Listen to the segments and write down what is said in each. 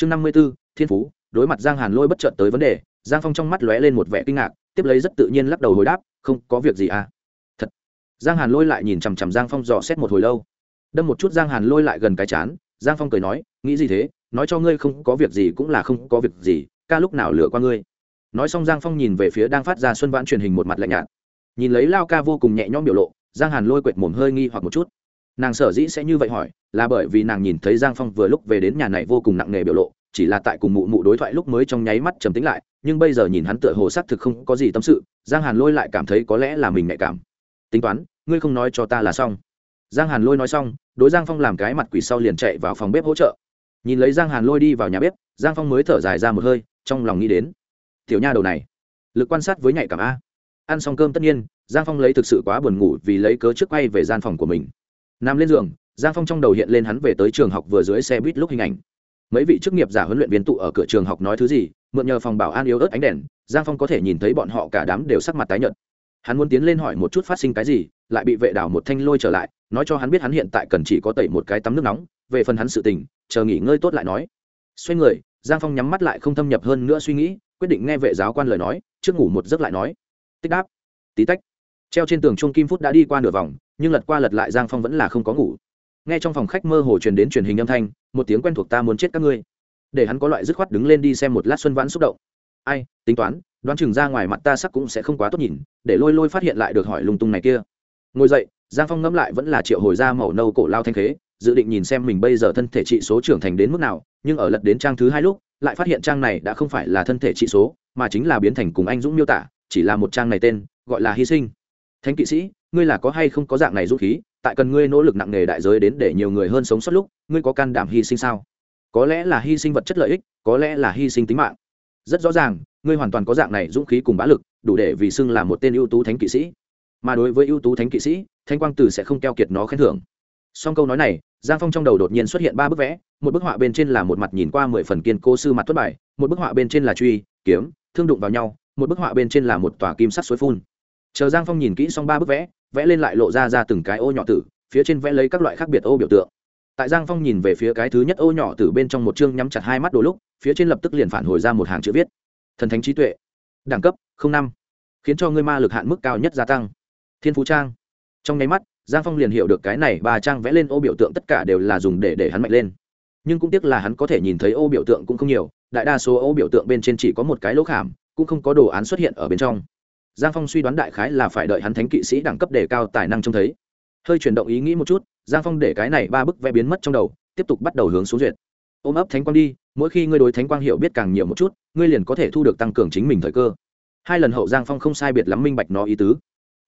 chương năm mươi b ố thiên phú, đối mặt giang hàn lôi bất chợt tới vấn đề, giang phong trong mắt lóe lên một vẻ kinh ngạc, tiếp lấy rất tự nhiên lắc đầu hồi đáp, không, có việc gì à? Thật. Giang hàn lôi lại nhìn chằm chằm giang phong dò xét một hồi lâu. Đâm một chút giang hàn lôi lại gần cái chán, giang phong cười nói, nghĩ gì thế? Nói cho ngươi không có việc gì cũng là không có việc gì, ca lúc nào lửa qua ngươi? Nói xong giang phong nhìn về phía đang phát ra xuân vãn truyền hình một mặt lạnh nhạt. Nhìn lấy lao ca vô cùng nhẹ nhõm biểu lộ, giang hàn lôi quệt mồm hơi nghi hoặc một chút nàng sở dĩ sẽ như vậy hỏi, là bởi vì nàng nhìn thấy giang phong vừa lúc về đến nhà này vô cùng nặng nề biểu lộ, chỉ là tại cùng mụ mụ đối thoại lúc mới trong nháy mắt trầm tính lại, nhưng bây giờ nhìn hắn tựa hồ xác thực không có gì tâm sự, giang hàn lôi lại cảm thấy có lẽ là mình nhạy cảm. Tính toán, ngươi không nói cho ta là xong. Giang hàn lôi nói xong, đối giang phong làm cái mặt quỷ sau liền chạy vào phòng bếp hỗ trợ. Nhìn lấy giang hàn lôi đi vào nhà bếp, giang phong mới thở dài ra một hơi, trong lòng nghĩ đến, tiểu nha đầu này, lực quan sát với nhạy cảm a. Ăn xong cơm tất nhiên, giang phong lấy thực sự quá buồn ngủ vì lấy cớ trước quay về gian phòng của mình nằm lên giường, giang phong trong đầu hiện lên hắn về tới trường học vừa dưới xe buýt lúc hình ảnh. Mấy vị chức nghiệp giả huấn luyện viên tụ ở cửa trường học nói thứ gì, mượn nhờ phòng bảo an yếu ớt ánh đèn, giang phong có thể nhìn thấy bọn họ cả đám đều sắc mặt tái nhợt. Hắn muốn tiến lên hỏi một chút phát sinh cái gì, lại bị vệ đảo một thanh lôi trở lại, nói cho hắn biết hắn hiện tại cần chỉ có tẩy một cái tắm nước nóng, về phần hắn sự tình, chờ nghỉ ngơi tốt lại nói. Xoay người, giang phong nhắm mắt lại không thâm nhập hơn nữa suy nghĩ, quyết định nghe vệ giáo quan lời nói, trước ngủ một giấc lại nói. Tích đáp. Tí tách treo trên tường trung kim phút đã đi qua nửa vòng, nhưng lật qua lật lại giang phong vẫn là không có ngủ. Nghe trong phòng khách mơ hồ truyền đến truyền hình âm thanh, một tiếng quen thuộc ta muốn chết các ngươi. Để hắn có loại dứt khoát đứng lên đi xem một lát xuân vãn xúc động. Ai, tính toán, đoán chừng ra ngoài mặt ta sắc cũng sẽ không quá tốt nhìn, để lôi lôi phát hiện lại được hỏi lung tung này kia. Ngồi dậy, giang phong ngẫm lại vẫn là triệu hồi ra màu nâu cổ lao thanh khế, dự định nhìn xem mình bây giờ thân thể trị số trưởng thành đến mức nào, nhưng ở lật đến trang thứ hai lúc, lại phát hiện trang này đã không phải là thân thể trị số, mà chính là biến thành cùng anh dũng miêu tả, chỉ là một trang này tên, gọi là hy sinh thánh kỵ sĩ, ngươi là có hay không có dạng này dũng khí, tại cần ngươi nỗ lực nặng nề đại giới đến để nhiều người hơn sống sót lúc, ngươi có can đảm hy sinh sao? Có lẽ là hy sinh vật chất lợi ích, có lẽ là hy sinh tính mạng. Rất rõ ràng, ngươi hoàn toàn có dạng này dũng khí cùng bá lực, đủ để vì xưng là một tên ưu tú thánh kỵ sĩ. Mà đối với ưu tú thánh kỵ sĩ thanh quang tử sẽ không keo kiệt nó khen thưởng. Song câu nói này, giang phong trong đầu đột nhiên xuất hiện ba bức vẽ, một bức họa bên trên là một mặt nhìn qua mười phần kiên cố sư mặt thất bài, một bức họa bên trên là truy, kiếm, thương đụng vào nhau, một bức họa bên trên là một tòa kim sắt suối phun chờ giang phong nhìn kỹ xong ba bức vẽ vẽ lên lại lộ ra ra từng cái ô nhỏ tử, phía trên vẽ lấy các loại khác biệt ô biểu tượng. Tại giang phong nhìn về phía cái thứ nhất ô nhỏ tử bên trong một chương nhắm chặt hai mắt đôi lúc, phía trên lập tức liền phản hồi ra một hàng chữ viết. Thần thánh trí tuệ. Đẳng cấp năm. Khiến cho ngươi ma lực hạn mức cao nhất gia tăng. Thiên phú trang. Trong nháy mắt, giang phong liền hiểu được cái này ba trang vẽ lên ô biểu tượng tất cả đều là dùng để để hắn mạnh lên. Nhưng cũng tiếc là hắn có thể nhìn thấy ô biểu tượng cũng không nhiều, đại đa số ô biểu tượng bên trên chỉ có một cái lỗ khảm, cũng không có đồ án xuất hiện ở bên trong giang phong suy đoán đại khái là phải đợi hắn thánh kỵ sĩ đẳng cấp đề cao tài năng trông thấy. Hơi chuyển động ý nghĩ một chút, giang phong để cái này ba bức vẽ biến mất trong đầu, tiếp tục bắt đầu hướng xuống duyệt. Ôm ấp thánh quang đi, mỗi khi ngươi đối thánh quang hiểu biết càng nhiều một chút, ngươi liền có thể thu được tăng cường chính mình thời cơ. Hai lần hậu giang phong không sai biệt lắm minh bạch nó ý tứ.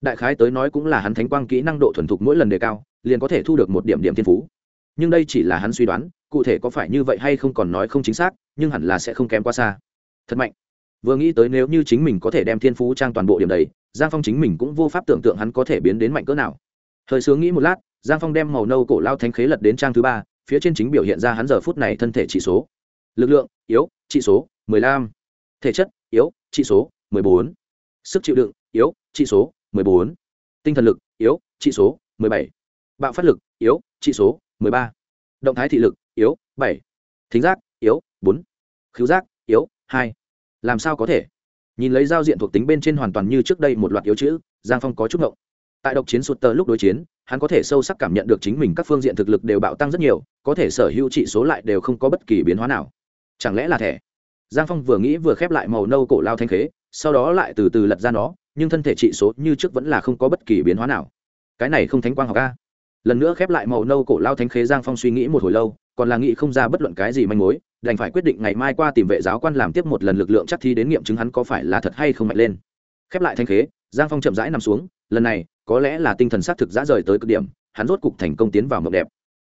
Đại khái tới nói cũng là hắn thánh quang kỹ năng độ thuần thục mỗi lần đề cao, liền có thể thu được một điểm điểm thiên phú. Nhưng đây chỉ là hắn suy đoán, cụ thể có phải như vậy hay không còn nói không chính xác, nhưng hẳn là sẽ không kém quá xa. Thật mạnh vừa nghĩ tới nếu như chính mình có thể đem thiên phú trang toàn bộ điểm đầy giang phong chính mình cũng vô pháp tưởng tượng hắn có thể biến đến mạnh cỡ nào. Hơi sướng nghĩ một lát, giang phong đem màu nâu cổ lao thánh khế lật đến trang thứ ba, phía trên chính biểu hiện ra hắn giờ phút này thân thể chỉ số. Lực lượng, yếu trị số, mười lăm. Thể chất, yếu trị số, mười bốn. Sức chịu đựng, yếu trị số, mười bốn. Tinh thần lực, yếu trị số, mười bảy. Bạo phát lực, yếu trị số, mười ba. Động thái thị lực, yếu, bảy. Thính giác, yếu, bốn. Khứu giác, yếu, hai làm sao có thể? Nhìn lấy giao diện thuộc tính bên trên hoàn toàn như trước đây một loạt yếu chữ, giang phong có chút ngộng. Tại độc chiến sụt tờ lúc đối chiến, hắn có thể sâu sắc cảm nhận được chính mình các phương diện thực lực đều bạo tăng rất nhiều, có thể sở hữu trị số lại đều không có bất kỳ biến hóa nào. Chẳng lẽ là thẻ? Giang phong vừa nghĩ vừa khép lại màu nâu cổ lao thanh khế, sau đó lại từ từ lật ra nó, nhưng thân thể trị số như trước vẫn là không có bất kỳ biến hóa nào. Cái này không thánh quang học a. Lần nữa khép lại màu nâu cổ lao thanh khế giang phong suy nghĩ một hồi lâu, còn là nghĩ không ra bất luận cái gì manh mối đành phải quyết định ngày mai qua tìm vệ giáo quan làm tiếp một lần lực lượng chắc thi đến nghiệm chứng hắn có phải là thật hay không mạnh lên. Khép lại thanh khế, giang phong chậm rãi nằm xuống, lần này, có lẽ là tinh thần xác thực dã rời tới cực điểm, hắn rốt cục thành công tiến vào mộng đẹp.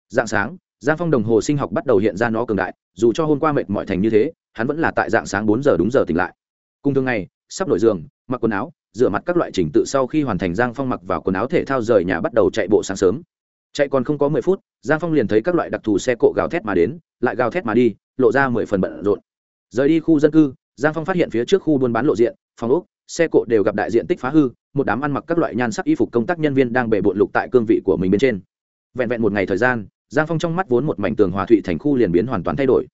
Dạng sáng, giang phong đồng hồ sinh học bắt đầu hiện ra nó cường đại, dù cho hôm qua mệt mỏi thành như thế, hắn vẫn là tại dạng sáng bốn giờ đúng giờ tỉnh lại. Cùng thường ngày, sắp nổi giường, mặc quần áo, rửa mặt các loại trình tự sau khi hoàn thành, giang phong mặc vào quần áo thể thao rời nhà bắt đầu chạy bộ sáng sớm. Chạy còn không có mười phút, giang phong liền thấy các loại đặc thù xe cộ gào thét mà đến, lại gào thét mà đi lộ ra mười phần bận rộn. Rời đi khu dân cư, giang phong phát hiện phía trước khu buôn bán lộ diện, phòng úc xe cộ đều gặp đại diện tích phá hư, một đám ăn mặc các loại nhan sắc y phục công tác nhân viên đang bể bộn lục tại cương vị của mình bên trên. Vẹn vẹn một ngày thời gian, giang phong trong mắt vốn một mảnh tường hòa thụy thành khu liền biến hoàn toàn thay đổi.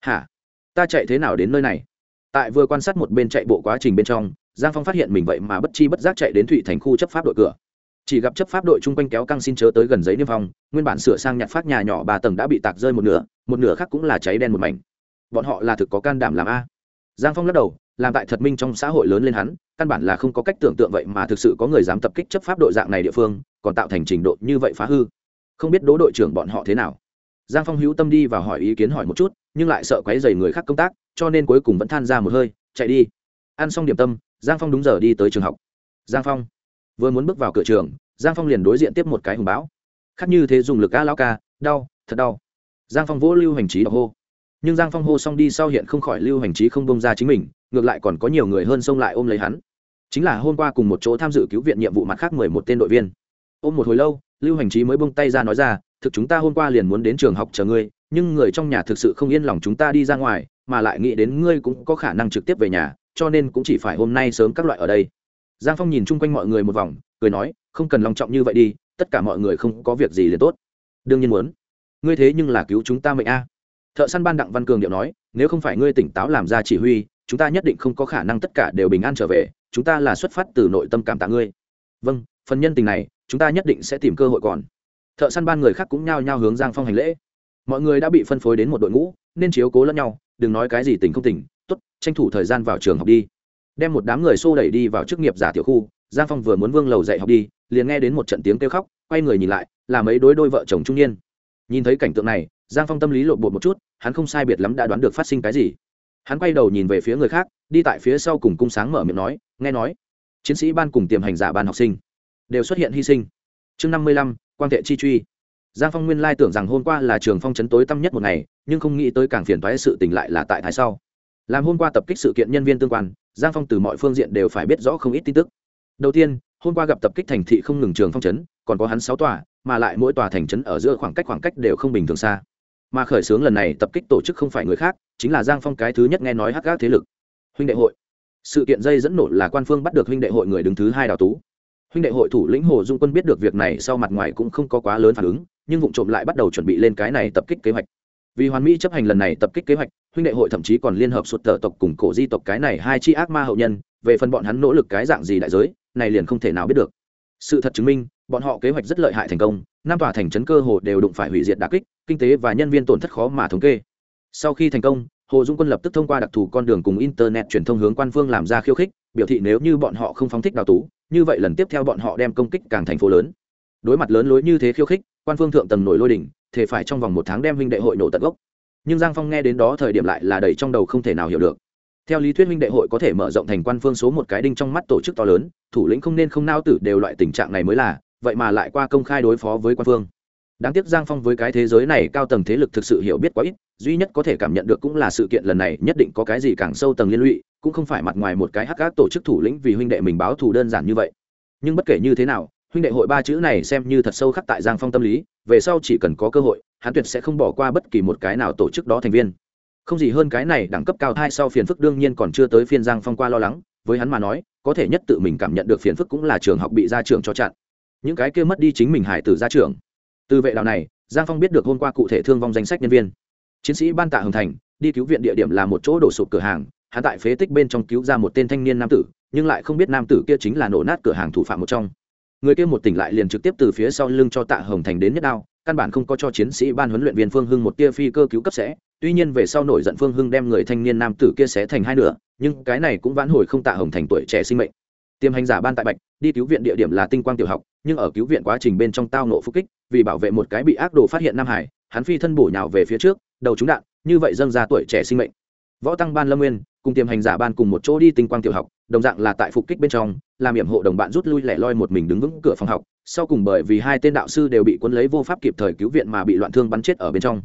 Hả? Ta chạy thế nào đến nơi này? Tại vừa quan sát một bên chạy bộ quá trình bên trong, giang phong phát hiện mình vậy mà bất chi bất giác chạy đến thụy thành khu chấp pháp đội cửa chỉ gặp chấp pháp đội chung quanh kéo căng xin chớ tới gần giấy niêm phong, nguyên bản sửa sang nhặt phát nhà nhỏ ba tầng đã bị tạc rơi một nửa một nửa khác cũng là cháy đen một mảnh. Bọn họ là thực có can đảm làm a. Giang phong lắc đầu, làm tại thật minh trong xã hội lớn lên hắn, căn bản là không có cách tưởng tượng vậy mà thực sự có người dám tập kích chấp pháp đội dạng này địa phương, còn tạo thành trình độ như vậy phá hư. Không biết đố đội trưởng bọn họ thế nào. Giang phong hữu tâm đi và hỏi ý kiến hỏi một chút, nhưng lại sợ quấy dày người khác công tác, cho nên cuối cùng vẫn than ra một hơi, chạy đi. Ăn xong điểm tâm, giang phong đúng giờ đi tới trường học. Giang phong vừa muốn bước vào cửa trường, giang phong liền đối diện tiếp một cái hùng bão. Khác như thế dùng lực a lao ca, đau, thật đau. Giang phong vỗ lưu hành trí đọc hô. Nhưng giang phong hô xong đi sau hiện không khỏi lưu hành trí không bông ra chính mình, ngược lại còn có nhiều người hơn xông lại ôm lấy hắn. Chính là hôm qua cùng một chỗ tham dự cứu viện nhiệm vụ mặt khác mười một tên đội viên. Ôm một hồi lâu, lưu hành trí mới bông tay ra nói ra, thực chúng ta hôm qua liền muốn đến trường học chờ ngươi, nhưng người trong nhà thực sự không yên lòng chúng ta đi ra ngoài, mà lại nghĩ đến ngươi cũng có khả năng trực tiếp về nhà, cho nên cũng chỉ phải hôm nay sớm các loại ở đây giang phong nhìn chung quanh mọi người một vòng, cười nói, không cần long trọng như vậy đi, tất cả mọi người không có việc gì liền tốt. Đương nhiên muốn. Ngươi thế nhưng là cứu chúng ta mệnh a. Thợ săn ban đặng văn cường điệu nói, nếu không phải ngươi tỉnh táo làm ra chỉ huy, chúng ta nhất định không có khả năng tất cả đều bình an trở về, chúng ta là xuất phát từ nội tâm cảm tạ ngươi. Vâng phần nhân tình này, chúng ta nhất định sẽ tìm cơ hội còn. Thợ săn ban người khác cũng nhao nhao hướng giang phong hành lễ. Mọi người đã bị phân phối đến một đội ngũ, nên chiếu cố lẫn nhau, đừng nói cái gì tỉnh không tình tốt, tranh thủ thời gian vào trường học đi đem một đám người xô đẩy đi vào chức nghiệp giả tiểu khu, giang phong vừa muốn vương lầu dạy học đi, liền nghe đến một trận tiếng kêu khóc, quay người nhìn lại, là mấy đối đôi vợ chồng trung niên. Nhìn thấy cảnh tượng này, giang phong tâm lý lộn bột một chút, hắn không sai biệt lắm đã đoán được phát sinh cái gì. Hắn quay đầu nhìn về phía người khác, đi tại phía sau cùng cung sáng mở miệng nói, nghe nói, chiến sĩ ban cùng tiềm hành giả ban học sinh đều xuất hiện hy sinh. Chương năm mươi lăm quan tệ chi truy. Giang phong nguyên lai tưởng rằng hôm qua là trường phong chấn tối tăm nhất một ngày, nhưng không nghĩ tới càng phiền toái sự tình lại là tại thái sau. Làm hôm qua tập kích sự kiện nhân viên tương quan giang phong từ mọi phương diện đều phải biết rõ không ít tin tức. Đầu tiên, hôm qua gặp tập kích thành thị không ngừng trường phong chấn, còn có hắn sáu tòa, mà lại mỗi tòa thành trấn ở giữa khoảng cách khoảng cách đều không bình thường xa. Mà khởi xướng lần này tập kích tổ chức không phải người khác, chính là giang phong cái thứ nhất nghe nói hắc gác thế lực. Huynh đệ hội. Sự kiện dây dẫn nổ là quan phương bắt được huynh đệ hội người đứng thứ hai đào tú. Huynh đệ hội thủ lĩnh hồ dung quân biết được việc này sau mặt ngoài cũng không có quá lớn phản ứng, nhưng vụ trộm lại bắt đầu chuẩn bị lên cái này tập kích kế hoạch. Vì hoàn mỹ chấp hành lần này tập kích kế hoạch huynh đệ hội thậm chí còn liên hợp sụt tờ tộc cùng cổ di tộc cái này hai chi ác ma hậu nhân, về phần bọn hắn nỗ lực cái dạng gì đại giới, này liền không thể nào biết được. Sự thật chứng minh, bọn họ kế hoạch rất lợi hại thành công, năm tòa thành trấn cơ hồ đều đụng phải hủy diệt đà kích, kinh tế và nhân viên tổn thất khó mà thống kê. Sau khi thành công, hồ dung quân lập tức thông qua đặc thù con đường cùng internet truyền thông hướng quan phương làm ra khiêu khích, biểu thị nếu như bọn họ không phóng thích đào tú, như vậy lần tiếp theo bọn họ đem công kích càng thành phố lớn. Đối mặt lớn lối như thế khiêu khích, quan phương thượng tầng nổi lôi đỉnh thể phải trong vòng một tháng đem huynh đệ hội nổ tận gốc nhưng giang phong nghe đến đó thời điểm lại là đầy trong đầu không thể nào hiểu được. Theo lý thuyết huynh đệ hội có thể mở rộng thành quan phương số một cái đinh trong mắt tổ chức to lớn, thủ lĩnh không nên không nao tử đều loại tình trạng này mới là, vậy mà lại qua công khai đối phó với quan phương. Đáng tiếc giang phong với cái thế giới này cao tầng thế lực thực sự hiểu biết quá ít, duy nhất có thể cảm nhận được cũng là sự kiện lần này nhất định có cái gì càng sâu tầng liên lụy, cũng không phải mặt ngoài một cái hắc gác tổ chức thủ lĩnh vì huynh đệ mình báo thù đơn giản như vậy. Nhưng bất kể như thế nào, huynh đệ hội ba chữ này xem như thật sâu khắc tại giang phong tâm lý, về sau chỉ cần có cơ hội hắn tuyệt sẽ không bỏ qua bất kỳ một cái nào tổ chức đó thành viên. Không gì hơn cái này đẳng cấp cao thai sau phiền phức đương nhiên còn chưa tới phiên giang phong qua lo lắng, với hắn mà nói, có thể nhất tự mình cảm nhận được phiền phức cũng là trường học bị ra trường cho chặn. Những cái kia mất đi chính mình hải tử ra trường từ vệ đạo này, giang phong biết được hôm qua cụ thể thương vong danh sách nhân viên. Chiến sĩ ban tạ hồng thành, đi cứu viện địa điểm là một chỗ đổ sụp cửa hàng, hắn tại phế tích bên trong cứu ra một tên thanh niên nam tử, nhưng lại không biết nam tử kia chính là nổ nát cửa hàng thủ phạm một trong. Người kia một tỉnh lại liền trực tiếp từ phía sau lưng cho tạ hồng thành đến nhất đao căn bản không có cho chiến sĩ ban huấn luyện viên phương hưng một tia phi cơ cứu cấp sẽ. Tuy nhiên về sau nổi giận phương hưng đem người thanh niên nam tử kia xé thành hai nửa, nhưng cái này cũng vãn hồi không tạ hồng thành tuổi trẻ sinh mệnh. Tiêm hành giả ban tại bạch, đi cứu viện địa điểm là tinh quang tiểu học, nhưng ở cứu viện quá trình bên trong tao nộ phúc kích, vì bảo vệ một cái bị ác đồ phát hiện nam hải, hắn phi thân bổ nhào về phía trước, đầu trúng đạn, như vậy dâng ra tuổi trẻ sinh mệnh. Võ tăng ban lâm nguyên cùng tiềm hành giả ban cùng một chỗ đi tinh quang tiểu học, đồng dạng là tại phục kích bên trong, làm hiểm hộ đồng bạn rút lui lẻ loi một mình đứng vững cửa phòng học, sau cùng bởi vì hai tên đạo sư đều bị quân lấy vô pháp kịp thời cứu viện mà bị loạn thương bắn chết ở bên trong.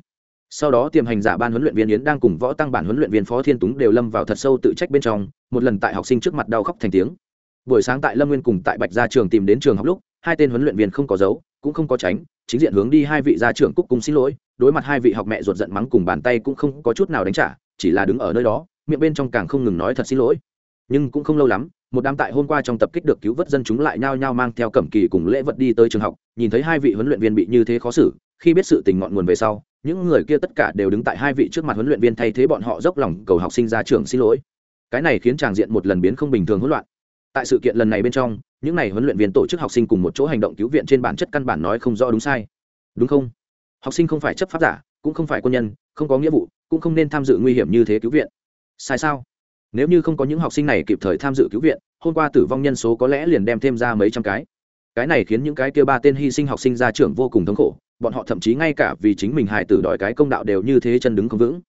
Sau đó tiềm hành giả ban huấn luyện viên yến đang cùng võ tăng bản huấn luyện viên phó thiên túng đều lâm vào thật sâu tự trách bên trong, một lần tại học sinh trước mặt đau khóc thành tiếng. Buổi sáng tại lâm nguyên cùng tại bạch gia trường tìm đến trường học lúc, hai tên huấn luyện viên không có dấu, cũng không có tránh, chính diện hướng đi hai vị gia trưởng cúc cung xin lỗi, đối mặt hai vị học mẹ ruột giận mắng cùng bàn tay cũng không có chút nào đánh trả, chỉ là đứng ở nơi đó miệng bên trong càng không ngừng nói thật xin lỗi. Nhưng cũng không lâu lắm, một đám tại hôm qua trong tập kích được cứu vớt dân chúng lại nhao nhao mang theo cẩm kỳ cùng lễ vật đi tới trường học, nhìn thấy hai vị huấn luyện viên bị như thế khó xử, khi biết sự tình ngọn nguồn về sau, những người kia tất cả đều đứng tại hai vị trước mặt huấn luyện viên thay thế bọn họ dốc lòng cầu học sinh ra trường xin lỗi. Cái này khiến tràng diện một lần biến không bình thường hỗn loạn. Tại sự kiện lần này bên trong, những n à y huấn luyện viên tổ chức học sinh cùng một chỗ hành động cứu viện trên bản chất căn bản nói không rõ đúng sai. Đúng không? Học sinh không phải chấp pháp giả, cũng không phải quân nhân, không có nghĩa vụ, cũng không nên tham dự nguy hiểm như thế cứu viện sai sao? Nếu như không có những học sinh này kịp thời tham dự cứu viện, hôm qua tử vong nhân số có lẽ liền đem thêm ra mấy trăm cái. Cái này khiến những cái kia ba tên hy sinh học sinh ra trường vô cùng thống khổ, bọn họ thậm chí ngay cả vì chính mình hại tử đòi cái công đạo đều như thế chân đứng không vững.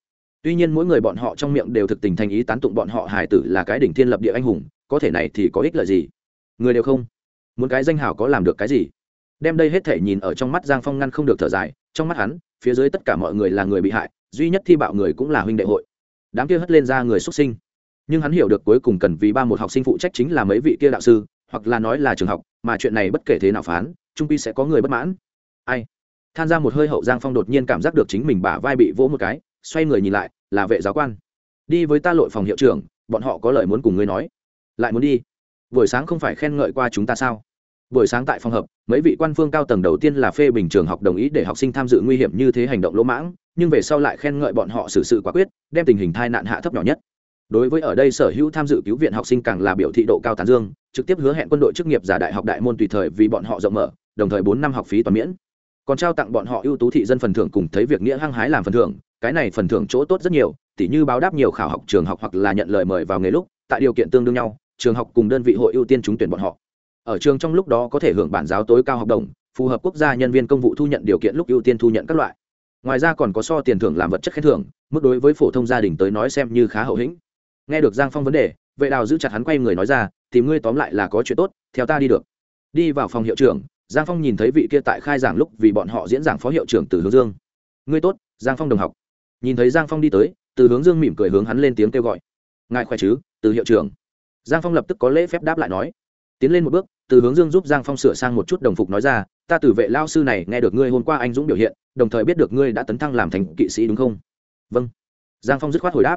Tuy nhiên mỗi người bọn họ trong miệng đều thực tình thành ý tán tụng bọn họ hài tử là cái đỉnh thiên lập địa anh hùng, có thể này thì có ích lợi gì? Người đều không. Muốn cái danh hào có làm được cái gì? Đem đây hết thể nhìn ở trong mắt giang phong ngăn không được thở dài, trong mắt hắn, phía dưới tất cả mọi người là người bị hại, duy nhất thi bạo người cũng là huynh đệ hội đám kia hất lên ra người xuất sinh. Nhưng hắn hiểu được cuối cùng cần vì ba một học sinh phụ trách chính là mấy vị kia đạo sư, hoặc là nói là trường học, mà chuyện này bất kể thế nào phán, trung pi sẽ có người bất mãn. Ai? Than ra một hơi hậu giang phong đột nhiên cảm giác được chính mình bả vai bị vỗ một cái, xoay người nhìn lại, là vệ giáo quan. Đi với ta lội phòng hiệu trưởng, bọn họ có lời muốn cùng ngươi nói. Lại muốn đi. Buổi sáng không phải khen ngợi qua chúng ta sao? Buổi sáng tại phòng hợp mấy vị quan phương cao tầng đầu tiên là phê bình trường học đồng ý để học sinh tham dự nguy hiểm như thế hành động lỗ mãng nhưng về sau lại khen ngợi bọn họ xử sự quả quyết, đem tình hình tai nạn hạ thấp nhỏ nhất. Đối với ở đây sở hữu tham dự cứu viện học sinh càng là biểu thị độ cao tán dương, trực tiếp hứa hẹn quân đội chức nghiệp giả đại học đại môn tùy thời vì bọn họ rộng mở, đồng thời bốn năm học phí toàn miễn. Còn trao tặng bọn họ ưu tú thị dân phần thưởng cùng thấy việc nghĩa hăng hái làm phần thưởng, cái này phần thưởng chỗ tốt rất nhiều, tỉ như báo đáp nhiều khảo học trường học hoặc là nhận lời mời vào nghề lúc, tại điều kiện tương đương nhau, trường học cùng đơn vị hội ưu tiên trúng tuyển bọn họ. Ở trường trong lúc đó có thể hưởng bản giáo tối cao học đồng, phù hợp quốc gia nhân viên công vụ thu nhận điều kiện lúc ưu tiên thu nhận các loại ngoài ra còn có so tiền thưởng làm vật chất khen thưởng, mức đối với phổ thông gia đình tới nói xem như khá hậu hĩnh. Nghe được giang phong vấn đề, vệ đào giữ chặt hắn quay người nói ra tìm ngươi tóm lại là có chuyện tốt, theo ta đi được. Đi vào phòng hiệu trưởng, giang phong nhìn thấy vị kia tại khai giảng lúc vì bọn họ diễn giảng phó hiệu trưởng từ hướng dương. Ngươi tốt, giang phong đồng học. Nhìn thấy giang phong đi tới, từ hướng dương mỉm cười hướng hắn lên tiếng kêu gọi. Ngài khỏe chứ, từ hiệu trưởng? Giang phong lập tức có lễ phép đáp lại nói. Tiến lên một bước từ hướng dương giúp giang phong sửa sang một chút đồng phục nói ra, ta từ vệ lao sư này nghe được ngươi hôm qua anh dũng biểu hiện, đồng thời biết được ngươi đã tấn thăng làm thành kỵ sĩ đúng không? Vâng. Giang phong dứt khoát hồi đáp,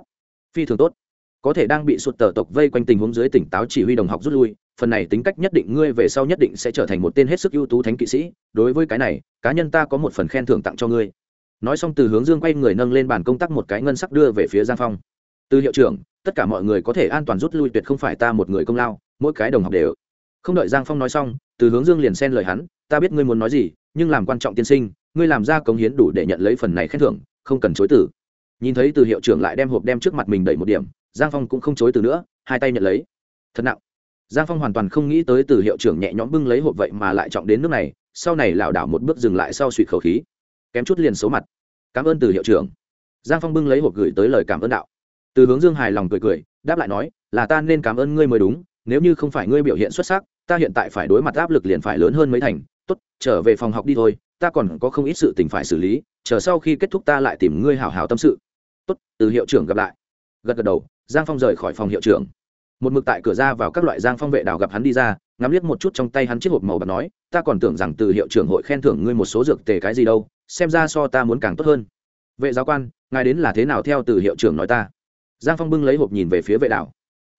phi thường tốt. Có thể đang bị sụt tờ tộc vây quanh tình huống dưới tỉnh táo chỉ huy đồng học rút lui, phần này tính cách nhất định ngươi về sau nhất định sẽ trở thành một tên hết sức ưu tú thánh kỵ sĩ, đối với cái này, cá nhân ta có một phần khen thưởng tặng cho ngươi. Nói xong từ hướng dương quay người nâng lên bàn công tác một cái ngân sắc đưa về phía giang phong. Từ hiệu trưởng, tất cả mọi người có thể an toàn rút lui tuyệt không phải ta một người công lao, mỗi cái đồng học đều không đợi giang phong nói xong, từ hướng dương liền xen lời hắn, ta biết ngươi muốn nói gì, nhưng làm quan trọng tiên sinh, ngươi làm ra cống hiến đủ để nhận lấy phần này khen thưởng, không cần chối từ. Nhìn thấy từ hiệu trưởng lại đem hộp đem trước mặt mình đẩy một điểm, giang phong cũng không chối từ nữa, hai tay nhận lấy. Thật nặng. Giang phong hoàn toàn không nghĩ tới từ hiệu trưởng nhẹ nhõm bưng lấy hộp vậy mà lại trọng đến nước này, sau này lảo đảo một bước dừng lại sau suỵ khẩu khí. Kém chút liền số mặt. Cảm ơn từ hiệu trưởng. Giang phong bưng lấy hộp gửi tới lời cảm ơn đạo. Từ hướng dương hài lòng cười cười, đáp lại nói, là ta nên cảm ơn ngươi mới đúng nếu như không phải ngươi biểu hiện xuất sắc, ta hiện tại phải đối mặt áp lực liền phải lớn hơn mấy thành. Tốt, trở về phòng học đi thôi, ta còn có không ít sự tình phải xử lý, chờ sau khi kết thúc ta lại tìm ngươi hào hào tâm sự. Tốt, từ hiệu trưởng gặp lại. Gật gật đầu, giang phong rời khỏi phòng hiệu trưởng. Một mực tại cửa ra vào các loại giang phong vệ đào gặp hắn đi ra, ngắm liếc một chút trong tay hắn chiếc hộp màu bạc nói, ta còn tưởng rằng từ hiệu trưởng hội khen thưởng ngươi một số dược tề cái gì đâu, xem ra so ta muốn càng tốt hơn. Vệ giáo quan, ngài đến là thế nào theo từ hiệu trưởng nói ta? Giang phong bưng lấy hộp nhìn về phía vệ đảo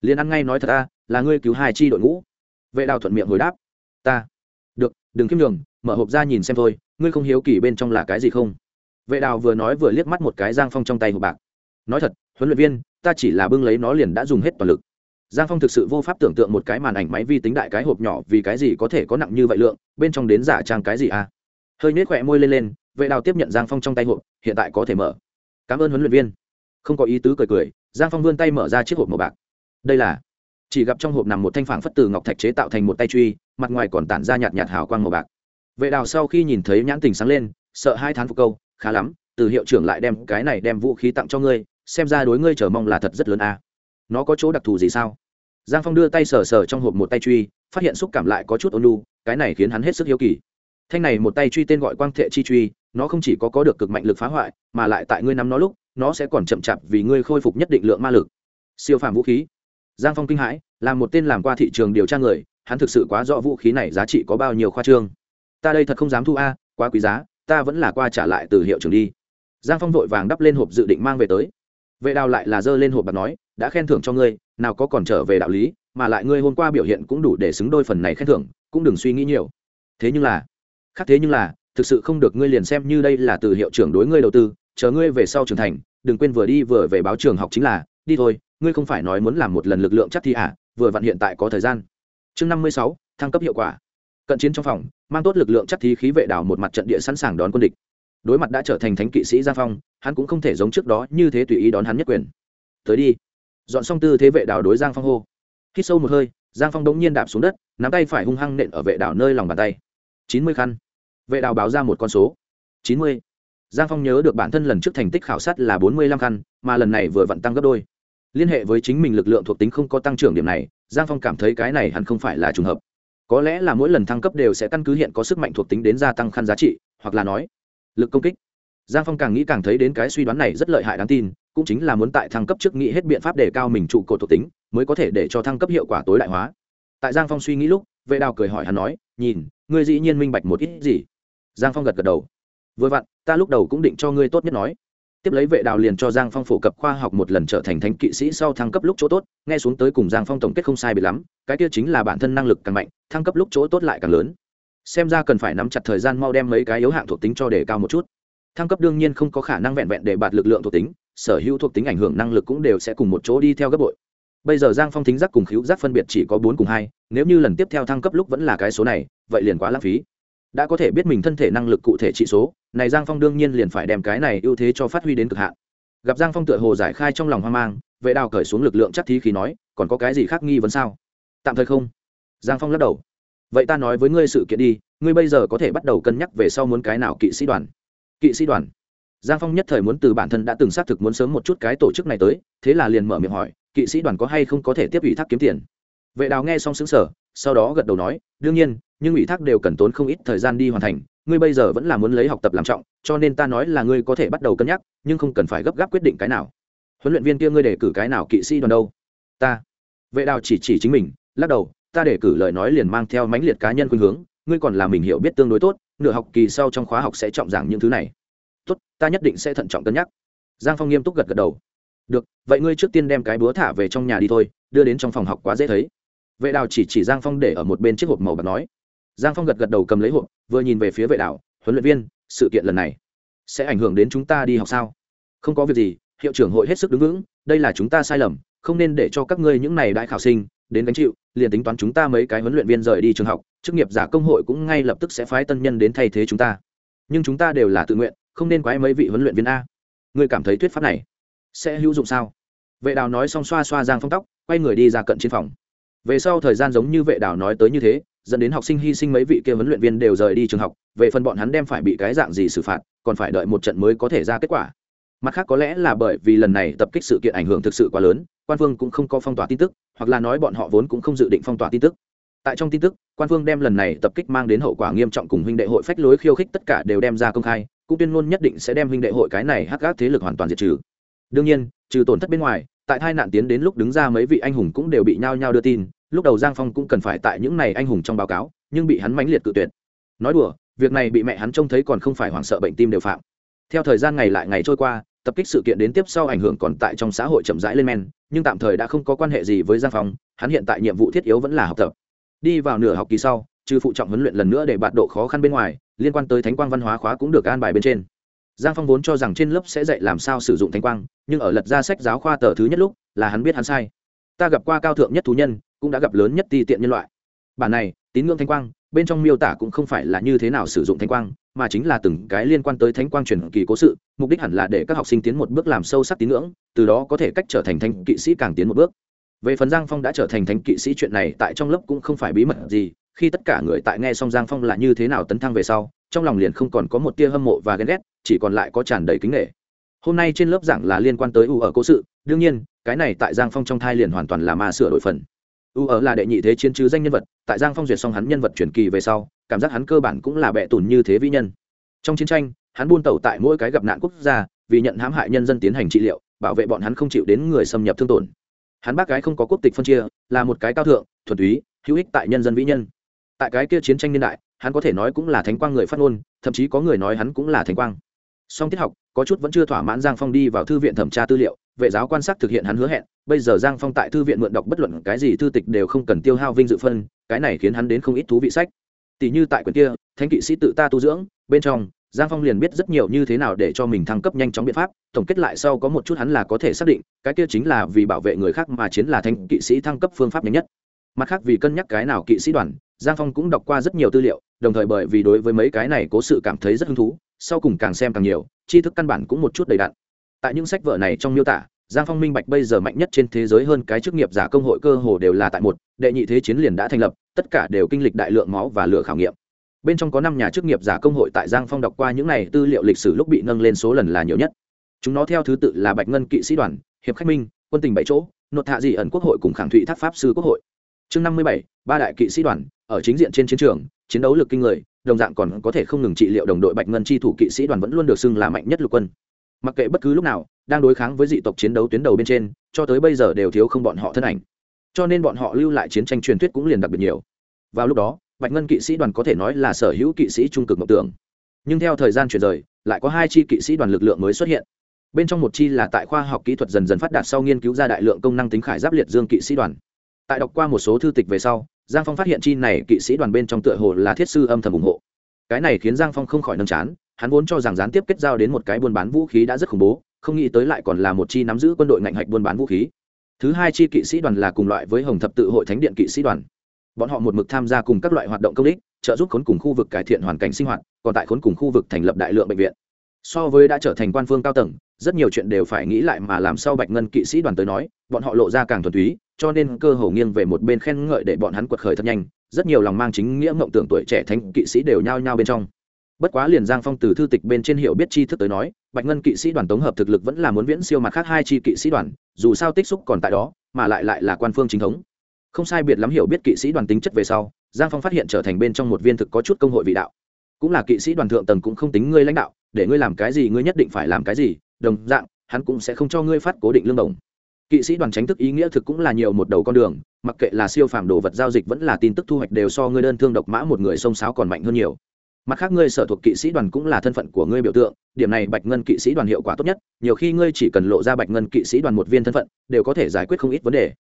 liền ăn ngay nói thật ta, là ngươi cứu hai chi đội ngũ. Vệ đào thuận miệng hồi đáp, ta. Được, đừng kiếm đường mở hộp ra nhìn xem thôi, ngươi không hiếu kỳ bên trong là cái gì không? Vệ đào vừa nói vừa liếc mắt một cái giang phong trong tay hộp bạc. Nói thật, huấn luyện viên, ta chỉ là bưng lấy nó liền đã dùng hết toàn lực. Giang phong thực sự vô pháp tưởng tượng một cái màn ảnh máy vi tính đại cái hộp nhỏ vì cái gì có thể có nặng như vậy lượng, bên trong đến giả trang cái gì à? Hơi nhếch khỏe môi lên lên, vệ đào tiếp nhận giang phong trong tay hộp, hiện tại có thể mở. Cảm ơn huấn luyện viên. Không có ý tứ cười cười, giang phong vươn tay mở ra chiếc hộp màu bạc đây là chỉ gặp trong hộp nằm một thanh phản phất từ ngọc thạch chế tạo thành một tay truy, mặt ngoài còn tản ra nhạt nhạt hào quang màu bạc. Vệ đào sau khi nhìn thấy nhãn tình sáng lên, sợ hai tháng phục câu, khá lắm, từ hiệu trưởng lại đem cái này đem vũ khí tặng cho ngươi, xem ra đối ngươi chờ mong là thật rất lớn à. nó có chỗ đặc thù gì sao? Giang phong đưa tay sờ sờ trong hộp một tay truy, phát hiện xúc cảm lại có chút ôn lu cái này khiến hắn hết sức hiếu kỳ. Thanh này một tay truy tên gọi quang thệ chi truy, nó không chỉ có có được cực mạnh lực phá hoại, mà lại tại ngươi nắm nó lúc, nó sẽ còn chậm chạp vì ngươi khôi phục nhất định lượng ma lực. Siêu phàm vũ khí giang phong kinh hãi là một tên làm qua thị trường điều tra người, hắn thực sự quá rõ vũ khí này giá trị có bao nhiêu khoa trương. Ta đây thật không dám thu a, quá quý giá, ta vẫn là qua trả lại từ hiệu trưởng đi. Giang phong vội vàng đắp lên hộp dự định mang về tới. Vệ đào lại là dơ lên hộp bạc nói, đã khen thưởng cho ngươi, nào có còn trở về đạo lý, mà lại ngươi hôm qua biểu hiện cũng đủ để xứng đôi phần này khen thưởng, cũng đừng suy nghĩ nhiều. Thế nhưng là, khác thế nhưng là, thực sự không được ngươi liền xem như đây là từ hiệu trưởng đối ngươi đầu tư, chờ ngươi về sau trưởng thành, đừng quên vừa đi vừa về báo trường học chính là đi thôi, ngươi không phải nói muốn làm một lần lực lượng chắc thi à vừa vặn hiện tại có thời gian. Chương năm mươi sáu, thăng cấp hiệu quả. Cận chiến trong phòng, mang tốt lực lượng chắc thi khí vệ đảo một mặt trận địa sẵn sàng đón quân địch. Đối mặt đã trở thành thánh kỵ sĩ gia phong, hắn cũng không thể giống trước đó như thế tùy ý đón hắn nhất quyền. Tới đi. Dọn xong tư thế vệ đảo đối giang phong hô. Hít sâu một hơi, giang phong đống nhiên đạp xuống đất, nắm tay phải hung hăng nện ở vệ đảo nơi lòng bàn tay. Chín mươi khăn. Vệ đảo báo ra một con số. Chín mươi. Giang phong nhớ được bản thân lần trước thành tích khảo sát là bốn mươi lăm khăn, mà lần này vừa vặn tăng gấp đôi liên hệ với chính mình lực lượng thuộc tính không có tăng trưởng điểm này, giang phong cảm thấy cái này hẳn không phải là trùng hợp. Có lẽ là mỗi lần thăng cấp đều sẽ căn cứ hiện có sức mạnh thuộc tính đến gia tăng khăn giá trị, hoặc là nói, lực công kích. Giang phong càng nghĩ càng thấy đến cái suy đoán này rất lợi hại đáng tin, cũng chính là muốn tại thăng cấp trước nghĩ hết biện pháp để cao mình trụ cột thuộc tính, mới có thể để cho thăng cấp hiệu quả tối đại hóa. Tại giang phong suy nghĩ lúc, vệ đào cười hỏi hắn nói, nhìn, ngươi dĩ nhiên minh bạch một ít gì? Giang phong gật gật đầu. Vừa vặn, ta lúc đầu cũng định cho ngươi tốt nhất nói tiếp lấy vệ đào liền cho giang phong phổ cập khoa học một lần trở thành thánh kỵ sĩ sau thăng cấp lúc chỗ tốt, nghe xuống tới cùng giang phong tổng kết không sai bị lắm, cái kia chính là bản thân năng lực càng mạnh, thăng cấp lúc chỗ tốt lại càng lớn. Xem ra cần phải nắm chặt thời gian mau đem mấy cái yếu hạng thuộc tính cho đề cao một chút. Thăng cấp đương nhiên không có khả năng vẹn vẹn để bạt lực lượng thuộc tính, sở hữu thuộc tính ảnh hưởng năng lực cũng đều sẽ cùng một chỗ đi theo gấp bội. Bây giờ giang phong thính giác cùng khíu giác phân biệt chỉ có bốn cùng hai, nếu như lần tiếp theo thăng cấp lúc vẫn là cái số này, vậy liền quá lãng phí đã có thể biết mình thân thể năng lực cụ thể trị số, này giang phong đương nhiên liền phải đem cái này ưu thế cho phát huy đến cực hạn. Gặp giang phong tựa hồ giải khai trong lòng hoang mang, vệ đào cởi xuống lực lượng chắc thí khí nói, còn có cái gì khác nghi vấn sao? Tạm thời không. Giang phong lắc đầu. Vậy ta nói với ngươi sự kiện đi, ngươi bây giờ có thể bắt đầu cân nhắc về sau muốn cái nào kỵ sĩ đoàn? Kỵ sĩ đoàn? Giang phong nhất thời muốn từ bản thân đã từng xác thực muốn sớm một chút cái tổ chức này tới, thế là liền mở miệng hỏi, kỵ sĩ đoàn có hay không có thể tiếp ủy thác kiếm tiền? Vệ đào nghe xong xứng sở sau đó gật đầu nói, đương nhiên, nhưng ủy thác đều cần tốn không ít thời gian đi hoàn thành, ngươi bây giờ vẫn là muốn lấy học tập làm trọng, cho nên ta nói là ngươi có thể bắt đầu cân nhắc, nhưng không cần phải gấp gáp quyết định cái nào. Huấn luyện viên kia ngươi để cử cái nào kỵ sĩ đoàn đâu? Ta. Vệ đào chỉ chỉ chính mình, lắc đầu, ta để cử lời nói liền mang theo mãnh liệt cá nhân khuynh hướng, ngươi còn là mình hiểu biết tương đối tốt, nửa học kỳ sau trong khóa học sẽ trọng giảng những thứ này. Tốt, ta nhất định sẽ thận trọng cân nhắc. Giang phong nghiêm túc gật gật đầu. Được, vậy ngươi trước tiên đem cái búa thả về trong nhà đi thôi, đưa đến trong phòng học quá dễ thấy vệ đào chỉ chỉ giang phong để ở một bên chiếc hộp màu bạc nói. Giang phong gật gật đầu cầm lấy hộp, vừa nhìn về phía vệ đào, huấn luyện viên, sự kiện lần này sẽ ảnh hưởng đến chúng ta đi học sao? Không có việc gì, hiệu trưởng hội hết sức đứng vững, đây là chúng ta sai lầm, không nên để cho các ngươi những này đại khảo sinh đến gánh chịu, liền tính toán chúng ta mấy cái huấn luyện viên rời đi trường học, chức nghiệp giả công hội cũng ngay lập tức sẽ phái tân nhân đến thay thế chúng ta. Nhưng chúng ta đều là tự nguyện, không nên quái mấy vị huấn luyện viên a. Ngươi cảm thấy thuyết pháp này sẽ hữu dụng sao? Vệ đào nói xong xoa xoa giang phong tóc, quay người đi ra cận chiến phòng về sau thời gian giống như vệ đào nói tới như thế, dẫn đến học sinh hy sinh mấy vị kia huấn luyện viên đều rời đi trường học, về phần bọn hắn đem phải bị cái dạng gì xử phạt, còn phải đợi một trận mới có thể ra kết quả. Mặt khác có lẽ là bởi vì lần này tập kích sự kiện ảnh hưởng thực sự quá lớn, quan phương cũng không có phong tỏa tin tức, hoặc là nói bọn họ vốn cũng không dự định phong tỏa tin tức. Tại trong tin tức, quan phương đem lần này tập kích mang đến hậu quả nghiêm trọng cùng huynh đệ hội phách lối khiêu khích tất cả đều đem ra công khai, cũng tuyên ngôn nhất định sẽ đem huynh đệ hội cái này hắc gác thế lực hoàn toàn diệt trừ. Đương nhiên, trừ tổn thất bên ngoài tại hai nạn tiến đến lúc đứng ra mấy vị anh hùng cũng đều bị nhao nhao đưa tin, lúc đầu giang phong cũng cần phải tại những này anh hùng trong báo cáo, nhưng bị hắn mãnh liệt cự tuyệt. Nói đùa, việc này bị mẹ hắn trông thấy còn không phải hoảng sợ bệnh tim đều phạm. Theo thời gian ngày lại ngày trôi qua, tập kích sự kiện đến tiếp sau ảnh hưởng còn tại trong xã hội chậm rãi lên men, nhưng tạm thời đã không có quan hệ gì với giang phong, hắn hiện tại nhiệm vụ thiết yếu vẫn là học tập. Đi vào nửa học kỳ sau, trừ phụ trọng huấn luyện lần nữa để bạt độ khó khăn bên ngoài, liên quan tới thánh quang văn hóa khóa cũng được an bài bên trên giang phong vốn cho rằng trên lớp sẽ dạy làm sao sử dụng thánh quang, nhưng ở lật ra sách giáo khoa tờ thứ nhất lúc, là hắn biết hắn sai. Ta gặp qua cao thượng nhất thú nhân, cũng đã gặp lớn nhất ti tiện nhân loại. Bản này, tín ngưỡng thánh quang, bên trong miêu tả cũng không phải là như thế nào sử dụng thánh quang, mà chính là từng cái liên quan tới thánh quang truyền kỳ cố sự, mục đích hẳn là để các học sinh tiến một bước làm sâu sắc tín ngưỡng, từ đó có thể cách trở thành thánh kỵ sĩ càng tiến một bước. Về phần giang phong đã trở thành thánh kỵ sĩ chuyện này tại trong lớp cũng không phải bí mật gì, khi tất cả người tại nghe xong giang phong là như thế nào tấn thăng về sau trong lòng liền không còn có một tia hâm mộ và ghen ghét, chỉ còn lại có tràn đầy kính nghệ hôm nay trên lớp giảng là liên quan tới u ở cố sự, đương nhiên, cái này tại giang phong trong thai liền hoàn toàn là ma sửa đổi phần. U ở là đệ nhị thế chiến chứ danh nhân vật, tại giang phong duyệt xong hắn nhân vật truyền kỳ về sau, cảm giác hắn cơ bản cũng là bệ tùn như thế vĩ nhân. Trong chiến tranh, hắn buôn tẩu tại mỗi cái gặp nạn quốc gia, vì nhận hãm hại nhân dân tiến hành trị liệu, bảo vệ bọn hắn không chịu đến người xâm nhập thương tổn. Hắn bác gái không có quốc tịch phân chia, là một cái cao thượng, thuần túy, hữu ích tại nhân dân vĩ nhân. Tại cái kia chiến tranh niên đại hắn có thể nói cũng là thánh quang người phát ngôn, thậm chí có người nói hắn cũng là thánh quang. Song tiết học, có chút vẫn chưa thỏa mãn giang phong đi vào thư viện thẩm tra tư liệu, vệ giáo quan sát thực hiện hắn hứa hẹn, bây giờ giang phong tại thư viện mượn đọc bất luận cái gì thư tịch đều không cần tiêu hao vinh dự phân, cái này khiến hắn đến không ít thú vị sách. Tỷ như tại quyển kia, thánh kỵ sĩ tự ta tu dưỡng, bên trong, giang phong liền biết rất nhiều như thế nào để cho mình thăng cấp nhanh chóng biện pháp, tổng kết lại sau có một chút hắn là có thể xác định, cái kia chính là vì bảo vệ người khác mà chiến là thánh kỵ sĩ thăng cấp phương pháp nhanh nhất. Mặt khác vì cân nhắc cái nào kỵ sĩ đoàn giang phong cũng đọc qua rất nhiều tư liệu, đồng thời bởi vì đối với mấy cái này cố sự cảm thấy rất hứng thú, sau cùng càng xem càng nhiều, tri thức căn bản cũng một chút đầy đặn. Tại những sách vở này trong miêu tả, giang phong minh bạch bây giờ mạnh nhất trên thế giới hơn cái chức nghiệp giả công hội cơ hồ đều là tại một, đệ nhị thế chiến liền đã thành lập, tất cả đều kinh lịch đại lượng máu và lửa khảo nghiệm. Bên trong có năm nhà chức nghiệp giả công hội tại giang phong đọc qua những này tư liệu lịch sử lúc bị nâng lên số lần là nhiều nhất. Chúng nó theo thứ tự là bạch ngân kỵ sĩ đoàn, hiệp khách minh, quân tình bảy chỗ nội hạ dị ẩn quốc hội cùng khẳng thụy tháp pháp sư quốc hội. Chương năm mươi bảy, ba đại kỵ sĩ đoàn ở chính diện trên chiến trường, chiến đấu lực kinh người, đồng dạng còn có thể không ngừng trị liệu đồng đội bạch ngân chi thủ kỵ sĩ đoàn vẫn luôn được xưng là mạnh nhất lục quân. Mặc kệ bất cứ lúc nào, đang đối kháng với dị tộc chiến đấu tuyến đầu bên trên, cho tới bây giờ đều thiếu không bọn họ thân ảnh. Cho nên bọn họ lưu lại chiến tranh truyền thuyết cũng liền đặc biệt nhiều. Vào lúc đó, bạch ngân kỵ sĩ đoàn có thể nói là sở hữu kỵ sĩ trung cực mộng tưởng. Nhưng theo thời gian chuyển rời, lại có hai chi kỵ sĩ đoàn lực lượng mới xuất hiện. Bên trong một chi là tại khoa học kỹ thuật dần dần phát đạt sau nghiên cứu ra đại lượng công năng tính khải giáp liệt dương kỵ sĩ đoàn. Tại đọc qua một số thư tịch về sau giang phong phát hiện chi này kỵ sĩ đoàn bên trong tựa hồ là thiết sư âm thầm ủng hộ. Cái này khiến giang phong không khỏi nâng chán, hắn vốn cho rằng gián tiếp kết giao đến một cái buôn bán vũ khí đã rất khủng bố, không nghĩ tới lại còn là một chi nắm giữ quân đội ngạnh hạch buôn bán vũ khí. Thứ hai chi kỵ sĩ đoàn là cùng loại với hồng thập tự hội thánh điện kỵ sĩ đoàn. Bọn họ một mực tham gia cùng các loại hoạt động công ích, trợ giúp khốn cùng khu vực cải thiện hoàn cảnh sinh hoạt, còn tại khốn cùng khu vực thành lập đại lượng bệnh viện so với đã trở thành quan phương cao tầng, rất nhiều chuyện đều phải nghĩ lại mà làm sao bạch ngân kỵ sĩ đoàn tới nói, bọn họ lộ ra càng thuần túy, cho nên cơ hồ nghiêng về một bên khen ngợi để bọn hắn quật khởi thật nhanh. Rất nhiều lòng mang chính nghĩa mộng tưởng tuổi trẻ thánh kỵ sĩ đều nhao nhao bên trong. Bất quá liền giang phong từ thư tịch bên trên hiểu biết chi thức tới nói, bạch ngân kỵ sĩ đoàn tổng hợp thực lực vẫn là muốn viễn siêu mặt khác hai chi kỵ sĩ đoàn, dù sao tích xúc còn tại đó, mà lại lại là quan phương chính thống. Không sai biệt lắm hiểu biết kỵ sĩ đoàn tính chất về sau, giang phong phát hiện trở thành bên trong một viên thực có chút công hội vị đạo. Cũng là kỵ sĩ đoàn thượng tầng cũng không tính ngươi lãnh đạo để ngươi làm cái gì ngươi nhất định phải làm cái gì, đồng dạng, hắn cũng sẽ không cho ngươi phát cố định lương đồng. Kỵ sĩ đoàn tránh thức ý nghĩa thực cũng là nhiều một đầu con đường, mặc kệ là siêu phàm đồ vật giao dịch vẫn là tin tức thu hoạch đều so ngươi đơn thương độc mã một người sông sáo còn mạnh hơn nhiều. Mặt khác ngươi sở thuộc kỵ sĩ đoàn cũng là thân phận của ngươi biểu tượng, điểm này bạch ngân kỵ sĩ đoàn hiệu quả tốt nhất, nhiều khi ngươi chỉ cần lộ ra bạch ngân kỵ sĩ đoàn một viên thân phận, đều có thể giải quyết không ít vấn đề.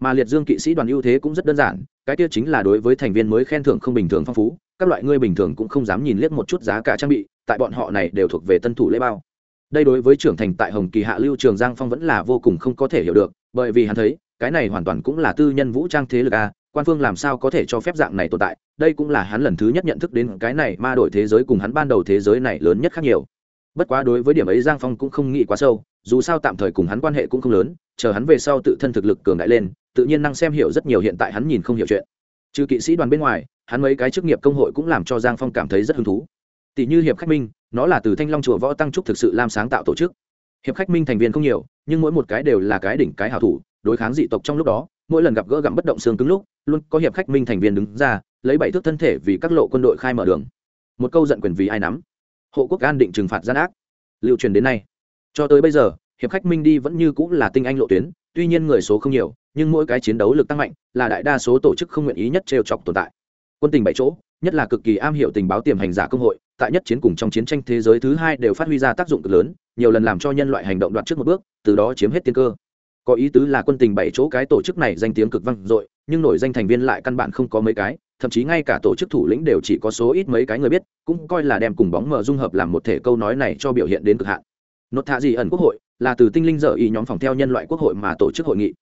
Mà liệt dương kỵ sĩ đoàn ưu thế cũng rất đơn giản, cái tiêu chính là đối với thành viên mới khen thưởng không bình thường phong phú, các loại ngươi bình thường cũng không dám nhìn liếc một chút giá cả trang bị tại bọn họ này đều thuộc về tân thủ lễ bao. Đây đối với trưởng thành tại hồng kỳ hạ lưu trường giang phong vẫn là vô cùng không có thể hiểu được, bởi vì hắn thấy, cái này hoàn toàn cũng là tư nhân vũ trang thế lực a, quan phương làm sao có thể cho phép dạng này tồn tại, đây cũng là hắn lần thứ nhất nhận thức đến cái này ma đổi thế giới cùng hắn ban đầu thế giới này lớn nhất khác nhiều. Bất quá đối với điểm ấy giang phong cũng không nghĩ quá sâu, dù sao tạm thời cùng hắn quan hệ cũng không lớn, chờ hắn về sau tự thân thực lực cường đại lên, tự nhiên năng xem hiểu rất nhiều hiện tại hắn nhìn không hiểu chuyện. Trừ kỵ sĩ đoàn bên ngoài, hắn mấy cái chức nghiệp công hội cũng làm cho giang phong cảm thấy rất hứng thú tỷ như hiệp khách minh, nó là từ thanh long chùa võ tăng trúc thực sự làm sáng tạo tổ chức. Hiệp khách minh thành viên không nhiều, nhưng mỗi một cái đều là cái đỉnh cái hảo thủ, đối kháng dị tộc trong lúc đó, mỗi lần gặp gỡ gặm bất động xương cứng lúc, luôn có hiệp khách minh thành viên đứng ra, lấy bảy thước thân thể vì các lộ quân đội khai mở đường. Một câu giận quyền vì ai nắm? Hộ quốc an định trừng phạt gian ác. Lưu truyền đến nay. Cho tới bây giờ, hiệp khách minh đi vẫn như cũng là tinh anh lộ tuyến, tuy nhiên người số không nhiều, nhưng mỗi cái chiến đấu lực tăng mạnh, là đại đa số tổ chức không nguyện ý nhất trêu chọc tồn tại. Quân tình bảy chỗ nhất là cực kỳ am hiểu tình báo tiềm hành giả công hội, tại nhất chiến cùng trong chiến tranh thế giới thứ hai đều phát huy ra tác dụng cực lớn, nhiều lần làm cho nhân loại hành động đoạt trước một bước, từ đó chiếm hết tiên cơ. Có ý tứ là quân tình bảy chỗ cái tổ chức này danh tiếng cực vang dội, nhưng nổi danh thành viên lại căn bản không có mấy cái, thậm chí ngay cả tổ chức thủ lĩnh đều chỉ có số ít mấy cái người biết, cũng coi là đem cùng bóng mờ dung hợp làm một thể câu nói này cho biểu hiện đến cực hạn. Nốt thạ gì ẩn quốc hội là từ tinh linh dở ý nhóm phòng theo nhân loại quốc hội mà tổ chức hội nghị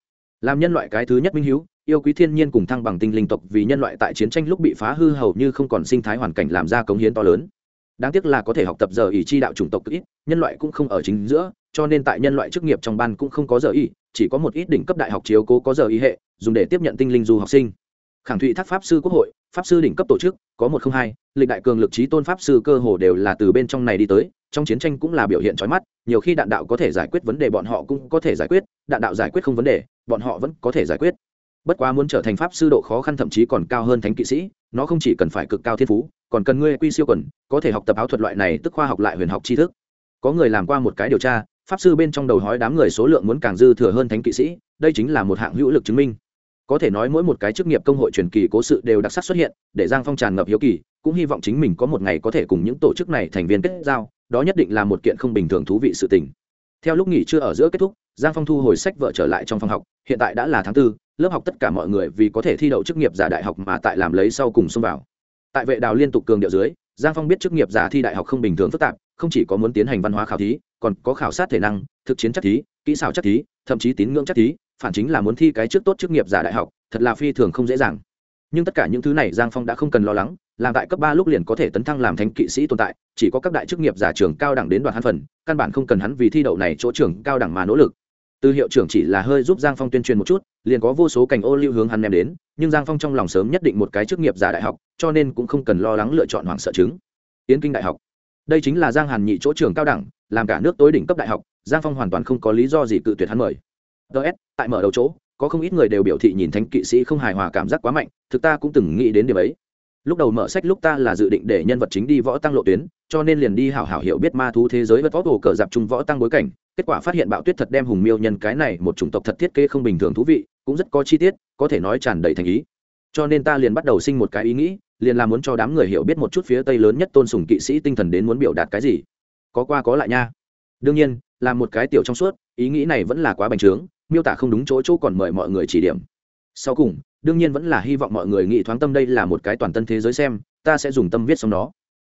làm nhân loại cái thứ nhất minh hiếu, yêu quý thiên nhiên cùng thăng bằng tinh linh tộc vì nhân loại tại chiến tranh lúc bị phá hư hầu như không còn sinh thái hoàn cảnh làm ra cống hiến to lớn. Đáng tiếc là có thể học tập giờ ý chi đạo chủng tộc ít, nhân loại cũng không ở chính giữa, cho nên tại nhân loại chức nghiệp trong ban cũng không có giờ ý chỉ có một ít đỉnh cấp đại học chiếu cố có giờ ý hệ, dùng để tiếp nhận tinh linh du học sinh. Khẳng thụy thác pháp sư quốc hội, pháp sư đỉnh cấp tổ chức, có một không hai, lịch đại cường lực trí tôn pháp sư cơ hồ đều là từ bên trong này đi tới, trong chiến tranh cũng là biểu hiện trói mắt, nhiều khi đạn đạo có thể giải quyết vấn đề bọn họ cũng có thể giải quyết, đạn đạo giải quyết không vấn đề bọn họ vẫn có thể giải quyết. Bất quá muốn trở thành pháp sư độ khó khăn thậm chí còn cao hơn thánh kỵ sĩ, nó không chỉ cần phải cực cao thiên phú, còn cần ngươi quy siêu quần, có thể học tập áo thuật loại này tức khoa học lại huyền học tri thức. Có người làm qua một cái điều tra, pháp sư bên trong đầu hói đám người số lượng muốn càng dư thừa hơn thánh kỵ sĩ, đây chính là một hạng hữu lực chứng minh. Có thể nói mỗi một cái chức nghiệp công hội truyền kỳ cố sự đều đặc sắc xuất hiện, để giang phong tràn ngập hiếu kỳ, cũng hy vọng chính mình có một ngày có thể cùng những tổ chức này thành viên kết giao, đó nhất định là một kiện không bình thường thú vị sự tình. Theo lúc nghỉ trưa ở giữa kết thúc giang phong thu hồi sách vợ trở lại trong phòng học, hiện tại đã là tháng tư, lớp học tất cả mọi người vì có thể thi đậu chức nghiệp giả đại học mà tại làm lấy sau cùng xông vào. Tại vệ đào liên tục cường điệu dưới, giang phong biết chức nghiệp giả thi đại học không bình thường phức tạp, không chỉ có muốn tiến hành văn hóa khảo thí, còn có khảo sát thể năng, thực chiến chắc thí, kỹ xảo chắc thí, thậm chí tín ngưỡng chắc thí, phản chính là muốn thi cái trước tốt chức nghiệp giả đại học, thật là phi thường không dễ dàng. Nhưng tất cả những thứ này giang phong đã không cần lo lắng, làm tại cấp ba lúc liền có thể tấn thăng làm thánh kỵ sĩ tồn tại, chỉ có các đại chức nghiệp giả trường cao đẳng đến đoạn hắn phần, căn bản không cần hắn vì thi đậu này chỗ trường cao đẳng mà nỗ lực từ hiệu trưởng chỉ là hơi giúp giang phong tuyên truyền một chút, liền có vô số cành ô lưu hướng hắn ném đến, nhưng giang phong trong lòng sớm nhất định một cái chức nghiệp giả đại học, cho nên cũng không cần lo lắng lựa chọn hoảng sợ chứng. Yến kinh đại học. Đây chính là giang hàn nhị chỗ trường cao đẳng, làm cả nước tối đỉnh cấp đại học, giang phong hoàn toàn không có lý do gì cự tuyệt hắn mời. Ts tại mở đầu chỗ, có không ít người đều biểu thị nhìn thánh kỵ sĩ không hài hòa cảm giác quá mạnh, thực ta cũng từng nghĩ đến điều ấy lúc đầu mở sách lúc ta là dự định để nhân vật chính đi võ tăng lộ tuyến, cho nên liền đi hảo hảo hiểu biết ma thú thế giới vật võ tổ cờ dạp chung võ tăng bối cảnh. Kết quả phát hiện bạo tuyết thật đem hùng miêu nhân cái này một chủng tộc thật thiết kế không bình thường thú vị, cũng rất có chi tiết, có thể nói tràn đầy thành ý. Cho nên ta liền bắt đầu sinh một cái ý nghĩ, liền là muốn cho đám người hiểu biết một chút phía tây lớn nhất tôn sùng kỵ sĩ tinh thần đến muốn biểu đạt cái gì. Có qua có lại nha. Đương nhiên, là một cái tiểu trong suốt, ý nghĩ này vẫn là quá bành trướng, miêu tả không đúng chỗ chỗ còn mời mọi người chỉ điểm sau cùng, đương nhiên vẫn là hy vọng mọi người nghĩ thoáng tâm đây là một cái toàn tân thế giới xem, ta sẽ dùng tâm viết xong đó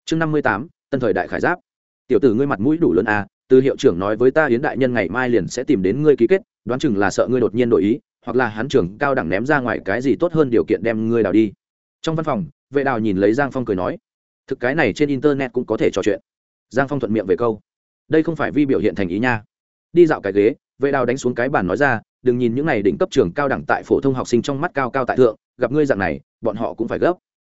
chương năm mươi tám, tân thời đại khải giáp. Tiểu tử ngươi mặt mũi đủ lớn à từ hiệu trưởng nói với ta hiến đại nhân ngày mai liền sẽ tìm đến ngươi ký kết, đoán chừng là sợ ngươi đột nhiên đổi ý, hoặc là hắn trưởng cao đẳng ném ra ngoài cái gì tốt hơn điều kiện đem ngươi đào đi. Trong văn phòng, vệ đào nhìn lấy giang phong cười nói, thực cái này trên internet cũng có thể trò chuyện. Giang phong thuận miệng về câu, đây không phải vi biểu hiện thành ý nha. Đi dạo cái ghế, vệ đào đánh xuống cái bàn nói ra đừng nhìn những này đỉnh cấp trường cao đẳng tại phổ thông học sinh trong mắt cao cao tại thượng, gặp ngươi dạng này, bọn họ cũng phải gấp.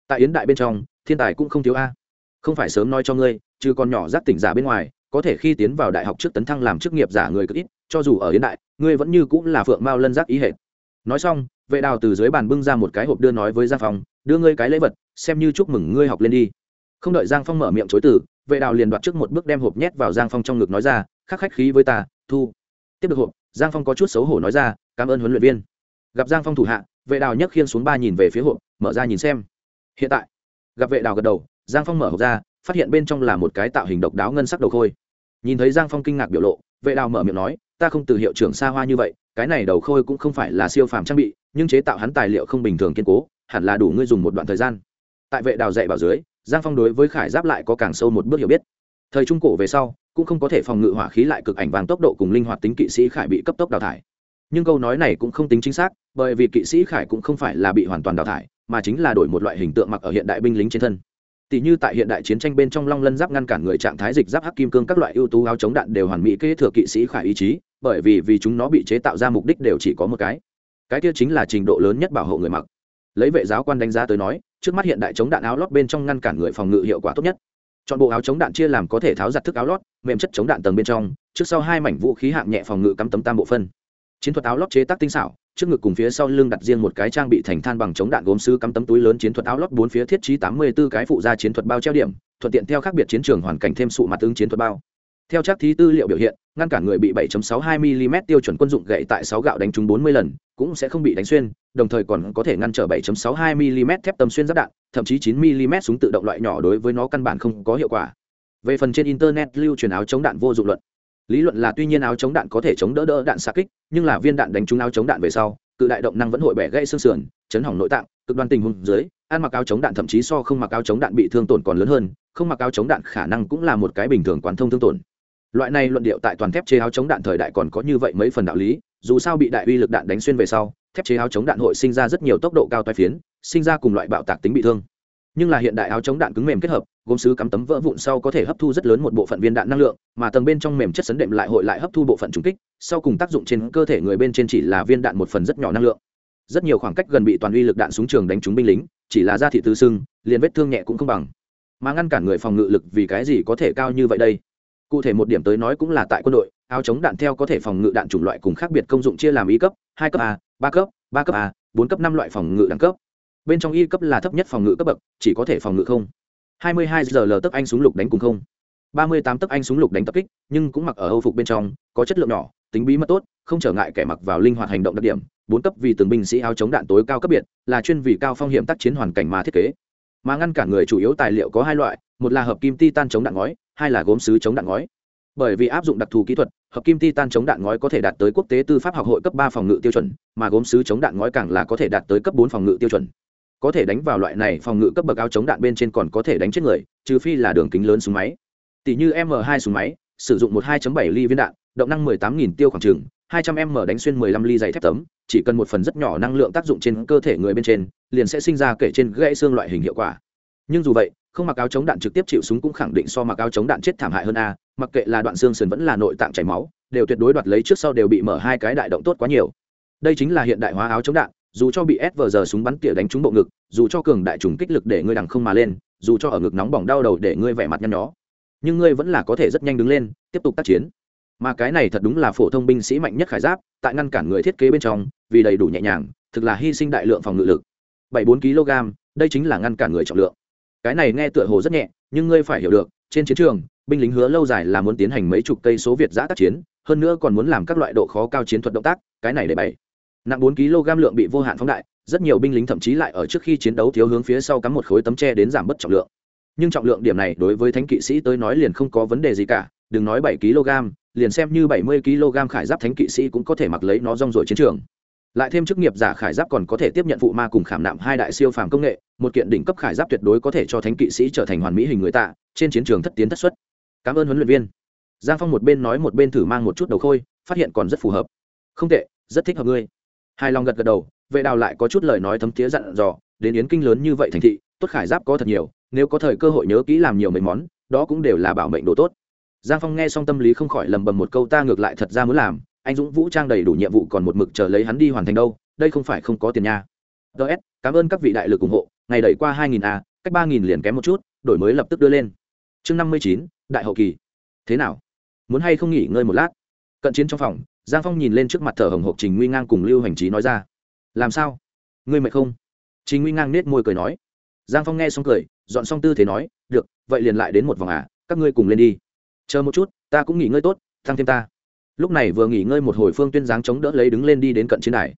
Tại yến đại bên trong, thiên tài cũng không thiếu a. Không phải sớm nói cho ngươi chứ còn nhỏ giác tỉnh giả bên ngoài, có thể khi tiến vào đại học trước tấn thăng làm chức nghiệp giả người cực ít, cho dù ở yến đại, ngươi vẫn như cũng là phượng mao lân giác ý hệ nói xong, vệ đào từ dưới bàn bưng ra một cái hộp đưa nói với giang phong, đưa ngươi cái lễ vật, xem như chúc mừng ngươi học lên đi. Không đợi giang phong mở miệng chối từ, vệ đào liền đoạt trước một bước đem hộp nhét vào giang phong trong ngực nói ra, khắc khách khí với ta, thu. Tiếp được hộp giang phong có chút xấu hổ nói ra, cảm ơn huấn luyện viên. Gặp giang phong thủ hạ, vệ đào nhấc khiên xuống ba nhìn về phía hộp mở ra nhìn xem. Hiện tại, gặp vệ đào gật đầu, giang phong mở hộp ra, phát hiện bên trong là một cái tạo hình độc đáo ngân sắc đầu khôi. Nhìn thấy giang phong kinh ngạc biểu lộ, vệ đào mở miệng nói, ta không từ hiệu trưởng xa hoa như vậy, cái này đầu khôi cũng không phải là siêu phàm trang bị, nhưng chế tạo hắn tài liệu không bình thường kiên cố, hẳn là đủ ngươi dùng một đoạn thời gian. Tại vệ đào dạy bảo dưới, giang phong đối với khải giáp lại có càng sâu một bước hiểu biết thời trung cổ về sau, cũng không có thể phòng ngự hỏa khí lại cực ảnh vàng tốc độ cùng linh hoạt tính kỵ sĩ khải bị cấp tốc đào thải. Nhưng câu nói này cũng không tính chính xác, bởi vì kỵ sĩ khải cũng không phải là bị hoàn toàn đào thải, mà chính là đổi một loại hình tượng mặc ở hiện đại binh lính trên thân. Tỷ như tại hiện đại chiến tranh bên trong long lân giáp ngăn cản người trạng thái dịch giáp hắc kim cương các loại ưu tú áo chống đạn đều hoàn mỹ kế thừa kỵ sĩ khải ý chí, bởi vì vì chúng nó bị chế tạo ra mục đích đều chỉ có một cái. Cái kia chính là trình độ lớn nhất bảo hộ người mặc. Lấy vệ giáo quan đánh giá tới nói, trước mắt hiện đại chống đạn áo lót bên trong ngăn cản người phòng ngự hiệu quả tốt nhất chọn bộ áo chống đạn chia làm có thể tháo giặt thức áo lót, mềm chất chống đạn tầng bên trong, trước sau hai mảnh vũ khí hạng nhẹ phòng ngự cắm tấm tam bộ phân. Chiến thuật áo lót chế tác tinh xảo, trước ngực cùng phía sau lưng đặt riêng một cái trang bị thành than bằng chống đạn gốm sứ cắm tấm túi lớn chiến thuật áo lót bốn phía thiết trí tám mươi 84 cái phụ gia chiến thuật bao treo điểm, thuận tiện theo khác biệt chiến trường hoàn cảnh thêm sụ mặt ứng chiến thuật bao theo chắc thí tư liệu biểu hiện, ngăn cản người bị 7.62 mm tiêu chuẩn quân dụng gậy tại 6 gạo đánh trúng 40 lần, cũng sẽ không bị đánh xuyên, đồng thời còn có thể ngăn trở 7.62 mm thép tầm xuyên giáp đạn, thậm chí 9 mm súng tự động loại nhỏ đối với nó căn bản không có hiệu quả. Về phần trên internet lưu truyền áo chống đạn vô dụng luận. Lý luận là tuy nhiên áo chống đạn có thể chống đỡ đỡ đạn xa kích, nhưng là viên đạn đánh trúng áo chống đạn về sau, cự đại động năng vẫn hội bẻ gãy xương sườn, chấn hỏng nội tạng, cực đoan tình huống dưới, ăn mặc áo chống đạn thậm chí so không mặc áo chống đạn bị thương tổn còn lớn hơn, không mặc áo chống đạn khả năng cũng là một cái bình thường quán thông thương tổn loại này luận điệu tại toàn thép chế áo chống đạn thời đại còn có như vậy mấy phần đạo lý, dù sao bị đại uy lực đạn đánh xuyên về sau, thép chế áo chống đạn hội sinh ra rất nhiều tốc độ cao toai phiến, sinh ra cùng loại bạo tạc tính bị thương. Nhưng là hiện đại áo chống đạn cứng mềm kết hợp, gốm sứ cắm tấm vỡ vụn sau có thể hấp thu rất lớn một bộ phận viên đạn năng lượng, mà tầng bên trong mềm chất sấn đệm lại hội lại hấp thu bộ phận trùng kích, sau cùng tác dụng trên cơ thể người bên trên chỉ là viên đạn một phần rất nhỏ năng lượng. Rất nhiều khoảng cách gần bị toàn uy lực đạn súng trường đánh trúng binh lính, chỉ là da thị tứ sưng, liền vết thương nhẹ cũng không bằng. Mà ngăn cản người phòng ngự lực vì cái gì có thể cao như vậy đây? Cụ thể một điểm tới nói cũng là tại quân đội, áo chống đạn theo có thể phòng ngự đạn chủng loại cùng khác biệt công dụng chia làm y cấp, hai cấp a, ba cấp ba cấp a, bốn cấp năm loại phòng ngự đẳng cấp. Bên trong y cấp là thấp nhất phòng ngự cấp bậc, chỉ có thể phòng ngự không. Hai mươi hai giờ l tức anh súng lục đánh cùng không. Ba mươi tám tấc anh súng lục đánh tập kích, nhưng cũng mặc ở âu phục bên trong, có chất lượng nhỏ, tính bí mật tốt, không trở ngại kẻ mặc vào linh hoạt hành động đặc điểm. Bốn cấp vì từng binh sĩ áo chống đạn tối cao cấp biệt, là chuyên vì cao phong hiểm tác chiến hoàn cảnh mà thiết kế. Mà ngăn cản người chủ yếu tài liệu có hai loại, một là hợp kim titan chống đạn ngói hai là gốm sứ chống đạn ngói. Bởi vì áp dụng đặc thù kỹ thuật, hợp kim titan chống đạn ngói có thể đạt tới quốc tế tư pháp học hội cấp ba phòng ngự tiêu chuẩn, mà gốm sứ chống đạn ngói càng là có thể đạt tới cấp bốn phòng ngự tiêu chuẩn. Có thể đánh vào loại này phòng ngự cấp bậc áo chống đạn bên trên còn có thể đánh chết người, trừ phi là đường kính lớn súng máy. Tỷ như m 2 súng máy, sử dụng một 2.7 ly viên đạn, động năng 18.000 tiêu khoảng trường 200 m đánh xuyên 15 ly dày thép tấm, chỉ cần một phần rất nhỏ năng lượng tác dụng trên cơ thể người bên trên, liền sẽ sinh ra kể trên gãy xương loại hình hiệu quả. Nhưng dù vậy không mặc áo chống đạn trực tiếp chịu súng cũng khẳng định so mặc áo chống đạn chết thảm hại hơn a, mặc kệ là đoạn xương sườn vẫn là nội tạng chảy máu, đều tuyệt đối đoạt lấy trước sau đều bị mở hai cái đại động tốt quá nhiều. Đây chính là hiện đại hóa áo chống đạn, dù cho bị ép vờ giờ súng bắn tỉa đánh trúng bộ ngực, dù cho cường đại trùng kích lực để ngươi đằng không mà lên, dù cho ở ngực nóng bỏng đau đầu để ngươi vẻ mặt nhăn nhó, nhưng ngươi vẫn là có thể rất nhanh đứng lên, tiếp tục tác chiến. Mà cái này thật đúng là phổ thông binh sĩ mạnh nhất khải giáp, tại ngăn cản người thiết kế bên trong, vì đầy đủ nhẹ nhàng, thực là hy sinh đại lượng phòng ngự lực. Bảy bốn kg, đây chính là ngăn cản người trọng lượng cái này nghe tựa hồ rất nhẹ, nhưng ngươi phải hiểu được, trên chiến trường, binh lính hứa lâu dài là muốn tiến hành mấy chục cây số việt giã tác chiến, hơn nữa còn muốn làm các loại độ khó cao chiến thuật động tác, cái này để bảy nặng bốn kg lượng bị vô hạn phóng đại, rất nhiều binh lính thậm chí lại ở trước khi chiến đấu thiếu hướng phía sau cắm một khối tấm tre đến giảm bớt trọng lượng. Nhưng trọng lượng điểm này đối với thánh kỵ sĩ tới nói liền không có vấn đề gì cả, đừng nói bảy kg, liền xem như bảy mươi kg khải giáp thánh kỵ sĩ cũng có thể mặc lấy nó rong rồi chiến trường lại thêm chức nghiệp giả khải giáp còn có thể tiếp nhận phụ ma cùng khảm nạm hai đại siêu phàm công nghệ, một kiện đỉnh cấp khải giáp tuyệt đối có thể cho thánh kỵ sĩ trở thành hoàn mỹ hình người tạ, trên chiến trường thất tiến thất xuất. Cảm ơn huấn luyện viên. Giang phong một bên nói một bên thử mang một chút đầu khôi, phát hiện còn rất phù hợp. Không tệ, rất thích hợp ngươi. Hai lòng gật gật đầu, vệ đào lại có chút lời nói thấm tía dặn dò, đến yến kinh lớn như vậy thành thị, tốt khải giáp có thật nhiều, nếu có thời cơ hội nhớ kỹ làm nhiều mấy món, đó cũng đều là bảo mệnh đồ tốt. Giang phong nghe xong tâm lý không khỏi lầm bầm một câu ta ngược lại thật ra muốn làm anh dũng vũ trang đầy đủ nhiệm vụ còn một mực chờ lấy hắn đi hoàn thành đâu, đây không phải không có tiền nha. Ts cảm ơn các vị đại lực ủng hộ, ngày đẩy qua hai nghìn a, cách 3 nghìn liền kém một chút, đổi mới lập tức đưa lên. Chương năm mươi chín, đại hậu kỳ. Thế nào? Muốn hay không nghỉ ngơi một lát? Cận chiến trong phòng, giang phong nhìn lên trước mặt thở hồng hộc trình nguy ngang cùng lưu hành trí nói ra. Làm sao? Ngươi mệt không? Trình nguy ngang nết môi cười nói. Giang phong nghe xong cười, dọn xong tư thế nói, được, vậy liền lại đến một vòng à các ngươi cùng lên đi. Chờ một chút, ta cũng nghỉ ngơi tốt, thăng thêm ta lúc này vừa nghỉ ngơi một hồi phương tuyên giáng chống đỡ lấy đứng lên đi đến cận chiến đài.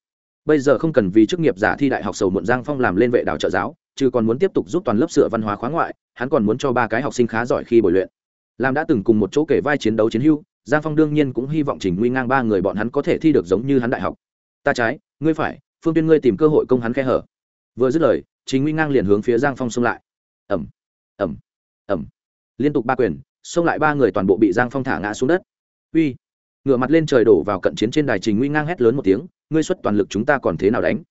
Bây giờ không cần vì chức nghiệp giả thi đại học sầu muộn giang phong làm lên vệ đảo trợ giáo, chứ còn muốn tiếp tục giúp toàn lớp sửa văn hóa khóa ngoại, hắn còn muốn cho ba cái học sinh khá giỏi khi bồi luyện. Làm đã từng cùng một chỗ kể vai chiến đấu chiến hưu giang phong đương nhiên cũng hy vọng chỉnh nguy ngang ba người bọn hắn có thể thi được giống như hắn đại học. Ta trái, ngươi phải, phương tuyên ngươi tìm cơ hội công hắn khe hở. Vừa dứt lời chính nguy ngang liền hướng phía giang phong xông lại. Ẩm ẩm ẩm liên tục ba quyền, xông lại ba người toàn bộ bị giang phong thả ngã xuống đất. Uy ngửa mặt lên trời đổ vào cận chiến trên đài trình nguy ngang hét lớn một tiếng, ngươi xuất toàn lực chúng ta còn thế nào đánh?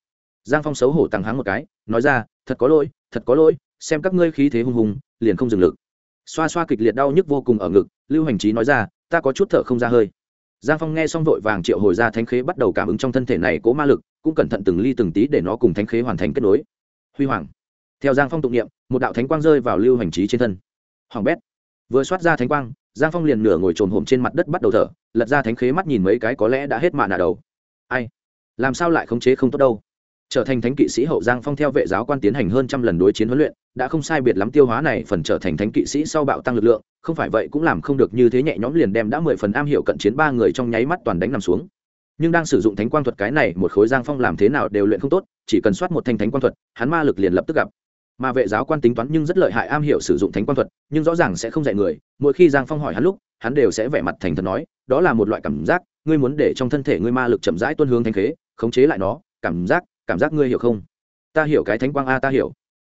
Giang phong xấu hổ tăng háng một cái, nói ra, thật có lỗi, thật có lỗi, xem các ngươi khí thế hung hùng, liền không dừng lực. Xoa xoa kịch liệt đau nhức vô cùng ở ngực, lưu hành trí nói ra, ta có chút thở không ra hơi. Giang phong nghe xong vội vàng triệu hồi ra thánh khế bắt đầu cảm ứng trong thân thể này cố ma lực, cũng cẩn thận từng ly từng tí để nó cùng thánh khế hoàn thành kết nối. Huy hoàng. Theo giang phong tụng niệm, một đạo thánh quang rơi vào lưu hành trí trên thân. Hoàng bét. Vừa xoát ra thánh quang giang phong liền nửa ngồi trồm hổm trên mặt đất bắt đầu thở, lật ra thánh khế mắt nhìn mấy cái có lẽ đã hết mạ nạ đầu. Ai? Làm sao lại khống chế không tốt đâu? Trở thành thánh kỵ sĩ hậu giang phong theo vệ giáo quan tiến hành hơn trăm lần đối chiến huấn luyện, đã không sai biệt lắm tiêu hóa này phần trở thành thánh kỵ sĩ sau bạo tăng lực lượng, không phải vậy cũng làm không được như thế nhẹ nhõm liền đem đã mười phần am hiểu cận chiến ba người trong nháy mắt toàn đánh nằm xuống. Nhưng đang sử dụng thánh quang thuật cái này, một khối giang phong làm thế nào đều luyện không tốt, chỉ cần soát một thanh thánh quang thuật, hắn ma lực liền lập tức gặp mà vệ giáo quan tính toán nhưng rất lợi hại am hiểu sử dụng thánh quan thuật, nhưng rõ ràng sẽ không dạy người. Mỗi khi giang phong hỏi hắn lúc, hắn đều sẽ vẻ mặt thành thật nói, đó là một loại cảm giác, ngươi muốn để trong thân thể ngươi ma lực chậm rãi tuân hướng thanh khế, khống chế lại nó, cảm giác cảm giác ngươi hiểu không? Ta hiểu cái thánh quang a, ta hiểu.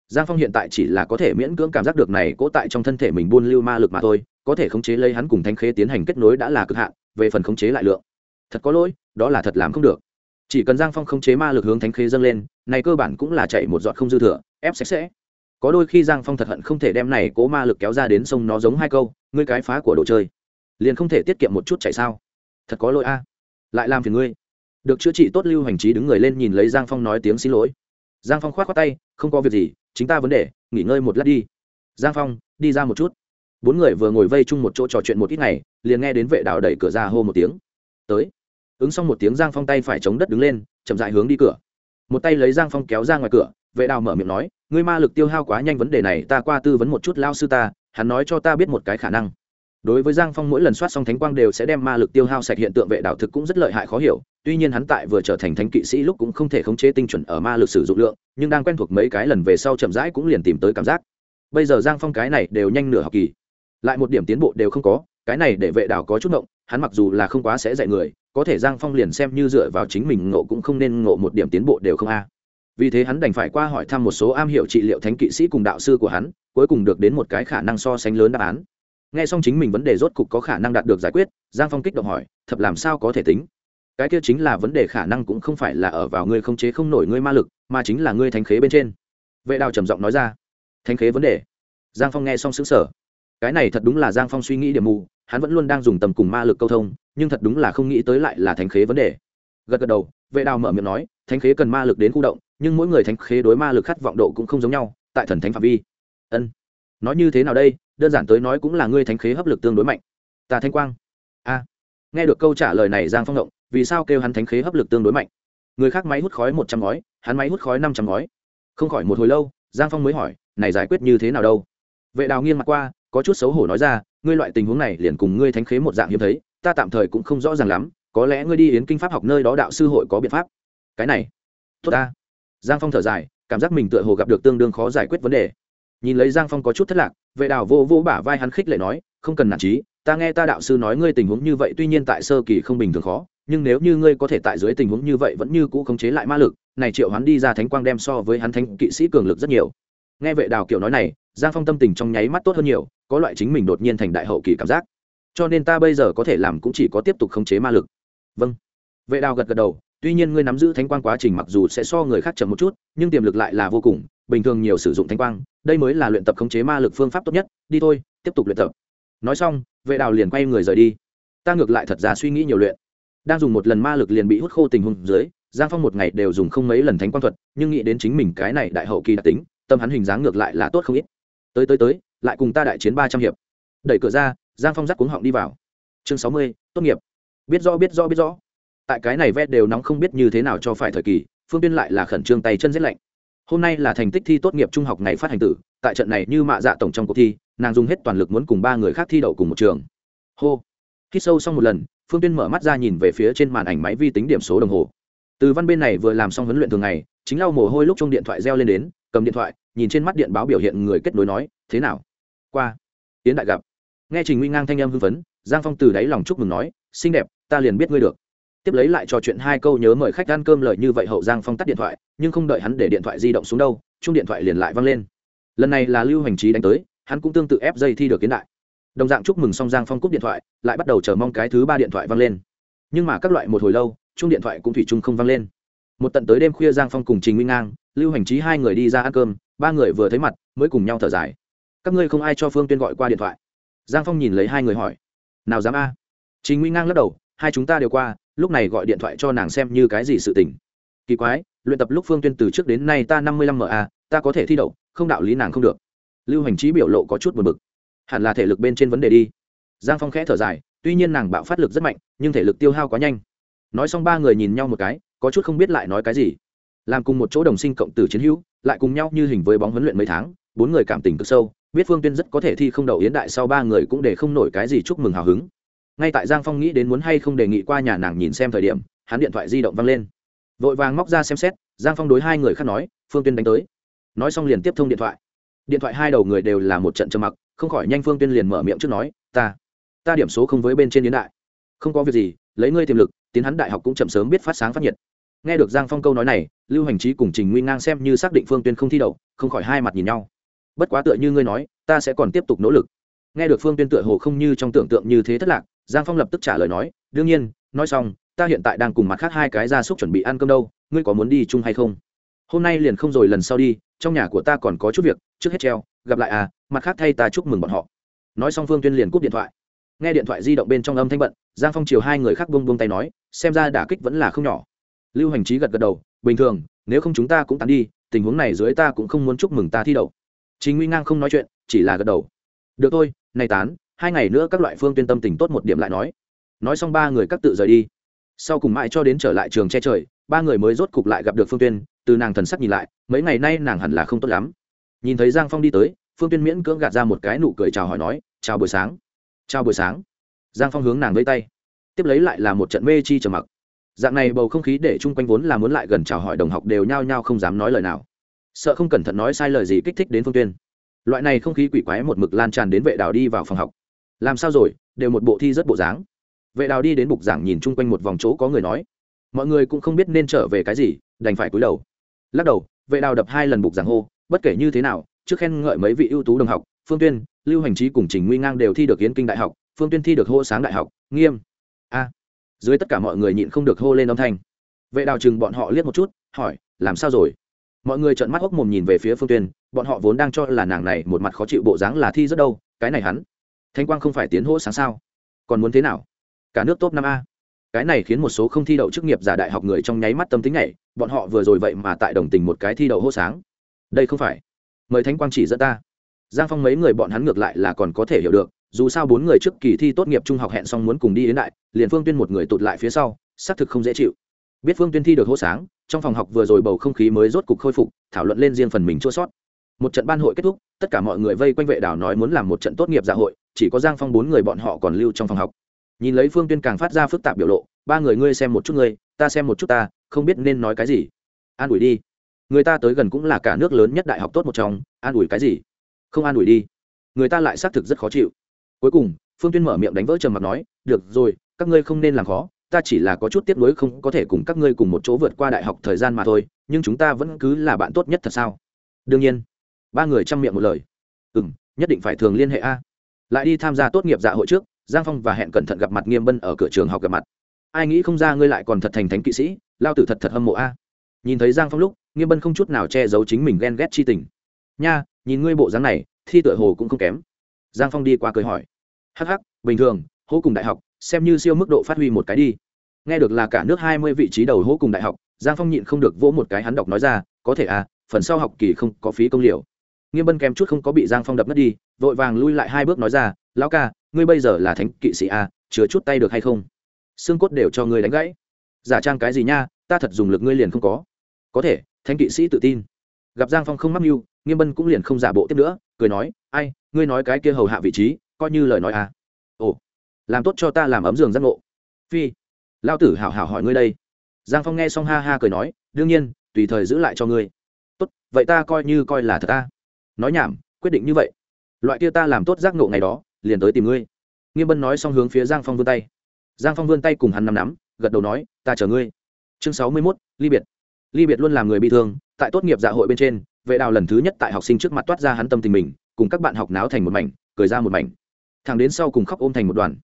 Giang phong hiện tại chỉ là có thể miễn cưỡng cảm giác được này cố tại trong thân thể mình buôn lưu ma lực mà thôi, có thể khống chế lấy hắn cùng thanh khế tiến hành kết nối đã là cực hạn, về phần khống chế lại lượng. Thật có lỗi, đó là thật làm không được chỉ cần giang phong khống chế ma lực hướng thánh khế dâng lên, này cơ bản cũng là chạy một giọt không dư thừa, ép sạch sẽ. Có đôi khi giang phong thật hận không thể đem này cố ma lực kéo ra đến sông nó giống hai câu, ngươi cái phá của đồ chơi, liền không thể tiết kiệm một chút chạy sao? Thật có lỗi a, lại làm phiền ngươi. Được chữa trị tốt lưu hành trí đứng người lên nhìn lấy giang phong nói tiếng xin lỗi. Giang phong k h o á t khoác tay, không có việc gì, chính ta vấn đề, nghỉ ngơi một lát đi. Giang phong, đi ra một chút. Bốn người vừa ngồi vây chung một chỗ trò chuyện một ít ngày, liền nghe đến vệ đạo đẩy cửa ra hô một tiếng. Tới ứng xong một tiếng giang phong tay phải chống đất đứng lên, chậm dại hướng đi cửa. Một tay lấy giang phong kéo ra ngoài cửa, vệ đào mở miệng nói, ngươi ma lực tiêu hao quá nhanh vấn đề này, ta qua tư vấn một chút lao sư ta, hắn nói cho ta biết một cái khả năng. Đối với giang phong mỗi lần soát xong thánh quang đều sẽ đem ma lực tiêu hao sạch, hiện tượng vệ đạo thực cũng rất lợi hại khó hiểu, tuy nhiên hắn tại vừa trở thành thánh kỵ sĩ lúc cũng không thể khống chế tinh chuẩn ở ma lực sử dụng lượng, nhưng đang quen thuộc mấy cái lần về sau chậm rãi cũng liền tìm tới cảm giác. Bây giờ giang phong cái này đều nhanh nửa học kỳ, lại một điểm tiến bộ đều không có cái này để vệ đạo có chút động hắn mặc dù là không quá sẽ dạy người, có thể giang phong liền xem như dựa vào chính mình ngộ cũng không nên ngộ một điểm tiến bộ đều không a. Vì thế hắn đành phải qua hỏi thăm một số am hiểu trị liệu thánh kỵ sĩ cùng đạo sư của hắn, cuối cùng được đến một cái khả năng so sánh lớn đáp án. Nghe xong chính mình vấn đề rốt cục có khả năng đạt được giải quyết, giang phong kích động hỏi thật làm sao có thể tính? Cái kia chính là vấn đề khả năng cũng không phải là ở vào ngươi không chế không nổi ngươi ma lực, mà chính là ngươi thánh khế bên trên. Vệ đào trầm giọng nói ra. Thánh khế vấn đề. Giang phong nghe xong xứng sở cái này thật đúng là giang phong suy nghĩ điểm mù hắn vẫn luôn đang dùng tầm cùng ma lực câu thông, nhưng thật đúng là không nghĩ tới lại là thánh khế vấn đề. Gật gật đầu, vệ đào mở miệng nói, thánh khế cần ma lực đến khu động, nhưng mỗi người thánh khế đối ma lực khát vọng độ cũng không giống nhau, tại thần thánh phạm vi. Ân. Nói như thế nào đây? Đơn giản tới nói cũng là ngươi thánh khế hấp lực tương đối mạnh. Ta thanh quang. A. Nghe được câu trả lời này, giang phong động, vì sao kêu hắn thánh khế hấp lực tương đối mạnh? Người khác máy hút khói một trăm ngói, hắn máy hút khói năm trăm ngói. Không khỏi một hồi lâu, giang phong mới hỏi, này giải quyết như thế nào đâu? Vệ đào nghiêng mặt qua, có chút xấu hổ nói ra ngươi loại tình huống này liền cùng ngươi thánh khế một dạng hiếm thấy, ta tạm thời cũng không rõ ràng lắm, có lẽ ngươi đi yến kinh pháp học nơi đó đạo sư hội có biện pháp. Cái này, tốt ta. Giang phong thở dài, cảm giác mình tựa hồ gặp được tương đương khó giải quyết vấn đề. Nhìn lấy giang phong có chút thất lạc, vệ đào vô vô bả vai hắn khích lệ nói, không cần nản trí ta nghe ta đạo sư nói ngươi tình huống như vậy tuy nhiên tại sơ kỳ không bình thường khó, nhưng nếu như ngươi có thể tại dưới tình huống như vậy vẫn như cũ khống chế lại ma lực, này triệu hắn đi ra thánh quang đem so với hắn thánh kỵ sĩ cường lực rất nhiều. Nghe vệ đào kiểu nói này, giang phong tâm tình trong nháy mắt tốt hơn nhiều có loại chính mình đột nhiên thành đại hậu kỳ cảm giác. Cho nên ta bây giờ có thể làm cũng chỉ có tiếp tục khống chế ma lực. Vâng. Vệ đào gật gật đầu, tuy nhiên ngươi nắm giữ thánh quang quá trình mặc dù sẽ so người khác chậm một chút, nhưng tiềm lực lại là vô cùng, bình thường nhiều sử dụng thánh quang, đây mới là luyện tập khống chế ma lực phương pháp tốt nhất, đi thôi, tiếp tục luyện tập. Nói xong, vệ đào liền quay người rời đi. Ta ngược lại thật ra suy nghĩ nhiều luyện. Đang dùng một lần ma lực liền bị hút khô tình huống dưới, giang phong một ngày đều dùng không mấy lần thánh quang thuật, nhưng nghĩ đến chính mình cái này đại hậu kỳ đặc tính, tâm hắn hình dáng ngược lại là tốt không ít. Tới tới tới lại cùng ta đại chiến ba trăm hiệp. Đẩy cửa ra, giang phong dắt cuống họng đi vào. Chương sáu mươi, tốt nghiệp. Biết rõ biết rõ biết rõ. Tại cái này vét đều nóng không biết như thế nào cho phải thời kỳ, phương tiên lại là khẩn trương tay chân rét lạnh. Hôm nay là thành tích thi tốt nghiệp trung học ngày phát hành tử, tại trận này như mạ dạ tổng trong cuộc thi, nàng dùng hết toàn lực muốn cùng ba người khác thi đậu cùng một trường. Hô. Khi sâu xong một lần, phương tiên mở mắt ra nhìn về phía trên màn ảnh máy vi tính điểm số đồng hồ. Từ văn bên này vừa làm xong huấn luyện thường ngày, chính lau mồ hôi lúc trong điện thoại reo lên đến, cầm điện thoại, nhìn trên mắt điện báo biểu hiện người kết nối nói, thế nào? Qua. Tiến đại gặp. Nghe trình nguy ngang thanh âm hưng phấn, giang phong từ đáy lòng chúc mừng nói, xinh đẹp, ta liền biết ngươi được. Tiếp lấy lại trò chuyện hai câu nhớ mời khách ăn cơm lời như vậy hậu giang phong tắt điện thoại, nhưng không đợi hắn để điện thoại di động xuống đâu chung điện thoại liền lại văng lên. Lần này là lưu hành trí đánh tới, hắn cũng tương tự ép dây thi được kiến đại. Đồng dạng chúc mừng xong giang phong cúp điện thoại, lại bắt đầu chờ mong cái thứ ba điện thoại văng lên. Nhưng mà các loại một hồi lâu chung điện thoại cũng thủy chung không văng lên. Một tận tới đêm khuya giang phong cùng trình nguyên ngang, lưu hành trí hai người đi ra ăn cơm, ba người vừa thấy mặt, mới cùng nhau thở dài các ngươi không ai cho phương tuyên gọi qua điện thoại giang phong nhìn lấy hai người hỏi nào dám a chính nguy ngang lắc đầu, hai chúng ta đều qua, lúc này gọi điện thoại cho nàng xem như cái gì sự tình. Kỳ quái, luyện tập lúc phương tuyên từ trước đến nay ta năm mươi lăm ma ta có thể thi đậu, không đạo lý nàng không được. Lưu hành trí biểu lộ có chút buồn bực. Hẳn là thể lực bên trên vấn đề đi. Giang phong khẽ thở dài, tuy nhiên nàng bạo phát lực rất mạnh, nhưng thể lực tiêu hao quá nhanh. Nói xong ba người nhìn nhau một cái, có chút không biết lại nói cái gì. Làm cùng một chỗ đồng sinh cộng tử chiến hữu, lại cùng nhau như hình với bóng huấn luyện mấy tháng, bốn người cảm tình cực sâu biết phương tuyên rất có thể thi không đậu yến đại sau ba người cũng để không nổi cái gì chúc mừng hào hứng. Ngay tại giang phong nghĩ đến muốn hay không đề nghị qua nhà nàng nhìn xem thời điểm, hắn điện thoại di động văng lên. Vội vàng móc ra xem xét, giang phong đối hai người khác nói, phương tuyên đánh tới. Nói xong liền tiếp thông điện thoại. Điện thoại hai đầu người đều là một trận trầm mặc, không khỏi nhanh phương tuyên liền mở miệng trước nói, ta ta điểm số không với bên trên yến đại. Không có việc gì, lấy ngươi tiềm lực, tiến hắn đại học cũng chậm sớm biết phát sáng phát nhiệt. Nghe được giang phong câu nói này, lưu hành trí cùng trình nguy ngang xem như xác định phương tuyên không thi đậu, không khỏi hai mặt nhìn nhau bất quá tựa như ngươi nói, ta sẽ còn tiếp tục nỗ lực. Nghe được phương tuyên tựa hồ không như trong tưởng tượng như thế thất lạc, giang phong lập tức trả lời nói, đương nhiên, nói xong, ta hiện tại đang cùng mặt khác hai cái gia súc chuẩn bị ăn cơm đâu, ngươi có muốn đi chung hay không? Hôm nay liền không rồi, lần sau đi, trong nhà của ta còn có chút việc, trước hết treo, gặp lại à mặt khác thay ta chúc mừng bọn họ. Nói xong phương tuyên liền cúp điện thoại. Nghe điện thoại di động bên trong âm thanh bận, giang phong chiều hai người khác bông bông tay nói, xem ra đả kích vẫn là không nhỏ. Lưu hành trí gật gật đầu, bình thường, nếu không chúng ta cũng tán đi, tình huống này dưới ta cũng không muốn chúc mừng ta thi đậu chính nguy ngang không nói chuyện, chỉ là gật đầu. Được thôi này tán, hai ngày nữa các loại phương tuyên tâm tình tốt một điểm lại nói. Nói xong ba người các tự rời đi. Sau cùng mãi cho đến trở lại trường che trời, ba người mới rốt cục lại gặp được phương tuyên, từ nàng thần sắc nhìn lại, mấy ngày nay nàng hẳn là không tốt lắm. Nhìn thấy giang phong đi tới, phương tuyên miễn cưỡng gạt ra một cái nụ cười chào hỏi nói, chào buổi sáng. Chào buổi sáng. Giang phong hướng nàng vẫy tay. Tiếp lấy lại là một trận mê chi trầm mặc. Dạng này bầu không khí để chung quanh vốn là muốn lại gần chào hỏi đồng học đều nhao nhao không dám nói lời nào sợ không cẩn thận nói sai lời gì kích thích đến phương tuyên. Loại này không khí quỷ quái một mực lan tràn đến vệ đào đi vào phòng học. Làm sao rồi? Đều một bộ thi rất bộ dáng. Vệ đào đi đến bục giảng nhìn chung quanh một vòng chỗ có người nói. Mọi người cũng không biết nên trở về cái gì, đành phải cúi đầu. Lắc đầu, vệ đào đập hai lần bục giảng hô, bất kể như thế nào, trước khen ngợi mấy vị ưu tú đồng học, phương tuyên, lưu hành trí cùng trình nguy ngang đều thi được hiến kinh đại học, phương tuyên thi được hô sáng đại học, nghiêm. A. Dưới tất cả mọi người nhịn không được hô lên âm thanh. Vệ đào chừng bọn họ liếc một chút, hỏi, làm sao rồi? Mọi người trợn mắt hốc mồm nhìn về phía phương tuyên, bọn họ vốn đang cho là nàng này một mặt khó chịu bộ dáng là thi rất đâu, cái này hắn thanh quang không phải tiến hỗ sáng sao? Còn muốn thế nào? Cả nước top năm a. Cái này khiến một số không thi đậu chức nghiệp giả đại học người trong nháy mắt tâm tính này bọn họ vừa rồi vậy mà tại đồng tình một cái thi đậu hô sáng. Đây không phải. Mời thánh quang chỉ dẫn ta. Giang phong mấy người bọn hắn ngược lại là còn có thể hiểu được, dù sao bốn người trước kỳ thi tốt nghiệp trung học hẹn xong muốn cùng đi đến đại, liền phương tuyên một người tụt lại phía sau, xác thực không dễ chịu biết phương tuyên thi được hô sáng, trong phòng học vừa rồi bầu không khí mới rốt cục khôi phục, thảo luận lên riêng phần mình chua sót. Một trận ban hội kết thúc, tất cả mọi người vây quanh vệ đảo nói muốn làm một trận tốt nghiệp dạ hội, chỉ có giang phong bốn người bọn họ còn lưu trong phòng học. Nhìn lấy phương tuyên càng phát ra phức tạp biểu lộ, ba người ngươi xem một chút ngươi, ta xem một chút ta, không biết nên nói cái gì. An ủi đi. Người ta tới gần cũng là cả nước lớn nhất đại học tốt một trong, an ủi cái gì? Không an ủi đi. Người ta lại xác thực rất khó chịu. Cuối cùng, phương tuyên mở miệng đánh vỡ trầm mặt nói, được rồi, các ngươi không nên làm khó ta chỉ là có chút tiếc nuối không có thể cùng các ngươi cùng một chỗ vượt qua đại học thời gian mà thôi, nhưng chúng ta vẫn cứ là bạn tốt nhất thật sao? Đương nhiên. Ba người chăm miệng một lời. Ừ m nhất định phải thường liên hệ a. Lại đi tham gia tốt nghiệp dạ hội trước, giang phong và hẹn cẩn thận gặp mặt nghiêm bân ở cửa trường học gặp mặt. Ai nghĩ không ra ngươi lại còn thật thành thánh kỵ sĩ, lao tử thật thật hâm mộ a. Nhìn thấy giang phong lúc, nghiêm bân không chút nào che giấu chính mình ghen ghét chi tình. Nha, nhìn ngươi bộ dáng này, thi tựa hồ cũng không kém. Giang phong đi qua cười hỏi. Hắc hắc, bình thường, hô cùng đại học xem như siêu mức độ phát huy một cái đi. Nghe được là cả nước hai mươi vị trí đầu hỗ cùng đại học, giang phong nhịn không được vỗ một cái hắn đọc nói ra, có thể à phần sau học kỳ không có phí công liều. Nghiêm bân kém chút không có bị giang phong đập mất đi, vội vàng lui lại hai bước nói ra, lão ca, ngươi bây giờ là thánh kỵ sĩ à chứa chút tay được hay không? Xương cốt đều cho ngươi đánh gãy. Giả trang cái gì nha, ta thật dùng lực ngươi liền không có. Có thể, thánh kỵ sĩ tự tin. Gặp giang phong không mắc mưu, nghiêm bân cũng liền không giả bộ tiếp nữa, cười nói, ai, ngươi nói cái kia hầu hạ vị trí, coi như lời nói à. Ồ làm tốt cho ta làm ấm giường giác ngộ. Phi lao tử hảo hảo hỏi ngươi đây. Giang phong nghe xong ha ha cười nói, đương nhiên, tùy thời giữ lại cho ngươi. Tốt, vậy ta coi như coi là thật ta. Nói nhảm, quyết định như vậy. Loại kia ta làm tốt giác ngộ ngày đó, liền tới tìm ngươi. Nghiêm bân nói xong hướng phía giang phong vươn tay. Giang phong vươn tay cùng hắn nắm nắm, gật đầu nói, ta chờ ngươi. Chương sáu mươi mốt, ly biệt. Ly biệt luôn làm người bị thương, tại tốt nghiệp dạ hội bên trên, vệ đào lần thứ nhất tại học sinh trước mặt toát ra hắn tâm tình mình, cùng các bạn học náo thành một mảnh, cười ra một mảnh. Thằng đến sau cùng khóc ôm thành một đoàn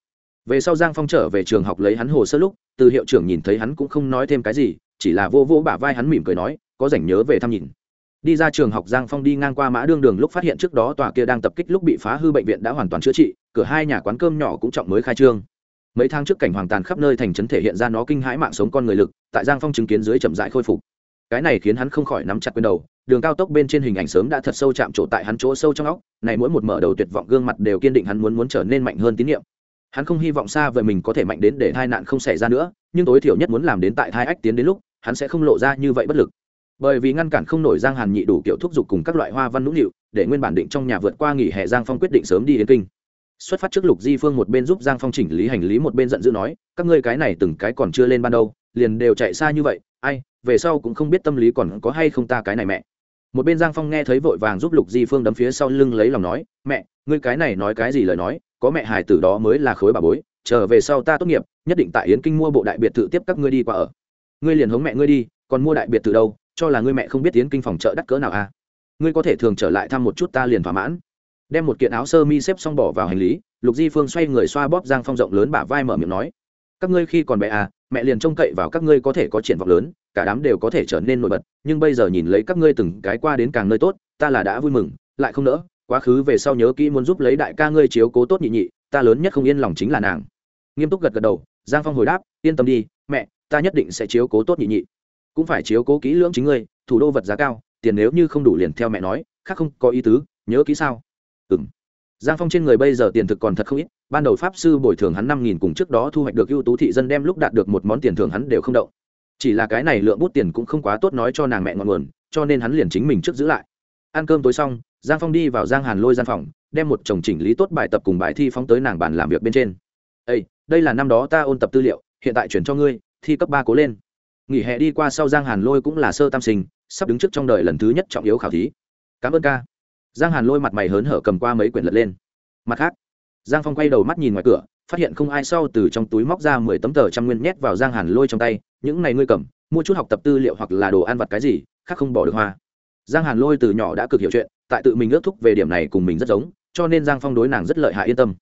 về sau giang phong trở về trường học lấy hắn hồ sơ lúc, từ hiệu trưởng nhìn thấy hắn cũng không nói thêm cái gì, chỉ là vô vô bả vai hắn mỉm cười nói, có rảnh nhớ về thăm nhìn. Đi ra trường học, giang phong đi ngang qua mã đương đường lúc phát hiện trước đó tòa kia đang tập kích lúc bị phá hư bệnh viện đã hoàn toàn chữa trị, cửa hai nhà quán cơm nhỏ cũng trọng mới khai trương. Mấy tháng trước cảnh hoàng tàn khắp nơi thành trấn thể hiện ra nó kinh hãi mạng sống con người lực, tại giang phong chứng kiến dưới chậm rãi khôi phục. Cái này khiến hắn không khỏi nắm chặt quyền đầu, đường cao tốc bên trên hình ảnh sớm đã thật sâu chạm trổ tại hắn chỗ sâu trong óc, này mỗi một mở đầu tuyệt vọng gương mặt đều kiên định hắn muốn muốn trở nên mạnh hơn tín nhiệm hắn không hy vọng xa về mình có thể mạnh đến để tai nạn không xảy ra nữa, nhưng tối thiểu nhất muốn làm đến tại thai ách tiến đến lúc, hắn sẽ không lộ ra như vậy bất lực. Bởi vì ngăn cản không nổi giang hàn nhị đủ kiểu thúc giục cùng các loại hoa văn nũng nịu, để nguyên bản định trong nhà vượt qua nghỉ hè giang phong quyết định sớm đi đến kinh. Xuất phát trước lục di phương một bên giúp giang phong chỉnh lý hành lý một bên giận dữ nói, các ngươi cái này từng cái còn chưa lên ban đâu, liền đều chạy xa như vậy, ai, về sau cũng không biết tâm lý còn có hay không ta cái này mẹ. Một bên giang phong nghe thấy vội vàng giúp lục di phương đấm phía sau lưng lấy lòng nói, mẹ, ngươi cái này nói cái gì lời nói có mẹ hài tử đó mới là khối bà bối, trở về sau ta tốt nghiệp, nhất định tại yến kinh mua bộ đại biệt thự tiếp các ngươi đi qua ở. Ngươi liền hống mẹ ngươi đi, còn mua đại biệt thự đâu, cho là ngươi mẹ không biết yến kinh phòng chợ đắt cỡ nào à? Ngươi có thể thường trở lại thăm một chút ta liền thỏa mãn. Đem một kiện áo sơ mi xếp xong bỏ vào hành lý, lục di phương xoay người xoa bóp giang phong rộng lớn bả vai mở miệng nói. Các ngươi khi còn bé à mẹ liền trông cậy vào các ngươi có thể có triển vọng lớn, cả đám đều có thể trở nên nổi bật, nhưng bây giờ nhìn lấy các ngươi từng cái qua đến càng nơi tốt, ta là đã vui mừng, lại không nỡ quá khứ về sau nhớ kỹ muốn giúp lấy đại ca ngươi chiếu cố tốt nhị nhị, ta lớn nhất không yên lòng chính là nàng. Nghiêm túc gật gật đầu, giang phong hồi đáp, yên tâm đi, mẹ, ta nhất định sẽ chiếu cố tốt nhị nhị. Cũng phải chiếu cố kỹ lưỡng chính ngươi, thủ đô vật giá cao, tiền nếu như không đủ liền theo mẹ nói, khác không có ý tứ, nhớ kỹ sao? Ừ m giang phong trên người bây giờ tiền thực còn thật không ít, ban đầu pháp sư bồi thường hắn năm nghìn cùng trước đó thu hoạch được ưu tú thị dân đem lúc đạt được một món tiền thường hắn đều không động. Chỉ là cái này lượng bút tiền cũng không quá tốt nói cho nàng mẹ ngọn nguồn, cho nên hắn liền chính mình trước giữ lại. Ăn cơm tối xong giang phong đi vào giang hàn lôi gian phòng, đem một chồng chỉnh lý tốt bài tập cùng bài thi phóng tới nàng bàn làm việc bên trên. Ây đây là năm đó ta ôn tập tư liệu, hiện tại chuyển cho ngươi, thi cấp ba cố lên. Nghỉ hè đi qua sau giang hàn lôi cũng là sơ tam sinh, sắp đứng trước trong đời lần thứ nhất trọng yếu khảo thí. Cảm ơn ca. Giang hàn lôi mặt mày hớn hở cầm qua mấy quyển lật lên. Mặt khác, giang phong quay đầu mắt nhìn ngoài cửa, phát hiện không ai sau từ trong túi móc ra mười tấm tờ trăm nguyên nhét vào giang hàn lôi trong tay, những này ngươi cầm, mua chút học tập tư liệu hoặc là đồ ăn vặt cái gì, khác không bỏ được hoa. Giang hàn lôi từ nhỏ đã cực hiểu chuyện tại tự mình ước thúc về điểm này cùng mình rất giống, cho nên giang phong đối nàng rất lợi hại yên tâm.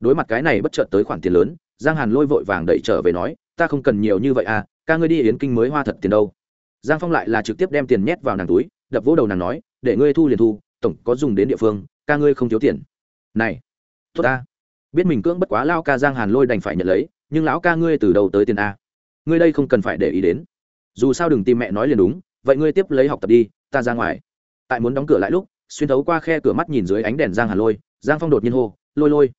Đối mặt cái này bất chợt tới khoản tiền lớn, giang hàn lôi vội vàng đẩy trở về nói, ta không cần nhiều như vậy à ca ngươi đi yến kinh mới hoa thật tiền đâu. Giang phong lại là trực tiếp đem tiền nhét vào nàng túi, đập vỗ đầu nàng nói, để ngươi thu liền thu, tổng có dùng đến địa phương, ca ngươi không thiếu tiền. Này, tốt ta. Biết mình cưỡng bất quá lao ca giang hàn lôi đành phải nhận lấy, nhưng lão ca ngươi từ đầu tới tiền a, ngươi đây không cần phải để ý đến. Dù sao đừng tìm mẹ nói liền đúng, vậy ngươi tiếp lấy học tập đi, ta ra ngoài. Tại muốn đóng cửa lại lúc xuyên thấu qua khe cửa mắt nhìn dưới ánh đèn giang hàn lôi, giang phong đột nhiên hô, lôi lôi,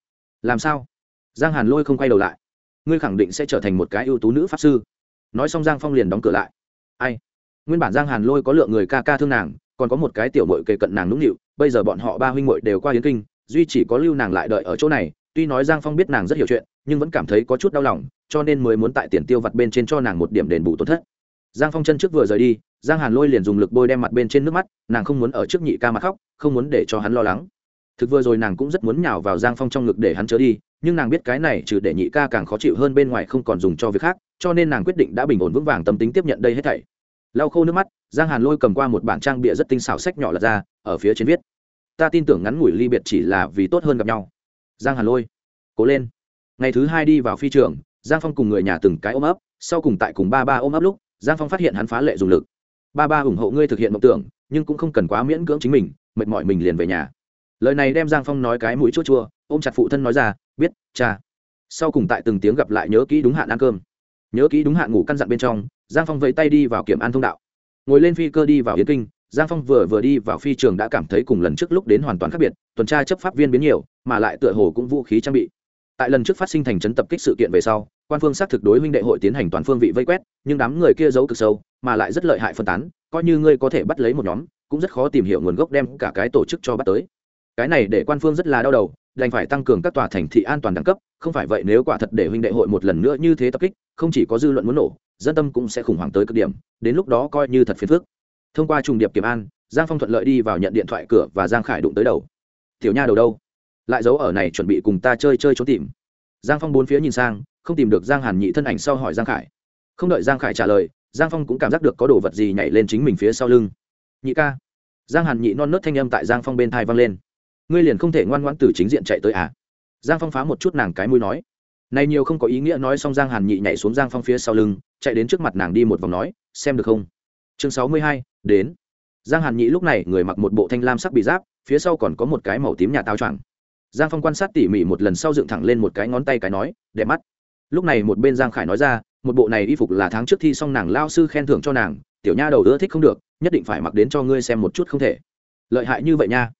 làm sao? Giang hàn lôi không quay đầu lại. Ngươi khẳng định sẽ trở thành một cái ưu tú nữ pháp sư. Nói xong giang phong liền đóng cửa lại. Ai? Nguyên bản giang hàn lôi có lượng người ca ca thương nàng, còn có một cái tiểu mội kề cận nàng nũng nịu, bây giờ bọn họ ba huynh mội đều qua hiến kinh, duy chỉ có lưu nàng lại đợi ở chỗ này. Tuy nói giang phong biết nàng rất hiểu chuyện, nhưng vẫn cảm thấy có chút đau lòng, cho nên mới muốn tại tiền tiêu vặt bên trên cho nàng một điểm đền bù tổn thất giang phong chân trước vừa rời đi, giang hàn lôi liền dùng lực bôi đem mặt bên trên nước mắt, nàng không muốn ở trước nhị ca mặt khóc, không muốn để cho hắn lo lắng. Thực vừa rồi nàng cũng rất muốn nhào vào giang phong trong ngực để hắn chớ đi, nhưng nàng biết cái này trừ để nhị ca càng khó chịu hơn bên ngoài không còn dùng cho việc khác, cho nên nàng quyết định đã bình ổn vững vàng tâm tính tiếp nhận đây hết thảy. Lau khô nước mắt, giang hàn lôi cầm qua một bản trang bịa rất tinh xảo sách nhỏ lật ra, ở phía trên viết, ta tin tưởng ngắn ngủi ly biệt chỉ là vì tốt hơn gặp nhau. Giang hàn lôi, cố lên. Ngày thứ hai đi vào phi trường, giang phong cùng người nhà từng cái ôm ấp, sau cùng tại cùng ba ba ôm ấp lúc giang phong phát hiện hắn phá lệ dùng lực. Ba ba ủng hộ ngươi thực hiện mộng tưởng, nhưng cũng không cần quá miễn cưỡng chính mình, mệt mỏi mình liền về nhà. Lời này đem giang phong nói cái mũi chua chua, ôm chặt phụ thân nói ra, biết, cha. Sau cùng tại từng tiếng gặp lại nhớ kỹ đúng hạn ăn cơm. Nhớ kỹ đúng hạn ngủ căn dặn bên trong, giang phong vẫy tay đi vào kiểm an thông đạo. Ngồi lên phi cơ đi vào yến kinh, giang phong vừa vừa đi vào phi trường đã cảm thấy cùng lần trước lúc đến hoàn toàn khác biệt, tuần tra chấp pháp viên biến nhiều, mà lại tựa hồ cũng vũ khí trang bị tại lần trước phát sinh thành trấn tập kích sự kiện về sau, quan phương xác thực đối huynh đệ hội tiến hành toàn phương vị vây quét, nhưng đám người kia giấu cực sâu, mà lại rất lợi hại phân tán, coi như ngươi có thể bắt lấy một nhóm, cũng rất khó tìm hiểu nguồn gốc đem cả cái tổ chức cho bắt tới. Cái này để quan phương rất là đau đầu, đành phải tăng cường các tòa thành thị an toàn đẳng cấp, không phải vậy nếu quả thật để huynh đệ hội một lần nữa như thế tập kích, không chỉ có dư luận muốn nổ, dân tâm cũng sẽ khủng hoảng tới cực điểm, đến lúc đó coi như thật phiền phức. Thông qua trùng điệp kiểm an, giang phong thuận lợi đi vào nhận điện thoại cửa và giang khải đụng tới đầu. Tiểu nha đầu đâu? Lại giấu ở này chuẩn bị cùng ta chơi chơi trốn tìm. Giang phong bốn phía nhìn sang, không tìm được giang hàn nhị thân ảnh sau hỏi giang khải. Không đợi giang khải trả lời, giang phong cũng cảm giác được có đồ vật gì nhảy lên chính mình phía sau lưng. Nhị ca. Giang hàn nhị non nớt thanh âm tại giang phong bên thai vang lên. Ngươi liền không thể ngoan ngoãn từ chính diện chạy tới à? Giang phong phá một chút nàng cái mũi nói. Này nhiều không có ý nghĩa nói xong giang hàn nhị nhảy xuống giang phong phía sau lưng, chạy đến trước mặt nàng đi một vòng nói, xem được không? Chương sáu mươi hai, đến. Giang hàn nhị lúc này người mặc một bộ thanh lam sắc bị giáp, phía sau còn có một cái màu tím nhà tao choàng giang phong quan sát tỉ mỉ một lần sau dựng thẳng lên một cái ngón tay cái nói, đẹp mắt. Lúc này một bên giang khải nói ra, một bộ này y phục là tháng trước thi xong nàng lao sư khen thưởng cho nàng, tiểu nha đầu ưa thích không được, nhất định phải mặc đến cho ngươi xem một chút không thể. Lợi hại như vậy nha.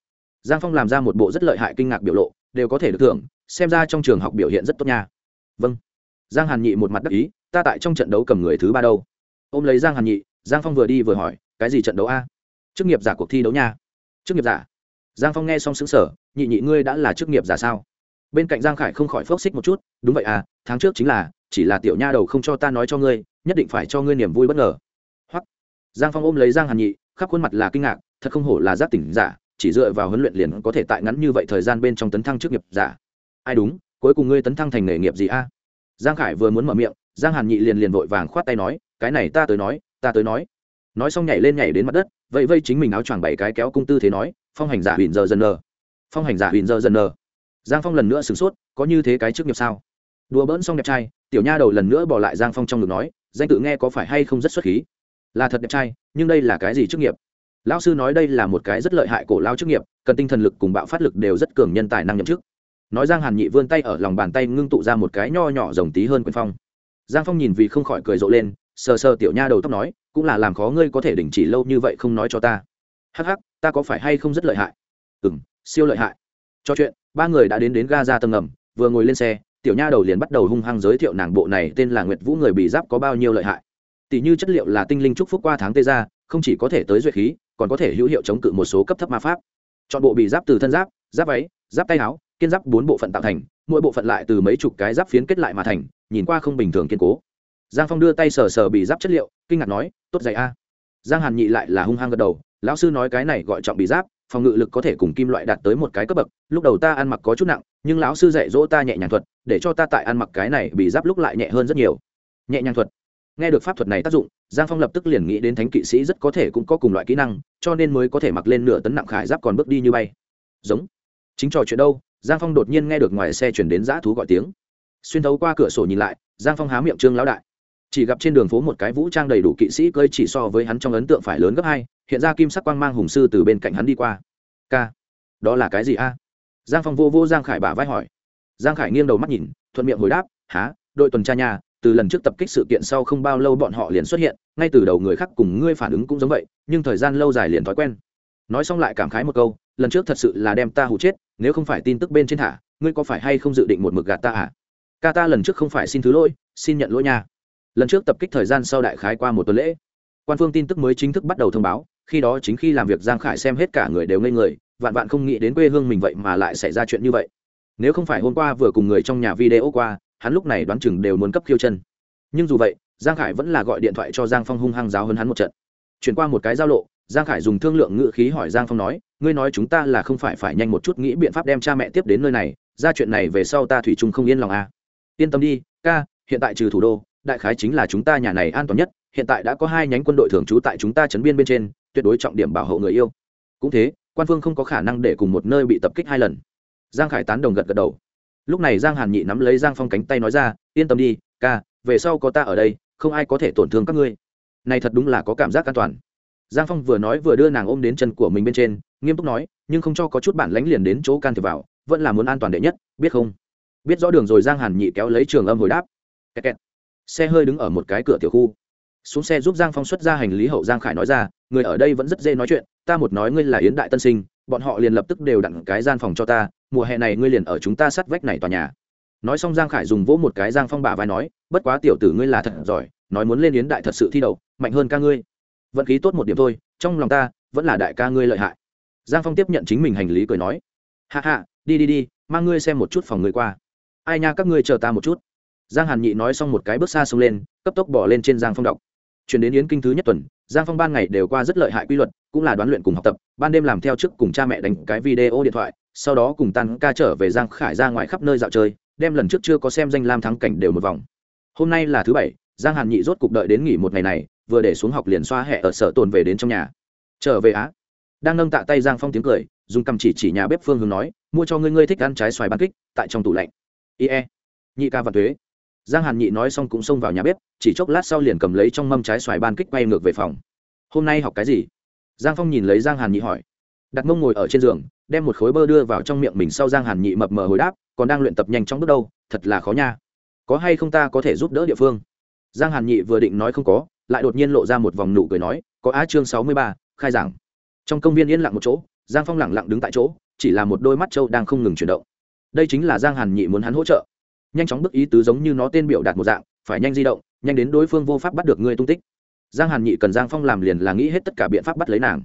Giang phong làm ra một bộ rất lợi hại kinh ngạc biểu lộ, đều có thể được thưởng, xem ra trong trường học biểu hiện rất tốt nha. Vâng. Giang hàn nhị một mặt đắc ý, ta tại trong trận đấu cầm người thứ ba đâu. Ôm lấy giang hàn nhị, giang phong vừa đi vừa hỏi, cái gì trận đấu a? Chức nghiệp giả cuộc thi đấu nha. Chức nghiệp giả giang phong nghe xong xứng sở nhị nhị ngươi đã là chức nghiệp giả sao? Bên cạnh giang khải không khỏi phốc xích một chút, đúng vậy à tháng trước chính là, chỉ là tiểu nha đầu không cho ta nói cho ngươi, nhất định phải cho ngươi niềm vui bất ngờ. Hoặc giang phong ôm lấy giang hàn nhị, khắp khuôn mặt là kinh ngạc, thật không hổ là giác tỉnh giả, chỉ dựa vào huấn luyện liền có thể tại ngắn như vậy thời gian bên trong tấn thăng chức nghiệp giả. Ai đúng, cuối cùng ngươi tấn thăng thành nghề nghiệp gì a? Giang khải vừa muốn mở miệng, giang hàn nhị liền liền vội vàng khoát tay nói, cái này ta tới nói, ta tới nói nói xong nhảy lên nhảy đến mặt đất vậy vây chính mình áo choàng bảy cái kéo cung tư thế nói, phong hành giả huỳnh giờ dần nờ. Phong hành giả huỳnh giờ dần nờ. Giang phong lần nữa sửng sốt, có như thế cái trước nghiệp sao? Đùa bỡn xong đẹp trai, tiểu nha đầu lần nữa bỏ lại giang phong trong ngực nói, danh tự nghe có phải hay không rất xuất khí? Là thật đẹp trai, nhưng đây là cái gì chức nghiệp? Lão sư nói đây là một cái rất lợi hại cổ lao chức nghiệp, cần tinh thần lực cùng bạo phát lực đều rất cường nhân tài năng nhậm chức. Nói giang hàn nhị vươn tay ở lòng bàn tay ngưng tụ ra một cái nho nhỏ rồng tí hơn quyền phong. Giang phong nhìn vì không khỏi cười rộ lên sờ sờ tiểu nha đầu tóc nói, cũng là làm khó ngươi có thể đình chỉ lâu như vậy không nói cho ta. Hắc hắc, ta có phải hay không rất lợi hại? Ừ m siêu lợi hại. Cho chuyện, ba người đã đến đến ga ra tầng ngầm, vừa ngồi lên xe, tiểu nha đầu liền bắt đầu hung hăng giới thiệu nàng bộ này tên là nguyệt vũ người bị giáp có bao nhiêu lợi hại. Tỷ như chất liệu là tinh linh trúc phúc qua tháng tê ra, không chỉ có thể tới duyệt khí, còn có thể hữu hiệu chống cự một số cấp thấp ma pháp. Chọn bộ bị giáp từ thân giáp giáp váy, giáp tay áo, kiên giáp bốn bộ phận tạo thành, mỗi bộ phận lại từ mấy chục cái giáp phiến kết lại mà thành, nhìn qua không bình thường kiên cố giang phong đưa tay sờ sờ bị giáp chất liệu, kinh ngạc nói, tốt dày a. Giang hàn nhị lại là hung hăng gật đầu, lão sư nói cái này gọi trọng bị giáp, phòng ngự lực có thể cùng kim loại đạt tới một cái cấp bậc, lúc đầu ta ăn mặc có chút nặng, nhưng lão sư dạy dỗ ta nhẹ nhàng thuật, để cho ta tại ăn mặc cái này bị giáp lúc lại nhẹ hơn rất nhiều. Nhẹ nhàng thuật. Nghe được pháp thuật này tác dụng, giang phong lập tức liền nghĩ đến thánh kỵ sĩ rất có thể cũng có cùng loại kỹ năng, cho nên mới có thể mặc lên nửa tấn nặng khải giáp còn bước đi như bay. Giống. Chính trò chuyện đâu, giang phong đột nhiên nghe được ngoài xe chuyển đến dã thú gọi tiếng. Xuyên thấu qua cửa sổ nhìn lại, giang phong há miệng trương lão đại chỉ gặp trên đường phố một cái vũ trang đầy đủ kỵ sĩ cơi chỉ so với hắn trong ấn tượng phải lớn gấp hai, hiện ra kim sắc quang mang hùng sư từ bên cạnh hắn đi qua. K đó là cái gì a? Giang phong vô vô giang khải bả vai hỏi. Giang khải nghiêng đầu mắt nhìn, thuận miệng hồi đáp há đội tuần tra nhà, từ lần trước tập kích sự kiện sau không bao lâu bọn họ liền xuất hiện, ngay từ đầu người khác cùng ngươi phản ứng cũng giống vậy, nhưng thời gian lâu dài liền thói quen. Nói xong lại cảm khái một câu, lần trước thật sự là đem ta hụ chết, nếu không phải tin tức bên trên thả, ngươi có phải hay không dự định một mực gạt ta à? Ca ta lần trước không phải xin thứ lỗi, xin nhận lỗi nha lần trước tập kích thời gian sau đại khái qua một tuần lễ, quan phương tin tức mới chính thức bắt đầu thông báo, khi đó chính khi làm việc giang khải xem hết cả người đều ngây người, vạn vạn không nghĩ đến quê hương mình vậy mà lại xảy ra chuyện như vậy. Nếu không phải hôm qua vừa cùng người trong nhà video qua, hắn lúc này đoán chừng đều muốn cấp khiêu chân. Nhưng dù vậy, giang khải vẫn là gọi điện thoại cho giang phong hung hăng giáo hơn hắn một trận. Chuyển qua một cái giao lộ, giang khải dùng thương lượng ngự khí hỏi giang phong nói, ngươi nói chúng ta là không phải phải nhanh một chút nghĩ biện pháp đem cha mẹ tiếp đến nơi này, ra chuyện này về sau ta thủy chung không yên lòng à. yên tâm đi, ca, hiện tại trừ thủ đô đại khái chính là chúng ta nhà này an toàn nhất, hiện tại đã có hai nhánh quân đội thường trú tại chúng ta chấn biên bên trên, tuyệt đối trọng điểm bảo hộ người yêu. Cũng thế, quan phương không có khả năng để cùng một nơi bị tập kích hai lần. Giang khải tán đồng gật gật đầu. Lúc này giang hàn nhị nắm lấy giang phong cánh tay nói ra, yên tâm đi, ca, về sau có ta ở đây, không ai có thể tổn thương các ngươi. Này thật đúng là có cảm giác an toàn. Giang phong vừa nói vừa đưa nàng ôm đến chân của mình bên trên, nghiêm túc nói, nhưng không cho có chút bản lánh liền đến chỗ can thiệp vào, vẫn là muốn an toàn đệ nhất, biết không? Biết rõ đường rồi, giang hàn nhị kéo lấy trường âm hồi đáp. Kẹt kẹt xe hơi đứng ở một cái cửa tiểu khu. Xuống xe giúp giang phong xuất ra hành lý hậu giang khải nói ra, người ở đây vẫn rất dễ nói chuyện, ta một nói ngươi là yến đại tân sinh, bọn họ liền lập tức đều đặn cái gian phòng cho ta, mùa hè này ngươi liền ở chúng ta sát vách này tòa nhà. Nói xong giang khải dùng vỗ một cái giang phong bả vai nói, bất quá tiểu tử ngươi là thật giỏi, nói muốn lên yến đại thật sự thi đậu, mạnh hơn ca ngươi. Vận khí tốt một điểm thôi, trong lòng ta vẫn là đại ca ngươi lợi hại. Giang phong tiếp nhận chính mình hành lý cười nói hạ hạ đi đi đi, mang ngươi xem một chút phòng ngươi qua. Ai nha, các ngươi chờ ta một chút giang hàn nhị nói xong một cái bước xa xông lên, cấp tốc bỏ lên trên giang phong đọc. Chuyển đến yến kinh thứ nhất tuần, giang phong ban ngày đều qua rất lợi hại quy luật, cũng là đoán luyện cùng học tập, ban đêm làm theo trước cùng cha mẹ đánh cái video điện thoại, sau đó cùng tan ca trở về giang khải ra ngoài khắp nơi dạo chơi, đem lần trước chưa có xem danh lam thắng cảnh đều một vòng. Hôm nay là thứ bảy, giang hàn nhị rốt cục đợi đến nghỉ một ngày này, vừa để xuống học liền xoa hẹ ở sở tồn về đến trong nhà. Trở về á. Đang nâng tạ tay giang phong tiếng cười, dùng cầm chỉ chỉ nhà bếp phương hướng nói, mua cho ngươi ngươi thích ăn trái xoài bán kích, tại trong tủ lạnh. Ie. Nhị ca và thuế giang hàn nhị nói xong cũng xông vào nhà bếp, chỉ chốc lát sau liền cầm lấy trong mâm trái xoài ban kích quay ngược về phòng. Hôm nay học cái gì? Giang phong nhìn lấy giang hàn nhị hỏi. Đặt mông ngồi ở trên giường, đem một khối bơ đưa vào trong miệng mình sau giang hàn nhị mập mờ hồi đáp, còn đang luyện tập nhanh trong bước đâu, thật là khó nha. Có hay không ta có thể giúp đỡ địa phương? Giang hàn nhị vừa định nói không có, lại đột nhiên lộ ra một vòng nụ cười nói, có á chương sáu mươi ba, khai giảng. Trong công viên yên lặng một chỗ, giang phong lẳng lặng đứng tại chỗ, chỉ là một đôi mắt trâu đang không ngừng chuyển động. Đây chính là giang hàn nhị muốn hắn hỗ trợ nhanh chóng bức ý tứ giống như nó tên biểu đạt một dạng, phải nhanh di động, nhanh đến đối phương vô pháp bắt được ngươi tung tích. Giang hàn nhị cần giang phong làm liền là nghĩ hết tất cả biện pháp bắt lấy nàng.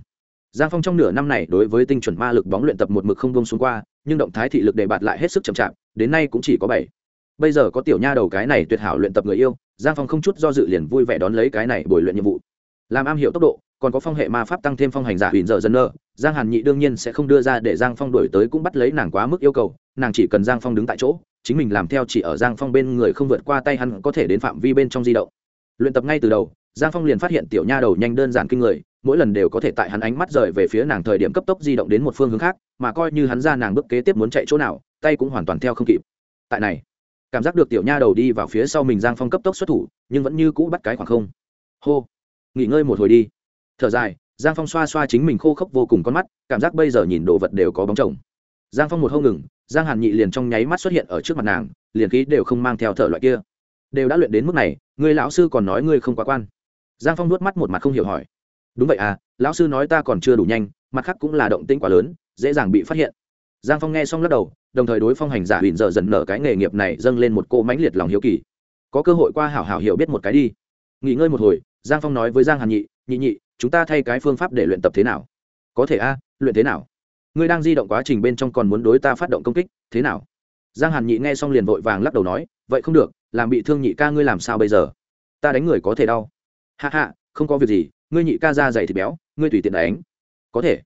Giang phong trong nửa năm này đối với tinh chuẩn ma lực bóng luyện tập một mực không bông xuống qua, nhưng động thái thị lực đề bạt lại hết sức chậm chạp, đến nay cũng chỉ có bảy. Bây giờ có tiểu nha đầu cái này tuyệt hảo luyện tập người yêu, giang phong không chút do dự liền vui vẻ đón lấy cái này buổi luyện nhiệm vụ. Làm am hiểu tốc độ, còn có phong hệ ma pháp tăng thêm phong hành giả huyền dở dân nơ, giang hàn nhị đương nhiên sẽ không đưa ra để giang phong đổi tới cũng bắt lấy nàng quá mức yêu cầu, nàng chỉ cần giang phong đứng tại chỗ chính mình làm theo chỉ ở giang phong bên người không vượt qua tay hắn có thể đến phạm vi bên trong di động. Luyện tập ngay từ đầu, giang phong liền phát hiện tiểu nha đầu nhanh đơn giản kinh người, mỗi lần đều có thể tại hắn ánh mắt rời về phía nàng thời điểm cấp tốc di động đến một phương hướng khác, mà coi như hắn ra nàng bước kế tiếp muốn chạy chỗ nào, tay cũng hoàn toàn theo không kịp. Tại này, cảm giác được tiểu nha đầu đi vào phía sau mình giang phong cấp tốc xuất thủ, nhưng vẫn như cũ bắt cái khoảng không. Hô, nghỉ ngơi một hồi đi. Thở dài, giang phong xoa xoa chính mình khô khốc vô cùng con mắt, cảm giác bây giờ nhìn đồ vật đều có bóng chồng. Giang phong một hâu ngừng giang hàn nhị liền trong nháy mắt xuất hiện ở trước mặt nàng, liền khí đều không mang theo thở loại kia. Đều đã luyện đến mức này, người lão sư còn nói ngươi không quá quan. Giang phong nuốt mắt một mặt không hiểu hỏi. Đúng vậy à lão sư nói ta còn chưa đủ nhanh, mặt khác cũng là động tĩnh quá lớn, dễ dàng bị phát hiện. Giang phong nghe xong lắc đầu, đồng thời đối phong hành giả huỳnh dở dần nở cái nghề nghiệp này dâng lên một cô mãnh liệt lòng hiếu kỳ. Có cơ hội qua hảo hảo hiểu biết một cái đi. Nghỉ ngơi một hồi, giang phong nói với giang hàn nhị nhị nhị, chúng ta thay cái phương pháp để luyện tập thế nào? Có thể a, luyện thế nào? Ngươi đang di động quá trình bên trong còn muốn đối ta phát động công kích, thế nào? Giang hàn nhị nghe xong liền vội vàng lắc đầu nói, vậy không được, làm bị thương nhị ca ngươi làm sao bây giờ? Ta đánh người có thể đau. Hạ hạ không có việc gì, ngươi nhị ca ra dày thịt béo, ngươi tùy tiện đánh. Có thể.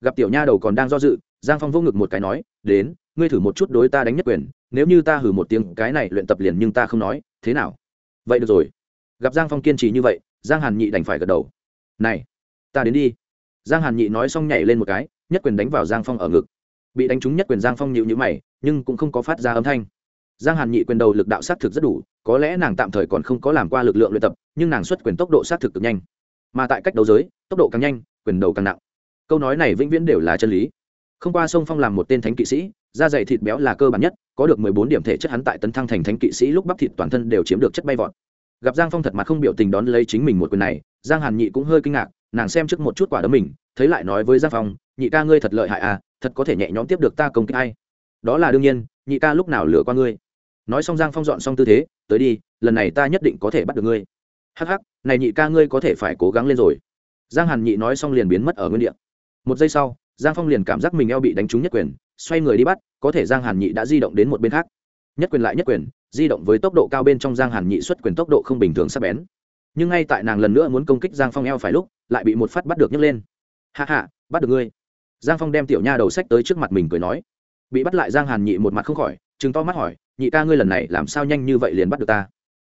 Gặp tiểu nha đầu còn đang do dự, giang phong vô ngực một cái nói, đến, ngươi thử một chút đối ta đánh nhất quyền, nếu như ta hử một tiếng cái này luyện tập liền nhưng ta không nói, thế nào? Vậy được rồi. Gặp giang phong kiên trì như vậy, giang hàn nhị đành phải gật đầu. Này, ta đến đi. Giang hàn nhị nói xong nhảy lên một cái nhất quyền đánh vào giang phong ở ngực. Bị đánh trúng nhất quyền giang phong nhịu nhữ mày, nhưng cũng không có phát ra âm thanh. Giang hàn nhị quyền đầu lực đạo sát thực rất đủ, có lẽ nàng tạm thời còn không có làm qua lực lượng luyện tập, nhưng nàng xuất quyền tốc độ sát thực cực nhanh. Mà tại cách đấu giới, tốc độ càng nhanh, quyền đầu càng nặng. Câu nói này vĩnh viễn đều là chân lý. Không qua sông phong làm một tên thánh kỵ sĩ, da dày thịt béo là cơ bản nhất, có được mười bốn điểm thể chất hắn tại tấn thăng thành thánh kỵ sĩ lúc bắp thịt toàn thân đều chiếm được chất bay vọt. Gặp giang phong thật mặt không biểu tình đón lấy chính mình một quyền này, giang hàn nhị cũng hơi kinh ngạc, nàng xem trước một chút quả đấm mình, thấy lại nói với giang phong nhị ca ngươi thật lợi hại à thật có thể nhẹ nhõm tiếp được ta công kích hay đó là đương nhiên, nhị ca lúc nào lửa qua ngươi. Nói xong giang phong dọn xong tư thế, tới đi, lần này ta nhất định có thể bắt được ngươi. Hắc hắc, này nhị ca ngươi có thể phải cố gắng lên rồi. Giang hàn nhị nói xong liền biến mất ở nguyên địa. Một giây sau, giang phong liền cảm giác mình eo bị đánh trúng nhất quyền, xoay người đi bắt, có thể giang hàn nhị đã di động đến một bên khác. Nhất quyền lại nhất quyền, di động với tốc độ cao bên trong giang hàn nhị xuất quyền tốc độ không bình thường sắp bén. Nhưng ngay tại nàng lần nữa muốn công kích giang phong eo phải lúc, lại bị một phát bắt được nhấc lên. Hạ hạ bắt được ngươi giang phong đem tiểu nha đầu sách tới trước mặt mình cười nói, bị bắt lại giang hàn nhị một mặt không khỏi chừng to mắt hỏi, nhị ca ngươi lần này làm sao nhanh như vậy liền bắt được ta?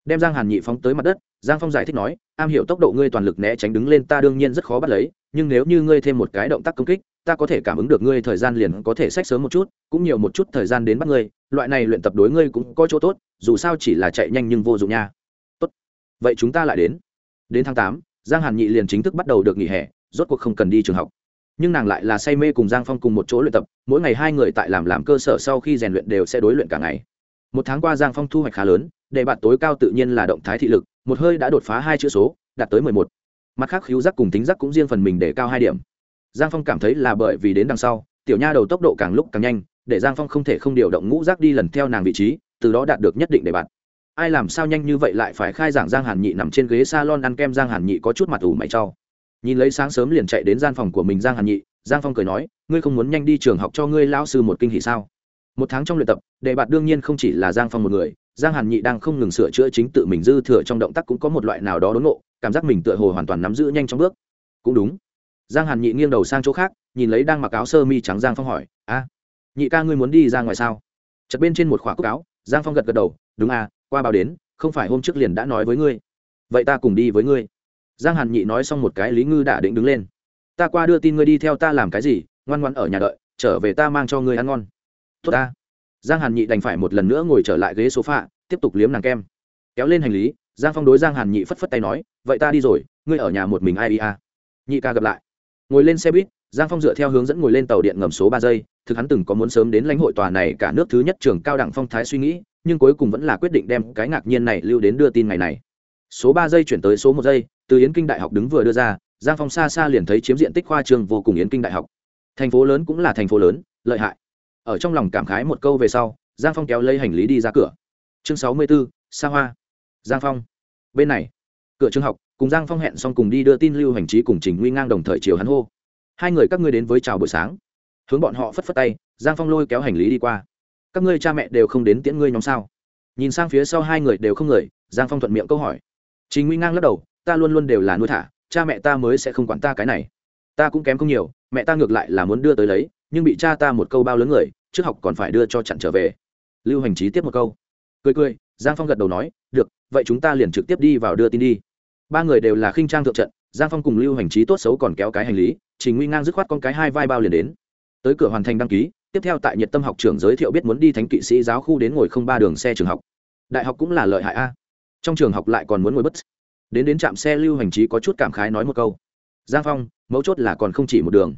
Đem giang hàn nhị phóng tới mặt đất, giang phong giải thích nói, am hiểu tốc độ ngươi toàn lực né tránh đứng lên ta đương nhiên rất khó bắt lấy, nhưng nếu như ngươi thêm một cái động tác công kích, ta có thể cảm ứng được ngươi thời gian liền có thể sách sớm một chút, cũng nhiều một chút thời gian đến bắt ngươi, loại này luyện tập đối ngươi cũng có chỗ tốt, dù sao chỉ là chạy nhanh nhưng vô dụng nha. Tốt, vậy chúng ta lại đến. Đến tháng tám, giang hàn nhị liền chính thức bắt đầu được nghỉ hè, rốt cuộc không cần đi trường học nhưng nàng lại là say mê cùng giang phong cùng một chỗ luyện tập, mỗi ngày hai người tại làm làm cơ sở sau khi rèn luyện đều sẽ đối luyện cả ngày. Một tháng qua giang phong thu hoạch khá lớn, để bạt tối cao tự nhiên là động thái thị lực, một hơi đã đột phá hai chữ số, đạt tới mười một. Mặt khác khiếu giác cùng tính giác cũng riêng phần mình để cao hai điểm. Giang phong cảm thấy là bởi vì đến đằng sau, tiểu nha đầu tốc độ càng lúc càng nhanh, để giang phong không thể không điều động ngũ giác đi lần theo nàng vị trí, từ đó đạt được nhất định để bạt ai làm sao nhanh như vậy lại phải khai giảng giang hàn nhị nằm trên ghế salon ăn kem giang hàn nhị có chút mặt ủ mày trau nhìn lấy sáng sớm liền chạy đến gian phòng của mình, giang hàn nhị. Giang phong cười nói, ngươi không muốn nhanh đi trường học cho ngươi lao sư một kinh hỷ sao? Một tháng trong luyện tập đề bạt đương nhiên không chỉ là giang phong một người. Giang hàn nhị đang không ngừng sửa chữa chính tự mình dư thừa trong động tác cũng có một loại nào đó đốn ngộ, cảm giác mình tựa hồ hoàn toàn nắm giữ nhanh trong bước. Cũng đúng. Giang hàn nhị nghiêng đầu sang chỗ khác, nhìn lấy đang mặc áo sơ mi trắng giang phong hỏi, a, nhị ca ngươi muốn đi ra ngoài sao? Chật bên trên một khóa cúc áo, giang phong gật gật đầu, đúng à qua báo đến, không phải hôm trước liền đã nói với ngươi. Vậy ta cùng đi với ngươi giang hàn nhị nói xong một cái lý ngư đã định đứng lên. Ta qua đưa tin ngươi đi theo ta làm cái gì, ngoan ngoan ở nhà đợi, trở về ta mang cho ngươi ăn ngon. Tốt ta. Giang hàn nhị đành phải một lần nữa ngồi trở lại ghế sofa, tiếp tục liếm nàng kem. Kéo lên hành lý, giang phong đối giang hàn nhị phất phất tay nói, vậy ta đi rồi, ngươi ở nhà một mình ai đi à? Nhị ca gặp lại. Ngồi lên xe buýt, giang phong dựa theo hướng dẫn ngồi lên tàu điện ngầm số ba giây, thực hắn từng có muốn sớm đến lãnh hội tòa này cả nước thứ nhất trường cao đẳng phong thái suy nghĩ, nhưng cuối cùng vẫn là quyết định đem cái ngạc nhiên này lưu đến đưa tin ngày này. Số ba giây chuyển tới số một giây từ yến kinh đại học đứng vừa đưa ra, giang phong xa xa liền thấy chiếm diện tích khoa trường vô cùng yến kinh đại học. Thành phố lớn cũng là thành phố lớn, lợi hại. Ở trong lòng cảm khái một câu về sau, giang phong kéo lấy hành lý đi ra cửa. Chương sáu mươi b ố xa hoa. Giang phong. Bên này, cửa trường học, cùng giang phong hẹn xong cùng đi đưa tin lưu hành trí cùng trình nguy ngang đồng thời chiều hắn hô. Hai người các ngươi đến với chào buổi sáng. Hướng bọn họ phất phất tay, giang phong lôi kéo hành lý đi qua. Các ngươi cha mẹ đều không đến tiễn ngươi nhóm sao? Nhìn sang phía sau hai người đều không người, giang phong thuận miệng câu hỏi. Trình nguy ngang lắc đầu ta luôn luôn đều là nuôi thả, cha mẹ ta mới sẽ không quản ta cái này. Ta cũng kém không nhiều, mẹ ta ngược lại là muốn đưa tới lấy, nhưng bị cha ta một câu bao lớn người, trước học còn phải đưa cho chặn trở về. Lưu hành trí tiếp một câu. Cười cười, giang phong gật đầu nói, được, vậy chúng ta liền trực tiếp đi vào đưa tin đi. Ba người đều là khinh trang thượng trận, giang phong cùng lưu hành trí tốt xấu còn kéo cái hành lý, trình nguy ngang dứt khoát con cái hai vai bao liền đến. Tới cửa hoàn thành đăng ký, tiếp theo tại nhiệt tâm học trường giới thiệu biết muốn đi thánh kỵ sĩ giáo khu đến ngồi không ba đường xe trường học. Đại học cũng là lợi hại a. Trong trường học lại còn muốn ngồi bất đến đến trạm xe lưu hành trí có chút cảm khái nói một câu. Giang phong, mấu chốt là còn không chỉ một đường.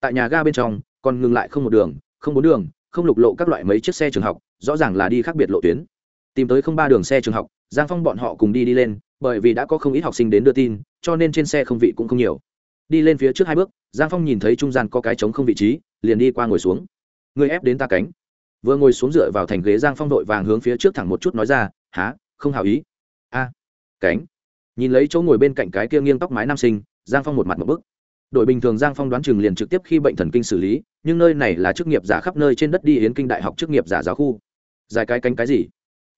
Tại nhà ga bên trong, còn ngừng lại không một đường, không bốn đường, không lục lộ các loại mấy chiếc xe trường học, rõ ràng là đi khác biệt lộ tuyến. Tìm tới không ba đường xe trường học, giang phong bọn họ cùng đi đi lên, bởi vì đã có không ít học sinh đến đưa tin, cho nên trên xe không vị cũng không nhiều. Đi lên phía trước hai bước, giang phong nhìn thấy trung gian có cái trống không vị trí, liền đi qua ngồi xuống. Người ép đến ta cánh. Vừa ngồi xuống dựa vào thành ghế, giang phong đội vàng hướng phía trước thẳng một chút nói ra há không hào ý. A, cánh nhìn lấy chỗ ngồi bên cạnh cái kia nghiêng tóc mái nam sinh, giang phong một mặt một bức. Đội bình thường giang phong đoán chừng liền trực tiếp khi bệnh thần kinh xử lý, nhưng nơi này là chức nghiệp giả khắp nơi trên đất đi yến kinh đại học chức nghiệp giả giáo khu. Dài cái cánh cái gì?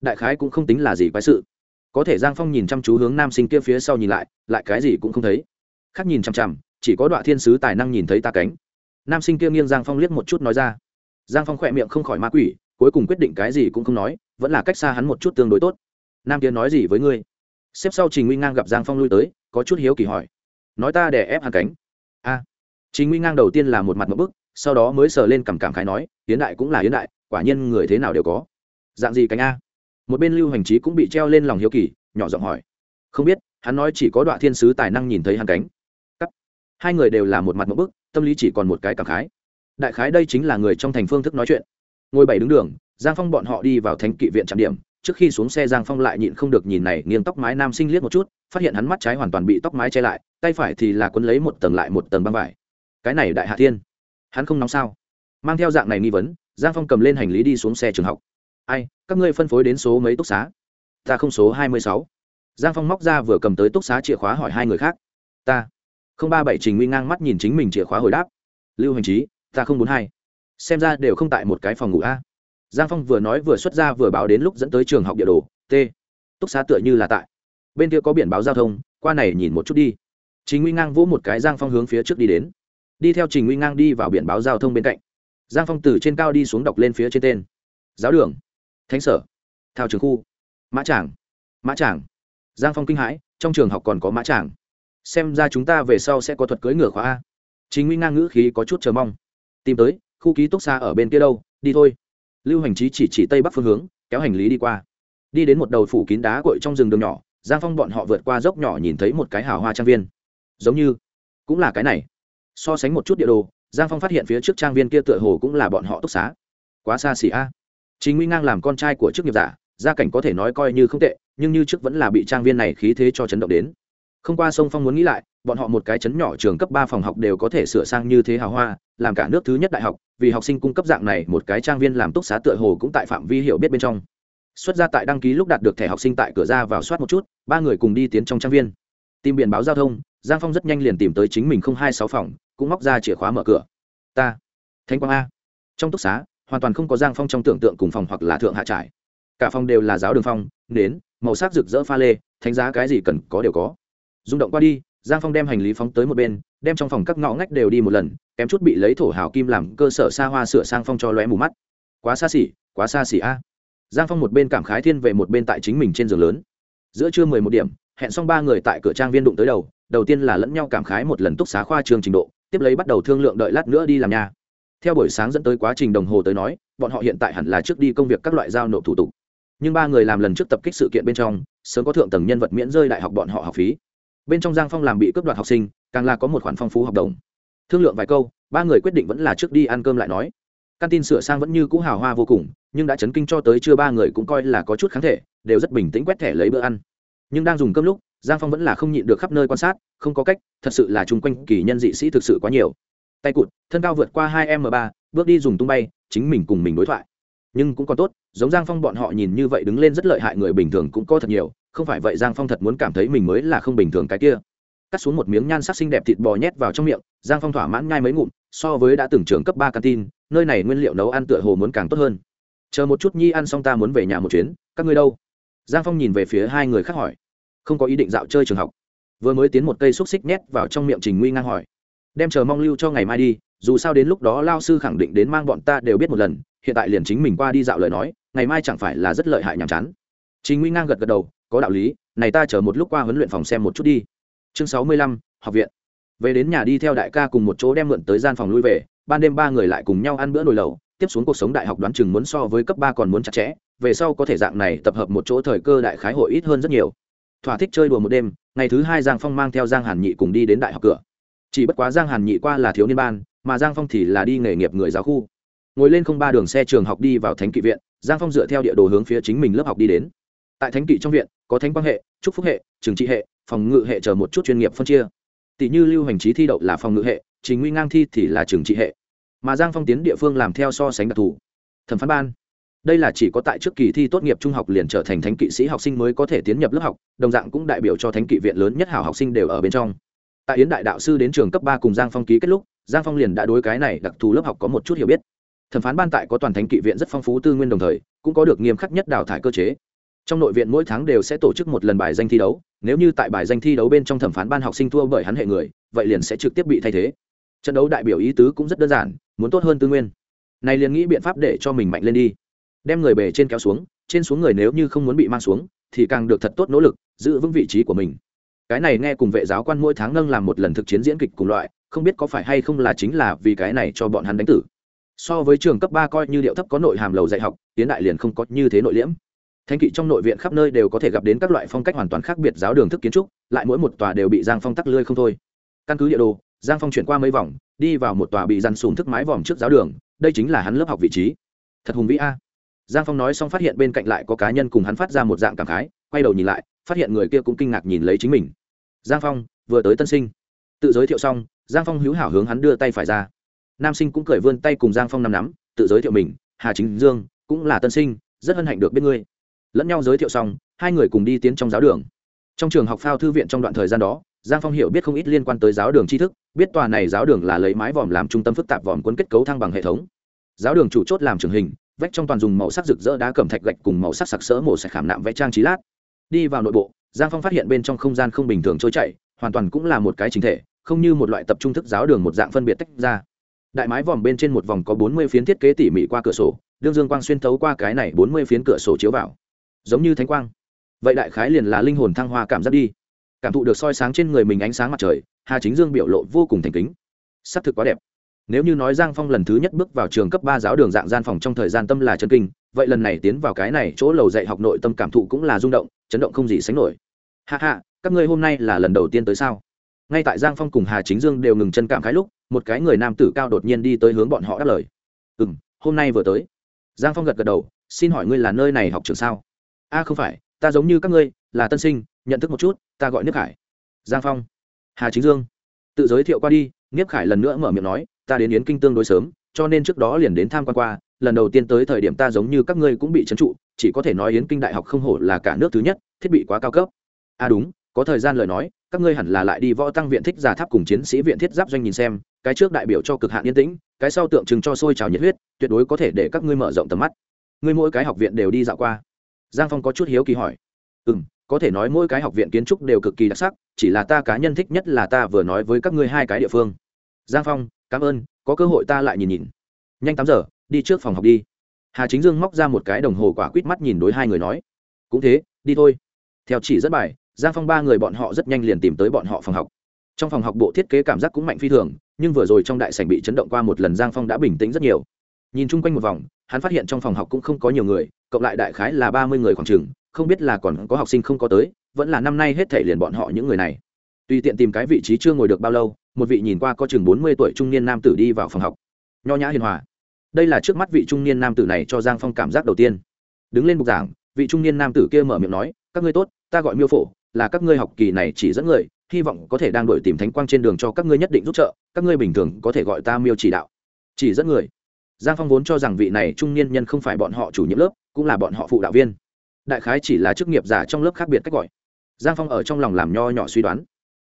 Đại khái cũng không tính là gì quái sự. Có thể giang phong nhìn chăm chú hướng nam sinh kia phía sau nhìn lại lại cái gì cũng không thấy. Khác nhìn chằm chằm, chỉ có đoạn thiên sứ tài năng nhìn thấy ta cánh. Nam sinh kia nghiêng giang phong liếc một chút nói ra. Giang phong khỏe miệng không khỏi ma quỷ, cuối cùng quyết định cái gì cũng không nói, vẫn là cách xa hắn một chút tương đối tốt. Nam kia nói gì với ngươi? Xếp sau trình nguy ngang gặp giang phong lui tới, có chút hiếu kỳ hỏi. Nói ta để ép hàn cánh. A. Trình nguy ngang đầu tiên là một mặt một bức, sau đó mới sờ lên cảm cảm khái nói hiến đại cũng là hiến đại, quả nhiên người thế nào đều có. Dạng gì cánh a? Một bên lưu hành trí cũng bị treo lên lòng hiếu kỳ, nhỏ giọng hỏi. Không biết, hắn nói chỉ có đoạn thiên sứ tài năng nhìn thấy hàn cánh. Cắt. hai người đều là một mặt một bức, tâm lý chỉ còn một cái cảm khái. Đại khái đây chính là người trong thành phương thức nói chuyện. Ngồi bảy đứng đường, giang phong bọn họ đi vào thánh kỵ viện trạm điểm trước khi xuống xe giang phong lại nhịn không được nhìn này, nghiêng tóc mái nam sinh liếc một chút, phát hiện hắn mắt trái hoàn toàn bị tóc mái che lại, tay phải thì là quấn lấy một tầng lại một tầng băng vải. Cái này đại hạ thiên, hắn không nóng sao? Mang theo dạng này nghi vấn, giang phong cầm lên hành lý đi xuống xe trường học. Ai, các ngươi phân phối đến số mấy túc xá? Ta không số hai mươi sáu. Giang phong móc ra vừa cầm tới túc xá chìa khóa hỏi hai người khác. Ta. không ba bảy trình nguy ngang mắt nhìn chính mình chìa khóa hồi đáp. Lưu hành trí, ta không bốn hai. Xem ra đều không tại một cái phòng ngủ a giang phong vừa nói vừa xuất ra vừa báo đến lúc dẫn tới trường học địa đồ, t, túc xá tựa như là tại. Bên kia có biển báo giao thông, qua này nhìn một chút đi. Trình nguy ngang vỗ một cái giang phong hướng phía trước đi đến. Đi theo trình nguy ngang đi vào biển báo giao thông bên cạnh. Giang phong từ trên cao đi xuống đọc lên phía trên tên. Giáo đường, thánh sở thao trường khu, mã tràng mã tràng. Giang phong kinh hãi, trong trường học còn có mã tràng. Xem ra chúng ta về sau sẽ có thuật cưỡi ngựa khóa a. Chính nguy ngang ngữ khí có chút chờ mong. Tìm tới, khu ký túc xa ở bên kia đâu, đi thôi lưu hành trí chỉ chỉ tây bắc phương hướng, kéo hành lý đi qua. Đi đến một đầu phủ kín đá cội trong rừng đường nhỏ, giang phong bọn họ vượt qua dốc nhỏ nhìn thấy một cái hào hoa trang viên. Giống như, cũng là cái này. So sánh một chút địa đồ, giang phong phát hiện phía trước trang viên kia tựa hồ cũng là bọn họ túc xá. Quá xa xỉ a. À. chính nguy ngang làm con trai của chức nghiệp giả, gia cảnh có thể nói coi như không tệ, nhưng như trước vẫn là bị trang viên này khí thế cho chấn động đến. Không qua sông phong muốn nghĩ lại bọn họ một cái chấn nhỏ trường cấp ba phòng học đều có thể sửa sang như thế hào hoa, làm cả nước thứ nhất đại học, vì học sinh cung cấp dạng này một cái trang viên làm túc xá tựa hồ cũng tại phạm vi hiểu biết bên trong. Xuất ra tại đăng ký lúc đạt được thẻ học sinh tại cửa ra vào soát một chút, ba người cùng đi tiến trong trang viên. Tìm biển báo giao thông, giang phong rất nhanh liền tìm tới chính mình không hai sáu phòng, cũng móc ra chìa khóa mở cửa. Ta thanh quang a. Trong túc xá, hoàn toàn không có giang phong trong tưởng tượng cùng phòng hoặc là thượng hạ trải. Cả phòng đều là giáo đường phong, nến, màu sắc rực rỡ pha lê, thánh giá cái gì cần có đều có. Rung động qua đi giang phong đem hành lý phóng tới một bên, đem trong phòng các ngõ ngách đều đi một lần, kém chút bị lấy thổ hào kim làm cơ sở xa hoa sửa sang phong cho lóe mù mắt. Quá xa xỉ, quá xa xỉ a. Giang phong một bên cảm khái thiên về một bên tại chính mình trên giường lớn. Giữa trưa mười một điểm, hẹn xong ba người tại cửa trang viên đụng tới đầu đầu tiên là lẫn nhau cảm khái một lần túc xá khoa trường trình độ, tiếp lấy bắt đầu thương lượng đợi lát nữa đi làm nhà. Theo buổi sáng dẫn tới quá trình đồng hồ tới nói, bọn họ hiện tại hẳn là trước đi công việc các loại giao nộp thủ tục. Nhưng ba người làm lần trước tập kích sự kiện bên trong, sớm có thượng tầng nhân vật miễn rơi đại học bọn họ học phí bên trong giang phong làm bị cướp đoạt học sinh càng là có một khoản phong phú học đồng thương lượng vài câu ba người quyết định vẫn là trước đi ăn cơm lại nói căn tin sửa sang vẫn như cũ hào hoa vô cùng nhưng đã chấn kinh cho tới chưa ba người cũng coi là có chút kháng thể đều rất bình tĩnh quét thẻ lấy bữa ăn nhưng đang dùng cơm lúc giang phong vẫn là không nhịn được khắp nơi quan sát không có cách thật sự là chung quanh kỳ nhân dị sĩ thực sự quá nhiều tay cụt thân cao vượt qua hai m ba bước đi dùng tung bay chính mình cùng mình đối thoại nhưng cũng còn tốt giống giang phong bọn họ nhìn như vậy đứng lên rất lợi hại người bình thường cũng có thật nhiều không phải vậy giang phong thật muốn cảm thấy mình mới là không bình thường cái kia. Cắt xuống một miếng nhan sắc xinh đẹp thịt bò nhét vào trong miệng, giang phong thỏa mãn nhai mấy ngụm, so với đã từng trưởng cấp ba canteen, nơi này nguyên liệu nấu ăn tựa hồ muốn càng tốt hơn. Chờ một chút nhi ăn xong ta muốn về nhà một chuyến, các ngươi đâu? Giang phong nhìn về phía hai người khác hỏi. Không có ý định dạo chơi trường học. Vừa mới tiến một cây xúc xích nhét vào trong miệng trình nguy ngang hỏi. Đem chờ mong lưu cho ngày mai đi, dù sao đến lúc đó lao sư khẳng định đến mang bọn ta đều biết một lần, hiện tại liền chính mình qua đi dạo lời nói, ngày mai chẳng phải là rất lợi hại nhàm chán. Trình nguy ngang gật gật đầu có đạo lý, này ta chờ một lúc qua huấn luyện phòng xem một chút đi. Chương sáu mươi lăm, học viện. Về đến nhà đi theo đại ca cùng một chỗ đem mượn tới gian phòng lui về, ban đêm ba người lại cùng nhau ăn bữa nồi lẩu, tiếp xuống cuộc sống đại học đoán chừng muốn so với cấp ba còn muốn chặt chẽ, về sau có thể dạng này tập hợp một chỗ thời cơ đại khái hội ít hơn rất nhiều. Thỏa thích chơi đùa một đêm, ngày thứ hai giang phong mang theo giang hàn nhị cùng đi đến đại học cửa. Chỉ bất quá giang hàn nhị qua là thiếu niên ban, mà giang phong thì là đi nghề nghiệp người giáo khu. Ngồi lên không ba đường xe trường học đi vào thánh kỵ viện, giang phong dựa theo địa đồ hướng phía chính mình lớp học đi đến tại thánh kỵ trong viện, có thánh quang hệ, trúc phúc hệ trừng trị hệ, phòng ngự hệ chờ một chút chuyên nghiệp phân chia. Tỷ như lưu hành trí thi đậu là phòng ngự hệ, trình nguy ngang thi thì là trừng trị hệ. Mà giang phong tiến địa phương làm theo so sánh đặc thù. Thẩm phán ban. Đây là chỉ có tại trước kỳ thi tốt nghiệp trung học liền trở thành thánh kỵ sĩ học sinh mới có thể tiến nhập lớp học, đồng dạng cũng đại biểu cho thánh kỵ viện lớn nhất hảo học sinh đều ở bên trong. Tại yến đại đạo sư đến trường cấp ba cùng giang phong ký kết lúc, giang phong liền đã đối cái này đặc thù lớp học có một chút hiểu biết. Thẩm phán ban tại có toàn thánh kỵ viện rất phong phú tư nguyên đồng thời, cũng có được nghiêm khắc nhất đào thải cơ chế trong nội viện mỗi tháng đều sẽ tổ chức một lần bài danh thi đấu, nếu như tại bài danh thi đấu bên trong thẩm phán ban học sinh thua bởi hắn hệ người, vậy liền sẽ trực tiếp bị thay thế. Trận đấu đại biểu ý tứ cũng rất đơn giản, muốn tốt hơn tư nguyên. Này liền nghĩ biện pháp để cho mình mạnh lên đi. Đem người bề trên kéo xuống, trên xuống người nếu như không muốn bị mang xuống, thì càng được thật tốt nỗ lực, giữ vững vị trí của mình. Cái này nghe cùng vệ giáo quan mỗi tháng nâng làm một lần thực chiến diễn kịch cùng loại, không biết có phải hay không là chính là vì cái này cho bọn hắn đánh tử. So với trường cấp ba coi như điệu thấp có nội hàm lầu dạy học, tiến đại liền không có như thế nội liễm thanh kỵ trong nội viện khắp nơi đều có thể gặp đến các loại phong cách hoàn toàn khác biệt giáo đường thức kiến trúc, lại mỗi một tòa đều bị giang phong tắc lươi không thôi. Căn cứ địa đồ, giang phong chuyển qua mấy vòng, đi vào một tòa bị dằn sùn thức mái vòm trước giáo đường, đây chính là hắn lớp học vị trí. Thật hùng vĩ a. Giang phong nói xong phát hiện bên cạnh lại có cá nhân cùng hắn phát ra một dạng cảm khái, quay đầu nhìn lại, phát hiện người kia cũng kinh ngạc nhìn lấy chính mình. Giang phong, vừa tới tân sinh. Tự giới thiệu xong, giang phong hữu hảo hướng hắn đưa tay phải ra. Nam sinh cũng cười vươn tay cùng giang phong nắm nắm, tự giới thiệu mình, hà chính dương, cũng là tân sinh, rất hân hạnh được biết ngươi lẫn nhau giới thiệu xong, hai người cùng đi tiến trong giáo đường. Trong trường học phao thư viện trong đoạn thời gian đó, giang phong hiểu biết không ít liên quan tới giáo đường tri thức, biết tòa này giáo đường là lấy mái vòm làm trung tâm phức tạp vòm cuốn kết cấu thăng bằng hệ thống. Giáo đường chủ chốt làm trường hình, vách trong toàn dùng màu sắc rực rỡ đá cẩm thạch gạch cùng màu sắc sặc sỡ mổ sạch khảm nạm vẽ trang trí lát. Đi vào nội bộ, giang phong phát hiện bên trong không gian không bình thường trôi chảy, hoàn toàn cũng là một cái chính thể, không như một loại tập trung thức giáo đường một dạng phân biệt tách ra. Đại mái vòm bên trên một vòng có bốn mươi phiến thiết kế tỉ mỉ qua cửa sổ, đương dương quang xuyên thấu qua cái này bốn mươi phiến cửa sổ chiếu vào giống như thánh quang. Vậy đại khái liền là linh hồn thăng hoa cảm giác đi. Cảm thụ được soi sáng trên người mình ánh sáng mặt trời, hà chính dương biểu lộ vô cùng thành kính. S ắ c thực quá đẹp. Nếu như nói giang phong lần thứ nhất bước vào trường cấp ba giáo đường dạng gian phòng trong thời gian tâm là chân kinh, vậy lần này tiến vào cái này chỗ lầu dạy học nội tâm cảm thụ cũng là rung động, chấn động không gì sánh nổi. Hạ hạ các ngươi hôm nay là lần đầu tiên tới sao? Ngay tại giang phong cùng hà chính dương đều ngừng chân cảm khái lúc, một cái người nam tử cao đột nhiên đi tới hướng bọn họ đáp lời. Ừ m hôm nay vừa tới. Giang phong gật gật đầu, xin hỏi ngươi là nơi này học trường sao? A không phải, ta giống như các ngươi, là tân sinh, nhận thức một chút, ta gọi nước khải. Giang phong. Hà chính dương. Tự giới thiệu qua đi, niếp khải lần nữa mở miệng nói, ta đến yến kinh tương đối sớm, cho nên trước đó liền đến tham quan qua, lần đầu tiên tới thời điểm ta giống như các ngươi cũng bị trấn trụ, chỉ có thể nói yến kinh đại học không hổ là cả nước thứ nhất, thiết bị quá cao cấp. À đúng, có thời gian lời nói, các ngươi hẳn là lại đi võ tăng viện thích giả tháp cùng chiến sĩ viện thiết giáp doanh nhìn xem, cái trước đại biểu cho cực hạn yên tĩnh, cái sau tượng trưng cho sôi trào nhiệt huyết, tuyệt đối có thể để các ngươi mở rộng tầm mắt. Ngươi mỗi cái học viện đều đi dạo qua giang phong có chút hiếu kỳ hỏi. Ừ m có thể nói mỗi cái học viện kiến trúc đều cực kỳ đặc sắc, chỉ là ta cá nhân thích nhất là ta vừa nói với các ngươi hai cái địa phương. Giang phong, cảm ơn, có cơ hội ta lại nhìn nhìn. Nhanh tám giờ, đi trước phòng học đi. Hà chính dương móc ra một cái đồng hồ quả quýt mắt nhìn đối hai người nói. Cũng thế, đi thôi. Theo chỉ rất bài, giang phong ba người bọn họ rất nhanh liền tìm tới bọn họ phòng học. Trong phòng học bộ thiết kế cảm giác cũng mạnh phi thường, nhưng vừa rồi trong đại sảnh bị chấn động qua một lần, giang phong đã bình tĩnh rất nhiều nhìn chung quanh một vòng hắn phát hiện trong phòng học cũng không có nhiều người cộng lại đại khái là ba mươi người khoảng trường, không biết là còn có học sinh không có tới vẫn là năm nay hết thể liền bọn họ những người này. Tùy tiện tìm cái vị trí chưa ngồi được bao lâu một vị nhìn qua có chừng bốn mươi tuổi trung niên nam tử đi vào phòng học. Nho nhã hiền hòa. Đây là trước mắt vị trung niên nam tử này cho giang phong cảm giác đầu tiên. Đứng lên bục giảng vị trung niên nam tử kia mở miệng nói các ngươi tốt ta gọi miêu phổ là các ngươi học kỳ này chỉ dẫn người hy vọng có thể đang đổi tìm thánh quang trên đường cho các ngươi nhất định giúp trợ các ngươi bình thường có thể gọi ta miêu chỉ đạo. Chỉ dẫn người giang phong vốn cho rằng vị này trung niên nhân không phải bọn họ chủ nhiệm lớp, cũng là bọn họ phụ đạo viên. Đại khái chỉ là chức nghiệp giả trong lớp khác biệt cách gọi. Giang phong ở trong lòng làm nho nhỏ suy đoán.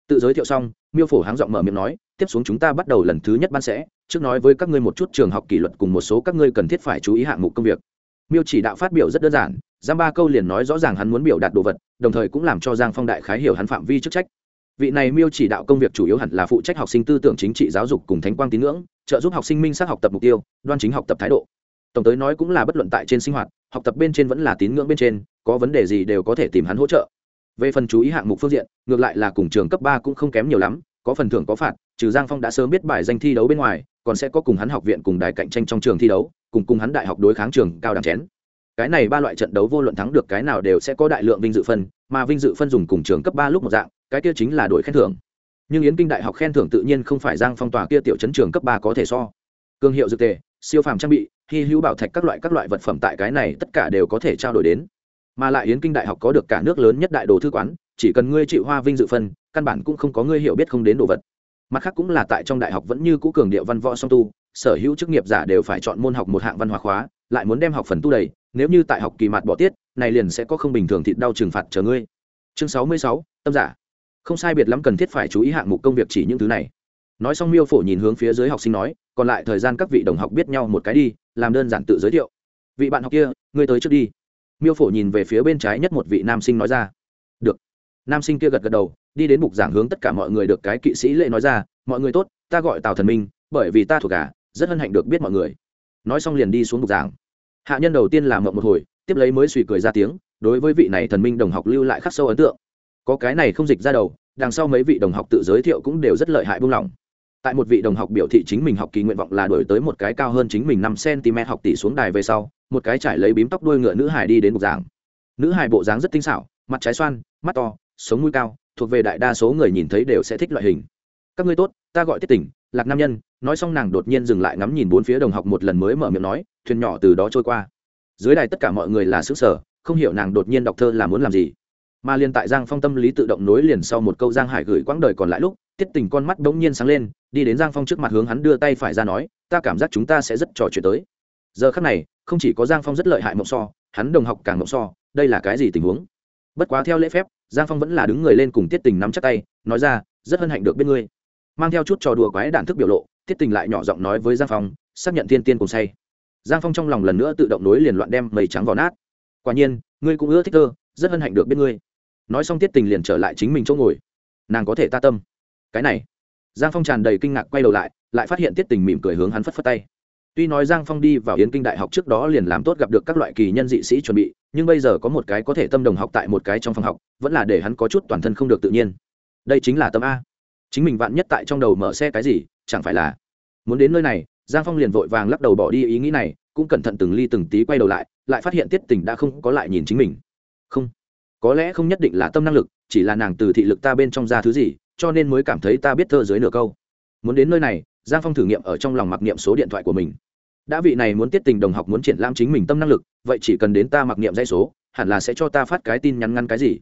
Tự giới thiệu xong, miêu phổ háng giọng mở miệng nói, tiếp xuống chúng ta bắt đầu lần thứ nhất ban sẽ, trước nói với các ngươi một chút trường học kỷ luật cùng một số các ngươi cần thiết phải chú ý hạng mục công việc. Miêu chỉ đạo phát biểu rất đơn giản, giang ba câu liền nói rõ ràng hắn muốn biểu đạt đồ vật, đồng thời cũng làm cho giang phong đại khái hiểu hắn phạm vi chức trách vị này miêu chỉ đạo công việc chủ yếu hẳn là phụ trách học sinh tư tưởng chính trị giáo dục cùng thánh quang tín ngưỡng, trợ giúp học sinh minh xác học tập mục tiêu, đoan chính học tập thái độ. Tổng tới nói cũng là bất luận tại trên sinh hoạt, học tập bên trên vẫn là tín ngưỡng bên trên, có vấn đề gì đều có thể tìm hắn hỗ trợ. Về phần chú ý hạng mục phương diện, ngược lại là cùng trường cấp ba cũng không kém nhiều lắm, có phần thưởng có phạt, trừ giang phong đã sớm biết bài danh thi đấu bên ngoài, còn sẽ có cùng hắn học viện cùng đài cạnh tranh trong trường thi đấu, cùng cùng hắn đại học đối kháng trường cao đẳng chén. Cái này ba loại trận đấu vô luận thắng được cái nào đều sẽ có đại lượng vinh dự phân, mà vinh dự phân dùng cùng trường cấp ba lúc một dạng cái kia chính là đổi khen thưởng. Nhưng yến kinh đại học khen thưởng tự nhiên không phải giang phong tòa kia tiểu chấn trường cấp ba có thể so. Cương hiệu dược tề, siêu phàm trang bị, hy hữu bảo thạch các loại các loại vật phẩm tại cái này tất cả đều có thể trao đổi đến. Mà lại yến kinh đại học có được cả nước lớn nhất đại đồ thư quán, chỉ cần ngươi chịu hoa vinh dự phân, căn bản cũng không có ngươi hiểu biết không đến đồ vật. Mặt khác cũng là tại trong đại học vẫn như cũ cường điệu văn võ song tu, sở hữu chức nghiệp giả đều phải chọn môn học một hạng văn hóa khóa, lại muốn đem học phần tu đầy, nếu như tại học kỳ mặt bỏ tiết, này liền sẽ có không bình thường thịt đau trừng phạt chờ ngươi. Chương sáu mươi sáu, tâm giả không sai biệt lắm cần thiết phải chú ý hạng mục công việc chỉ những thứ này. Nói xong miêu phổ nhìn hướng phía dưới học sinh nói, còn lại thời gian các vị đồng học biết nhau một cái đi, làm đơn giản tự giới thiệu. Vị bạn học kia, ngươi tới trước đi. Miêu phổ nhìn về phía bên trái nhất một vị nam sinh nói ra. Được. Nam sinh kia gật gật đầu, đi đến bục giảng hướng tất cả mọi người được cái kỵ sĩ lệ nói ra, mọi người tốt, ta gọi tào thần minh, bởi vì ta thuộc cả rất hân hạnh được biết mọi người. Nói xong liền đi xuống bục giảng. Hạ nhân đầu tiên làm mộng một hồi, tiếp lấy mới suy cười ra tiếng, đối với vị này thần minh đồng học lưu lại khắc sâu ấn tượng có cái này không dịch ra đầu, đằng sau mấy vị đồng học tự giới thiệu cũng đều rất lợi hại buông lỏng tại một vị đồng học biểu thị chính mình học kỳ nguyện vọng là đổi tới một cái cao hơn chính mình năm cm học tỷ xuống đài về sau, một cái trải lấy bím tóc đuôi ngựa nữ hải đi đến bục giảng. Nữ hải bộ dáng rất tinh xảo, mặt trái xoan, mắt to, sống mũi cao, thuộc về đại đa số người nhìn thấy đều sẽ thích loại hình. Các ngươi tốt, ta gọi tiết tỉnh, lạc nam nhân. Nói xong nàng đột nhiên dừng lại ngắm nhìn bốn phía đồng học một lần mới mở miệng nói, thuyền nhỏ từ đó trôi qua. Dưới đài tất cả mọi người là xứ sở không hiểu nàng đột nhiên đọc thơ là muốn làm gì mà liền tại giang phong tâm lý tự động nối liền sau một câu giang hải gửi quãng đời còn lại lúc, tiết tình con mắt bỗng nhiên sáng lên, đi đến giang phong trước mặt hướng hắn đưa tay phải ra nói, ta cảm giác chúng ta sẽ rất trò chuyện tới. Giờ khắc này, không chỉ có giang phong rất lợi hại mộng so, hắn đồng học càng mộng so, đây là cái gì tình huống? Bất quá theo lễ phép, giang phong vẫn là đứng người lên cùng tiết tình nắm chắc tay, nói ra, rất hân hạnh được bên ngươi. Mang theo chút trò đùa quái đản thức biểu lộ, tiết tình lại nhỏ giọng nói với giang phong, xác nhận thiên tiên cùng say. Giang phong trong lòng lần nữa tự động nối liền loạn đem mây trắng vào nát. Quả nhiên, ngươi cũng ưa thích thơ, rất hân hạnh được biết ngươi nói xong tiết tình liền trở lại chính mình chỗ ngồi. Nàng có thể ta tâm. Cái này. Giang phong tràn đầy kinh ngạc quay đầu lại lại phát hiện tiết tình mỉm cười hướng hắn phất phất tay. Tuy nói giang phong đi vào yến kinh đại học trước đó liền làm tốt gặp được các loại kỳ nhân dị sĩ chuẩn bị, nhưng bây giờ có một cái có thể tâm đồng học tại một cái trong phòng học, vẫn là để hắn có chút toàn thân không được tự nhiên. Đây chính là tâm a. Chính mình vạn nhất tại trong đầu mở xe cái gì, chẳng phải là muốn đến nơi này, giang phong liền vội vàng lắc đầu bỏ đi ý nghĩ này, cũng cẩn thận từng ly từng tí quay đầu lại lại phát hiện tiết tình đã không có lại nhìn chính mình. Không có lẽ không nhất định là tâm năng lực, chỉ là nàng từ thị lực ta bên trong ra thứ gì, cho nên mới cảm thấy ta biết thơ dưới nửa câu. Muốn đến nơi này, giang phong thử nghiệm ở trong lòng mặc niệm số điện thoại của mình. Đã vị này muốn tiết tình đồng học muốn triển lãm chính mình tâm năng lực, vậy chỉ cần đến ta mặc niệm dây số, hẳn là sẽ cho ta phát cái tin nhắn ngăn cái gì.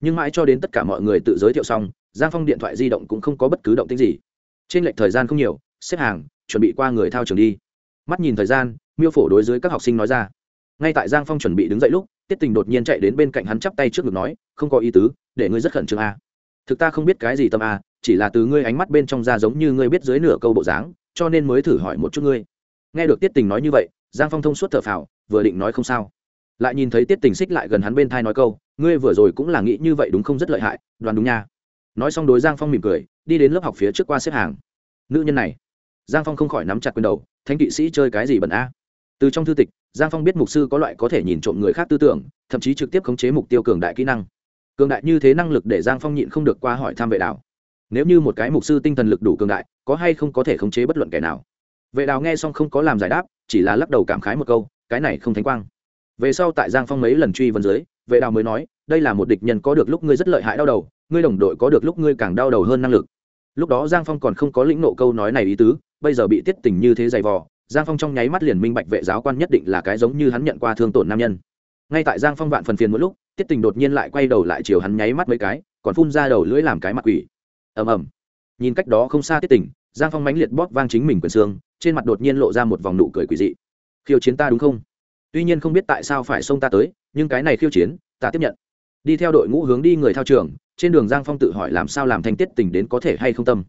Nhưng mãi cho đến tất cả mọi người tự giới thiệu xong, giang phong điện thoại di động cũng không có bất cứ động tích gì. Trên lệch thời gian không nhiều, xếp hàng, chuẩn bị qua người thao trường đi. Mắt nhìn thời gian, miêu phổ đối dưới các học sinh nói ra. Ngay tại giang phong chuẩn bị đứng dậy lúc tiết tình đột nhiên chạy đến bên cạnh hắn chắp tay trước ngực nói, không có ý tứ, để ngươi rất khẩn trương a. Thực ta không biết cái gì tâm a, chỉ là từ ngươi ánh mắt bên trong ra giống như ngươi biết dưới nửa câu bộ dáng, cho nên mới thử hỏi một chút ngươi. Nghe được tiết tình nói như vậy, giang phong thông suốt thở phào, vừa định nói không sao, lại nhìn thấy tiết tình xích lại gần hắn bên thai nói câu, ngươi vừa rồi cũng là nghĩ như vậy đúng không rất lợi hại đoàn đúng nha. Nói xong đối giang phong mỉm cười, đi đến lớp học phía trước qua xếp hàng. Nữ nhân này. Giang phong không khỏi nắm chặt quyền đầu, thánh kỵ sĩ chơi cái gì bẩn a? Từ trong thư tịch, giang phong biết mục sư có loại có thể nhìn trộm người khác tư tưởng, thậm chí trực tiếp khống chế mục tiêu cường đại kỹ năng. Cường đại như thế năng lực để giang phong nhịn không được qua hỏi tham vệ đảo. Nếu như một cái mục sư tinh thần lực đủ cường đại, có hay không có thể khống chế bất luận kẻ nào? Vệ đào nghe xong không có làm giải đáp, chỉ là lắc đầu cảm khái một câu, cái này không thánh quang. Về sau tại giang phong mấy lần truy vấn dưới, vệ đào mới nói, đây là một địch nhân có được lúc ngươi rất lợi hại đau đầu, ngươi đồng đội có được lúc ngươi càng đau đầu hơn năng lực. Lúc đó giang phong còn không có lĩnh nộ câu nói này ý tứ, bây giờ bị tiết tình như thế dày vò giang phong trong nháy mắt liền minh bạch vệ giáo quan nhất định là cái giống như hắn nhận qua thương tổn nam nhân. Ngay tại giang phong vạn phần phiền mỗi lúc, tiết tình đột nhiên lại quay đầu lại chiều hắn nháy mắt mấy cái, còn phun ra đầu lưỡi làm cái mặt quỷ. Ầm ầm. Nhìn cách đó không xa tiết tình, giang phong mãnh liệt bóp vang chính mình quyền xương, trên mặt đột nhiên lộ ra một vòng nụ cười quỷ dị. Khiêu chiến ta đúng không? Tuy nhiên không biết tại sao phải xông ta tới, nhưng cái này khiêu chiến, ta tiếp nhận. Đi theo đội ngũ hướng đi người thao trường, trên đường giang phong tự hỏi làm sao làm thành tiết tình đến có thể hay không tâm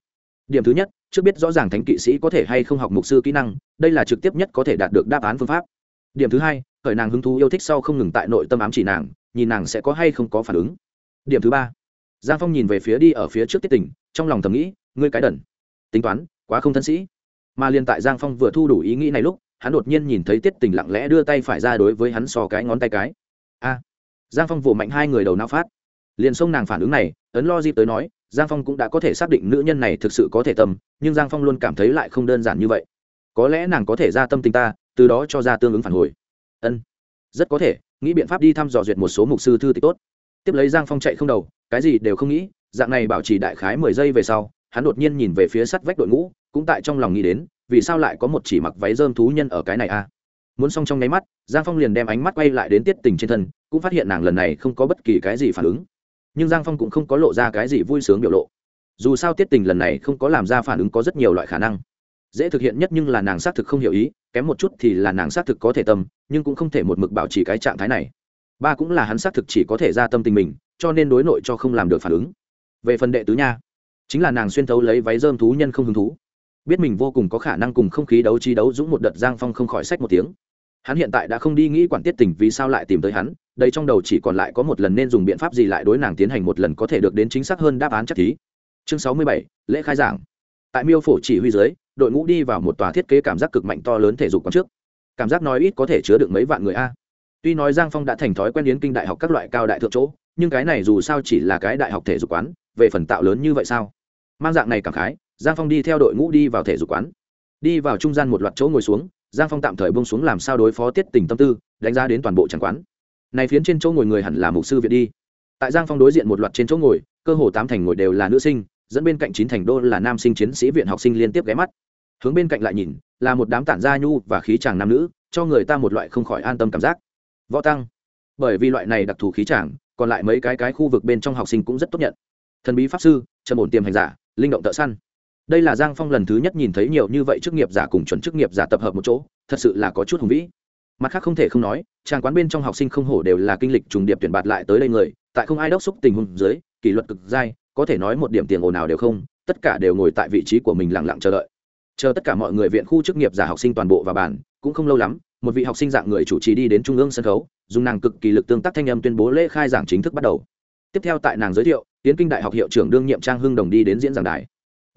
điểm thứ nhất, trước biết rõ ràng thánh kỵ sĩ có thể hay không học mục sư kỹ năng, đây là trực tiếp nhất có thể đạt được đáp án phương pháp. Điểm thứ hai, khởi nàng hứng thú yêu thích sau không ngừng tại nội tâm ám chỉ nàng, nhìn nàng sẽ có hay không có phản ứng. Điểm thứ ba, giang phong nhìn về phía đi ở phía trước tiết tình, trong lòng thầm nghĩ, ngươi cái đần. Tính toán, quá không thân sĩ. Mà liền tại giang phong vừa thu đủ ý nghĩ này lúc, hắn đột nhiên nhìn thấy tiết tình lặng lẽ đưa tay phải ra đối với hắn so cái ngón tay cái. A. Giang phong vỗ mạnh hai người đầu não phát. Liền xông nàng phản ứng này, ấn lo dịp tới nói giang phong cũng đã có thể xác định nữ nhân này thực sự có thể tâm, nhưng giang phong luôn cảm thấy lại không đơn giản như vậy. Có lẽ nàng có thể ra tâm tình ta, từ đó cho ra tương ứng phản hồi. Ân, rất có thể, nghĩ biện pháp đi thăm dò duyệt một số mục sư thư tịch tốt. Tiếp lấy giang phong chạy không đầu, cái gì đều không nghĩ, dạng này bảo trì đại khái mười giây về sau, hắn đột nhiên nhìn về phía sắt vách đội ngũ, cũng tại trong lòng nghĩ đến, vì sao lại có một chỉ mặc váy dơm thú nhân ở cái này a muốn xong trong nháy mắt, giang phong liền đem ánh mắt quay lại đến tiết tình trên thân, cũng phát hiện nàng lần này không có bất kỳ cái gì phản ứng nhưng giang phong cũng không có lộ ra cái gì vui sướng biểu lộ. Dù sao tiết tình lần này không có làm ra phản ứng có rất nhiều loại khả năng. Dễ thực hiện nhất nhưng là nàng xác thực không hiểu ý, kém một chút thì là nàng xác thực có thể tâm, nhưng cũng không thể một mực bảo trì cái trạng thái này. Ba cũng là hắn xác thực chỉ có thể ra tâm tình mình, cho nên đối nội cho không làm được phản ứng. Về phần đệ tứ nha, chính là nàng xuyên thấu lấy váy dơm thú nhân không hứng thú. Biết mình vô cùng có khả năng cùng không khí đấu trí đấu dũng một đợt giang phong không khỏi sách một tiếng hắn hiện tại đã không đi nghĩ quản tiết tình vì sao lại tìm tới hắn, đây trong đầu chỉ còn lại có một lần nên dùng biện pháp gì lại đối nàng tiến hành một lần có thể được đến chính xác hơn đáp án chắc thí. Chương sáu mươi bảy, lễ khai giảng. Tại miêu phổ chỉ huy dưới, đội ngũ đi vào một tòa thiết kế cảm giác cực mạnh to lớn thể dục quán trước. Cảm giác nói ít có thể chứa được mấy vạn người a. Tuy nói giang phong đã thành thói quen yến kinh đại học các loại cao đại thượng chỗ, nhưng cái này dù sao chỉ là cái đại học thể dục quán, về phần tạo lớn như vậy sao? Mang dạng này cảm khái, giang phong đi theo đội ngũ đi vào thể dục quán. Đi vào trung gian một loạt chỗ ngồi xuống giang phong tạm thời bông xuống làm sao đối phó tiết tình tâm tư, đánh giá đến toàn bộ tràng quán. Này phiến trên chỗ ngồi người hẳn là mục sư viện đi. Tại giang phong đối diện một loạt trên chỗ ngồi, cơ hồ tám thành ngồi đều là nữ sinh, dẫn bên cạnh chín thành đô là nam sinh chiến sĩ viện học sinh liên tiếp ghé mắt. Hướng bên cạnh lại nhìn, là một đám tản gia nhu và khí chàng nam nữ, cho người ta một loại không khỏi an tâm cảm giác. Võ tăng. Bởi vì loại này đặc thù khí chàng, còn lại mấy cái cái khu vực bên trong học sinh cũng rất tốt nhận. Thần bí pháp sư, trần ổn tiềm hành giả, linh động thợ săn đây là giang phong lần thứ nhất nhìn thấy nhiều như vậy chức nghiệp giả cùng chuẩn chức nghiệp giả tập hợp một chỗ, thật sự là có chút hùng vĩ. Mặt khác không thể không nói tràng quán bên trong học sinh không hổ đều là kinh lịch trùng điệp tuyển bạt lại tới đây người, tại không ai đốc xúc tình huống dưới, kỷ luật cực dai, có thể nói một điểm tiền ồn nào đều không, tất cả đều ngồi tại vị trí của mình lặng lặng chờ đợi. Chờ tất cả mọi người viện khu chức nghiệp giả học sinh toàn bộ và bản cũng không lâu lắm, một vị học sinh dạng người chủ trì đi đến trung ương sân khấu, dùng nàng cực kỳ lực tương tác thanh âm tuyên bố lễ khai giảng chính thức bắt đầu. Tiếp theo tại nàng giới thiệu, tiến kinh đại học hiệu trưởng đương nhiệm trang hưng đồng đi đến diễn giảng đài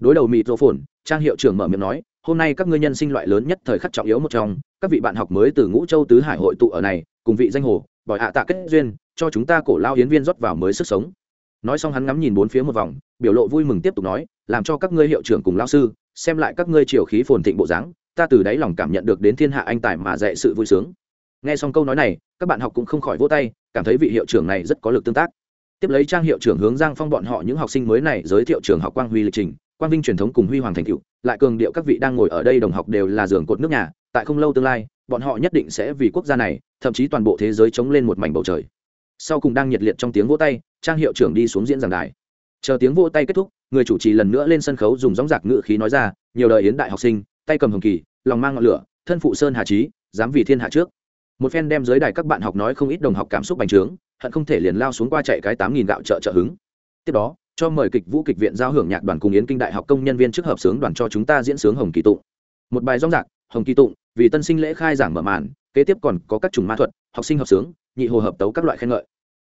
đối đầu mịt rô phồn trang hiệu trưởng mở miệng nói, hôm nay các ngươi nhân sinh loại lớn nhất thời khắc trọng yếu một trong, các vị bạn học mới từ ngũ châu tứ hải hội tụ ở này, cùng vị danh hồ bỏi hạ tạ kết duyên, cho chúng ta cổ lao hiến viên rót vào mới sức sống. Nói xong hắn ngắm nhìn bốn phía một vòng, biểu lộ vui mừng tiếp tục nói, làm cho các ngươi hiệu trưởng cùng lao sư, xem lại các ngươi triều khí phồn thịnh bộ dáng, ta từ đáy lòng cảm nhận được đến thiên hạ anh tài mà dạy sự vui sướng. Nghe xong câu nói này, các bạn học cũng không khỏi vỗ tay, cảm thấy vị hiệu trưởng này rất có lực tương tác. Tiếp lấy trang hiệu trưởng hướng giang phong bọn họ những học sinh mới này giới thiệu trường học quang huy lịch trình quang vinh truyền thống cùng huy hoàng thành cựu lại cường điệu các vị đang ngồi ở đây đồng học đều là giường cột nước nhà, tại không lâu tương lai, bọn họ nhất định sẽ vì quốc gia này, thậm chí toàn bộ thế giới chống lên một mảnh bầu trời. Sau cùng đang nhiệt liệt trong tiếng vỗ tay, trang hiệu trưởng đi xuống diễn giảng đài. Chờ tiếng vỗ tay kết thúc, người chủ trì lần nữa lên sân khấu dùng gióng giạc ngự khí nói ra, nhiều đời hiến đại học sinh, tay cầm hồng kỳ, lòng mang ngọn lửa, thân phụ sơn hà trí, dám vì thiên hạ trước. Một phen đem giới đài các bạn học nói không ít đồng học cảm xúc bành trướng, hận không thể liền lao xuống qua chạy cái tám nghìn gạo trợ trợ hứng. Tiếp đó cho mời kịch vũ kịch viện giao hưởng nhạc đoàn cùng yến kinh đại học công nhân viên trước hợp sướng đoàn cho chúng ta diễn sướng hồng kỳ tụng. Một bài rong rạc, hồng kỳ tụng, vì tân sinh lễ khai giảng mở màn, kế tiếp còn có các chủng ma thuật, học sinh hợp sướng, nhị hồ hợp tấu các loại khen ngợi.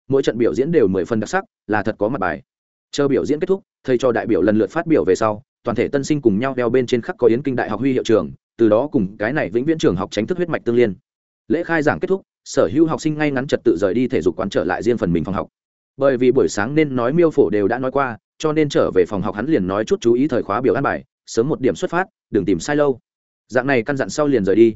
Mỗi trận biểu diễn đều mười phần đặc sắc, là thật có mặt bài. Chờ biểu diễn kết thúc, thầy cho đại biểu lần lượt phát biểu về sau, toàn thể tân sinh cùng nhau đeo bên trên khắc có yến kinh đại học huy hiệu trường, từ đó cùng cái này vĩnh viễn trường học tránh thức huyết mạch tương liên. Lễ khai giảng kết thúc, sở hữu học sinh ngay ngắn trật tự rời đi thể dục quán trở lại riêng phần mình phòng học bởi vì buổi sáng nên nói miêu phổ đều đã nói qua, cho nên trở về phòng học hắn liền nói chút chú ý thời khóa biểu an bài, sớm một điểm xuất phát, đừng tìm sai lâu. Dạng này căn dặn sau liền rời đi.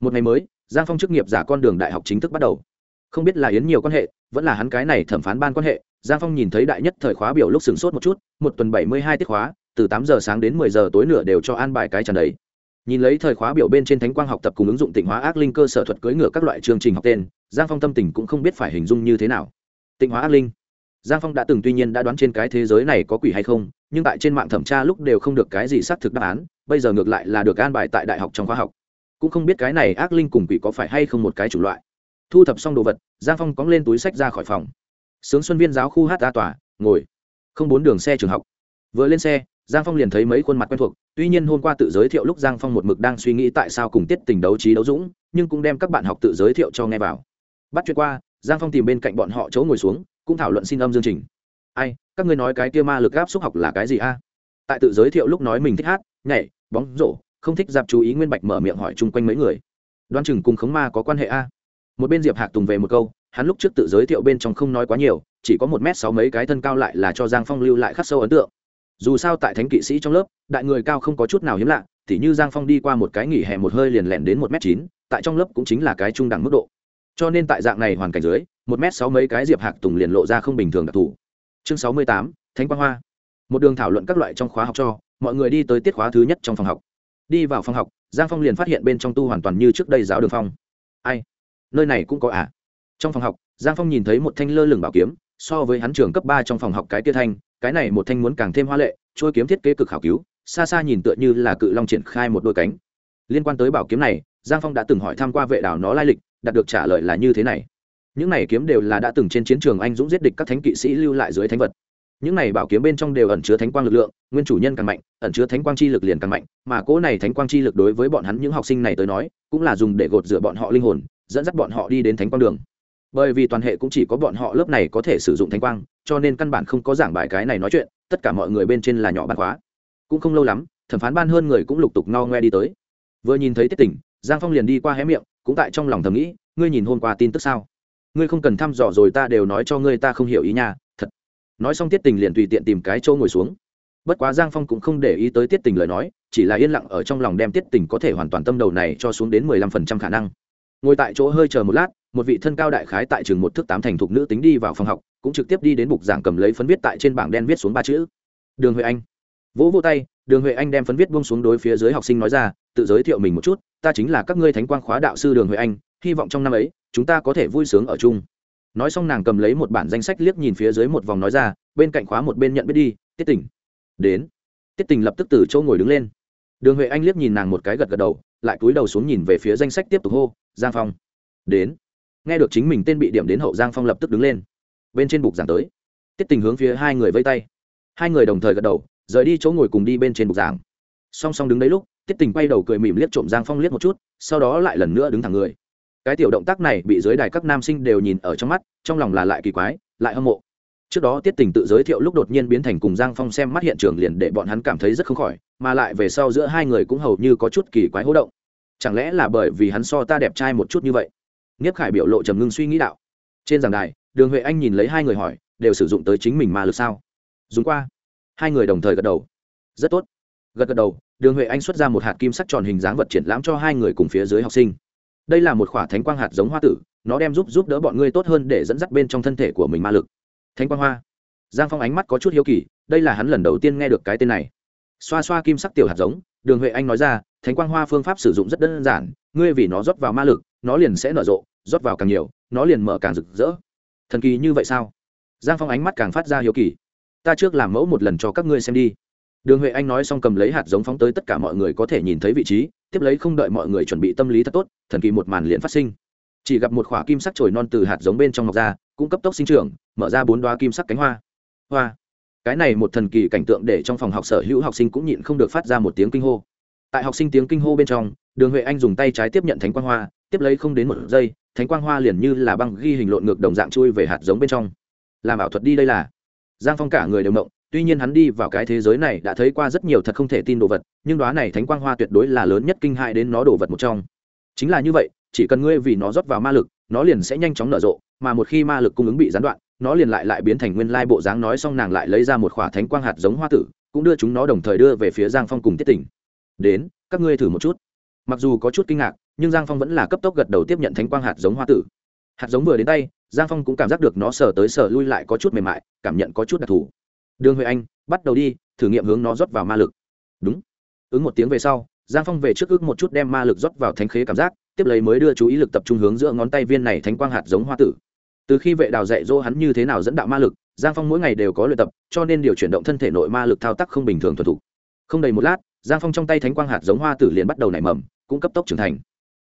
Một ngày mới, giang phong chức nghiệp giả con đường đại học chính thức bắt đầu. Không biết là yến nhiều quan hệ, vẫn là hắn cái này thẩm phán ban quan hệ, giang phong nhìn thấy đại nhất thời khóa biểu lúc sửng sốt một chút, một tuần bảy mươi hai tiết khóa, từ tám giờ sáng đến mười giờ tối nửa đều cho an bài cái tràn đầy. Nhìn lấy thời khóa biểu bên trên thánh quang học tập cùng ứng dụng tịnh hóa ác linh cơ sở thuật cưỡi ngựa các loại chương trình học tên, giang phong tâm tình cũng không biết phải hình dung như thế nào. Tịnh hóa ác linh giang phong đã từng tuy nhiên đã đoán trên cái thế giới này có quỷ hay không, nhưng tại trên mạng thẩm tra lúc đều không được cái gì xác thực đáp án, bây giờ ngược lại là được an bài tại đại học trong khoa học. Cũng không biết cái này ác linh cùng quỷ có phải hay không một cái chủng loại. Thu thập xong đồ vật, giang phong cóng lên túi sách ra khỏi phòng. Sướng xuân viên giáo khu hát ra tòa, ngồi. Không bốn đường xe trường học. Vừa lên xe, giang phong liền thấy mấy khuôn mặt quen thuộc, tuy nhiên hôm qua tự giới thiệu lúc giang phong một mực đang suy nghĩ tại sao cùng tiết tình đấu trí đấu dũng, nhưng cũng đem các bạn học tự giới thiệu cho nghe vào. Bắt chuyện qua, giang phong tìm bên cạnh bọn họ chỗ ngồi xuống cũng thảo luận xin âm dương trình. Ai, các ngươi nói cái kia ma lực gáp xúc học là cái gì a? Tại tự giới thiệu lúc nói mình thích hát, nhảy, bóng rổ, không thích dạp chú ý nguyên bạch mở miệng hỏi chung quanh mấy người. Đoan chừng cùng khống ma có quan hệ a? Một bên diệp hạc tùng về một câu, hắn lúc trước tự giới thiệu bên trong không nói quá nhiều, chỉ có một m sáu mấy cái thân cao lại là cho giang phong lưu lại khắc sâu ấn tượng. Dù sao tại thánh kỵ sĩ trong lớp, đại người cao không có chút nào hiếm lạ thì như giang phong đi qua một cái nghỉ hè một hơi liền lẹn đến một m chín, tại trong lớp cũng chính là cái trung đẳng mức độ cho nên tại dạng này hoàn cảnh dưới, một m sáu mấy cái diệp hạc tùng liền lộ ra không bình thường đặc thù. Chương sáu mươi tám, thánh quang hoa. Một đường thảo luận các loại trong khóa học cho, mọi người đi tới tiết khóa thứ nhất trong phòng học. Đi vào phòng học, giang phong liền phát hiện bên trong tu hoàn toàn như trước đây giáo đường phong. Ai? Nơi này cũng có à? Trong phòng học, giang phong nhìn thấy một thanh lơ lửng bảo kiếm, so với hắn trường cấp ba trong phòng học cái tia thanh, cái này một thanh muốn càng thêm hoa lệ trôi kiếm thiết kế cực khảo cứu, xa xa nhìn tựa như là cự long triển khai một đôi cánh. Liên quan tới bảo kiếm này, giang phong đã từng hỏi tham q u a vệ đảo nó lai lịch đạt được trả lời là như thế này. Những này kiếm đều là đã từng trên chiến trường anh dũng giết địch các thánh kỵ sĩ lưu lại dưới thánh vật. Những này bảo kiếm bên trong đều ẩn chứa thánh quang lực lượng, nguyên chủ nhân càng mạnh, ẩn chứa thánh quang chi lực liền càng mạnh, mà cỗ này thánh quang chi lực đối với bọn hắn những học sinh này tới nói, cũng là dùng để gột rửa bọn họ linh hồn, dẫn dắt bọn họ đi đến thánh quang đường. Bởi vì toàn hệ cũng chỉ có bọn họ lớp này có thể sử dụng thánh quang, cho nên căn bản không có giảng bài cái này nói chuyện, tất cả mọi người bên trên là nhỏ bàn khóa cũng không lâu lắm, thẩm phán ban hơn người cũng lục tục no ngoe đi tới. Vừa nhìn thấy tiết tỉnh, giang phong liền đi qua hé miệng cũng tại trong lòng thầm nghĩ, ngươi nhìn hôm qua tin tức sao? Ngươi không cần thăm dò rồi ta đều nói cho ngươi ta không hiểu ý nha, thật. Nói xong tiết tình liền tùy tiện tìm cái chỗ ngồi xuống. Bất quá giang phong cũng không để ý tới tiết tình lời nói, chỉ là yên lặng ở trong lòng đem tiết tình có thể hoàn toàn tâm đầu này cho xuống đến mười lăm phần trăm khả năng. Ngồi tại chỗ hơi chờ một lát, một vị thân cao đại khái tại trường một thước tám thành thục nữ tính đi vào phòng học, cũng trực tiếp đi đến bục giảng cầm lấy phấn viết tại trên bảng đen viết xuống ba chữ. Đường huệ anh. Vỗ vô tay, đường huệ anh đem phấn viết buông xuống đối phía dưới học sinh nói ra tự giới thiệu mình một chút, ta chính là các ngươi thánh quang khóa đạo sư đường huệ anh, hy vọng trong năm ấy, chúng ta có thể vui sướng ở chung. Nói xong nàng cầm lấy một bản danh sách liếc nhìn phía dưới một vòng nói ra, bên cạnh khóa một bên nhận biết đi, tiết tỉnh đến. Tiết tình lập tức từ chỗ ngồi đứng lên. Đường huệ anh liếc nhìn nàng một cái gật gật đầu, lại cúi đầu xuống nhìn về phía danh sách tiếp tục hô, giang phong. Đến. Nghe được chính mình tên bị điểm đến hậu giang phong lập tức đứng lên. Bên trên bục giảng tới. Tiết tình hướng phía hai người vây tay. Hai người đồng thời gật đầu, rời đi chỗ ngồi cùng đi bên trên bục giảng. Song song đứng đấy lúc tiết tình quay đầu cười mỉm liếc trộm giang phong liếc một chút, sau đó lại lần nữa đứng thẳng người. Cái tiểu động tác này bị dưới đài các nam sinh đều nhìn ở trong mắt, trong lòng là lại kỳ quái, lại hâm mộ. Trước đó tiết tình tự giới thiệu lúc đột nhiên biến thành cùng giang phong xem mắt hiện trường liền để bọn hắn cảm thấy rất không khỏi, mà lại về sau giữa hai người cũng hầu như có chút kỳ quái hỗ động. Chẳng lẽ là bởi vì hắn so ta đẹp trai một chút như vậy? Nghiếp khải biểu lộ trầm ngưng suy nghĩ đạo. Trên giảng đài, đường huệ anh nhìn lấy hai người hỏi, đều sử dụng tới chính mình mà lực sao? Dùng qua. Hai người đồng thời gật đầu. Rất tốt. Gật gật đầu đường huệ anh xuất ra một hạt kim sắc tròn hình dáng vật triển lãm cho hai người cùng phía dưới học sinh. Đây là một khoả thánh quang hạt giống hoa tử, nó đem giúp giúp đỡ bọn ngươi tốt hơn để dẫn dắt bên trong thân thể của mình ma lực. Thánh quang hoa. Giang phong ánh mắt có chút hiếu kỳ, đây là hắn lần đầu tiên nghe được cái tên này. Xoa xoa kim sắc tiểu hạt giống, đường huệ anh nói ra, thánh quang hoa phương pháp sử dụng rất đơn giản, ngươi vì nó rót vào ma lực, nó liền sẽ nở rộ, rót vào càng nhiều, nó liền mở càng rực rỡ. Thần kỳ như vậy sao? Giang phong ánh mắt càng phát ra hiếu kỳ. Ta trước làm mẫu một lần cho các ngươi xem đi đường huệ anh nói xong cầm lấy hạt giống phóng tới tất cả mọi người có thể nhìn thấy vị trí, tiếp lấy không đợi mọi người chuẩn bị tâm lý thật tốt, thần kỳ một màn liền phát sinh. Chỉ gặp một khoả kim sắc trồi non từ hạt giống bên trong mọc ra, cũng cấp tốc sinh trưởng, mở ra bốn đoá kim sắc cánh hoa. Hoa! Cái này một thần kỳ cảnh tượng để trong phòng học sở hữu học sinh cũng nhịn không được phát ra một tiếng kinh hô. Tại học sinh tiếng kinh hô bên trong, đường huệ anh dùng tay trái tiếp nhận thánh quang hoa, tiếp lấy không đến một giây, thánh quang hoa liền như là băng ghi hình lộn ngược đồng dạng chui về hạt giống bên trong. Làm ảo thuật đi đây là. Giang phong cả người đều động tuy nhiên hắn đi vào cái thế giới này đã thấy qua rất nhiều thật không thể tin đồ vật, nhưng đoá này thánh quang hoa tuyệt đối là lớn nhất kinh hại đến nó đồ vật một trong. Chính là như vậy, chỉ cần ngươi vì nó rót vào ma lực, nó liền sẽ nhanh chóng nở rộ, mà một khi ma lực cung ứng bị gián đoạn, nó liền lại lại biến thành nguyên lai bộ dáng nói xong nàng lại lấy ra một khỏa thánh quang hạt giống hoa tử, cũng đưa chúng nó đồng thời đưa về phía giang phong cùng tiết tỉnh đến, các ngươi thử một chút. Mặc dù có chút kinh ngạc, nhưng giang phong vẫn là cấp tốc gật đầu tiếp nhận thánh quang hạt giống hoa tử. Hạt giống vừa đến tay, giang phong cũng cảm giác được nó sờ tới sờ lui lại có chút mềm mại, cảm nhận có chút đặc thù đường huệ anh, bắt đầu đi, thử nghiệm hướng nó rót vào ma lực. Đúng. Ứng một tiếng về sau, giang phong về trước ước một chút đem ma lực rót vào thánh khế cảm giác, tiếp lấy mới đưa chú ý lực tập trung hướng giữa ngón tay viên này thánh quang hạt giống hoa tử. Từ khi vệ đào dạy dỗ hắn như thế nào dẫn đạo ma lực, giang phong mỗi ngày đều có luyện tập, cho nên điều chuyển động thân thể nội ma lực thao tác không bình thường thuần thục. Không đầy một lát, giang phong trong tay thánh quang hạt giống hoa tử liền bắt đầu nảy mầm, cũng cấp tốc trưởng thành.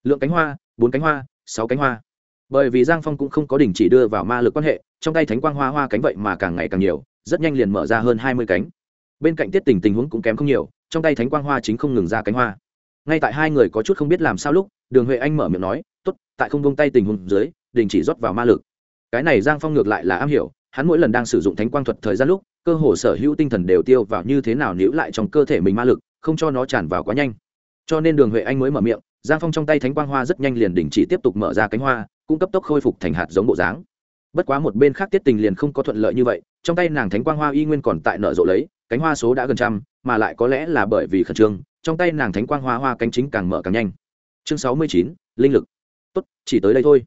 Lượng cánh hoa, bốn cánh hoa, sáu cánh hoa. Bởi vì giang phong cũng không có đình chỉ đưa vào ma lực quan hệ, trong tay thánh quang hoa hoa cánh vậy mà càng ngày càng nhiều rất nhanh liền mở ra hơn hai mươi cánh. Bên cạnh tiết tình tình huống cũng kém không nhiều, trong tay thánh quang hoa chính không ngừng ra cánh hoa. Ngay tại hai người có chút không biết làm sao lúc, đường huệ anh mở miệng nói t ố t tại không bông tay tình huống dưới, đình chỉ rót vào ma lực. Cái này giang phong ngược lại là am hiểu, hắn mỗi lần đang sử dụng thánh quang thuật thời gian lúc, cơ hồ sở hữu tinh thần đều tiêu vào như thế nào níu lại trong cơ thể mình ma lực, không cho nó tràn vào quá nhanh. Cho nên đường huệ anh mới mở miệng, giang phong trong tay thánh quang hoa rất nhanh liền đình chỉ tiếp tục mở ra cánh hoa, cũng cấp tốc khôi phục thành hạt giống bộ dáng. Bất quá một bên khác tiết tình liền không có thuận lợi như vậy trong tay nàng thánh quang hoa y nguyên còn tại nợ rộ lấy, cánh hoa số đã gần trăm, mà lại có lẽ là bởi vì khẩn trương, trong tay nàng thánh quang hoa hoa cánh chính càng mở càng nhanh. Chương sáu mươi chín, linh lực. Tốt, chỉ tới đây thôi.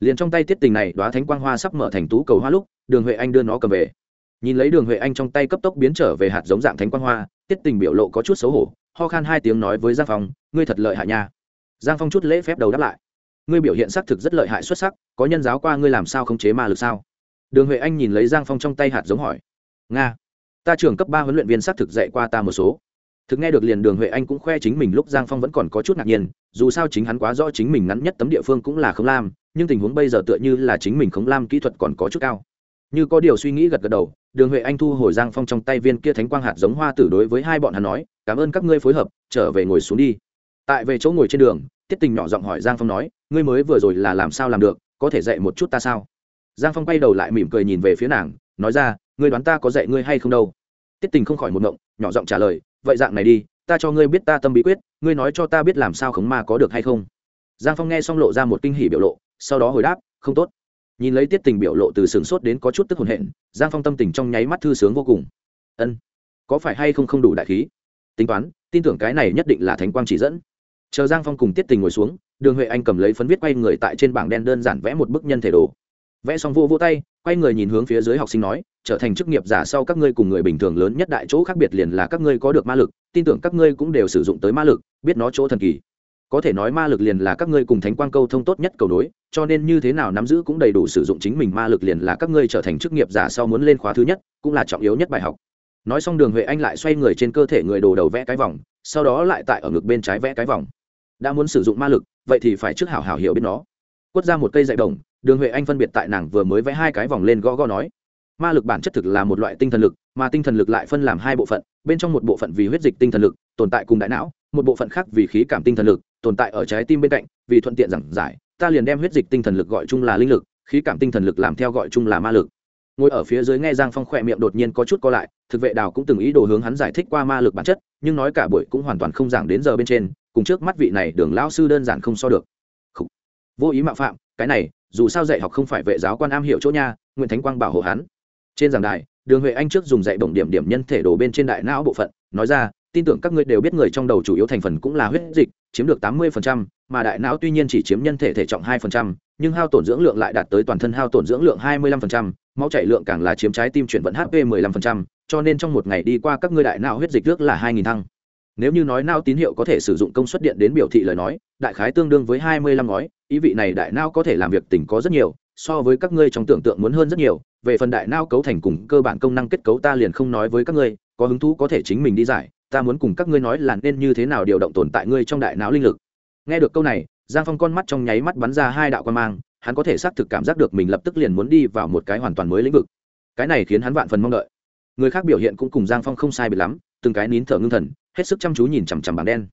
Liền trong tay tiết tình này đoá thánh quang hoa sắp mở thành tú cầu hoa lúc, đường huệ anh đưa nó cầm về. Nhìn lấy đường huệ anh trong tay cấp tốc biến trở về hạt giống dạng thánh quang hoa, tiết tình biểu lộ có chút xấu hổ, ho khan hai tiếng nói với giang phong, ngươi thật lợi hại nha. Giang phong chút lễ phép đầu đáp lại, ngươi biểu hiện xác thực rất lợi hại xuất sắc, có nhân giáo qua ngươi làm sao không chế ma lực sao? Đường huệ anh nhìn lấy giang phong trong tay hạt giống hỏi, nga, ta trưởng cấp ba huấn luyện viên xác thực dạy qua ta một số. Thực nghe được liền đường huệ anh cũng khoe chính mình lúc giang phong vẫn còn có chút ngạc nhiên, dù sao chính hắn quá rõ chính mình ngắn nhất tấm địa phương cũng là khống lam, nhưng tình huống bây giờ tựa như là chính mình khống lam kỹ thuật còn có chút cao. Như có điều suy nghĩ gật gật đầu, đường huệ anh thu hồi giang phong trong tay viên kia thánh quang hạt giống hoa tử đối với hai bọn hắn nói, cảm ơn các ngươi phối hợp, trở về ngồi xuống đi. Tại về chỗ ngồi trên đường, tiết tình nhỏ giọng hỏi giang phong nói, ngươi mới vừa rồi là làm sao làm được, có thể dạy một chút ta sao? Giang phong quay đầu lại mỉm cười nhìn về phía nàng, nói ra, ngươi đoán ta có dạy ngươi hay không đâu? Tiết tình không khỏi một ngộng, nhỏ giọng trả lời, vậy dạng này đi, ta cho ngươi biết ta tâm bí quyết, ngươi nói cho ta biết làm sao khống ma có được hay không? Giang phong nghe xong lộ ra một kinh hỉ biểu lộ, sau đó hồi đáp, không tốt. Nhìn lấy tiết tình biểu lộ từ sửng sốt đến có chút tức hồn hện, giang phong tâm tình trong nháy mắt thư sướng vô cùng. Ân, có phải hay không không đủ đại khí? Tính toán, tin tưởng cái này nhất định là thánh quang chỉ dẫn. Chờ giang phong cùng tiết tình ngồi xuống, đường huệ anh cầm lấy phấn viết quay người tại trên bảng đen đơn giản vẽ một bức nhân thể đồ vẽ xong vô vô tay, quay người nhìn hướng phía dưới học sinh nói, trở thành chức nghiệp giả sau các ngươi cùng người bình thường lớn nhất đại chỗ khác biệt liền là các ngươi có được ma lực, tin tưởng các ngươi cũng đều sử dụng tới ma lực, biết nó chỗ thần kỳ. Có thể nói ma lực liền là các ngươi cùng thánh quang câu thông tốt nhất cầu nối, cho nên như thế nào nắm giữ cũng đầy đủ sử dụng chính mình ma lực liền là các ngươi trở thành chức nghiệp giả sau muốn lên khóa thứ nhất, cũng là trọng yếu nhất bài học. Nói xong đường huệ anh lại xoay người trên cơ thể người đồ đầu vẽ cái vòng, sau đó lại tại ở ngực bên trái vẽ cái vòng. Đã muốn sử dụng ma lực, vậy thì phải trước hảo hảo hiểu biết nó. Quất ra một cây dạy đồng đường huệ anh phân biệt tại nàng vừa mới vẽ hai cái vòng lên gõ gõ nói, ma lực bản chất thực là một loại tinh thần lực, mà tinh thần lực lại phân làm hai bộ phận, bên trong một bộ phận vì huyết dịch tinh thần lực, tồn tại cùng đại não, một bộ phận khác vì khí cảm tinh thần lực, tồn tại ở trái tim bên cạnh, vì thuận tiện giảng giải, ta liền đem huyết dịch tinh thần lực gọi chung là linh lực, khí cảm tinh thần lực làm theo gọi chung là ma lực. Ngồi ở phía dưới nghe giang phong khỏe miệng đột nhiên có chút co lại, thực vệ đào cũng từng ý đồ hướng hắn giải thích qua ma lực bản chất, nhưng nói cả buổi cũng hoàn toàn không giảng đến giờ bên trên, cùng trước mắt vị này đường lao sư đơn giản không so được. Vô ý mạo phạm, cái này dù sao dạy học không phải vệ giáo quan am hiểu chỗ nha nguyễn thánh quang bảo hộ hắn. Trên giảng đài đường huệ anh trước dùng dạy bổng điểm điểm nhân thể đồ bên trên đại não bộ phận nói ra tin tưởng các ngươi đều biết người trong đầu chủ yếu thành phần cũng là huyết dịch chiếm được tám mươi mà đại não tuy nhiên chỉ chiếm nhân thể thể trọng hai nhưng hao tổn dưỡng lượng lại đạt tới toàn thân hao tổn dưỡng lượng hai mươi 25%, máu chảy lượng càng là chiếm trái tim chuyển vận hp 15%, cho nên trong một ngày đi qua các ngươi đại não huyết dịch nước là hai nghìn thăng. Nếu như nói não tín hiệu có thể sử dụng công suất điện đến biểu thị lời nói đại khái tương đương với hai mươi lăm ngói ý vị này đại não có thể làm việc tỉnh có rất nhiều, so với các ngươi trong tưởng tượng muốn hơn rất nhiều, về phần đại não cấu thành cùng cơ bản công năng kết cấu ta liền không nói với các ngươi, có hứng thú có thể chính mình đi giải, ta muốn cùng các ngươi nói là nên như thế nào điều động tồn tại ngươi trong đại não linh lực. Nghe được câu này, giang phong con mắt trong nháy mắt bắn ra hai đạo quan mang, hắn có thể xác thực cảm giác được mình lập tức liền muốn đi vào một cái hoàn toàn mới lĩnh vực. Cái này khiến hắn vạn phần mong đợi. Người khác biểu hiện cũng cùng giang phong không sai biệt lắm, từng cái nín thở ngưng thần, hết sức chăm chú nhìn chằm chằm bảng đen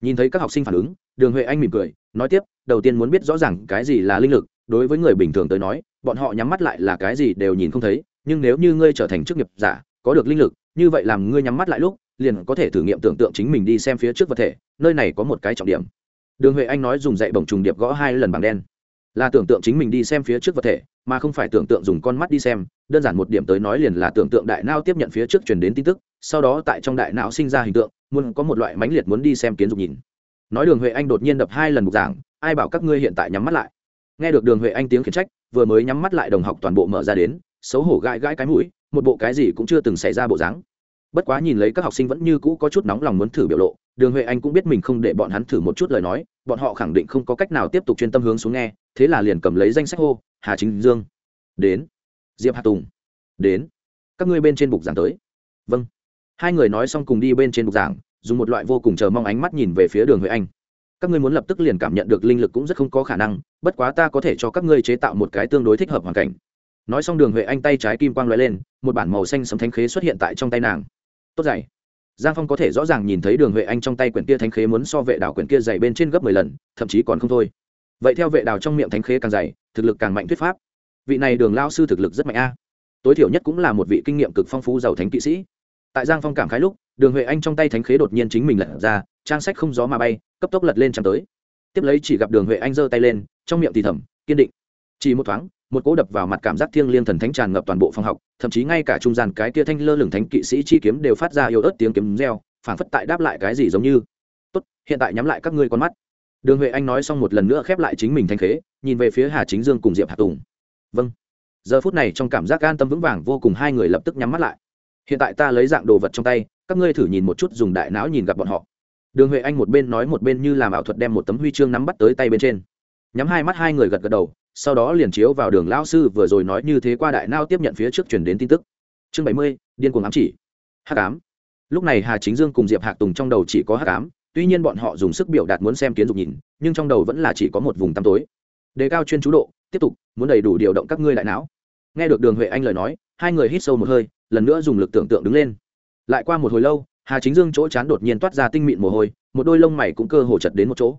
nhìn thấy các học sinh phản ứng, đường huệ anh mỉm cười, nói tiếp, đầu tiên muốn biết rõ ràng cái gì là linh lực, đối với người bình thường tới nói, bọn họ nhắm mắt lại là cái gì đều nhìn không thấy, nhưng nếu như ngươi trở thành chức nghiệp giả, có được linh lực, như vậy làm ngươi nhắm mắt lại lúc, liền có thể thử nghiệm tưởng tượng chính mình đi xem phía trước vật thể, nơi này có một cái trọng điểm. Đường huệ anh nói dùng dạy bổng trùng điệp gõ hai lần bằng đen. Là tưởng tượng chính mình đi xem phía trước vật thể, mà không phải tưởng tượng dùng con mắt đi xem, đơn giản một điểm tới nói liền là tưởng tượng đại não tiếp nhận phía trước truyền đến tin tức sau đó tại trong đại não sinh ra hình tượng, muốn có một loại mãnh liệt muốn đi xem kiến dục nhìn. Nói đường huệ anh đột nhiên đập hai lần bục giảng, ai bảo các ngươi hiện tại nhắm mắt lại. Nghe được đường huệ anh tiếng khiển trách, vừa mới nhắm mắt lại đồng học toàn bộ mở ra đến, xấu hổ gãi gãi cái mũi, một bộ cái gì cũng chưa từng xảy ra bộ dáng. Bất quá nhìn lấy các học sinh vẫn như cũ có chút nóng lòng muốn thử biểu lộ, đường huệ anh cũng biết mình không để bọn hắn thử một chút lời nói, bọn họ khẳng định không có cách nào tiếp tục chuyên tâm hướng xuống nghe, thế là liền cầm lấy danh sách hô, hà chính dương. Đến. Diệp hà tùng. Đến. Các ngươi bên trên bục giảng tới. Vâng hai người nói xong cùng đi bên trên bục giảng, dùng một loại vô cùng chờ mong ánh mắt nhìn về phía đường huệ anh. Các ngươi muốn lập tức liền cảm nhận được linh lực cũng rất không có khả năng, bất quá ta có thể cho các ngươi chế tạo một cái tương đối thích hợp hoàn cảnh. Nói xong đường huệ anh tay trái kim quang l lên, một bản màu xanh sấm thánh khế xuất hiện tại trong tay nàng. Tốt dày. Giang phong có thể rõ ràng nhìn thấy đường huệ anh trong tay quyển kia thánh khế muốn so vệ đảo quyển kia dày bên trên gấp mười lần, thậm chí còn không thôi. Vậy theo vệ đảo trong miệng thánh khế càng dày, thực lực càng mạnh thuyết pháp. Vị này đường lao sư thực lực rất mạnh a. Tối thiểu nhất cũng là một vị kinh nghiệm cực phong phú giàu thánh kỵ sĩ tại giang phong cảm khái lúc, đường huệ anh trong tay thánh khế đột nhiên chính mình lật ra, trang sách không gió mà bay, cấp tốc lật lên chạm tới. Tiếp lấy chỉ gặp đường huệ anh giơ tay lên, trong miệng thì thầm, kiên định. Chỉ một thoáng, một cỗ đập vào mặt cảm giác thiêng liêng thần thánh tràn ngập toàn bộ phòng học, thậm chí ngay cả trung gian cái tia thanh lơ lửng thánh kỵ sĩ chi kiếm đều phát ra yếu ớt tiếng kiếm reo, phảng phất tại đáp lại cái gì giống như. Tốt, hiện tại nhắm lại các ngươi con mắt. Đường huệ anh nói xong một lần nữa khép lại chính mình thanh khế, nhìn về phía hà chính dương cùng diệp hà tùng. Vâng. Giờ phút này trong cảm giác an tâm vững vàng, vô cùng hai người lập tức nhắm mắt lại hiện tại ta lấy dạng đồ vật trong tay các ngươi thử nhìn một chút dùng đại não nhìn gặp bọn họ. Đường huệ anh một bên nói một bên như làm ảo thuật đem một tấm huy chương nắm bắt tới tay bên trên. Nhắm hai mắt hai người gật gật đầu sau đó liền chiếu vào đường lao sư vừa rồi nói như thế qua đại nao tiếp nhận phía trước chuyển đến tin tức. Chương bảy mươi điên cuồng ám chỉ. Hắc Tám. lúc này hà chính dương cùng diệp hạc tùng trong đầu chỉ có hắc Tám, tuy nhiên bọn họ dùng sức biểu đạt muốn xem kiến dục nhìn nhưng trong đầu vẫn là chỉ có một vùng tăm tối. Đề cao chuyên chú độ tiếp tục muốn đầy đủ điều động các ngươi đại não. Nghe được đường huệ anh lời nói hai người hít sâu một hơi lần nữa dùng lực tưởng tượng đứng lên. Lại qua một hồi lâu, hà chính dương chỗ chán đột nhiên toát ra tinh mịn mồ hôi, một đôi lông mày cũng cơ hồ chật đến một chỗ.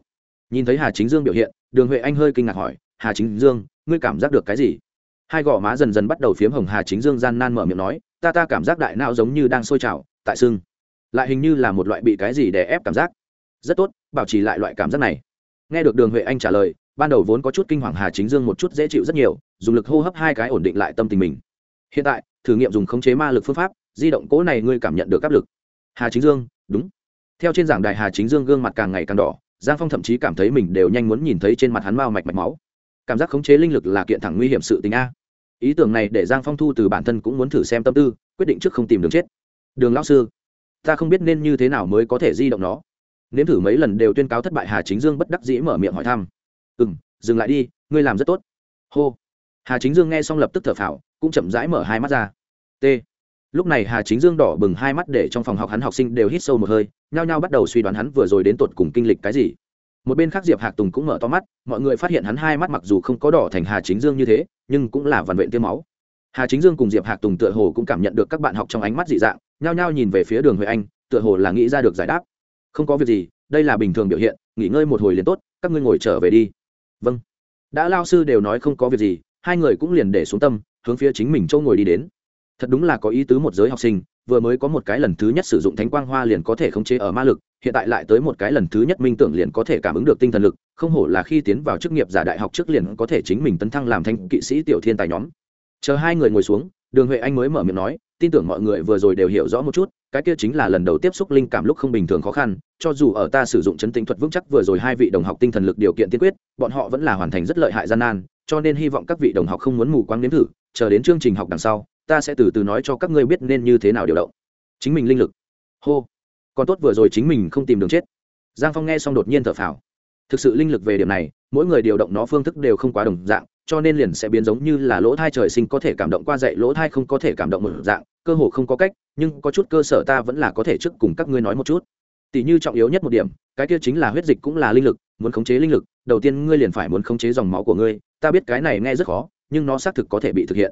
Nhìn thấy hà chính dương biểu hiện, đường huệ anh hơi kinh ngạc hỏi, hà chính dương, ngươi cảm giác được cái gì? Hai gò má dần dần bắt đầu phiếm hồng, hà chính dương gian nan mở miệng nói, ta ta cảm giác đại não giống như đang sôi trào, tại sưng. Lại hình như là một loại bị cái gì đè ép cảm giác. Rất tốt, bảo trì lại loại cảm giác này. Nghe được đường huệ anh trả lời, ban đầu vốn có chút kinh hoàng hà chính dương một chút dễ chịu rất nhiều, dùng lực hô hấp hai cái ổn định lại tâm tình mình. Hiện tại thử nghiệm dùng khống chế ma lực phương pháp, di động cỗ này ngươi cảm nhận được áp lực. Hà chính dương, đúng. Theo trên giảng đài hà chính dương gương mặt càng ngày càng đỏ, giang phong thậm chí cảm thấy mình đều nhanh muốn nhìn thấy trên mặt hắn mao mạch mạch máu. Cảm giác khống chế linh lực là kiện thẳng nguy hiểm sự tình a. Ý tưởng này để giang phong thu từ bản thân cũng muốn thử xem tâm tư, quyết định trước không tìm đường chết. Đường lão sư, ta không biết nên như thế nào mới có thể di động nó. Nếm thử mấy lần đều tuyên cáo thất bại hà chính dương bất đắc dĩ mở miệng hỏi thăm. Ừ m dừng lại đi, ngươi làm rất tốt. Hô hà chính dương nghe xong lập tức thở phào, cũng chậm rãi mở hai mắt ra. T. Lúc này hà chính dương đỏ bừng hai mắt để trong phòng học hắn học sinh đều hít sâu một hơi, nhao nhao bắt đầu suy đoán hắn vừa rồi đến tột cùng kinh lịch cái gì. Một bên khác diệp hạc tùng cũng mở to mắt, mọi người phát hiện hắn hai mắt mặc dù không có đỏ thành hà chính dương như thế, nhưng cũng là vằn vện tiêm máu. Hà chính dương cùng diệp hạc tùng tựa hồ cũng cảm nhận được các bạn học trong ánh mắt dị dạng, nhao nhao nhìn về phía đường huệ anh, tựa hồ là nghĩ ra được giải đáp. Không có việc gì, đây là bình thường biểu hiện, nghỉ ngơi một hồi liền tốt, các ngươi ngồi trở về đi. Vâng. Đã lao sư đều nói không có việc gì hai người cũng liền để xuống tâm, hướng phía chính mình châu ngồi đi đến. Thật đúng là có ý tứ một giới học sinh, vừa mới có một cái lần thứ nhất sử dụng thánh quang hoa liền có thể khống chế ở ma lực, hiện tại lại tới một cái lần thứ nhất minh tưởng liền có thể cảm ứng được tinh thần lực, không hổ là khi tiến vào chức nghiệp giả đại học trước liền có thể chính mình tấn thăng làm thanh kỵ sĩ tiểu thiên tài nhóm. Chờ hai người ngồi xuống, đường huệ anh mới mở miệng nói, tin tưởng mọi người vừa rồi đều hiểu rõ một chút, cái kia chính là lần đầu tiếp xúc linh cảm lúc không bình thường khó khăn, cho dù ở ta sử dụng chấn tinh thuật vững chắc vừa rồi hai vị đồng học tinh thần lực điều kiện tiên quyết, bọn họ vẫn là hoàn thành rất lợi hại gian nan cho nên hy vọng các vị đồng học không muốn mù quáng nếm thử, chờ đến chương trình học đằng sau, ta sẽ từ từ nói cho các ngươi biết nên như thế nào điều động. Chính mình linh lực. Hô. Còn tốt vừa rồi chính mình không tìm đường chết. Giang phong nghe xong đột nhiên thở phào. Thực sự linh lực về điểm này, mỗi người điều động nó phương thức đều không quá đồng dạng, cho nên liền sẽ biến giống như là lỗ thai trời sinh có thể cảm động qua dạy lỗ thai không có thể cảm động một dạng, cơ hồ không có cách, nhưng có chút cơ sở ta vẫn là có thể trước cùng các ngươi nói một chút. Tỷ như trọng yếu nhất một điểm, cái kia chính là huyết dịch cũng là linh lực, muốn khống chế linh lực, đầu tiên ngươi liền phải muốn khống chế dòng máu của ngươi ta biết cái này nghe rất khó, nhưng nó xác thực có thể bị thực hiện.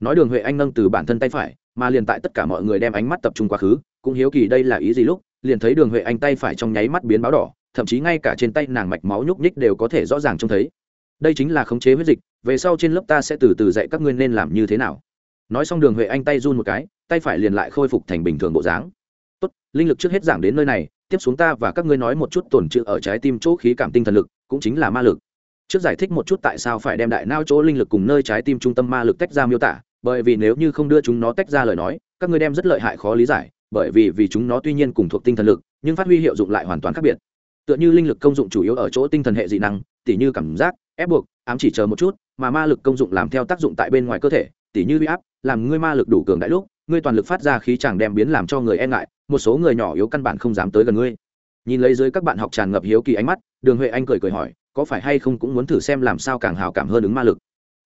Nói đường huệ anh nâng từ bản thân tay phải, mà liền tại tất cả mọi người đem ánh mắt tập trung quá khứ, cũng hiếu kỳ đây là ý gì lúc, liền thấy đường huệ anh tay phải trong nháy mắt biến báo đỏ, thậm chí ngay cả trên tay nàng mạch máu nhúc nhích đều có thể rõ ràng trông thấy. Đây chính là khống chế huyết dịch, về sau trên lớp ta sẽ từ từ dạy các ngươi nên làm như thế nào. Nói xong đường huệ anh tay run một cái, tay phải liền lại khôi phục thành bình thường bộ dáng. Tốt, linh lực trước hết giảng đến nơi này, tiếp xuống ta và các ngươi nói một chút tổn trữ ở trái tim chỗ khí cảm tinh thần lực, cũng chính là ma lực trước giải thích một chút tại sao phải đem đại nao chỗ linh lực cùng nơi trái tim trung tâm ma lực tách ra miêu tả, bởi vì nếu như không đưa chúng nó tách ra lời nói, các ngươi đem rất lợi hại khó lý giải, bởi vì vì chúng nó tuy nhiên cùng thuộc tinh thần lực, nhưng phát huy hiệu dụng lại hoàn toàn khác biệt. Tựa như linh lực công dụng chủ yếu ở chỗ tinh thần hệ dị năng, tỉ như cảm giác, ép buộc, ám chỉ chờ một chút, mà ma lực công dụng làm theo tác dụng tại bên ngoài cơ thể, tỉ như huy áp, làm ngươi ma lực đủ cường đại lúc, ngươi toàn lực phát ra khí chẳng đem biến làm cho người e ngại, một số người nhỏ yếu căn bản không dám tới gần ngươi. Nhìn lấy dưới các bạn học tràn ngập hiếu kỳ ánh mắt, đường huệ anh cười cười hỏi có phải hay không cũng muốn thử xem làm sao càng hào cảm hơn ứng ma lực.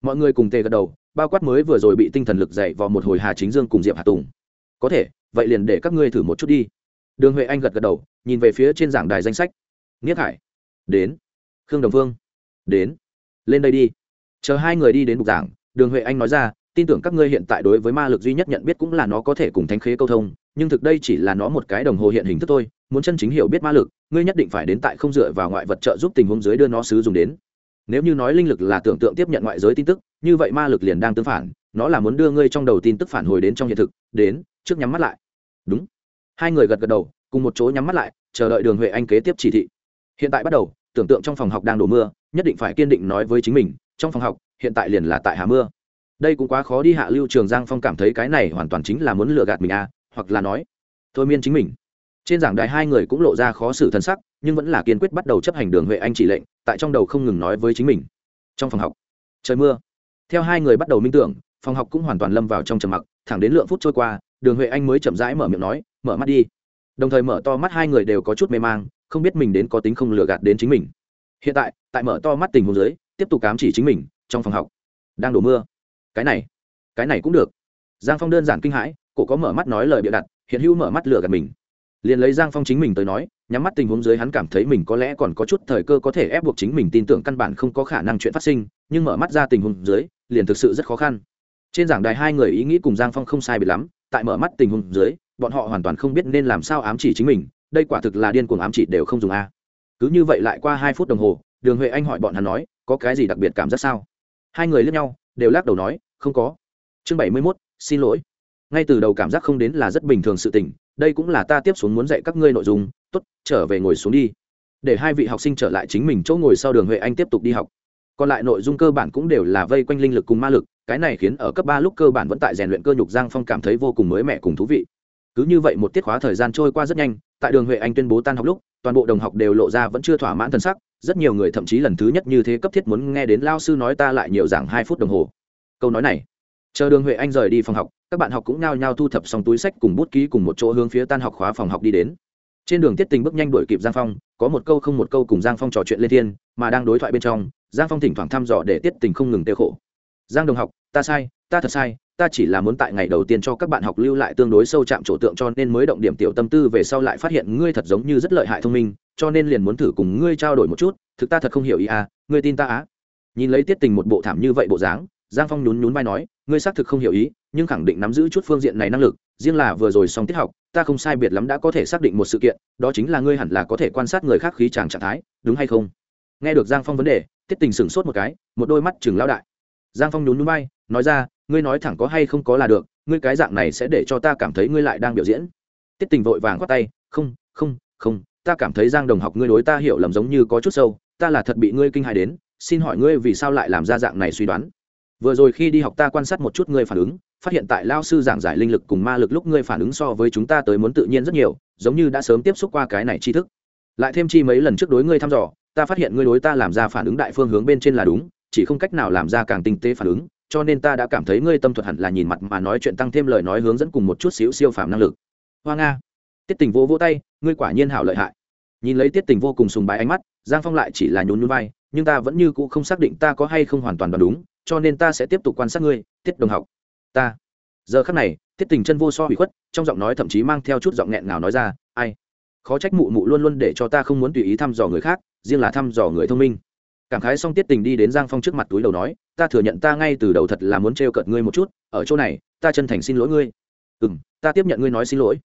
Mọi người cùng tề gật đầu, bao quát mới vừa rồi bị tinh thần lực dậy vào một hồi hà chính dương cùng diệp hà tùng. Có thể, vậy liền để các ngươi thử một chút đi. Đường huệ anh gật gật đầu, nhìn về phía trên giảng đài danh sách. Niết hải. Đến. Khương đồng phương. Đến. Lên đây đi. Chờ hai người đi đến bục giảng, đường huệ anh nói ra tin tưởng các ngươi hiện tại đối với ma lực duy nhất nhận biết cũng là nó có thể cùng thánh khế câu thông, nhưng thực đây chỉ là nó một cái đồng hồ hiện hình thức thôi, muốn chân chính hiểu biết ma lực, ngươi nhất định phải đến tại không dựa vào ngoại vật trợ giúp tình huống dưới đưa nó sử dụng đến. Nếu như nói linh lực là tưởng tượng tiếp nhận ngoại giới tin tức, như vậy ma lực liền đang tương phản, nó là muốn đưa ngươi trong đầu tin tức phản hồi đến trong hiện thực, đến, trước nhắm mắt lại. Đúng. Hai người gật gật đầu, cùng một chỗ nhắm mắt lại, chờ đợi đường huệ anh kế tiếp chỉ thị. Hiện tại bắt đầu, tưởng tượng trong phòng học đang đổ mưa, nhất định phải kiên định nói với chính mình, trong phòng học, hiện tại liền là tại hà mưa đây cũng quá khó đi hạ lưu trường giang phong cảm thấy cái này hoàn toàn chính là muốn lừa gạt mình à hoặc là nói, thôi miên chính mình. Trên giảng đài hai người cũng lộ ra khó xử thân sắc, nhưng vẫn là kiên quyết bắt đầu chấp hành đường huệ anh chỉ lệnh, tại trong đầu không ngừng nói với chính mình. Trong phòng học, trời mưa. Theo hai người bắt đầu minh tưởng, phòng học cũng hoàn toàn lâm vào trong trầm mặc, thẳng đến lượng phút trôi qua, đường huệ anh mới chậm rãi mở miệng nói, mở mắt đi. Đồng thời mở to mắt hai người đều có chút mê mang, không biết mình đến có tính không lừa gạt đến chính mình. Hiện tại tại mở to mắt tình huống dưới, tiếp tục cám chỉ chính mình, trong phòng học, đang đổ mưa cái này cái này cũng được. Giang phong đơn giản kinh hãi, cổ có mở mắt nói lời bịa đặt, hiện hữu mở mắt lừa gạt mình. Liền lấy giang phong chính mình tới nói, nhắm mắt tình huống dưới hắn cảm thấy mình có lẽ còn có chút thời cơ có thể ép buộc chính mình tin tưởng căn bản không có khả năng chuyện phát sinh, nhưng mở mắt ra tình huống dưới, liền thực sự rất khó khăn. Trên giảng đài hai người ý nghĩ cùng giang phong không sai biệt lắm, tại mở mắt tình huống dưới, bọn họ hoàn toàn không biết nên làm sao ám chỉ chính mình, đây quả thực là điên cuồng ám chỉ đều không dùng a. Cứ như vậy lại qua hai phút đồng hồ, đường huệ anh hỏi bọn hắn nói, có cái gì đặc biệt cảm giác sao? Hai người lướt nhau đều lắc đầu nói, không có. Chương bảy mươi mốt, xin lỗi. Ngay từ đầu cảm giác không đến là rất bình thường sự tình, đây cũng là ta tiếp xuống muốn dạy các ngươi nội dung, tốt, trở về ngồi xuống đi. Để hai vị học sinh trở lại chính mình chỗ ngồi sau đường huệ anh tiếp tục đi học. Còn lại nội dung cơ bản cũng đều là vây quanh linh lực cùng ma lực, cái này khiến ở cấp ba lúc cơ bản vẫn tại rèn luyện cơ nhục giang phong cảm thấy vô cùng mới mẻ cùng thú vị. Cứ như vậy một tiết khóa thời gian trôi qua rất nhanh, tại đường huệ anh tuyên bố tan học lúc, toàn bộ đồng học đều lộ ra vẫn chưa thỏa mãn t sắc rất nhiều người thậm chí lần thứ nhất như thế cấp thiết muốn nghe đến lao sư nói ta lại nhiều giảng hai phút đồng hồ. Câu nói này, chờ đường huệ anh rời đi phòng học, các bạn học cũng nao nhao thu thập xong túi sách cùng bút ký cùng một chỗ hướng phía tan học khóa phòng học đi đến. Trên đường tiết tình bước nhanh đuổi kịp giang phong, có một câu không một câu cùng giang phong trò chuyện lên thiên, mà đang đối thoại bên trong, giang phong thỉnh thoảng thăm dò để tiết tình không ngừng tiêu khổ. Giang đồng học, ta sai, ta thật sai, ta chỉ là muốn tại ngày đầu tiên cho các bạn học lưu lại tương đối sâu chạm chỗ tượng cho nên mới động điểm tiểu tâm tư về sau lại phát hiện ngươi thật giống như rất lợi hại thông minh cho nên liền muốn thử cùng ngươi trao đổi một chút, thực ta thật không hiểu ý à ngươi tin ta á? Nhìn lấy tiết tình một bộ thảm như vậy bộ dáng, giang phong nhún nhún vai nói, ngươi xác thực không hiểu ý, nhưng khẳng định nắm giữ chút phương diện này năng lực, riêng là vừa rồi xong tiết học, ta không sai biệt lắm đã có thể xác định một sự kiện, đó chính là ngươi hẳn là có thể quan sát người khác khí chàng trạng thái, đúng hay không? Nghe được giang phong vấn đề, tiết tình sửng sốt một cái, một đôi mắt chừng lao đại. Giang phong nhún nhún vai, nói ra, ngươi nói thẳng có hay không có là được, ngươi cái dạng này sẽ để cho ta cảm thấy ngươi lại đang biểu diễn. Tiết tình vội vàng khoát tay, không không không ta cảm thấy giang đồng học ngươi đối ta hiểu lầm giống như có chút sâu, ta là thật bị ngươi kinh hài đến, xin hỏi ngươi vì sao lại làm ra dạng này suy đoán? Vừa rồi khi đi học ta quan sát một chút ngươi phản ứng, phát hiện tại lao sư giảng giải linh lực cùng ma lực lúc ngươi phản ứng so với chúng ta tới muốn tự nhiên rất nhiều, giống như đã sớm tiếp xúc qua cái này tri thức. Lại thêm chi mấy lần trước đối ngươi thăm dò, ta phát hiện ngươi đối ta làm ra phản ứng đại phương hướng bên trên là đúng, chỉ không cách nào làm ra càng tinh tế phản ứng, cho nên ta đã cảm thấy ngươi tâm thuật hẳn là nhìn mặt mà nói chuyện tăng thêm lời nói hướng dẫn cùng một chút xíu siêu phàm năng lực. Hoa nga tiết tình vô vô tay, ngươi quả nhiên hảo lợi hại. Nhìn lấy tiết tình vô cùng sùng bái ánh mắt, giang phong lại chỉ là nhún nhún vai, nhưng ta vẫn như cũ không xác định ta có hay không hoàn toàn đoán đúng, cho nên ta sẽ tiếp tục quan sát ngươi, tiết đồng học. Ta. Giờ khắc này, tiết tình chân vô so bị khuất, trong giọng nói thậm chí mang theo chút giọng nghẹn nào nói ra, ai? Khó trách mụ mụ luôn luôn để cho ta không muốn tùy ý thăm dò người khác, riêng là thăm dò người thông minh. Cảm khái xong tiết tình đi đến giang phong trước mặt túi đầu nói, ta thừa nhận ta ngay từ đầu thật là muốn trêu cợt ngươi một chút, ở chỗ này, ta chân thành xin lỗi ngươi. Ừ m ta tiếp nhận ngươi nói xin lỗi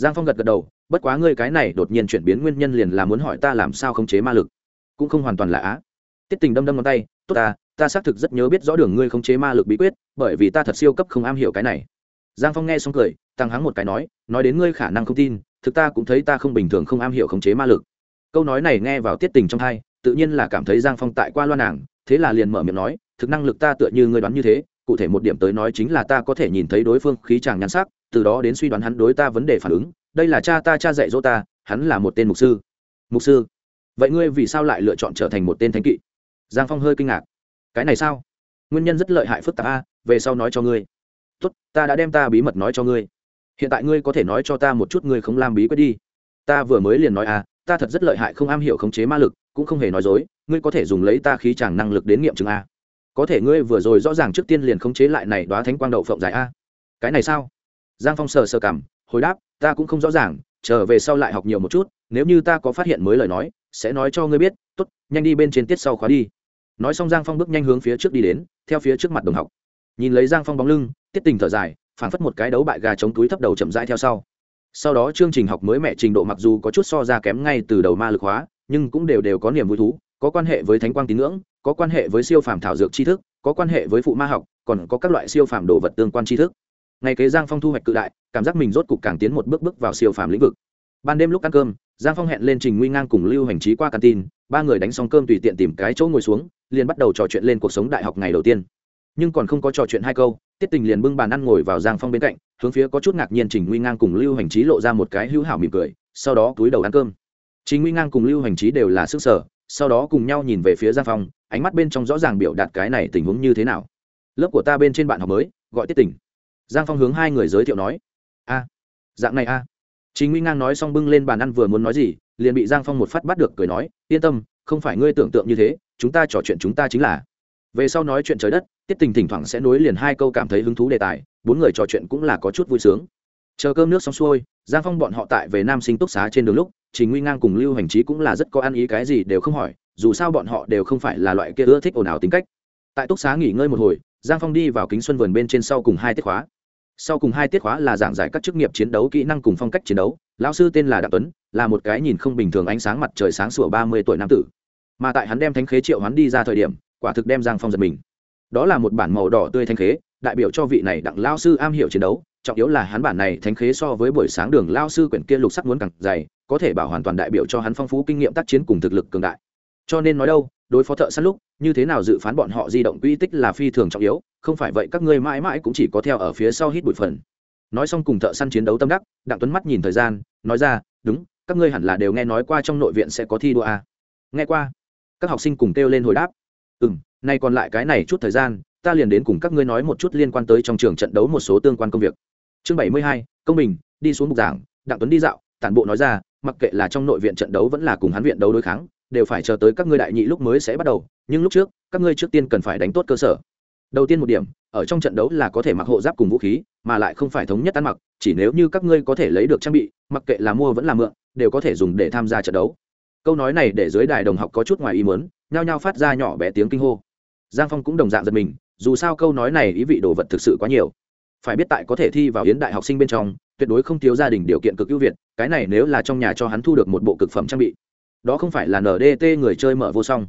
giang phong gật gật đầu, bất quá ngươi cái này đột nhiên chuyển biến nguyên nhân liền là muốn hỏi ta làm sao khống chế ma lực. Cũng không hoàn toàn là á. Tiết tình đâm đâm ngón tay, tốt ta ta xác thực rất nhớ biết rõ đường ngươi khống chế ma lực bí quyết, bởi vì ta thật siêu cấp không am hiểu cái này. Giang phong nghe xong cười, tăng hắng một cái nói nói đến ngươi khả năng không tin, thực ta cũng thấy ta không bình thường không am hiểu khống chế ma lực. Câu nói này nghe vào tiết tình trong hai tự nhiên là cảm thấy giang phong tại qua loa nàng, thế là liền mở miệng nói, thực năng lực ta tựa như ngươi đoán như thế, cụ thể một điểm tới nói chính là ta có thể nhìn thấy đối phương khí chàng nhắn sắc từ đó đến suy đoán hắn đối ta vấn đề phản ứng, đây là cha ta, cha dạy dỗ ta, hắn là một tên mục sư. Mục sư? Vậy ngươi vì sao lại lựa chọn trở thành một tên thánh kỵ? Giang phong hơi kinh ngạc. Cái này sao? Nguyên nhân rất lợi hại phức tạp a, về sau nói cho ngươi. Tốt, ta đã đem ta bí mật nói cho ngươi. Hiện tại ngươi có thể nói cho ta một chút ngươi không làm bí quyết đi. Ta vừa mới liền nói à ta thật rất lợi hại không am hiểu khống chế ma lực, cũng không hề nói dối, ngươi có thể dùng lấy ta khí chàng năng lực đến nghiệm chứng a. Có thể ngươi vừa rồi rõ ràng trước tiên liền khống chế lại này đoá thánh quang đậu phộng giải a. Cái này sao? Giang phong sờ sờ cảm hồi đáp, ta cũng không rõ ràng trở về sau lại học nhiều một chút, nếu như ta có phát hiện mới lời nói, sẽ nói cho ngươi biết, tốt, nhanh đi bên trên tiết sau khóa đi. Nói xong giang phong bước nhanh hướng phía trước đi đến, theo phía trước mặt đồng học. Nhìn lấy giang phong bóng lưng, tiết tình thở dài, phảng phất một cái đấu bại gà chống túi thấp đầu chậm rãi theo sau. Sau đó chương trình học mới mẹ trình độ mặc dù có chút so ra kém ngay từ đầu ma lực hóa, nhưng cũng đều đều có niềm vui thú, có quan hệ với thánh quang tín ngưỡng, có quan hệ với siêu phàm thảo dược tri thức, có quan hệ với phụ ma học, còn có các loại siêu phàm đồ vật tương quan tri thức ngày kế giang phong thu hoạch cự đại, cảm giác mình rốt cục càng tiến một bước bước vào siêu phàm lĩnh vực. Ban đêm lúc ăn cơm, giang phong hẹn lên trình nguy ngang cùng lưu hành trí qua căn tin ba người đánh xong cơm tùy tiện tìm cái chỗ ngồi xuống, liền bắt đầu trò chuyện lên cuộc sống đại học ngày đầu tiên. Nhưng còn không có trò chuyện hai câu, tiết tình liền bưng bàn ăn ngồi vào giang phong bên cạnh, hướng phía có chút ngạc nhiên trình nguy ngang cùng lưu hành trí lộ ra một cái hữu hảo mỉm cười, sau đó túi đầu ăn cơm. Trình nguy ngang cùng lưu hành trí đều là sức sở, sau đó cùng nhau nhìn về phía giang phong, ánh mắt bên trong rõ ràng biểu đạt cái này tình huống như thế nào. Lớp của ta bên trên bạn học mới, gọi tiết tình giang phong hướng hai người giới thiệu nói. A, dạng này a. Chính nguy ngang nói xong bưng lên bàn ăn vừa muốn nói gì, liền bị giang phong một phát bắt được cười nói, yên tâm, không phải ngươi tưởng tượng như thế, chúng ta trò chuyện chúng ta chính là. Về sau nói chuyện trời đất, tiết tình thỉnh thoảng sẽ nối liền hai câu cảm thấy hứng thú đề tài, bốn người trò chuyện cũng là có chút vui sướng. Chờ cơm nước xong xuôi, giang phong bọn họ tại về nam sinh túc xá trên đường lúc, trình nguy ngang cùng lưu hành trí cũng là rất có ăn ý cái gì đều không hỏi, dù sao bọn họ đều không phải là loại kia ưa thích ồn ào tính cách. Tại túc xá nghỉ ngơi một hồi, giang phong đi vào kính xuân vườn bên trên sau cùng hai tiết khóa sau cùng hai tiết khóa là giảng giải các chức nghiệp chiến đấu kỹ năng cùng phong cách chiến đấu. Lão sư tên là đặng tuấn, là một cái nhìn không bình thường ánh sáng mặt trời sáng sủa ba mươi tuổi nam tử. Mà tại hắn đem thanh khế triệu hắn đi ra thời điểm, quả thực đem giang phong giật mình. Đó là một bản màu đỏ tươi thanh khế, đại biểu cho vị này đặng lao sư am hiểu chiến đấu, trọng yếu là hắn bản này thánh khế so với buổi sáng đường lao sư quyển kia lục sắc muốn càng dày, có thể bảo hoàn toàn đại biểu cho hắn phong phú kinh nghiệm tác chiến cùng thực lực cường đại. Cho nên nói đâu đối phó thợ săn lúc, như thế nào dự phán bọn họ di động quy tích là phi thường trọng yếu, không phải vậy các ngươi mãi mãi cũng chỉ có theo ở phía sau hít bụi phần. Nói xong cùng thợ săn chiến đấu tâm đắc, đặng tuấn mắt nhìn thời gian, nói ra, đúng, các ngươi hẳn là đều nghe nói qua trong nội viện sẽ có thi đua à. nghe qua. Các học sinh cùng kêu lên hồi đáp ừ m nay còn lại cái này chút thời gian, ta liền đến cùng các ngươi nói một chút liên quan tới trong trường trận đấu một số tương quan công việc. Chương bảy mươi hai, công bình, đi xuống bục giảng, đặng tuấn đi dạo, tản bộ nói ra, mặc kệ là trong nội viện trận đấu vẫn là cùng hắn viện đấu đối kháng đều phải chờ tới các ngươi đại nhị lúc mới sẽ bắt đầu, nhưng lúc trước, các ngươi trước tiên cần phải đánh tốt cơ sở. Đầu tiên một điểm, ở trong trận đấu là có thể mặc hộ giáp cùng vũ khí, mà lại không phải thống nhất ăn mặc, chỉ nếu như các ngươi có thể lấy được trang bị, mặc kệ là mua vẫn là mượn, đều có thể dùng để tham gia trận đấu. Câu nói này để dưới đài đồng học có chút ngoài ý muốn, nhao nhao phát ra nhỏ bé tiếng kinh hô. Giang phong cũng đồng dạng giật mình, dù sao câu nói này ý vị đồ vật thực sự quá nhiều. Phải biết tại có thể thi vào hiến đại học sinh bên trong, tuyệt đối không thiếu gia đình điều kiện cực ưu việt, cái này nếu là trong nhà cho hắn thu được một bộ cực phẩm trang bị đó không phải là ndt người chơi mở vô song.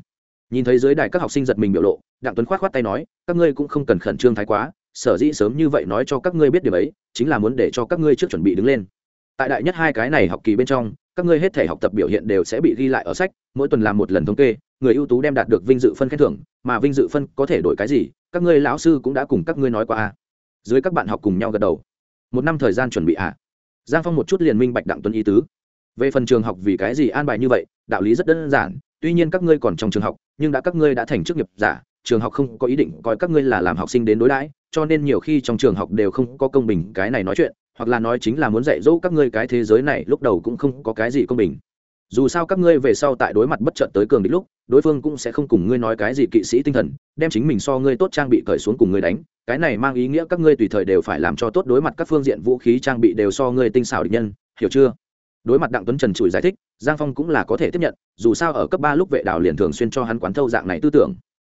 Nhìn thấy dưới đài các học sinh giật mình biểu lộ, đặng tuấn k h o á t k h o á t tay nói, các ngươi cũng không cần khẩn trương thái quá, sở dĩ sớm như vậy nói cho các ngươi biết điều ấy, chính là muốn để cho các ngươi trước chuẩn bị đứng lên. Tại đại nhất hai cái này học kỳ bên trong, các ngươi hết thể học tập biểu hiện đều sẽ bị ghi lại ở sách, mỗi tuần làm một lần thống kê, người ưu tú đem đạt được vinh dự phân khen thưởng, mà vinh dự phân có thể đổi cái gì, các ngươi lão sư cũng đã cùng các ngươi nói qua a dưới các bạn học cùng nhau gật đầu. Một năm thời gian chuẩn bị à. Giang phong một chút liền minh bạch đặng tuấn ý tứ về phần trường học vì cái gì an bài như vậy, đạo lý rất đơn giản, tuy nhiên các ngươi còn trong trường học, nhưng đã các ngươi đã thành chức nghiệp giả, trường học không có ý định coi các ngươi là làm học sinh đến đối đãi, cho nên nhiều khi trong trường học đều không có công bình cái này nói chuyện, hoặc là nói chính là muốn dạy dỗ các ngươi cái thế giới này lúc đầu cũng không có cái gì công bình. Dù sao các ngươi về sau tại đối mặt bất chợt tới cường địch lúc, đối phương cũng sẽ không cùng ngươi nói cái gì kỵ sĩ tinh thần, đem chính mình so ngươi tốt trang bị cởi xuống cùng ngươi đánh. Cái này mang ý nghĩa các ngươi tùy thời đều phải làm cho tốt đối mặt các phương diện vũ khí trang bị đều so ngươi tinh xảo địch nhân, hiểu chưa? Đối mặt đặng tuấn trần chùi giải thích, giang phong cũng là có thể tiếp nhận, dù sao ở cấp ba lúc vệ đảo liền thường xuyên cho hắn quán thâu dạng này tư tưởng.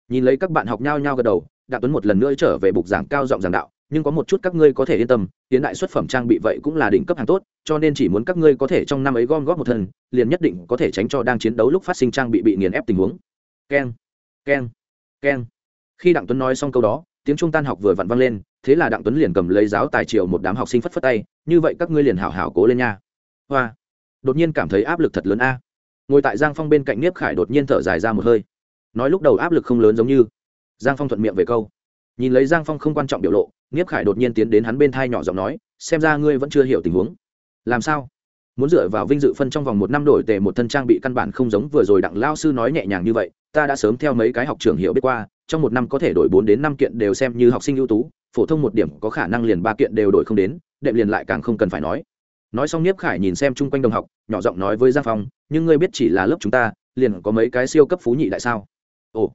Nhìn lấy các bạn học nhau nhau gật đầu, đặng tuấn một lần nữa trở về bục giảng cao giọng giảng đạo, nhưng có một chút các ngươi có thể yên tâm, tiến đại xuất phẩm trang bị vậy cũng là đỉnh cấp hàng tốt, cho nên chỉ muốn các ngươi có thể trong năm ấy gom góp một thân, liền nhất định có thể tránh cho đang chiến đấu lúc phát sinh trang bị bị nghiền ép tình huống. Keng keng keng. Khi đặng tuấn nói xong câu đó, tiếng trung tan học vừa vặn vang lên, thế là đặng tuấn liền cầm lấy giáo tài triệu một đám học sinh phất phất tay, như vậy các ngươi liền hảo hảo cố lên nha hoa. Đột nhiên cảm thấy áp lực thật lớn a. Ngồi tại giang phong bên cạnh niếp khải đột nhiên thở dài ra một hơi. Nói lúc đầu áp lực không lớn giống như. Giang phong thuận miệng về câu. Nhìn lấy giang phong không quan trọng biểu lộ nghiếp khải đột nhiên tiến đến hắn bên thai nhỏ giọng nói, xem ra ngươi vẫn chưa hiểu tình huống. Làm sao? Muốn dựa vào vinh dự phân trong vòng một năm đổi tề một thân trang bị căn bản không giống vừa rồi đặng lao sư nói nhẹ nhàng như vậy, ta đã sớm theo mấy cái học trường hiểu biết qua, trong một năm có thể đổi bốn đến năm kiện đều xem như học sinh ưu tú, phổ thông một điểm có khả năng liền ba kiện đều đổi không đến, đệm liền lại càng không cần phải nói nói xong niếp khải nhìn xem chung quanh đồng học, nhỏ giọng nói với giang phong, nhưng ngươi biết chỉ là lớp chúng ta, liền có mấy cái siêu cấp phú nhị đại sao? Ồ.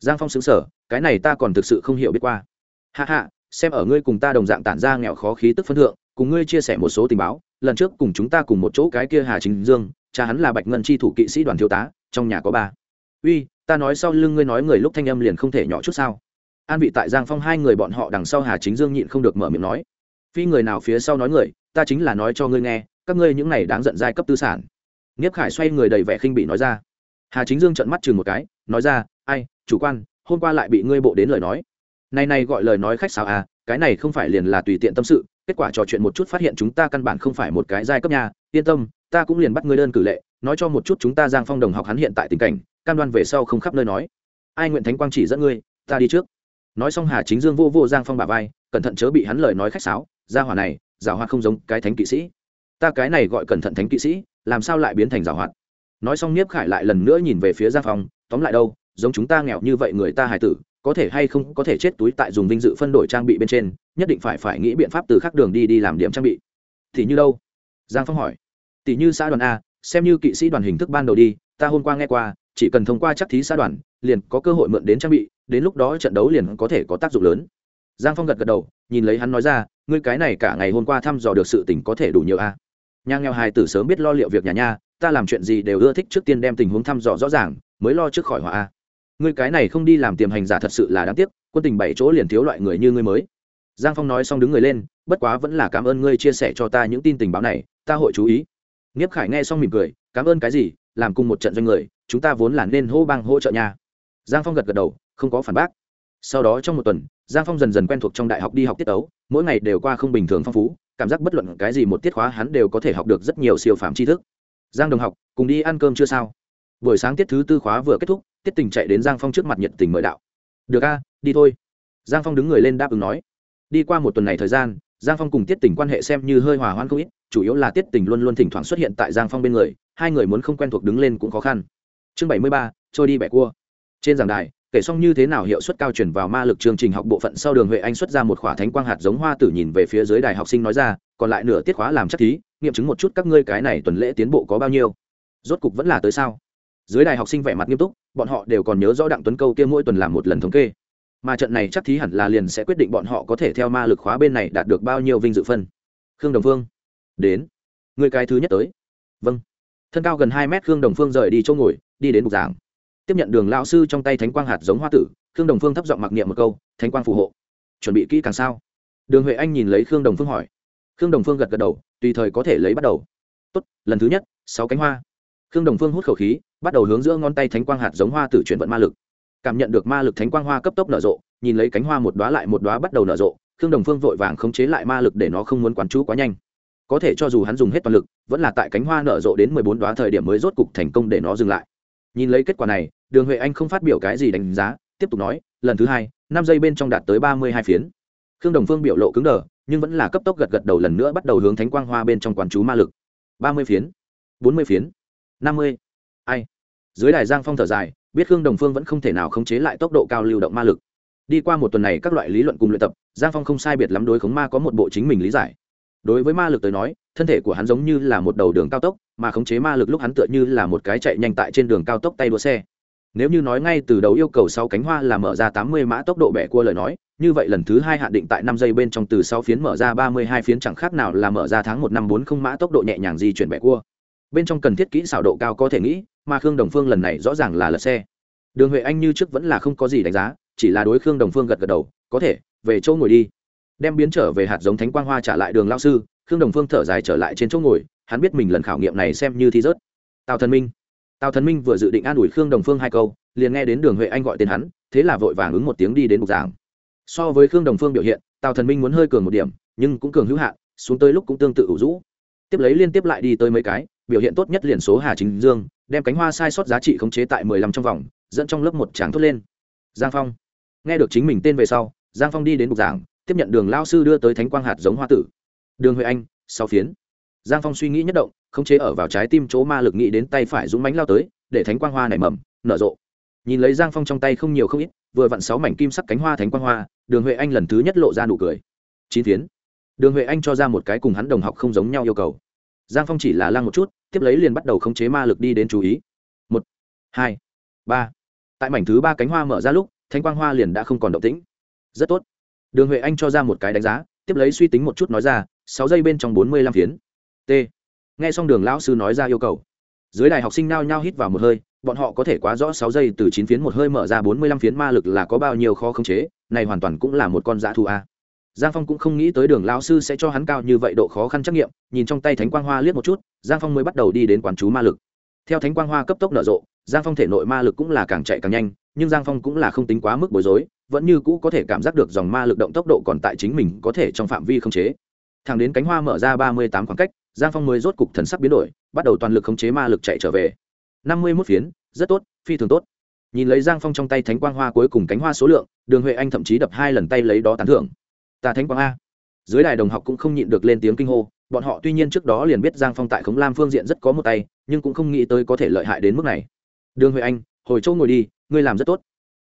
Giang phong xứng sở cái này ta còn thực sự không hiểu biết qua. Hạ hạ xem ở ngươi cùng ta đồng dạng tản ra nghèo khó khí tức phân thượng, cùng ngươi chia sẻ một số tình báo, lần trước cùng chúng ta cùng một chỗ cái kia hà chính dương, cha hắn là bạch ngân chi thủ kỵ sĩ đoàn thiếu tá, trong nhà có ba. Uy, ta nói sau lưng ngươi nói người lúc thanh âm liền không thể nhỏ chút sao? An vị tại giang phong hai người bọn họ đằng sau hà chính dương nhịn không được mở miệng nói. Phi người nào phía sau nói người ta chính là nói cho ngươi nghe, các ngươi những này đáng giận giai cấp tư sản. Nghiếp khải xoay người đầy vẻ khinh bị nói ra. Hà chính dương trợn mắt chừng một cái, nói ra, ai, chủ quan, hôm qua lại bị ngươi bộ đến lời nói. Này này gọi lời nói khách sao à cái này không phải liền là tùy tiện tâm sự, kết quả trò chuyện một chút phát hiện chúng ta căn bản không phải một cái giai cấp nhà yên tâm, ta cũng liền bắt ngươi đơn cử lệ, nói cho một chút chúng ta giang phong đồng học hắn hiện tại tình cảnh, cam đoan về sau không khắp nơi nói. Ai nguyện thánh quang chỉ dẫn ngươi, ta đi trước. Nói xong hà chính dương vô vô giang phong bà vai, cẩn thận chớ bị hắn lời nói khách sáo, gia hỏa này giảo hoạt không giống cái thánh kỵ sĩ. Ta cái này gọi cẩn thận thánh kỵ sĩ, làm sao lại biến thành giảo hoạt? Nói xong niếp khải lại lần nữa nhìn về phía giang phong, tóm lại đâu, giống chúng ta nghèo như vậy người ta hài tử, có thể hay không có thể chết túi tại dùng vinh dự phân đổi trang bị bên trên, nhất định phải phải nghĩ biện pháp từ khác đường đi đi làm điểm trang bị. Thì như đâu? Giang phong hỏi. Tỷ như xã đoàn a, xem như kỵ sĩ đoàn hình thức ban đầu đi, ta hôm qua nghe qua, chỉ cần thông qua chắc thí xã đoàn, liền có cơ hội mượn đến trang bị, đến lúc đó trận đấu liền có thể có tác dụng lớn. Giang phong gật gật đầu, nhìn lấy hắn nói ra ngươi cái này cả ngày hôm qua thăm dò được sự tình có thể đủ nhiều a. Nhà nghèo hài tử sớm biết lo liệu việc nhà nha, ta làm chuyện gì đều ưa thích trước tiên đem tình huống thăm dò rõ ràng, mới lo trước khỏi họa a. Ngươi cái này không đi làm tiềm hành giả thật sự là đáng tiếc, quân tình bảy chỗ liền thiếu loại người như ngươi mới. Giang phong nói xong đứng người lên, bất quá vẫn là cảm ơn ngươi chia sẻ cho ta những tin tình báo này, ta hội chú ý. Nghiếp khải nghe xong mỉm cười, cảm ơn cái gì, làm cùng một trận doanh người, chúng ta vốn là nên hô bang hỗ trợ nhà giang phong gật gật đầu, không có phản bác sau đó trong một tuần, giang phong dần dần quen thuộc trong đại học đi học tiết ấu, mỗi ngày đều qua không bình thường phong phú, cảm giác bất luận cái gì một tiết khóa hắn đều có thể học được rất nhiều siêu phạm tri thức. Giang đồng học, cùng đi ăn cơm chưa sao? Buổi sáng tiết thứ tư khóa vừa kết thúc, tiết tình chạy đến giang phong trước mặt nhiệt tình mời đạo. Được a, đi thôi. Giang phong đứng người lên đáp ứng nói. Đi qua một tuần này thời gian, giang phong cùng tiết tình quan hệ xem như hơi hòa hoãn không ít, chủ yếu là tiết tình luôn luôn thỉnh thoảng xuất hiện tại giang phong bên người, hai người muốn không quen thuộc đứng lên cũng khó khăn. Chương bảy mươi ba, trôi đi bẻ cua. Trên giảng đài kể xong như thế nào hiệu suất cao chuyển vào ma lực chương trình học bộ phận sau đường huệ anh xuất ra một khỏa thánh quang hạt giống hoa tử nhìn về phía dưới đài học sinh nói ra, còn lại nửa tiết khóa làm chắc thí, nghiệm chứng một chút các ngươi cái này tuần lễ tiến bộ có bao nhiêu. Rốt cục vẫn là tới sao? Dưới đài học sinh vẻ mặt nghiêm túc, bọn họ đều còn nhớ rõ đặng tuấn câu kia mỗi tuần làm một lần thống kê. Mà trận này chắc thí hẳn là liền sẽ quyết định bọn họ có thể theo ma lực khóa bên này đạt được bao nhiêu vinh dự phân. Khương đồng phương. Đến. Người cái thứ nhất tới. Vâng. Thân cao gần hai mét khương đồng phương rời đi chỗ ngồi, đi đến bục giảng tiếp nhận đường lao sư trong tay thánh quang hạt giống hoa tử, khương đồng phương thấp giọng mặc niệm một câu, thánh quang phù hộ, chuẩn bị kỹ càng sao? Đường huệ anh nhìn lấy khương đồng phương hỏi. Khương đồng phương gật gật đầu, tùy thời có thể lấy bắt đầu. Tốt, lần thứ nhất, sáu cánh hoa. Khương đồng phương hút khẩu khí, bắt đầu hướng giữa ngón tay thánh quang hạt giống hoa tử chuyển vận ma lực. Cảm nhận được ma lực thánh quang hoa cấp tốc nở rộ, nhìn lấy cánh hoa một đoá lại một đoá bắt đầu nở rộ, khương đồng phương vội vàng khống chế lại ma lực để nó không muốn quán chú quá nhanh. Có thể cho dù hắn dùng hết toàn lực, vẫn là tại cánh hoa nở rộ đến mười bốn đoá thời điểm mới rốt cục thành công để nó dừng lại nhìn lấy kết quả này, đường huệ anh không phát biểu cái gì đánh giá, tiếp tục nói, lần thứ hai, năm giây bên trong đạt tới ba mươi hai phiến. Khương đồng phương biểu lộ cứng đờ, nhưng vẫn là cấp tốc gật gật đầu lần nữa bắt đầu hướng thánh quang hoa bên trong quán chú ma lực. ba mươi phiến, bốn mươi phiến, năm mươi. Ai? Dưới đài giang phong thở dài, biết khương đồng phương vẫn không thể nào khống chế lại tốc độ cao lưu động ma lực. Đi qua một tuần này các loại lý luận cùng luyện tập, giang phong không sai biệt lắm đối khống ma có một bộ chính mình lý giải. Đối với ma lực tới nói thân thể của hắn giống như là một đầu đường cao tốc, mà khống chế ma lực lúc hắn tựa như là một cái chạy nhanh tại trên đường cao tốc tay đua xe. Nếu như nói ngay từ đầu yêu cầu sau cánh hoa là mở ra tám mươi mã tốc độ bẻ cua lời nói, như vậy lần thứ hai hạn định tại năm giây bên trong từ sáu phiến mở ra ba mươi hai phiến chẳng khác nào là mở ra tháng một năm bốn không mã tốc độ nhẹ nhàng di chuyển bẻ cua. Bên trong cần thiết kỹ xảo độ cao có thể nghĩ, mà khương đồng phương lần này rõ ràng là lật xe. Đường huệ anh như trước vẫn là không có gì đánh giá, chỉ là đối khương đồng phương gật gật đầu, có thể, về chỗ ngồi đi. Đem biến trở về hạt giống thánh quang hoa trả lại đường lao sư khương đồng phương thở dài trở lại trên chỗ ngồi, hắn biết mình lần khảo nghiệm này xem như thi rớt. Tào thần minh. Tào thần minh vừa dự định an ủi khương đồng phương hai câu, liền nghe đến đường huệ anh gọi tên hắn, thế là vội vàng ứng một tiếng đi đến bục giảng. So với khương đồng phương biểu hiện, tào thần minh muốn hơi cường một điểm, nhưng cũng cường hữu hạn, xuống tới lúc cũng tương tự ủ rũ. Tiếp lấy liên tiếp lại đi tới mấy cái, biểu hiện tốt nhất liền số hà chính dương, đem cánh hoa sai sót giá trị khống chế tại mười lăm trong vòng, dẫn trong lớp một tràng thốt lên. Giang phong. Nghe được chính mình tên về sau, giang phong đi đến bục giảng, tiếp nhận đường lao sư đưa tới thánh quang hạt giống hoa tử đường huệ anh, sau phiến. Giang phong suy nghĩ nhất động, khống chế ở vào trái tim chỗ ma lực nghĩ đến tay phải dũng mánh lao tới, để thánh quang hoa nảy mầm, nở rộ. Nhìn lấy giang phong trong tay không nhiều không ít, vừa vặn sáu mảnh kim sắc cánh hoa thánh quang hoa, đường huệ anh lần thứ nhất lộ ra nụ cười. Chín phiến. Đường huệ anh cho ra một cái cùng hắn đồng học không giống nhau yêu cầu. Giang phong chỉ là lăng một chút, tiếp lấy liền bắt đầu khống chế ma lực đi đến chú ý. Một, hai, ba. Tại mảnh thứ ba cánh hoa mở ra lúc thanh quang hoa liền đã không còn động tĩnh. Rất tốt. Đường huệ anh cho ra một cái đánh giá, tiếp lấy suy tính một chút nói ra sáu giây bên trong bốn mươi lăm phiến. T. Nghe xong đường lão sư nói ra yêu cầu. Dưới đài học sinh nao nhao hít vào một hơi, bọn họ có thể quá rõ sáu giây từ chín phiến một hơi mở ra bốn mươi lăm phiến ma lực là có bao nhiêu khó khống chế, này hoàn toàn cũng là một con dã thu a. Giang phong cũng không nghĩ tới đường lão sư sẽ cho hắn cao như vậy độ khó khăn trắc nghiệm, nhìn trong tay thánh quang hoa liếc một chút, giang phong mới bắt đầu đi đến quán chú ma lực. Theo thánh quang hoa cấp tốc nở rộ, giang phong thể nội ma lực cũng là càng chạy càng nhanh, nhưng giang phong cũng là không tính quá mức bối rối, vẫn như cũ có thể cảm giác được dòng ma lực động tốc độ còn tại chính mình có thể trong phạm vi không chế thẳng đến cánh hoa mở ra ba mươi tám khoảng cách, giang phong mới rốt cục thần sắc biến đổi, bắt đầu toàn lực khống chế ma lực chạy trở về. năm mươi mốt phiến, rất tốt, phi thường tốt. Nhìn lấy giang phong trong tay thánh quang hoa cuối cùng cánh hoa số lượng, đường huệ anh thậm chí đập hai lần tay lấy đó tán thưởng. Ta thánh quang a. Dưới đài đồng học cũng không nhịn được lên tiếng kinh hô, bọn họ tuy nhiên trước đó liền biết giang phong tại khống lam phương diện rất có một tay, nhưng cũng không nghĩ tới có thể lợi hại đến mức này. Đường huệ anh, hồi châu ngồi đi, ngươi làm rất tốt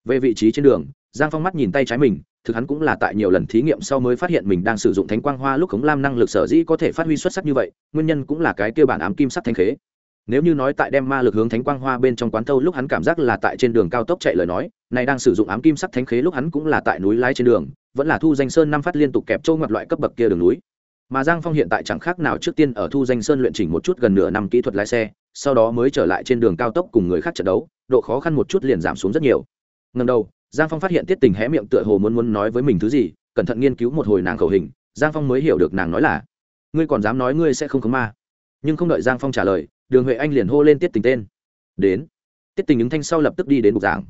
về vị trí trên đường, giang phong mắt nhìn tay trái mình, thực hắn cũng là tại nhiều lần thí nghiệm sau mới phát hiện mình đang sử dụng thánh quang hoa lúc khống lam năng lực sở dĩ có thể phát huy xuất sắc như vậy, nguyên nhân cũng là cái kia bản ám kim sắc thanh khế. Nếu như nói tại đem ma lực hướng thánh quang hoa bên trong quán thâu lúc hắn cảm giác là tại trên đường cao tốc chạy lời nói, này đang sử dụng ám kim sắc thánh khế lúc hắn cũng là tại núi lái trên đường, vẫn là thu danh sơn năm phát liên tục kẹp trôi ngoặt loại cấp bậc kia đường núi. Mà giang phong hiện tại chẳng khác nào trước tiên ở thu danh sơn luyện chỉnh một chút gần nửa năm kỹ thuật lái xe, sau đó mới trở lại trên đường cao tốc cùng người khác trận đấu, độ khó khăn một chút liền giảm xuống rất nhiều ngần đầu, giang phong phát hiện tiết tình hé miệng tựa hồ muốn muốn nói với mình thứ gì, cẩn thận nghiên cứu một hồi nàng khẩu hình, giang phong mới hiểu được nàng nói là, ngươi còn dám nói ngươi sẽ không khống ma? Nhưng không đợi giang phong trả lời, đường huệ anh liền hô lên tiết tình tên. Đến. Tiết tình ứng thanh sau lập tức đi đến bục giảng.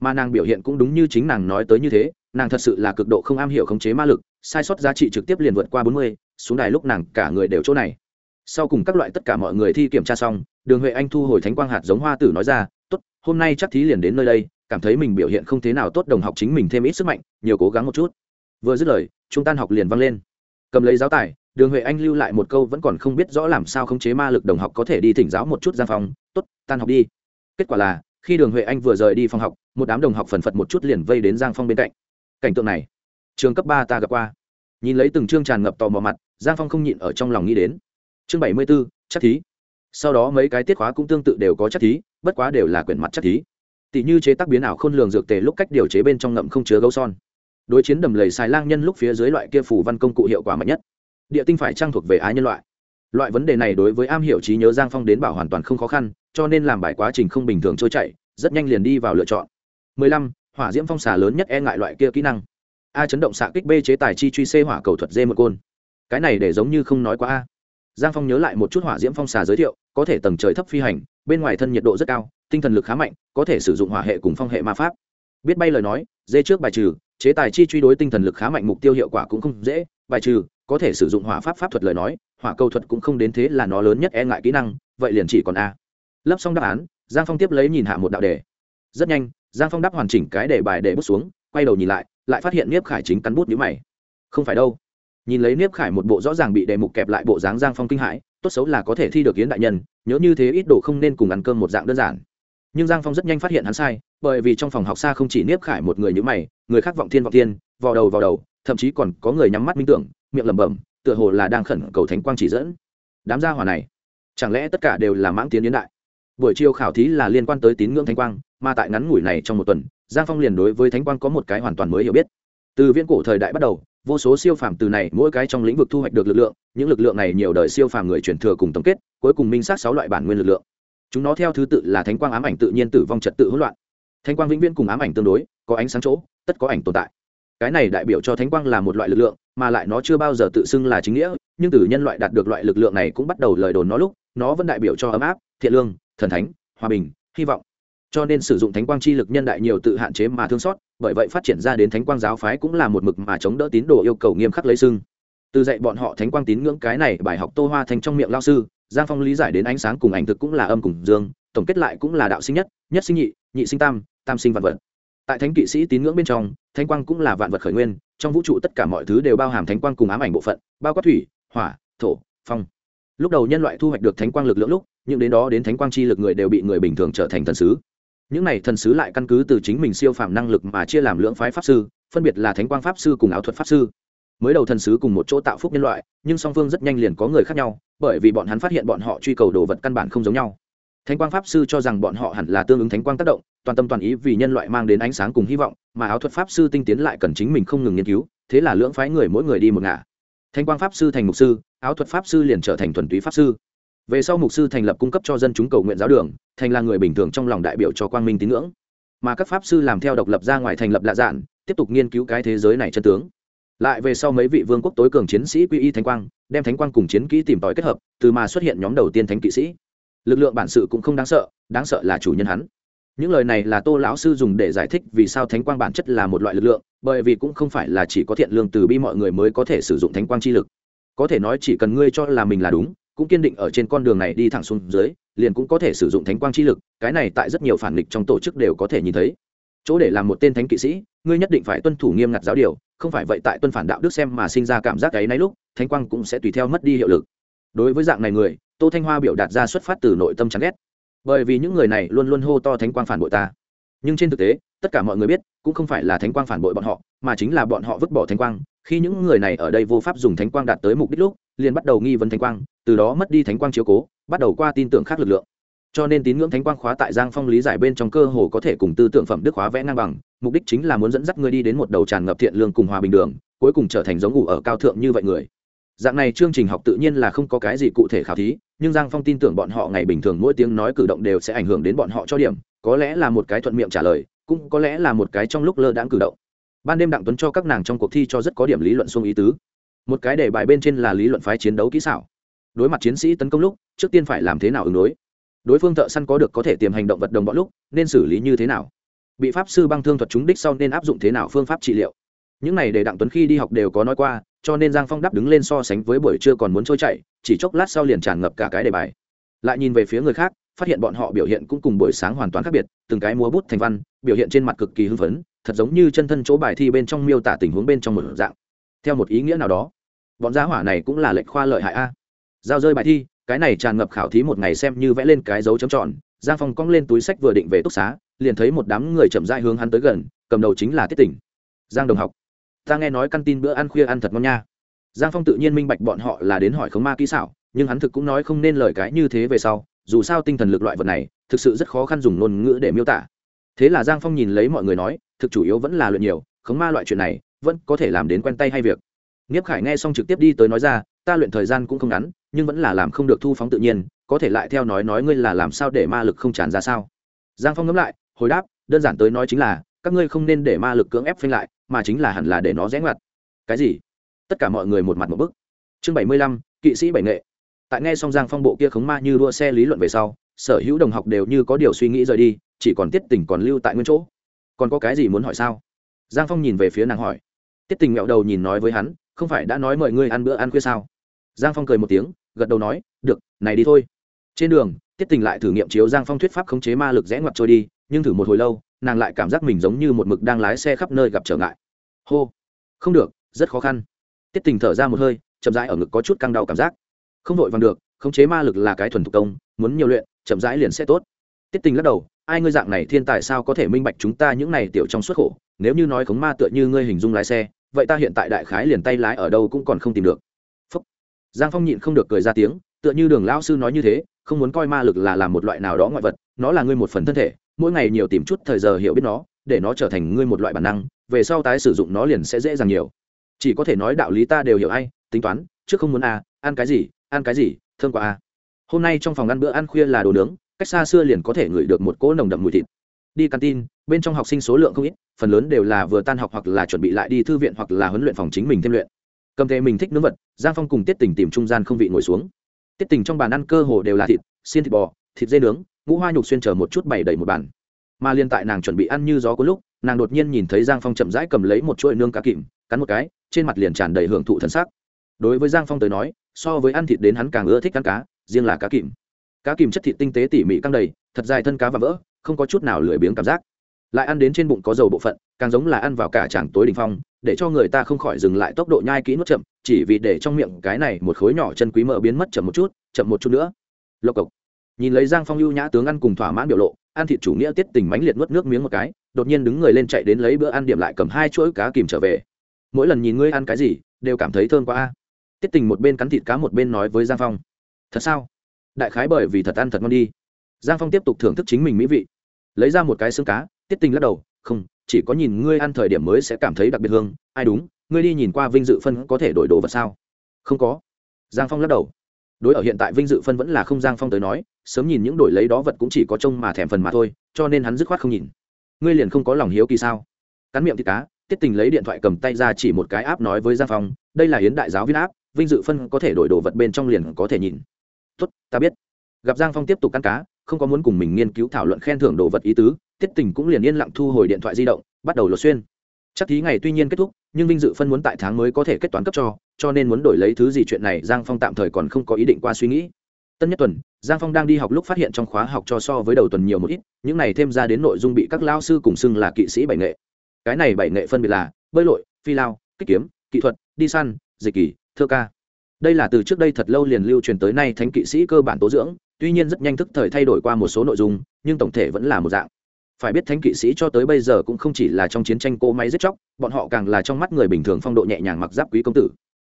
Mà nàng biểu hiện cũng đúng như chính nàng nói tới như thế, nàng thật sự là cực độ không am hiểu khống chế ma lực, sai sót giá trị trực tiếp liền vượt qua bốn mươi, xuống đài lúc nàng cả người đều chỗ này. Sau cùng các loại tất cả mọi người thi kiểm tra xong, đường huệ anh thu hồi thánh quang hạt giống hoa tử nói ra, tốt, hôm nay chắc thí liền đến nơi đây cảm thấy mình biểu hiện không thế nào tốt, đồng học chính mình thêm ít sức mạnh, nhiều cố gắng một chút. Vừa dứt lời, trung tan học liền vang lên. Cầm lấy giáo tài, đường huệ anh lưu lại một câu vẫn còn không biết rõ làm sao khống chế ma lực, đồng học có thể đi thỉnh giáo một chút giang ố tốt, tan học đi. Kết quả là, khi đường huệ anh vừa rời đi phòng học, một đám đồng học phần phật một chút liền vây đến giang phong bên cạnh. Cảnh tượng này, trường cấp ba ta gặp qua. Nhìn lấy từng chương tràn ngập tò mò mặt, giang phong không nhịn ở trong lòng nghĩ đến. Chương bảy mươi b ố chắc thí. Sau đó mấy cái tiết khóa cũng tương tự đều có chắc thí, bất quá đều là quyển mặt chắc thí tỷ như chế tác biến ảo khôn lường dược tề lúc cách điều chế bên trong ngậm không chứa gấu son. Đối chiến đầm lầy xài lang nhân lúc phía dưới loại kia phủ văn công cụ hiệu quả mạnh nhất. Địa tinh phải trang thuộc về ái nhân loại. Loại vấn đề này đối với am hiểu trí nhớ giang phong đến bảo hoàn toàn không khó khăn, cho nên làm bài quá trình không bình thường trôi chảy, rất nhanh liền đi vào lựa chọn. 15. hỏa diễm phong xà lớn nhất e ngại loại kia kỹ năng. A chấn động xạ kích b chế tài chi truy c hỏa cầu thuật d một côn. Cái này để giống như không nói quá a. Giang phong nhớ lại một chút hỏa diễm phong xà giới thiệu, có thể tầng trời thấp phi hành, bên ngoài thân nhiệt độ rất cao tinh thần lực khá mạnh, có thể sử dụng hỏa hệ cùng phong hệ ma pháp. Biết bay lời nói, dê trước bài trừ, chế tài chi truy đối tinh thần lực khá mạnh mục tiêu hiệu quả cũng không dễ. Bài trừ, có thể sử dụng hỏa pháp pháp thuật lời nói, hỏa cầu thuật cũng không đến thế là nó lớn nhất e ngại kỹ năng, vậy liền chỉ còn a. Lấp xong đáp án, giang phong tiếp lấy nhìn hạ một đạo đề. Rất nhanh, giang phong đáp hoàn chỉnh cái đề bài để bút xuống, quay đầu nhìn lại lại phát hiện niếp khải chính cắn bút nhữ mày. Không phải đâu. Nhìn lấy niếp khải một bộ rõ ràng bị đề mục kẹp lại bộ dáng giang phong kinh hãi, tốt xấu là có thể thi được kiến đại nhân, nhớ như thế ít đồ không nên cùng ăn cơm một dạng đơn giản nhưng giang phong rất nhanh phát hiện hắn sai, bởi vì trong phòng học xa không chỉ niếp khải một người như mày, người khác vọng thiên vọng thiên vào đầu vào đầu, thậm chí còn có người nhắm mắt minh tưởng, miệng lẩm bẩm, tựa hồ là đang khẩn cầu thánh quang chỉ dẫn. Đám gia hỏa này, chẳng lẽ tất cả đều là mãng tiến đến đại? Buổi chiều khảo thí là liên quan tới tín ngưỡng thánh quang, mà tại ngắn ngủi này trong một tuần, giang phong liền đối với thánh quang có một cái hoàn toàn mới hiểu biết. Từ viễn cổ thời đại bắt đầu, vô số siêu phàm từ này mỗi cái trong lĩnh vực thu hoạch được lực lượng, những lực lượng này nhiều đời siêu phàm người truyền thừa cùng tổng kết, cuối cùng minh sát sáu loại bản nguyên lực lượng chúng nó theo thứ tự là thánh quang ám ảnh tự nhiên tử vong trật tự hỗn loạn. Thánh quang vĩnh viễn cùng ám ảnh tương đối, có ánh sáng chỗ, tất có ảnh tồn tại. Cái này đại biểu cho thánh quang là một loại lực lượng, mà lại nó chưa bao giờ tự xưng là chính nghĩa, nhưng từ nhân loại đạt được loại lực lượng này cũng bắt đầu lời đồn nó lúc, nó vẫn đại biểu cho ấm áp, thiện lương, thần thánh, hòa bình, hy vọng. Cho nên sử dụng thánh quang chi lực nhân đại nhiều tự hạn chế mà thương xót, bởi vậy phát triển ra đến thánh quang giáo phái cũng là một mực mà chống đỡ tín đồ yêu cầu nghiêm khắc lấy xưng. Từ dạy bọn họ thánh quang tín ngưỡng cái này bài học tô hoa thành trong miệng lao sư giang phong lý giải đến ánh sáng cùng ảnh thực cũng là âm cùng dương, tổng kết lại cũng là đạo sinh nhất nhất sinh nhị nhị sinh tam tam sinh vạn vật. Tại thánh kỵ sĩ tín ngưỡng bên trong, thánh quang cũng là vạn vật khởi nguyên, trong vũ trụ tất cả mọi thứ đều bao hàm thánh quang cùng ám ảnh bộ phận, bao quát thủy, hỏa, thổ, phong. Lúc đầu nhân loại thu hoạch được thánh quang lực lượng lúc nhưng đến đó đến thánh quang chi lực người đều bị người bình thường trở thành thần sứ. Những này thần sứ lại căn cứ từ chính mình siêu phàm năng lực mà chia làm lưỡng phái pháp sư, phân biệt là thánh quang pháp sư cùng áo thuật pháp sư mới đầu thần sứ cùng một chỗ tạo phúc nhân loại, nhưng song phương rất nhanh liền có người khác nhau, bởi vì bọn hắn phát hiện bọn họ truy cầu đồ vật căn bản không giống nhau. Thánh quang pháp sư cho rằng bọn họ hẳn là tương ứng thánh quang tác động, toàn tâm toàn ý vì nhân loại mang đến ánh sáng cùng hy vọng, mà áo thuật pháp sư tinh tiến lại cần chính mình không ngừng nghiên cứu, thế là lưỡng phái người mỗi người đi một ngả. Thánh quang pháp sư thành mục sư, áo thuật pháp sư liền trở thành thuần túy pháp sư. Về sau mục sư thành lập cung cấp cho dân chúng cầu nguyện giáo đường, thành là người bình thường trong lòng đại biểu cho quang minh tín ngưỡng. Mà các pháp sư làm theo độc lập ra ngoài thành lập lạ dạn, tiếp tục nghiên cứu cái thế giới này chân tướng lại về sau mấy vị vương quốc tối cường chiến sĩ quy y thánh quang, đem thánh quang cùng chiến kỹ tìm tòi kết hợp, từ mà xuất hiện nhóm đầu tiên thánh kỵ sĩ. Lực lượng bản sự cũng không đáng sợ đáng sợ là chủ nhân hắn. Những lời này là tô lão sư dùng để giải thích vì sao thánh quang bản chất là một loại lực lượng, bởi vì cũng không phải là chỉ có thiện lương từ bi mọi người mới có thể sử dụng thánh quang chi lực. Có thể nói chỉ cần ngươi cho là mình là đúng, cũng kiên định ở trên con đường này đi thẳng xuống dưới, liền cũng có thể sử dụng thánh quang chi lực, cái này tại rất nhiều phản nghịch trong tổ chức đều có thể nhìn thấy. Chỗ để làm một tên thánh kỵ sĩ, ngươi nhất định phải tuân thủ nghiêm ngặt giáo điều không phải vậy tại tuân phản đạo đức xem mà sinh ra cảm giác ấy nay lúc, thánh quang cũng sẽ tùy theo mất đi hiệu lực. Đối với dạng này người, tô thanh hoa biểu đạt ra xuất phát từ nội tâm chán ghét. Bởi vì những người này luôn luôn hô to thánh quang phản bội ta. Nhưng trên thực tế, tất cả mọi người biết, cũng không phải là thánh quang phản bội bọn họ, mà chính là bọn họ vứt bỏ thánh quang. Khi những người này ở đây vô pháp dùng thánh quang đạt tới mục đích lúc, liền bắt đầu nghi vấn thánh quang, từ đó mất đi thánh quang chiếu cố, bắt đầu qua tin tưởng khác lực lượng cho nên tín ngưỡng thánh quang khóa tại giang phong lý giải bên trong cơ hồ có thể cùng tư tưởng phẩm đức khóa vẽ ngang bằng, mục đích chính là muốn dẫn dắt ngươi đi đến một đầu tràn ngập thiện lương cùng hòa bình đường, cuối cùng trở thành giống ngủ ở cao thượng như vậy người. Dạng này chương trình học tự nhiên là không có cái gì cụ thể khảo thí, nhưng giang phong tin tưởng bọn họ ngày bình thường mỗi tiếng nói cử động đều sẽ ảnh hưởng đến bọn họ cho điểm, có lẽ là một cái thuận miệng trả lời, cũng có lẽ là một cái trong lúc lơ đãng cử động. Ban đêm đặng tuấn cho các nàng trong cuộc thi cho rất có điểm lý luận xuông ý tứ. Một cái để bài bên trên là lý luận phái chiến đấu kỹ xảo. Đối mặt chiến sĩ tấn công lúc, trước tiên phải làm thế nào ứng đối? Đối phương thợ săn có được có thể tiềm hành động vật đồng bọn lúc, nên xử lý như thế nào? Bị pháp sư băng thương thuật chúng đích sau nên áp dụng thế nào phương pháp trị liệu? Những này để đặng tuấn khi đi học đều có nói qua, cho nên giang phong đáp đứng lên so sánh với buổi trưa còn muốn trôi chạy chỉ chốc lát sau liền tràn ngập cả cái đề bài. Lại nhìn về phía người khác, phát hiện bọn họ biểu hiện cũng cùng buổi sáng hoàn toàn khác biệt, từng cái múa bút thành văn, biểu hiện trên mặt cực kỳ hưng phấn, thật giống như chân thân chỗ bài thi bên trong miêu tả tình huống bên trong một dạng. Theo một ý nghĩa nào đó, bọn giá hỏa này cũng là lệnh khoa lợi hại a. Giao rơi bài thi cái này tràn ngập khảo thí một ngày xem như vẽ lên cái dấu chấm tròn, giang phong cong lên túi sách vừa định về túc xá, liền thấy một đám người chậm dại hướng hắn tới gần, cầm đầu chính là tiết tỉnh. Giang đồng học, ta nghe nói căn tin bữa ăn khuya ăn thật ngon nha. Giang phong tự nhiên minh bạch bọn họ là đến hỏi khống ma kỹ xảo, nhưng hắn thực cũng nói không nên lời cái như thế về sau, dù sao tinh thần lực loại vật này, thực sự rất khó khăn dùng ngôn ngữ để miêu tả. Thế là giang phong nhìn lấy mọi người nói, thực chủ yếu vẫn là luyện nhiều, khống ma loại chuyện này, vẫn có thể làm đến quen tay hay việc. Nghiếp khải nghe xong trực tiếp đi tới nói ra, ta luyện thời gian cũng không ngắn nhưng vẫn là làm không được thu phóng tự nhiên, có thể lại theo nói nói ngươi là làm sao để ma lực không tràn ra sao? Giang phong ngẫm lại, hồi đáp, đơn giản tới nói chính là, các ngươi không nên để ma lực cưỡng ép phanh lại, mà chính là hẳn là để nó rẽ ngoặt. Cái gì? Tất cả mọi người một mặt một bức. Chương bảy mươi lăm, kỵ sĩ bảy nghệ. Tại nghe xong giang phong bộ kia khống ma như đua xe lý luận về sau, sở hữu đồng học đều như có điều suy nghĩ rời đi, chỉ còn tiết tình còn lưu tại nguyên chỗ. Còn có cái gì muốn hỏi sao? Giang phong nhìn về phía nàng hỏi. Tiết tình nghẹo đầu nhìn nói với hắn, không phải đã nói mời ngươi ăn bữa ăn khuya sao? Giang phong cười một tiếng gật đầu nói, được, này đi thôi. Trên đường, tiết tình lại thử nghiệm chiếu giang phong thuyết pháp khống chế ma lực rẽ ngoặt trôi đi, nhưng thử một hồi lâu, nàng lại cảm giác mình giống như một mực đang lái xe khắp nơi gặp trở ngại. Hô, không được, rất khó khăn. Tiết tình thở ra một hơi, chậm rãi ở ngực có chút căng đau cảm giác. Không vội vàng được, khống chế ma lực là cái thuần thủ công, muốn nhiều luyện, chậm rãi liền sẽ tốt. Tiết tình lắc đầu, ai ngươi dạng này thiên tài sao có thể minh bạch chúng ta những này tiểu trong suốt khổ? Nếu như nói khống ma tựa như ngươi hình dung lái xe, vậy ta hiện tại đại khái liền tay lái ở đâu cũng còn không tìm được giang phong nhịn không được cười ra tiếng tựa như đường lão sư nói như thế không muốn coi ma lực là làm một loại nào đó ngoại vật nó là ngươi một phần thân thể mỗi ngày nhiều tìm chút thời giờ hiểu biết nó để nó trở thành ngươi một loại bản năng về sau tái sử dụng nó liền sẽ dễ dàng nhiều. Chỉ có thể nói đạo lý ta đều hiểu ai tính toán trước không muốn à ăn cái gì ăn cái gì thương quá à hôm nay trong phòng ăn bữa ăn khuya là đồ nướng cách xa xưa liền có thể ngửi được một cỗ nồng đậm mùi thịt. Đi tin, bên trong học sinh số lượng không ít phần lớn đều là vừa tan học hoặc là chuẩn bị lại đi thư viện hoặc là huấn luyện phòng chính mình thêm luyện cầm thế mình thích nướng vật, giang phong cùng tiết tình tìm trung gian không vị ngồi xuống. Tiết tình trong bàn ăn cơ hồ đều là thịt, xiên thịt bò, thịt dê nướng, ngũ hoa nhục xuyên chờ một chút bày đầy một bàn. Mà liên tại nàng chuẩn bị ăn như gió có lúc, nàng đột nhiên nhìn thấy giang phong chậm rãi cầm lấy một chuỗi nương cá kìm, cắn một cái, trên mặt liền tràn đầy hưởng thụ thân xác đối với giang phong tới nói, so với ăn thịt đến hắn càng ưa thích ăn cá, riêng là cá kìm. Cá kìm chất thịt tinh tế tỉ mỉ căng đầy, thật dài thân cá và vỡ, không có chút nào lười biếng cảm giác lại ăn đến trên bụng có dầu bộ phận, càng giống là ăn vào cả tràng tối đình phong, để cho người ta không khỏi dừng lại tốc độ nhai kỹ nuốt chậm, chỉ vì để trong miệng cái này một khối nhỏ chân quý mỡ biến mất chậm một chút, chậm một chút nữa. Lộc cộc. Nhìn lấy giang phong ưu nhã tướng ăn cùng thỏa mãn biểu lộ, ăn thịt chủ nghĩa tiết tình mánh liệt nuốt nước miếng một cái, đột nhiên đứng người lên chạy đến lấy bữa ăn điểm lại cầm hai chuỗi cá kìm trở về. Mỗi lần nhìn ngươi ăn cái gì, đều cảm thấy thơm quá a. Tiết tình một bên cắn thịt cá một bên nói với giang phong. Thật sao? Đại khái bởi vì thật ăn thật ngon đi. Giang phong tiếp tục thưởng thức chính mình mỹ vị. Lấy ra một cái xương cá tiết tình lắc đầu, không, chỉ có nhìn ngươi ăn thời điểm mới sẽ cảm thấy đặc biệt hương. Ai đúng, ngươi đi nhìn qua vinh dự phân có thể đổi đồ vật sao? Không có. Giang phong lắc đầu. Đối ở hiện tại vinh dự phân vẫn là không giang phong tới nói, sớm nhìn những đổi lấy đó vật cũng chỉ có trông mà thèm phần mà thôi, cho nên hắn dứt khoát không nhìn. Ngươi liền không có lòng hiếu kỳ sao? Cắn miệng thịt cá, tiết tình lấy điện thoại cầm tay ra chỉ một cái áp nói với giang phong, đây là hiến đại giáo viên áp, vinh dự phân có thể đổi đồ vật bên trong liền có thể nhìn. Tốt, ta biết. Gặp giang phong tiếp tục ăn cá, không có muốn cùng mình nghiên cứu thảo luận khen thưởng đồ vật ý tứ tiết tình cũng liền yên lặng thu hồi điện thoại di động, bắt đầu lột xuyên. Chắc thí ngày tuy nhiên kết thúc, nhưng vinh dự phân muốn tại tháng mới có thể kết toán cấp cho cho nên muốn đổi lấy thứ gì chuyện này giang phong tạm thời còn không có ý định qua suy nghĩ. Tân nhất tuần, giang phong đang đi học lúc phát hiện trong khóa học cho so với đầu tuần nhiều một ít, những này thêm ra đến nội dung bị các lao sư cùng xưng là kỵ sĩ bảy nghệ. Cái này bảy nghệ phân biệt là bơi lội, phi lao, kích kiếm, kỹ thuật, đi săn, dịch kỳ, thơ ca. Đây là từ trước đây thật lâu liền lưu truyền tới nay thánh kỵ sĩ cơ bản tố dưỡng, tuy nhiên rất nhanh thức thời thay đổi qua một số nội dung, nhưng tổng thể vẫn là một dạng phải biết thánh kỵ sĩ cho tới bây giờ cũng không chỉ là trong chiến tranh cỗ máy giết chóc, bọn họ càng là trong mắt người bình thường phong độ nhẹ nhàng mặc giáp quý công tử.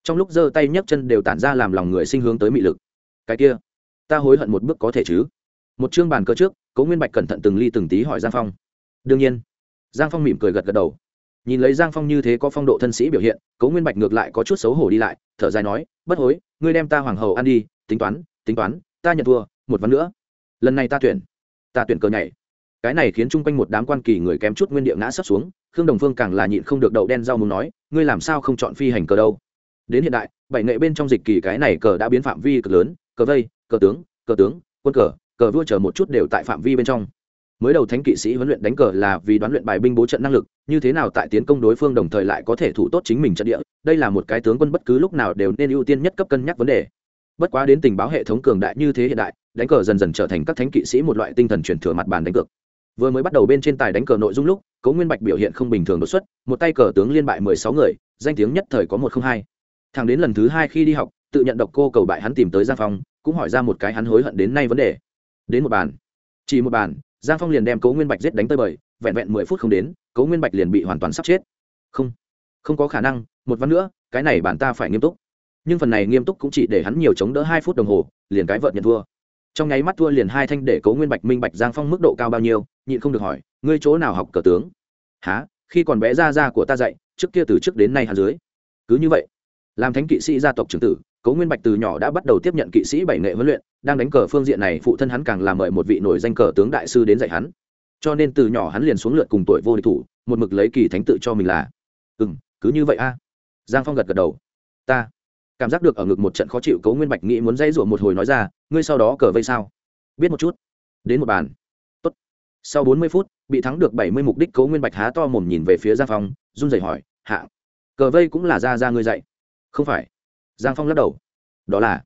Trong lúc giơ tay nhấc chân đều tản ra làm lòng người sinh hướng tới mị lực. Cái kia, ta hối hận một bước có thể chứ? Một chương bàn cơ trước, cố nguyên bạch cẩn thận từng ly từng tí hỏi giang phong. Đương nhiên, giang phong mỉm cười gật gật đầu. Nhìn lấy giang phong như thế có phong độ thân sĩ biểu hiện, cố nguyên bạch ngược lại có chút xấu hổ đi lại, thở dài nói, bất hối, ngươi đem ta hoàng hậu ăn đi, tính toán tính toán, ta nhận thua, một ván nữa. Lần này ta tuyển ta tuyển cờ nhảy cái này khiến chung quanh một đám quan kỳ người kém chút nguyên địa ngã sắp xuống, khương đồng phương càng là nhịn không được đậu đen rau muốn nói, ngươi làm sao không chọn phi hành cờ đâu? Đến hiện đại, bảy nghệ bên trong dịch kỳ cái này cờ đã biến phạm vi cực lớn, cờ vây, cờ tướng cờ tướng, quân cờ cờ vua chờ một chút đều tại phạm vi bên trong. Mới đầu thánh kỵ sĩ huấn luyện đánh cờ là vì đoán luyện bài binh bố trận năng lực, như thế nào tại tiến công đối phương đồng thời lại có thể thủ tốt chính mình trận địa, đây là một cái tướng quân bất cứ lúc nào đều nên ưu tiên nhất cấp cân nhắc vấn đề. Bất quá đến tình báo hệ thống cường đại như thế hiện đại, đánh cờ dần dần trở thành các thánh kỵ sĩ một loại tinh thần truyền thừa mặt bàn đánh cược vừa mới bắt đầu bên trên tài đánh cờ nội dung lúc cấu nguyên bạch biểu hiện không bình thường đột xuất, một tay cờ tướng liên bại mười sáu người, danh tiếng nhất thời có một không hai. Thằng đến lần thứ hai khi đi học, tự nhận độc cô cầu bại hắn tìm tới giang phong, cũng hỏi ra một cái hắn hối hận đến nay vấn đề. Đến một bàn. Chỉ một bàn, giang phong liền đem cấu nguyên bạch giết đánh tơi bời, vẹn vẹn mười phút không đến cấu nguyên bạch liền bị hoàn toàn sắp chết. Không không có khả năng, một ván nữa, cái này bản ta phải nghiêm túc. Nhưng phần này nghiêm túc cũng chỉ để hắn nhiều chống đỡ hai phút đồng hồ, liền cái vợt nhận thua trong nháy mắt thua liền hai thanh để cấu nguyên bạch, minh bạch, giang phong mức độ cao bao nhiêu, nhịn không được hỏi, ngươi chỗ nào học cờ tướng? Há khi còn bé ra ra của ta dạy, trước kia từ trước đến nay hắn dưới. Cứ như vậy. Làm thánh kỵ sĩ gia tộc trưởng tử cấu nguyên bạch từ nhỏ đã bắt đầu tiếp nhận kỵ sĩ bảy nghệ huấn luyện, đang đánh cờ phương diện này phụ thân hắn càng làm mời một vị nổi danh cờ tướng đại sư đến dạy hắn. Cho nên từ nhỏ hắn liền xuống lượt cùng tuổi vô địch thủ, một mực lấy kỳ thánh tự cho mình là. Ừ cứ như vậy a. Giang phong gật gật đầu. Ta cảm giác được ở ngực một trận khó chịu cấu nguyên bạch nghĩ muốn dãy rủa một hồi nói ra, ngươi sau đó cờ vây sao? Biết một chút. Đến một bàn. Tốt. sau bốn mươi phút, bị thắng được bảy mươi mục đích cấu nguyên bạch há to mồm nhìn về phía giang phong, run rẩy hỏi, hạ, cờ vây cũng là ra ra ngươi dạy. Không phải. Giang phong lắc đầu. Đó là,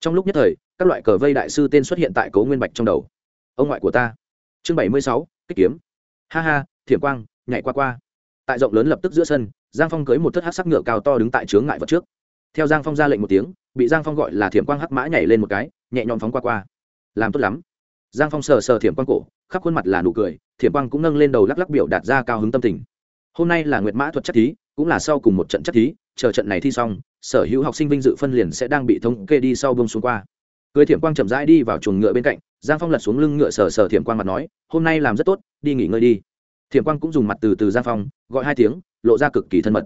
trong lúc nhất thời, các loại cờ vây đại sư tên xuất hiện tại cấu nguyên bạch trong đầu. Ông ngoại của ta. Chương bảy mươi sáu, kích kiếm. Ha ha, thiểm quang, nhảy qua qua. Tại rộng lớn lập tức giữa sân, giang phong cưới một thất hát sắc ngựa cao to đứng tại chướng ngại vật trước theo giang phong ra lệnh một tiếng, bị giang phong gọi là thiểm quang hắc mã nhảy lên một cái, nhẹ nhõm phóng qua qua. Làm tốt lắm. Giang phong sờ sờ thiểm quang cổ, khắp khuôn mặt là nụ cười, thiểm quang cũng nâng lên đầu lắc lắc biểu đạt ra cao hứng tâm tình. Hôm nay là nguyệt mã thuật chất thí, cũng là sau cùng một trận chất thí, chờ trận này thi xong, sở hữu học sinh vinh dự phân liền sẽ đang bị thống kê đi sau bông xuống qua. Cưới thiểm quang chậm rãi đi vào chuồng ngựa bên cạnh, giang phong lật xuống lưng ngựa sờ sờ thiểm quang mặt nói, hôm nay làm rất tốt, đi nghỉ ngơi đi. Thiểm quang cũng dùng mặt từ từ giang phong, gọi hai tiếng, lộ ra cực kỳ thân mật.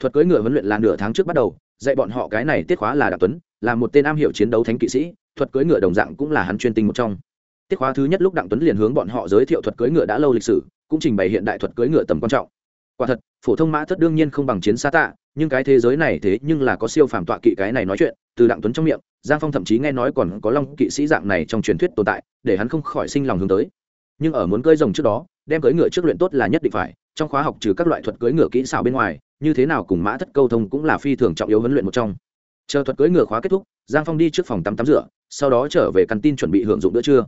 Thuật cưỡi ngựa huấn luyện là nửa tháng trước bắt đầu dạy bọn họ cái này tiết khóa là đặng tuấn, là một tên am hiểu chiến đấu thánh kỵ sĩ, thuật cưỡi ngựa đồng dạng cũng là hắn chuyên tinh một trong. Tiết khóa thứ nhất lúc đặng tuấn liền hướng bọn họ giới thiệu thuật cưỡi ngựa đã lâu lịch sử, cũng trình bày hiện đại thuật cưỡi ngựa tầm quan trọng. Quả thật, phổ thông mã thất đương nhiên không bằng chiến xa tạ, nhưng cái thế giới này thế nhưng là có siêu phàm tọa kỵ cái này nói chuyện, từ đặng tuấn trong miệng, giang phong thậm chí nghe nói còn có long kỵ sĩ dạng này trong truyền thuyết tồn tại, để hắn không khỏi sinh lòng hướng tới. Nhưng ở muốn cưỡi rồng trước đó, đem cưỡi ngựa trước luyện tốt là nhất định phải, trong khóa học trừ các loại thuật cưỡi ngựa kỹ xảo bên ngoài như thế nào cùng mã thất câu thông cũng là phi thường trọng yếu huấn luyện một trong. Chờ thuật cưỡi ngựa khóa kết thúc, giang phong đi trước phòng tắm tắm rửa, sau đó trở về căn tin chuẩn bị hưởng dụng bữa trưa.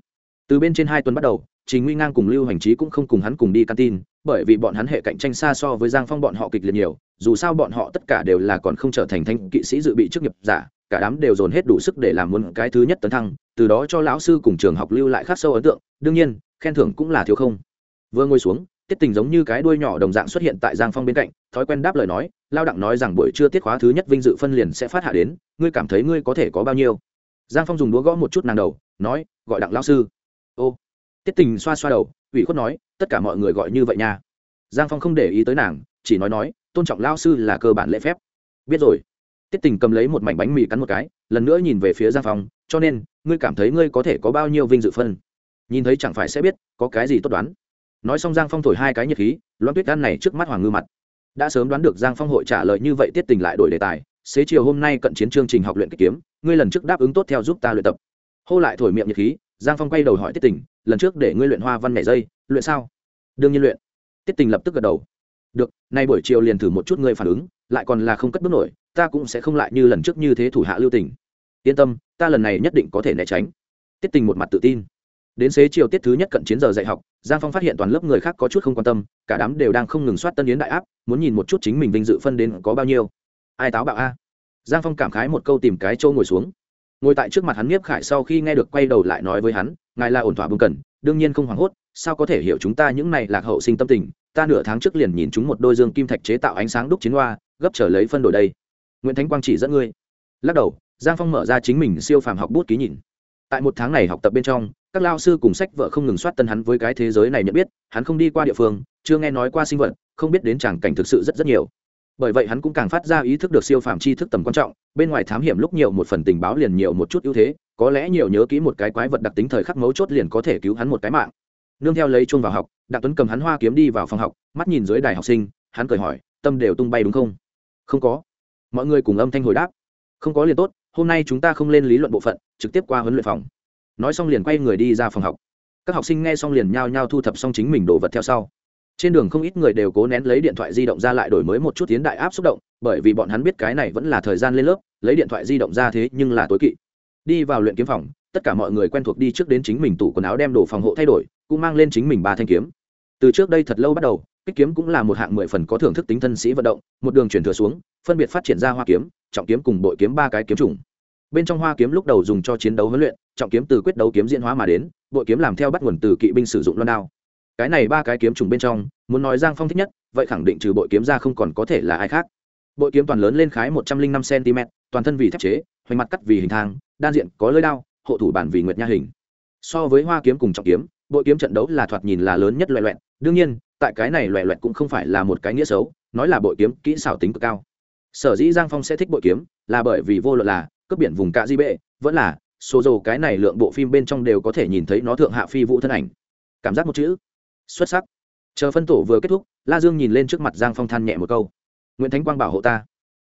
Từ bên trên hai tuần bắt đầu, trình nguy ngang cùng lưu hành trí cũng không cùng hắn cùng đi căn tin, bởi vì bọn hắn hệ cạnh tranh xa so với giang phong bọn họ kịch liệt nhiều, dù sao bọn họ tất cả đều là còn không trở thành thanh kỵ sĩ dự bị chức nghiệp giả, cả đám đều dồn hết đủ sức để làm muốn cái thứ nhất tấn thăng, từ đó cho lão sư cùng trường học lưu lại khắc sâu ấn tượng, đương nhiên, khen thưởng cũng là thiếu không. Vừa ngồi xuống tiết tình giống như cái đuôi nhỏ đồng dạng xuất hiện tại giang phong bên cạnh, thói quen đáp lời nói, lao đặng nói rằng buổi trưa tiết khóa thứ nhất vinh dự phân liền sẽ phát hạ đến, ngươi cảm thấy ngươi có thể có bao nhiêu? Giang phong dùng đũa gõ một chút nàng đầu, nói, gọi đặng lao sư. Ô, tiết tình xoa xoa đầu, ủy khuất nói, tất cả mọi người gọi như vậy nha. Giang phong không để ý tới nàng, chỉ nói nói, tôn trọng lao sư là cơ bản lễ phép. Biết rồi. Tiết tình cầm lấy một mảnh bánh mì cắn một cái, lần nữa nhìn về phía giang phong, cho nên, ngươi cảm thấy ngươi có thể có bao nhiêu vinh dự phân? Nhìn thấy chẳng phải sẽ biết, có cái gì tốt đoán nói xong giang phong thổi hai cái nhiệt khí, loan tuyết gan này trước mắt hoàng ngư mặt. Đã sớm đoán được giang phong hội trả lời như vậy tiết tình lại đổi đề tài, xế chiều hôm nay cận chiến chương trình học luyện kích kiếm, ngươi lần trước đáp ứng tốt theo giúp ta luyện tập. Hô lại thổi miệng nhiệt khí, giang phong quay đầu hỏi tiết tình, lần trước để ngươi luyện hoa văn nhảy dây, luyện sao? Đương nhiên luyện. Tiết tình lập tức gật đầu. Được, nay buổi chiều liền thử một chút ngươi phản ứng, lại còn là không cất bước nổi, ta cũng sẽ không lại như lần trước như thế thủ hạ lưu tình. Yên tâm, ta lần này nhất định có thể né tránh. Tiết tình một mặt tự tin đến xế chiều tiết thứ nhất cận chiến giờ dạy học, giang phong phát hiện toàn lớp người khác có chút không quan tâm, cả đám đều đang không ngừng soát tân yến đại áp, muốn nhìn một chút chính mình vinh dự phân đến có bao nhiêu. Ai táo bạo a? Giang phong cảm khái một câu tìm cái trâu ngồi xuống. Ngồi tại trước mặt hắn nhiếp khải sau khi nghe được quay đầu lại nói với hắn, ngài là ổn thỏa bưng cần, đương nhiên không hoảng hốt, sao có thể hiểu chúng ta những này lạc hậu sinh tâm tình, ta nửa tháng trước liền nhìn chúng một đôi dương kim thạch chế tạo ánh sáng đúc chiến hoa, gấp trở lấy phân đổi đây. Nguyễn thánh quang chỉ dẫn ngươi. Lắc đầu, giang phong mở ra chính mình siêu phàm học bút ký nhìn. Tại một tháng này học tập bên trong các lao sư cùng sách vợ không ngừng soát tân hắn với cái thế giới này nhận biết, hắn không đi qua địa phương, chưa nghe nói qua sinh vật, không biết đến tràng cảnh thực sự rất rất nhiều. Bởi vậy hắn cũng càng phát ra ý thức được siêu phàm tri thức tầm quan trọng, bên ngoài thám hiểm lúc nhiều một phần tình báo liền nhiều một chút ưu thế, có lẽ nhiều nhớ kỹ một cái quái vật đặc tính thời khắc mấu chốt liền có thể cứu hắn một cái mạng. Nương theo lấy chuông vào học, đặng tuấn cầm hắn hoa kiếm đi vào phòng học, mắt nhìn dưới đài học sinh, hắn cười hỏi, tâm đều tung bay đúng không? Không có. Mọi người cùng âm thanh hồi đáp, không có liền tốt, hôm nay chúng ta không lên lý luận bộ phận, trực tiếp qua huấn luyện phòng nói xong liền quay người đi ra phòng học. Các học sinh nghe xong liền nhao nhao thu thập xong chính mình đồ vật theo sau. Trên đường không ít người đều cố nén lấy điện thoại di động ra lại đổi mới một chút tiến đại áp xúc động, bởi vì bọn hắn biết cái này vẫn là thời gian lên lớp, lấy điện thoại di động ra thế nhưng là tối kỵ. Đi vào luyện kiếm phòng, tất cả mọi người quen thuộc đi trước đến chính mình tủ quần áo đem đồ phòng hộ thay đổi, cũng mang lên chính mình ba thanh kiếm. Từ trước đây thật lâu bắt đầu, kích kiếm cũng là một hạng mười phần có thưởng thức tính thân sĩ vận động, một đường chuyển thừa xuống, phân biệt phát triển ra hoa kiếm, trọng kiếm cùng bội kiếm ba cái kiếm chủng. Bên trong hoa kiếm lúc đầu dùng cho chiến đấu huấn luyện trọng kiếm từ quyết đấu kiếm diễn hóa mà đến, bội kiếm làm theo bắt nguồn từ kỵ binh sử dụng loan đao. Cái này ba cái kiếm trùng bên trong, muốn nói giang phong thích nhất, vậy khẳng định trừ bội kiếm ra không còn có thể là ai khác. Bội kiếm toàn lớn lên khái một trăm linh năm cm toàn thân vì thép chế, hoành mặt cắt vì hình thang, đan diện có lưỡi đao, hộ thủ bản vì nguyệt nha hình. So với hoa kiếm cùng trọng kiếm, bội kiếm trận đấu là thoạt nhìn là lớn nhất loại loẹn đương nhiên, tại cái này loại loẹn cũng không phải là một cái nghĩa xấu, nói là bội kiếm kỹ xảo tính cực cao. Sở dĩ giang phong sẽ thích bội kiếm, là bởi vì vô luận là cướp biển vùng cạ di bệ, vẫn là số dầu cái này lượng bộ phim bên trong đều có thể nhìn thấy nó thượng hạ phi vũ thân ảnh. Cảm giác một chữ. Xuất sắc. Chờ phân tổ vừa kết thúc, la dương nhìn lên trước mặt giang phong than nhẹ một câu. Nguyễn thánh quang bảo hộ ta.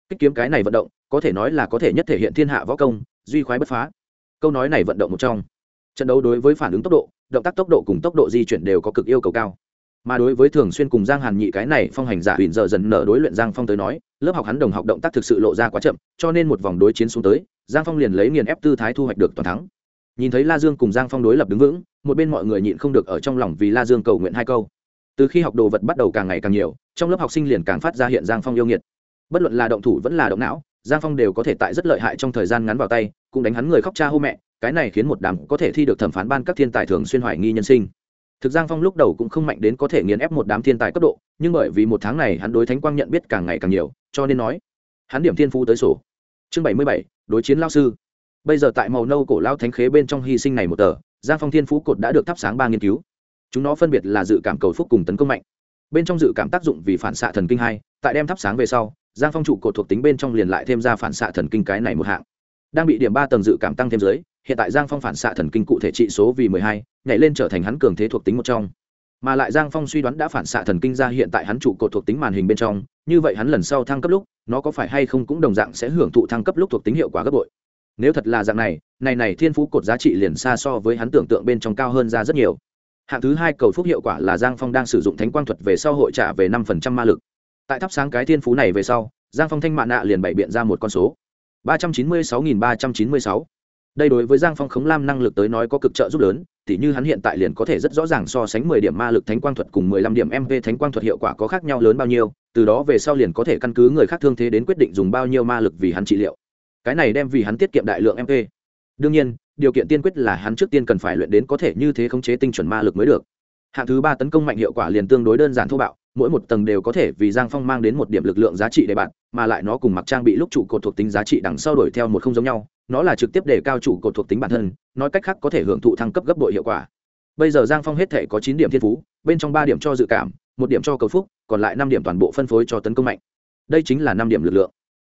Kích kiếm cái này vận động, có thể nói là có thể nhất thể hiện thiên hạ võ công, duy khoái bất phá. Câu nói này vận động một trong. Trận đấu đối với phản ứng tốc độ, động tác tốc độ cùng tốc độ di chuyển đều có cực yêu cầu cao. Mà đối với thường xuyên cùng giang hàn nhị cái này phong hành giả huỳnh giờ dần nở đối luyện giang phong tới nói, lớp học hắn đồng học động tác thực sự lộ ra quá chậm, cho nên một vòng đối chiến xuống tới giang phong liền lấy nghiền ép tư thái thu hoạch được toàn thắng. Nhìn thấy la dương cùng giang phong đối lập đứng vững, một bên mọi người nhịn không được ở trong lòng vì la dương cầu nguyện hai câu. Từ khi học đồ vật bắt đầu càng ngày càng nhiều, trong lớp học sinh liền càng phát ra hiện giang phong yêu nghiệt. Bất luận là động thủ vẫn là động não, giang phong đều có thể tại rất lợi hại trong thời gian ngắn vào tay, cũng đánh hắn người khóc cha hô mẹ, cái này khiến một đám có thể thi được thẩm phán ban các thiên tài thường xuyên hoài nghi nhân sinh. Thực giang phong lúc đầu cũng không mạnh đến có thể nghiền ép một đám thiên tài cấp độ, nhưng bởi vì một tháng này hắn đối thánh quang nhận biết càng ngày càng nhiều, cho nên nói, hắn điểm thiên phú tới sổ. Chương bảy mươi bảy đối chiến lao sư. Bây giờ tại màu nâu cổ lao thánh khế bên trong hy sinh này một tờ, giang phong thiên phú cột đã được thắp sáng ba nghiên cứu. Chúng nó phân biệt là dự cảm cầu phúc cùng tấn công mạnh. Bên trong dự cảm tác dụng vì phản xạ thần kinh hai, tại đem thắp sáng về sau, giang phong trụ cột thuộc tính bên trong liền lại thêm ra phản xạ thần kinh cái này một hạng. Đang bị điểm ba tầng dự cảm tăng thêm dưới, hiện tại giang phong phản xạ thần kinh cụ thể trị số vì mười hai, nhảy lên trở thành hắn cường thế thuộc tính một trong mà lại giang phong suy đoán đã phản xạ thần kinh ra hiện tại hắn trụ cột thuộc tính màn hình bên trong, như vậy hắn lần sau thăng cấp lúc, nó có phải hay không cũng đồng dạng sẽ hưởng thụ thăng cấp lúc thuộc tính hiệu quả gấp bội. Nếu thật là dạng này này này thiên phú cột giá trị liền xa so với hắn tưởng tượng bên trong cao hơn ra rất nhiều. Hạng thứ hai cầu phúc hiệu quả là giang phong đang sử dụng thánh quang thuật về sau hội trả về năm phần trăm ma lực. Tại thắp sáng cái thiên phú này về sau, giang phong thanh mạ nạ liền bày biện ra một con số. ba trăm chín mươi sáu nghìn ba trăm chín mươi sáu đây đối với giang phong khống lam năng lực tới nói có cực trợ giúp lớn, tỉ như hắn hiện tại liền có thể rất rõ ràng so sánh mười điểm ma lực thánh quang thuật cùng mười lăm điểm mv thánh quang thuật hiệu quả có khác nhau lớn bao nhiêu, từ đó về sau liền có thể căn cứ người khác thương thế đến quyết định dùng bao nhiêu ma lực vì hắn trị liệu. Cái này đem vì hắn tiết kiệm đại lượng mv đương nhiên, điều kiện tiên quyết là hắn trước tiên cần phải luyện đến có thể như thế khống chế tinh chuẩn ma lực mới được. Hạng thứ ba tấn công mạnh hiệu quả liền tương đối đơn giản thô bạo mỗi một tầng đều có thể vì giang phong mang đến một điểm lực lượng giá trị để bạn, mà lại nó cùng mặc trang bị lúc trụ cột thuộc tính giá trị đằng sau đổi theo một không giống nhau, nó là trực tiếp để cao trụ cột thuộc tính bản thân, nói cách khác có thể hưởng thụ thăng cấp gấp đội hiệu quả. Bây giờ giang phong hết thể có chín điểm thiên phú, bên trong ba điểm cho dự cảm, một điểm cho cầu phúc, còn lại năm điểm toàn bộ phân phối cho tấn công mạnh. Đây chính là năm điểm lực lượng.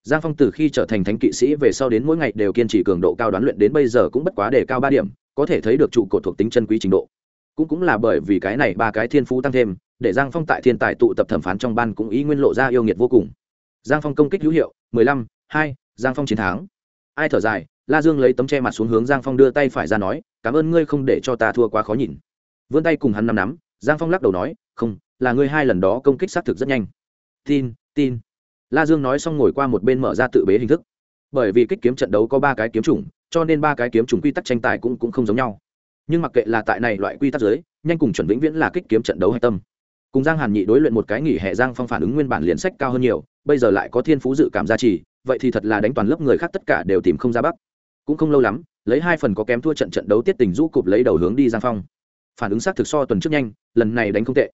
Giang phong từ khi trở thành thánh kỵ sĩ về sau đến mỗi ngày đều kiên trì cường độ cao đoán luyện đến bây giờ cũng bất quá để cao ba điểm, có thể thấy được trụ cột thuộc tính chân quý trình độ. Cũng cũng là bởi vì cái này ba cái thiên phú tăng thêm để giang phong tại thiên tài tụ tập thẩm phán trong ban cũng ý nguyên lộ ra yêu nghiệt vô cùng. Giang phong công kích hữu hiệu mười lăm hai giang phong chiến thắng. Ai thở dài la dương lấy tấm che mặt xuống hướng giang phong đưa tay phải ra nói cảm ơn ngươi không để cho ta thua quá khó nhìn. Vươn tay cùng hắn nắm nắm giang phong lắc đầu nói không là ngươi hai lần đó công kích xác thực rất nhanh. Tin tin. La dương nói xong ngồi qua một bên mở ra tự bế hình thức. Bởi vì kích kiếm trận đấu có ba cái kiếm chủng cho nên ba cái kiếm chủng quy tắc tranh tài cũng, cũng không giống nhau. Nhưng mặc kệ là tại này loại quy tắc giới nhanh cùng chuẩn vĩnh viễn là kích kiếm trận đấu hạch tâm cùng giang hàn nhị đối luyện một cái nghỉ hè giang phong phản ứng nguyên bản liền sách cao hơn nhiều, bây giờ lại có thiên phú dự cảm gia trì, vậy thì thật là đánh toàn lớp người khác tất cả đều tìm không ra bắc cũng không lâu lắm, lấy hai phần có kém thua trận trận đấu tiết tình rũ cụp lấy đầu hướng đi giang phong. Phản ứng xác thực so tuần trước nhanh, lần này đánh không tệ.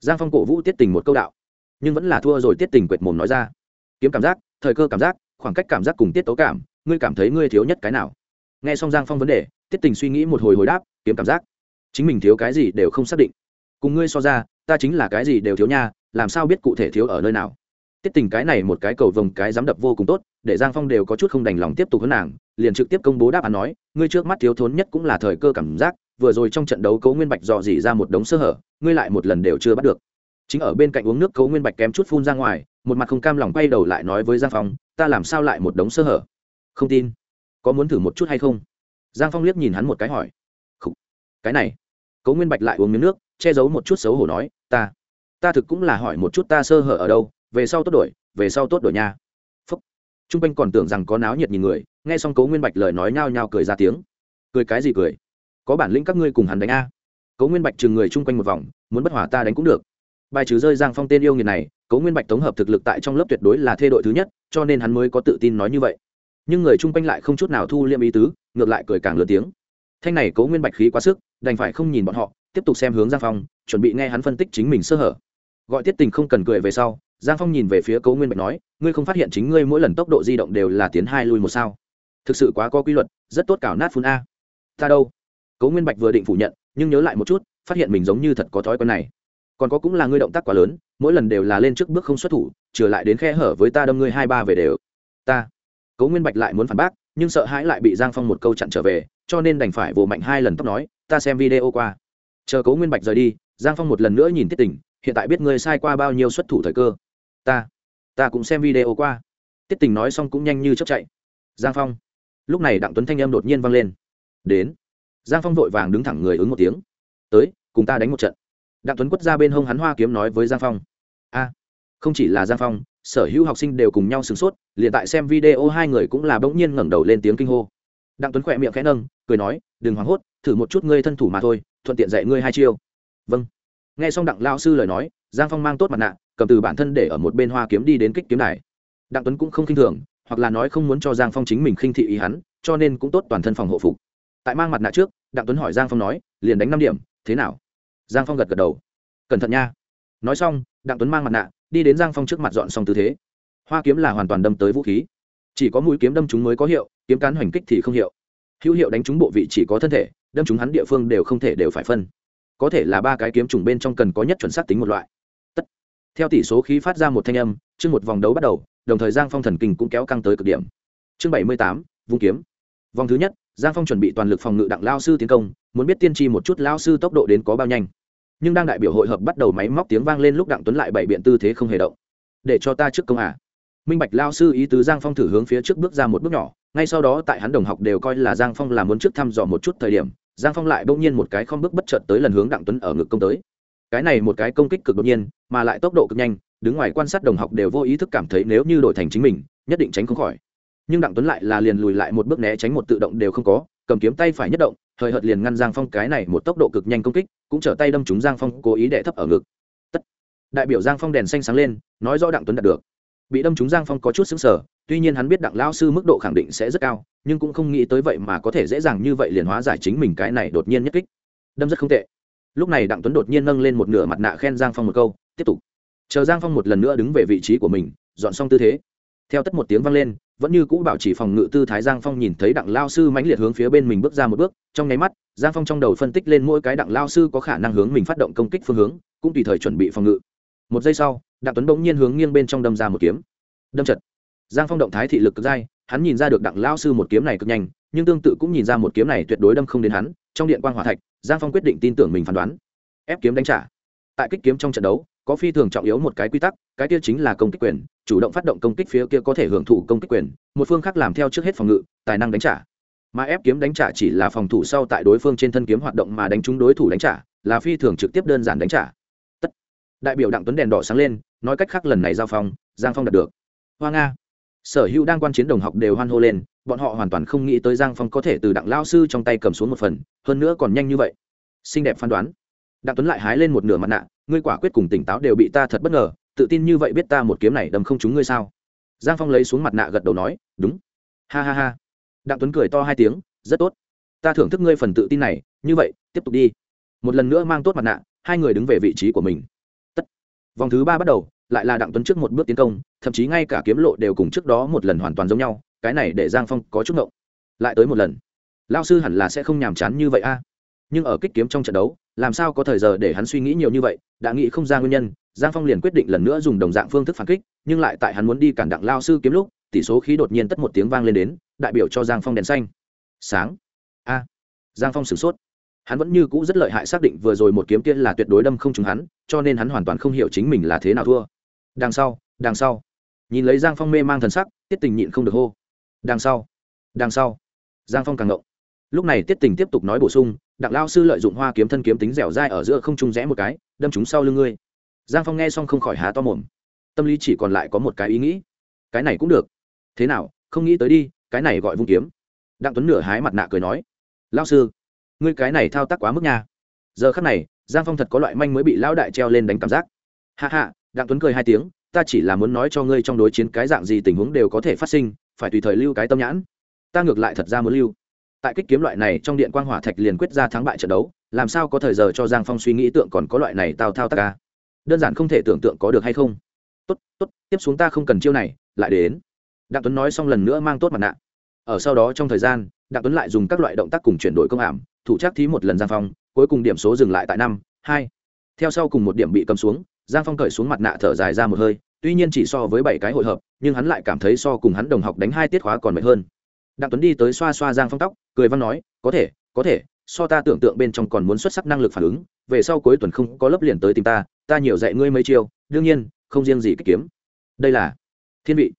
Giang phong cổ vũ tiết tình một câu đạo, nhưng vẫn là thua rồi tiết tình quệt mồm nói ra. Kiếm cảm giác, thời cơ cảm giác, khoảng cách cảm giác cùng tiết tố cảm, ngươi cảm thấy ngươi thiếu nhất cái nào? Nghe xong giang phong vấn đề, tiết tình suy nghĩ một hồi hồi đáp, kiếm cảm giác. Chính mình thiếu cái gì đều không xác định. Cùng ngươi so ra ta chính là cái gì đều thiếu nha, làm sao biết cụ thể thiếu ở nơi nào? Tiết tình cái này một cái cầu vồng cái dám đập vô cùng tốt, để giang phong đều có chút không đành lòng tiếp tục hơn nàng, liền trực tiếp công bố đáp án nói, ngươi trước mắt thiếu thốn nhất cũng là thời cơ cảm giác, vừa rồi trong trận đấu cấu nguyên bạch dò dỉ ra một đống sơ hở, ngươi lại một lần đều chưa bắt được. Chính ở bên cạnh uống nước cấu nguyên bạch kém chút phun ra ngoài, một mặt không cam lòng quay đầu lại nói với giang phong, ta làm sao lại một đống sơ hở? Không tin. Có muốn thử một chút hay không? Giang phong liếc nhìn hắn một cái hỏi. Khủ. cái này. Cố nguyên bạch lại uống miếng nước che giấu một chút xấu hổ nói, ta ta thực cũng là hỏi một chút ta sơ hở ở đâu, về sau tốt đổi, về sau tốt đổi nha. Phúc. T r u n g quanh còn tưởng rằng có náo nhiệt nhìn người, nghe xong cố nguyên bạch lời nói nhao nhao cười ra tiếng. Cười cái gì cười? Có bản lĩnh các ngươi cùng hắn đánh a. Cố nguyên bạch chừng người chung quanh một vòng, muốn bất hỏa ta đánh cũng được. Bài trừ rơi giang phong tên yêu nghiệt này, cố nguyên bạch tổng hợp thực lực tại trong lớp tuyệt đối là thê đội thứ nhất, cho nên hắn mới có tự tin nói như vậy. Nhưng người chung quanh lại không chút nào thu liêm ý tứ, ngược lại cười càng lớn tiếng. Thanh này cố nguyên bạch khí quá sức, đành phải không nhìn bọn họ tiếp tục xem hướng giang phong, chuẩn bị nghe hắn phân tích chính mình sơ hở. Gọi tiết tình không cần cười về sau, giang phong nhìn về phía cố nguyên bạch nói, ngươi không phát hiện chính ngươi mỗi lần tốc độ di động đều là tiến hai lui một sao? Thực sự quá có quy luật, rất tốt cảo nát phun a. Ta đâu? Cố nguyên bạch vừa định phủ nhận, nhưng nhớ lại một chút, phát hiện mình giống như thật có thói quen này. Còn có cũng là ngươi động tác quá lớn, mỗi lần đều là lên trước bước không xuất thủ, trở lại đến khe hở với ta đâm ngươi hai ba về đều. Ta? Cố nguyên bạch lại muốn phản bác, nhưng sợ hãi lại bị giang phong một câu chặn trở về, cho nên đành phải vồ mạnh hai lần tóc nói, ta xem video qua chờ cố nguyên bạch rời đi, giang phong một lần nữa nhìn tiết tình, hiện tại biết ngươi sai qua bao nhiêu xuất thủ thời cơ. Ta ta cũng xem video qua. Tiết tình nói xong cũng nhanh như chấp chạy. Giang phong. Lúc này đặng tuấn thanh em đột nhiên vang lên. Đến. Giang phong vội vàng đứng thẳng người ứng một tiếng. Tới, cùng ta đánh một trận. Đặng tuấn quất ra bên hông hắn hoa kiếm nói với giang phong. A, không chỉ là giang phong, sở hữu học sinh đều cùng nhau sửng sốt, liền tại xem video hai người cũng là bỗng nhiên ngẩng đầu lên tiếng kinh hô. Đặng tuấn khỏe miệng khẽ nâng, cười nói, đừng hoảng hốt, thử một chút ngươi thân thủ mà thôi thuận tiện dạy ngươi hai chiêu. Vâng. Nghe xong đặng lao sư lời nói, giang phong mang tốt mặt nạ, cầm từ bản thân để ở một bên hoa kiếm đi đến kích kiếm này đặng tuấn cũng không khinh thường, hoặc là nói không muốn cho giang phong chính mình khinh thị ý hắn, cho nên cũng tốt toàn thân phòng hộ phục. Tại mang mặt nạ trước, đặng tuấn hỏi giang phong nói, liền đánh năm điểm, thế nào? Giang phong gật gật đầu. Cẩn thận nha. Nói xong, đặng tuấn mang mặt nạ, đi đến giang phong trước mặt dọn xong tư thế. Hoa kiếm là hoàn toàn đâm tới vũ khí. Chỉ có mũi kiếm đâm chúng mới có hiệu, kiếm cán hoành kích thì không hiệu. Hữu hiệu đánh trúng bộ vị chỉ có thân thể đâm chúng hắn địa phương đều không thể đều phải phân. Có thể là ba cái kiếm trùng bên trong cần có nhất chuẩn xác tính một loại. Tất. theo tỷ số khí phát ra một thanh âm, chương một vòng đấu bắt đầu, đồng thời giang phong thần kinh cũng kéo căng tới cực điểm. Chương bảy mươi tám, vung kiếm. Vòng thứ nhất, giang phong chuẩn bị toàn lực phòng ngự đặng lao sư tiến công, muốn biết tiên tri một chút lao sư tốc độ đến có bao nhanh. Nhưng đang đại biểu hội hợp bắt đầu máy móc tiếng vang lên lúc đặng tuấn lại bảy biện tư thế không hề động. Để cho ta trước công à. Minh bạch lao sư ý tứ giang phong thử hướng phía trước bước ra một bước nhỏ, ngay sau đó tại hắn đồng học đều coi là giang phong là muốn trước thăm dò một chút thời điểm giang phong lại bỗng nhiên một cái không bước bất chợt tới lần hướng đặng tuấn ở ngực công tới. Cái này một cái công kích cực đột nhiên, mà lại tốc độ cực nhanh, đứng ngoài quan sát đồng học đều vô ý thức cảm thấy nếu như đổi thành chính mình, nhất định tránh không khỏi. Nhưng đặng tuấn lại là liền lùi lại một bước né tránh một tự động đều không có, cầm kiếm tay phải nhất động thời hợt liền ngăn giang phong cái này một tốc độ cực nhanh công kích, cũng trở tay đâm trúng giang phong, cố ý đẻ thấp ở ngực. Tất. Đại biểu giang phong đèn xanh sáng lên, nói rõ đặng tuấn đạt được. Bị đâm trúng giang phong có chút xứng sở tuy nhiên hắn biết đặng lao sư mức độ khẳng định sẽ rất cao, nhưng cũng không nghĩ tới vậy mà có thể dễ dàng như vậy liền hóa giải chính mình cái này đột nhiên nhất kích. Đâm rất không tệ. Lúc này đặng tuấn đột nhiên nâng lên một nửa mặt nạ khen giang phong một câu, tiếp tục. Chờ giang phong một lần nữa đứng về vị trí của mình, dọn xong tư thế. Theo tất một tiếng vang lên, vẫn như cũ bảo chỉ phòng ngự tư thái giang phong nhìn thấy đặng lao sư mãnh liệt hướng phía bên mình bước ra một bước, trong nháy mắt, giang phong trong đầu phân tích lên mỗi cái đặng lao sư có khả năng hướng mình phát động công kích phương hướng, cũng tùy thời chuẩn bị phòng ngự. Một giây sau, đặng tuấn bỗng nhiên hướng nghiêng bên trong đâm ra một kiếm. Đâm chật giang phong động thái thị lực cực dai, hắn nhìn ra được đặng lao sư một kiếm này cực nhanh, nhưng tương tự cũng nhìn ra một kiếm này tuyệt đối đâm không đến hắn, trong điện quan g hỏa thạch, giang phong quyết định tin tưởng mình phán đoán. Ép kiếm đánh trả. Tại kích kiếm trong trận đấu, có phi thường trọng yếu một cái quy tắc, cái kia chính là công kích quyền, chủ động phát động công kích phía kia có thể hưởng thụ công kích quyền, một phương khác làm theo trước hết phòng ngự, tài năng đánh trả. Mà ép kiếm đánh trả chỉ là phòng thủ sau tại đối phương trên thân kiếm hoạt động mà đánh trúng đối thủ đánh trả, là phi thường trực tiếp đơn giản đánh trả. Tất. đại biểu đặng tuấn đèn đỏ sáng lên, nói cách khác lần này giao phong, giang phong đạt được. Hoa nga sở hữu đang quan chiến đồng học đều hoan hô lên, bọn họ hoàn toàn không nghĩ tới giang phong có thể từ đặng lao sư trong tay cầm xuống một phần, hơn nữa còn nhanh như vậy. Xinh đẹp phán đoán. Đặng tuấn lại hái lên một nửa mặt nạ, ngươi quả quyết cùng tỉnh táo đều bị ta thật bất ngờ, tự tin như vậy biết ta một kiếm này đâm không trúng ngươi sao? Giang phong lấy xuống mặt nạ gật đầu nói, đúng. Ha ha ha. Đặng tuấn cười to hai tiếng, rất tốt. Ta thưởng thức ngươi phần tự tin này, như vậy, tiếp tục đi. Một lần nữa mang tốt mặt nạ, hai người đứng về vị trí của mình. Tất. Vòng thứ ba bắt đầu lại là đặng tuấn trước một bước tiến công, thậm chí ngay cả kiếm lộ đều cùng trước đó một lần hoàn toàn giống nhau, cái này để giang phong có chút ngộng. Lại tới một lần lao sư hẳn là sẽ không nhàm chán như vậy a. Nhưng ở kích kiếm trong trận đấu, làm sao có thời giờ để hắn suy nghĩ nhiều như vậy, đã nghĩ không ra nguyên nhân, giang phong liền quyết định lần nữa dùng đồng dạng phương thức phản kích, nhưng lại tại hắn muốn đi cản đặng lao sư kiếm lúc, tỷ số khí đột nhiên tất một tiếng vang lên đến, đại biểu cho giang phong đèn xanh. Sáng. A. Giang phong sửng sốt. Hắn vẫn như cũ rất lợi hại xác định vừa rồi một kiếm kia là tuyệt đối đâm không trúng hắn, cho nên hắn hoàn toàn không hiểu chính mình là thế nào thua đằng sau đằng sau. Nhìn lấy giang phong mê mang thần sắc, tiết tình nhịn không được hô. Đằng sau đằng sau. Giang phong càng ngộng. Lúc này tiết tình tiếp tục nói bổ sung, đặng lao sư lợi dụng hoa kiếm thân kiếm tính dẻo dai ở giữa không trung rẽ một cái, đâm chúng sau lưng ngươi. Giang phong nghe xong không khỏi há to mồm. Tâm lý chỉ còn lại có một cái ý nghĩ. Cái này cũng được. Thế nào, không nghĩ tới đi, cái này gọi vung kiếm. Đặng tuấn nửa hái mặt nạ cười nói. Lao sư, ngươi cái này thao tác quá mức nha. Giờ khắc này, giang phong thật có loại manh mới bị lão đại treo lên đánh cảm giác. Hạ hạ đặng tuấn cười hai tiếng, ta chỉ là muốn nói cho ngươi trong đối chiến cái dạng gì tình huống đều có thể phát sinh, phải tùy thời lưu cái tâm nhãn. Ta ngược lại thật ra muốn lưu. Tại kích kiếm loại này trong điện quang hỏa thạch liền quyết ra thắng bại trận đấu, làm sao có thời giờ cho giang phong suy nghĩ tượng còn có loại này tào thao tác ca? Đơn giản không thể tưởng tượng có được hay không? Tốt tốt, tiếp xuống ta không cần chiêu này, lại đến. Đặng tuấn nói xong lần nữa mang tốt mặt nạ. Ở sau đó trong thời gian, đặng tuấn lại dùng các loại động tác cùng chuyển đổi công ảm thủ chắc thí một lần giang phong, cuối cùng điểm số dừng lại tại năm, hai. Theo sau cùng một điểm bị cầm xuống giang phong cởi xuống mặt nạ thở dài ra một hơi, tuy nhiên chỉ so với bảy cái hội hợp, nhưng hắn lại cảm thấy so cùng hắn đồng học đánh hai tiết khóa còn mệt hơn. Đặng tuấn đi tới xoa xoa giang phong tóc, cười văn nói, có thể có thể, so ta tưởng tượng bên trong còn muốn xuất sắc năng lực phản ứng, về sau cuối tuần không có lớp liền tới tìm ta ta nhiều dạy ngươi mấy chiêu, đương nhiên, không riêng gì kích kiếm. Đây là thiên vị.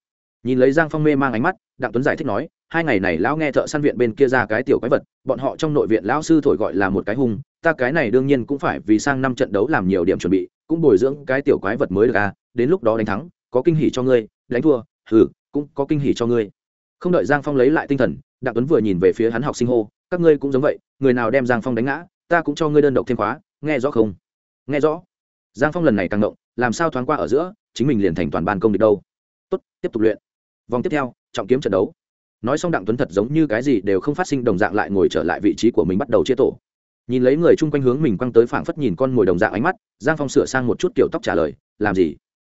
Nhìn lấy giang phong mê mang ánh mắt, đặng tuấn giải thích nói, hai ngày này lão nghe thợ săn viện bên kia ra cái tiểu quái vật, bọn họ trong nội viện lão sư thổi gọi là một cái hung, ta cái này đương nhiên cũng phải vì sang năm trận đấu làm nhiều điểm chuẩn bị cũng bồi dưỡng cái tiểu quái vật mới được à đến lúc đó đánh thắng, có kinh hỉ cho ngươi, đánh thua, hừ, cũng có kinh hỉ cho ngươi. Không đợi giang phong lấy lại tinh thần, đặng tuấn vừa nhìn về phía hắn học sinh hô, các ngươi cũng giống vậy, người nào đem giang phong đánh ngã, ta cũng cho ngươi đơn độc thêm khóa, nghe rõ không? Nghe rõ. Giang phong lần này càng động, làm sao thoáng qua ở giữa, chính mình liền thành toàn ban công được đâu. Tốt, tiếp tục luyện. Vòng tiếp theo, trọng kiếm trận đấu. Nói xong đặng tuấn thật giống như cái gì đều không phát sinh, đồng dạng lại ngồi trở lại vị trí của mình bắt đầu chia tổ nhìn lấy người chung quanh hướng mình quăng tới phảng phất nhìn con mồi đồng dạng ánh mắt, giang phong sửa sang một chút kiểu tóc trả lời, làm gì?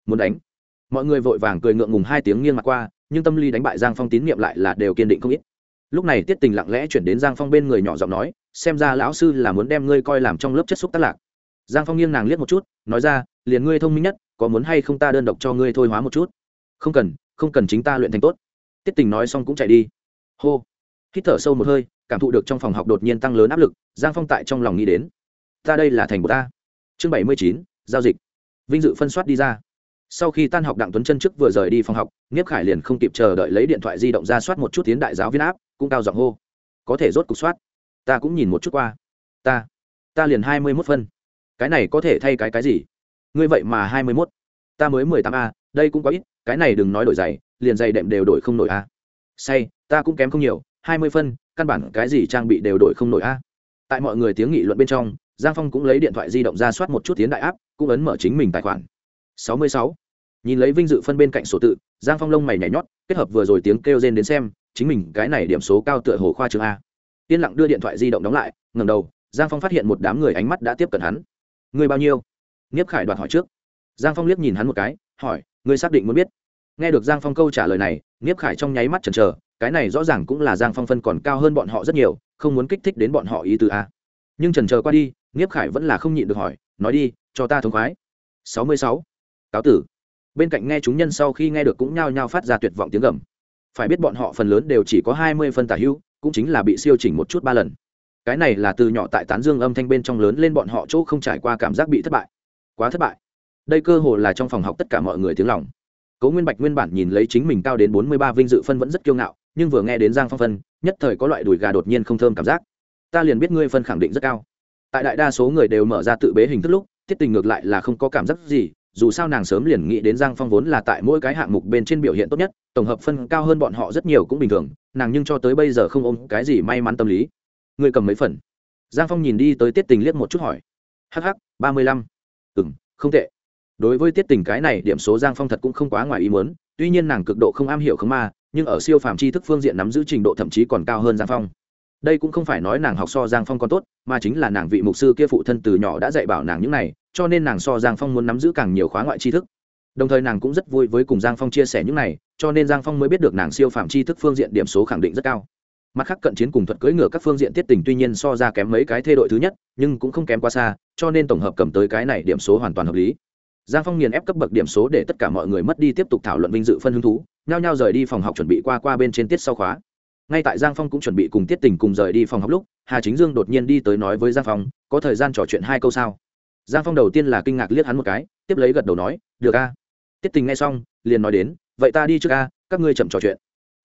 Muốn đánh? Mọi người vội vàng cười ngượng ngùng hai tiếng nghiêng mặt qua, nhưng tâm lý đánh bại giang phong tín nhiệm lại là đều kiên định không ít. Lúc này tiết tình lặng lẽ chuyển đến giang phong bên người nhỏ giọng nói, xem ra lão sư là muốn đem ngươi coi làm trong lớp chất xúc tác lạc. Giang phong nghiêng nàng liếc một chút, nói ra, liền ngươi thông minh nhất, có muốn hay không ta đơn độc cho ngươi thôi hóa một chút? Không cần không cần chính ta luyện thành tốt. Tiết tình nói xong cũng chạy đi. Hô hít thở sâu một hơi, cảm thụ được trong phòng học đột nhiên tăng lớn áp lực, giang phong tại trong lòng nghĩ đến. Ta đây là thành của ta. Chương bảy mươi chín, giao dịch. Vinh dự phân soát đi ra. Sau khi tan học đặng tuấn chân trước vừa rời đi phòng học, nghiếp khải liền không kịp chờ đợi lấy điện thoại di động ra soát một chút tiến đại giáo viên áp cũng cao giọng hô. Có thể rốt cục soát. Ta cũng nhìn một chút qua. Ta ta liền hai mươi mốt phân. Cái này có thể thay cái cái gì? Ngươi vậy mà hai mươi mốt. Ta mới mười tám a, đây cũng có ít, cái này đừng nói đổi giày, liền giày đệm đều đổi không nổi a. Say, ta cũng kém không nhiều hai mươi phân, căn bản cái gì trang bị đều đổi không nổi a. Tại mọi người tiếng nghị luận bên trong, giang phong cũng lấy điện thoại di động ra soát một chút tiến đại áp cũng ấn mở chính mình tài khoản. Sáu mươi sáu. Nhìn lấy vinh dự phân bên cạnh sổ tự, giang phong lông mày nhảy nhót, kết hợp vừa rồi tiếng kêu rên đến xem, chính mình cái này điểm số cao tựa hồ khoa trường a. Yên lặng đưa điện thoại di động đóng lại ngầm đầu, giang phong phát hiện một đám người ánh mắt đã tiếp cận hắn. Người bao nhiêu? Nghiếp khải đoạt hỏi trước. Giang phong liếc nhìn hắn một cái, hỏi ngươi xác định muốn biết nghe được giang phong câu trả lời này nghiếp khải trong nháy mắt chần chờ, cái này rõ ràng cũng là giang phong phân còn cao hơn bọn họ rất nhiều, không muốn kích thích đến bọn họ ý từ a. Nhưng trần chờ qua đi nghiếp khải vẫn là không nhịn được hỏi, nói đi, cho ta thống khoái. Sáu mươi sáu. Cáo tử. Bên cạnh nghe chúng nhân sau khi nghe được cũng nhao nhao phát ra tuyệt vọng tiếng gầm. Phải biết bọn họ phần lớn đều chỉ có hai mươi phân tả hữu, cũng chính là bị siêu chỉnh một chút ba lần. Cái này là từ nhỏ tại tán dương âm thanh bên trong lớn lên bọn họ chỗ không trải qua cảm giác bị thất bại. Quá thất bại. Đây cơ hồ là trong phòng học tất cả mọi người tiếng lòng cố nguyên bạch nguyên bản nhìn lấy chính mình cao đến bốn mươi ba vinh dự phân vẫn rất kiêu ngạo, nhưng vừa nghe đến giang phong phân, nhất thời có loại đùi gà đột nhiên không thơm cảm giác. Ta liền biết ngươi phân khẳng định rất cao. Tại đại đa số người đều mở ra tự bế hình thức lúc tiết tình ngược lại là không có cảm giác gì, dù sao nàng sớm liền nghĩ đến giang phong vốn là tại mỗi cái hạng mục bên trên biểu hiện tốt nhất, tổng hợp phân cao hơn bọn họ rất nhiều cũng bình thường, nàng nhưng cho tới bây giờ không ôm cái gì may mắn tâm lý. Ngươi cầm mấy phần? Giang phong nhìn đi tới tiết tình liếc một chút hỏi. Hh ba mươi lăm. Ừ m không tệ đối với tiết tình cái này, điểm số giang phong thật cũng không quá ngoài ý muốn, tuy nhiên nàng cực độ không am hiểu khống ma, nhưng ở siêu phàm tri thức phương diện nắm giữ trình độ thậm chí còn cao hơn giang phong. Đây cũng không phải nói nàng học so giang phong còn tốt, mà chính là nàng vị mục sư kia phụ thân từ nhỏ đã dạy bảo nàng những này, cho nên nàng so giang phong muốn nắm giữ càng nhiều khóa ngoại tri thức. Đồng thời nàng cũng rất vui với cùng giang phong chia sẻ những này, cho nên giang phong mới biết được nàng siêu phạm tri thức phương diện điểm số khẳng định rất cao. Mặt khác cận chiến cùng thuật cưỡi ngựa các phương diện tiết tình tuy nhiên so ra kém mấy cái thê đội thứ nhất, nhưng cũng không kém quá xa, cho nên tổng hợp cầm tới cái này điểm số hoàn toàn hợp lý giang phong nghiền ép cấp bậc điểm số để tất cả mọi người mất đi tiếp tục thảo luận vinh dự phân hứng thú, nhao nhao rời đi phòng học chuẩn bị qua qua bên trên tiết sau khóa. Ngay tại giang phong cũng chuẩn bị cùng tiết tình cùng rời đi phòng học lúc, hà chính dương đột nhiên đi tới nói với giang phong, có thời gian trò chuyện hai câu sao? Giang phong đầu tiên là kinh ngạc liếc hắn một cái, tiếp lấy gật đầu nói, được a. Tiết tình nghe xong, liền nói đến, vậy ta đi trước a, các ngươi chậm trò chuyện.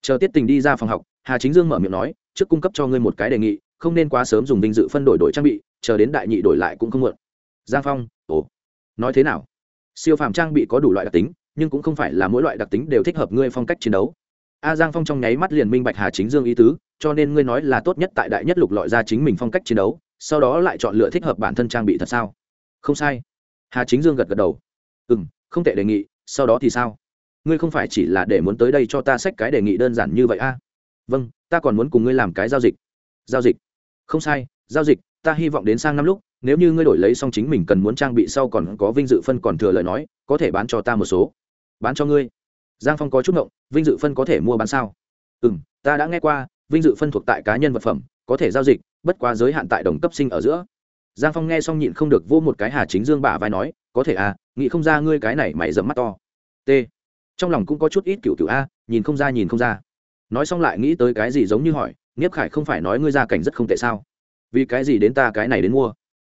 Chờ tiết tình đi ra phòng học, hà chính dương mở miệng nói, trước cung cấp cho ngươi một cái đề nghị, không nên quá sớm dùng vinh dự phân đổi đổi trang bị, chờ đến đại nhị đổi lại cũng không muộn. Giang phong, ồ, nói thế nào? Siêu phàm trang bị có đủ loại đặc tính, nhưng cũng không phải là mỗi loại đặc tính đều thích hợp ngươi phong cách chiến đấu. A giang phong trong nháy mắt liền minh bạch hà chính dương ý tứ, cho nên ngươi nói là tốt nhất tại đại nhất lục lọi ra chính mình phong cách chiến đấu, sau đó lại chọn lựa thích hợp bản thân trang bị thật sao? Không sai. Hà chính dương gật gật đầu. Ừ m không tệ đề nghị, sau đó thì sao? Ngươi không phải chỉ là để muốn tới đây cho ta xách cái đề nghị đơn giản như vậy a vâng ta còn muốn cùng ngươi làm cái giao dịch. Giao dịch? Không sai, giao dịch ta hy vọng đến sang năm lúc, nếu như ngươi đổi lấy xong chính mình cần muốn trang bị sau còn có vinh dự phân còn thừa lời nói, có thể bán cho ta một số. Bán cho ngươi. Giang phong có chút ngộng, vinh dự phân có thể mua bán sao? Ừ m ta đã nghe qua, vinh dự phân thuộc tại cá nhân vật phẩm, có thể giao dịch, bất quá giới hạn tại đồng cấp sinh ở giữa. Giang phong nghe xong nhịn không được vô một cái hà chính dương bả vai nói, có thể à nghĩ không ra ngươi cái này mày dẫm mắt to. T. Trong lòng cũng có chút ít cựu cựu a, nhìn không ra, nhìn không ra. Nói xong lại nghĩ tới cái gì giống như hỏi nghiếp khải không phải nói ngươi gia cảnh rất không tệ sao? Vì cái gì đến ta cái này đến mua?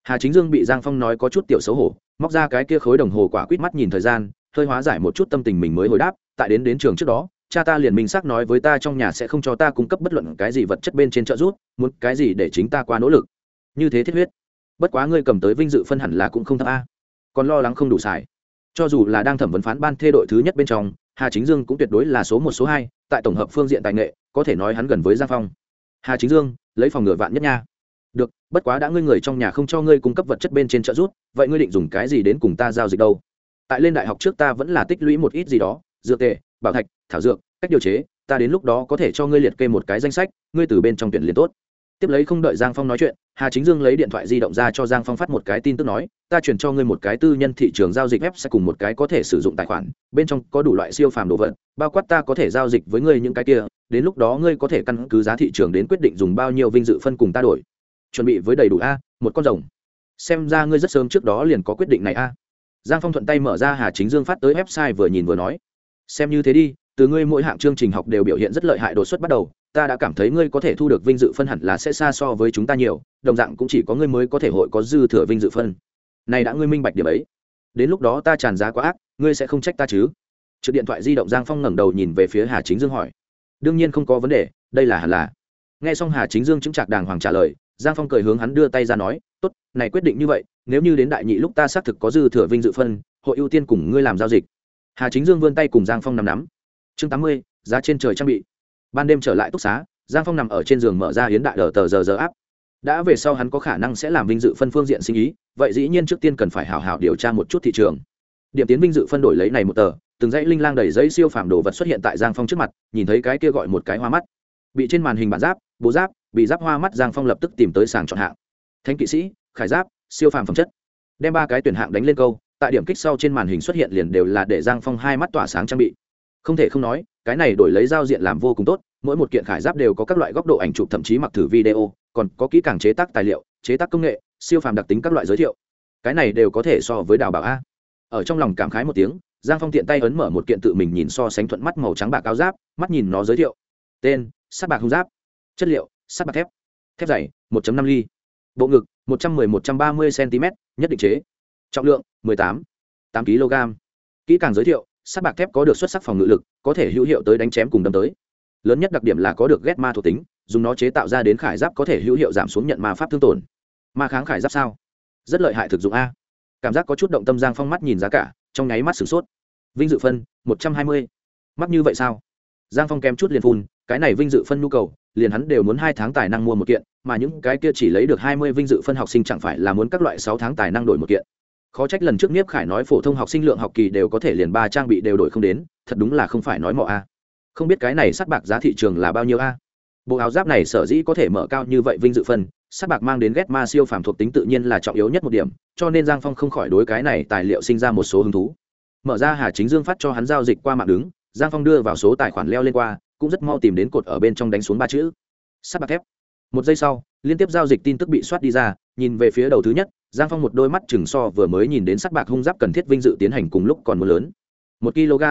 Hà chính dương bị giang phong nói có chút tiểu xấu hổ, móc ra cái kia khối đồng hồ quả quýt mắt nhìn thời gian, hơi hóa giải một chút tâm tình mình mới hồi đáp, tại đến đến trường trước đó, cha ta liền minh xác nói với ta trong nhà sẽ không cho ta cung cấp bất luận cái gì vật chất bên trên trợ giúp, muốn cái gì để chính ta qua nỗ lực. Như thế thiết huyết. Bất quá ngươi cầm tới vinh dự phân hẳn là cũng không thấp a. Còn lo lắng không đủ xài. Cho dù là đang thẩm vấn phán ban thê đội thứ nhất bên trong, hà chính dương cũng tuyệt đối là số một, số hai, tại tổng hợp phương diện tài nghệ, có thể nói hắn gần với giang phong. Hà chính dương, lấy phòng ngựa vạn nhất nha được, bất quá đã ngươi người trong nhà không cho ngươi cung cấp vật chất bên trên trợ giúp, vậy ngươi định dùng cái gì đến cùng ta giao dịch đâu? Tại lên đại học trước ta vẫn là tích lũy một ít gì đó, dược tệ bảo thạch, thảo dược, cách điều chế, ta đến lúc đó có thể cho ngươi liệt kê một cái danh sách, ngươi từ bên trong tuyển liền tốt. Tiếp lấy không đợi giang phong nói chuyện, hà chính dương lấy điện thoại di động ra cho giang phong phát một cái tin tức nói, ta chuyển cho ngươi một cái tư nhân thị trường giao dịch web sẽ cùng một cái có thể sử dụng tài khoản, bên trong có đủ loại siêu phàm đồ vật, bao quát ta có thể giao dịch với ngươi những cái kia, đến lúc đó ngươi có thể căn cứ giá thị trường đến quyết định dùng bao nhiêu vinh dự phân cùng ta đổi chuẩn bị với đầy đủ a, một con rồng. Xem ra ngươi rất sớm trước đó liền có quyết định này a. Giang phong thuận tay mở ra hà chính dương phát tới website vừa nhìn vừa nói. Xem như thế đi, từ ngươi mỗi hạng chương trình học đều biểu hiện rất lợi hại đột xuất bắt đầu, ta đã cảm thấy ngươi có thể thu được vinh dự phân hẳn là sẽ xa so với chúng ta nhiều, đồng dạng cũng chỉ có ngươi mới có thể hội có dư thừa vinh dự phân. Này đã ngươi minh bạch điểm ấy. Đến lúc đó ta tràn giá quá ác, ngươi sẽ không trách ta chứ? Trực điện thoại di động giang phong ngẩng đầu nhìn về phía hà chính dương hỏi. Đương nhiên không có vấn đề, đây là hẳn là. Nghe xong hà chính dương chứng trạc đàng hoàng trả lời giang phong cười hướng hắn đưa tay ra nói, tốt, này quyết định như vậy, nếu như đến đại nhị lúc ta xác thực có dư thừa vinh dự phân, hội ưu tiên cùng ngươi làm giao dịch. Hà chính dương vươn tay cùng giang phong nằm nắm. Chương tám mươi, giá trên trời trang bị. Ban đêm trở lại túc xá, giang phong nằm ở trên giường mở ra hiến đại đờ tờ giờ giờ áp. Đã về sau hắn có khả năng sẽ làm vinh dự phân phương diện sinh ý, vậy dĩ nhiên trước tiên cần phải hào hào điều tra một chút thị trường. Điểm tiến vinh dự phân đổi lấy này một tờ, từng dãy linh lang đầy giấy siêu phàm đồ vật xuất hiện tại giang phong trước mặt, nhìn thấy cái kia gọi một cái hoa mắt. Bị trên màn hình bản giáp bố giáp, bị giáp hoa mắt giang phong lập tức tìm tới sàng chọn hạng. Thanh kỵ sĩ, khải giáp, siêu phàm phẩm chất. Đem ba cái tuyển hạng đánh lên câu, tại điểm kích sau trên màn hình xuất hiện liền đều là để giang phong hai mắt tỏa sáng trang bị. Không thể không nói, cái này đổi lấy giao diện làm vô cùng tốt, mỗi một kiện khải giáp đều có các loại góc độ ảnh chụp thậm chí mặc thử video, còn có kỹ càng chế tác tài liệu, chế tác công nghệ, siêu phàm đặc tính các loại giới thiệu. Cái này đều có thể so với đào bảo a. Ở trong lòng cảm khái một tiếng, giang phong tiện tay ấn mở một kiện tự mình nhìn so sánh thuận mắt màu trắng bạc áo giáp, mắt nhìn nó giới thiệu. Tên, sắt bạc hung giáp chất liệu, sắt bạc thép. Thép dày 1 năm ly. Bộ ngực 110-130 cm nhất định chế. Trọng lượng 18 8 kg kỹ càng giới thiệu, sắt bạc thép có được xuất sắc phòng ngự lực, có thể hữu hiệu tới đánh chém cùng đâm tới. Lớn nhất đặc điểm là có được ghét ma thuộc tính, dùng nó chế tạo ra đến khải giáp có thể hữu hiệu giảm xuống nhận ma pháp thương tổn. Ma kháng khải giáp sao? Rất lợi hại thực dụng a. Cảm giác có chút động tâm giang phong mắt nhìn giá cả, trong nháy mắt sửng sốt. Vinh dự phân, một trăm hai mươi. Mắc như vậy sao? Giang phong kém chút liền phun, cái này vinh dự phân nhu cầu liền hắn đều muốn hai tháng tài năng mua một kiện, mà những cái kia chỉ lấy được hai mươi vinh dự phân học sinh chẳng phải là muốn các loại sáu tháng tài năng đổi một kiện. Khó trách lần trước nhiếp khải nói phổ thông học sinh lượng học kỳ đều có thể liền ba trang bị đều đổi không đến, thật đúng là không phải nói mọ a. Không biết cái này sắt bạc giá thị trường là bao nhiêu a? Bộ áo giáp này sở dĩ có thể mở cao như vậy vinh dự phân, sắt bạc mang đến ghét ma siêu phàm thuộc tính tự nhiên là trọng yếu nhất một điểm, cho nên giang phong không khỏi đối cái này tài liệu sinh ra một số hứng thú. Mở ra hà chính dương phát cho hắn giao dịch qua mạng đứng, giang phong đưa vào số tài khoản leo lên qua cũng rất mau tìm đến cột ở bên trong đánh xuống ba chữ. Sắt bạc thép. Một giây sau, liên tiếp giao dịch tin tức bị soát đi ra, nhìn về phía đầu thứ nhất, giang phong một đôi mắt chừng so vừa mới nhìn đến sắt bạc hung giáp cần thiết vinh dự tiến hành cùng lúc còn mưa lớn. Một kg,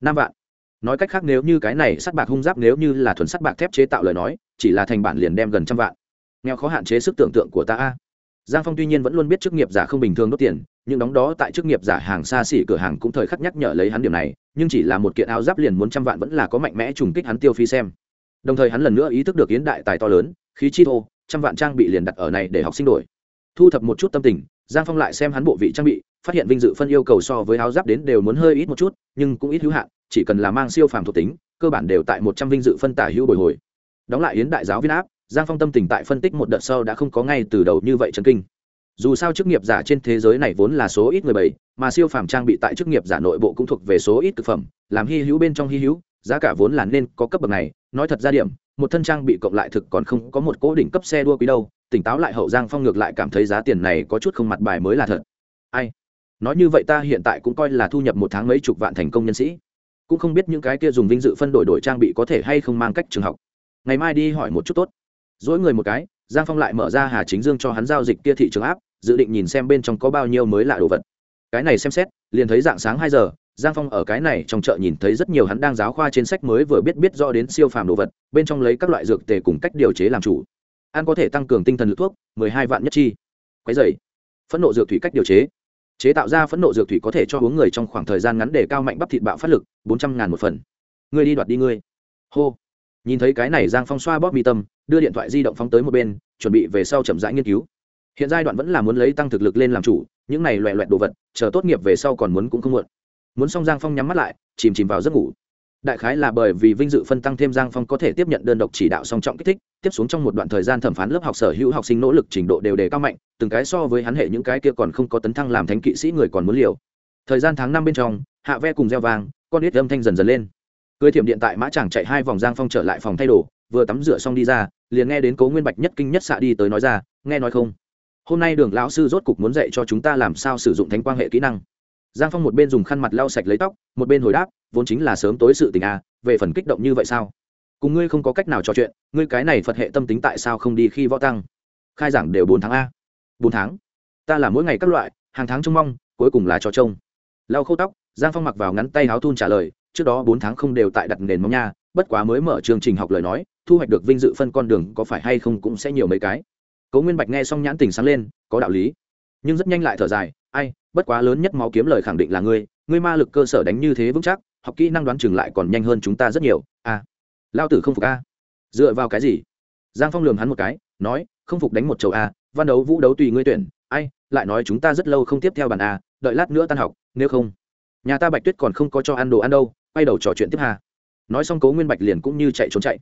năm vạn. Nói cách khác nếu như cái này sắt bạc hung giáp nếu như là thuần sắt bạc thép chế tạo lời nói, chỉ là thành bản liền đem gần trăm vạn. Nghèo khó hạn chế sức tưởng tượng của ta a. Giang phong tuy nhiên vẫn luôn biết chức nghiệp giả không bình thường đốt tiền nhưng đóng đó tại chức nghiệp giả hàng xa xỉ cửa hàng cũng thời khắc nhắc nhở lấy hắn điểm này, nhưng chỉ là một kiện áo giáp liền muốn trăm vạn vẫn là có mạnh mẽ trùng kích hắn tiêu phi xem. Đồng thời hắn lần nữa ý thức được yến đại tài to lớn, khí chi thô, trăm vạn trang bị liền đặt ở này để học sinh đổi. Thu thập một chút tâm tình, giang phong lại xem hắn bộ vị trang bị, phát hiện vinh dự phân yêu cầu so với áo giáp đến đều muốn hơi ít một chút, nhưng cũng ít hữu hạn, chỉ cần là mang siêu phàm thuộc tính, cơ bản đều tại một trăm vinh dự phân tả hữu bồi hồi. Đóng lại yến đại giáo viên áp giang phong tâm tình tại phân tích một đợt sau đã không có ngay từ đầu như vậy chấn kinh dù sao chức nghiệp giả trên thế giới này vốn là số ít người bảy mà siêu phàm trang bị tại chức nghiệp giả nội bộ cũng thuộc về số ít thực phẩm, làm hy hữu bên trong hy hữu, giá cả vốn là nên có cấp bậc này. Nói thật ra điểm, một thân trang bị cộng lại thực còn không có một cố định cấp xe đua quý đâu. Tỉnh táo lại hậu giang phong ngược lại cảm thấy giá tiền này có chút không mặt bài mới là thật. Ai? Nói như vậy ta hiện tại cũng coi là thu nhập một tháng mấy chục vạn thành công nhân sĩ. Cũng không biết những cái kia dùng vinh dự phân đổi đổi trang bị có thể hay không mang cách trường học. Ngày mai đi hỏi một chút tốt. Dỗi người một cái, giang phong lại mở ra hà chính dương cho hắn giao dịch kia thị trường áp dự định nhìn xem bên trong có bao nhiêu mới lạ đồ vật. Cái này xem xét, liền thấy dạng sáng hai giờ, giang phong ở cái này trong chợ nhìn thấy rất nhiều hắn đang giáo khoa trên sách mới vừa biết biết rõ đến siêu phàm đồ vật, bên trong lấy các loại dược tề cùng cách điều chế làm chủ. Ăn có thể tăng cường tinh thần lực thuốc, mười hai vạn nhất chi. Quái dày phẫn nộ dược thủy cách điều chế. Chế tạo ra phẫn nộ dược thủy có thể cho uống người trong khoảng thời gian ngắn để cao mạnh bắp thịt bạo phát lực, bốn trăm ngàn một phần. Ngươi đi đoạt đi ngươi. Hô. Nhìn thấy cái này, giang phong xoa bóp mi tâm, đưa điện thoại di động phóng tới một bên, chuẩn bị về sau chậm rãi nghiên cứu hiện giai đoạn vẫn là muốn lấy tăng thực lực lên làm chủ, những này loẹ loẹt đồ vật, chờ tốt nghiệp về sau còn muốn cũng không muộn. Muốn xong giang phong nhắm mắt lại, chìm chìm vào giấc ngủ. Đại khái là bởi vì vinh dự phân tăng thêm giang phong có thể tiếp nhận đơn độc chỉ đạo song trọng kích thích, tiếp xuống trong một đoạn thời gian thẩm phán lớp học sở hữu học sinh nỗ lực trình độ đều đề cao mạnh, từng cái so với hắn hệ những cái kia còn không có tấn thăng làm thánh kỵ sĩ người còn muốn liều. Thời gian tháng năm bên trong, hạ ve cùng gieo vàng con ít âm thanh dần dần lên. Cưới thiểm điện tại mã chàng chạy hai vòng giang phong trở lại phòng thay đồ, vừa tắm rửa xong đi ra, liền nghe đến cố nguyên bạch nhất kinh nhất xạ đi tới nói ra, nghe nói không? Hôm nay đường lão sư rốt cục muốn dạy cho chúng ta làm sao sử dụng thánh quang hệ kỹ năng. Giang phong một bên dùng khăn mặt lau sạch lấy tóc, một bên hồi đáp, vốn chính là sớm tối sự tình à về phần kích động như vậy sao? Cùng ngươi không có cách nào trò chuyện, ngươi cái này phật hệ tâm tính tại sao không đi khi võ tăng? Khai giảng đều bốn tháng a. Bốn tháng? Ta là mỗi ngày các loại, hàng tháng trông mong, cuối cùng là trò trông. Lau khâu tóc, giang phong mặc vào ngắn tay áo thun trả lời, trước đó bốn tháng không đều tại đặt nền móng nha, bất quá mới mở chương trình học lời nói, thu hoạch được vinh dự phân con đường có phải hay không cũng sẽ nhiều mấy cái cố nguyên bạch nghe xong nhãn tình sáng lên có đạo lý. Nhưng rất nhanh lại thở dài ai bất quá lớn nhất máu kiếm lời khẳng định là ngươi ngươi ma lực cơ sở đánh như thế vững chắc học kỹ năng đoán chừng lại còn nhanh hơn chúng ta rất nhiều a à, lao tử không phục a. Dựa vào cái gì? Giang phong lường hắn một cái nói không phục đánh một chầu a văn đấu vũ đấu tùy ngươi tuyển ai lại nói chúng ta rất lâu không tiếp theo bàn a đợi lát nữa tan học nếu không nhà ta bạch tuyết còn không có cho ăn đồ ăn đâu quay đầu trò chuyện tiếp hà nói xong cố nguyên bạch liền cũng như chạy trốn chạy.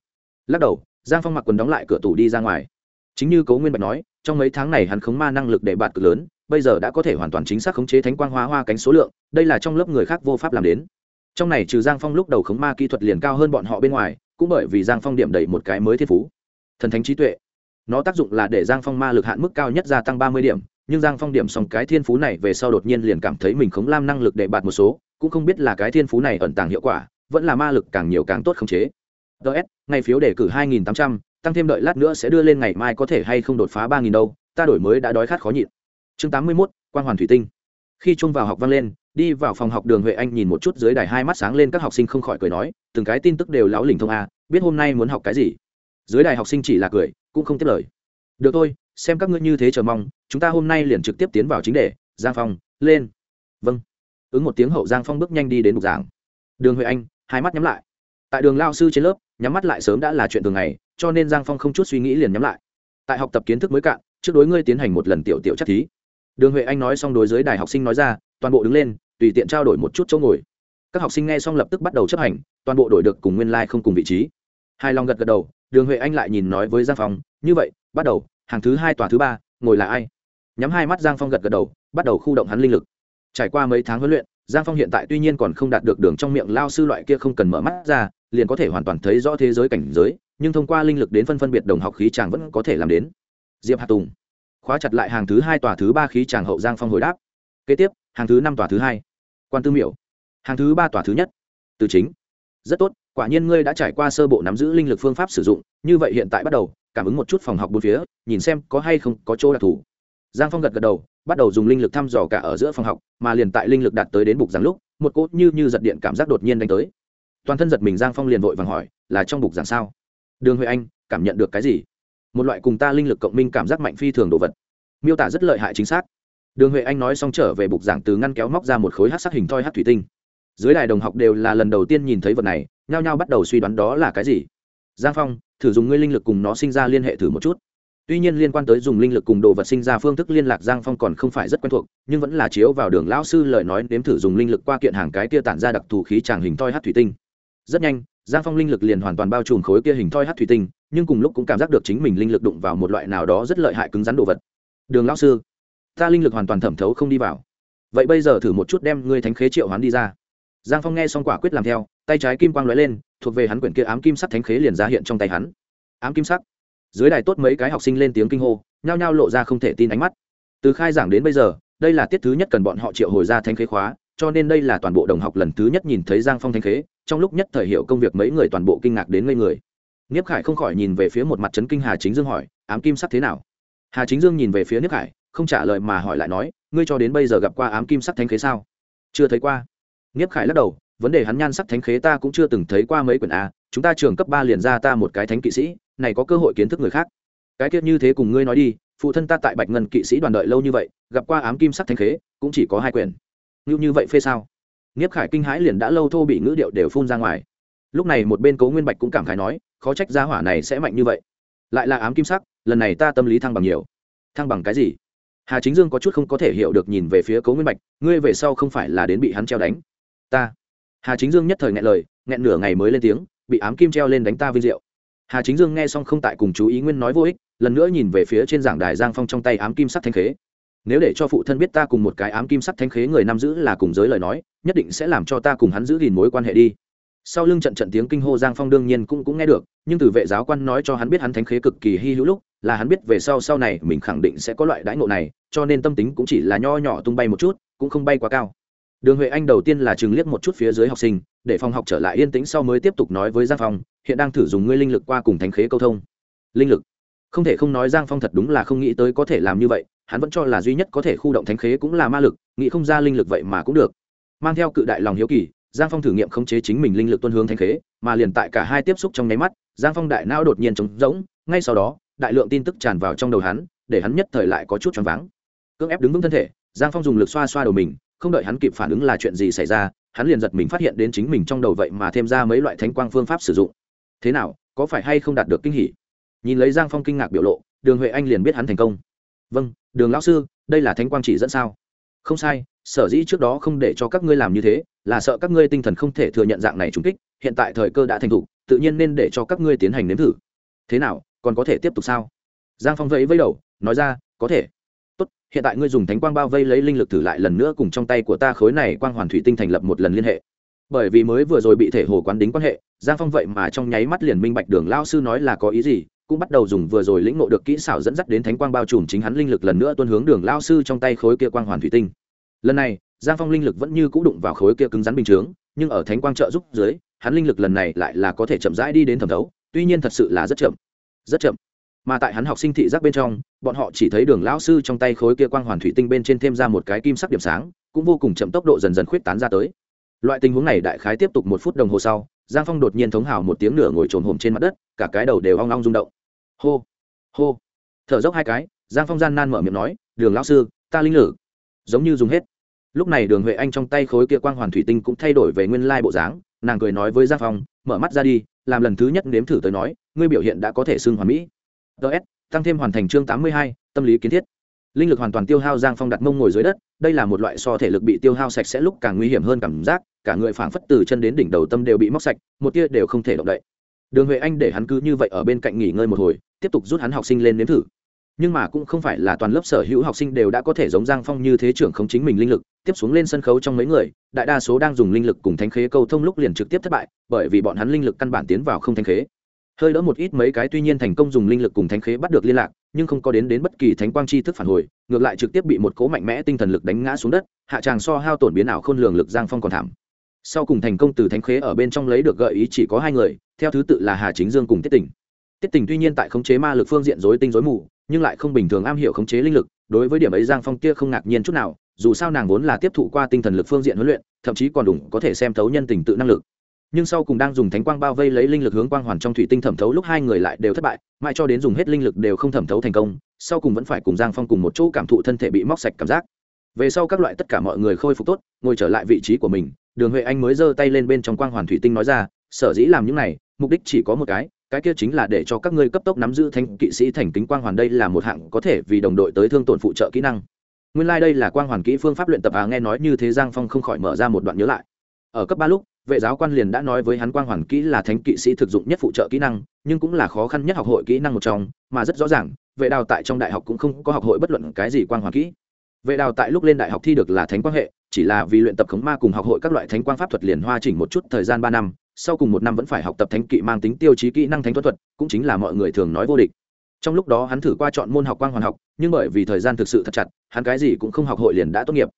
Lắc đầu giang phong mặc quần đóng lại cửa tủ đi ra ngoài chính như cố nguyên bạch nói, trong mấy tháng này hắn khống ma năng lực để bạt cực lớn, bây giờ đã có thể hoàn toàn chính xác khống chế thánh quang Hoa hoa cánh số lượng, đây là trong lớp người khác vô pháp làm đến. Trong này trừ giang phong lúc đầu khống ma kỹ thuật liền cao hơn bọn họ bên ngoài, cũng bởi vì giang phong điểm đầy một cái mới thiên phú. Thần thánh trí tuệ. Nó tác dụng là để giang phong ma lực hạn mức cao nhất gia tăng ba mươi điểm, nhưng giang phong điểm xong cái thiên phú này về sau đột nhiên liền cảm thấy mình khống lam năng lực để bạt một số, cũng không biết là cái thiên phú này ẩn tàng hiệu quả, vẫn là ma lực càng nhiều càng tốt khống chế. Ts ngày phiếu đề cử hai nghìn tám trăm tăng thêm đợi lát nữa sẽ đưa lên ngày mai có thể hay không đột phá ba nghìn đâu, ta đổi mới đã đói khát khó nhịn. Chương tám mươi mốt quan hoàn thủy tinh. Khi trung vào học vang lên, đi vào phòng học đường huệ anh nhìn một chút dưới đài hai mắt sáng lên các học sinh không khỏi cười nói, từng cái tin tức đều lão lỉnh thông a, biết hôm nay muốn học cái gì? Dưới đài học sinh chỉ là cười, cũng không tiếp lời. Được thôi, xem các ngươi như thế chờ mong, chúng ta hôm nay liền trực tiếp tiến vào chính đề, giang phong, lên. Vâng. Ứng một tiếng hậu giang phong bước nhanh đi đến bục giảng. Đường huệ anh, hai mắt nhắm lại. Tại đường lao sư trên lớp, nhắm mắt lại sớm đã là chuyện thường ngày cho nên giang phong không chút suy nghĩ liền nhắm lại. Tại học tập kiến thức mới cạn, trước đối ngươi tiến hành một lần tiểu tiểu chắc thí. Đường huệ anh nói xong đối giới đài học sinh nói ra, toàn bộ đứng lên, tùy tiện trao đổi một chút chỗ ngồi. Các học sinh nghe xong lập tức bắt đầu chấp hành, toàn bộ đổi được cùng nguyên lai、like、không cùng vị trí. Hai lòng gật gật đầu, đường huệ anh lại nhìn nói với giang phong, như vậy, bắt đầu, hàng thứ hai tòa thứ ba, ngồi là ai? Nhắm hai mắt giang phong gật gật đầu, bắt đầu khu động hắn linh lực. Trải qua mấy tháng huấn luyện, giang phong hiện tại tuy nhiên còn không đạt được đường trong miệng lao sư loại kia không cần mở mắt ra, liền có thể hoàn toàn thấy rõ thế giới cảnh giới nhưng thông qua linh lực đến phân phân biệt đồng học khí chàng vẫn có thể làm đến. Diệp hạt tùng khóa chặt lại hàng thứ hai tòa thứ ba khí chàng hậu giang phong hồi đáp. Kế tiếp, hàng thứ năm tòa thứ hai, quan tư miểu. Hàng thứ ba tòa thứ nhất, từ chính. Rất tốt, quả nhiên ngươi đã trải qua sơ bộ nắm giữ linh lực phương pháp sử dụng, như vậy hiện tại bắt đầu, cảm ứng một chút phòng học bốn phía, nhìn xem có hay không có chỗ đặc thù. Giang phong gật gật đầu, bắt đầu dùng linh lực thăm dò cả ở giữa phòng học, mà liền tại linh lực đạt tới đến bục giảng lúc, một cốt như như giật điện cảm giác đột nhiên đánh tới. Toàn thân giật mình giang phong liền vội vàng hỏi, là trong bục giảng sao? Đường huệ anh, cảm nhận được cái gì? Một loại cùng ta linh lực cộng minh cảm giác mạnh phi thường đồ vật. Miêu tả rất lợi hại chính xác. Đường huệ anh nói xong trở về bục giảng từ ngăn kéo móc ra một khối hát sắc hình thoi hát thủy tinh. Dưới đài đồng học đều là lần đầu tiên nhìn thấy vật này, nhao nhao bắt đầu suy đoán đó là cái gì. Giang phong, thử dùng ngươi linh lực cùng nó sinh ra liên hệ thử một chút. Tuy nhiên liên quan tới dùng linh lực cùng đồ vật sinh ra phương thức liên lạc giang phong còn không phải rất quen thuộc, nhưng vẫn là chiếu vào đường lão sư lời nói nếm thử dùng linh lực qua kiện hàng cái tia tản ra đặc thù khí tràng hình thoi hát thủy tinh. Rất nhanh giang phong linh lực liền hoàn toàn bao trùm khối kia hình thoi hát thủy tinh, nhưng cùng lúc cũng cảm giác được chính mình linh lực đụng vào một loại nào đó rất lợi hại cứng rắn đồ vật. Đường lão sư, ta linh lực hoàn toàn thẩm thấu không đi vào. Vậy bây giờ thử một chút đem ngươi thánh khế triệu hoán đi ra. Giang phong nghe xong quả quyết làm theo, tay trái kim quang lóe lên, thuộc về hắn quyển kia ám kim sắc thánh khế liền ra hiện trong tay hắn. Ám kim sắc. Dưới đài tốt mấy cái học sinh lên tiếng kinh hô, nhao nhao lộ ra không thể tin ánh mắt. Từ khai giảng đến bây giờ, đây là tiết thứ nhất cần bọn họ triệu hồi ra thánh khế khóa cho nên đây là toàn bộ đồng học lần thứ nhất nhìn thấy giang phong thánh khế, trong lúc nhất thời hiệu công việc mấy người toàn bộ kinh ngạc đến ngây người. Niếp khải không khỏi nhìn về phía một mặt trấn kinh hà chính dương hỏi, ám kim sắc thế nào? Hà chính dương nhìn về phía niếp khải, không trả lời mà hỏi lại nói, ngươi cho đến bây giờ gặp qua ám kim sắc thánh khế sao? Chưa thấy qua. Niếp khải lắc đầu, vấn đề hắn nhan sắc thánh khế ta cũng chưa từng thấy qua mấy quyển a, chúng ta trường cấp ba liền ra ta một cái thánh kỵ sĩ, này có cơ hội kiến thức người khác. Cái kiết như thế cùng ngươi nói đi, phụ thân ta tại bạch ngân kỵ sĩ đoàn đợi lâu như vậy, gặp qua ám kim sắc thánh khế, cũng chỉ có hai quyển ngưu như vậy phê sao? Nghiếp khải kinh hãi liền đã lâu thô bị ngữ điệu đều phun ra ngoài. Lúc này một bên cố nguyên bạch cũng cảm khái nói, khó trách gia hỏa này sẽ mạnh như vậy. Lại là ám kim sắc, lần này ta tâm lý thăng bằng nhiều. Thăng bằng cái gì? Hà chính dương có chút không có thể hiểu được nhìn về phía cố nguyên bạch, ngươi về sau không phải là đến bị hắn treo đánh. Ta. Hà chính dương nhất thời ngại lời, nghẹn nửa ngày mới lên tiếng, bị ám kim treo lên đánh ta vinh diệu. Hà chính dương nghe xong không tại cùng chú ý nguyên nói vô ích, lần nữa nhìn về phía trên giảng đài giang phong trong tay ám kim sắc thanh khế nếu để cho phụ thân biết ta cùng một cái ám kim sắc thanh khế người nam giữ là cùng giới lời nói, nhất định sẽ làm cho ta cùng hắn giữ gìn mối quan hệ đi. Sau lưng trận trận tiếng kinh hô giang phong đương nhiên cũng cũng nghe được, nhưng từ vệ giáo quan nói cho hắn biết hắn thánh khế cực kỳ hy hữu lúc, là hắn biết về sau sau này mình khẳng định sẽ có loại đãi ngộ này, cho nên tâm tính cũng chỉ là nho nhỏ tung bay một chút, cũng không bay quá cao. Đường huệ anh đầu tiên là chừng liếc một chút phía dưới học sinh, để phòng học trở lại yên tĩnh sau mới tiếp tục nói với giang phong, hiện đang thử dùng ngươi linh lực qua cùng thánh khế câu thông. Linh lực? Không thể không nói giang phong thật đúng là không nghĩ tới có thể làm như vậy hắn vẫn cho là duy nhất có thể khu động thánh khế cũng là ma lực, nghĩ không ra linh lực vậy mà cũng được. Mang theo cự đại lòng hiếu kỳ, giang phong thử nghiệm khống chế chính mình linh lực tuân hướng thánh khế, mà liền tại cả hai tiếp xúc trong nháy mắt, giang phong đại não đột nhiên trống rỗng, ngay sau đó, đại lượng tin tức tràn vào trong đầu hắn, để hắn nhất thời lại có chút choáng váng. Cưỡng ép đứng vững thân thể, giang phong dùng lực xoa xoa đầu mình, không đợi hắn kịp phản ứng là chuyện gì xảy ra, hắn liền giật mình phát hiện đến chính mình trong đầu vậy mà thêm ra mấy loại thánh quang phương pháp sử dụng. Thế nào, có phải hay không đạt được kinh hỉ? Nhìn lấy giang phong kinh ngạc biểu lộ, đường huệ anh liền biết hắn thành công vâng đường lão sư, đây là thánh quang chỉ dẫn sao? Không sai, sở dĩ trước đó không để cho các ngươi làm như thế, là sợ các ngươi tinh thần không thể thừa nhận dạng này trúng kích, hiện tại thời cơ đã thành thục tự nhiên nên để cho các ngươi tiến hành nếm thử. Thế nào, còn có thể tiếp tục sao? Giang phong vẫy vẫy đầu, nói ra, có thể. Tốt, hiện tại ngươi dùng thánh quang bao vây lấy linh lực thử lại lần nữa cùng trong tay của ta khối này quang hoàn thủy tinh thành lập một lần liên hệ. Bởi vì mới vừa rồi bị thể hồ quán đính quan hệ, giang phong vậy mà trong nháy mắt liền minh bạch đường lao sư nói là có ý gì cũng bắt đầu dùng vừa rồi lĩnh ngộ được kỹ xảo dẫn dắt đến thánh quang bao trùm chính hắn linh lực lần nữa tuân hướng đường lao sư trong tay khối kia quang hoàn thủy tinh. Lần này, giang phong linh lực vẫn như c ũ đụng vào khối kia cứng rắn bình chướng, nhưng ở thánh quang trợ giúp dưới, hắn linh lực lần này lại là có thể chậm rãi đi đến thẩm thấu, tuy nhiên thật sự là rất chậm. Rất chậm. Mà tại hắn học sinh thị giác bên trong, bọn họ chỉ thấy đường lão sư trong tay khối kia quang hoàn thủy tinh bên trên thêm ra một cái kim sắc điểm sáng, cũng vô cùng chậm tốc độ dần dần khuyết tán ra tới. Loại tình huống này đại khái tiếp tục một phút đồng hồ sau, giang phong đột nhiên thống hào một tiếng nửa ngồi trồn hồm trên mặt đất, cả cái đầu đều hoang long rung động hô hô. Thở dốc hai cái, giang phong gian nan mở miệng nói, đường lão sư, ta linh lử. Giống như dùng hết. Lúc này đường huệ anh trong tay khối kia quang hoàn thủy tinh cũng thay đổi về nguyên lai bộ dáng, nàng cười nói với giang phong, mở mắt ra đi, làm lần thứ nhất nếm thử tới nói, ngươi biểu hiện đã có thể xưng hoàn mỹ. Ts tăng thêm hoàn thành chương tám mươi hai, tâm lý kiến thiết. Linh lực hoàn toàn tiêu hao giang phong đặt mông ngồi dưới đất, đây là một loại so thể lực bị tiêu hao sạch sẽ lúc càng nguy hiểm hơn cảm giác, cả người phảng phất từ chân đến đỉnh đầu tâm đều bị móc sạch, một tia đều không thể động đậy đường huệ anh để hắn cứ như vậy ở bên cạnh nghỉ ngơi một hồi, tiếp tục rút hắn học sinh lên nếm thử. Nhưng mà cũng không phải là toàn lớp sở hữu học sinh đều đã có thể giống giang phong như thế trưởng không chính mình linh lực, tiếp xuống lên sân khấu trong mấy người, đại đa số đang dùng linh lực cùng thanh khế câu thông lúc liền trực tiếp thất bại, bởi vì bọn hắn linh lực căn bản tiến vào không thanh khế. Hơi đỡ một ít mấy cái tuy nhiên thành công dùng linh lực cùng thánh khế bắt được liên lạc, nhưng không có đến đến bất kỳ thánh quang chi thức phản hồi, ngược lại trực tiếp bị một cố mạnh mẽ tinh thần lực đánh ngã xuống đất, hạ tràng so hao tổn biến ảo khôn lường lực giang phong còn thảm sau cùng thành công từ thánh khế ở bên trong lấy được gợi ý chỉ có hai người, theo thứ tự là hà chính dương cùng tiết tình. Tiết tình tuy nhiên tại khống chế ma lực phương diện dối tinh dối mù, nhưng lại không bình thường am hiểu khống chế linh lực, đối với điểm ấy giang phong kia không ngạc nhiên chút nào, dù sao nàng vốn là tiếp thụ qua tinh thần lực phương diện huấn luyện, thậm chí còn đủ có thể xem thấu nhân tình tự năng lực. Nhưng sau cùng đang dùng thánh quang bao vây lấy linh lực hướng quang hoàn trong thủy tinh thẩm thấu, lúc hai người lại đều thất bại, mãi cho đến dùng hết linh lực đều không thẩm thấu thành công, sau cùng vẫn phải cùng giang phong cùng một chỗ cảm thụ thân thể bị móc sạch cảm giác. Về sau các loại tất cả mọi người khôi phục tốt, ngồi trở lại vị trí của mình đường huệ anh mới giơ tay lên bên trong quang hoàn thủy tinh nói ra, sở dĩ làm những này, mục đích chỉ có một cái cái kia chính là để cho các ngươi cấp tốc nắm giữ thanh kỵ sĩ thành kính quang hoàn đây là một hạng có thể vì đồng đội tới thương tổn phụ trợ kỹ năng. Nguyên lai、like、đây là quang hoàn kỹ phương pháp luyện tập à nghe nói như thế giang phong không khỏi mở ra một đoạn nhớ lại. Ở cấp ba lúc, vệ giáo quan liền đã nói với hắn quang hoàn kỹ là thánh kỵ sĩ thực dụng nhất phụ trợ kỹ năng, nhưng cũng là khó khăn nhất học hội kỹ năng một trong, mà rất rõ ràng, vệ đào tại trong đại học cũng không có học hội bất luận cái gì quang hoàn kỹ. Vệ đào tại lúc lên đại học thi được là thánh quang hệ chỉ là vì luyện tập khống ma cùng học hội các loại thánh quang pháp thuật liền hoa chỉnh một chút thời gian ba năm, sau cùng một năm vẫn phải học tập thánh kỵ mang tính tiêu chí kỹ năng thánh thuật thuật, cũng chính là mọi người thường nói vô địch. Trong lúc đó hắn thử qua chọn môn học quang hoàn học, nhưng bởi vì thời gian thực sự thật chặt, hắn cái gì cũng không học hội liền đã tốt nghiệp.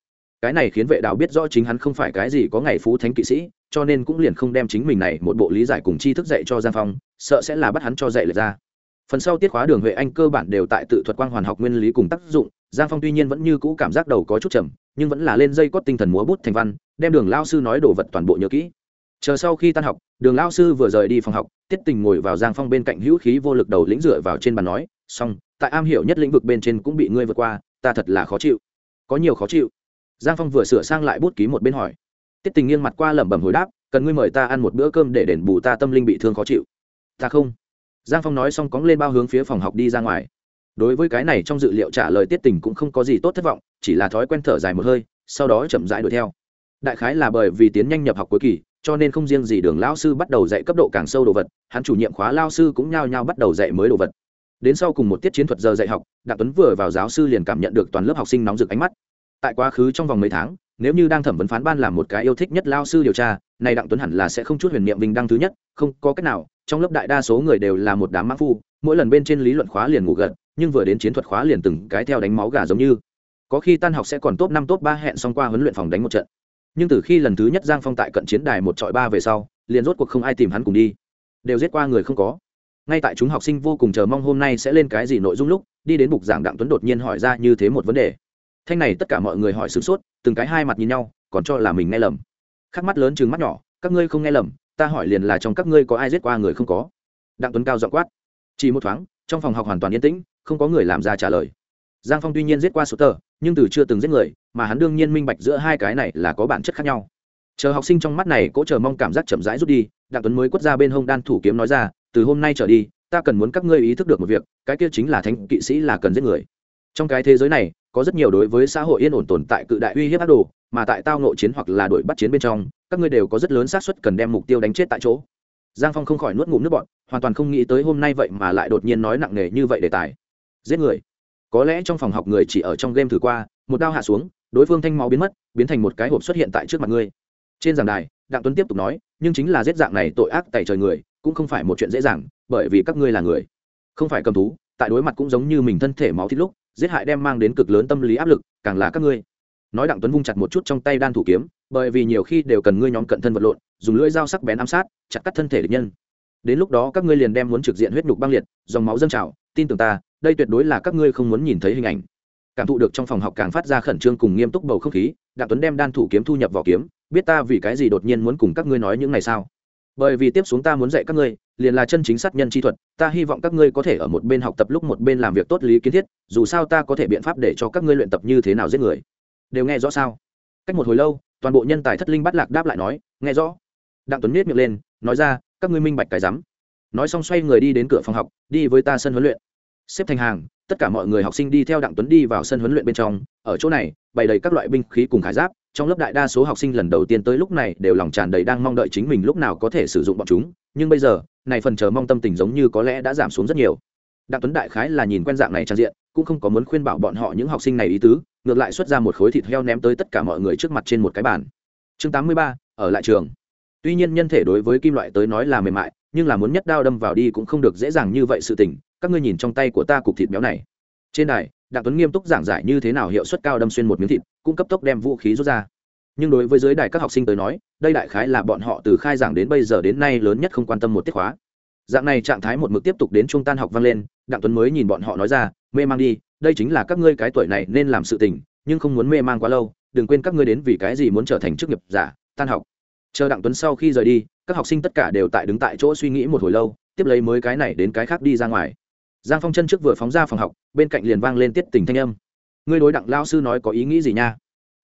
Cái này khiến vệ đạo biết rõ chính hắn không phải cái gì có ngày phú thánh kỵ sĩ, cho nên cũng liền không đem chính mình này một bộ lý giải cùng tri thức dạy cho giang phong, sợ sẽ là bắt hắn cho dạy lệch ra. Phần sau tiết khóa đường huệ anh cơ bản đều tại tự thuật quang hoàn học nguyên lý cùng tác dụng giang phong tuy nhiên vẫn như cũ cảm giác đầu có chút chậm nhưng vẫn là lên dây cót tinh thần múa bút thành văn, đem đường lao sư nói đồ vật toàn bộ nhớ kỹ. Chờ sau khi tan học, đường lao sư vừa rời đi phòng học, tiết tình ngồi vào giang phong bên cạnh hữu khí vô lực đầu lĩnh dựa vào trên bàn nói, xong, tại am hiểu nhất lĩnh vực bên trên cũng bị ngươi vượt qua, ta thật là khó chịu. Có nhiều khó chịu? Giang phong vừa sửa sang lại bút ký một bên hỏi. Tiết tình nghiêng mặt qua lẩm bẩm hồi đáp, cần ngươi mời ta ăn một bữa cơm để đền bù ta tâm linh bị thương khó chịu. Ta không. Giang phong nói xong cóng lên bao hướng phía phòng học đi ra ngoài đối với cái này trong dự liệu trả lời tiết tình cũng không có gì tốt thất vọng, chỉ là thói quen thở dài một hơi, sau đó chậm rãi đuổi theo. Đại khái là bởi vì tiến nhanh nhập học cuối kỳ, cho nên không riêng gì đường lao sư bắt đầu dạy cấp độ càng sâu đồ vật, hắn chủ nhiệm khóa lao sư cũng nhao nhao bắt đầu dạy mới đồ vật. Đến sau cùng một tiết chiến thuật giờ dạy học, đặng tuấn vừa vào giáo sư liền cảm nhận được toàn lớp học sinh nóng rực ánh mắt. Tại quá khứ trong vòng mấy tháng, nếu như đang thẩm vấn phán ban làm một cái yêu thích nhất lao sư điều tra, này đặng tuấn hẳn là sẽ không chút huyền niệm vinh đăng thứ nhất, không có cách nào, trong lớp đại đa số người đều là một đám mã phu, mỗi lần bên trên lý luận khóa liền ngủ gật nhưng vừa đến chiến thuật khóa liền từng cái theo đánh máu gà giống như. Có khi tan học sẽ còn top năm, top ba hẹn xong qua huấn luyện phòng đánh một trận. Nhưng từ khi lần thứ nhất giang phong tại cận chiến đài một trọi ba về sau, liền rốt cuộc không ai tìm hắn cùng đi. Đều giết qua người không có. Ngay tại chúng học sinh vô cùng chờ mong hôm nay sẽ lên cái gì nội dung lúc, đi đến bục giảng đặng tuấn đột nhiên hỏi ra như thế một vấn đề. Thanh này tất cả mọi người hỏi sửng sốt, từng cái hai mặt nhìn nhau, còn cho là mình nghe lầm. Khắc mắt lớn chừng mắt nhỏ, các ngươi không nghe lầm, ta hỏi liền là trong các ngươi có ai giết qua người không có? Đặng tuấn cao dọ quát. Chỉ một thoáng, trong phòng học hoàn toàn yên tĩnh không có người làm ra trả lời. Giang phong tuy nhiên giết qua số tờ, nhưng từ chưa từng giết người, mà hắn đương nhiên minh bạch giữa hai cái này là có bản chất khác nhau. Chờ học sinh trong mắt này cố chờ mong cảm giác chậm rãi rút đi, đặng tuấn mới quất ra bên hông đan thủ kiếm nói ra, từ hôm nay trở đi, ta cần muốn các ngươi ý thức được một việc, cái kia chính là thánh kỵ sĩ là cần giết người. Trong cái thế giới này, có rất nhiều đối với xã hội yên ổn tồn tại cự đại uy hiếp ác đồ, mà tại tao nội chiến hoặc là đội bắt chiến bên trong, các ngươi đều có rất lớn xác suất cần đem mục tiêu đánh chết tại chỗ. Giang phong không khỏi nuốt ngụm nước bọn hoàn toàn không nghĩ tới hôm nay vậy mà lại đột nhiên nói nặng nề như vậy đề tài giết người. Có lẽ trong phòng học người chỉ ở trong game thử qua, một đao hạ xuống, đối phương thanh máu biến mất, biến thành một cái hộp xuất hiện tại trước mặt ngươi. Trên giảng đài, đặng tuấn tiếp tục nói, nhưng chính là giết dạng này tội ác tại trời người, cũng không phải một chuyện dễ dàng, bởi vì các ngươi là người. Không phải cầm thú, tại đối mặt cũng giống như mình thân thể máu thịt lúc, giết hại đem mang đến cực lớn tâm lý áp lực, càng là các ngươi. Nói đặng tuấn vung chặt một chút trong tay đan thủ kiếm, bởi vì nhiều khi đều cần ngươi nhóm cận thân vật lộn, dùng lưỡi dao sắc bén ám sát, chặt cắt thân thể địch nhân đến lúc đó các ngươi liền đem muốn trực diện huyết nhục băng liệt, dòng máu dâng trào, tin tưởng ta, đây tuyệt đối là các ngươi không muốn nhìn thấy hình ảnh. Cảm thụ được trong phòng học càng phát ra khẩn trương cùng nghiêm túc bầu không khí, đặng tuấn đem đan thủ kiếm thu nhập vào kiếm, biết ta vì cái gì đột nhiên muốn cùng các ngươi nói những ngày sao bởi vì tiếp xuống ta muốn dạy các ngươi, liền là chân chính sát nhân chi thuật, ta hy vọng các ngươi có thể ở một bên học tập lúc một bên làm việc tốt lý kiến thiết, dù sao ta có thể biện pháp để cho các ngươi luyện tập như thế nào giết người. Đều nghe rõ sao? Cách một hồi lâu, toàn bộ nhân tài thất linh bắt lạc đáp lại nói, nghe rõ. Đặng tuấn miết miệng lên, nói ra các ngươi minh bạch cái rắm. Nói xong xoay người đi đến cửa phòng học, đi với ta sân huấn luyện. Xếp thành hàng, tất cả mọi người học sinh đi theo đặng tuấn đi vào sân huấn luyện bên trong. Ở chỗ này, bày đầy các loại binh khí cùng khải giáp. Trong lớp đại đa số học sinh lần đầu tiên tới lúc này đều lòng tràn đầy đang mong đợi chính mình lúc nào có thể sử dụng bọn chúng. Nhưng bây giờ, này phần chờ mong tâm tình giống như có lẽ đã giảm xuống rất nhiều. Đặng tuấn đại khái là nhìn quen dạng này trang diện, cũng không có muốn khuyên bảo bọn họ những học sinh này ý tứ, ngược lại xuất ra một khối thịt heo ném tới tất cả mọi người trước mặt trên một cái bàn. Chương tám mươi ba, ở lại trường tuy nhiên nhân thể đối với kim loại tới nói là mềm mại, nhưng là muốn nhất đao đâm vào đi cũng không được dễ dàng như vậy sự tình, các ngươi nhìn trong tay của ta cục thịt béo này. Trên đài, đặng tuấn nghiêm túc giảng giải như thế nào hiệu suất cao đâm xuyên một miếng thịt, cũng cấp tốc đem vũ khí rút ra. Nhưng đối với giới đài các học sinh tới nói, đây đại khái là bọn họ từ khai giảng đến bây giờ đến nay lớn nhất không quan tâm một tiết khóa. Dạng này trạng thái một mực tiếp tục đến trung tan học vang lên, đặng tuấn mới nhìn bọn họ nói ra, mê mang đi, đây chính là các ngươi cái tuổi này nên làm sự tình, nhưng không muốn mê mang quá lâu, đừng quên các ngươi đến vì cái gì muốn trở thành chức nghiệp giả, tan học chờ đặng tuấn sau khi rời đi, các học sinh tất cả đều tại đứng tại chỗ suy nghĩ một hồi lâu, tiếp lấy mới cái này đến cái khác đi ra ngoài. Giang phong chân trước vừa phóng ra phòng học, bên cạnh liền vang lên tiết tình thanh âm. Ngươi đối đặng lao sư nói có ý nghĩ gì nha?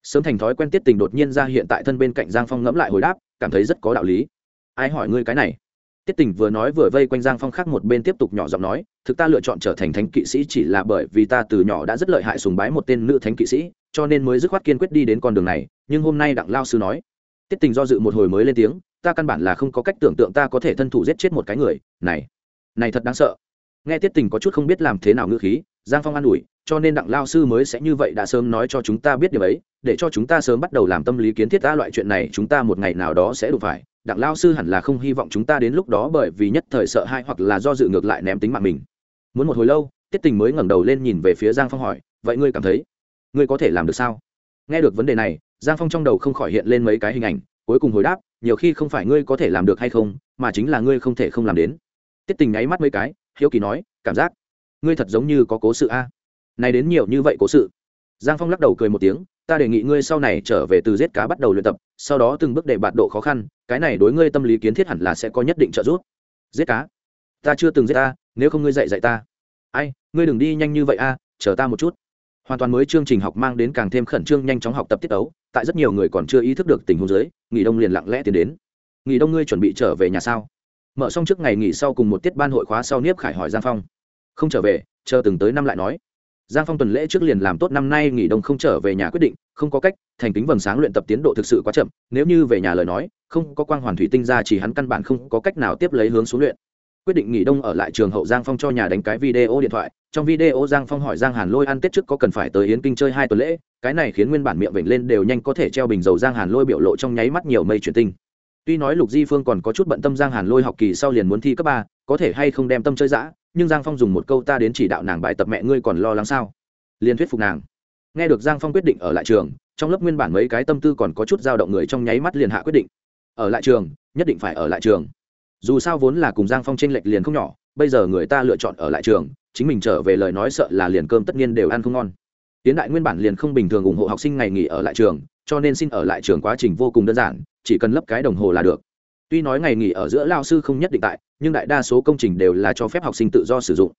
Sớm thành thói quen tiết tình đột nhiên ra hiện tại thân bên cạnh giang phong ngẫm lại hồi đáp, cảm thấy rất có đạo lý. Ai hỏi ngươi cái này? Tiết tình vừa nói vừa vây quanh giang phong khác một bên tiếp tục nhỏ giọng nói, thực ta lựa chọn trở thành thánh kỵ sĩ chỉ là bởi vì ta từ nhỏ đã rất lợi hại sùng bái một tên nữ thánh kỵ sĩ, cho nên mới dứt khoát kiên quyết đi đến con đường này, nhưng hôm nay đặng lao sư nói tiết tình do dự một hồi mới lên tiếng, ta căn bản là không có cách tưởng tượng ta có thể thân thủ giết chết một cái người. Này này thật đáng sợ. Nghe tiết tình có chút không biết làm thế nào ngữ khí, giang phong an ủi, cho nên đặng lao sư mới sẽ như vậy đã sớm nói cho chúng ta biết điều ấy, để cho chúng ta sớm bắt đầu làm tâm lý kiến thiết ta loại chuyện này chúng ta một ngày nào đó sẽ đủ phải. Đặng lao sư hẳn là không hy vọng chúng ta đến lúc đó bởi vì nhất thời sợ hãi hoặc là do dự ngược lại ném tính mạng mình. Muốn một hồi lâu, tiết tình mới ngẩng đầu lên nhìn về phía giang phong hỏi, vậy ngươi cảm thấy, ngươi có thể làm được sao? Nghe được vấn đề này, giang phong trong đầu không khỏi hiện lên mấy cái hình ảnh, cuối cùng hồi đáp, nhiều khi không phải ngươi có thể làm được hay không, mà chính là ngươi không thể không làm đến. Tiết tình nháy mắt mấy cái, hiếu kỳ nói, cảm giác, ngươi thật giống như có cố sự a. Này đến nhiều như vậy cố sự. Giang phong lắc đầu cười một tiếng, ta đề nghị ngươi sau này trở về từ giết cá bắt đầu luyện tập, sau đó từng bước để bạt độ khó khăn, cái này đối ngươi tâm lý kiến thiết hẳn là sẽ có nhất định trợ giúp. Giết cá? Ta chưa từng giết ta, nếu không ngươi dạy dạy ta. Ai, ngươi đừng đi nhanh như vậy a, chờ ta một chút hoàn toàn mới chương trình học mang đến càng thêm khẩn trương nhanh chóng học tập tiết tấu, tại rất nhiều người còn chưa ý thức được tình huống dưới, nghỉ đông liền lặng lẽ tiến đến. Nghỉ đông ngươi chuẩn bị trở về nhà sao? Mở xong trước ngày nghỉ sau cùng một tiết ban hội khóa sau niếp khải hỏi giang phong. Không trở về, chờ từng tới năm lại nói. Giang phong tuần lễ trước liền làm tốt năm nay nghỉ đông không trở về nhà quyết định, không có cách, thành kính vầng sáng luyện tập tiến độ thực sự quá chậm, nếu như về nhà lời nói, không có quang hoàn thủy tinh ra chỉ hắn căn bản không có cách nào tiếp lấy hướng xuống luyện quyết định nghỉ đông ở lại trường hậu giang phong cho nhà đánh cái video điện thoại. Trong video giang phong hỏi giang hàn lôi ăn tết trước có cần phải tới yến kinh chơi hai tuần lễ? Cái này khiến nguyên bản miệng vểnh lên đều nhanh có thể treo bình dầu giang hàn lôi biểu lộ trong nháy mắt nhiều mây chuyển tinh. Tuy nói lục di phương còn có chút bận tâm giang hàn lôi học kỳ sau liền muốn thi cấp ba, có thể hay không đem tâm chơi dã, nhưng giang phong dùng một câu ta đến chỉ đạo nàng bài tập mẹ ngươi còn lo lắng sao? Liền thuyết phục nàng. Nghe được giang phong quyết định ở lại trường, trong lớp nguyên bản mấy cái tâm tư còn có chút dao động người trong nháy mắt liền hạ quyết định. Ở lại trường, nhất định phải ở lại trường dù sao vốn là cùng giang phong tranh lệch liền không nhỏ, bây giờ người ta lựa chọn ở lại trường, chính mình trở về lời nói sợ là liền cơm tất nhiên đều ăn không ngon. Tiến đại nguyên bản liền không bình thường ủng hộ học sinh ngày nghỉ ở lại trường, cho nên xin ở lại trường quá trình vô cùng đơn giản, chỉ cần lấp cái đồng hồ là được. Tuy nói ngày nghỉ ở giữa lao sư không nhất định tại, nhưng đại đa số công trình đều là cho phép học sinh tự do sử dụng.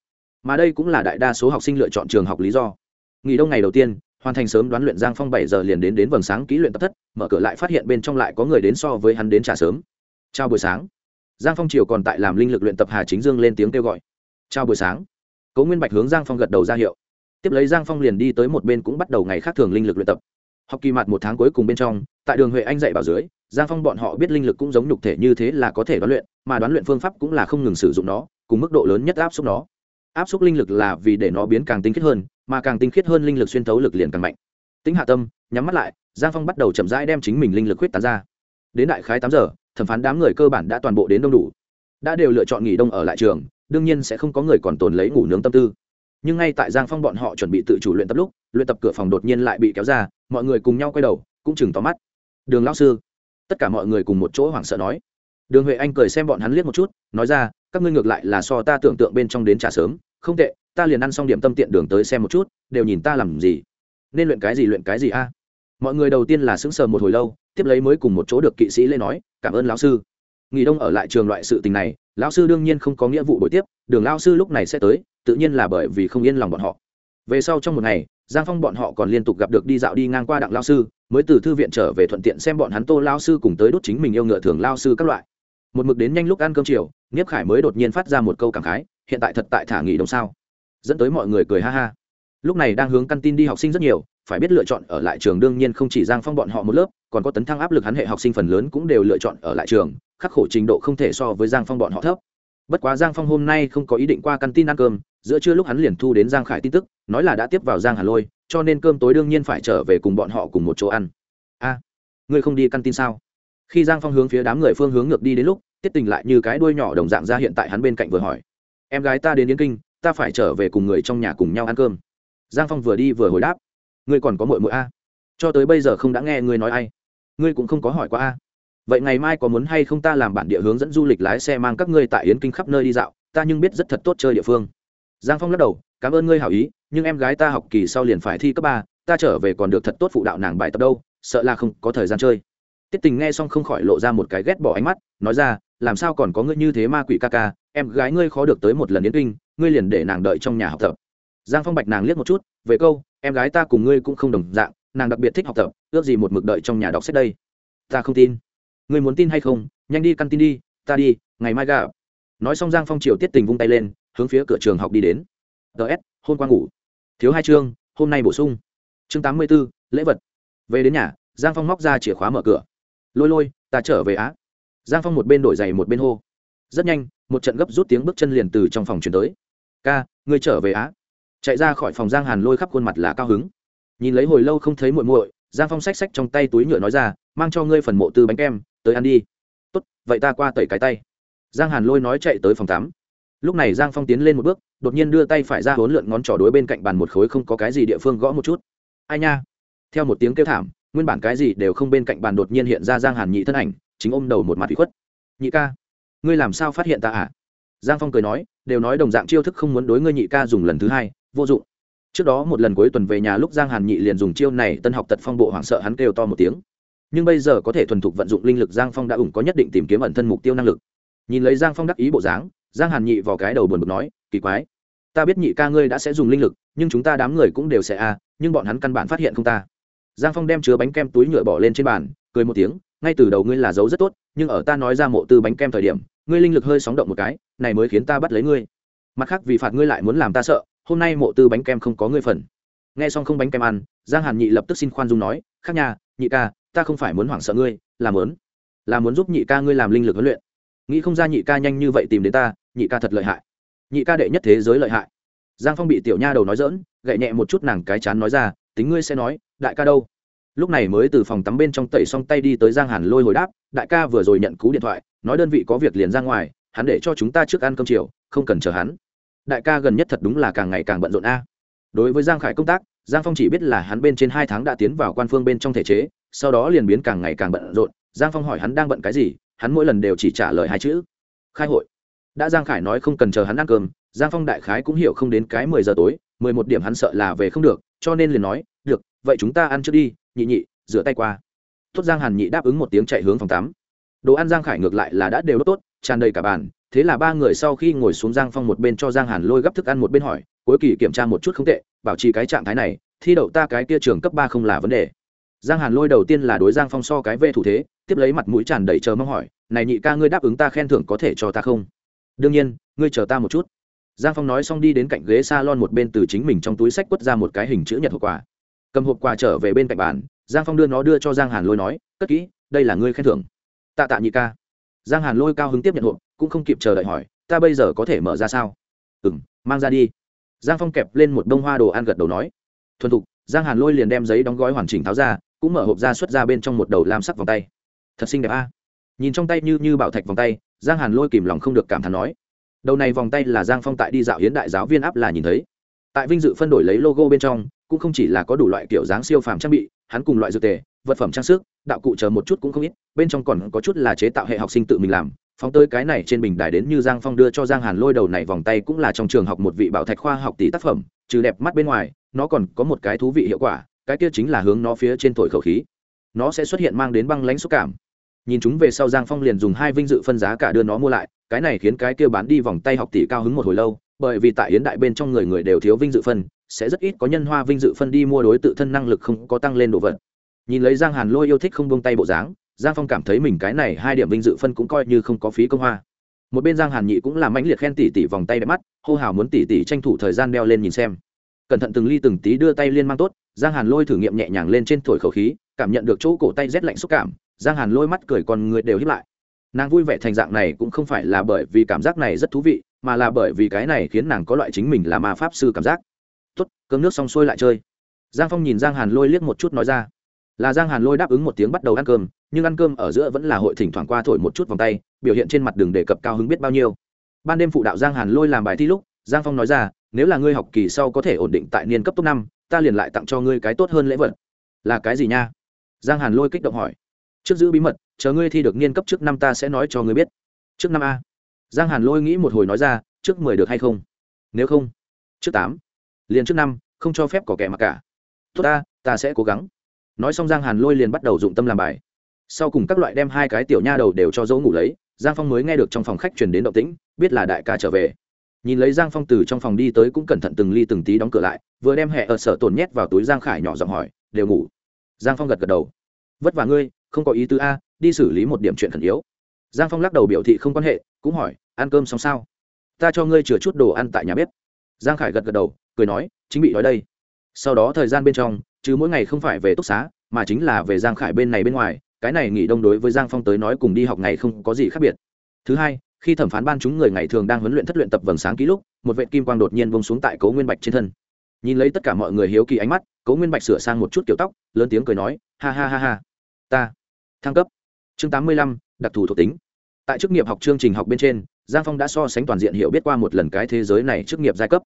Mà đây cũng là đại đa số học sinh lựa chọn trường học lý do. Nghỉ đông ngày đầu tiên, hoàn thành sớm đoán luyện giang phong bảy giờ liền đến đến vầng sáng kỹ luyện tập thất, mở cửa lại phát hiện bên trong lại có người đến so với hắn đến trả sớm. Chào buổi sáng giang phong triều còn tại làm linh lực luyện tập hà chính dương lên tiếng kêu gọi. Chào buổi sáng. Cố nguyên bạch hướng giang phong gật đầu ra hiệu. Tiếp lấy giang phong liền đi tới một bên cũng bắt đầu ngày khác thường linh lực luyện tập. Học kỳ mặt một tháng cuối cùng bên trong, tại đường huệ anh dạy bảo dưới, giang phong bọn họ biết linh lực cũng giống nhục thể như thế là có thể đoán luyện, mà đoán luyện phương pháp cũng là không ngừng sử dụng nó, cùng mức độ lớn nhất áp suất nó. Áp suất linh lực là vì để nó biến càng tinh khiết hơn, mà càng tinh khiết hơn linh lực xuyên thấu lực liền càng mạnh. Tính hạ tâm, nhắm mắt lại, giang phong bắt đầu chậm rãi đem chính mình linh lực huyết tán ra. Đến đại khái tám giờ thẩm phán đám người cơ bản đã toàn bộ đến đông đủ. Đã đều lựa chọn nghỉ đông ở lại trường, đương nhiên sẽ không có người còn tồn lấy ngủ nướng tâm tư. Nhưng ngay tại giang phong bọn họ chuẩn bị tự chủ luyện tập lúc, luyện tập cửa phòng đột nhiên lại bị kéo ra, mọi người cùng nhau quay đầu, cũng chừng tóm mắt. Đường lão sư. Tất cả mọi người cùng một chỗ hoảng sợ nói. Đường huệ anh cười xem bọn hắn liếc một chút, nói ra, các ngươi ngược lại là so ta tưởng tượng bên trong đến trả sớm, không tệ, ta liền ăn xong điểm tâm tiện đường tới xem một chút, đều nhìn ta làm gì. Nên luyện cái gì luyện cái gì a? Mọi người đầu tiên là sững sờ một hồi lâu tiếp lấy mới cùng một chỗ được kỵ sĩ lên nói, cảm ơn lão sư. Nghỉ đông ở lại trường loại sự tình này, lão sư đương nhiên không có nghĩa vụ buổi tiếp, đường lão sư lúc này sẽ tới, tự nhiên là bởi vì không yên lòng bọn họ. Về sau trong một ngày, giang phong bọn họ còn liên tục gặp được đi dạo đi ngang qua đặng lão sư, mới từ thư viện trở về thuận tiện xem bọn hắn tô lão sư cùng tới đốt chính mình yêu ngựa thường lão sư các loại. Một mực đến nhanh lúc ăn cơm chiều, nghiếp khải mới đột nhiên phát ra một câu cảm khái, hiện tại thật tại thả nghỉ đông sao? Dẫn tới mọi người cười ha ha. Lúc này đang hướng căn tin đi học sinh rất nhiều phải biết lựa chọn ở lại trường đương nhiên không chỉ giang phong bọn họ một lớp còn có tấn thăng áp lực hắn hệ học sinh phần lớn cũng đều lựa chọn ở lại trường khắc khổ trình độ không thể so với giang phong bọn họ thấp. Bất quá giang phong hôm nay không có ý định qua căn tin ăn cơm giữa trưa lúc hắn liền thu đến giang khải tin tức nói là đã tiếp vào giang hà lôi cho nên cơm tối đương nhiên phải trở về cùng bọn họ cùng một chỗ ăn. A à, ngươi không đi căn tin sao? Khi giang phong hướng phía đám người phương hướng ngược đi đến lúc tiết tình lại như cái đuôi nhỏ đồng dạng ra hiện tại hắn bên cạnh vừa hỏi. Em gái ta đến yến kinh ta phải trở về cùng người trong nhà cùng nhau ăn cơm. Giang phong vừa đi vừa hồi đáp ngươi còn có mội mội a? Cho tới bây giờ không đã nghe ngươi nói ai. Ngươi cũng không có hỏi qua a. Vậy ngày mai có muốn hay không ta làm bản địa hướng dẫn du lịch lái xe mang các ngươi tại yến kinh khắp nơi đi dạo, ta nhưng biết rất thật tốt chơi địa phương. Giang phong lắc đầu, cảm ơn ngươi hảo ý, nhưng em gái ta học kỳ sau liền phải thi cấp ba, ta trở về còn được thật tốt phụ đạo nàng bài tập đâu, sợ là không có thời gian chơi. Tiết tình nghe xong không khỏi lộ ra một cái ghét bỏ ánh mắt, nói ra, làm sao còn có ngươi như thế ma quỷ ca ca, em gái ngươi khó được tới một lần yến kinh, ngươi liền để nàng đợi trong nhà học tập giang phong bạch nàng liếc một chút, về câu, em gái ta cùng ngươi cũng không đồng dạng, nàng đặc biệt thích học tập, ước gì một mực đợi trong nhà đọc sách đây. Ta không tin. Ngươi muốn tin hay không? Nhanh đi căn tin đi, ta đi, ngày mai gà nói xong giang phong triều tiết tình vung tay lên, hướng phía cửa trường học đi đến. Ts hôm qua ngủ. Thiếu hai chương, hôm nay bổ sung. Chương tám mươi b ố lễ vật. Về đến nhà, giang phong móc ra chìa khóa mở cửa. Lôi lôi, ta trở về á. Giang phong một bên đổi giày một bên hô. Rất nhanh, một trận gấp rút tiếng bước chân liền từ trong phòng chuyển tới. Ca, ngươi trở về á chạy ra khỏi phòng giang hàn lôi khắp khuôn mặt là cao hứng. Nhìn lấy hồi lâu không thấy muội muội, giang phong xách xách trong tay túi nhựa nói ra, mang cho ngươi phần mộ tư bánh kem, tới ăn đi. Tốt, vậy ta qua tẩy cái tay. Giang hàn lôi nói chạy tới phòng tắm. Lúc này giang phong tiến lên một bước, đột nhiên đưa tay phải ra hốn lượn ngón trỏ đối bên cạnh bàn một khối không có cái gì địa phương gõ một chút. Ai nha? Theo một tiếng kêu thảm, nguyên bản cái gì đều không bên cạnh bàn đột nhiên hiện ra giang hàn nhị thân ảnh, chính ôm đầu một mặt bị khuất. Nhị ca, ngươi làm sao phát hiện ta à? Giang phong cười nói, đều nói đồng dạng chiêu thức không muốn đối ngươi nhị ca dùng lần thứ hai vô dụng. Trước đó một lần cuối tuần về nhà lúc giang hàn nhị liền dùng chiêu này tân học tật phong bộ hoảng sợ hắn kêu to một tiếng. Nhưng bây giờ có thể thuần thục vận dụng linh lực giang phong đã ủng có nhất định tìm kiếm ẩn thân mục tiêu năng lực. Nhìn lấy giang phong đắc ý bộ dáng giang hàn nhị vào cái đầu buồn bực nói kỳ quái ta biết nhị ca ngươi đã sẽ dùng linh lực nhưng chúng ta đám người cũng đều sẽ a à, nhưng bọn hắn căn bản phát hiện không ta. Giang phong đem chứa bánh kem túi nhựa bỏ lên trên bàn cười một tiếng ngay từ đầu ngươi là dấu rất tốt nhưng ở ta nói ra mộ tư bánh kem thời điểm ngươi linh lực hơi sóng động một cái này mới khiến ta bắt lấy ngươi. Mặt khác vì phạt ngươi lại muốn làm ta sợ hôm nay mộ tư bánh kem không có ngươi phần. Nghe xong không bánh kem ăn, giang hàn nhị lập tức xin khoan dung nói, khác nhà nhị ca, ta không phải muốn hoảng sợ ngươi, là muốn là muốn giúp nhị ca ngươi làm linh lực huấn luyện. Nghĩ không ra nhị ca nhanh như vậy tìm đến ta, nhị ca thật lợi hại. Nhị ca đệ nhất thế giới lợi hại. Giang phong bị tiểu nha đầu nói dỡn gậy nhẹ một chút nàng cái chán nói ra, tính ngươi sẽ nói, đại ca đâu? Lúc này mới từ phòng tắm bên trong tẩy xong tay đi tới giang hàn lôi hồi đáp, đại ca vừa rồi nhận cú điện thoại, nói đơn vị có việc liền ra ngoài, hắn để cho chúng ta trước ăn cơm chiều, không cần chờ hắn đại ca gần nhất thật đúng là càng ngày càng bận rộn a. Đối với giang khải công tác, giang phong chỉ biết là hắn bên trên hai tháng đã tiến vào quan phương bên trong thể chế, sau đó liền biến càng ngày càng bận rộn. Giang phong hỏi hắn đang bận cái gì, hắn mỗi lần đều chỉ trả lời hai chữ, khai hội. Đã giang khải nói không cần chờ hắn ăn cơm, giang phong đại khái cũng hiểu không đến cái mười giờ tối, mười một điểm hắn sợ là về không được, cho nên liền nói, được, vậy chúng ta ăn trước đi, nhị nhị, rửa tay qua. Tốt giang hàn nhị đáp ứng một tiếng chạy hướng phòng tắm. Đồ ăn giang khải ngược lại là đã đều đốt tốt, tràn đầy cả bàn thế là ba người sau khi ngồi xuống giang phong một bên cho giang hàn lôi gấp thức ăn một bên hỏi, cuối kỳ kiểm tra một chút không tệ, bảo trì cái trạng thái này, thi đậu ta cái kia trường cấp ba không là vấn đề. Giang hàn lôi đầu tiên là đối giang phong so cái về thủ thế, tiếp lấy mặt mũi tràn đầy chờ mong hỏi, này nhị ca ngươi đáp ứng ta khen thưởng có thể cho ta không? Đương nhiên, ngươi chờ ta một chút. Giang phong nói xong đi đến cạnh ghế s a lon một bên từ chính mình trong túi sách quất ra một cái hình chữ nhật hộp quà. Cầm hộp quà trở về bên cạnh bàn, giang phong đưa nó đưa cho giang hàn lôi nói, cất kỹ, đây là ngươi khen thưởng. Tạ tạ nhị ca. Giang hàn lôi cao hứng tiếp nhận hộp cũng không kịp chờ đợi hỏi, ta bây giờ có thể mở ra sao? Ừ m mang ra đi. Giang phong kẹp lên một bông hoa đồ ăn gật đầu nói. Thuần thục, giang hàn lôi liền đem giấy đóng gói hoàn chỉnh tháo ra, cũng mở hộp ra xuất ra bên trong một đầu lam sắc vòng tay. Thật xinh đẹp a. Nhìn trong tay như như bảo thạch vòng tay, giang hàn lôi kìm lòng không được cảm thán nói. Đầu này vòng tay là giang phong tại đi dạo hiến đại giáo viên áp là nhìn thấy. Tại vinh dự phân đổi lấy logo bên trong, cũng không chỉ là có đủ loại kiểu dáng siêu phàm trang bị, hắn cùng loại dược tề, vật phẩm trang sức, đạo cụ chờ một chút cũng không ít, bên trong còn có chút là chế tạo hệ học sinh tự mình làm phóng tới cái này trên bình đài đến như giang phong đưa cho giang hàn lôi đầu này vòng tay cũng là trong trường học một vị bảo thạch khoa học tỷ tác phẩm, trừ đẹp mắt bên ngoài, nó còn có một cái thú vị hiệu quả, cái kia chính là hướng nó phía trên thổi khẩu khí. Nó sẽ xuất hiện mang đến băng lãnh xúc cảm. Nhìn chúng về sau giang phong liền dùng hai vinh dự phân giá cả đưa nó mua lại, cái này khiến cái kia bán đi vòng tay học tỷ cao hứng một hồi lâu, bởi vì tại hiến đại bên trong người người đều thiếu vinh dự phân, sẽ rất ít có nhân hoa vinh dự phân đi mua đối tự thân năng lực không có tăng lên đồ vật. Nhìn lấy giang hàn lôi yêu thích không buông tay bộ dáng giang phong cảm thấy mình cái này hai điểm vinh dự phân cũng coi như không có phí công hoa. Một bên giang hàn nhị cũng làm mãnh liệt khen tỉ tỉ vòng tay đẹp mắt, hô hào muốn tỉ tỉ tranh thủ thời gian đeo lên nhìn xem. Cẩn thận từng ly từng tí đưa tay liên mang tốt, giang hàn lôi thử nghiệm nhẹ nhàng lên trên thổi khẩu khí, cảm nhận được chỗ cổ tay rét lạnh xúc cảm, giang hàn lôi mắt cười còn người đều hiếp lại. Nàng vui vẻ thành dạng này cũng không phải là bởi vì cảm giác này rất thú vị, mà là bởi vì cái này khiến nàng có loại chính mình là ma pháp sư cảm giác. Tốt, cơm nước xong xuôi lại chơi. Giang phong nhìn giang hàn lôi liếc một chút nói ra. Là giang hàn lôi đáp ứng một tiếng bắt đầu ăn cơm nhưng ăn cơm ở giữa vẫn là hội thỉnh thoảng qua thổi một chút vòng tay, biểu hiện trên mặt đường đề cập cao hứng biết bao nhiêu. Ban đêm phụ đạo giang hàn lôi làm bài thi lúc, giang phong nói ra, nếu là ngươi học kỳ sau có thể ổn định tại niên cấp top năm, ta liền lại tặng cho ngươi cái tốt hơn lễ vật. Là cái gì nha? Giang hàn lôi kích động hỏi. Trước giữ bí mật, chờ ngươi thi được niên cấp trước năm ta sẽ nói cho ngươi biết. Trước năm a? Giang hàn lôi nghĩ một hồi nói ra, trước mười được hay không? Nếu không, trước tám. Liền trước năm, không cho phép có kẻ mặc cả. Tốt ta ta sẽ cố gắng. Nói xong giang hàn lôi liền bắt đầu dụng tâm làm bài sau cùng các loại đem hai cái tiểu nha đầu đều cho dấu ngủ lấy, giang phong mới nghe được trong phòng khách chuyển đến động tĩnh, biết là đại ca trở về. Nhìn lấy giang phong từ trong phòng đi tới cũng cẩn thận từng ly từng tí đóng cửa lại, vừa đem hẹ ở sở tổn nhét vào túi giang khải nhỏ giọng hỏi, đều ngủ? Giang phong gật gật đầu. Vất vả ngươi, không có ý tứ a, đi xử lý một điểm chuyện khẩn yếu. Giang phong lắc đầu biểu thị không quan hệ, cũng hỏi, ăn cơm xong sao? Ta cho ngươi chừa chút đồ ăn tại nhà bếp. Giang khải gật gật đầu, cười nói, chính bị nói đây. Sau đó thời gian bên trong, chứ mỗi ngày không phải về túc xá, mà chính là về giang khải bên này bên ngoài cái này nghỉ đông đối với giang phong tới nói cùng đi học ngày không có gì khác biệt. Thứ hai, khi thẩm phán ban chúng người ngày thường đang huấn luyện thất luyện tập vầng sáng ký lúc, một vệ kim quang đột nhiên bông xuống tại cấu nguyên bạch trên thân. Nhìn lấy tất cả mọi người hiếu kỳ ánh mắt cấu nguyên bạch sửa sang một chút kiểu tóc, lớn tiếng cười nói, ha ha ha ha, ta, thăng cấp. Chương tám mươi lăm, đặc thù thuộc tính. Tại chức nghiệp học chương trình học bên trên, giang phong đã so sánh toàn diện hiểu biết qua một lần cái thế giới này chức nghiệp giai cấp.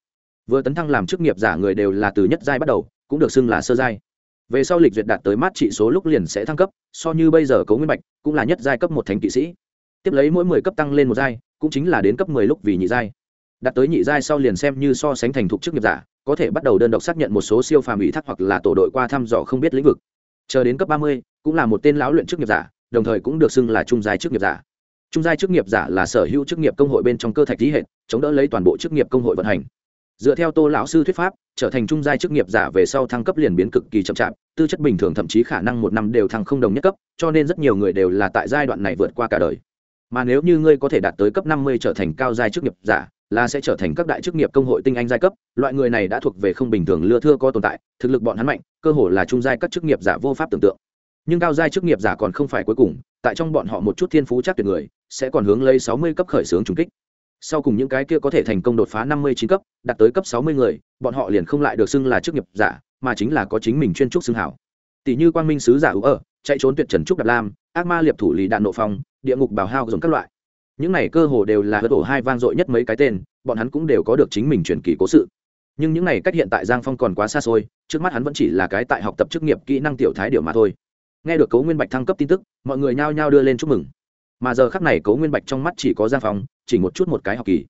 Vừa tấn thăng làm chức nghiệp giả người đều là từ nhất giai bắt đầu, cũng được xưng là sơ giai về sau lịch duyệt đạt tới mát trị số lúc liền sẽ thăng cấp, so như bây giờ cấu nguyên bạch, cũng là nhất giai cấp một thánh kỵ sĩ. Tiếp lấy mỗi mười cấp tăng lên một giai, cũng chính là đến cấp mười lúc vì nhị giai. Đạt tới nhị giai sau liền xem như so sánh thành thục chức nghiệp giả, có thể bắt đầu đơn độc xác nhận một số siêu phàm ủy thác hoặc là tổ đội qua thăm dò không biết lĩnh vực. Chờ đến cấp ba mươi, cũng là một tên lão luyện chức nghiệp giả, đồng thời cũng được xưng là trung giai chức nghiệp giả. Trung giai chức nghiệp giả là sở hữu chức nghiệp công hội bên trong cơ thạch lý hệ chống đỡ lấy toàn bộ chức nghiệp công hội vận hành dựa theo tô lão sư thuyết pháp, trở thành trung giai chức nghiệp giả về sau thăng cấp liền biến cực kỳ chậm chạp, tư chất bình thường thậm chí khả năng một năm đều thăng không đồng nhất cấp, cho nên rất nhiều người đều là tại giai đoạn này vượt qua cả đời. Mà nếu như ngươi có thể đạt tới cấp năm mươi trở thành cao giai chức nghiệp giả, là sẽ trở thành các đại chức nghiệp công hội tinh anh giai cấp, loại người này đã thuộc về không bình thường lưa thưa có tồn tại, thực lực bọn hắn mạnh, cơ hồ là trung giai các chức nghiệp giả vô pháp tưởng tượng. Nhưng cao giai chức nghiệp giả còn không phải cuối cùng, tại trong bọn họ một chút thiên phú chắc tuyệt người, sẽ còn hướng lấy sáu mươi cấp khởi xướng trùng kích sau cùng những cái kia có thể thành công đột phá năm mươi chín cấp, đạt tới cấp sáu mươi người, bọn họ liền không lại được xưng là chức nghiệp giả, mà chính là có chính mình chuyên trúc xưng hảo. Tỷ như quang minh sứ giả ủ ở chạy trốn tuyệt trần trúc đạp lam, ác ma liệp thủ lì đạn nộ phong, địa ngục bào hao dùng các loại. Những này cơ hồ đều là hớt ổ hai vang dội nhất mấy cái tên, bọn hắn cũng đều có được chính mình truyền kỳ cố sự. Nhưng những này cách hiện tại giang phong còn quá xa xôi, trước mắt hắn vẫn chỉ là cái tại học tập chức nghiệp kỹ năng tiểu thái điều mà thôi. Nghe được cấu nguyên bạch thăng cấp tin tức, mọi người nhao nhao đưa lên chúc mừng mà giờ khắc này cấu nguyên bạch trong mắt chỉ có giang phong, chỉ một chút một cái học kỳ.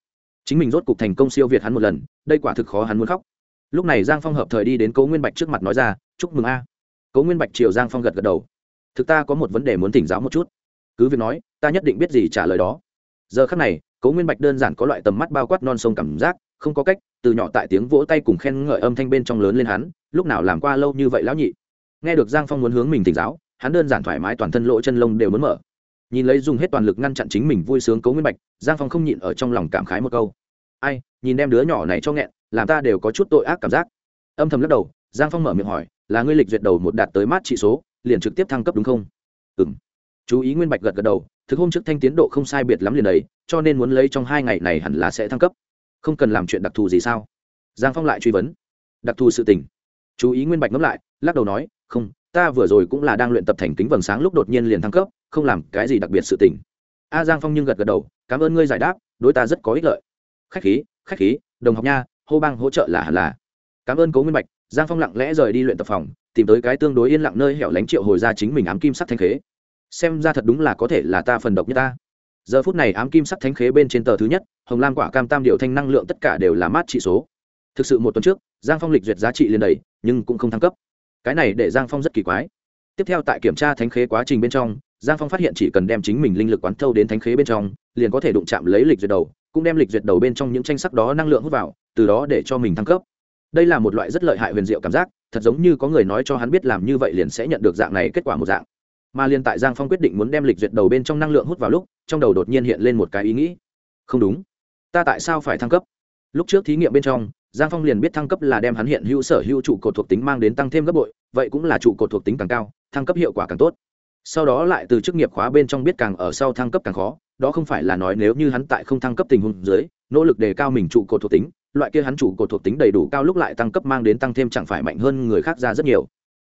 Chính mình rốt cục thành công siêu việt hắn một lần, đây quả thực khó hắn muốn khóc. Lúc này giang phong hợp thời đi đến cấu nguyên bạch trước mặt nói ra, chúc mừng a. À. cấu nguyên bạch chiều giang phong gật gật đầu. Thực ta có một vấn đề muốn tỉnh giáo một chút. Cứ việc nói, ta nhất định biết gì trả lời đó. Giờ khắc này, cấu nguyên bạch đơn giản có loại tầm mắt bao quát non sông cảm giác, không có cách, từ nhỏ tại tiếng vỗ tay cùng khen ngợi âm thanh bên trong lớn lên hắn, lúc nào làm qua lâu như vậy lão nhị. Nghe được giang phong muốn hướng mình tỉnh giáo, hắn đơn giản thoải mái toàn thân lỗ chân lông đều muốn mở nhìn lấy dùng hết toàn lực ngăn chặn chính mình vui sướng cấu nguyên bạch, giang phong không nhịn ở trong lòng cảm khái một câu. Ai, nhìn em đứa nhỏ này cho nghẹn, làm ta đều có chút tội ác cảm giác. Âm thầm lắc đầu, giang phong mở miệng hỏi, là ngươi lịch duyệt đầu một đạt tới mát trị số, liền trực tiếp thăng cấp đúng không? Ừ m chú ý nguyên bạch gật gật đầu, thực hôm trước thanh tiến độ không sai biệt lắm liền đấy, cho nên muốn lấy trong hai ngày này hẳn là sẽ thăng cấp. Không cần làm chuyện đặc thù gì sao? Giang phong lại truy vấn. Đặc thù sự tình. Chú ý nguyên bạch ngẫm lại, lắc đầu nói, không ta vừa rồi cũng là đang luyện tập thành kính vầng sáng lúc đột nhiên liền thăng cấp, không làm cái gì đặc biệt sự tình. A giang phong nhưng gật gật đầu, cảm ơn ngươi giải đáp, đối ta rất có ích lợi. Khách khí khách khí, đồng học nha, hô bang hỗ trợ là hẳn là. Cảm ơn cố nguyên bạch, giang phong lặng lẽ rời đi luyện tập phòng, tìm tới cái tương đối yên lặng nơi hẻo lánh triệu hồi ra chính mình ám kim sắc thanh khế. Xem ra thật đúng là có thể là ta phần độc như ta. Giờ phút này ám kim sắc thánh khế bên trên tờ thứ nhất, hồng lam quả cam tam điệu thanh năng lượng tất cả đều là mát trị số. Thực sự một tuần trước, giang phong lịch duyệt giá trị liền đầy, nhưng cũng không thăng cấp cái này để giang phong rất kỳ quái. Tiếp theo tại kiểm tra thánh khế quá trình bên trong, giang phong phát hiện chỉ cần đem chính mình linh lực quán thâu đến thánh khế bên trong, liền có thể đụng chạm lấy lịch duyệt đầu, cũng đem lịch duyệt đầu bên trong những tranh sắc đó năng lượng hút vào, từ đó để cho mình thăng cấp. Đây là một loại rất lợi hại huyền diệu cảm giác, thật giống như có người nói cho hắn biết làm như vậy liền sẽ nhận được dạng này kết quả một dạng. Mà liền tại giang phong quyết định muốn đem lịch duyệt đầu bên trong năng lượng hút vào lúc, trong đầu đột nhiên hiện lên một cái ý nghĩ. Không đúng. Ta tại sao phải thăng cấp? Lúc trước thí nghiệm bên trong giang phong liền biết thăng cấp là đem hắn hiện hữu sở hữu trụ cột thuộc tính mang đến tăng thêm gấp bội, vậy cũng là trụ cột thuộc tính càng cao, thăng cấp hiệu quả càng tốt. Sau đó lại từ chức nghiệp khóa bên trong biết càng ở sau thăng cấp càng khó, đó không phải là nói nếu như hắn tại không thăng cấp tình huống dưới, nỗ lực đề cao mình trụ cột thuộc tính, loại kia hắn trụ cột thuộc tính đầy đủ cao lúc lại tăng cấp mang đến tăng thêm chẳng phải mạnh hơn người khác ra rất nhiều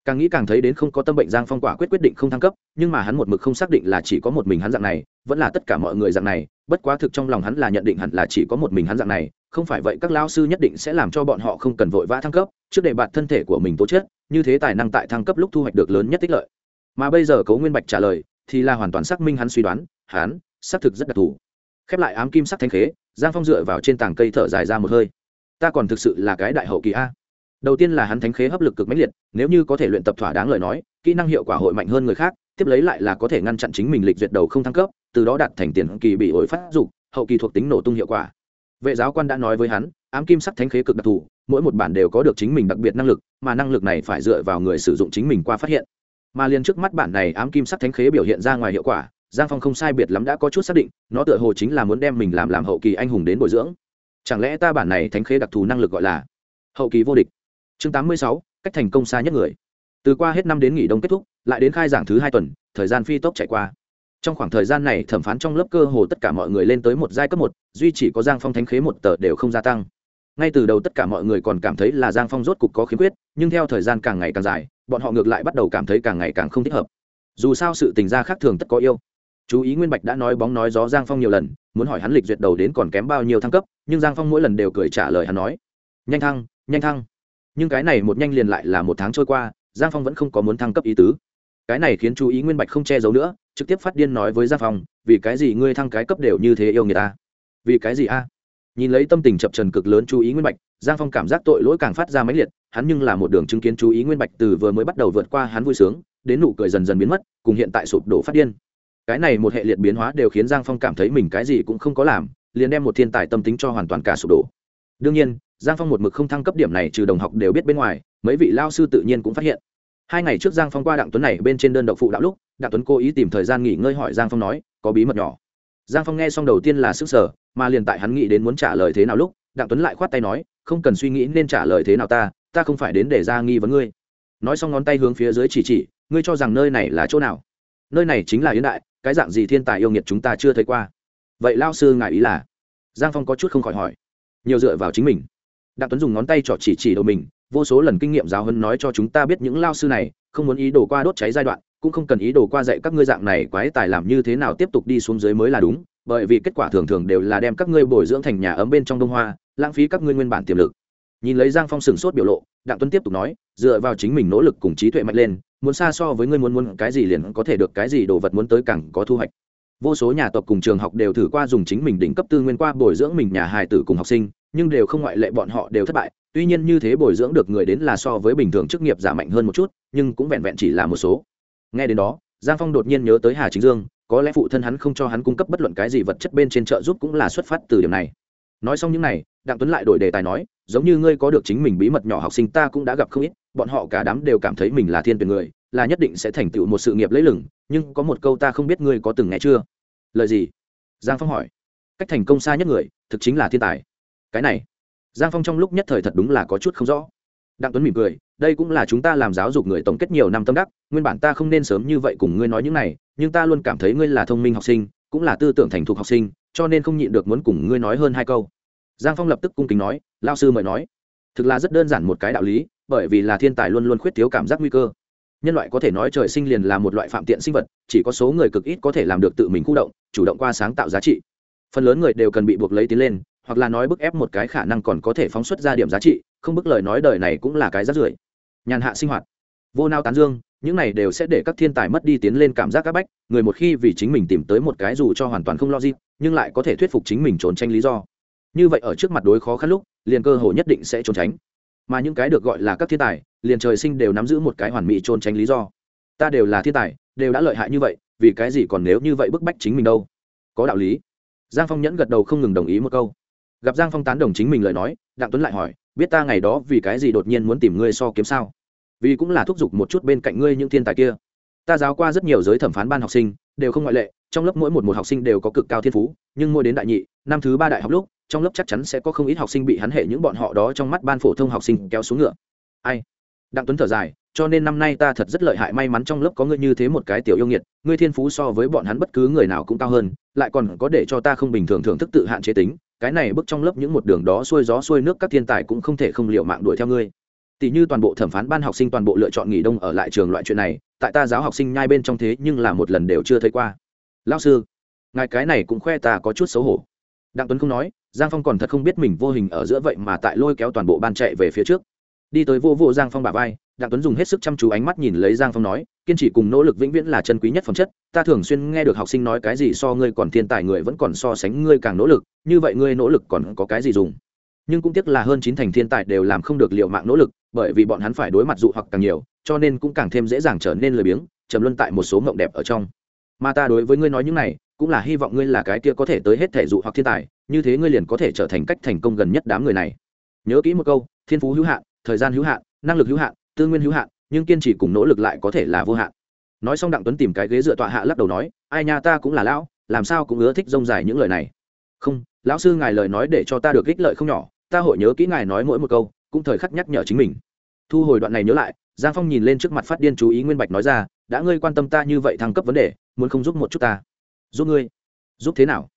càng nghĩ càng thấy đến không có tâm bệnh giang phong quả quyết quyết định không thăng cấp, nhưng mà hắn một mực không xác định là chỉ có một mình hắn dạng này, vẫn là tất cả mọi người dạng này, bất quá thực trong lòng hắn là nhận định hẳn là chỉ có một mình hắn dạng này, không phải vậy các lao sư nhất định sẽ làm cho bọn họ không cần vội vã thăng cấp, trước để bạn thân thể của mình tố chất, như thế tài năng tại thăng cấp lúc thu hoạch được lớn nhất tích lợi. Mà bây giờ cấu nguyên bạch trả lời, thì là hoàn toàn xác minh hắn suy đoán, hắn, xác thực rất đặc thù. Khép lại ám kim sắc thanh khế, giang phong dựa vào trên tảng cây thở dài ra một hơi. Ta còn thực sự là cái đại hậu kỳ a đầu tiên là hắn thánh khế hấp lực cực mãnh liệt, nếu như có thể luyện tập thỏa đáng lời nói, kỹ năng hiệu quả hội mạnh hơn người khác, tiếp lấy lại là có thể ngăn chặn chính mình lịch duyệt đầu không thăng cấp, từ đó đạt thành tiền kỳ bị ổi phát dục, hậu kỳ thuộc tính nổ tung hiệu quả. Vệ giáo quan đã nói với hắn, ám kim sắc thánh khế cực đặc thù, mỗi một bản đều có được chính mình đặc biệt năng lực, mà năng lực này phải dựa vào người sử dụng chính mình qua phát hiện. Mà liền trước mắt bản này ám kim sắc thánh khế biểu hiện ra ngoài hiệu quả, giang phong không sai biệt lắm đã có chút xác định, nó tựa hồ chính là muốn đem mình làm làm hậu kỳ anh hùng đến bồi dưỡng. Chẳng lẽ ta bản này thánh khế đặc thù năng lực gọi là hậu kỳ vô địch? Chương tám mươi sáu, cách thành công xa nhất người. Từ qua hết năm đến nghỉ đông kết thúc, lại đến khai giảng thứ hai tuần, thời gian phi tốc chạy qua. Trong khoảng thời gian này, thẩm phán trong lớp cơ hồ tất cả mọi người lên tới một giai cấp một, duy chỉ có giang phong thánh khế một tờ đều không gia tăng. Ngay từ đầu tất cả mọi người còn cảm thấy là giang phong rốt cục có khiếm khuyết, nhưng theo thời gian càng ngày càng dài, bọn họ ngược lại bắt đầu cảm thấy càng ngày càng không thích hợp. Dù sao sự tình gia khác thường tất có yêu. Chú ý nguyên bạch đã nói bóng nói gió giang phong nhiều lần, muốn hỏi hắn lịch duyệt đầu đến còn kém bao nhiêu thăng cấp, nhưng giang phong mỗi lần đều cười trả lời hắn nói, nhanh thăng nhanh thăng nhưng cái này một nhanh liền lại là một tháng trôi qua, giang phong vẫn không có muốn thăng cấp ý tứ. Cái này khiến chú ý nguyên bạch không che giấu nữa, trực tiếp phát điên nói với giang phong, vì cái gì ngươi thăng cái cấp đều như thế yêu người ta? Vì cái gì a? Nhìn lấy tâm tình chập trần cực lớn chú ý nguyên bạch, giang phong cảm giác tội lỗi càng phát ra mãnh liệt, hắn nhưng là một đường chứng kiến chú ý nguyên bạch từ vừa mới bắt đầu vượt qua hắn vui sướng, đến nụ cười dần dần biến mất, cùng hiện tại sụp đổ phát điên. Cái này một hệ liệt biến hóa đều khiến giang phong cảm thấy mình cái gì cũng không có làm, liền đem một thiên tài tâm tính cho hoàn toàn cả sụp đổ. Đương nhiên giang phong một mực không thăng cấp điểm này trừ đồng học đều biết bên ngoài, mấy vị lao sư tự nhiên cũng phát hiện. Hai ngày trước giang phong qua đặng tuấn này bên trên đơn độc phụ đạo lúc, đặng tuấn cố ý tìm thời gian nghỉ ngơi hỏi giang phong nói, có bí mật nhỏ? Giang phong nghe xong đầu tiên là sức sở, mà liền tại hắn nghĩ đến muốn trả lời thế nào lúc, đặng tuấn lại khoát tay nói, không cần suy nghĩ nên trả lời thế nào ta ta không phải đến để ra nghi vấn ngươi. Nói xong ngón tay hướng phía dưới chỉ chỉ, ngươi cho rằng nơi này là chỗ nào? Nơi này chính là yến đại, cái dạng gì thiên tài yêu nghiệt chúng ta chưa thấy qua. Vậy lao sư ngài ý là? Giang phong có chút không khỏi hỏi. Nhiều dựa vào chính mình đặng tuấn dùng ngón tay trỏ chỉ chỉ đầu mình, vô số lần kinh nghiệm giáo hơn nói cho chúng ta biết những lao sư này, không muốn ý đồ qua đốt cháy giai đoạn, cũng không cần ý đồ qua dạy các ngươi dạng này quái tài làm như thế nào tiếp tục đi xuống dưới mới là đúng, bởi vì kết quả thường thường đều là đem các ngươi bồi dưỡng thành nhà ấm bên trong đông hoa, lãng phí các ngươi nguyên bản tiềm lực. Nhìn lấy giang phong sừng sốt biểu lộ, đặng tuấn tiếp tục nói, dựa vào chính mình nỗ lực cùng trí tuệ mạnh lên, muốn xa so với ngươi muốn muốn cái gì liền có thể được, cái gì đồ vật muốn tới càng có thu hoạch. Vô số nhà tộc cùng trường học đều thử qua dùng chính mình đỉnh cấp tư nguyên qua bồi dưỡng mình nhà hài tử cùng học sinh nhưng đều không ngoại lệ bọn họ đều thất bại. Tuy nhiên như thế bồi dưỡng được người đến là so với bình thường chức nghiệp giả mạnh hơn một chút, nhưng cũng vẹn vẹn chỉ là một số. Nghe đến đó, giang phong đột nhiên nhớ tới hà chính dương, có lẽ phụ thân hắn không cho hắn cung cấp bất luận cái gì vật chất bên trên chợ giúp cũng là xuất phát từ điểm này. Nói xong những này, đặng tuấn lại đổi đề tài nói, giống như ngươi có được chính mình bí mật nhỏ học sinh ta cũng đã gặp không ít, bọn họ cả đám đều cảm thấy mình là thiên tuyển người, là nhất định sẽ thành tựu một sự nghiệp lấy lừng, nhưng có một câu ta không biết ngươi có từng nghe chưa? Lời gì? Giang phong hỏi. Cách thành công xa nhất người, thực chính là thiên tài cái này, giang phong trong lúc nhất thời thật đúng là có chút không rõ. Đặng tuấn mỉm cười, đây cũng là chúng ta làm giáo dục người tổng kết nhiều năm tâm đắc, nguyên bản ta không nên sớm như vậy cùng ngươi nói những này, nhưng ta luôn cảm thấy ngươi là thông minh học sinh, cũng là tư tưởng thành thục học sinh, cho nên không nhịn được muốn cùng ngươi nói hơn hai câu. Giang phong lập tức cung kính nói lao sư mời nói. Thực là rất đơn giản một cái đạo lý, bởi vì là thiên tài luôn luôn khuyết thiếu cảm giác nguy cơ. Nhân loại có thể nói trời sinh liền là một loại phạm tiện sinh vật, chỉ có số người cực ít có thể làm được tự mình khu động, chủ động qua sáng tạo giá trị. Phần lớn người đều cần bị buộc lấy tiến lên hoặc là nói bức ép một cái khả năng còn có thể phóng xuất ra điểm giá trị, không bức lời nói đời này cũng là cái rát rưởi. Nhàn hạ sinh hoạt. Vô nao tán dương, những này đều sẽ để các thiên tài mất đi tiến lên cảm giác các bách, người một khi vì chính mình tìm tới một cái dù cho hoàn toàn không lo gì nhưng lại có thể thuyết phục chính mình trốn tránh lý do. Như vậy ở trước mặt đối khó khăn lúc, liền cơ hội nhất định sẽ trốn tránh. Mà những cái được gọi là các thiên tài, liền trời sinh đều nắm giữ một cái hoàn mỹ trốn tránh lý do. Ta đều là thiên tài, đều đã lợi hại như vậy, vì cái gì còn nếu như vậy bức bách chính mình đâu? Có đạo lý. Giang phong nhẫn gật đầu không ngừng đồng ý một câu gặp giang phong tán đồng chính mình lời nói đặng tuấn lại hỏi biết ta ngày đó vì cái gì đột nhiên muốn tìm ngươi so kiếm sao vì cũng là thúc giục một chút bên cạnh ngươi những thiên tài kia ta giáo qua rất nhiều giới thẩm phán ban học sinh đều không ngoại lệ trong lớp mỗi một một học sinh đều có cực cao thiên phú nhưng mỗi đến đại nhị năm thứ ba đại học lúc trong lớp chắc chắn sẽ có không ít học sinh bị hắn hệ những bọn họ đó trong mắt ban phổ thông học sinh kéo xuống ngựa ai đặng tuấn thở dài cho nên năm nay ta thật rất lợi hại may mắn trong lớp có ngươi như thế một cái tiểu yêu nghiệt ngươi thiên phú so với bọn hắn bất cứ người nào cũng cao hơn lại còn có để cho ta không bình thường thưởng thức tự hạn chế tính cái này bước trong lớp những một đường đó xuôi gió xuôi nước các thiên tài cũng không thể không liệu mạng đuổi theo ngươi. Tỷ như toàn bộ thẩm phán ban học sinh toàn bộ lựa chọn nghỉ đông ở lại trường loại chuyện này, tại ta giáo học sinh nhai bên trong thế nhưng là một lần đều chưa thấy qua. Lao sư, ngài cái này cũng khoe ta có chút xấu hổ. Đặng tuấn không nói, giang phong còn thật không biết mình vô hình ở giữa vậy mà tại lôi kéo toàn bộ ban chạy về phía trước đi tới vô vô giang phong bà vai, đặng tuấn dùng hết sức chăm chú ánh mắt nhìn lấy giang phong nói, kiên trì cùng nỗ lực vĩnh viễn là chân quý nhất phẩm chất, ta thường xuyên nghe được học sinh nói cái gì so ngươi còn thiên tài người vẫn còn so sánh ngươi càng nỗ lực, như vậy ngươi nỗ lực còn có cái gì dùng? Nhưng cũng tiếc là hơn chín thành thiên tài đều làm không được liệu mạng nỗ lực, bởi vì bọn hắn phải đối mặt dụ hoặc càng nhiều, cho nên cũng càng thêm dễ dàng trở nên lười biếng, trầm luân tại một số mộng đẹp ở trong. Mà ta đối với ngươi nói những này, cũng là hy vọng ngươi là cái kia có thể tới hết thể dụ hoặc thiên tài, như thế ngươi liền có thể trở thành cách thành công gần nhất đám người này. Nhớ kỹ một câu, thiên phú hữu hạn thời gian hữu hạn, năng lực hữu hạn, tư nguyên hữu hạn, nhưng kiên trì cùng nỗ lực lại có thể là vô hạn. Nói xong đặng tuấn tìm cái ghế dựa tọa hạ lắc đầu nói, ai nha, ta cũng là lão, làm sao cũng ưa thích rông dài những lời này. Không, lão sư ngài lời nói để cho ta được ích lợi không nhỏ, ta hội nhớ kỹ ngài nói mỗi một câu, cũng thời khắc nhắc nhở chính mình. Thu hồi đoạn này nhớ lại, giang phong nhìn lên trước mặt phát điên chú ý nguyên bạch nói ra, đã ngươi quan tâm ta như vậy thăng cấp vấn đề, muốn không giúp một chút ta? Giúp ngươi? Giúp thế nào?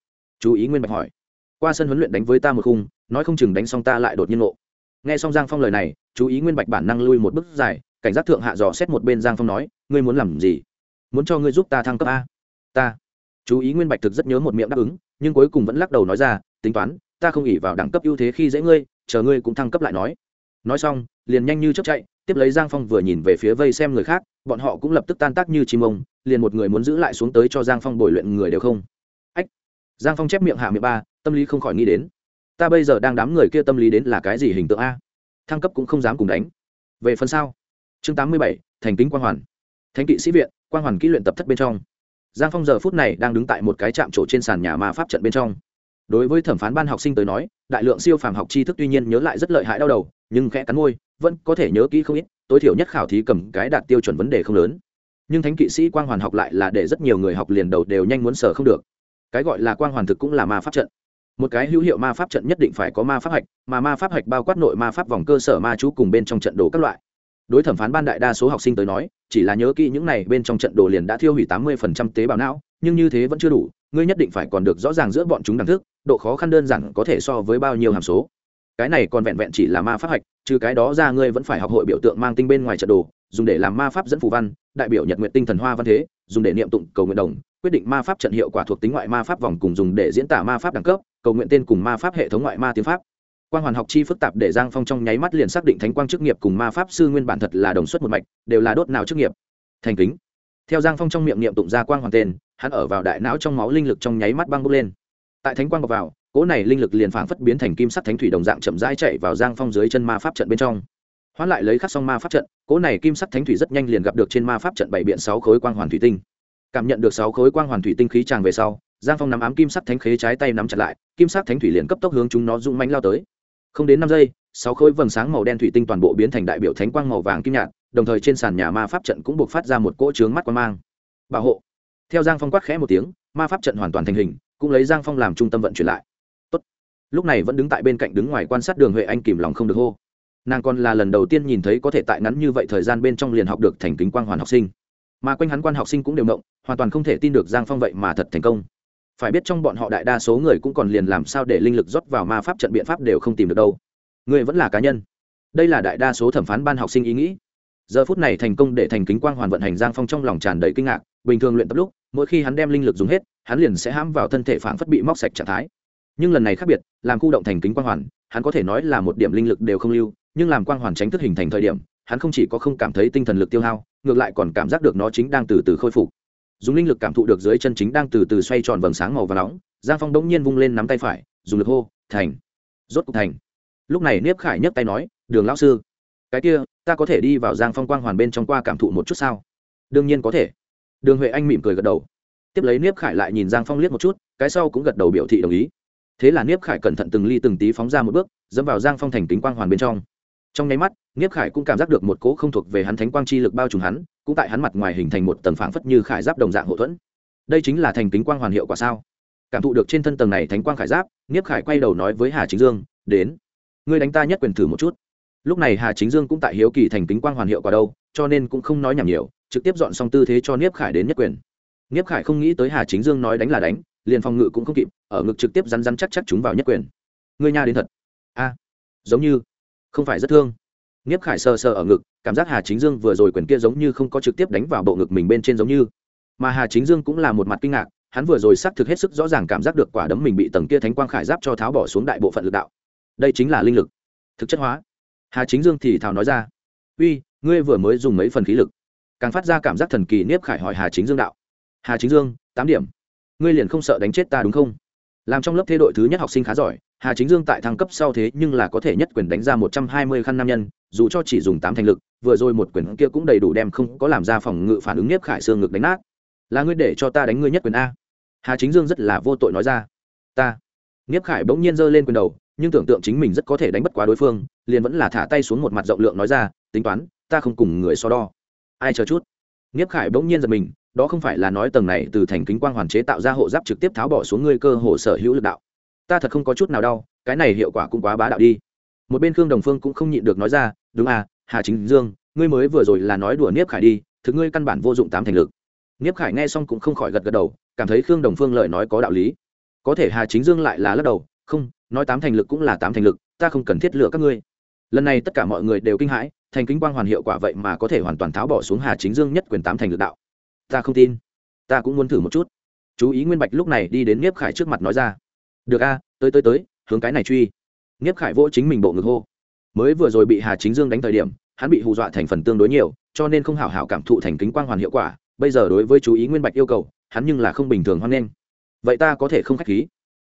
chú ý nguyên bạch hỏi. Qua sân huấn luyện đánh với ta một khung, nói không chừng đánh xong ta lại đột nhiên ngộ nghe xong giang phong lời này, chú ý nguyên bạch bản năng lui một bước dài, cảnh giác thượng hạ dò xét một bên giang phong nói, ngươi muốn làm gì? Muốn cho ngươi giúp ta thăng cấp a? Ta. Chú ý nguyên bạch thực rất nhớ một miệng đáp ứng, nhưng cuối cùng vẫn lắc đầu nói ra, tính toán, ta không ỉ vào đẳng cấp ưu thế khi dễ ngươi, chờ ngươi cũng thăng cấp lại nói. Nói xong, liền nhanh như chấp chạy, tiếp lấy giang phong vừa nhìn về phía vây xem người khác, bọn họ cũng lập tức tan tác như chim ông, liền một người muốn giữ lại xuống tới cho giang phong bồi luyện người đều không. Ách! Giang phong chép miệng hạ miệng ba, tâm lý không khỏi nghĩ đến ta bây giờ đang đám người kia tâm lý đến là cái gì hình tượng a? Thăng cấp cũng không dám cùng đánh. Về phần sau chương tám mươi bảy, thành kính quang hoàn. Thánh kỵ sĩ viện, quang hoàn kỹ luyện tập thất bên trong. Giang phong giờ phút này đang đứng tại một cái trạm trổ trên sàn nhà ma pháp trận bên trong. Đối với thẩm phán ban học sinh tới nói, đại lượng siêu phàm học tri thức tuy nhiên nhớ lại rất lợi hại đau đầu, nhưng khẽ cắn môi, vẫn có thể nhớ kỹ không ít, tối thiểu nhất khảo thí cầm cái đạt tiêu chuẩn vấn đề không lớn. Nhưng thánh kỵ sĩ quang hoàn học lại là để rất nhiều người học liền đầu đều nhanh muốn sở không được. Cái gọi là quang hoàn thực cũng là ma pháp trận một cái hữu hiệu ma pháp trận nhất định phải có ma pháp hạch, mà ma pháp hạch bao quát nội ma pháp vòng cơ sở ma chú cùng bên trong trận đồ các loại. Đối thẩm phán ban đại đa số học sinh tới nói, chỉ là nhớ kỹ những này bên trong trận đồ liền đã thiêu hủy tám mươi phần trăm tế bào não, nhưng như thế vẫn chưa đủ, ngươi nhất định phải còn được rõ ràng giữa bọn chúng đẳng thức, độ khó khăn đơn giản có thể so với bao nhiêu hàm số. Cái này còn vẹn vẹn chỉ là ma pháp hạch, trừ cái đó ra ngươi vẫn phải học hội biểu tượng mang tinh bên ngoài trận đồ, dùng để làm ma pháp dẫn phù văn, đại biểu nhật nguyện tinh thần hoa văn thế, dùng để niệm tụng cầu nguyện đồng quyết định ma pháp trận hiệu quả thuộc tính ngoại ma pháp vòng cùng dùng để diễn tả ma pháp đẳng cấp, cầu nguyện tên cùng ma pháp hệ thống ngoại ma tiếng pháp. Quan hoàn học chi phức tạp để giang phong trong nháy mắt liền xác định thánh quang chức nghiệp cùng ma pháp sư nguyên bản thật là đồng xuất một mạch, đều là đốt nào chức nghiệp. Thành kính. Theo giang phong trong miệng niệm tụng ra quang hoàn tên, hắn ở vào đại não trong máu linh lực trong nháy mắt băng bốc lên. Tại thánh quang bọc vào, cỗ này linh lực liền phảng phất biến thành kim sắc thánh thủy đồng dạng chậm rãi chạy vào giang phong dưới chân ma pháp trận bên trong. Hoãn lại lấy khắc xong ma pháp trận, cỗ này kim sắc thánh thủy rất nhanh liền gặp được trên ma pháp trận bảy biện sáu khối quang hoàn thủy tinh cảm nhận được sáu khối quang hoàn thủy tinh khí tràng về sau, giang phong nắm ám kim sắc thánh khế trái tay nắm chặt lại, kim sắc thánh thủy liền cấp tốc hướng chúng nó rung mánh lao tới. Không đến năm giây, sáu khối vầng sáng màu đen thủy tinh toàn bộ biến thành đại biểu thánh quang màu vàng kim nhạt, đồng thời trên sàn nhà ma pháp trận cũng buộc phát ra một cỗ trướng mắt quang mang. Bảo hộ. Theo giang phong quát khẽ một tiếng, ma pháp trận hoàn toàn thành hình, cũng lấy giang phong làm trung tâm vận chuyển lại. Tốt. lúc này vẫn đứng tại bên cạnh đứng ngoài quan sát đường huệ anh kìm lòng không được hô. Nàng còn là lần đầu tiên nhìn thấy có thể tại ngắn như vậy thời gian bên trong liền học được thành kính quang hoàn học sinh mà quanh hắn quan học sinh cũng đều động, hoàn toàn không thể tin được giang phong vậy mà thật thành công. Phải biết trong bọn họ đại đa số người cũng còn liền làm sao để linh lực rót vào ma pháp trận biện pháp đều không tìm được đâu. Người vẫn là cá nhân. Đây là đại đa số thẩm phán ban học sinh ý nghĩ. Giờ phút này thành công để thành kính quang hoàn vận hành giang phong trong lòng tràn đầy kinh ngạc, bình thường luyện tập lúc, mỗi khi hắn đem linh lực dùng hết, hắn liền sẽ hãm vào thân thể phản phất bị móc sạch trạng thái. Nhưng lần này khác biệt, làm khu động thành kính quang hoàn, hắn có thể nói là một điểm linh lực đều không lưu, nhưng làm quang hoàn tránh thức hình thành thời điểm, hắn không chỉ có không cảm thấy tinh thần lực tiêu hao ngược lại còn cảm giác được nó chính đang từ từ khôi phục. Dùng linh lực cảm thụ được dưới chân chính đang từ từ xoay tròn vầng sáng màu và nóng, giang phong đống nhiên vung lên nắm tay phải, dùng lực hô, thành! Rốt cục thành. Lúc này niếp khải nhấc tay nói, đường lão sư, cái kia, ta có thể đi vào giang phong quang hoàn bên trong qua cảm thụ một chút sao? Đương nhiên có thể. Đường huệ anh mỉm cười gật đầu. Tiếp lấy niếp khải lại nhìn giang phong liếc một chút, cái sau cũng gật đầu biểu thị đồng ý. Thế là niếp khải cẩn thận từng ly từng tí phóng ra một bước, dẫm vào giang phong thành kính quang hoàn bên trong trong nháy mắt nghiếp khải cũng cảm giác được một cỗ không thuộc về hắn thánh quang chi lực bao trùm hắn, cũng tại hắn mặt ngoài hình thành một tầng phảng phất như khải giáp đồng dạng hậu thuẫn. Đây chính là thành kính quang hoàn hiệu quả sao? Cảm thụ được trên thân tầng này thánh quang khải giáp nghiếp khải quay đầu nói với hà chính dương, đến, ngươi đánh ta nhất quyền thử một chút. Lúc này hà chính dương cũng tại hiếu kỳ thành kính quang hoàn hiệu quả đâu, cho nên cũng không nói nhảm nhiều, trực tiếp dọn xong tư thế cho niếp khải đến nhất quyền. Niếp khải không nghĩ tới hà chính dương nói đánh là đánh, liền phòng ngự cũng không kịp, ở ngực trực tiếp rắn rắn chắc chắc chúng vào nhất quyền. Ngươi nha đến thật. A, giống như không phải rất thương. Niếp khải sờ sờ ở ngực, cảm giác hà chính dương vừa rồi quyền kia giống như không có trực tiếp đánh vào bộ ngực mình bên trên giống như. Mà hà chính dương cũng là một mặt kinh ngạc, hắn vừa rồi xác thực hết sức rõ ràng cảm giác được quả đấm mình bị tầng kia thánh quang khải giáp cho tháo bỏ xuống đại bộ phận lực đạo. Đây chính là linh lực. Thực chất hóa. Hà chính dương thì thào nói ra. Uy, ngươi vừa mới dùng mấy phần khí lực? Càng phát ra cảm giác thần kỳ, niếp khải hỏi hà chính dương đạo. Hà chính dương, tám điểm. Ngươi liền không sợ đánh chết ta đúng không? Làm trong lớp thế đội thứ nhất học sinh khá giỏi hà chính dương tại thăng cấp sau thế nhưng là có thể nhất quyền đánh ra một trăm hai mươi khăn nam nhân, dù cho chỉ dùng tám thành lực, vừa rồi một quyền kia cũng đầy đủ đem không có làm ra phòng ngự phản ứng nếp khải xương ngực đánh nát. Là ngươi để cho ta đánh ngươi nhất quyền a. Hà chính dương rất là vô tội nói ra. Ta. Nếp khải bỗng nhiên giơ lên quyền đầu, nhưng tưởng tượng chính mình rất có thể đánh bất quá đối phương, liền vẫn là thả tay xuống một mặt rộng lượng nói ra, tính toán, ta không cùng người so đo. Ai chờ chút? Nghiếp khải bỗng nhiên giật mình, đó không phải là nói tầng này từ thành kính quang hoàn chế tạo ra hộ giáp trực tiếp tháo bỏ xuống ngươi cơ hồ sở hữu lực đạo ta thật không có chút nào đau, cái này hiệu quả cũng quá bá đạo đi. Một bên khương đồng phương cũng không nhịn được nói ra, đúng à hà chính dương, ngươi mới vừa rồi là nói đùa niếp khải đi thứ ngươi căn bản vô dụng tám thành lực. Niếp khải nghe xong cũng không khỏi gật gật đầu, cảm thấy khương đồng phương lời nói có đạo lý. Có thể hà chính dương lại là lắc đầu, không, nói tám thành lực cũng là tám thành lực, ta không cần thiết lựa các ngươi. Lần này tất cả mọi người đều kinh hãi, thành kính quang hoàn hiệu quả vậy mà có thể hoàn toàn tháo bỏ xuống hà chính dương nhất quyền tám thành lực đạo. Ta không tin, ta cũng muốn thử một chút. Chú ý nguyên bạch lúc này đi đến niếp khải trước mặt nói ra được a, tới tới tới, hướng cái này truy. Niếp khải vỗ chính mình bộ ngực hô. Mới vừa rồi bị hà chính dương đánh thời điểm, hắn bị hù dọa thành phần tương đối nhiều, cho nên không hảo hảo cảm thụ thành kính quang hoàn hiệu quả, bây giờ đối với chú ý nguyên bạch yêu cầu, hắn nhưng là không bình thường hoan nghênh. Vậy ta có thể không k h á c h khí?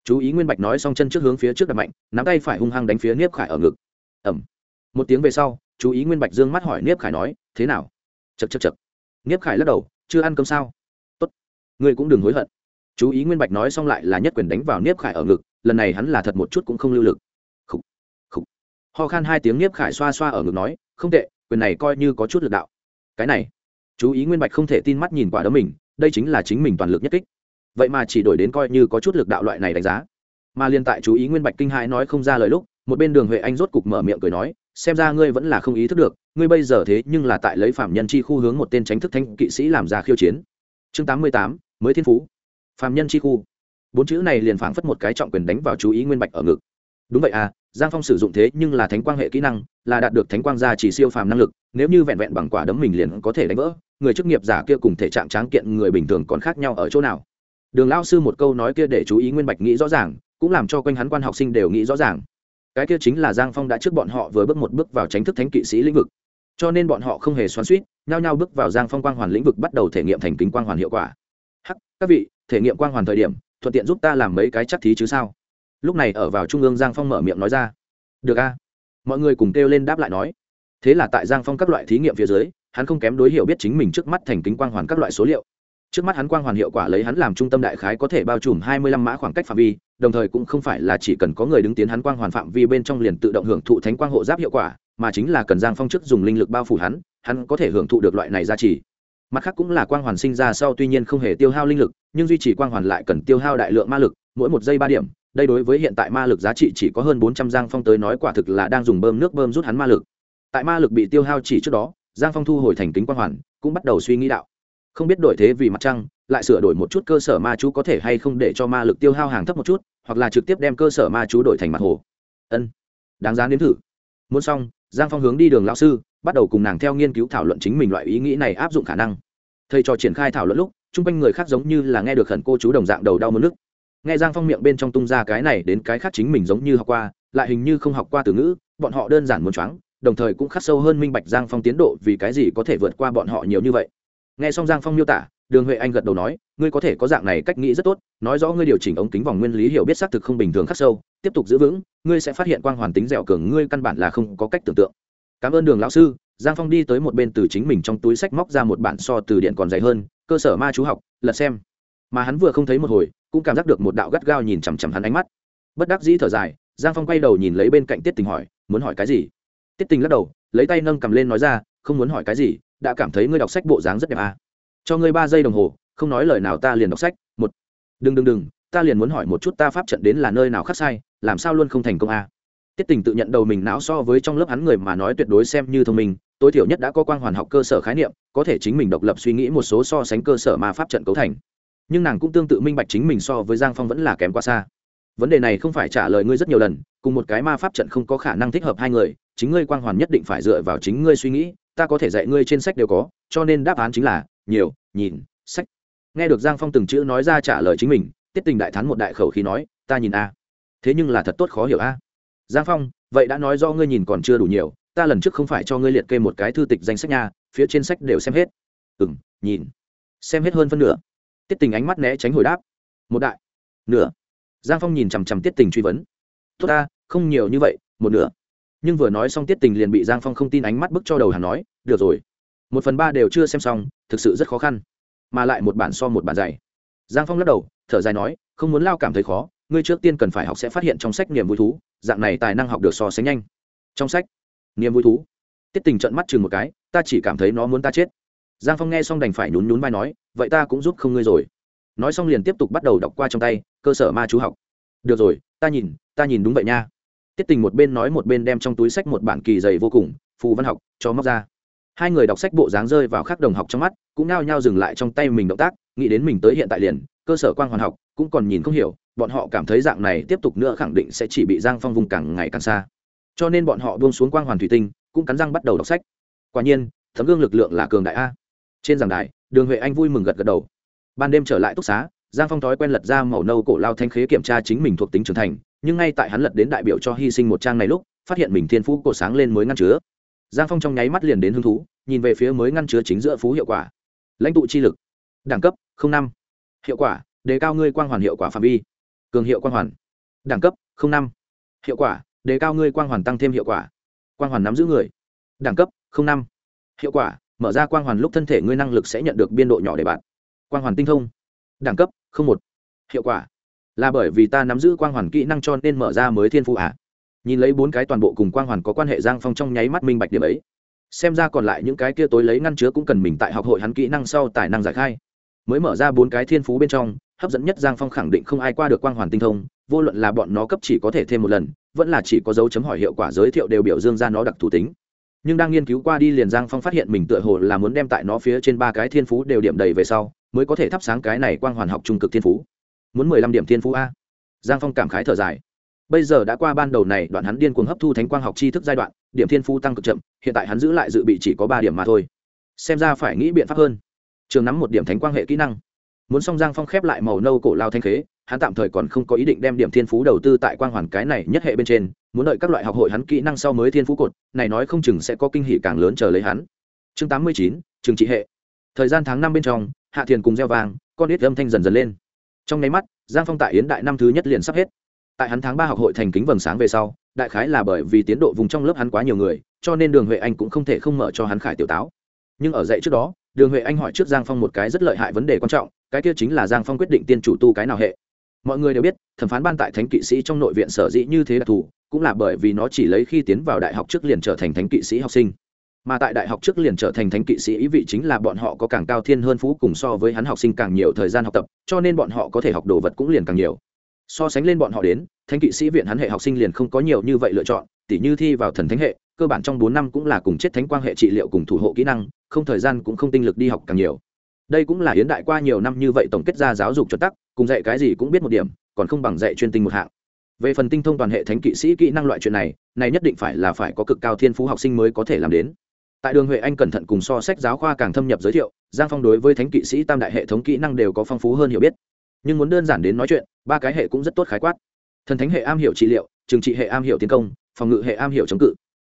Chú ý nguyên bạch nói xong chân trước hướng phía trước đặt mạnh, nắm tay phải hung hăng đánh phía niếp khải ở ngực. Ẩm một tiếng về sau, chú ý nguyên bạch dương mắt hỏi niếp khải nói, thế nào? Chật chật chật niếp khải lắc đầu, chưa ăn cơm sao? Tốt. Ngươi cũng đừng hối hận chú ý nguyên bạch nói xong lại là nhất quyền đánh vào niếp khải ở ngực lần này hắn là thật một chút cũng không lưu lực. Khủ, khủ. ho khan hai tiếng niếp khải xoa xoa ở ngực nói không tệ quyền này coi như có chút lực đạo. Cái này? Chú ý nguyên bạch không thể tin mắt nhìn quả đấm mình đây chính là chính mình toàn lực nhất kích. Vậy mà chỉ đổi đến coi như có chút lực đạo loại này đánh giá. Mà liên tại chú ý nguyên bạch kinh hãi nói không ra lời lúc một bên đường huệ anh rốt cục mở miệng cười nói xem ra ngươi vẫn là không ý thức được ngươi bây giờ thế nhưng là tại lấy phạm nhân chi khu hướng một tên tránh thức thanh kỵ sĩ làm ra khiêu chiến. Chương tám mươi tám mới thiên phú. Phàm nhân chi khu. Bốn chữ này liền phảng phất một cái trọng quyền đánh vào chú ý nguyên bạch ở ngực. Đúng vậy à giang phong sử dụng thế nhưng là thánh quang hệ kỹ năng, là đạt được thánh quang gia chỉ siêu phàm năng lực, nếu như vẹn vẹn bằng quả đấm mình liền có thể đánh vỡ, người chức nghiệp giả kia cùng thể trạng tráng kiện người bình thường còn khác nhau ở chỗ nào? Đường lao sư một câu nói kia để chú ý nguyên bạch nghĩ rõ ràng, cũng làm cho quanh hắn quan học sinh đều nghĩ rõ ràng. Cái kia chính là giang phong đã trước bọn họ vừa bước một bước vào tránh thức thánh kỵ sĩ lĩnh vực. Cho nên bọn họ không hề xoắn suýt nhao nhao bước vào giang phong quang hoàn lĩnh vực bắt đầu thể nghiệm thành kính quang hoàn hiệu quả. Hắc, các vị thể nghiệm quang hoàn thời điểm, thuận tiện giúp ta làm mấy cái chắc thí chứ sao? Lúc này ở vào trung ương giang phong mở miệng nói ra. Được a. Mọi người cùng kêu lên đáp lại nói. Thế là tại giang phong các loại thí nghiệm phía dưới, hắn không kém đối hiểu biết chính mình trước mắt thành kính quang hoàn các loại số liệu. Trước mắt hắn quang hoàn hiệu quả lấy hắn làm trung tâm đại khái có thể bao trùm hai mươi lăm mã khoảng cách phạm vi, đồng thời cũng không phải là chỉ cần có người đứng tiến hắn quang hoàn phạm vi bên trong liền tự động hưởng thụ thánh quang hộ giáp hiệu quả, mà chính là cần giang phong chức dùng linh lực bao phủ hắn hắn có thể hưởng thụ được loại này ra chỉ mặt khác cũng là quang hoàn sinh ra sau tuy nhiên không hề tiêu hao linh lực, nhưng duy trì quang hoàn lại cần tiêu hao đại lượng ma lực, mỗi một giây ba điểm. Đây đối với hiện tại ma lực giá trị chỉ có hơn bốn trăm giang phong tới nói quả thực là đang dùng bơm nước bơm rút hắn ma lực. Tại ma lực bị tiêu hao chỉ trước đó, giang phong thu hồi thành kính quang hoàn, cũng bắt đầu suy nghĩ đạo. Không biết đổi thế vì mặt trăng, lại sửa đổi một chút cơ sở ma chú có thể hay không để cho ma lực tiêu hao hàng thấp một chút, hoặc là trực tiếp đem cơ sở ma chú đổi thành mặt hồ. Ân, đáng giá nếm thử muốn xong, giang phong hướng đi đường lão sư, bắt đầu cùng nàng theo nghiên cứu thảo luận chính mình loại ý nghĩ này áp dụng khả năng. Thầy trò triển khai thảo luận lúc, chung quanh người khác giống như là nghe được khẩn cô chú đồng dạng đầu đau mất nước. Nghe giang phong miệng bên trong tung ra cái này đến cái khác chính mình giống như học qua, lại hình như không học qua từ ngữ, bọn họ đơn giản muốn choáng, đồng thời cũng khắc sâu hơn minh bạch giang phong tiến độ vì cái gì có thể vượt qua bọn họ nhiều như vậy. Nghe xong giang phong miêu tả đường huệ anh gật đầu nói, ngươi có thể có dạng này cách nghĩ rất tốt, nói rõ ngươi điều chỉnh ống kính vòng nguyên lý hiểu biết xác thực không bình thường khắc sâu, tiếp tục giữ vững, ngươi sẽ phát hiện quang hoàn tính dẻo cường ngươi căn bản là không có cách tưởng tượng. Cảm ơn đường lão sư. Giang phong đi tới một bên từ chính mình trong túi sách móc ra một bản so từ điện còn dày hơn, cơ sở ma chú học, lật xem. Mà hắn vừa không thấy một hồi, cũng cảm giác được một đạo gắt gao nhìn chằm chằm hắn ánh mắt. Bất đắc dĩ thở dài, giang phong quay đầu nhìn lấy bên cạnh tiết tình hỏi, muốn hỏi cái gì? Tiết tình lắc đầu, lấy tay nâng cầm lên nói ra, không muốn hỏi cái gì, đã cảm thấy ngươi đọc sách bộ dáng rất đẹp à cho ngươi ba giây đồng hồ, không nói lời nào ta liền đọc sách. Một, đừng đừng đừng, ta liền muốn hỏi một chút ta pháp trận đến là nơi nào khác sai, làm sao luôn không thành công à. tiết tình tự nhận đầu mình não so với trong lớp hắn người mà nói tuyệt đối xem như thông minh, tối thiểu nhất đã có quang hoàn học cơ sở khái niệm, có thể chính mình độc lập suy nghĩ một số so sánh cơ sở mà pháp trận cấu thành. Nhưng nàng cũng tương tự minh bạch chính mình so với giang phong vẫn là kém quá xa. Vấn đề này không phải trả lời ngươi rất nhiều lần, cùng một cái ma pháp trận không có khả năng thích hợp hai người, chính ngươi quang hoàn nhất định phải dựa vào chính ngươi suy nghĩ, ta có thể dạy ngươi trên sách đều có, cho nên đáp án chính là nhiều, nhìn, sách. Nghe được giang phong từng chữ nói ra trả lời chính mình, tiết tình đại thắn một đại khẩu khí nói, ta nhìn a. Thế nhưng là thật tốt khó hiểu a. Giang phong, vậy đã nói do ngươi nhìn còn chưa đủ nhiều, ta lần trước không phải cho ngươi liệt kê một cái thư tịch danh sách nha, phía trên sách đều xem hết. Ừ m nhìn. Xem hết hơn phân nửa. Tiết tình ánh mắt né tránh hồi đáp. Một đại. Nửa. Giang phong nhìn chằm chằm tiết tình truy vấn. Tốt ta, không nhiều như vậy, một nửa. Nhưng vừa nói xong tiết tình liền bị giang phong không tin ánh mắt bức cho đầu hàng nói, được rồi một phần ba đều chưa xem xong, thực sự rất khó khăn. Mà lại một bản so một bản dày. Giang phong lắc đầu, thở dài nói, không muốn lao cảm thấy khó, ngươi trước tiên cần phải học sẽ phát hiện trong sách niềm vui thú, dạng này tài năng học được so sánh nhanh. Trong sách, niềm vui thú. Tiết tình trận mắt chừng một cái, ta chỉ cảm thấy nó muốn ta chết. Giang phong nghe xong đành phải nhún nhún vai nói, vậy ta cũng giúp không ngươi rồi. Nói xong liền tiếp tục bắt đầu đọc qua trong tay, cơ sở ma chú học. Được rồi, ta nhìn ta nhìn đúng vậy nha. Tiết tình một bên nói một bên đem trong túi sách một bản kỳ dày vô cùng, phù văn học, cho móc ra hai người đọc sách bộ dáng rơi vào khắc đồng học trong mắt, cũng nao nhao dừng lại trong tay mình động tác, nghĩ đến mình tới hiện tại liền, cơ sở quan hoàn học, cũng còn nhìn không hiểu, bọn họ cảm thấy dạng này tiếp tục nữa khẳng định sẽ chỉ bị giang phong vùng càng ngày càng xa. Cho nên bọn họ buông xuống quang hoàn thủy tinh, cũng cắn răng bắt đầu đọc sách. Quả nhiên tấm gương lực lượng là cường đại a. Trên giảng đài, đường huệ anh vui mừng gật gật đầu. Ban đêm trở lại túc xá, giang phong thói quen lật ra màu nâu cổ lao thanh khế kiểm tra chính mình thuộc tính trưởng thành, nhưng ngay tại hắn lật đến đại biểu cho hy sinh một trang này lúc, phát hiện mình thiên phú cổ sáng lên mới ngăn chứa giang phong trong nháy mắt liền đến hứng thú, nhìn về phía mới ngăn chứa chính giữa phú hiệu quả. Lãnh tụ chi lực. Đẳng cấp năm. Hiệu quả, đề cao ngươi quang hoàn hiệu quả phạm vi. Cường hiệu quang hoàn. Đẳng cấp năm. Hiệu quả, đề cao ngươi quang hoàn tăng thêm hiệu quả. Quang hoàn nắm giữ người. Đẳng cấp năm. Hiệu quả, mở ra quang hoàn lúc thân thể ngươi năng lực sẽ nhận được biên độ nhỏ để bạn. Quang hoàn tinh thông. Đẳng cấp một. Hiệu quả, là bởi vì ta nắm giữ quang hoàn kỹ năng cho nên mở ra mới thiên phụ à nhìn lấy bốn cái toàn bộ cùng quang hoàn có quan hệ giang phong trong nháy mắt minh bạch điểm ấy. Xem ra còn lại những cái kia tối lấy ngăn chứa cũng cần mình tại học hội hắn kỹ năng sau tài năng giải khai. Mới mở ra bốn cái thiên phú bên trong, hấp dẫn nhất giang phong khẳng định không ai qua được quang hoàn tinh thông, vô luận là bọn nó cấp chỉ có thể thêm một lần, vẫn là chỉ có dấu chấm hỏi hiệu quả giới thiệu đều biểu dương ra nó đặc thù tính. Nhưng đang nghiên cứu qua đi liền giang phong phát hiện mình tựa hồ là muốn đem tại nó phía trên ba cái thiên phú đều điểm đầy về sau, mới có thể thắp sáng cái này quang hoàn học trung cực thiên phú. Muốn mười lăm điểm thiên phú a. Giang phong cảm khái thở dài bây giờ đã qua ban đầu này, đoạn hắn điên cuồng hấp thu thánh quang học tri thức giai đoạn, điểm thiên phú tăng cực chậm, hiện tại hắn giữ lại dự bị chỉ có ba điểm mà thôi. Xem ra phải nghĩ biện pháp hơn. Trường nắm một điểm thánh quang hệ kỹ năng. Muốn song giang phong khép lại màu nâu cổ lao thanh khế, hắn tạm thời còn không có ý định đem điểm thiên phú đầu tư tại quang hoàn cái này nhất hệ bên trên, muốn đợi các loại học hội hắn kỹ năng sau mới thiên phú cột, này nói không chừng sẽ có kinh hỷ càng lớn chờ lấy hắn. Chương tám mươi chín, trường trị hệ. Thời gian tháng năm bên trong, hạ thiền cùng gieo vàng, con ít âm thanh dần dần lên. Trong nháy mắt, giang phong tại yến đại năm thứ nhất liền sắp hết tại hắn tháng ba học hội thành kính vầng sáng về sau, đại khái là bởi vì tiến độ vùng trong lớp hắn quá nhiều người, cho nên đường huệ anh cũng không thể không mở cho hắn khải tiểu táo. Nhưng ở dạy trước đó, đường huệ anh hỏi trước giang phong một cái rất lợi hại vấn đề quan trọng, cái kia chính là giang phong quyết định tiên chủ tu cái nào hệ. Mọi người đều biết, thẩm phán ban tại thánh kỵ sĩ trong nội viện sở dĩ như thế đặc thù, cũng là bởi vì nó chỉ lấy khi tiến vào đại học trước liền trở thành thánh kỵ sĩ học sinh. Mà tại đại học trước liền trở thành thánh kỵ sĩ, ý vị chính là bọn họ có càng cao thiên hơn phú cùng so với hắn học sinh càng nhiều thời gian học tập, cho nên bọn họ có thể học đồ vật cũng liền càng nhiều so sánh lên bọn họ đến, thánh kỵ sĩ viện hắn hệ học sinh liền không có nhiều như vậy lựa chọn, tỉ như thi vào thần thánh hệ, cơ bản trong bốn năm cũng là cùng chết thánh quang hệ trị liệu cùng thủ hộ kỹ năng, không thời gian cũng không tinh lực đi học càng nhiều. Đây cũng là hiến đại qua nhiều năm như vậy tổng kết ra giáo dục chuẩn tắc, cùng dạy cái gì cũng biết một điểm, còn không bằng dạy chuyên tinh một hạng. Về phần tinh thông toàn hệ thánh kỵ sĩ kỹ năng loại chuyện này này nhất định phải là phải có cực cao thiên phú học sinh mới có thể làm đến. Tại đường huệ anh cẩn thận cùng so sách giáo khoa càng thâm nhập giới thiệu, giang phong đối với thánh kỵ sĩ tam đại hệ thống kỹ năng đều có phong phú hơn hiểu biết nhưng muốn đơn giản đến nói chuyện, ba cái hệ cũng rất tốt khái quát. Thần thánh hệ am hiểu trị liệu trừng trị hệ am hiểu tiến công, phòng ngự hệ am hiểu chống cự.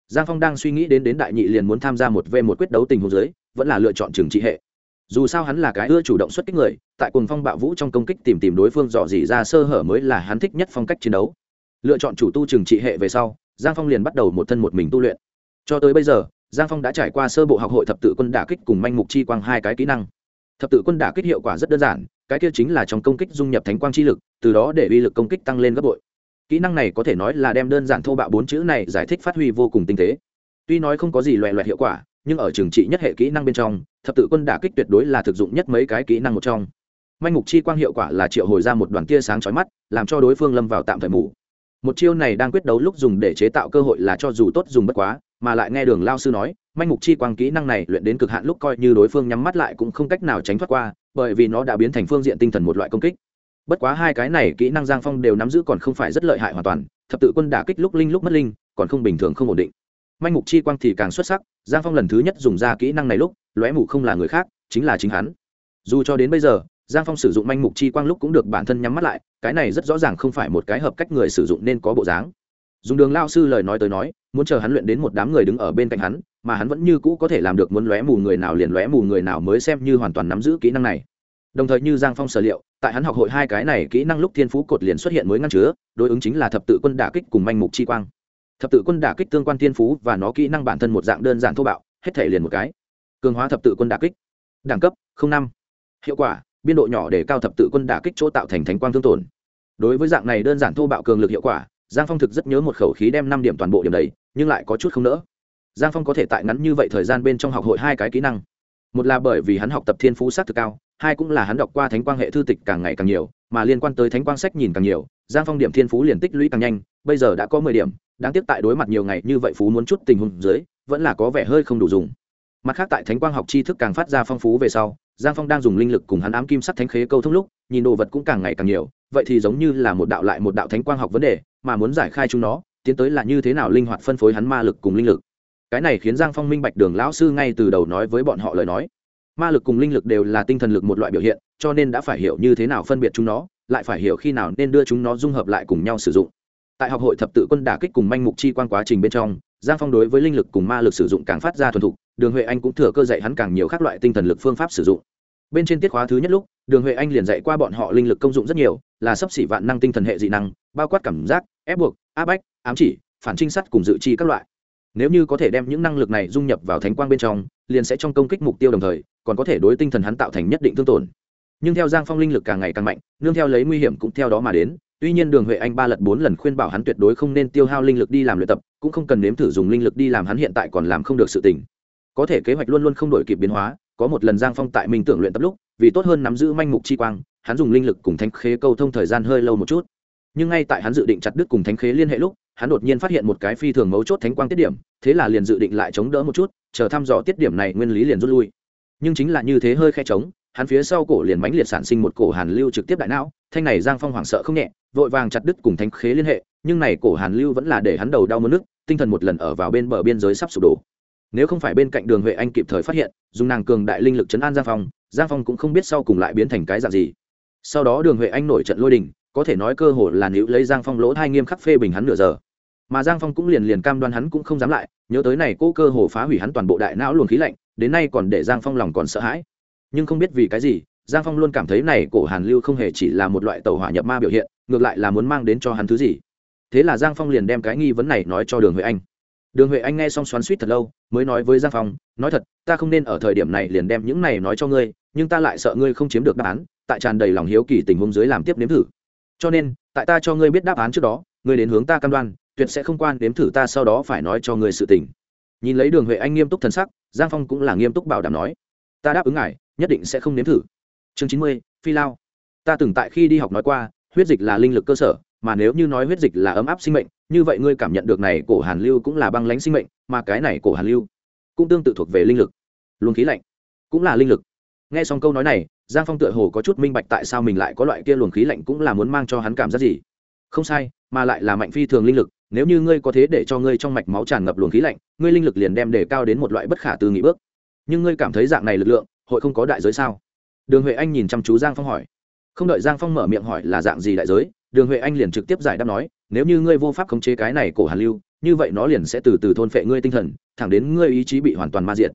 Giang phong đang suy nghĩ đến đến đại nhị liền muốn tham gia một v một quyết đấu tình huống giới vẫn là lựa chọn trừng trị hệ. Dù sao hắn là cái ưa chủ động xuất kích người, tại cùng phong bạo vũ trong công kích tìm tìm đối phương dò dỉ ra sơ hở mới là hắn thích nhất phong cách chiến đấu. Lựa chọn chủ tu trừng trị hệ về sau, giang phong liền bắt đầu một thân một mình tu luyện. Cho tới bây giờ, giang phong đã trải qua sơ bộ học hội thập tự quân đả kích cùng manh mục chi quang hai cái kỹ năng thập tự quân đả kích hiệu quả rất đơn giản, cái kia chính là trong công kích dung nhập thánh quang chi lực, từ đó để uy lực công kích tăng lên gấp bội. Kỹ năng này có thể nói là đem đơn giản thô bạo bốn chữ này giải thích phát huy vô cùng tinh tế. Tuy nói không có gì loẹ loẹt hiệu quả, nhưng ở trường trị nhất hệ kỹ năng bên trong, thập tự quân đả kích tuyệt đối là thực dụng nhất mấy cái kỹ năng một trong. Manh mục chi quang hiệu quả là triệu hồi ra một đoàn tia sáng chói mắt, làm cho đối phương lâm vào tạm thời mù. Một chiêu này đang quyết đấu lúc dùng để chế tạo cơ hội là cho dù tốt dùng bất quá, mà lại nghe đường lao sư nói manh mục chi quang kỹ năng này luyện đến cực hạn lúc coi như đối phương nhắm mắt lại cũng không cách nào tránh thoát qua, bởi vì nó đã biến thành phương diện tinh thần một loại công kích. Bất quá hai cái này kỹ năng giang phong đều nắm giữ còn không phải rất lợi hại hoàn toàn, thập tự quân đả kích lúc linh lúc mất linh, còn không bình thường không ổn định. Manh mục chi quang thì càng xuất sắc, giang phong lần thứ nhất dùng ra kỹ năng này lúc, lóe mù không là người khác, chính là chính hắn. Dù cho đến bây giờ, giang phong sử dụng manh mục chi quang lúc cũng được bản thân nhắm mắt lại, cái này rất rõ ràng không phải một cái hợp cách người sử dụng nên có bộ dáng. Dùng đường lao sư lời nói tới nói muốn chờ hắn luyện đến một đám người đứng ở bên cạnh hắn, mà hắn vẫn như cũ có thể làm được muốn lóe mù người nào liền lóe mù người nào mới xem như hoàn toàn nắm giữ kỹ năng này. Đồng thời như giang phong sở liệu, tại hắn học hội hai cái này kỹ năng lúc thiên phú cột liền xuất hiện mới ngăn chứa, đối ứng chính là thập tự quân đả kích cùng manh mục chi quang. Thập tự quân đả kích tương quan thiên phú và nó kỹ năng bản thân một dạng đơn giản thô bạo, hết thể liền một cái. Cường hóa thập tự quân đả kích. Đẳng cấp năm. Hiệu quả, biên độ nhỏ để cao thập tự quân đả kích chỗ tạo thành thánh quang thương tổn. Đối với dạng này đơn giản thô bạo cường lực hiệu quả, giang phong thực rất nhớ một khẩu khí đem năm điểm toàn bộ điểm đầy nhưng lại có chút không nỡ. Giang phong có thể tại ngắn như vậy thời gian bên trong học hội hai cái kỹ năng. Một là bởi vì hắn học tập thiên phú s á c thực cao, hai cũng là hắn đọc qua thánh quang hệ thư tịch càng ngày càng nhiều, mà liên quan tới thánh quang sách nhìn càng nhiều, giang phong điểm thiên phú liền tích lũy càng nhanh, bây giờ đã có mười điểm, đáng tiếc tại đối mặt nhiều ngày như vậy phú muốn chút tình huống dưới, vẫn là có vẻ hơi không đủ dùng. Mặt khác tại thánh quang học tri thức càng phát ra phong phú về sau, giang phong đang dùng linh lực cùng hắn ám kim sắc thánh khế câu thông lúc, nhìn đồ vật cũng càng ngày càng nhiều, vậy thì giống như là một đạo lại một đạo thánh quang học vấn đề, mà muốn giải khai chúng nó tiến tới là như thế nào linh hoạt phân phối hắn ma lực cùng linh lực. Cái này khiến giang phong minh bạch đường lão sư ngay từ đầu nói với bọn họ lời nói. Ma lực cùng linh lực đều là tinh thần lực một loại biểu hiện, cho nên đã phải hiểu như thế nào phân biệt chúng nó, lại phải hiểu khi nào nên đưa chúng nó dung hợp lại cùng nhau sử dụng. Tại học hội thập tự quân đả kích cùng manh mục chi quan quá trình bên trong, giang phong đối với linh lực cùng ma lực sử dụng càng phát ra thuần thục, đường huệ anh cũng thừa cơ dạy hắn càng nhiều các loại tinh thần lực phương pháp sử dụng. Bên trên tiết khóa thứ nhất lúc, đường huệ anh liền dạy qua bọn họ linh lực công dụng rất nhiều, là sắp xỉ vạn năng tinh thần hệ dị năng, bao quát cảm giác, ép buộc áp bách, ám chỉ, phản trinh sát cùng dự chi các loại. Nếu như có thể đem những năng lực này dung nhập vào thánh quang bên trong, liền sẽ trong công kích mục tiêu đồng thời, còn có thể đối tinh thần hắn tạo thành nhất định thương tổn. Nhưng theo giang phong linh lực càng ngày càng mạnh, nương theo lấy nguy hiểm cũng theo đó mà đến, tuy nhiên đường huệ anh ba lật bốn lần khuyên bảo hắn tuyệt đối không nên tiêu hao linh lực đi làm luyện tập, cũng không cần nếm thử dùng linh lực đi làm hắn hiện tại còn làm không được sự tình. Có thể kế hoạch luôn luôn không đổi kịp biến hóa, có một lần giang phong tại mình tưởng luyện tập lúc, vì tốt hơn nắm giữ manh mục chi quang, hắn dùng linh lực cùng thanh khế câu thông thời gian hơi lâu một chút nhưng ngay tại hắn dự định chặt đứt cùng thánh khế liên hệ lúc, hắn đột nhiên phát hiện một cái phi thường mấu chốt thánh quang tiết điểm, thế là liền dự định lại chống đỡ một chút, chờ thăm dò tiết điểm này nguyên lý liền rút lui. Nhưng chính là như thế hơi khe trống, hắn phía sau cổ liền mãnh liệt sản sinh một cổ hàn lưu trực tiếp đại não, thanh này giang phong hoảng sợ không nhẹ, vội vàng chặt đứt cùng thánh khế liên hệ, nhưng này cổ hàn lưu vẫn là để hắn đầu đau mất nước, tinh thần một lần ở vào bên bờ biên giới sắp sụp đổ. Nếu không phải bên cạnh đường huệ anh kịp thời phát hiện, dùng nàng cường đại linh lực chấn an giang phong giang phong cũng không biết sau cùng lại biến thành cái dạng gì. Sau đó đường huệ anh nổi trận lôi đình có thể nói cơ hồ là nữ lấy giang phong lỗ thai nghiêm khắc phê bình hắn nửa giờ. Mà giang phong cũng liền liền cam đoan hắn cũng không dám lại, nhớ tới này cô cơ hồ phá hủy hắn toàn bộ đại não luồng khí lạnh, đến nay còn để giang phong lòng còn sợ hãi. Nhưng không biết vì cái gì, giang phong luôn cảm thấy này cổ hàn lưu không hề chỉ là một loại tàu hỏa nhập ma biểu hiện, ngược lại là muốn mang đến cho hắn thứ gì. Thế là giang phong liền đem cái nghi vấn này nói cho đường huệ anh. Đường huệ anh nghe xong xoắn suýt thật lâu, mới nói với giang phong, nói thật, ta không nên ở thời điểm này liền đem những này nói cho ngươi, nhưng ta lại sợ ngươi không chiếm được đáp án, tại tràn đầy lòng hiếu kỳ tình huống dưới làm tiếp nếm thử cho nên, tại ta cho ngươi biết đáp án trước đó, ngươi đến hướng ta cam đoan, tuyệt sẽ không quan đếm thử ta sau đó phải nói cho ngươi sự tình. Nhìn lấy đường huệ anh nghiêm túc thần sắc, giang phong cũng là nghiêm túc bảo đảm nói, ta đáp ứng ngài, nhất định sẽ không nếm thử. Chương chín mươi, phi lao. Ta từng tại khi đi học nói qua, huyết dịch là linh lực cơ sở, mà nếu như nói huyết dịch là ấm áp sinh mệnh, như vậy ngươi cảm nhận được này cổ hàn lưu cũng là băng lánh sinh mệnh, mà cái này cổ hàn lưu cũng tương tự thuộc về linh lực. Luồng khí lạnh cũng là linh lực. Nghe xong câu nói này giang phong tựa hồ có chút minh bạch tại sao mình lại có loại kia luồng khí lạnh cũng là muốn mang cho hắn cảm giác gì. Không sai, mà lại là mạnh phi thường linh lực, nếu như ngươi có thế để cho ngươi trong mạch máu tràn ngập luồng khí lạnh, ngươi linh lực liền đem đề cao đến một loại bất khả tư nghị bước. Nhưng ngươi cảm thấy dạng này lực lượng, hội không có đại giới sao? Đường huệ anh nhìn chăm chú giang phong hỏi. Không đợi giang phong mở miệng hỏi là dạng gì đại giới, đường huệ anh liền trực tiếp giải đáp nói, nếu như ngươi vô pháp khống chế cái này cổ hàn lưu, như vậy nó liền sẽ từ từ thôn phệ ngươi tinh thần, thẳng đến ngươi ý chí bị hoàn toàn ma diệt.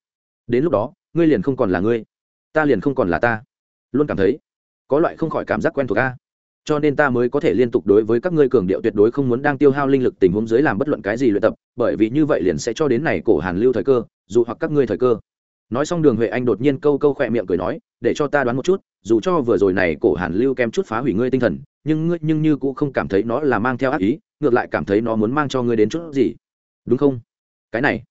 Đến lúc đó, ngươi liền không còn là ngươi. Ta liền không còn là ta luôn cảm thấy có loại không khỏi cảm giác quen thuộc a. Cho nên ta mới có thể liên tục đối với các ngươi cường điệu tuyệt đối không muốn đang tiêu hao linh lực tình huống dưới làm bất luận cái gì luyện tập, bởi vì như vậy liền sẽ cho đến này cổ hàn lưu thời cơ, dù hoặc các ngươi thời cơ. Nói xong đường huệ anh đột nhiên câu câu khỏe miệng cười nói, để cho ta đoán một chút, dù cho vừa rồi này cổ hàn lưu kem chút phá hủy ngươi tinh thần, nhưng ngươi, nhưng như cũng không cảm thấy nó là mang theo ác ý, ngược lại cảm thấy nó muốn mang cho ngươi đến chút gì. Đúng không? Cái này.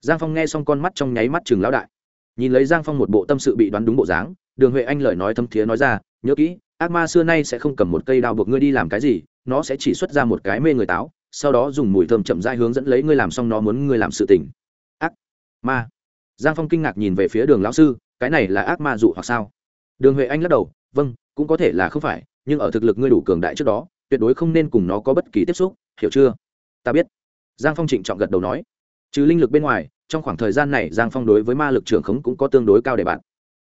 Giang phong nghe xong con mắt trong nháy mắt chừng lão đại. Nhìn lấy giang phong một bộ tâm sự bị đoán đúng bộ dáng đường huệ anh lời nói thâm thiế nói ra, nhớ kỹ, ác ma xưa nay sẽ không cầm một cây đao buộc ngươi đi làm cái gì, nó sẽ chỉ xuất ra một cái mê người táo, sau đó dùng mùi thơm chậm dai hướng dẫn lấy ngươi làm xong nó muốn ngươi làm sự tình. Ác ma. Giang phong kinh ngạc nhìn về phía đường lão sư, cái này là ác ma dụ hoặc sao? Đường huệ anh lắc đầu vâng cũng có thể là không phải, nhưng ở thực lực ngươi đủ cường đại trước đó, tuyệt đối không nên cùng nó có bất kỳ tiếp xúc, hiểu chưa? Ta biết. Giang phong trịnh trọng gật đầu nói, trừ linh lực bên ngoài, trong khoảng thời gian này giang phong đối với ma lực trưởng khống cũng có tương đối cao để bạn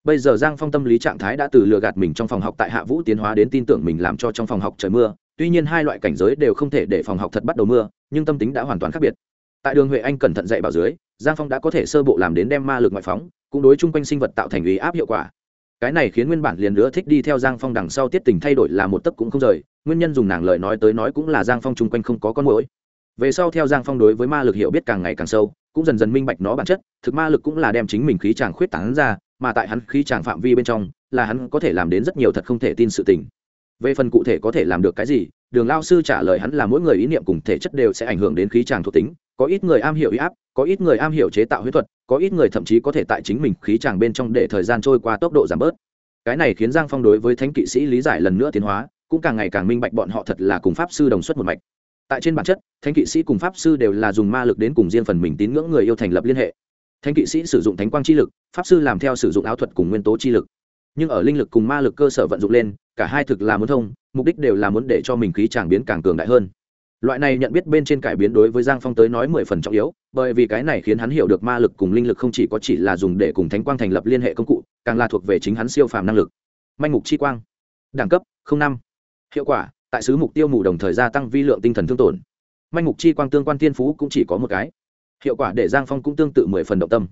bây giờ giang phong tâm lý trạng thái đã từ lừa gạt mình trong phòng học tại hạ vũ tiến hóa đến tin tưởng mình làm cho trong phòng học trời mưa. Tuy nhiên hai loại cảnh giới đều không thể để phòng học thật bắt đầu mưa, nhưng tâm tính đã hoàn toàn khác biệt. Tại đường huệ anh cẩn thận dạy bảo dưới, giang phong đã có thể sơ bộ làm đến đem ma lực ngoại phóng, cũng đối chung quanh sinh vật tạo thành ý áp hiệu quả. Cái này khiến nguyên bản liền nữa thích đi theo giang phong đằng sau tiết tình thay đổi là một tấc cũng không rời, nguyên nhân dùng nàng lời nói tới nói cũng là giang phong chung quanh không có con mũi về sau theo giang phong đối với ma lực hiểu biết càng ngày càng sâu, cũng dần dần minh bạch nó bản chất, thực ma lực cũng là đem chính mình khí tràng khuyết tán ra mà tại hắn khí tràng phạm vi bên trong, là hắn có thể làm đến rất nhiều thật không thể tin sự tình. Về phần cụ thể có thể làm được cái gì, đường lao sư trả lời hắn là mỗi người ý niệm cùng thể chất đều sẽ ảnh hưởng đến khí tràng thuộc tính, có ít người am hiểu huy áp, có ít người am hiểu chế tạo huyết thuật, có ít người thậm chí có thể tại chính mình khí tràng bên trong để thời gian trôi qua tốc độ giảm bớt. Cái này khiến giang phong đối với thánh kỵ sĩ lý giải lần nữa tiến hóa, cũng càng ngày càng minh bạch bọn họ thật là cùng pháp sư đồng xuất một mạch. Tại trên bản chất, thánh kỵ sĩ cùng pháp sư đều là dùng ma lực đến cùng riêng phần mình tín ngưỡng người yêu thành lập liên hệ thánh kỵ sĩ sử dụng thánh quang chi lực, pháp sư làm theo sử dụng áo thuật cùng nguyên tố chi lực. Nhưng ở linh lực cùng ma lực cơ sở vận dụng lên, cả hai thực là muốn thông, mục đích đều là muốn để cho mình khí tràng biến càng cường đại hơn. Loại này nhận biết bên trên cải biến đối với giang phong tới nói mười phần trọng yếu, bởi vì cái này khiến hắn hiểu được ma lực cùng linh lực không chỉ có chỉ là dùng để cùng thánh quang thành lập liên hệ công cụ, càng là thuộc về chính hắn siêu phàm năng lực. Manh mục chi quang. Đẳng cấp năm. Hiệu quả, tại sứ mục tiêu mù đồng thời gia tăng vi lượng tinh thần thương tổn. Manh mục chi quang tương quan tiên phú cũng chỉ có một cái hiệu quả để giang phong cũng tương tự mười phần động tâm.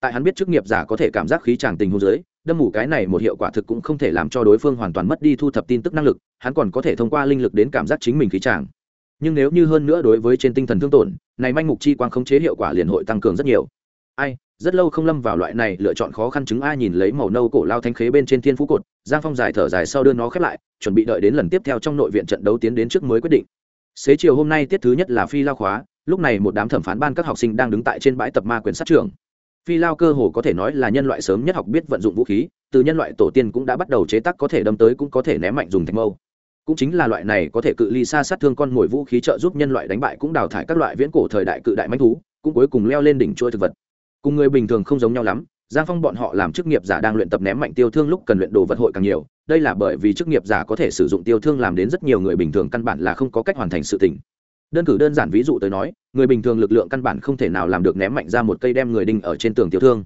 Tại hắn biết chức nghiệp giả có thể cảm giác khí tràng tình hôn giới đâm mù cái này một hiệu quả thực cũng không thể làm cho đối phương hoàn toàn mất đi thu thập tin tức năng lực, hắn còn có thể thông qua linh lực đến cảm giác chính mình khí tràng nhưng nếu như hơn nữa đối với trên tinh thần thương tổn, này manh mục chi quang khống chế hiệu quả liền hội tăng cường rất nhiều. Ai, rất lâu không lâm vào loại này lựa chọn khó khăn chứng ai nhìn lấy màu nâu cổ lao thanh khế bên trên thiên phú cột, giang phong dài thở dài sau đưa nó khép lại, chuẩn bị đợi đến lần tiếp theo trong nội viện trận đấu tiến đến trước mới quyết định. Xế chiều hôm nay tiết thứ nhất là phi lao khóa lúc này một đám thẩm phán ban các học sinh đang đứng tại trên bãi tập ma quyền sát trường phi lao cơ hồ có thể nói là nhân loại sớm nhất học biết vận dụng vũ khí, từ nhân loại tổ tiên cũng đã bắt đầu chế tác có thể đâm tới cũng có thể ném mạnh dùng thành mâu. Cũng chính là loại này có thể cự ly xa sát thương con mồi vũ khí trợ giúp nhân loại đánh bại cũng đào thải các loại viễn cổ thời đại cự đại manh thú, cũng cuối cùng leo lên đỉnh chuôi thực vật. Cùng người bình thường không giống nhau lắm, giang phong bọn họ làm chức nghiệp giả đang luyện tập ném mạnh tiêu thương lúc cần luyện đồ vật hội càng nhiều, đây là bởi vì chức nghiệp giả có thể sử dụng tiêu thương làm đến rất nhiều người bình thường căn bản là không có cách hoàn thành sự tỉnh đơn cử đơn giản ví dụ tới nói, người bình thường lực lượng căn bản không thể nào làm được ném mạnh ra một cây đem người đinh ở trên tường tiêu thương.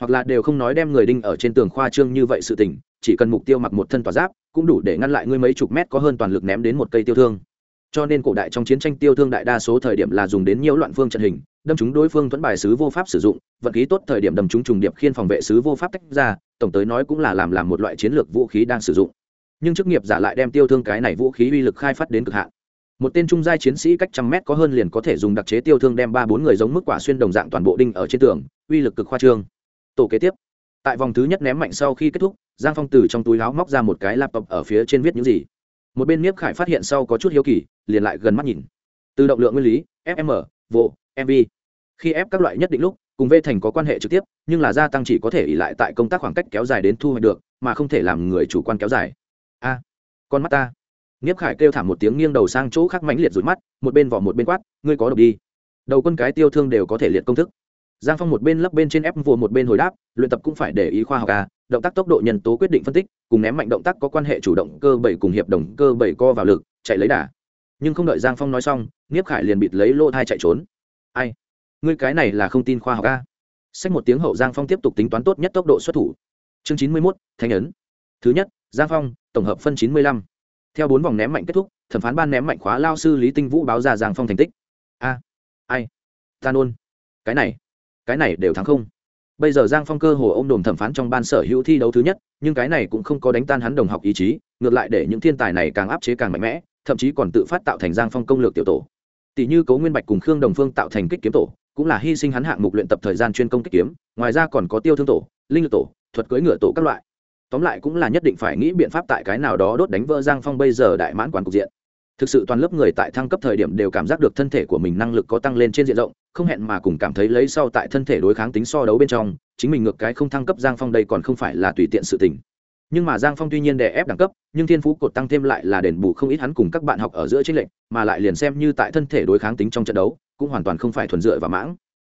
Hoặc là đều không nói đem người đinh ở trên tường khoa trương như vậy sự tình, chỉ cần mục tiêu mặc một thân tỏa giáp, cũng đủ để ngăn lại ngươi mấy chục mét có hơn toàn lực ném đến một cây tiêu thương. Cho nên cổ đại trong chiến tranh tiêu thương đại đa số thời điểm là dùng đến nhiều loạn phương trận hình, đâm chúng đối phương thuẫn bài sứ vô pháp sử dụng, vận khí tốt thời điểm đâm chúng trùng điệp khiên phòng vệ sứ vô pháp tách ra, tổng tới nói cũng là làm làm một loại chiến lược vũ khí đang sử dụng. Nhưng chức nghiệp giả lại đem tiêu thương cái này vũ khí uy lực khai phát đến cực hạn một tên trung giai chiến sĩ cách trăm mét có hơn liền có thể dùng đặc chế tiêu thương đem ba bốn người giống mức quả xuyên đồng dạng toàn bộ đinh ở trên tường, uy lực cực khoa trương. Tổ kế tiếp. Tại vòng thứ nhất ném mạnh sau khi kết thúc, giang phong từ trong túi áo móc ra một cái laptop ở phía trên viết những gì. Một bên niếp khải phát hiện sau có chút hiếu kỳ, liền lại gần mắt nhìn. Từ động lượng nguyên lý fm vô mv khi ép các loại nhất định lúc, cùng v thành có quan hệ trực tiếp, nhưng là gia tăng chỉ có thể ỉ lại tại công tác khoảng cách kéo dài đến thu hoạch được, mà không thể làm người chủ quan kéo dài. A, con mắt ta niếp khải kêu thảm một tiếng nghiêng đầu sang chỗ khác mãnh liệt rụi mắt, một bên vỏ một bên quát, ngươi có độc đi. Đầu quân cái tiêu thương đều có thể liệt công thức. Giang phong một bên lấp bên trên ép vua một bên hồi đáp, luyện tập cũng phải để ý khoa học à động tác tốc độ nhân tố quyết định phân tích, cùng ném mạnh động tác có quan hệ chủ động, cơ bảy cùng hiệp đồng, cơ bảy co vào lực, chạy lấy đà. Nhưng không đợi giang phong nói xong niếp khải liền bịt lấy lô thai chạy trốn. Ai? Ngươi cái này là không tin khoa học à? a sách một tiếng hậu giang phong tiếp tục tính toán tốt nhất tốc độ xuất thủ. Chương chín mươi mốt thanh ấn. Thứ nhất, giang phong, tổng hợp phân chín mươi lăm theo bốn vòng ném mạnh kết thúc, thẩm phán ban ném mạnh khóa lao sư lý tinh vũ báo ra giang phong thành tích. A, ai? Ta nôn cái này cái này đều thắng không? Bây giờ giang phong cơ hồ ô m đồm thẩm phán trong ban sở hữu thi đấu thứ nhất, nhưng cái này cũng không có đánh tan hắn đồng học ý chí, ngược lại để những thiên tài này càng áp chế càng mạnh mẽ, thậm chí còn tự phát tạo thành giang phong công lược tiểu tổ. Tỷ như cấu nguyên bạch cùng khương đồng phương tạo thành kích kiếm tổ, cũng là hy sinh hắn hạng mục luyện tập thời gian chuyên công kích kiếm, ngoài ra còn có tiêu thương tổ, linh lực tổ, thuật cưỡi ngựa tổ các loại tóm lại cũng là nhất định phải nghĩ biện pháp tại cái nào đó đốt đánh vỡ giang phong bây giờ đại mãn quản cục diện. Thực sự toàn lớp người tại thăng cấp thời điểm đều cảm giác được thân thể của mình năng lực có tăng lên trên diện rộng, không hẹn mà cùng cảm thấy lấy sau tại thân thể đối kháng tính so đấu bên trong, chính mình ngược cái không thăng cấp giang phong đây còn không phải là tùy tiện sự tình. Nhưng mà giang phong tuy nhiên đè ép đẳng cấp, nhưng thiên phú cột tăng thêm lại là đền bù không ít hắn cùng các bạn học ở giữa tranh lệch, mà lại liền xem như tại thân thể đối kháng tính trong trận đấu, cũng hoàn toàn không phải thuần dựa và mãng.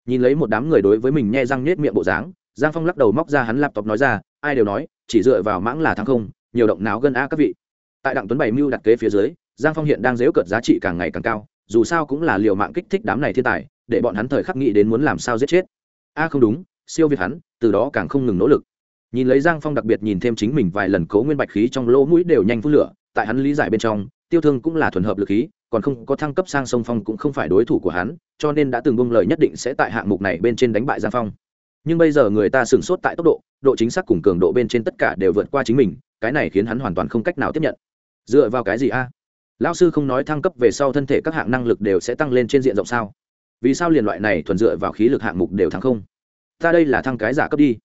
Nhìn lấy một đám người đối với mình nhe răng nết miệng bộ dáng, giang phong lắc đầu móc ra hắn laptop nói ra ai đều nói, chỉ dựa vào mãng là thắng không, nhiều động não gân a các vị. Tại đặng tuấn bảy mưu đặt kế phía dưới, giang phong hiện đang dếu cợt giá trị càng ngày càng cao, dù sao cũng là liều mạng kích thích đám này thiên tài, để bọn hắn thời khắc nghĩ đến muốn làm sao giết chết. A, không đúng, siêu việt hắn, từ đó càng không ngừng nỗ lực. Nhìn lấy giang phong đặc biệt nhìn thêm chính mình vài lần cố nguyên bạch khí trong lỗ mũi đều nhanh phun lửa, tại hắn lý giải bên trong, tiêu thương cũng là thuần hợp lực khí, còn không có thăng cấp sang sông phong cũng không phải đối thủ của hắn, cho nên đã từng bông lời nhất định sẽ tại hạng mục này bên trên đánh bại giang phong. Nhưng bây giờ người ta sửng sốt tại tốc độ độ chính xác cùng cường độ bên trên tất cả đều vượt qua chính mình, cái này khiến hắn hoàn toàn không cách nào tiếp nhận. Dựa vào cái gì a? Lão sư không nói thăng cấp về sau thân thể các hạng năng lực đều sẽ tăng lên trên diện rộng sao? Vì sao liền loại này thuần dựa vào khí lực hạng mục đều thắng không? Ta đây là thăng cái giả cấp đi.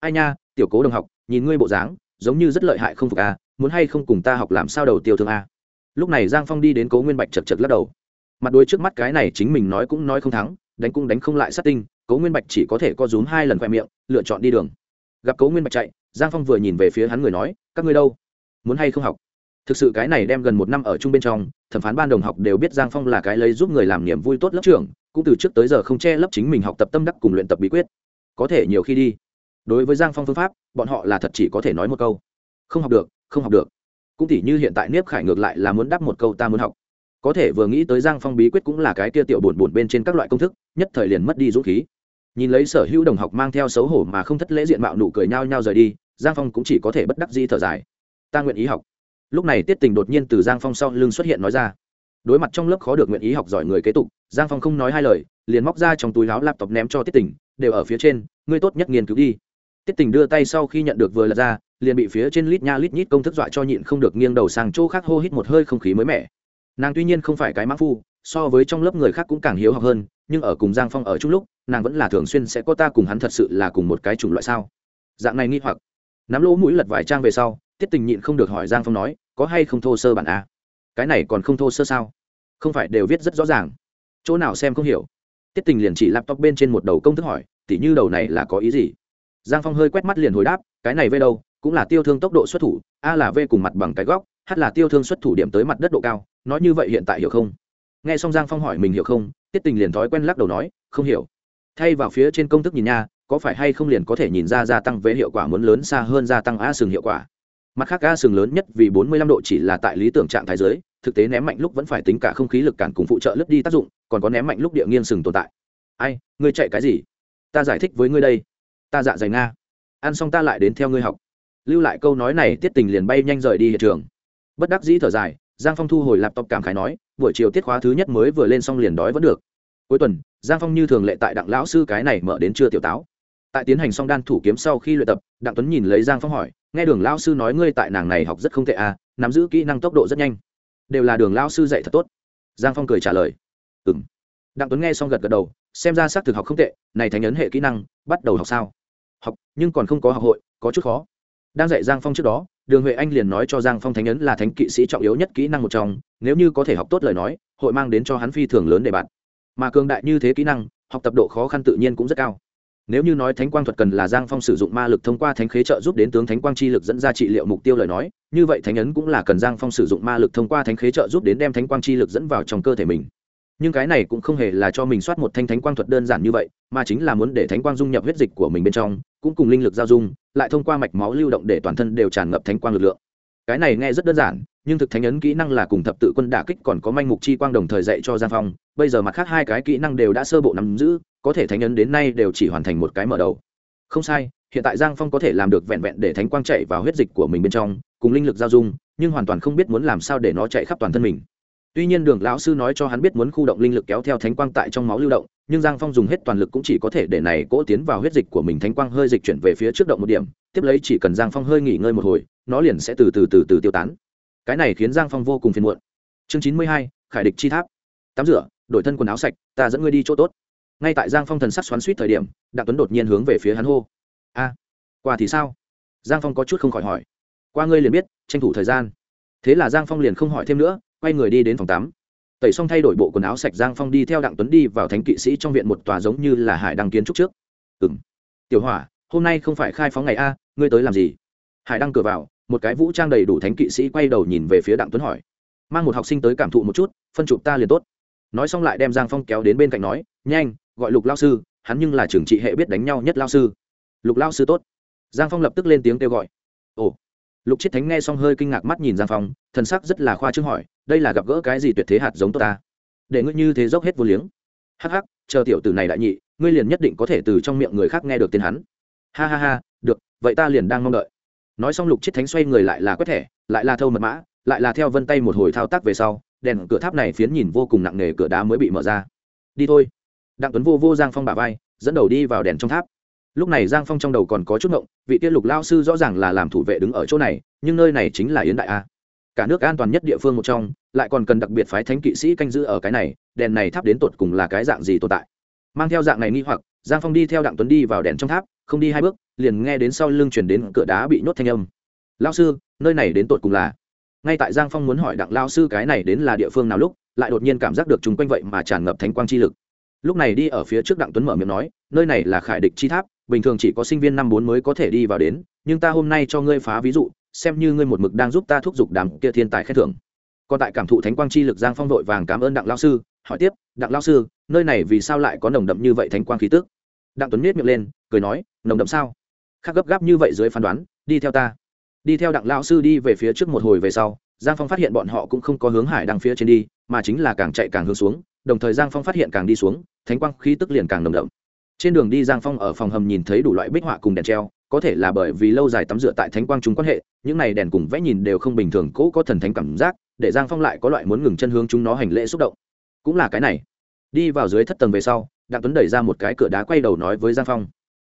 Ai nha, tiểu cố đồng học, nhìn ngươi bộ dáng, giống như rất lợi hại không phục a, muốn hay không cùng ta học làm sao đầu tiêu thương a? Lúc này giang phong đi đến cố nguyên bạch chật chật lắc đầu. Mặt đôi trước mắt cái này chính mình nói cũng nói không thắng, đánh cũng đánh không lại sát tinh, cố nguyên bạch chỉ có thể co rúm hai lần khoe miệng, lựa chọn đi đường gặp cố nguyên bạch chạy, giang phong vừa nhìn về phía hắn người nói, các ngươi đâu? Muốn hay không học? Thực sự cái này đem gần một năm ở chung bên trong, thẩm phán ban đồng học đều biết giang phong là cái lấy giúp người làm niềm vui tốt lớp trưởng, cũng từ trước tới giờ không che lấp chính mình học tập tâm đắc cùng luyện tập bí quyết. Có thể nhiều khi đi. Đối với giang phong phương pháp, bọn họ là thật chỉ có thể nói một câu. Không học được, không học được. Cũng tỉ như hiện tại niếp khải ngược lại là muốn đáp một câu ta muốn học. Có thể vừa nghĩ tới giang phong bí quyết cũng là cái kia tiểu bổn bổn bên trên các loại công thức, nhất thời liền mất đi dũng khí nhìn lấy sở hữu đồng học mang theo xấu hổ mà không thất lễ diện mạo nụ cười nhao nhao rời đi, giang phong cũng chỉ có thể bất đắc di thở dài. Ta nguyện ý học. Lúc này tiết tình đột nhiên từ giang phong sau lưng xuất hiện nói ra. Đối mặt trong lớp khó được nguyện ý học giỏi người kế tục, giang phong không nói hai lời, liền móc ra trong túi láo laptop ném cho tiết tình, đều ở phía trên, ngươi tốt nhất nghiên cứu đi. Tiết tình đưa tay sau khi nhận được vừa lật ra, liền bị phía trên lít nha lít nhít công thức dọa cho nhịn không được nghiêng đầu sang chỗ khác hô hít một hơi không khí mới mẻ. Nàng tuy nhiên không phải cái mã phu so với trong lớp người khác cũng càng hiếu học hơn, nhưng ở cùng giang phong ở chung lúc, nàng vẫn là thường xuyên sẽ có ta cùng hắn thật sự là cùng một cái chủng loại sao? Dạng này nghi hoặc. Nắm lỗ mũi lật vài trang về sau, tiết tình nhịn không được hỏi giang phong nói, có hay không thô sơ bản a? Cái này còn không thô sơ sao? Không phải đều viết rất rõ ràng. Chỗ nào xem không hiểu. Tiết tình liền chỉ laptop bên trên một đầu công thức hỏi, tỉ như đầu này là có ý gì? Giang phong hơi quét mắt liền hồi đáp, cái này v đâu, cũng là tiêu thương tốc độ xuất thủ, a là v cùng mặt bằng cái góc, h là tiêu thương xuất thủ điểm tới mặt đất độ cao, nói như vậy hiện tại hiểu không? Nghe xong giang phong hỏi mình hiểu không, tiết tình liền thói quen lắc đầu nói, không hiểu. Thay vào phía trên công thức nhìn nha, có phải hay không liền có thể nhìn ra gia tăng về hiệu quả muốn lớn xa hơn gia tăng a sừng hiệu quả. Mặt khác a sừng lớn nhất vì 45 độ chỉ là tại lý tưởng trạng thái giới thực tế ném mạnh lúc vẫn phải tính cả không khí lực cản cùng phụ trợ lướt đi tác dụng, còn có ném mạnh lúc địa nghiêng sừng tồn tại. Ai, ngươi chạy cái gì? Ta giải thích với ngươi đây. Ta dạ dày nga. Ăn xong ta lại đến theo ngươi học. Lưu lại câu nói này, tiết tình liền bay nhanh rời đi hiện trường. Bất đắc dĩ thở dài giang phong thu hồi laptop cảm khái nói, buổi chiều tiết khóa thứ nhất mới vừa lên xong liền đói vẫn được. Cuối tuần, giang phong như thường lệ tại đặng lão sư cái này mở đến chưa tiểu táo. Tại tiến hành xong đan thủ kiếm sau khi luyện tập, đặng tuấn nhìn lấy giang phong hỏi, nghe đường lão sư nói ngươi tại nàng này học rất không tệ à nắm giữ kỹ năng tốc độ rất nhanh. Đều là đường lão sư dạy thật tốt. Giang phong cười trả lời. Ừ m đặng tuấn nghe xong gật gật đầu, xem ra xác thực học không tệ, này thành ấn hệ kỹ năng, bắt đầu học sao? Học, nhưng còn không có học hội, có chút khó. Đang dạy giang phong trước đó đường huệ anh liền nói cho giang phong thánh ấn là thánh kỵ sĩ trọng yếu nhất kỹ năng một trong, nếu như có thể học tốt lời nói, hội mang đến cho hắn phi thường lớn để bạn mà cường đại như thế kỹ năng, học tập độ khó khăn tự nhiên cũng rất cao. Nếu như nói thánh quang thuật cần là giang phong sử dụng ma lực thông qua thánh khế trợ giúp đến tướng thánh quang chi lực dẫn ra trị liệu mục tiêu lời nói, như vậy thánh ấn cũng là cần giang phong sử dụng ma lực thông qua thánh khế trợ giúp đến đem thánh quang chi lực dẫn vào trong cơ thể mình. Nhưng cái này cũng không hề là cho mình soát một thanh thánh quang thuật đơn giản như vậy, mà chính là muốn để thánh quang dung nhập huyết dịch của mình bên trong cũng cùng linh lực giao dung, lại thông qua mạch máu lưu động để toàn thân đều tràn ngập thánh quang lực lượng. Cái này nghe rất đơn giản, nhưng thực thánh ấn kỹ năng là cùng thập tự quân đả kích còn có manh mục chi quang đồng thời dạy cho giang phong. Bây giờ mặt khác hai cái kỹ năng đều đã sơ bộ nắm giữ, có thể thánh ấn đến nay đều chỉ hoàn thành một cái mở đầu. Không sai, hiện tại giang phong có thể làm được vẹn vẹn để thánh quang chạy vào huyết dịch của mình bên trong, cùng linh lực giao dung, nhưng hoàn toàn không biết muốn làm sao để nó chạy khắp toàn thân mình. Tuy nhiên đường lão sư nói cho hắn biết muốn khu động linh lực kéo theo thánh quang tại trong máu lưu động nhưng giang phong dùng hết toàn lực cũng chỉ có thể để này cỗ tiến vào huyết dịch của mình thánh quang hơi dịch chuyển về phía trước động một điểm, tiếp lấy chỉ cần giang phong hơi nghỉ ngơi một hồi, nó liền sẽ từ từ từ từ tiêu tán. Cái này khiến giang phong vô cùng phiền muộn. Chương chín mươi hai, khải địch chi tháp. Tắm rửa, đổi thân quần áo sạch, ta dẫn ngươi đi chỗ tốt. Ngay tại giang phong thần sắc xoắn suýt thời điểm, đặng tuấn đột nhiên hướng về phía hắn hô. A, qua thì sao? Giang phong có chút không khỏi hỏi. Qua ngươi liền biết, tranh thủ thời gian. Thế là giang phong liền không hỏi thêm nữa, quay người đi đến phòng tắm tẩy xong thay đổi bộ quần áo sạch giang phong đi theo đặng tuấn đi vào thánh kỵ sĩ trong viện một tòa giống như là hải đăng kiến trúc trước. Ừ m tiểu hỏa, hôm nay không phải khai phóng ngày a, ngươi tới làm gì? Hải đăng cửa vào, một cái vũ trang đầy đủ thánh kỵ sĩ quay đầu nhìn về phía đặng tuấn hỏi. Mang một học sinh tới cảm thụ một chút, phân chụp ta liền tốt. Nói xong lại đem giang phong kéo đến bên cạnh nói, nhanh, gọi lục lao sư, hắn nhưng là trưởng trị hệ biết đánh nhau nhất lao sư. Lục lao sư tốt. Giang phong lập tức lên tiếng kêu gọi. Ồ. Lục chiết thánh nghe xong hơi kinh ngạc mắt nhìn giang phong, thần sắc rất là khoa trương hỏi đây là gặp gỡ cái gì tuyệt thế hạt giống tốt ta? Để ngươi như thế dốc hết vô liếng. Hắc hắc, chờ tiểu tử này đại nhị, ngươi liền nhất định có thể từ trong miệng người khác nghe được tên hắn. Ha ha ha, được, vậy ta liền đang mong đợi. Nói xong lục chiết thánh xoay người lại là quét thẻ, lại là thâu mật mã, lại là theo vân tay một hồi thao tác về sau, đèn cửa tháp này phiến nhìn vô cùng nặng nề cửa đá mới bị mở ra. Đi thôi. Đặng tuấn vô vô giang phong bà vai, dẫn đầu đi vào đèn trong tháp. Lúc này giang phong trong đầu còn có chút ngộng, vị tiên lục lao sư rõ ràng là làm thủ vệ đứng ở chỗ này, nhưng nơi này chính là yến đại a cả nước an toàn nhất địa phương một trong, lại còn cần đặc biệt phái thánh kỵ sĩ canh giữ ở cái này, đèn này tháp đến tột cùng là cái dạng gì tồn tại? Mang theo dạng này nghi hoặc, giang phong đi theo đặng tuấn đi vào đèn trong tháp, không đi hai bước, liền nghe đến sau lưng chuyển đến cửa đá bị nhốt thanh âm. Lao sư, nơi này đến tột cùng là? Ngay tại giang phong muốn hỏi đặng lao sư cái này đến là địa phương nào lúc, lại đột nhiên cảm giác được chúng quanh vậy mà tràn ngập thánh quang chi lực. Lúc này đi ở phía trước đặng tuấn mở miệng nói, nơi này là khải địch chi tháp, bình thường chỉ có sinh viên năm bốn mới có thể đi vào đến, nhưng ta hôm nay cho ngươi phá ví dụ xem như ngươi một mực đang giúp ta thúc giục đám kia thiên tài khen thưởng. Còn tại cảm thụ thánh quang chi lực giang phong vội vàng cảm ơn đặng lao sư, hỏi tiếp, đặng lao sư, nơi này vì sao lại có nồng đậm như vậy thánh quang khí tức? Đặng tuấn miết miệng lên, cười nói, nồng đậm sao? Khác gấp gáp như vậy dưới phán đoán, đi theo ta. Đi theo đặng lao sư đi về phía trước một hồi về sau, giang phong phát hiện bọn họ cũng không có hướng hải đăng phía trên đi, mà chính là càng chạy càng hướng xuống, đồng thời giang phong phát hiện càng đi xuống, thánh quang khí tức liền càng nồng đậm. Trên đường đi giang phong ở phòng hầm nhìn thấy đủ loại bích họa cùng đèn treo có thể là bởi vì lâu dài tắm rửa tại thánh quang chúng quan hệ, những này đèn cùng vẽ nhìn đều không bình thường cỗ có thần thánh cảm giác, để giang phong lại có loại muốn ngừng chân hướng chúng nó hành lễ xúc động. Cũng là cái này. Đi vào dưới thất tầng về sau, đặng tuấn đẩy ra một cái cửa đá quay đầu nói với giang phong.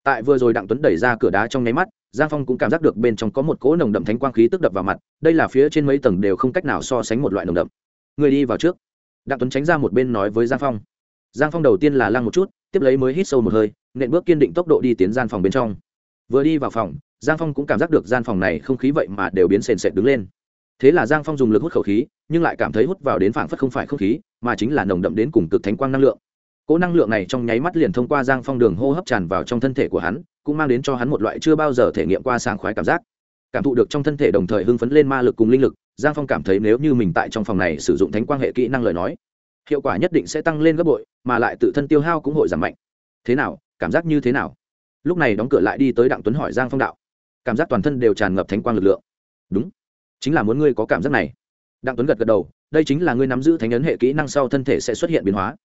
Tại vừa rồi đặng tuấn đẩy ra cửa đá trong nháy mắt, giang phong cũng cảm giác được bên trong có một cỗ nồng đậm thánh quang khí tức đập vào mặt, đây là phía trên mấy tầng đều không cách nào so sánh một loại nồng đậm. Người đi vào trước. Đặng tuấn tránh ra một bên nói với giang phong. Giang phong đầu tiên là lăng một chút, tiếp lấy mới hít sâu một hơi, nện bước kiên định tốc độ đi tiến gian phòng bên trong vừa đi vào phòng, giang phong cũng cảm giác được gian phòng này không khí vậy mà đều biến sền sệt đứng lên. Thế là giang phong dùng lực hút khẩu khí, nhưng lại cảm thấy hút vào đến phảng phất không phải không khí, mà chính là nồng đậm đến cùng cực thánh quang năng lượng. Cỗ năng lượng này trong nháy mắt liền thông qua giang phong đường hô hấp tràn vào trong thân thể của hắn, cũng mang đến cho hắn một loại chưa bao giờ thể nghiệm qua sảng khoái cảm giác. Cảm thụ được trong thân thể đồng thời hưng phấn lên ma lực cùng linh lực, giang phong cảm thấy nếu như mình tại trong phòng này sử dụng thánh quang hệ kỹ năng lời nói, hiệu quả nhất định sẽ tăng lên gấp bội, mà lại tự thân tiêu hao cũng hội giảm mạnh. Thế nào? Cảm giác như thế nào? Lúc này đóng cửa lại đi tới đặng tuấn hỏi giang phong đạo cảm giác toàn thân đều tràn ngập thánh quang lực lượng đúng chính là muốn ngươi có cảm giác này đặng tuấn gật gật đầu đây chính là ngươi nắm giữ thánh ấn hệ kỹ năng sau thân thể sẽ xuất hiện biến hóa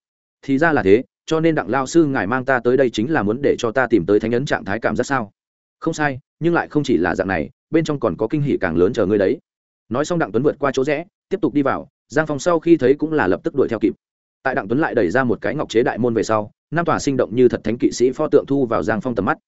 thì ra là thế cho nên đặng lao sư ngài mang ta tới đây chính là muốn để cho ta tìm tới thánh ấn trạng thái cảm giác sao không sai nhưng lại không chỉ là dạng này bên trong còn có kinh hỷ càng lớn chờ ngươi đấy nói xong đặng tuấn vượt qua chỗ rẽ tiếp tục đi vào giang phong sau khi thấy cũng là lập tức đuổi theo kịp tại đặng tuấn lại đẩy ra một cái ngọc chế đại môn về sau, năm tòa sinh động như thật thánh kỵ sĩ pho tượng thu vào giang phong tầm mắt.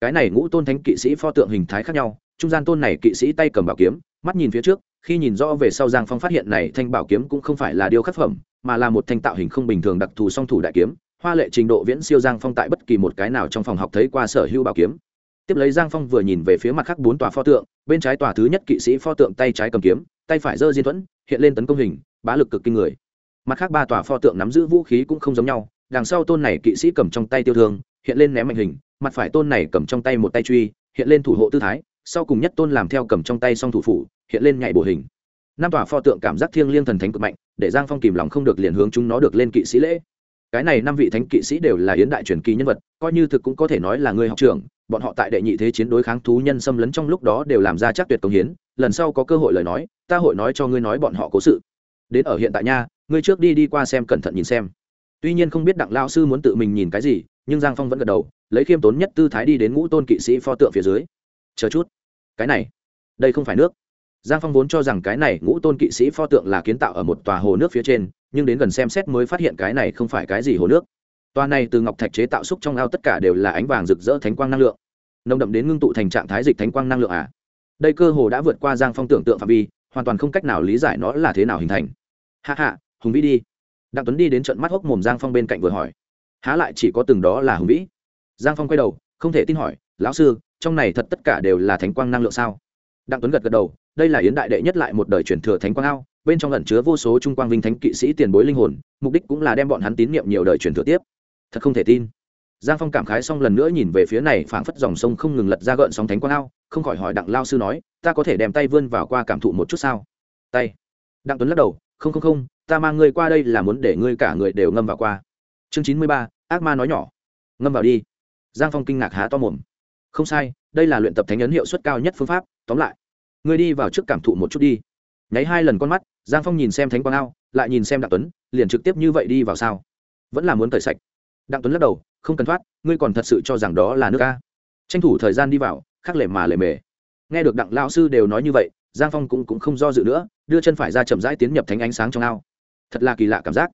Cái này ngũ tôn thánh kỵ sĩ pho tượng hình thái khác nhau, trung gian tôn này kỵ sĩ tay cầm bảo kiếm, mắt nhìn phía trước, khi nhìn rõ về sau giang phong phát hiện này thanh bảo kiếm cũng không phải là điêu khắc phẩm, mà là một thanh tạo hình không bình thường đặc thù song thủ đại kiếm, hoa lệ trình độ viễn siêu giang phong tại bất kỳ một cái nào trong phòng học thấy qua sở hữu bảo kiếm. Tiếp lấy giang phong vừa nhìn về phía mặt khác bốn tòa pho tượng, bên trái tòa thứ nhất kỵ sĩ pho tượng tay trái cầm kiếm, tay phải giơ diên thuẫn, hiện lên tấn công hình, bá lực cực kinh người mặt khác ba tòa pho tượng nắm giữ vũ khí cũng không giống nhau, đằng sau tôn này kỵ sĩ cầm trong tay tiêu thương, hiện lên ném mạnh hình, mặt phải tôn này cầm trong tay một tay truy, hiện lên thủ hộ tư thái, sau cùng nhất tôn làm theo cầm trong tay song thủ phủ, hiện lên nhảy bổ hình. Năm tòa pho tượng cảm giác thiêng liêng thần thánh cực mạnh, để giang phong kìm lòng không được liền hướng chúng nó được lên kỵ sĩ lễ. Cái này năm vị thánh kỵ sĩ đều là yến đại truyền kỳ nhân vật, coi như thực cũng có thể nói là người học trưởng, bọn họ tại đệ nhị thế chiến đối kháng thú nhân xâm lấn trong lúc đó đều làm ra chắc tuyệt công hiến, lần sau có cơ hội lời nói, ta hội nói cho ngươi nói bọn họ cố sự. Đến ở hiện tại nha ngươi trước đi đi qua xem cẩn thận nhìn xem. Tuy nhiên không biết đặng lao sư muốn tự mình nhìn cái gì, nhưng giang phong vẫn gật đầu, lấy khiêm tốn nhất tư thái đi đến ngũ tôn kỵ sĩ pho tượng phía dưới. Chờ chút. Cái này, đây không phải nước. Giang phong vốn cho rằng cái này ngũ tôn kỵ sĩ pho tượng là kiến tạo ở một tòa hồ nước phía trên, nhưng đến gần xem xét mới phát hiện cái này không phải cái gì hồ nước. Tòa này từ ngọc thạch chế tạo xúc trong ao tất cả đều là ánh vàng rực rỡ thánh quang năng lượng. Nồng đậm đến ngưng tụ thành trạng thái dịch thánh quang năng lượng à? Đây cơ hồ đã vượt qua giang phong tưởng tượng phạm vi, hoàn toàn không cách nào lý giải nó là thế nào hình thành. Hạ hạ hùng vĩ đi. Đặng tuấn đi đến trận mắt hốc mồm giang phong bên cạnh vừa hỏi. Há lại chỉ có từng đó là hùng vĩ? Giang phong quay đầu, không thể tin hỏi, lão sư, trong này thật tất cả đều là thánh quang năng lượng sao? Đặng tuấn gật gật đầu, đây là yến đại đệ nhất lại một đời truyền thừa thánh quang ao, bên trong ẩn chứa vô số trung quang vinh thánh kỵ sĩ tiền bối linh hồn, mục đích cũng là đem bọn hắn tín nhiệm nhiều đời truyền thừa tiếp. Thật không thể tin. Giang phong cảm khái xong lần nữa nhìn về phía này phảng phất dòng sông không ngừng lật ra gợn sóng thánh quang ao, không khỏi hỏi đặng lao sư nói, ta có thể đem tay vươn vào qua cảm thụ một chút sao? Tay. Đặng tuấn lắc đầu, không không không ta mang ngươi qua đây là muốn để ngươi cả người đều ngâm vào qua. Chương chín mươi ba ác ma nói nhỏ. Ngâm vào đi. Giang phong kinh ngạc há to mồm. Không sai đây là luyện tập thánh ấn hiệu suất cao nhất phương pháp. Tóm lại ngươi đi vào trước cảm thụ một chút đi. Nháy hai lần con mắt giang phong nhìn xem thánh quang ao lại nhìn xem đặng tuấn liền trực tiếp như vậy đi vào sao? Vẫn là muốn cởi sạch. Đặng tuấn lắc đầu không cần thoát ngươi còn thật sự cho rằng đó là nước ca tranh thủ thời gian đi vào khắc lệ mà lệ mề. Nghe được đặng lao sư đều nói như vậy giang phong cũng, cũng không do dự nữa đưa chân phải ra chậm rãi tiến nhập thánh ánh sáng trong ao thật là kỳ lạ cảm giác.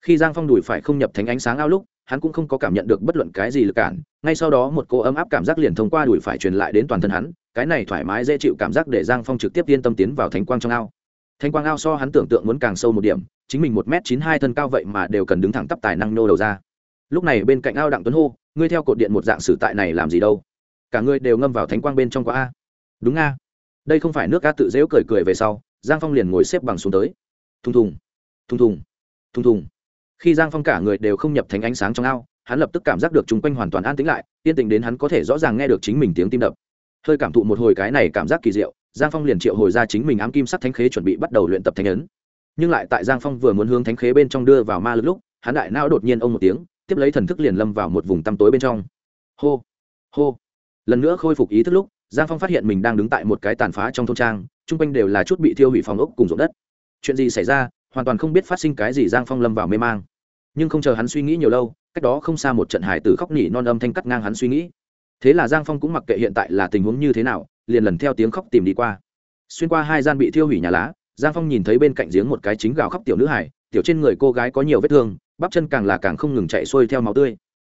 Khi giang phong đùi phải không nhập thánh ánh sáng ao lúc, hắn cũng không có cảm nhận được bất luận cái gì lực cản. Ngay sau đó một cô ấm áp cảm giác liền thông qua đùi phải truyền lại đến toàn thân hắn, cái này thoải mái dễ chịu cảm giác để giang phong trực tiếp yên tâm tiến vào thánh quang trong ao. Thánh quang ao so hắn tưởng tượng muốn càng sâu một điểm, chính mình một m chín hai thân cao vậy mà đều cần đứng thẳng tắp tài năng nô đầu ra. Lúc này bên cạnh ao đặng tuấn hô, ngươi theo cột điện một dạng sử tại này làm gì đâu? Cả ngươi đều ngâm vào thánh quang bên trong quá a. Đúng a. Đây không phải nước a tự dễu cười cười về sau, giang phong liền ngồi xếp bằng xuống tới. Thùng thùng thùng thùng thùng thùng. Khi giang phong cả người đều không nhập thành ánh sáng trong ao, hắn lập tức cảm giác được chung quanh hoàn toàn an tĩnh lại, yên tĩnh đến hắn có thể rõ ràng nghe được chính mình tiếng tim đập. Hơi cảm thụ một hồi cái này cảm giác kỳ diệu, giang phong liền triệu hồi ra chính mình ám kim sắc thánh khế chuẩn bị bắt đầu luyện tập thánh ấn. Nhưng lại tại giang phong vừa muốn hướng thánh khế bên trong đưa vào ma lực lúc, hắn đại não đột nhiên ông một tiếng, tiếp lấy thần thức liền lâm vào một vùng tăm tối bên trong. Hô hô. Lần nữa khôi phục ý thức lúc, giang phong phát hiện mình đang đứng tại một cái tàn phá trong thôn trang, chung quanh đều là chút bị thiêu hủy phòng ốc cùng ruộng đất. Chuyện gì xảy ra? Hoàn toàn không biết phát sinh cái gì giang phong lâm vào mê mang. Nhưng không chờ hắn suy nghĩ nhiều lâu, cách đó không xa một trận hải tử khóc nhỉ non âm thanh cắt ngang hắn suy nghĩ. Thế là giang phong cũng mặc kệ hiện tại là tình huống như thế nào, liền lần theo tiếng khóc tìm đi qua. Xuyên qua hai gian bị thiêu hủy nhà lá, giang phong nhìn thấy bên cạnh giếng một cái chính gào khóc tiểu nữ hải tiểu trên người cô gái có nhiều vết thương, bắp chân càng là càng không ngừng chạy xuôi theo máu tươi.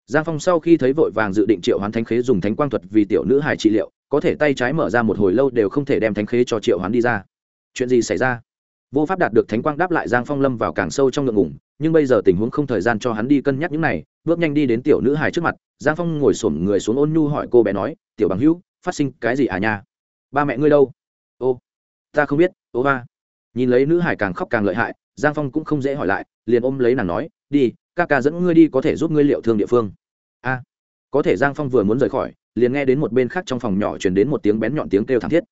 Giang phong sau khi thấy vội vàng dự định triệu hoán thánh khế dùng thánh quang thuật vì tiểu nữ hải trị liệu, có thể tay trái mở ra một hồi lâu đều không thể đem thánh khế cho triệu hoán đi ra. Chuyện gì xảy ra? Vô pháp đạt được thánh quang đáp lại giang phong lâm vào càng sâu trong ngượng ngủng nhưng bây giờ tình huống không thời gian cho hắn đi cân nhắc những này, bước nhanh đi đến tiểu nữ hải trước mặt, giang phong ngồi xổm người xuống ôn nhu hỏi cô bé nói, tiểu bằng hữu, phát sinh cái gì à nha? Ba mẹ ngươi đâu? Ô, ta không biết, ô ba. Nhìn lấy nữ hải càng khóc càng lợi hại, giang phong cũng không dễ hỏi lại, liền ôm lấy nàng nói, đi, ca ca dẫn ngươi đi có thể giúp ngươi liệu thương địa phương. A. Có thể giang phong vừa muốn rời khỏi, liền nghe đến một bên khác trong phòng nhỏ chuyển đến một tiếng bén nhọn tiếng kêu thảm thiết.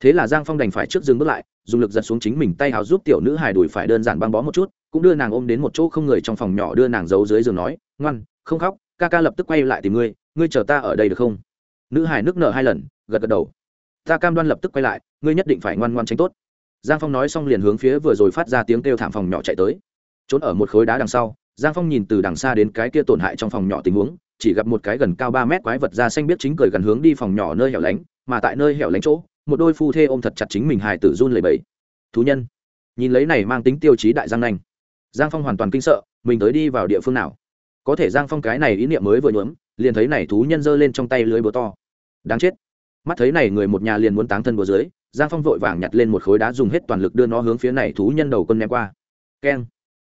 Thế là giang phong đành phải trước dừng bước lại dùng lực giật xuống chính mình tay hào giúp tiểu nữ hài đùi phải đơn giản băng bó một chút, cũng đưa nàng ôm đến một chỗ không người trong phòng nhỏ đưa nàng giấu dưới giường nói, ngoan, không khóc, ca ca lập tức quay lại tìm ngươi ngươi chờ ta ở đây được không? Nữ hài nước nở hai lần, gật gật đầu. Ta cam đoan lập tức quay lại, ngươi nhất định phải ngoan ngoan tránh tốt. Giang phong nói xong liền hướng phía vừa rồi phát ra tiếng kêu thảm phòng nhỏ chạy tới. Trốn ở một khối đá đằng sau, giang phong nhìn từ đằng xa đến cái kia tổn hại trong phòng nhỏ tình huống, chỉ gặp một cái gần cao ba mét quái vật da xanh biết chính cười gần hướng đi phòng nhỏ nơi hẻo lánh, mà tại nơi hẻo lánh chỗ một đôi phu thê ôm thật chặt chính mình hài tử run lẩy bẩy. Thú nhân, nhìn lấy này mang tính tiêu chí đại giang nanh. Giang phong hoàn toàn kinh sợ, mình tới đi vào địa phương nào? Có thể giang phong cái này ý niệm mới vừa nhuốm, liền thấy này thú nhân giơ lên trong tay lưới búa to. Đáng chết. Mắt thấy này người một nhà liền muốn táng thân búa dưới, giang phong vội vàng nhặt lên một khối đá dùng hết toàn lực đưa nó hướng phía này thú nhân đầu quân ném qua. Keng.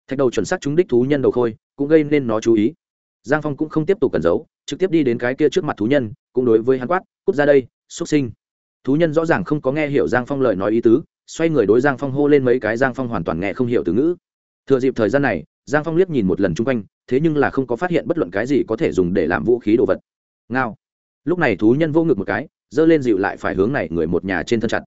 Thạch đầu chuẩn xác trúng đích thú nhân đầu khôi, cũng gây nên nó chú ý. Giang phong cũng không tiếp tục cẩn giấu, trực tiếp đi đến cái kia trước mặt thú nhân, cũng đối với hắn quát, cút ra đây, xuất sinh thú nhân rõ ràng không có nghe hiểu giang phong lời nói ý tứ, xoay người đối giang phong hô lên mấy cái giang phong hoàn toàn nghe không hiểu từ ngữ. Thừa dịp thời gian này, giang phong liếc nhìn một lần chung quanh, thế nhưng là không có phát hiện bất luận cái gì có thể dùng để làm vũ khí đồ vật. Ngao. Lúc này thú nhân vô ngực một cái, giơ lên dịu lại phải hướng này người một nhà trên thân chặt.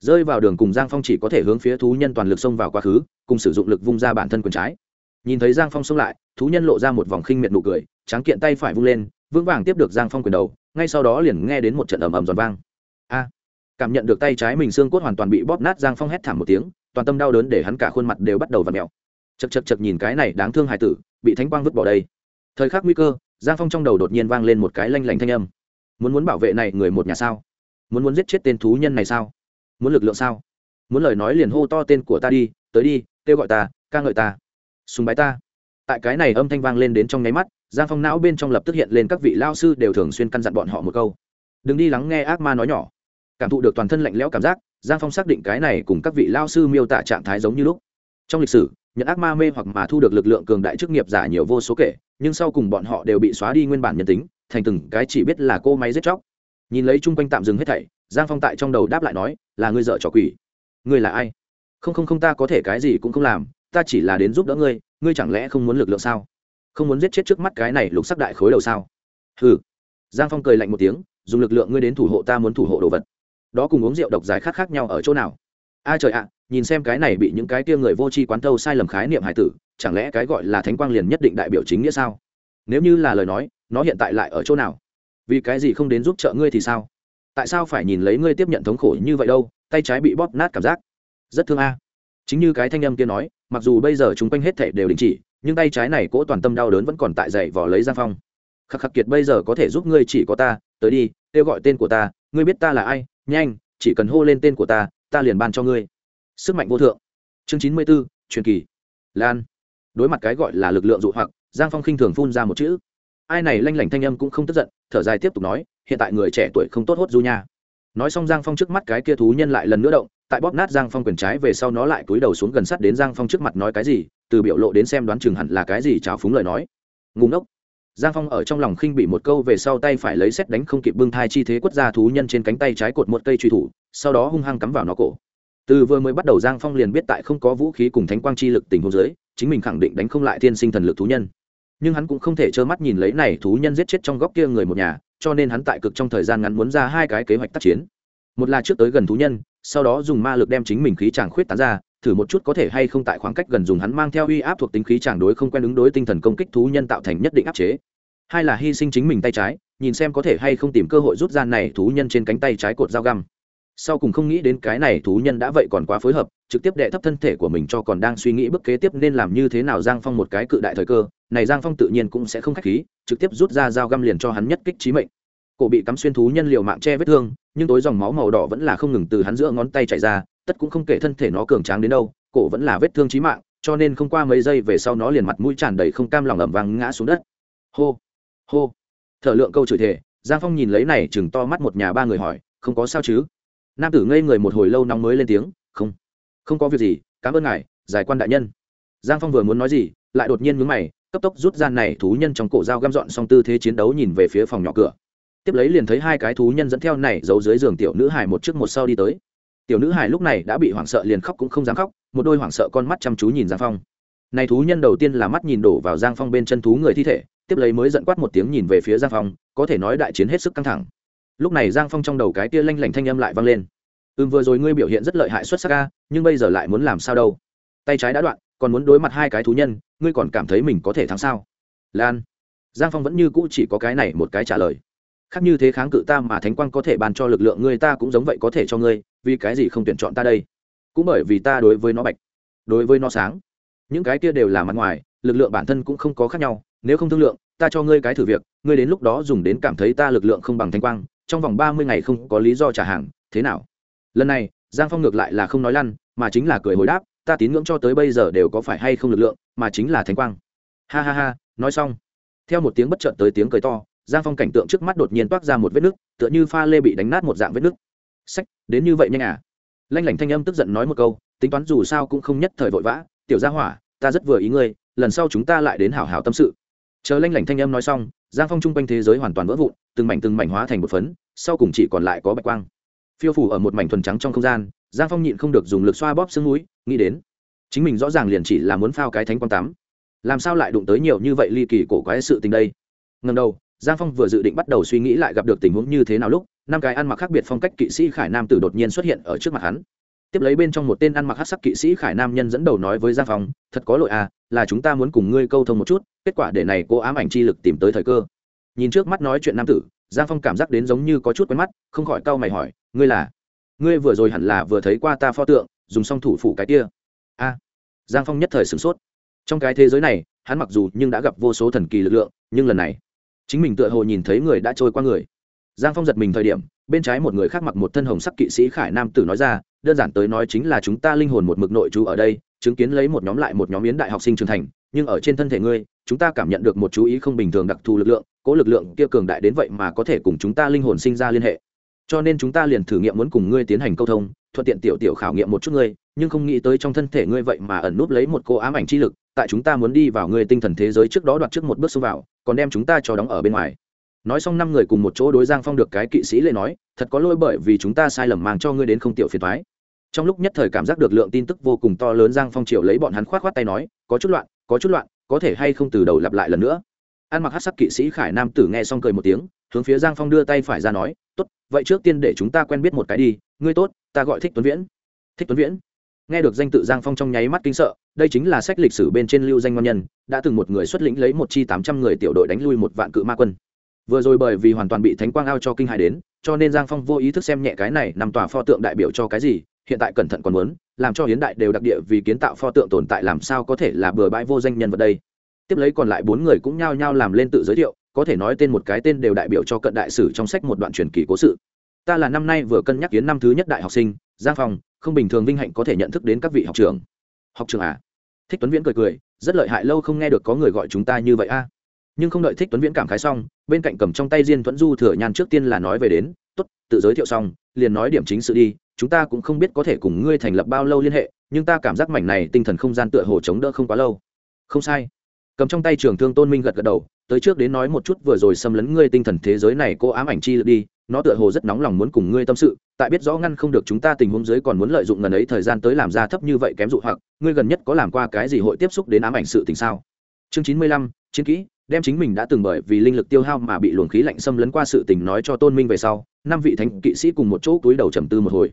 Rơi vào đường cùng giang phong chỉ có thể hướng phía thú nhân toàn lực xông vào quá khứ, cùng sử dụng lực vung ra bản thân quần trái. Nhìn thấy giang phong xông lại, thú nhân lộ ra một vòng khinh miệt nụ cười, tráng kiện tay phải vung lên, vững vàng tiếp được giang phong quyền đầu, ngay sau đó liền nghe đến một trận ầm ầm giòn vang. A cảm nhận được tay trái mình xương cốt hoàn toàn bị bóp nát giang phong hét thảm một tiếng, toàn tâm đau đớn để hắn cả khuôn mặt đều bắt đầu v ặ mẹo chật chật chật nhìn cái này đáng thương hải tử, bị thánh quang vứt bỏ đây. Thời khắc nguy cơ, giang phong trong đầu đột nhiên vang lên một cái lanh lảnh thanh âm. Muốn muốn bảo vệ này người một nhà sao? Muốn muốn giết chết tên thú nhân này sao? Muốn lực lượng sao? Muốn lời nói liền hô to tên của ta đi, tới đi, kêu gọi ta, ca ngợi ta. Súng bái ta. Tại cái này âm thanh vang lên đến trong nháy mắt, giang phong não bên trong lập tức hiện lên các vị lao sư đều thường xuyên căn dặn bọn họ một câu. Đừng đi lắng nghe ác ma nói nhỏ cảm thụ được toàn thân lạnh lẽo cảm giác, giang phong xác định cái này cùng các vị lao sư miêu tả trạng thái giống như lúc. Trong lịch sử nhận ác ma mê hoặc mà thu được lực lượng cường đại chức nghiệp giả nhiều vô số kể, nhưng sau cùng bọn họ đều bị xóa đi nguyên bản nhân tính, thành từng cái chỉ biết là cô máy giết chóc. Nhìn lấy chung quanh tạm dừng hết thảy, giang phong tại trong đầu đáp lại nói, là ngươi dợ trò quỷ. Ngươi là ai? Không không không, ta có thể cái gì cũng không làm, ta chỉ là đến giúp đỡ ngươi ngươi chẳng lẽ không muốn lực lượng sao? Không muốn giết chết trước mắt cái này lục sắc đại khối đầu sao? Hừ. Giang phong cười lạnh một tiếng, dùng lực lượng ngươi đến thủ hộ ta muốn thủ hộ đồ vật đó cùng uống rượu độc dài khác khác nhau ở chỗ nào? A trời ạ, nhìn xem cái này bị những cái kia người vô tri quán thâu sai lầm khái niệm hải tử, chẳng lẽ cái gọi là thánh quang liền nhất định đại biểu chính nghĩa sao? Nếu như là lời nói, nó hiện tại lại ở chỗ nào? Vì cái gì không đến giúp trợ ngươi thì sao? Tại sao phải nhìn lấy ngươi tiếp nhận thống khổ như vậy đâu? Tay trái bị bóp nát cảm giác. Rất thương a. Chính như cái thanh âm kia nói, mặc dù bây giờ chúng quanh hết thể đều đình chỉ, nhưng tay trái này cỗ toàn tâm đau đớn vẫn còn tại dậy vò lấy giang phong. Khắc khắc kiệt bây giờ có thể giúp ngươi chỉ có ta, tới đi, kêu gọi tên của ta, ngươi biết ta là ai nhanh, chỉ cần hô lên tên của ta ta liền ban cho ngươi. Sức mạnh vô thượng. Chương chín mươi b ố truyền kỳ. Lan. Đối mặt cái gọi là lực lượng dụ hoặc, giang phong khinh thường phun ra một chữ. Ai này lanh lảnh thanh âm cũng không tức giận, thở dài tiếp tục nói, hiện tại người trẻ tuổi không tốt hốt du nha. Nói xong giang phong trước mắt cái kia thú nhân lại lần nữa động, tại bóp nát giang phong quyền trái về sau nó lại cúi đầu xuống gần sắt đến giang phong trước mặt nói cái gì, từ biểu lộ đến xem đoán chừng hẳn là cái gì cháo phúng lời nói. Ngùng ốc giang phong ở trong lòng khinh bị một câu về sau tay phải lấy xét đánh không kịp bưng thai chi thế quất ra thú nhân trên cánh tay trái cột một cây truy thủ, sau đó hung hăng cắm vào nó cổ. Từ vừa mới bắt đầu giang phong liền biết tại không có vũ khí cùng thánh quang chi lực tình huống dưới, chính mình khẳng định đánh không lại thiên sinh thần lực thú nhân. Nhưng hắn cũng không thể trơ mắt nhìn lấy này thú nhân giết chết trong góc kia người một nhà, cho nên hắn tại cực trong thời gian ngắn muốn ra hai cái kế hoạch tác chiến. Một là trước tới gần thú nhân, sau đó dùng ma lực đem chính mình khí tràng khuyết tán ra thử một chút có thể hay không tại khoảng cách gần dùng hắn mang theo uy áp thuộc tính khí tràng đối không quen ứng đối tinh thần công kích thú nhân tạo thành nhất định áp chế. Hai là hy sinh chính mình tay trái, nhìn xem có thể hay không tìm cơ hội rút ra này thú nhân trên cánh tay trái cột dao găm. Sau cùng không nghĩ đến cái này thú nhân đã vậy còn quá phối hợp, trực tiếp đệ thấp thân thể của mình cho còn đang suy nghĩ bước kế tiếp nên làm như thế nào giang phong một cái cự đại thời cơ, này giang phong tự nhiên cũng sẽ không k h á c h khí, trực tiếp rút ra dao găm liền cho hắn nhất kích trí mệnh. Cổ bị cắm xuyên thú nhân liệu mạng che vết thương, nhưng tối dòng máu màu đỏ vẫn là không ngừng từ hắn giữa ngón tay chạy ra tất cũng không kể thân thể nó cường tráng đến đâu cổ vẫn là vết thương trí mạng cho nên không qua mấy giây về sau nó liền mặt mũi tràn đầy không cam lòng ẩm vàng ngã xuống đất. Hô hô. Thở lượng câu chửi thề, giang phong nhìn lấy này chừng to mắt một nhà ba người hỏi không có sao chứ? Nam tử ngây người một hồi lâu nóng mới lên tiếng không không có việc gì cảm ơn ngài giải quan đại nhân. Giang phong vừa muốn nói gì lại đột nhiên mướn mày cấp tốc rút gian này thú nhân trong cổ dao găm dọn xong tư thế chiến đấu nhìn về phía phòng nhỏ cửa. Tiếp lấy liền thấy hai cái thú nhân dẫn theo này giấu dưới giường tiểu nữ hải một trước một sau đi tới tiểu nữ hải lúc này đã bị hoảng sợ liền khóc cũng không dám khóc, một đôi hoảng sợ con mắt chăm chú nhìn giang phong. Này thú nhân đầu tiên là mắt nhìn đổ vào giang phong bên chân thú người thi thể, tiếp lấy mới giận quát một tiếng nhìn về phía giang phong, có thể nói đại chiến hết sức căng thẳng. Lúc này giang phong trong đầu cái tia lanh lảnh thanh âm lại vang lên. Ừm, vừa rồi ngươi biểu hiện rất lợi hại xuất sắc ca nhưng bây giờ lại muốn làm sao đâu? Tay trái đã đoạn, còn muốn đối mặt hai cái thú nhân, ngươi còn cảm thấy mình có thể thắng sao? Lan. Giang phong vẫn như cũ chỉ có cái này một cái trả lời khác như thế kháng cự ta mà thánh quang có thể ban cho lực lượng ngươi ta cũng giống vậy có thể cho ngươi, vì cái gì không tuyển chọn ta đây? Cũng bởi vì ta đối với nó bạch, đối với nó sáng. Những cái kia đều là mặt ngoài, lực lượng bản thân cũng không có khác nhau, nếu không thương lượng, ta cho ngươi cái thử việc, ngươi đến lúc đó dùng đến cảm thấy ta lực lượng không bằng thanh quang, trong vòng ba mươi ngày không có lý do trả hàng, thế nào? Lần này, giang phong ngược lại là không nói lăn, mà chính là cười hồi đáp, ta tín ngưỡng cho tới bây giờ đều có phải hay không lực lượng, mà chính là thánh quang. Ha ha ha, nói xong. Theo một tiếng bất chợt tới tiếng cười to giang phong cảnh tượng trước mắt đột nhiên toát ra một vết nứt, tựa như pha lê bị đánh nát một dạng vết nứt. Sách, đến như vậy nhanh à? Lanh lảnh thanh âm tức giận nói một câu, tính toán dù sao cũng không nhất thời vội vã, tiểu gia hỏa, ta rất vừa ý ngươi, lần sau chúng ta lại đến hảo hảo tâm sự. Chờ lanh lảnh thanh âm nói xong, giang phong chung quanh thế giới hoàn toàn vỡ vụn, từng mảnh từng mảnh hóa thành một phấn, sau cùng chỉ còn lại có bạch quang. Phiêu phủ ở một mảnh thuần trắng trong không gian, giang phong nhịn không được dùng lực xoa bóp xương núi nghĩ đến, chính mình rõ ràng liền chỉ là muốn phao cái thánh quang tắm làm sao lại đụng tới nhiều như vậy ly kỳ cổ quái sự tình đây? Ngần đầu giang phong vừa dự định bắt đầu suy nghĩ lại gặp được tình huống như thế nào lúc, năm cái ăn mặc khác biệt phong cách kỵ sĩ khải nam tử đột nhiên xuất hiện ở trước mặt hắn. Tiếp lấy bên trong một tên ăn mặc hát sắc kỵ sĩ khải nam nhân dẫn đầu nói với giang phong, thật có lỗi à là chúng ta muốn cùng ngươi câu thông một chút, kết quả để này cô ám ảnh chi lực tìm tới thời cơ. Nhìn trước mắt nói chuyện nam tử, giang phong cảm giác đến giống như có chút quen mắt, không khỏi cau mày hỏi, ngươi là? Ngươi vừa rồi hẳn là vừa thấy qua ta pho tượng, dùng song thủ phủ cái kia. A. Giang phong nhất thời sửng sốt. Trong cái thế giới này, hắn mặc dù nhưng đã gặp vô số thần kỳ lực lượng, nhưng lần này chính mình tựa hồ nhìn thấy người đã trôi qua người. Giang phong giật mình thời điểm, bên trái một người khác mặc một thân hồng sắc kỵ sĩ khải nam tử nói ra, đơn giản tới nói chính là chúng ta linh hồn một mực nội trú ở đây, chứng kiến lấy một nhóm lại một nhóm yến đại học sinh trưởng thành, nhưng ở trên thân thể ngươi, chúng ta cảm nhận được một chú ý không bình thường đặc thù lực lượng, cố lực lượng kia cường đại đến vậy mà có thể cùng chúng ta linh hồn sinh ra liên hệ. Cho nên chúng ta liền thử nghiệm muốn cùng ngươi tiến hành câu thông, thuận tiện tiểu tiểu khảo nghiệm một chút ngươi, nhưng không nghĩ tới trong thân thể ngươi vậy mà ẩn núp lấy một cô ám ảnh chi lực tại chúng ta muốn đi vào người tinh thần thế giới trước đó đoạt trước một bước xông vào, còn đem chúng ta cho đóng ở bên ngoài. Nói xong năm người cùng một chỗ đối giang phong được cái kỵ sĩ lệ nói, thật có lỗi bởi vì chúng ta sai lầm mang cho ngươi đến không tiểu phiền thoái trong lúc nhất thời cảm giác được lượng tin tức vô cùng to lớn, giang phong triệu lấy bọn hắn khoát khoát tay nói, có chút loạn, có chút loạn, có thể hay không từ đầu lặp lại lần nữa. Ăn mặc hát sắc kỵ sĩ khải nam tử nghe xong cười một tiếng, hướng phía giang phong đưa tay phải ra nói, tốt, vậy trước tiên để chúng ta quen biết một cái đi, ngươi tốt, ta gọi thích tuấn viễn. Thích tuấn viễn. Nghe được danh tự giang phong trong nháy mắt kinh sợ đây chính là sách lịch sử bên trên lưu danh ngon nhân, đã từng một người xuất lĩnh lấy một chi tám trăm người tiểu đội đánh lui một vạn cự ma quân. Vừa rồi bởi vì hoàn toàn bị thánh quang ao cho kinh hại đến, cho nên giang phong vô ý thức xem nhẹ cái này nằm tòa pho tượng đại biểu cho cái gì, hiện tại cẩn thận còn muốn, làm cho hiến đại đều đặc địa vì kiến tạo pho tượng tồn tại làm sao có thể là bừa bãi vô danh nhân vật đây. Tiếp lấy còn lại bốn người cũng nhao nhao làm lên tự giới thiệu, có thể nói tên một cái tên đều đại biểu cho cận đại sử trong sách một đoạn truyền kỳ cố sự. Ta là năm nay vừa cân nhắc kiến năm thứ nhất đại học sinh, giang phong, không bình thường vinh hạnh có thể nhận thức đến các vị học trường học trường à? Thích tuấn viễn cười cười, rất lợi hại, lâu không nghe được có người gọi chúng ta như vậy a. Nhưng không đợi thích tuấn viễn cảm khái xong, bên cạnh cầm trong tay diên thuẫn du thừa nhàn trước tiên là nói về đến t ố t tự giới thiệu xong, liền nói điểm chính sự đi, chúng ta cũng không biết có thể cùng ngươi thành lập bao lâu liên hệ, nhưng ta cảm giác mảnh này tinh thần không gian tựa hồ chống đỡ không quá lâu. Không sai. Cầm trong tay trường thương tôn minh gật gật đầu, tới trước đến nói một chút, vừa rồi xâm lấn ngươi tinh thần thế giới này, cô ám ảnh chi đi nó tựa hồ rất nóng lòng muốn cùng ngươi tâm sự, tại biết rõ ngăn không được chúng ta tình huống dưới còn muốn lợi dụng ngần ấy thời gian tới làm ra thấp như vậy kém dụ hoặc, ngươi gần nhất có làm qua cái gì hội tiếp xúc đến ám ảnh sự tình sao? Chương chín mươi lăm, chiến kỹ, đem chính mình đã từng bởi vì linh lực tiêu hao mà bị luồng khí lạnh xâm lấn qua sự tình nói cho tôn minh về sau, năm vị thánh kỵ sĩ cùng một chỗ túi đầu trầm tư một hồi.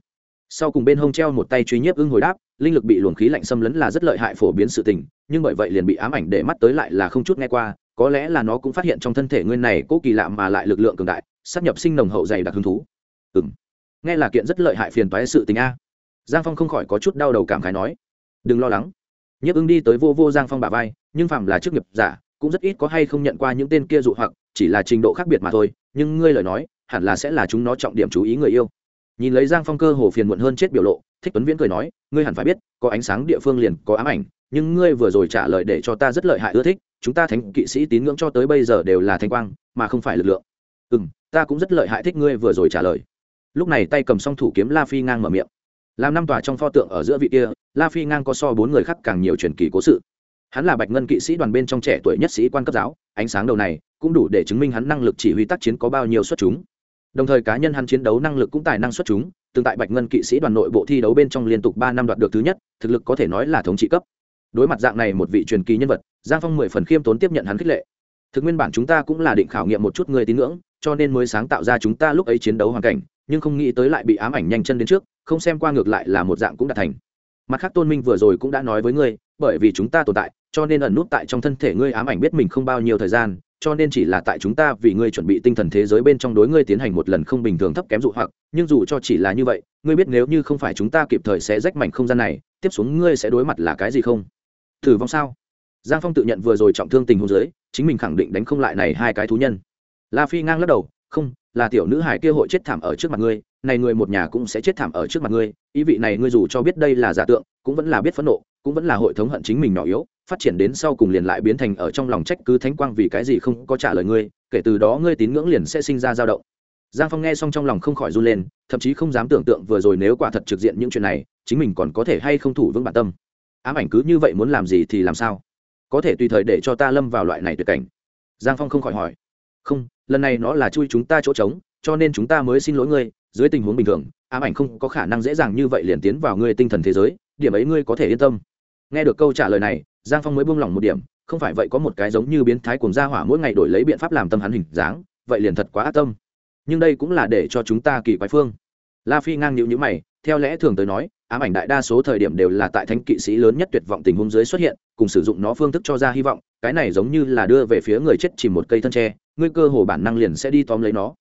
Sau cùng bên hông treo một tay truy nhiếp ưng hồi đáp, linh lực bị luồng khí lạnh xâm lấn là rất lợi hại phổ biến sự tình, nhưng bởi vậy liền bị ám ảnh để mắt tới lại là không chút nghe qua có lẽ là nó cũng phát hiện trong thân thể ngươi này cố kỳ lạ mà lại lực lượng cường đại, sắp nhập sinh nồng hậu dày đặc hứng thú. Ừ m nghe là kiện rất lợi hại phiền toái sự tình a. Giang phong không khỏi có chút đau đầu cảm khái nói, đừng lo lắng nhấp ứng đi tới vô vô giang phong bà vai, nhưng phạm là chức nghiệp giả, cũng rất ít có hay không nhận qua những tên kia dụ hoặc, chỉ là trình độ khác biệt mà thôi, nhưng ngươi lời nói, hẳn là sẽ là chúng nó trọng điểm chú ý người yêu. Nhìn lấy giang phong cơ hồ phiền muộn hơn chết biểu lộ, thích tuấn viễn cười nói, ngươi hẳn phải biết, có ánh sáng địa phương liền có ám ảnh, nhưng ngươi vừa rồi trả lời để cho ta rất lợi hại ưa thích chúng ta thánh kỵ sĩ tín ngưỡng cho tới bây giờ đều là thanh quang, mà không phải lực lượng. Ừ m ta cũng rất lợi hại thích ngươi vừa rồi trả lời. Lúc này tay cầm song thủ kiếm la phi ngang mở miệng. Làm năm tòa trong pho tượng ở giữa vị kia, la phi ngang có so bốn người khác càng nhiều truyền kỳ cố sự. Hắn là bạch ngân kỵ sĩ đoàn bên trong trẻ tuổi nhất sĩ quan cấp giáo, ánh sáng đầu này cũng đủ để chứng minh hắn năng lực chỉ huy tác chiến có bao nhiêu xuất chúng. Đồng thời cá nhân hắn chiến đấu năng lực cũng tài năng xuất chúng, tương tại bạch ngân kỵ sĩ đoàn nội bộ thi đấu bên trong liên tục ba năm đoạt được thứ nhất, thực lực có thể nói là thống trị cấp đối mặt dạng này một vị truyền kỳ nhân vật, giang phong mười phần khiêm tốn tiếp nhận hắn khích lệ. Thực nguyên bản chúng ta cũng là định khảo nghiệm một chút người tín ngưỡng, cho nên mới sáng tạo ra chúng ta lúc ấy chiến đấu hoàn cảnh, nhưng không nghĩ tới lại bị ám ảnh nhanh chân đến trước, không xem qua ngược lại là một dạng cũng đã thành. Mặt khác tôn minh vừa rồi cũng đã nói với ngươi, bởi vì chúng ta tồn tại, cho nên ẩn nút tại trong thân thể ngươi ám ảnh biết mình không bao nhiêu thời gian, cho nên chỉ là tại chúng ta vì ngươi chuẩn bị tinh thần thế giới bên trong đối ngươi tiến hành một lần không bình thường thấp kém dụ hoặc, nhưng dù cho chỉ là như vậy, ngươi biết nếu như không phải chúng ta kịp thời sẽ rách mảnh không gian này, tiếp xuống ngươi sẽ đối mặt là cái gì không? Thử vong sao? Giang phong tự nhận vừa rồi trọng thương tình hôn giới chính mình khẳng định đánh không lại này hai cái thú nhân. La phi ngang lắc đầu, không, là tiểu nữ hải kia hội chết thảm ở trước mặt ngươi, này người một nhà cũng sẽ chết thảm ở trước mặt ngươi, ý vị này ngươi dù cho biết đây là giả tượng, cũng vẫn là biết phẫn nộ, cũng vẫn là hội thống hận chính mình nhỏ yếu, phát triển đến sau cùng liền lại biến thành ở trong lòng trách cứ thánh quang vì cái gì không có trả lời ngươi, kể từ đó ngươi tín ngưỡng liền sẽ sinh ra dao động. Giang phong nghe xong trong lòng không khỏi run lên, thậm chí không dám tưởng tượng vừa rồi nếu quả thật trực diện những chuyện này, chính mình còn có thể hay không thủ vững bản tâm ám ảnh cứ như vậy muốn làm gì thì làm sao? Có thể tùy thời để cho ta lâm vào loại này tuyệt cảnh. Giang phong không khỏi hỏi. Không, lần này nó là chui chúng ta chỗ trống, cho nên chúng ta mới xin lỗi ngươi, dưới tình huống bình thường, ám ảnh không có khả năng dễ dàng như vậy liền tiến vào ngươi tinh thần thế giới, điểm ấy ngươi có thể yên tâm. Nghe được câu trả lời này, giang phong mới buông lỏng một điểm, không phải vậy có một cái giống như biến thái cùng gia hỏa mỗi ngày đổi lấy biện pháp làm tâm hắn hình dáng, vậy liền thật quá ác tâm. Nhưng đây cũng là để cho chúng ta kỳ quái phương. La phi ngang nhịu nhữ mày theo lẽ thường tới nói, ám ảnh đại đa số thời điểm đều là tại thánh kỵ sĩ lớn nhất tuyệt vọng tình huống dưới xuất hiện, cùng sử dụng nó phương thức cho ra hy vọng, cái này giống như là đưa về phía người chết chỉ một cây thân tre, ngươi cơ hồ bản năng liền sẽ đi tóm lấy nó.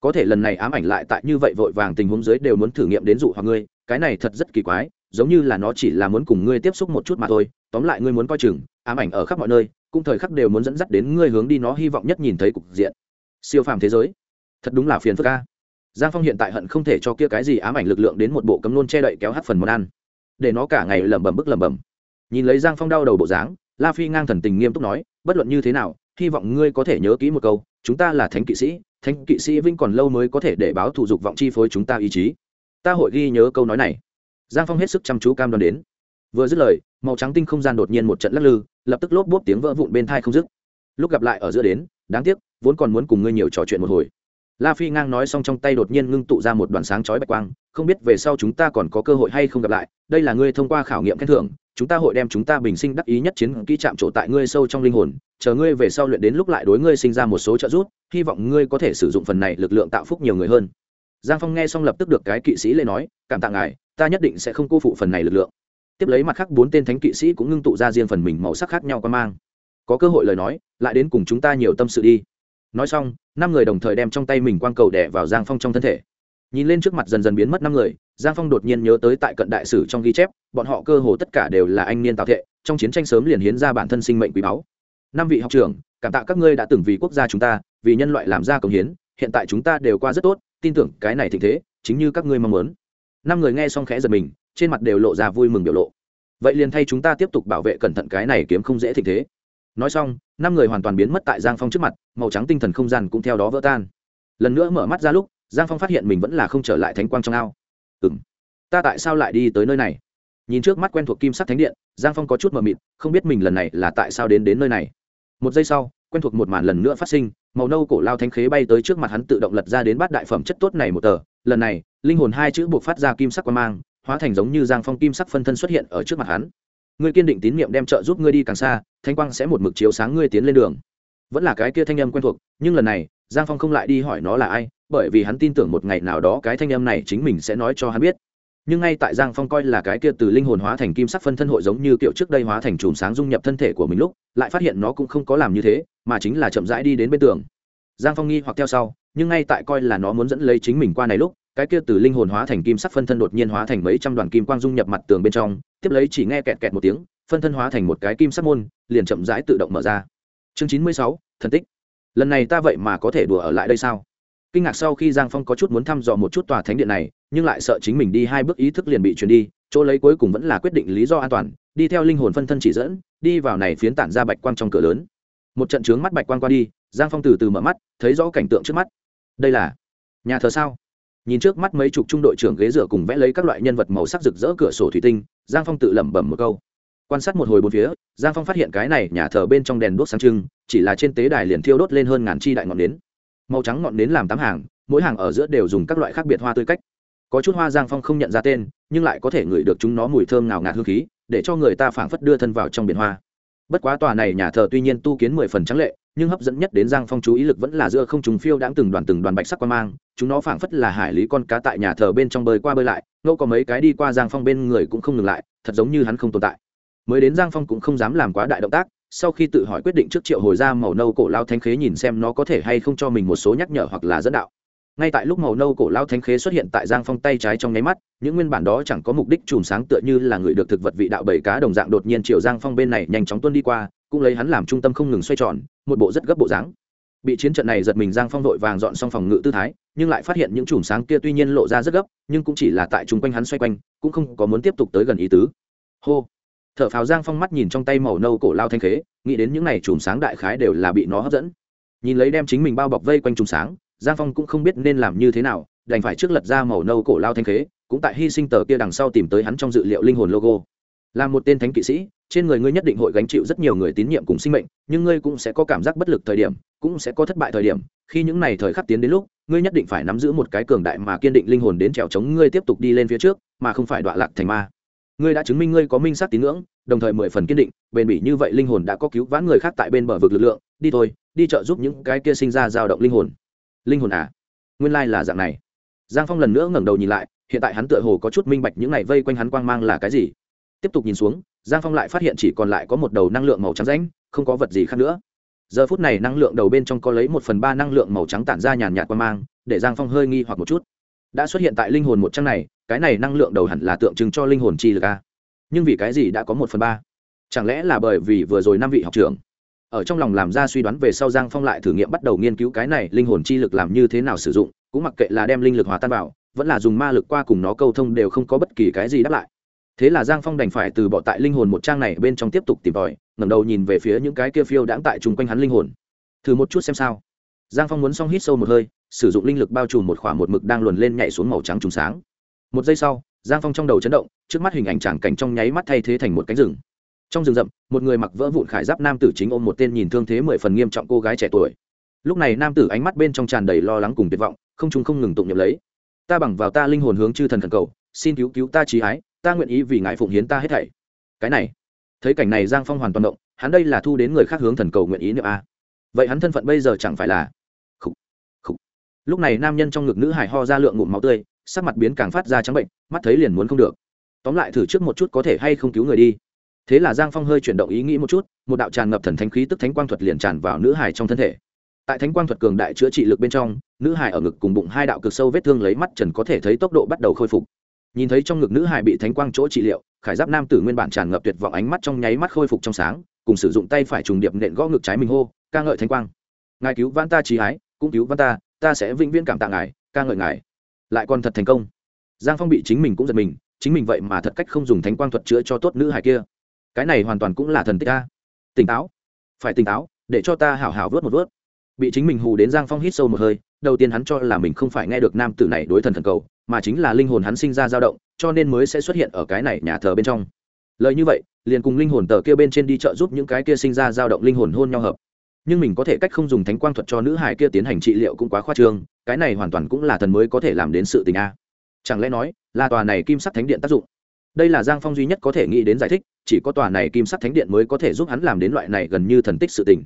Có thể lần này ám ảnh lại tại như vậy vội vàng tình huống dưới đều muốn thử nghiệm đến dụ hoặc ngươi, cái này thật rất kỳ quái, giống như là nó chỉ là muốn cùng ngươi tiếp xúc một chút mà thôi, tóm lại ngươi muốn coi chừng, ám ảnh ở khắp mọi nơi, cũng thời khắc đều muốn dẫn dắt đến ngươi hướng đi nó hy vọng nhất nhìn thấy cục diện. Siêu phàm thế giới, thật đúng là phiền phức ca giang phong hiện tại hận không thể cho kia cái gì ám ảnh lực lượng đến một bộ cấm nôn che đậy kéo hát phần món ăn. Để nó cả ngày lẩm bẩm bức lẩm bẩm. Nhìn lấy giang phong đau đầu bộ dáng, la phi ngang thần tình nghiêm túc nói, bất luận như thế nào, hy vọng ngươi có thể nhớ kỹ một câu, chúng ta là thánh kỵ sĩ, thánh kỵ sĩ vinh còn lâu mới có thể để báo thủ dục vọng chi phối chúng ta ý chí. Ta hội ghi nhớ câu nói này. Giang phong hết sức chăm chú cam đoan đến. Vừa dứt lời, màu trắng tinh không gian đột nhiên một trận lắc lư, lập tức lốp bốp tiếng vỡ vụn bên thai không dứt. Lúc gặp lại ở giữa đến, đáng tiếc, vốn còn muốn cùng ngươi nhiều trò chuyện một hồi la phi ngang nói xong trong tay đột nhiên ngưng tụ ra một đoàn sáng chói bạch quang, không biết về sau chúng ta còn có cơ hội hay không gặp lại, đây là ngươi thông qua khảo nghiệm khen thưởng, chúng ta hội đem chúng ta bình sinh đắc ý nhất chiến kỹ chạm trổ tại ngươi sâu trong linh hồn, chờ ngươi về sau luyện đến lúc lại đối ngươi sinh ra một số trợ giúp, hy vọng ngươi có thể sử dụng phần này lực lượng tạo phúc nhiều người hơn. Giang phong nghe xong lập tức được cái kỵ sĩ lê nói, cảm tạ ngài, ta nhất định sẽ không cô phụ phần này lực lượng. Tiếp lấy mặt khác bốn tên thánh kỵ sĩ cũng ngưng tụ ra riêng phần mình màu sắc khác nhau quan mang. Có cơ hội lời nói, lại đến cùng chúng ta nhiều tâm sự đi nói xong, năm người đồng thời đem trong tay mình quang cầu đẻ vào giang phong trong thân thể. Nhìn lên trước mặt dần dần biến mất năm người, giang phong đột nhiên nhớ tới tại cận đại sử trong ghi chép, bọn họ cơ hồ tất cả đều là anh niên tạo thệ, trong chiến tranh sớm liền hiến ra bản thân sinh mệnh quý báu. Năm vị học trưởng, cảm tạ các ngươi đã từng vì quốc gia chúng ta, vì nhân loại làm ra công hiến, hiện tại chúng ta đều qua rất tốt, tin tưởng cái này thịnh thế, chính như các ngươi mong muốn. Năm người nghe xong khẽ giật mình, trên mặt đều lộ ra vui mừng biểu lộ. Vậy liền thay chúng ta tiếp tục bảo vệ cẩn thận cái này kiếm không dễ thịnh thế nói xong, năm người hoàn toàn biến mất tại giang phong trước mặt, màu trắng tinh thần không gian cũng theo đó vỡ tan. Lần nữa mở mắt ra lúc, giang phong phát hiện mình vẫn là không trở lại thánh quang trong ao. Ừ m ta tại sao lại đi tới nơi này? Nhìn trước mắt quen thuộc kim sắc thánh điện, giang phong có chút mờ mịt, không biết mình lần này là tại sao đến đến nơi này. Một giây sau, quen thuộc một màn lần nữa phát sinh, màu nâu cổ lao thanh khế bay tới trước mặt hắn tự động lật ra đến bát đại phẩm chất tốt này một tờ. Lần này, linh hồn hai chữ buộc phát ra kim sắc qua mang, hóa thành giống như giang phong kim sắc phân thân xuất hiện ở trước mặt hắn ngươi kiên định tín nhiệm đem trợ giúp ngươi đi càng xa, thanh quang sẽ một mực chiếu sáng ngươi tiến lên đường. Vẫn là cái kia thanh âm quen thuộc, nhưng lần này, giang phong không lại đi hỏi nó là ai, bởi vì hắn tin tưởng một ngày nào đó cái thanh âm này chính mình sẽ nói cho hắn biết. Nhưng ngay tại giang phong coi là cái kia từ linh hồn hóa thành kim sắc phân thân hội giống như kiểu trước đây hóa thành chùm sáng dung nhập thân thể của mình lúc, lại phát hiện nó cũng không có làm như thế, mà chính là chậm rãi đi đến bên tường. Giang phong nghi hoặc theo sau, nhưng ngay tại coi là nó muốn dẫn lấy chính mình qua này lúc cái kia từ linh hồn hóa thành kim sắc phân thân đột nhiên hóa thành mấy trăm đoàn kim quang dung nhập mặt tường bên trong, tiếp lấy chỉ nghe kẹt kẹt một tiếng, phân thân hóa thành một cái kim sắc môn, liền chậm rãi tự động mở ra. Chương chín mươi sáu, thần tích. Lần này ta vậy mà có thể đùa ở lại đây sao? Kinh ngạc sau khi giang phong có chút muốn thăm dò một chút tòa thánh điện này, nhưng lại sợ chính mình đi hai bước ý thức liền bị chuyển đi, chỗ lấy cuối cùng vẫn là quyết định lý do an toàn, đi theo linh hồn phân thân chỉ dẫn, đi vào này phiến tản ra bạch quang trong cửa lớn. Một trận trướng mắt bạch quang qua đi, giang phong từ từ mở mắt, thấy rõ cảnh tượng trước mắt. Đây là nhà thờ sao? Nhìn trước mắt mấy chục trung đội trưởng ghế dựa cùng vẽ lấy các loại nhân vật màu sắc rực rỡ cửa sổ thủy tinh, giang phong tự lẩm bẩm một câu. Quan sát một hồi bốn phía, giang phong phát hiện cái này nhà thờ bên trong đèn đốt sáng trưng, chỉ là trên tế đài liền thiêu đốt lên hơn ngàn chi đại ngọn nến. Màu trắng ngọn nến làm tám hàng, mỗi hàng ở giữa đều dùng các loại khác biệt hoa tươi cách. Có chút hoa giang phong không nhận ra tên, nhưng lại có thể ngửi được chúng nó mùi thơm nào ngạt hương khí, để cho người ta phảng phất đưa thân vào trong biển hoa bất quá tòa này nhà thờ tuy nhiên tu kiến mười phần trắng lệ, nhưng hấp dẫn nhất đến giang phong chú ý lực vẫn là giữa không trùng phiêu đãng từng đoàn từng đoàn bạch sắc qua mang, chúng nó phảng phất là hải lý con cá tại nhà thờ bên trong bơi qua bơi lại, ngẫu có mấy cái đi qua giang phong bên người cũng không ngừng lại, thật giống như hắn không tồn tại. Mới đến giang phong cũng không dám làm quá đại động tác, sau khi tự hỏi quyết định trước triệu hồi ra màu nâu cổ lao thanh khế nhìn xem nó có thể hay không cho mình một số nhắc nhở hoặc là dẫn đạo ngay tại lúc màu nâu cổ lao thanh khế xuất hiện tại giang phong tay trái trong nháy mắt, những nguyên bản đó chẳng có mục đích chùm sáng tựa như là người được thực vật vị đạo bảy cá đồng dạng đột nhiên triệu giang phong bên này nhanh chóng tuân đi qua, cũng lấy hắn làm trung tâm không ngừng xoay tròn, một bộ rất gấp bộ dáng. Bị chiến trận này giật mình giang phong vội vàng dọn xong phòng ngự tư thái, nhưng lại phát hiện những chùm sáng kia tuy nhiên lộ ra rất gấp, nhưng cũng chỉ là tại chung quanh hắn xoay quanh, cũng không có muốn tiếp tục tới gần ý tứ. Hô! Thở phào giang phong mắt nhìn trong tay màu nâu cổ lao thanh khế, nghĩ đến những n à y chùm sáng đại khái đều là bị nó hấp dẫn. Nhìn lấy đem chính mình bao bọc vây quanh chùm sáng giang phong cũng không biết nên làm như thế nào, đành phải trước lật ra màu nâu cổ lao thanh khế, cũng tại hy sinh tờ kia đằng sau tìm tới hắn trong dự liệu linh hồn logo. Là một tên thánh kỵ sĩ, trên người ngươi nhất định hội gánh chịu rất nhiều người tín nhiệm cùng sinh mệnh, nhưng ngươi cũng sẽ có cảm giác bất lực thời điểm, cũng sẽ có thất bại thời điểm. Khi những này thời khắc tiến đến lúc, ngươi nhất định phải nắm giữ một cái cường đại mà kiên định linh hồn đến trèo chống ngươi tiếp tục đi lên phía trước, mà không phải đọa lạc thành ma. Ngươi đã chứng minh ngươi có minh sát tín ngưỡng, đồng thời mười phần kiên định, bền bỉ như vậy linh hồn đã có cứu vãn người khác tại bên bờ vực lực lượng. Đi thôi, đi trợ giúp những cái kia sinh ra dao động linh hồn linh hồn à? Nguyên lai là dạng này. Giang phong lần nữa ngẩng đầu nhìn lại hiện tại hắn tựa hồ có chút minh bạch những này vây quanh hắn quang mang là cái gì. Tiếp tục nhìn xuống giang phong lại phát hiện chỉ còn lại có một đầu năng lượng màu trắng ránh, không có vật gì khác nữa. Giờ phút này năng lượng đầu bên trong có lấy một phần ba năng lượng màu trắng tản ra nhàn nhạt quang mang để giang phong hơi nghi hoặc một chút. Đã xuất hiện tại linh hồn một trang này cái này năng lượng đầu hẳn là tượng trưng cho linh hồn chi lực a nhưng vì cái gì đã có một phần ba? Chẳng lẽ là bởi vì vừa rồi năm vị học trưởng ở trong lòng làm ra suy đoán về sau giang phong lại thử nghiệm bắt đầu nghiên cứu cái này linh hồn chi lực làm như thế nào sử dụng, cũng mặc kệ là đem linh lực hòa tan vào, vẫn là dùng ma lực qua cùng nó câu thông đều không có bất kỳ cái gì đáp lại. Thế là giang phong đành phải từ bỏ tại linh hồn một trang này bên trong tiếp tục tìm tòi, ngẩng đầu nhìn về phía những cái kia phiêu đãng tại chung quanh hắn linh hồn. Thử một chút xem sao. Giang phong muốn xong hít sâu một hơi, sử dụng linh lực bao trùm một khoảng một mực đang luồn lên nhảy xuống màu trắng trùng sáng. Một giây sau, giang phong trong đầu chấn động, trước mắt hình ảnh tràng cảnh trong nháy mắt thay thế thành một cánh rừng trong rừng rậm một người mặc vỡ vụn khải giáp nam tử chính ôm một tên nhìn thương thế mười phần nghiêm trọng cô gái trẻ tuổi. Lúc này nam tử ánh mắt bên trong tràn đầy lo lắng cùng tuyệt vọng không chúng không ngừng tụng nhập lấy. Ta bằng vào ta linh hồn hướng chư thần thần cầu xin cứu cứu ta trí ái ta nguyện ý vì ngài phụng hiến ta hết thảy. Cái này thấy cảnh này giang phong hoàn toàn động hắn đây là thu đến người khác hướng thần cầu nguyện ý nữa a. À? vậy hắn thân phận bây giờ chẳng phải là khủ, khủ. lúc này nam nhân trong ngực nữ hải ho ra lượng ngụm máu tươi sắc mặt biến càng phát ra trắng bệnh mắt thấy liền muốn không được. Tóm lại thử trước một chút có thể hay không cứu người đi thế là giang phong hơi chuyển động ý nghĩ một chút, một đạo tràn ngập thần thánh khí tức thánh quang thuật liền tràn vào nữ hải trong thân thể. Tại thánh quang thuật cường đại chữa trị lực bên trong, nữ hải ở ngực cùng bụng hai đạo cực sâu vết thương lấy mắt trần có thể thấy tốc độ bắt đầu khôi phục. Nhìn thấy trong ngực nữ hải bị thánh quang chỗ trị liệu, khải giáp nam tử nguyên bản tràn ngập tuyệt vọng ánh mắt trong nháy mắt khôi phục trong sáng, cùng sử dụng tay phải trùng điệp nện gõ ngực trái mình hô, ca ngợi thánh quang. Ngài cứu vãn ta trí ái, cũng cứu vãn ta ta sẽ vĩnh viễn cảm tạ ngài, ca ngợi ngài. Lại còn thật thành công. Giang phong bị chính mình cũng giật mình, chính mình vậy mà thật cách không dùng thánh quang thuật chữa cho tốt nữ hải kia cái này hoàn toàn cũng là thần tích ta. Tỉnh táo. Phải tỉnh táo, để cho ta hảo hảo vớt một vớt. Bị chính mình hù đến giang phong hít sâu một hơi, đầu tiên hắn cho là mình không phải nghe được nam tử này đối thần thần cầu, mà chính là linh hồn hắn sinh ra dao động, cho nên mới sẽ xuất hiện ở cái này nhà thờ bên trong. Lời như vậy, liền cùng linh hồn tờ kia bên trên đi chợ giúp những cái kia sinh ra dao động linh hồn hôn nhau hợp. Nhưng mình có thể cách không dùng thánh quang thuật cho nữ hài kia tiến hành trị liệu cũng quá khoa trương, cái này hoàn toàn cũng là thần mới có thể làm đến sự tình a. Chẳng lẽ nói, là tòa này kim sắc thánh điện tác dụng? Đây là giang phong duy nhất có thể nghĩ đến giải thích, chỉ có tòa này kim sắc thánh điện mới có thể giúp hắn làm đến loại này gần như thần tích sự tình.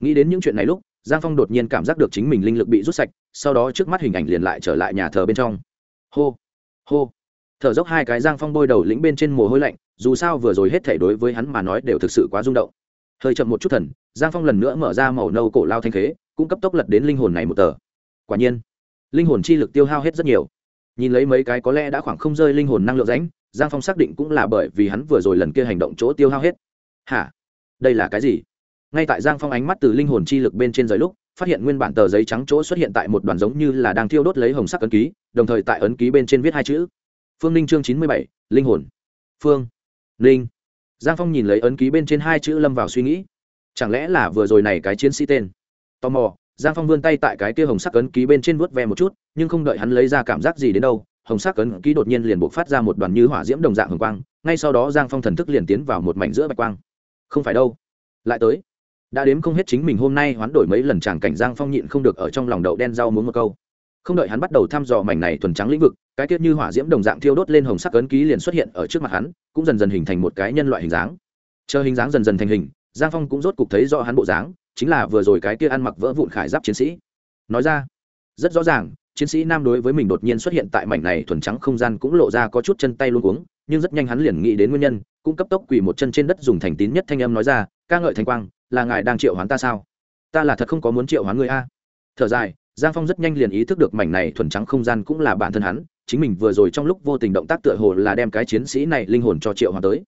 Nghĩ đến những chuyện này lúc, giang phong đột nhiên cảm giác được chính mình linh lực bị rút sạch, sau đó trước mắt hình ảnh liền lại trở lại nhà thờ bên trong. Hô hô. Thở dốc hai cái giang phong bôi đầu lĩnh bên trên mồ hôi lạnh, dù sao vừa rồi hết thể đối với hắn mà nói đều thực sự quá rung động. Hơi chậm một chút thần, giang phong lần nữa mở ra màu nâu cổ lao thanh khế cũng cấp tốc lật đến linh hồn này một tờ. Quả nhiên, linh hồn chi lực tiêu hao hết rất nhiều nhìn lấy mấy cái có lẽ đã khoảng không rơi linh hồn năng lượng rãnh, giang phong xác định cũng là bởi vì hắn vừa rồi lần kia hành động chỗ tiêu hao hết. Hả? Đây là cái gì? Ngay tại giang phong ánh mắt từ linh hồn chi lực bên trên rời lúc, phát hiện nguyên bản tờ giấy trắng chỗ xuất hiện tại một đoàn giống như là đang thiêu đốt lấy hồng sắc ấn ký, đồng thời tại ấn ký bên trên viết hai chữ. Phương ninh chương chín mươi bảy, linh hồn. Phương ninh. Giang phong nhìn lấy ấn ký bên trên hai chữ lâm vào suy nghĩ. Chẳng lẽ là vừa rồi này cái chiến sĩ tên? Tò mò giang phong vươn tay tại cái kia hồng sắc ấn ký bên trên vuốt ve một chút, nhưng không đợi hắn lấy ra cảm giác gì đến đâu, hồng sắc ấn ký đột nhiên liền buộc phát ra một đoàn như hỏa diễm đồng dạng hồng quang, ngay sau đó giang phong thần thức liền tiến vào một mảnh giữa bạch quang. Không phải đâu. Lại tới. Đã đếm không hết chính mình hôm nay hoán đổi mấy lần tràng cảnh giang phong nhịn không được ở trong lòng đậu đen rau muốn một câu. Không đợi hắn bắt đầu thăm dò mảnh này thuần trắng lĩnh vực, cái tiết như hỏa diễm đồng dạng thiêu đốt lên hồng sắc ấn ký liền xuất hiện ở trước mặt hắn, cũng dần dần hình thành một cái nhân loại hình dáng. Chờ hình dáng dần dần thành hình giang phong cũng rốt cục thấy rõ hắn bộ dáng, chính là vừa rồi cái kia ăn mặc vỡ vụn khải giáp chiến sĩ. Nói ra, rất rõ ràng, chiến sĩ nam đối với mình đột nhiên xuất hiện tại mảnh này thuần trắng không gian cũng lộ ra có chút chân tay luôn cuống, nhưng rất nhanh hắn liền nghĩ đến nguyên nhân, cũng cấp tốc quỳ một chân trên đất dùng thành tín nhất thanh âm nói ra, ca ngợi thanh quang, là ngài đang triệu hoán ta sao? Ta là thật không có muốn triệu hoán người a. Thở dài, giang phong rất nhanh liền ý thức được mảnh này thuần trắng không gian cũng là bản thân hắn, chính mình vừa rồi trong lúc vô tình động tác tựa hồ là đem cái chiến sĩ này linh hồn cho triệu hoán tới.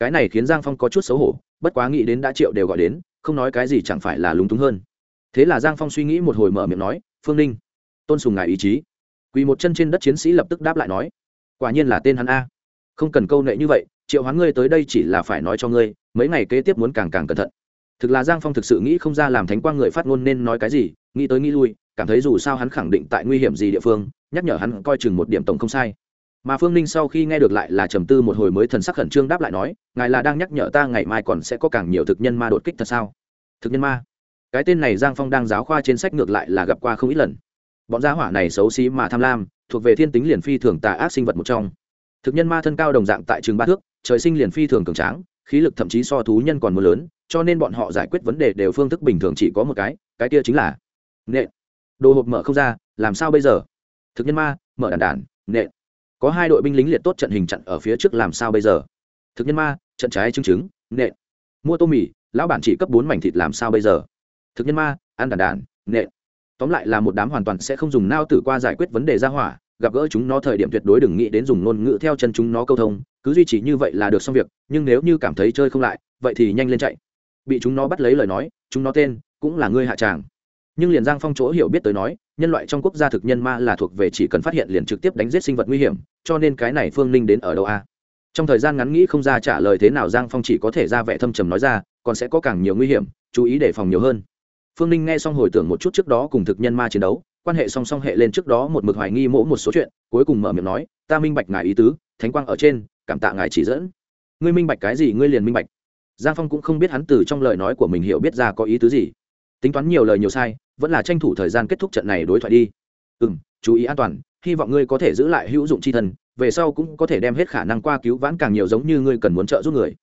Cái này khiến giang phong có chút xấu hổ bất quá nghĩ đến đã triệu đều gọi đến, không nói cái gì chẳng phải là lúng túng hơn. Thế là giang phong suy nghĩ một hồi mở miệng nói, phương ninh, tôn sùng ngài ý chí. Quỳ một chân trên đất chiến sĩ lập tức đáp lại nói, quả nhiên là tên hắn a. Không cần câu nệ như vậy, triệu hoán ngươi tới đây chỉ là phải nói cho ngươi, mấy ngày kế tiếp muốn càng càng cẩn thận. Thực là giang phong thực sự nghĩ không ra làm thánh quang người phát ngôn nên nói cái gì, nghĩ tới nghĩ lui, cảm thấy dù sao hắn khẳng định tại nguy hiểm gì địa phương, nhắc nhở hắn coi chừng một điểm tổng không sai mà phương ninh sau khi nghe được lại là trầm tư một hồi mới thần sắc khẩn trương đáp lại nói, ngài là đang nhắc nhở ta ngày mai còn sẽ có càng nhiều thực nhân ma đột kích thật sao? Thực nhân ma? Cái tên này giang phong đang giáo khoa trên sách ngược lại là gặp qua không ít lần. Bọn gia hỏa này xấu xí mà tham lam, thuộc về thiên tính liền phi thường tà ác sinh vật một trong. Thực nhân ma thân cao đồng dạng tại trường ba thước, trời sinh liền phi thường cường tráng, khí lực thậm chí so thú nhân còn mưa lớn, cho nên bọn họ giải quyết vấn đề đều phương thức bình thường chỉ có một cái cái kia chính là nệ đồ hộp mở không ra, làm sao bây giờ? Thực nhân ma, mở đàn đàn nệ có hai đội binh lính liệt tốt trận hình chặn ở phía trước làm sao bây giờ? Thực nhân ma, trận trái chứng chứng nệ mua tô mì, lão bản chỉ cấp bốn mảnh thịt làm sao bây giờ? Thực nhân ma, ăn đàn đàn nệ tóm lại là một đám hoàn toàn sẽ không dùng nao tử qua giải quyết vấn đề ra hỏa, gặp gỡ chúng nó thời điểm tuyệt đối đừng nghĩ đến dùng ngôn ngữ theo chân chúng nó câu thông, cứ duy trì như vậy là được xong việc, nhưng nếu như cảm thấy chơi không lại, vậy thì nhanh lên chạy. Bị chúng nó bắt lấy lời nói, chúng nó tên cũng là ngươi hạ tràng nhưng liền giang phong chỗ hiểu biết tới nói, nhân loại trong quốc gia thực nhân ma là thuộc về chỉ cần phát hiện liền trực tiếp đánh giết sinh vật nguy hiểm, cho nên cái này phương ninh đến ở đâu a? Trong thời gian ngắn nghĩ không ra trả lời thế nào, giang phong chỉ có thể ra vẻ thâm trầm nói ra, còn sẽ có càng nhiều nguy hiểm, chú ý đề phòng nhiều hơn. Phương ninh nghe xong hồi tưởng một chút trước đó cùng thực nhân ma chiến đấu, quan hệ song song hệ lên trước đó một mực hoài nghi mỗ một số chuyện, cuối cùng mở miệng nói, ta minh bạch ngài ý tứ, thánh quang ở trên, cảm tạ ngài chỉ dẫn. Ngươi minh bạch cái gì? Ngươi liền minh bạch. Giang phong cũng không biết hắn từ trong lời nói của mình hiểu biết ra có ý tứ gì tính toán nhiều lời nhiều sai, vẫn là tranh thủ thời gian kết thúc trận này đối thoại đi. Ừ m chú ý an toàn, hy vọng ngươi có thể giữ lại hữu dụng c h i thân về sau cũng có thể đem hết khả năng qua cứu vãn càng nhiều giống như ngươi cần muốn trợ giúp người.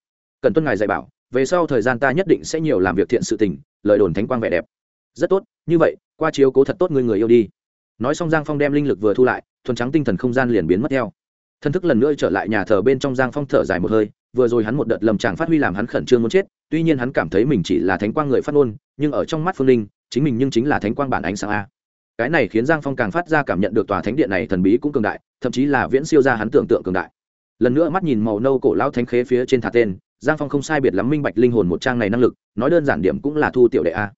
Cần tuân ngài dạy bảo, về sau thời gian ta nhất định sẽ nhiều làm việc thiện sự tình, lời đồn thánh quang vẻ đẹp. Rất tốt, như vậy, qua chiếu cố thật tốt ngươi người yêu đi. Nói xong giang phong đem linh lực vừa thu lại, thuần trắng tinh thần không gian liền biến mất theo. Thân thức lần nữa trở lại nhà thờ bên trong giang phong thở dài một hơi vừa rồi hắn một đợt lầm chàng phát huy làm hắn khẩn trương muốn chết, tuy nhiên hắn cảm thấy mình chỉ là thánh quang người phát ngôn, nhưng ở trong mắt phương linh, chính mình nhưng chính là thánh quang bản ánh sáng a. Cái này khiến giang phong càng phát ra cảm nhận được tòa thánh điện này thần bí cũng cường đại, thậm chí là viễn siêu ra hắn tưởng tượng cường đại. Lần nữa mắt nhìn màu nâu cổ lao thánh khế phía trên thả tên, giang phong không sai biệt lắm minh bạch linh hồn một trang này năng lực, nói đơn giản điểm cũng là thu tiểu đệ a.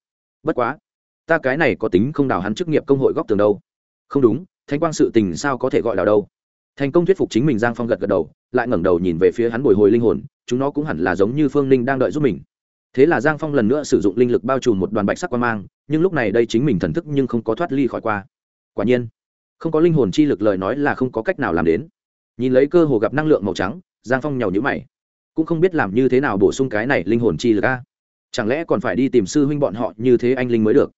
Bất quá, ta cái này có tính không đào hắn chức nghiệp công hội góc tường đâu. Không đúng, thánh quang sự tình sao có thể gọi đào đâu? Thành công thuyết phục chính mình giang phong gật gật đầu, lại ngẩng đầu nhìn về phía hắn bồi hồi linh hồn, chúng nó cũng hẳn là giống như phương ninh đang đợi giúp mình. Thế là giang phong lần nữa sử dụng linh lực bao trùm một đoàn bạch sắc quan mang, nhưng lúc này đây chính mình thần thức nhưng không có thoát ly khỏi qua. Quả nhiên, không có linh hồn chi lực lời nói là không có cách nào làm đến. Nhìn lấy cơ hồ gặp năng lượng màu trắng, giang phong nhàu nhữ mày. Cũng không biết làm như thế nào bổ sung cái này linh hồn chi lực a. Chẳng lẽ còn phải đi tìm sư huynh bọn họ như thế anh linh mới được?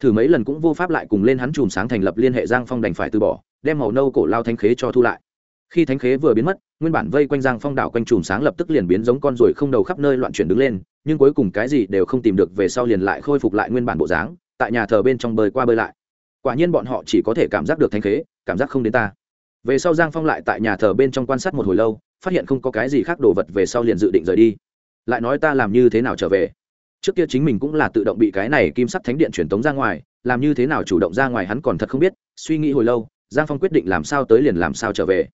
Thử mấy lần cũng vô pháp lại cùng lên hắn chùm sáng thành lập liên hệ giang phong đành phải từ bỏ, đem màu nâu cổ lao thanh khế cho thu lại khi thánh khế vừa biến mất, nguyên bản vây quanh giang phong đảo quanh chùm sáng lập tức liền biến giống con ruồi không đầu khắp nơi loạn chuyển đứng lên, nhưng cuối cùng cái gì đều không tìm được về sau liền lại khôi phục lại nguyên bản bộ dáng, tại nhà thờ bên trong bơi qua bơi lại. Quả nhiên bọn họ chỉ có thể cảm giác được thánh khế, cảm giác không đến ta. Về sau giang phong lại tại nhà thờ bên trong quan sát một hồi lâu, phát hiện không có cái gì khác đồ vật về sau liền dự định rời đi. Lại nói ta làm như thế nào trở về? Trước kia chính mình cũng là tự động bị cái này kim sắt thánh điện truyền tống ra ngoài, làm như thế nào chủ động ra ngoài hắn còn thật không biết, suy nghĩ hồi lâu, giang phong quyết định làm sao tới liền làm sao trở về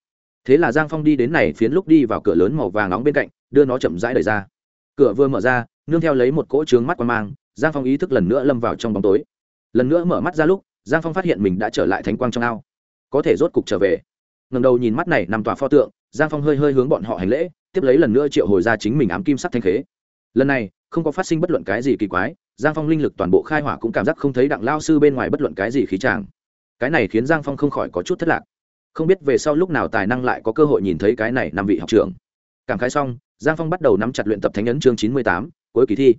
thế là giang phong đi đến này phiến lúc đi vào cửa lớn màu vàng nóng bên cạnh, đưa nó chậm rãi đẩy ra. Cửa vừa mở ra, nương theo lấy một cỗ trướng mắt qua mang, giang phong ý thức lần nữa lâm vào trong bóng tối. Lần nữa mở mắt ra lúc, giang phong phát hiện mình đã trở lại thánh quang trong ao. Có thể rốt cục trở về. Ngầm đầu nhìn mắt này nằm tòa pho tượng, giang phong hơi hơi hướng bọn họ hành lễ, tiếp lấy lần nữa triệu hồi ra chính mình ám kim sắc thanh khế. Lần này, không có phát sinh bất luận cái gì kỳ quái, giang phong linh lực toàn bộ khai hỏa cũng cảm giác không thấy đặng lao sư bên ngoài bất luận cái gì khí tràng. Cái này khiến giang phong không khỏi có chút thất lạc không biết về sau lúc nào tài năng lại có cơ hội nhìn thấy cái này năm vị học trưởng. Cảm khái xong, giang phong bắt đầu nắm chặt luyện tập thánh ấn chương chín mươi tám, cuối kỳ thi.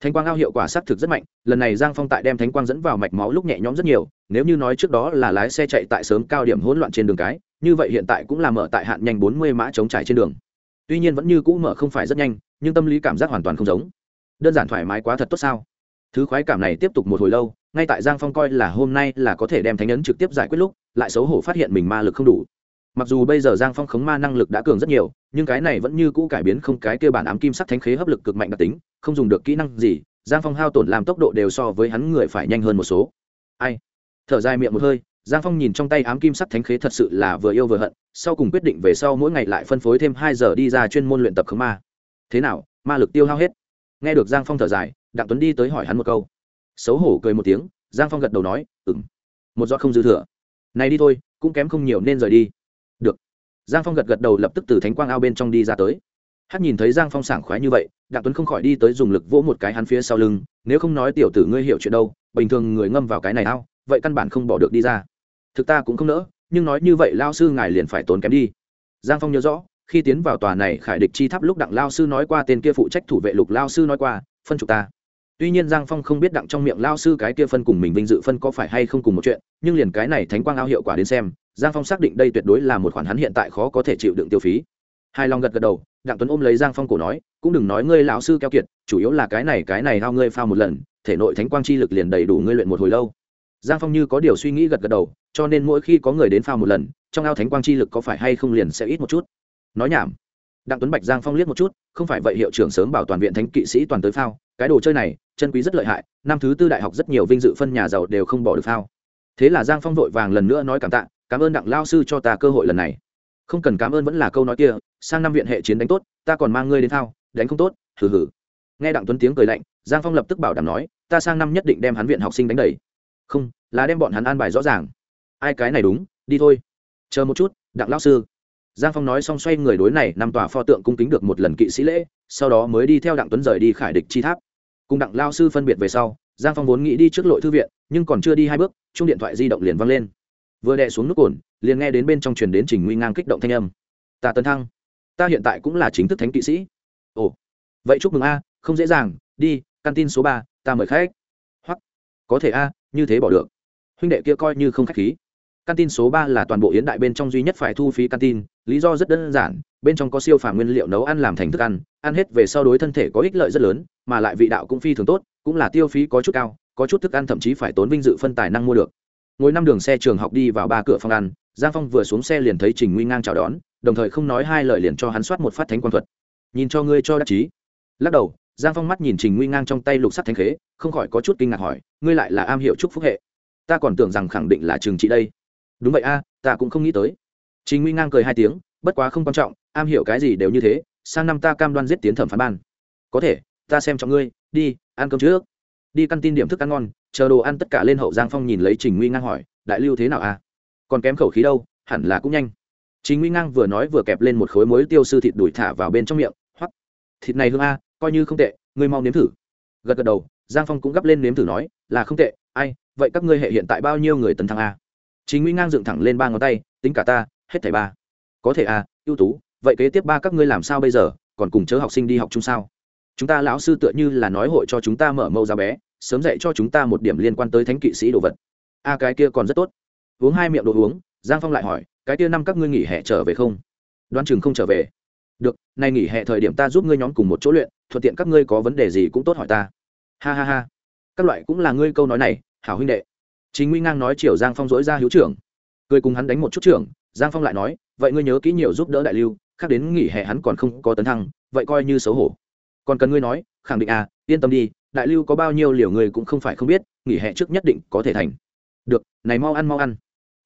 Thánh quang ao hiệu quả xác thực rất mạnh, lần này giang phong tại đem thánh quang dẫn vào mạch máu lúc nhẹ nhõm rất nhiều, nếu như nói trước đó là lái xe chạy tại sớm cao điểm hỗn loạn trên đường cái, như vậy hiện tại cũng là mở tại hạn nhanh bốn mươi mã chống trải trên đường. Tuy nhiên vẫn như cũ mở không phải rất nhanh, nhưng tâm lý cảm giác hoàn toàn không giống. Đơn giản thoải mái quá thật tốt sao? Thứ khoái cảm này tiếp tục một hồi lâu ngay tại giang phong coi là hôm nay là có thể đem thánh ấn trực tiếp giải quyết lúc, lại xấu hổ phát hiện mình ma lực không đủ. Mặc dù bây giờ giang phong khống ma năng lực đã cường rất nhiều, nhưng cái này vẫn như cũ cải biến không cái kia bản ám kim sắc thánh khế hấp lực cực mạnh đặc tính, không dùng được kỹ năng gì, giang phong hao tổn làm tốc độ đều so với hắn người phải nhanh hơn một số. Ai? Thở dài miệng một hơi, giang phong nhìn trong tay ám kim sắc thánh khế thật sự là vừa yêu vừa hận, sau cùng quyết định về sau mỗi ngày lại phân phối thêm hai giờ đi ra chuyên môn luyện tập khống ma. Thế nào? Ma lực tiêu hao hết. Nghe được giang phong thở dài, đặng tuấn đi tới hỏi hắn một câu xấu hổ cười một tiếng, giang phong gật đầu nói ừng một giọt không dư thừa. Này đi thôi, cũng kém không nhiều nên rời đi. Được. Giang phong gật gật đầu lập tức từ thánh quang ao bên trong đi ra tới. Hát nhìn thấy giang phong sảng khoái như vậy, đặng tuấn không khỏi đi tới dùng lực vỗ một cái hắn phía sau lưng, nếu không nói tiểu tử ngươi hiểu chuyện đâu, bình thường người ngâm vào cái này ao, vậy căn bản không bỏ được đi ra. Thực ta cũng không nỡ, nhưng nói như vậy lao sư ngài liền phải tốn kém đi. Giang phong nhớ rõ, khi tiến vào tòa này khải địch chi tháp lúc đặng lao sư nói qua tên kia phụ trách thủ vệ lục lao sư nói qua, phân trục ta tuy nhiên giang phong không biết đặng trong miệng lao sư cái kia phân cùng mình vinh dự phân có phải hay không cùng một chuyện, nhưng liền cái này thánh quang ao hiệu quả đến xem, giang phong xác định đây tuyệt đối là một khoản hắn hiện tại khó có thể chịu đựng tiêu phí. Hai lòng gật gật đầu, đặng tuấn ôm lấy giang phong cổ nói, cũng đừng nói ngươi lão sư keo kiệt, chủ yếu là cái này cái này ao ngươi phao một lần, thể nội thánh quang chi lực liền đầy đủ ngươi luyện một hồi lâu. Giang phong như có điều suy nghĩ gật gật đầu, cho nên mỗi khi có người đến phao một lần, trong ao thánh quang chi lực có phải hay không liền sẽ ít một chút. Nói nhảm. Đặng tuấn bạch giang phong liếc một chút, không phải vậy hiệu trưởng sớm bảo toàn viện thánh kỵ sĩ toàn tới phao cái đồ chơi này, chân quý rất lợi hại, năm thứ tư đại học rất nhiều vinh dự phân nhà giàu đều không bỏ được phao. Thế là giang phong vội vàng lần nữa nói cảm tạ, cảm ơn đặng lao sư cho ta cơ hội lần này. Không cần cảm ơn vẫn là câu nói kia, sang năm viện hệ chiến đánh tốt, ta còn mang ngươi đến thao đánh không tốt, hừ hừ. Nghe đặng tuấn tiếng cười lạnh, giang phong lập tức bảo đảm nói, ta sang năm nhất định đem hắn viện học sinh đánh đầy. Không, là đem bọn hắn an bài rõ ràng. Ai cái này đúng, đi thôi. Chờ một chút, đặng lao sư. Giang phong nói xong xoay người đối này nằm tòa pho tượng cung kính được một lần kỵ sĩ lễ, sau đó mới đi theo đặng tuấn rời đi khải địch chi tháp cùng đặng lao sư phân biệt về sau, giang phong vốn nghĩ đi trước lội thư viện, nhưng còn chưa đi hai bước chung điện thoại di động liền văng lên. Vừa đè xuống nước cồn, liền nghe đến bên trong truyền đến trình nguy ngang kích động thanh âm. Ta tấn thăng, ta hiện tại cũng là chính thức thánh kỵ sĩ. Ồ, vậy chúc mừng a, không dễ dàng, đi, căn tin số ba, ta mời khách. Hoặc có thể a, như thế bỏ được. Huynh đệ kia coi như không khách khí. Căn tin số ba là toàn bộ yến đại bên trong duy nhất phải thu phí căn tin, lý do rất đơn giản, bên trong có siêu phàm nguyên liệu nấu ăn làm thành thức ăn ăn hết về sau đối thân thể có ích lợi rất lớn mà lại vị đạo cũng phi thường tốt, cũng là tiêu phí có chút cao, có chút thức ăn thậm chí phải tốn vinh dự phân tài năng mua được. Ngồi năm đường xe trường học đi vào ba cửa phòng ăn, giang phong vừa xuống xe liền thấy trình nguy ngang chào đón, đồng thời không nói hai lời liền cho hắn soát một phát thánh quang thuật. Nhìn cho ngươi cho đắc chí. Lắc đầu, giang phong mắt nhìn trình nguy ngang trong tay lục sắt thanh khế, không khỏi có chút kinh ngạc hỏi, ngươi lại là am hiệu trúc phúc hệ? Ta còn tưởng rằng khẳng định là trường trị đây. Đúng vậy a, ta cũng không nghĩ tới. Trình nguy ngang cười hai tiếng, bất quá không quan trọng, am hiểu cái gì đều như thế, sang năm ta cam đoan giết tiến thẩm phán ban. Có thể ta xem cho ngươi, đi, ăn cơm trước. Đi căn tin điểm thức ăn ngon, chờ đồ ăn tất cả lên hậu giang phong nhìn lấy trình nguy ngang hỏi, đại lưu thế nào à? Còn kém khẩu khí đâu, hẳn là cũng nhanh. Trình nguy ngang vừa nói vừa kẹp lên một khối muối tiêu sư thịt đuổi thả vào bên trong miệng hoắt thịt này hương a, coi như không tệ, ngươi mau nếm thử. Gật gật đầu, giang phong cũng gấp lên nếm thử nói, là không tệ, ai, vậy các ngươi hệ hiện tại bao nhiêu người tấn thăng a? Chính nguy ngang dựng thẳng lên ba ngón tay, tính cả ta, hết thảy ba. Có thể a ưu tú, vậy kế tiếp ba các ngươi làm sao bây giờ, còn cùng chớ học sinh đi học chung sao? Chúng ta lão sư tựa như là nói hội cho chúng ta mở mâu ra bé, sớm dạy cho chúng ta một điểm liên quan tới thánh kỵ sĩ đồ vật. A, cái kia còn rất tốt. Uống hai miệng đồ uống, giang phong lại hỏi, cái kia năm các ngươi nghỉ hè trở về không? Đoan chừng không trở về. Được, nay nghỉ hè thời điểm ta giúp ngươi nhóm cùng một chỗ luyện, thuận tiện các ngươi có vấn đề gì cũng tốt hỏi ta. Ha ha ha. Các loại cũng là ngươi câu nói này, hảo huynh đệ. Chính nguy ngang nói chiều giang phong dỗi ra hiếu trưởng. Cười cùng hắn đánh một chút trưởng, giang phong lại nói, vậy ngươi nhớ kỹ nhiều giúp đỡ đại lưu, khác đến nghỉ hè hắn còn không có tấn thăng, vậy coi như xấu hổ còn cần ngươi nói, khẳng định à yên tâm đi, đại lưu có bao nhiêu liều người cũng không phải không biết, nghỉ hè trước nhất định có thể thành. Được, này mau ăn mau ăn.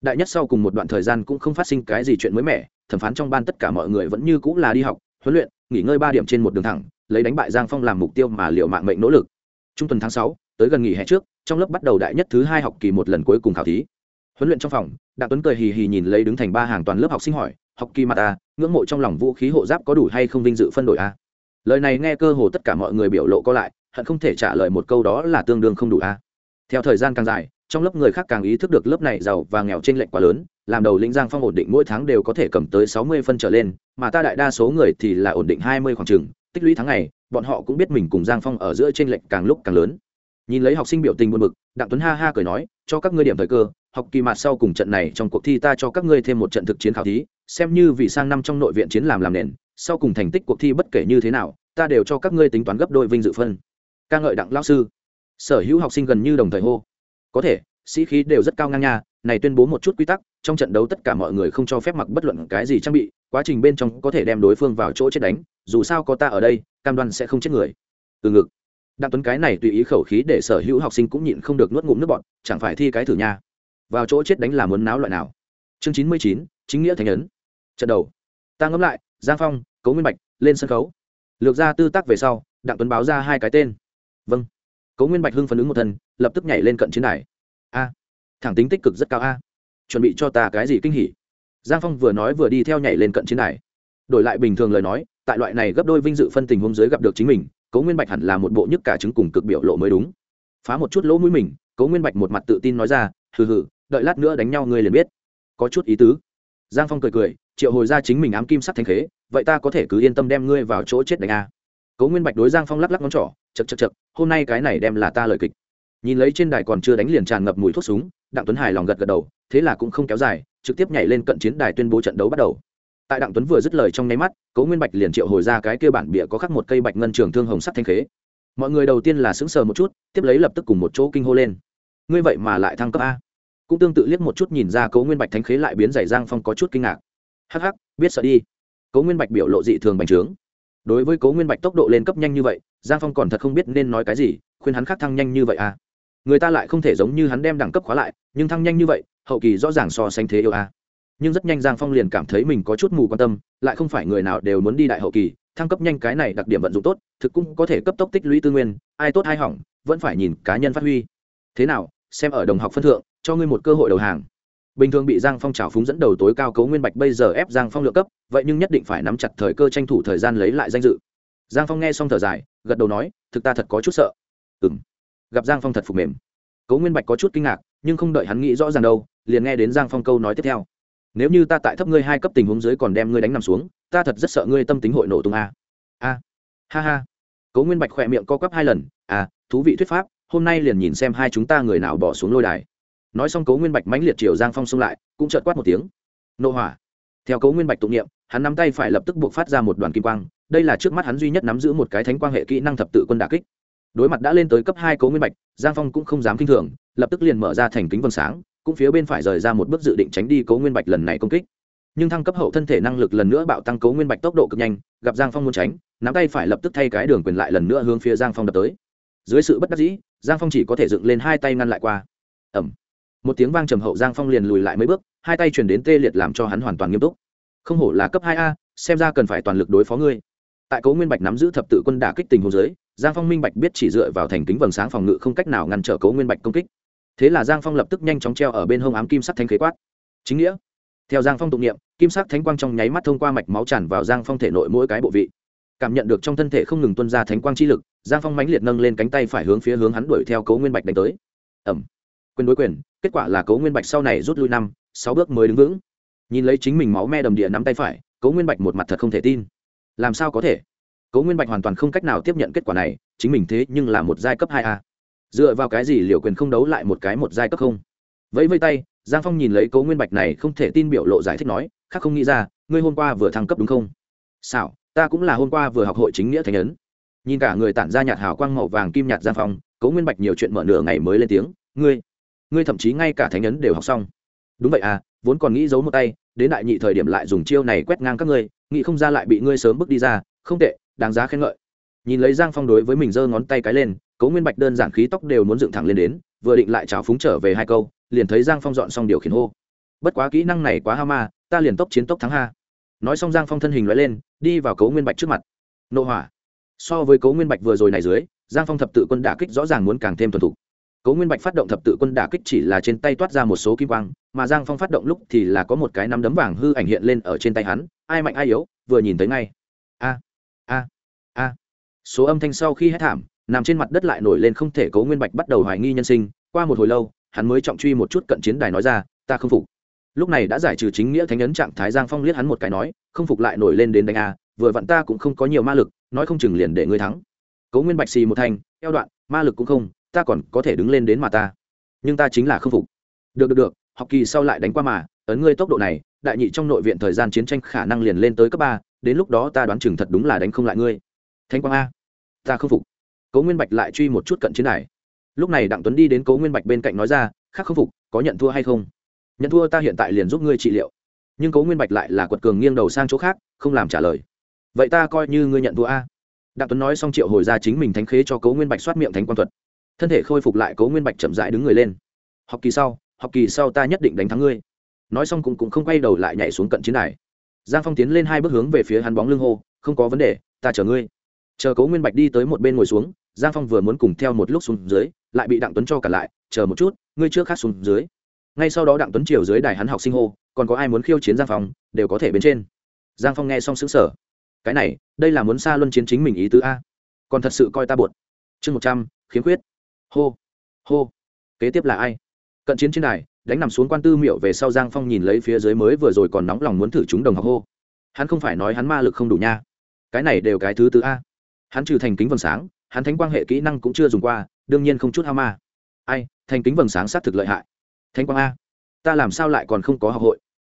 Đại nhất sau cùng một đoạn thời gian cũng không phát sinh cái gì chuyện mới mẻ, thẩm phán trong ban tất cả mọi người vẫn như cũng là đi học, huấn luyện, nghỉ ngơi ba điểm trên một đường thẳng, lấy đánh bại giang phong làm mục tiêu mà liệu mạng mệnh nỗ lực. Trung tuần tháng sáu, tới gần nghỉ hè trước, trong lớp bắt đầu đại nhất thứ hai học kỳ một lần cuối cùng khảo thí. Huấn luyện trong phòng, đặng tuấn cười hì hì nhìn lấy đứng thành ba hàng toàn lớp học sinh hỏi, học kỳ mặt ta ngưỡng mộ trong lòng vũ khí hộ giáp có đủ hay không vinh dự phân đổi a à? Lời này nghe cơ hồ tất cả mọi người biểu lộ co lại, hận không thể trả lời một câu đó là tương đương không đủ a. Theo thời gian càng dài, trong lớp người khác càng ý thức được lớp này giàu và nghèo trên lệch quá lớn, làm đầu lĩnh giang phong ổn định mỗi tháng đều có thể cầm tới sáu mươi phân trở lên, mà ta đại đa số người thì là ổn định hai mươi khoảng chừng, tích lũy tháng ngày, bọn họ cũng biết mình cùng giang phong ở giữa trên lệch càng lúc càng lớn. Nhìn lấy học sinh biểu tình buồn bực, đặng tuấn ha ha cười nói, cho các ngươi điểm thời cơ, học kỳ mặt sau cùng trận này trong cuộc thi ta cho các ngươi thêm một trận thực chiến khảo thí, xem như vì sang năm trong nội viện chiến làm làm nền sau cùng thành tích cuộc thi bất kể như thế nào, ta đều cho các ngươi tính toán gấp đôi vinh dự phân. Ca ngợi đặng lao sư. Sở hữu học sinh gần như đồng thời hô. Có thể, sĩ khí đều rất cao ngang nha, này tuyên bố một chút quy tắc, trong trận đấu tất cả mọi người không cho phép mặc bất luận cái gì trang bị, quá trình bên trong có thể đem đối phương vào chỗ chết đánh, dù sao có ta ở đây, cam đoan sẽ không chết người. Từ ngực. Đặng tuấn cái này tùy ý khẩu khí để sở hữu học sinh cũng nhịn không được nuốt ngụm nước bọn chẳng phải thi cái thử nha. Vào chỗ chết đánh là muốn náo loại nào? Chương chín mươi chín, chính nghĩa thành ấn. Trận đầu. Ta ngẫm lại, giang phong cấu nguyên bạch lên sân khấu. Lược ra tư tác về sau, đặng tuấn báo ra hai cái tên. Vâng. Cấu nguyên bạch hưng phấn ứng một thân, lập tức nhảy lên cận chiến đài. A. Thẳng tính tích cực rất cao a. Chuẩn bị cho ta cái gì kinh hỉ? Giang phong vừa nói vừa đi theo nhảy lên cận chiến đài. Đổi lại bình thường lời nói, tại loại này gấp đôi vinh dự phân tình hôm dưới gặp được chính mình, cấu nguyên bạch hẳn là một bộ nhức cả chứng cùng cực biểu lộ mới đúng. Phá một chút lỗ mũi mình, cấu nguyên bạch một mặt tự tin nói ra, hừ hừ, đợi lát nữa đánh nhau ngươi liền biết. Có chút ý tứ giang phong cười cười, triệu hồi ra chính mình ám kim sắc thanh khế, vậy ta có thể cứ yên tâm đem ngươi vào chỗ chết đánh a. Cấu nguyên bạch đối giang phong lắc lắc ngón trỏ chật chật chật hôm nay cái này đem là ta lời kịch. Nhìn lấy trên đài còn chưa đánh liền tràn ngập mùi thuốc súng, đặng tuấn hài lòng gật gật đầu, thế là cũng không kéo dài, trực tiếp nhảy lên cận chiến đài tuyên bố trận đấu bắt đầu. Tại đặng tuấn vừa dứt lời trong nháy mắt cấu nguyên bạch liền triệu hồi ra cái kia bản bịa có khắc một cây bạch ngân trường thương hồng sắt thanh khế. Mọi người đầu tiên là sững sờ một chút, tiếp lấy lập tức cùng một chỗ kinh hô lên. Ngươi vậy mà lại thăng cấp a? Cũng tương tự liếc một chút nhìn ra cấu nguyên bạch Thánh khế lại biến giải giang phong có chút kinh ngạc. Hắc hắc, biết sợ đi. Cấu nguyên bạch biểu lộ dị thường bành trướng. Đối với cấu nguyên bạch tốc độ lên cấp nhanh như vậy, giang phong còn thật không biết nên nói cái gì, khuyên hắn khác thăng nhanh như vậy à? Người ta lại không thể giống như hắn đem đẳng cấp khóa lại, nhưng thăng nhanh như vậy, hậu kỳ rõ ràng so sánh thế yêu à. nhưng rất nhanh giang phong liền cảm thấy mình có chút mù quan tâm, lại không phải người nào đều muốn đi đại hậu kỳ, thăng cấp nhanh cái này đặc điểm vận dụng tốt, thực cũng có thể cấp tốc tích lũy tư nguyên, ai tốt ai hỏng, vẫn phải nhìn cá nhân phát huy. Thế nào, xem ở đồng học phân thượng cho ngươi một cơ hội đầu hàng. Bình thường bị giang phong trào phúng dẫn đầu tối cao cấu nguyên bạch bây giờ ép giang phong lượng cấp, vậy nhưng nhất định phải nắm chặt thời cơ tranh thủ thời gian lấy lại danh dự. Giang phong nghe xong thở dài, gật đầu nói, thực ta thật có chút sợ. Ừ m gặp giang phong thật phục mềm. Cấu nguyên bạch có chút kinh ngạc, nhưng không đợi hắn nghĩ rõ ràng đâu, liền nghe đến giang phong câu nói tiếp theo. Nếu như ta tại thấp ngươi hai cấp tình huống dưới còn đem ngươi đánh nằm xuống, ta thật rất sợ ngươi tâm tính hội nổ tung a. A. Ha ha. Cấu nguyên bạch khỏe miệng co quắp hai lần à thú vị thuyết pháp, hôm nay liền nhìn xem hai chúng ta người nào bỏ xuống lôi đài nói xong cấu nguyên bạch mãnh liệt chiều giang phong xông lại, cũng chợt quát một tiếng. Nộ hỏa. Theo cấu nguyên bạch tụng niệm, hắn nắm tay phải lập tức buộc phát ra một đoàn kim quang, đây là trước mắt hắn duy nhất nắm giữ một cái thánh quang hệ kỹ năng thập tự quân đà kích. Đối mặt đã lên tới cấp hai cấu nguyên bạch, giang phong cũng không dám k i n h thường, lập tức liền mở ra thành kính vầng sáng, cũng phía bên phải rời ra một bước dự định tránh đi cấu nguyên bạch lần này công kích. Nhưng thăng cấp hậu thân thể năng lực lần nữa bạo tăng cấu nguyên bạch tốc độ cực nhanh, gặp giang phong muốn tránh, nắm tay phải lập tức thay cái đường quyền lại lần nữa hướng phía giang phong đập tới. Dưới sự bất đắc dĩ, giang phong chỉ có thể dựng lên hai tay ngăn lại qua. Ẩm một tiếng vang trầm hậu giang phong liền lùi lại mấy bước, hai tay chuyển đến tê liệt làm cho hắn hoàn toàn nghiêm túc. Không hổ là cấp hai a, xem ra cần phải toàn lực đối phó ngươi. Tại Cố nguyên bạch nắm giữ thập tự quân đả kích tình hồ dưới, giang phong minh bạch biết chỉ dựa vào thành kính vầng sáng phòng ngự không cách nào ngăn trở Cố nguyên bạch công kích. Thế là giang phong lập tức nhanh chóng treo ở bên hông ám kim sắc thanh khế quát. Chính nghĩa. Theo giang phong tụng niệm, kim sắc thánh quang trong nháy mắt thông qua mạch máu tràn vào giang phong thể nội mỗi cái bộ vị. Cảm nhận được trong thân thể không ngừng tuân ra thánh quang chi lực, giang phong mãnh liệt nâng lên cánh tay phải hướng phía hướng hắn đuổi theo cấu nguyên bạch đánh tới. Ẩm quyền đối quyền, kết quả là cấu nguyên bạch sau này rút lui năm, sáu bước mới đứng vững. Nhìn lấy chính mình máu me đầm địa nắm tay phải cấu nguyên bạch một mặt thật không thể tin. Làm sao có thể? Cố nguyên bạch hoàn toàn không cách nào tiếp nhận kết quả này, chính mình thế nhưng là một giai cấp hai a. Dựa vào cái gì liệu quyền không đấu lại một cái một giai cấp không? Vẫy vây tay, giang phong nhìn lấy cố nguyên bạch này không thể tin biểu lộ giải thích nói, khác không nghĩ ra, ngươi hôm qua vừa thăng cấp đúng không? Xảo, ta cũng là hôm qua vừa học hội chính nghĩa thành ấn. Nhìn cả người tản ra nhạt hào quang màu vàng kim nhạt giang phong, cố nguyên bạch nhiều chuyện mở nửa ngày mới lên tiếng, ngươi ngươi thậm chí ngay cả thánh ấn đều học xong. Đúng vậy à vốn còn nghĩ giấu một tay, đến đại nhị thời điểm lại dùng chiêu này quét ngang các ngươi, nghĩ không ra lại bị ngươi sớm bước đi ra, không tệ, đáng giá khen ngợi. Nhìn lấy giang phong đối với mình giơ ngón tay cái lên, cố nguyên bạch đơn giản khí tóc đều muốn dựng thẳng lên đến, vừa định lại trào phúng trở về hai câu, liền thấy giang phong dọn xong điều khiển hô. Bất quá kỹ năng này quá ha ma, ta liền tốc chiến tốc thắng ha. Nói xong giang phong thân hình loại lên, đi vào cấu nguyên bạch trước mặt. Nộ hỏa. So với cấu nguyên bạch vừa rồi này dưới, giang phong thập tự quân đả kích rõ ràng muốn càng thêm thuần thục. Cố nguyên bạch phát động thập tự quân đả kích chỉ là trên tay toát ra một số kim quang, mà giang phong phát động lúc thì là có một cái nắm đấm vàng hư ảnh hiện lên ở trên tay hắn, ai mạnh ai yếu, vừa nhìn thấy ngay. A a a. Số âm thanh sau khi hét thảm, nằm trên mặt đất lại nổi lên không thể Cố nguyên bạch bắt đầu hoài nghi nhân sinh, qua một hồi lâu, hắn mới trọng truy một chút cận chiến đài nói ra, ta không phục. Lúc này đã giải trừ chính nghĩa thánh ấn trạng thái, giang phong liếc hắn một cái nói, không phục lại nổi lên đến đánh a, vừa vặn ta cũng không có nhiều ma lực, nói không chừng liền để ngươi thắng. Cố nguyên bạch xì một thanh, eo đoạn, ma lực cũng không ta còn có thể đứng lên đến mà ta. Nhưng ta chính là không phục. Được được được, học kỳ sau lại đánh qua mà, ấn ngươi tốc độ này, đại nhị trong nội viện thời gian chiến tranh khả năng liền lên tới cấp ba, đến lúc đó ta đoán chừng thật đúng là đánh không lại ngươi. Thanh quang a. Ta không phục. Cố nguyên bạch lại truy một chút cận chiến này. Lúc này đặng tuấn đi đến cố nguyên bạch bên cạnh nói ra, khác không phục, có nhận thua hay không? Nhận thua ta hiện tại liền giúp ngươi trị liệu. Nhưng cố nguyên bạch lại là quật cường nghiêng đầu sang chỗ khác, không làm trả lời. Vậy ta coi như ngươi nhận thua a. Đặng tuấn nói xong triệu hồi ra chính mình thánh khế cho cố nguyên bạch soát miệng thánh quang thuật thân thể khôi phục lại cố nguyên bạch chậm rãi đứng người lên. Học kỳ sau học kỳ sau ta nhất định đánh thắng ngươi. Nói xong cũng, cũng không quay đầu lại nhảy xuống cận chiến đài. Giang phong tiến lên hai bước hướng về phía hắn bóng lưng hô không có vấn đề ta chờ ngươi. Chờ cố nguyên bạch đi tới một bên ngồi xuống giang phong vừa muốn cùng theo một lúc xuống dưới lại bị đặng tuấn cho cả lại chờ một chút ngươi trước khác xuống dưới. Ngay sau đó đặng tuấn chiều dưới đài hắn học sinh hô còn có ai muốn khiêu chiến giang phong đều có thể bên trên. Giang phong nghe xong xứng sở cái này đây là muốn xa luân chiến chính mình ý tứ a? Còn thật sự coi ta buồn. Chương một trăm khiếm khuyết hô. Hô. Kế tiếp là ai? Cận chiến trên đài, đánh nằm xuống quan tư miệu về sau giang phong nhìn lấy phía dưới mới vừa rồi còn nóng lòng muốn thử chúng đồng học hô. Hắn không phải nói hắn ma lực không đủ nha. Cái này đều cái thứ tư a. Hắn trừ thành kính vầng sáng, hắn thánh quang hệ kỹ năng cũng chưa dùng qua, đương nhiên không chút hao ma. Ai, thành kính vầng sáng xác thực lợi hại. Thánh quang a. Ta làm sao lại còn không có học hội?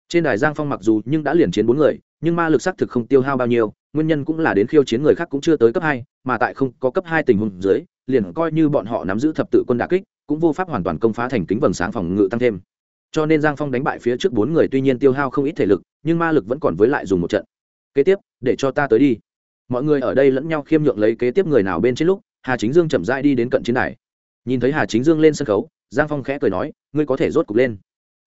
Trên đài giang phong mặc dù nhưng đã liền chiến bốn người, nhưng ma lực xác thực không tiêu hao bao nhiêu, nguyên nhân cũng là đến khiêu chiến người khác cũng chưa tới cấp hai, mà tại không có cấp hai tình huống dưới liền coi như bọn họ nắm giữ thập tự quân đà kích, cũng vô pháp hoàn toàn công phá thành kính vầng sáng phòng ngự tăng thêm. Cho nên giang phong đánh bại phía trước bốn người tuy nhiên tiêu hao không ít thể lực, nhưng ma lực vẫn còn với lại dùng một trận. Kế tiếp, để cho ta tới đi. Mọi người ở đây lẫn nhau khiêm nhượng lấy kế tiếp người nào bên trên lúc, hà chính dương chậm rãi đi đến cận chiến đài. Nhìn thấy hà chính dương lên sân khấu, giang phong khẽ cười nói, ngươi có thể rốt cục lên.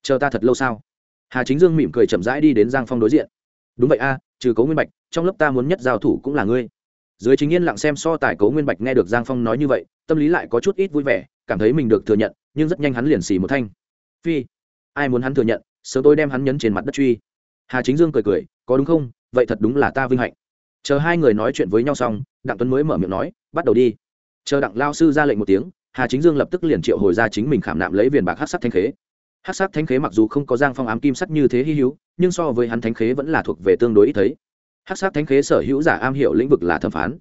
Chờ ta thật lâu sao? Hà chính dương mỉm cười chậm rãi đi đến giang phong đối diện. Đúng vậy a, trừ cấu nguyên bạch, trong lớp ta muốn nhất giao thủ cũng là ngươi dưới chính yên lặng xem so tài cấu nguyên bạch nghe được giang phong nói như vậy, tâm lý lại có chút ít vui vẻ, cảm thấy mình được thừa nhận, nhưng rất nhanh hắn liền xì một thanh. Phi, ai muốn hắn thừa nhận, sớm tôi đem hắn nhấn trên mặt đất truy. Hà chính dương cười cười, có đúng không? Vậy thật đúng là ta vinh hạnh. Chờ hai người nói chuyện với nhau xong, đặng tuấn mới mở miệng nói, bắt đầu đi. Chờ đặng lao sư ra lệnh một tiếng, hà chính dương lập tức liền triệu hồi ra chính mình khảm nạm lấy viền bạc hát sắc thanh khế. Hát sắc thanh khế mặc dù không có giang phong ám kim sắc như thế hy hữu, nhưng so với hắn thanh khế vẫn là thuộc về tương đối ít thấy. Hắc sắc thánh khế sở hữu giả am hiểu lĩnh vực là thẩm phán.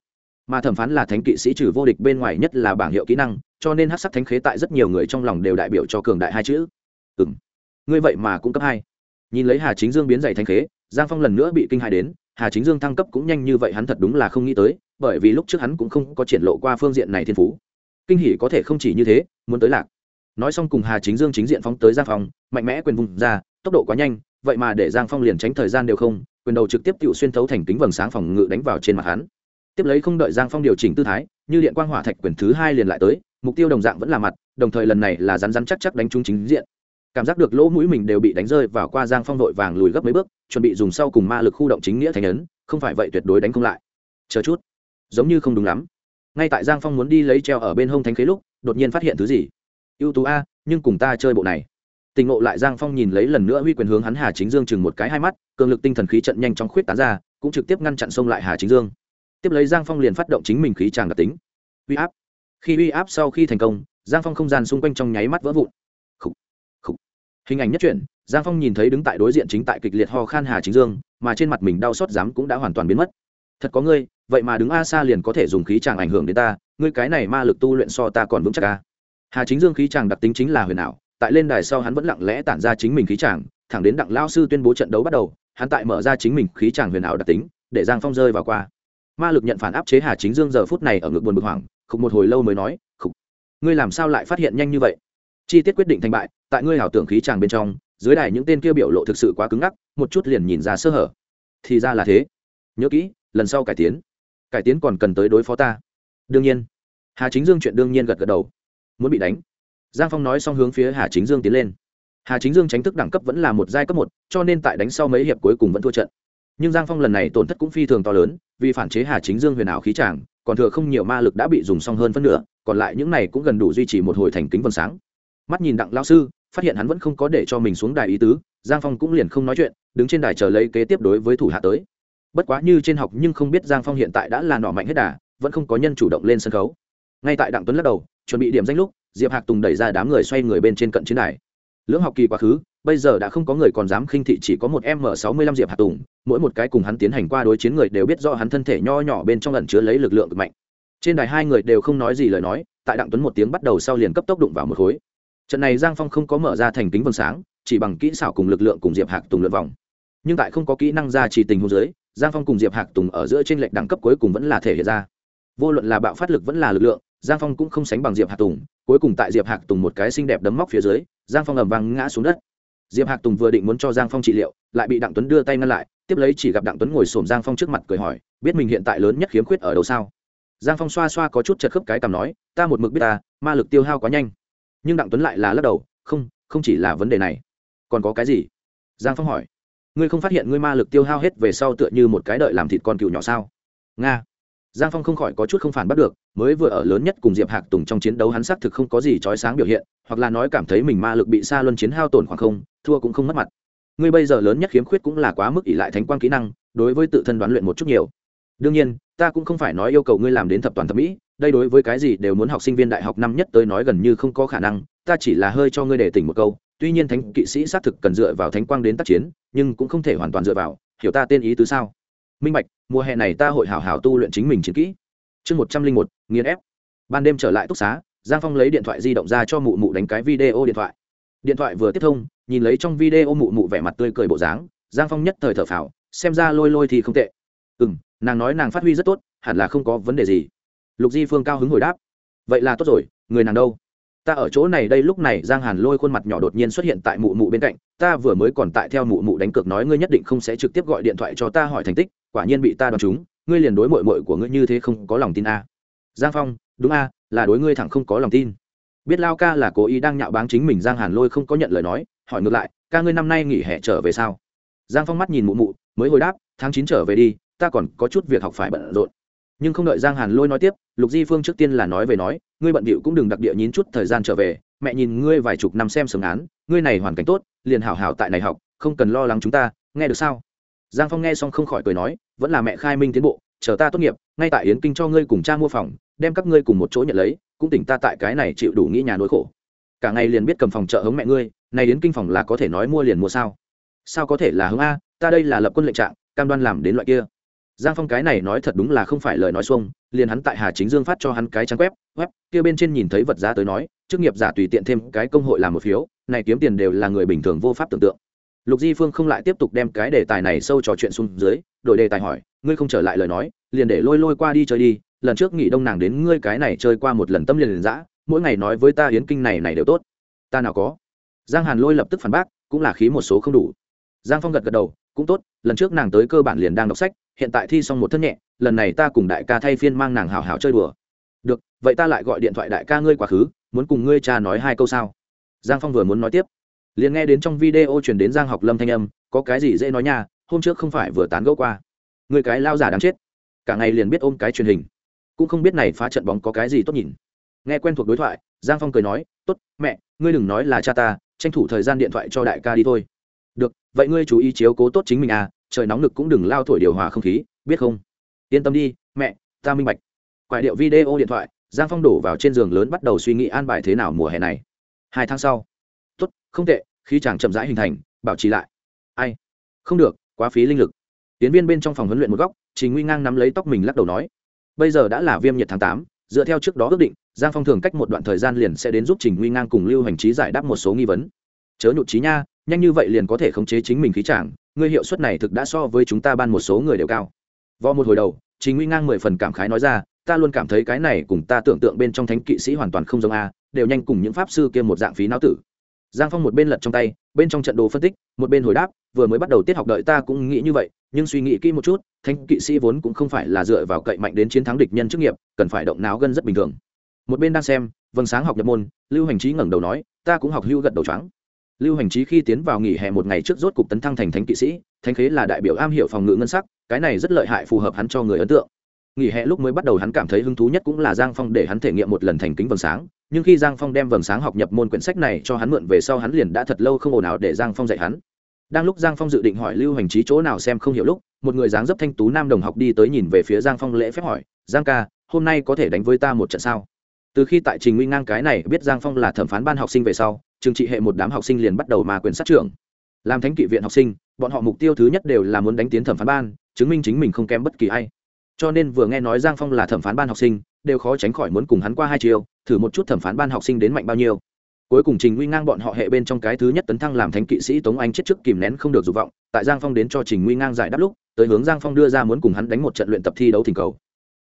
Mà thẩm phán là thánh kỵ sĩ trừ vô địch bên ngoài nhất là bảng hiệu kỹ năng, cho nên hắc sắc thánh khế tại rất nhiều người trong lòng đều đại biểu cho cường đại hai chữ. Ừ m ngươi vậy mà cũng cấp hai. Nhìn lấy hà chính dương biến dày thánh khế, giang phong lần nữa bị kinh hại đến, hà chính dương thăng cấp cũng nhanh như vậy hắn thật đúng là không nghĩ tới, bởi vì lúc trước hắn cũng không có triển lộ qua phương diện này thiên phú. Kinh hỷ có thể không chỉ như thế, muốn tới lạc. Nói xong cùng hà chính dương chính diện phóng tới giang phong, mạnh mẽ quyền vùng ra, tốc độ quá nhanh, vậy mà để giang phong liền tránh thời gian đều không quyền đầu trực tiếp tự xuyên thấu thành kính vầng sáng phòng ngự đánh vào trên mặt hắn. Tiếp lấy không đợi giang phong điều chỉnh tư thái, như điện quang hỏa thạch quyền thứ hai liền lại tới, mục tiêu đồng dạng vẫn là mặt, đồng thời lần này là rắn rắn chắc chắc đánh trúng chính diện. Cảm giác được lỗ mũi mình đều bị đánh rơi vào qua giang phong vội vàng lùi gấp mấy bước, chuẩn bị dùng sau cùng ma lực khu động chính nghĩa thành ấn, không phải vậy tuyệt đối đánh không lại. Chờ chút. Giống như không đúng lắm. Ngay tại giang phong muốn đi lấy treo ở bên hông thánh khế lúc, đột nhiên phát hiện thứ gì? Ưu tú a, nhưng cùng ta chơi bộ này tình ngộ lại giang phong nhìn lấy lần nữa huy quyền hướng hắn hà chính dương chừng một cái hai mắt, cường lực tinh thần khí trận nhanh chóng khuyết tán ra, cũng trực tiếp ngăn chặn xông lại hà chính dương. Tiếp lấy giang phong liền phát động chính mình khí tràng đặc tính. Uy áp. Khi uy áp sau khi thành công, giang phong không gian xung quanh trong nháy mắt vỡ vụn. Khủ. Khủ. hình ảnh nhất truyện giang phong nhìn thấy đứng tại đối diện chính tại kịch liệt ho khan hà chính dương, mà trên mặt mình đau xót dám cũng đã hoàn toàn biến mất. Thật có ngươi, vậy mà đứng a xa liền có thể dùng khí tràng ảnh hưởng đến ta, ngươi cái này ma lực tu luyện so ta còn vững chắc a. Hà chính dương khí tràng đặc tính chính là huyền ảo tại lên đài sau hắn vẫn lặng lẽ tản ra chính mình khí tràng thẳng đến đặng lao sư tuyên bố trận đấu bắt đầu, hắn tại mở ra chính mình khí tràng huyền ảo đặc tính, để giang phong rơi vào qua. Ma lực nhận phản áp chế hà chính dương giờ phút này ở ngực buồn bực hoảng, khục một hồi lâu mới nói, khục, ngươi làm sao lại phát hiện nhanh như vậy? Chi tiết quyết định thành bại, tại ngươi ảo tưởng khí tràng bên trong, dưới đài những tên kia biểu lộ thực sự quá cứng ngắc, một chút liền nhìn ra sơ hở. Thì ra là thế. Nhớ kỹ, lần sau cải tiến. Cải tiến còn cần tới đối phó ta. Đương nhiên. Hà chính dương chuyện đương nhiên gật gật đầu. Muốn bị đánh giang phong nói xong hướng phía hà chính dương tiến lên. Hà chính dương tránh thức đẳng cấp vẫn là một giai cấp một, cho nên tại đánh sau mấy hiệp cuối cùng vẫn thua trận. Nhưng giang phong lần này tổn thất cũng phi thường to lớn, vì phản chế hà chính dương huyền ảo khí tràng còn thừa không nhiều ma lực đã bị dùng xong hơn phân nửa, còn lại những này cũng gần đủ duy trì một hồi thành kính vầng sáng. Mắt nhìn đặng lao sư, phát hiện hắn vẫn không có để cho mình xuống đài ý tứ, giang phong cũng liền không nói chuyện, đứng trên đài chờ lấy kế tiếp đối với thủ hạ tới. Bất quá như trên học nhưng không biết giang phong hiện tại đã là nọ mạnh hết đà, vẫn không có nhân chủ động lên sân khấu. Ngay tại đặng tuấn lắc đầu, chuẩn bị điểm danh lúc diệp hạc tùng đẩy ra đám người xoay người bên trên cận chiến đài lưỡng học kỳ quá khứ bây giờ đã không có người còn dám khinh thị chỉ có một m sáu mươi lăm diệp hạc tùng mỗi một cái cùng hắn tiến hành qua đối chiến người đều biết do hắn thân thể nho nhỏ bên trong lần chứa lấy lực lượng cực mạnh trên đài hai người đều không nói gì lời nói tại đặng tuấn một tiếng bắt đầu sau liền cấp tốc đụng vào một khối trận này giang phong không có mở ra thành kính vân sáng chỉ bằng kỹ xảo cùng lực lượng cùng diệp hạc tùng lượt vòng nhưng tại không có kỹ năng ra chỉ tình hôn giới giang phong cùng diệp hạc tùng ở giữa t r ê n lệch đẳng cấp cuối cùng vẫn là thể hiện ra vô luận là bạo phát lực vẫn là lực lượng giang phong cũng không sánh bằng diệp hạc tùng, cuối cùng tại diệp hạc tùng một cái xinh đẹp đấm móc phía dưới, giang phong ầm vang ngã xuống đất. Diệp hạc tùng vừa định muốn cho giang phong trị liệu, lại bị đặng tuấn đưa tay ngăn lại, tiếp lấy chỉ gặp đặng tuấn ngồi xổm giang phong trước mặt cười hỏi, biết mình hiện tại lớn nhất khiếm khuyết ở đâu sao? Giang phong xoa xoa có chút chật khớp cái cằm nói, ta một mực biết ta, ma lực tiêu hao quá nhanh. Nhưng đặng tuấn lại là lắc đầu, không không chỉ là vấn đề này. Còn có cái gì? Giang phong hỏi, ngươi không phát hiện ngươi ma lực tiêu hao hết về sau tựa như một cái đợi làm thịt con cừu nhỏ sao? Nga giang phong không khỏi có chút không phản bắt được, mới vừa ở lớn nhất cùng diệp hạc tùng trong chiến đấu hắn xác thực không có gì trói sáng biểu hiện, hoặc là nói cảm thấy mình ma lực bị xa luân chiến hao tổn khoảng không, thua cũng không mất mặt. Ngươi bây giờ lớn nhất khiếm khuyết cũng là quá mức ỷ lại thánh quang kỹ năng, đối với tự thân đoán luyện một chút nhiều. Đương nhiên, ta cũng không phải nói yêu cầu ngươi làm đến thập toàn thẩm mỹ, đây đối với cái gì đều muốn học sinh viên đại học năm nhất tới nói gần như không có khả năng, ta chỉ là hơi cho ngươi để tỉnh một câu, tuy nhiên thánh kỵ sĩ xác thực cần dựa vào thánh quang đến tác chiến, nhưng cũng không thể hoàn toàn dựa vào, hiểu ta tên ý tứ sao? Minh bạch, mùa hè này ta hội hảo hảo tu luyện chính mình chiến kỹ. Chương một trăm linh một, nghiền ép. Ban đêm trở lại túc xá, giang phong lấy điện thoại di động ra cho mụ mụ đánh cái video điện thoại. Điện thoại vừa tiếp thông, nhìn lấy trong video mụ mụ vẻ mặt tươi cười bộ dáng, giang phong nhất thời thở phào, xem ra lôi lôi thì không tệ. Ừ m nàng nói nàng phát huy rất tốt, hẳn là không có vấn đề gì. Lục di phương cao hứng hồi đáp. Vậy là tốt rồi, người nàng đâu? Ta ở chỗ này đây lúc này giang hàn lôi khuôn mặt nhỏ đột nhiên xuất hiện tại mụ mụ bên cạnh, ta vừa mới còn tại theo mụ mụ đánh cược nói ngươi nhất định không sẽ trực tiếp gọi điện thoại cho ta hỏi thành tích, quả nhiên bị ta đoán chúng, ngươi liền đối mội mội của ngươi như thế không có lòng tin a. À. giang phong, đúng a, là đối ngươi thẳng không có lòng tin. Biết lao ca là cố ý đang nhạo báng chính mình, giang hàn lôi không có nhận lời nói, hỏi ngược lại, ca ngươi năm nay nghỉ hè trở về sao? Giang phong mắt nhìn mụ mụ, mới hồi đáp, tháng chín trở về đi, ta còn có chút việc học phải bận rộn nhưng không đợi giang hàn lôi nói tiếp, lục di phương trước tiên là nói về nói, ngươi bận bịu cũng đừng đặc địa nhín chút thời gian trở về, mẹ nhìn ngươi vài chục năm xem sớm án, ngươi này hoàn cảnh tốt, liền hảo hảo tại này học, không cần lo lắng chúng ta, nghe được sao? Giang phong nghe xong không khỏi cười nói, vẫn là mẹ khai minh tiến bộ, chờ ta tốt nghiệp, ngay tại yến kinh cho ngươi cùng cha mua phòng, đem các ngươi cùng một chỗ nhận lấy, cũng tỉnh ta tại cái này chịu đủ nghĩ nhà nỗi khổ. Cả ngày liền biết cầm phòng trợ hống mẹ ngươi, này yến kinh phòng là có thể nói mua liền mua sao? Sao có thể là hướng a, ta đây là lập quân lệnh trạng, cam đoan làm đến loại kia giang phong cái này nói thật đúng là không phải lời nói xuông, liền hắn tại hà chính dương phát cho hắn cái trang web web kia bên trên nhìn thấy vật giá tới nói, chức nghiệp giả tùy tiện thêm cái công hội làm một phiếu, này kiếm tiền đều là người bình thường vô pháp tưởng tượng. Lục di phương không lại tiếp tục đem cái đề tài này sâu trò chuyện xuống dưới, đổi đề tài hỏi, ngươi không trở lại lời nói, liền để lôi lôi qua đi chơi đi, lần trước nghỉ đông nàng đến ngươi cái này chơi qua một lần tâm liền liền dã, mỗi ngày nói với ta hiến kinh này này đều tốt. Ta nào có. Giang hàn lôi lập tức phản bác, cũng là khí một số không đủ. Giang phong gật gật đầu cũng tốt, lần trước nàng tới cơ bản liền đang đọc sách, hiện tại thi xong một thân nhẹ, lần này ta cùng đại ca thay phiên mang nàng hào hào chơi đùa. Được, vậy ta lại gọi điện thoại đại ca ngươi quá khứ, muốn cùng ngươi cha nói hai câu sao? Giang phong vừa muốn nói tiếp, liền nghe đến trong video truyền đến giang học lâm thanh âm, có cái gì dễ nói nha, hôm trước không phải vừa tán gẫu qua. Người cái lao giả đáng chết. Cả ngày liền biết ôm cái truyền hình, cũng không biết này phá trận bóng có cái gì tốt nhìn. Nghe quen thuộc đối thoại, giang phong cười nói, tốt, mẹ, ngươi đừng nói là cha ta, tranh thủ thời gian điện thoại cho đại ca đi thôi vậy ngươi chú ý chiếu cố tốt chính mình à trời nóng lực cũng đừng lao thổi điều hòa không khí, biết không? Yên tâm đi, mẹ, ta minh bạch. Quại điệu video điện thoại, giang phong đổ vào trên giường lớn bắt đầu suy nghĩ an bài thế nào mùa hè này. Hai tháng sau. Tốt, không tệ khi chàng chậm rãi hình thành, bảo trì lại. Ai? Không được, quá phí linh lực. Tiến viên bên trong phòng huấn luyện một góc, trình nguy ngang nắm lấy tóc mình lắc đầu nói. Bây giờ đã là viêm nhiệt tháng tám, dựa theo trước đó ước định, giang phong thường cách một đoạn thời gian liền sẽ đến giúp trình nguy ngang cùng lưu hành trí giải đáp một số nghi vấn. Chớ nhụt trí nha nhanh như vậy liền có thể khống chế chính mình khí trạng, ngươi hiệu suất này thực đã so với chúng ta ban một số người đều cao. Vò một hồi đầu trình nguy ngang mười phần cảm khái nói ra ta luôn cảm thấy cái này cùng ta tưởng tượng bên trong thánh kỵ sĩ hoàn toàn không giống a đều nhanh cùng những pháp sư kia một dạng phí não tử. Giang phong một bên lật trong tay bên trong trận đồ phân tích một bên hồi đáp vừa mới bắt đầu tiết học đợi ta cũng nghĩ như vậy nhưng suy nghĩ kỹ một chút thánh kỵ sĩ vốn cũng không phải là dựa vào cậy mạnh đến chiến thắng địch nhân chức nghiệp cần phải động não gân rất bình thường. Một bên đang xem vầng sáng học nhập môn lưu hành trí ngẩng đầu nói ta cũng học hưu gật đầu choáng lưu hành trí khi tiến vào nghỉ hè một ngày trước rốt cục tấn thăng thành thánh kỵ sĩ, thánh khế là đại biểu am hiểu phòng ngự ngân sắc, cái này rất lợi hại phù hợp hắn cho người ấn tượng. Nghỉ hè lúc mới bắt đầu hắn cảm thấy hứng thú nhất cũng là giang phong để hắn thể nghiệm một lần thành kính vầng sáng, nhưng khi giang phong đem vầng sáng học nhập môn quyển sách này cho hắn mượn về sau hắn liền đã thật lâu không ồn ào để giang phong dạy hắn. Đang lúc giang phong dự định hỏi lưu hành trí chỗ nào xem không hiểu lúc, một người dáng dấp thanh tú nam đồng học đi tới nhìn về phía giang phong lễ phép hỏi, giang ca, hôm nay có thể đánh với ta một trận sao? Từ khi tại trình nguy ngang cái này biết giang phong là thẩm phán ban học sinh về sau trường trị hệ một đám học sinh liền bắt đầu mà quyền sát trưởng. Làm thánh kỵ viện học sinh, bọn họ mục tiêu thứ nhất đều là muốn đánh tiến thẩm phán ban, chứng minh chính mình không kém bất kỳ ai. Cho nên vừa nghe nói giang phong là thẩm phán ban học sinh, đều khó tránh khỏi muốn cùng hắn qua hai chiều, thử một chút thẩm phán ban học sinh đến mạnh bao nhiêu. Cuối cùng trình nguy ngang bọn họ hệ bên trong cái thứ nhất tấn thăng làm thánh kỵ sĩ tống anh chết trước kìm nén không được dục vọng, tại giang phong đến cho trình nguy ngang giải đáp lúc, tới hướng giang phong đưa ra muốn cùng hắn đánh một trận luyện tập thi đấu thỉnh cầu.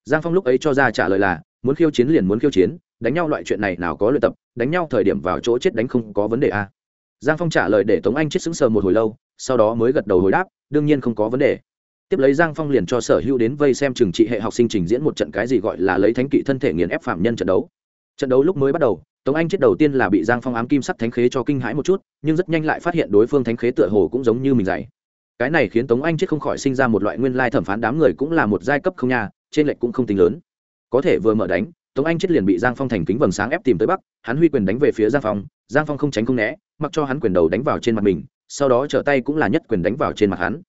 Giang phong lúc ấy cho ra trả lời là, muốn khiêu chiến liền muốn khiêu chiến đánh nhau loại chuyện này nào có luyện tập, đánh nhau thời điểm vào chỗ chết đánh không có vấn đề a. À. giang phong trả lời để tống anh chết sững sờ một hồi lâu, sau đó mới gật đầu hồi đáp, đương nhiên không có vấn đề. Tiếp lấy giang phong liền cho sở hữu đến vây xem trừng trị hệ học sinh trình diễn một trận cái gì gọi là lấy thánh kỵ thân thể nghiền ép phạm nhân trận đấu. Trận đấu lúc mới bắt đầu, tống anh chết đầu tiên là bị giang phong ám kim sắt thánh khế cho kinh hãi một chút, nhưng rất nhanh lại phát hiện đối phương thánh khế tựa hồ cũng giống như mình dạy. Cái này khiến tống anh chết không khỏi sinh ra một loại nguyên lai thẩm phán đám người cũng là một giai cấp không nhà trên lệch cũng không tính lớn. Có thể vừa mở đánh tống anh chết liền bị giang phong thành kính vầng sáng ép tìm tới bắc, hắn huy quyền đánh về phía giang phong giang phong không tránh không né, mặc cho hắn quyền đầu đánh vào trên mặt mình, sau đó trở tay cũng là nhất quyền đánh vào trên mặt hắn.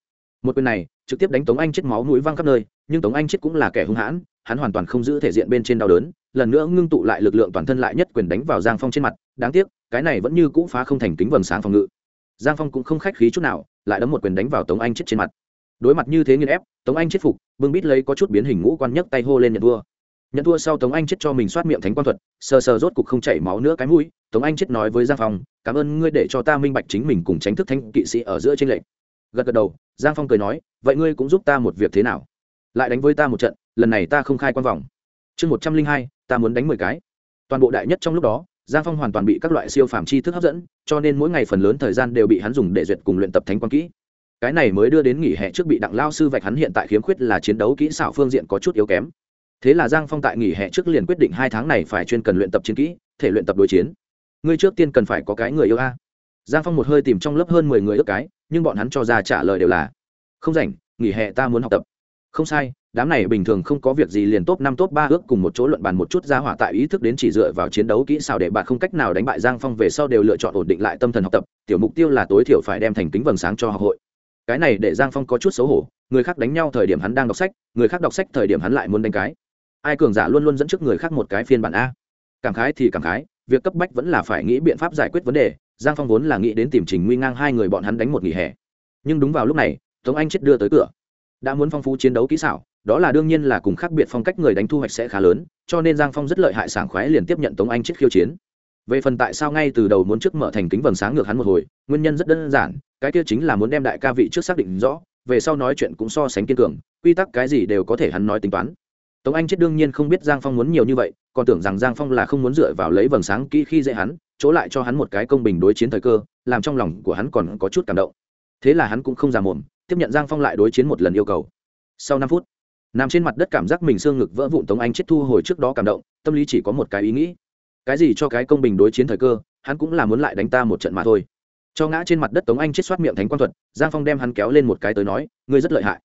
Một quyền này, trực tiếp đánh tống anh chết máu mũi văng khắp nơi, nhưng tống anh chết cũng là kẻ hung hãn, hắn hoàn toàn không giữ thể diện bên trên đau đớn, lần nữa ngưng tụ lại lực lượng toàn thân lại nhất quyền đánh vào giang phong trên mặt, đáng tiếc, cái này vẫn như cũ phá không thành kính vầng sáng phòng ngự. Giang phong cũng không khách khí chút nào, lại đấm một quyền đánh vào tống anh chết trên mặt. Đối mặt như thế nghiên ép, tống anh chết phục vương bít lấy có chút biến hình ngũ quan nhấc tay hô lên nhận vua nhận thua sau tống anh chết cho mình soát miệng thánh quan thuật, sờ sờ rốt cục không chảy máu nữa cái mũi, tống anh chết nói với giang phong, cảm ơn ngươi để cho ta minh bạch chính mình cùng tránh thức thanh kỵ sĩ ở giữa trên lệnh gật gật đầu, giang phong cười nói, vậy ngươi cũng giúp ta một việc thế nào? Lại đánh với ta một trận, lần này ta không khai quan vòng. Chương một trăm linh hai, ta muốn đánh mười cái. Toàn bộ đại nhất trong lúc đó, giang phong hoàn toàn bị các loại siêu phàm chi thức hấp dẫn, cho nên mỗi ngày phần lớn thời gian đều bị hắn dùng để duyệt cùng luyện tập thánh quan kỹ. Cái này mới đưa đến nghỉ hè trước bị đặng lao sư vạch hắn hiện tại khiếm khuyết là chiến đấu kỹ xảo phương diện có chút yếu kém thế là giang phong tại nghỉ hè trước liền quyết định hai tháng này phải chuyên cần luyện tập chiến kỹ thể luyện tập đối chiến ngươi trước tiên cần phải có cái người yêu a giang phong một hơi tìm trong lớp hơn mười người ước cái nhưng bọn hắn cho ra trả lời đều là không rảnh nghỉ hè ta muốn học tập không sai đám này bình thường không có việc gì liền top năm top ba ước cùng một chỗ luận bàn một chút ra hỏa tại ý thức đến chỉ dựa vào chiến đấu kỹ xảo để bạn không cách nào đánh bại Giang Phong về sau đều lựa chọn ổn định lại tâm thần học tập, tiểu mục tiêu là tối thiểu phải đem thành kính vầng sáng cho học hội. Cái này để Giang Phong có chút xấu hổ, người khác đánh nhau thời điểm hắn đang đọc sách, người khác đọc sách thời điểm hắn lại muốn đánh cái. Ai cường giả luôn luôn dẫn trước người khác một cái phiên bản a. Cảm khái thì cảm khái, việc cấp bách vẫn là phải nghĩ biện pháp giải quyết vấn đề, Giang Phong vốn là nghĩ đến tìm Trình Nguy ngang hai người bọn hắn đánh một nghỉ hè. Nhưng đúng vào lúc này, Tống Anh chết đưa tới cửa. Đã muốn phong phú chiến đấu kỹ xảo, đó là đương nhiên là cùng khác biệt phong cách người đánh thu hoạch sẽ khá lớn cho nên giang phong rất lợi hại sảng khoái liền tiếp nhận tống anh chết khiêu chiến về phần tại sao ngay từ đầu muốn trước mở thành kính vầng sáng ngược hắn một hồi nguyên nhân rất đơn giản cái kia chính là muốn đem đại ca vị trước xác định rõ về sau nói chuyện cũng so sánh kiên cường quy tắc cái gì đều có thể hắn nói tính toán tống anh chết đương nhiên không biết giang phong muốn nhiều như vậy, còn tưởng rằng giang phong là không muốn dựa vào lấy vầng sáng kỹ khi dễ hắn, chỗ lại cho hắn một cái công bình đối chiến thời cơ, làm trong lòng của hắn còn có chút cảm động. Thế là hắn cũng không già mồm, tiếp nhận giang phong lại đối chiến một lần yêu cầu. Sau năm phút, nằm trên mặt đất cảm giác mình xương ngực vỡ vụn tống anh chết thu hồi trước đó cảm động, tâm lý chỉ có một cái ý nghĩ. Cái gì cho cái công bình đối chiến thời cơ, hắn cũng là muốn lại đánh ta một trận mà thôi. Cho ngã trên mặt đất tống anh chết xoát miệng thánh quang thuật, giang phong đem hắn kéo lên một cái tới nói, ngươi rất lợi hại.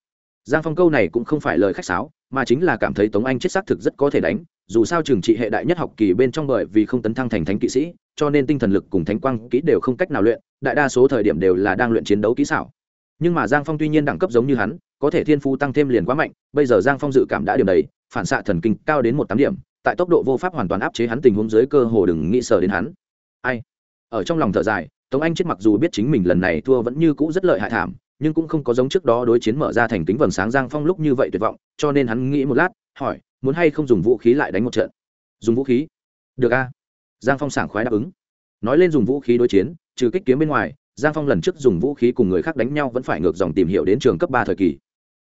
Giang phong câu này cũng không phải lời khách sáo mà chính là cảm thấy tống anh chết xác thực rất có thể đánh, dù sao trường trị hệ đại nhất học kỳ bên trong bởi vì không tấn thăng thành thánh kỵ sĩ, cho nên tinh thần lực cùng thánh quang kỹ đều không cách nào luyện, đại đa số thời điểm đều là đang luyện chiến đấu kỹ xảo. Nhưng mà giang phong tuy nhiên đẳng cấp giống như hắn, có thể thiên phú tăng thêm liền quá mạnh, bây giờ giang phong dự cảm đã điểm đầy, phản xạ thần kinh cao đến một tám điểm, tại tốc độ vô pháp hoàn toàn áp chế hắn tình huống dưới cơ hồ đừng nghĩ sờ đến hắn. Ai? Ở trong lòng thở dài, tống anh chết mặc dù biết chính mình lần này thua vẫn như cũ rất lợi hại thảm nhưng cũng không có giống trước đó đối chiến mở ra thành kính vầng sáng giang phong lúc như vậy tuyệt vọng, cho nên hắn nghĩ một lát, hỏi, muốn hay không dùng vũ khí lại đánh một trận? Dùng vũ khí? Được a. Giang phong sảng khoái đáp ứng. Nói lên dùng vũ khí đối chiến, trừ kích kiếm bên ngoài, giang phong lần trước dùng vũ khí cùng người khác đánh nhau vẫn phải ngược dòng tìm hiểu đến trường cấp ba thời kỳ.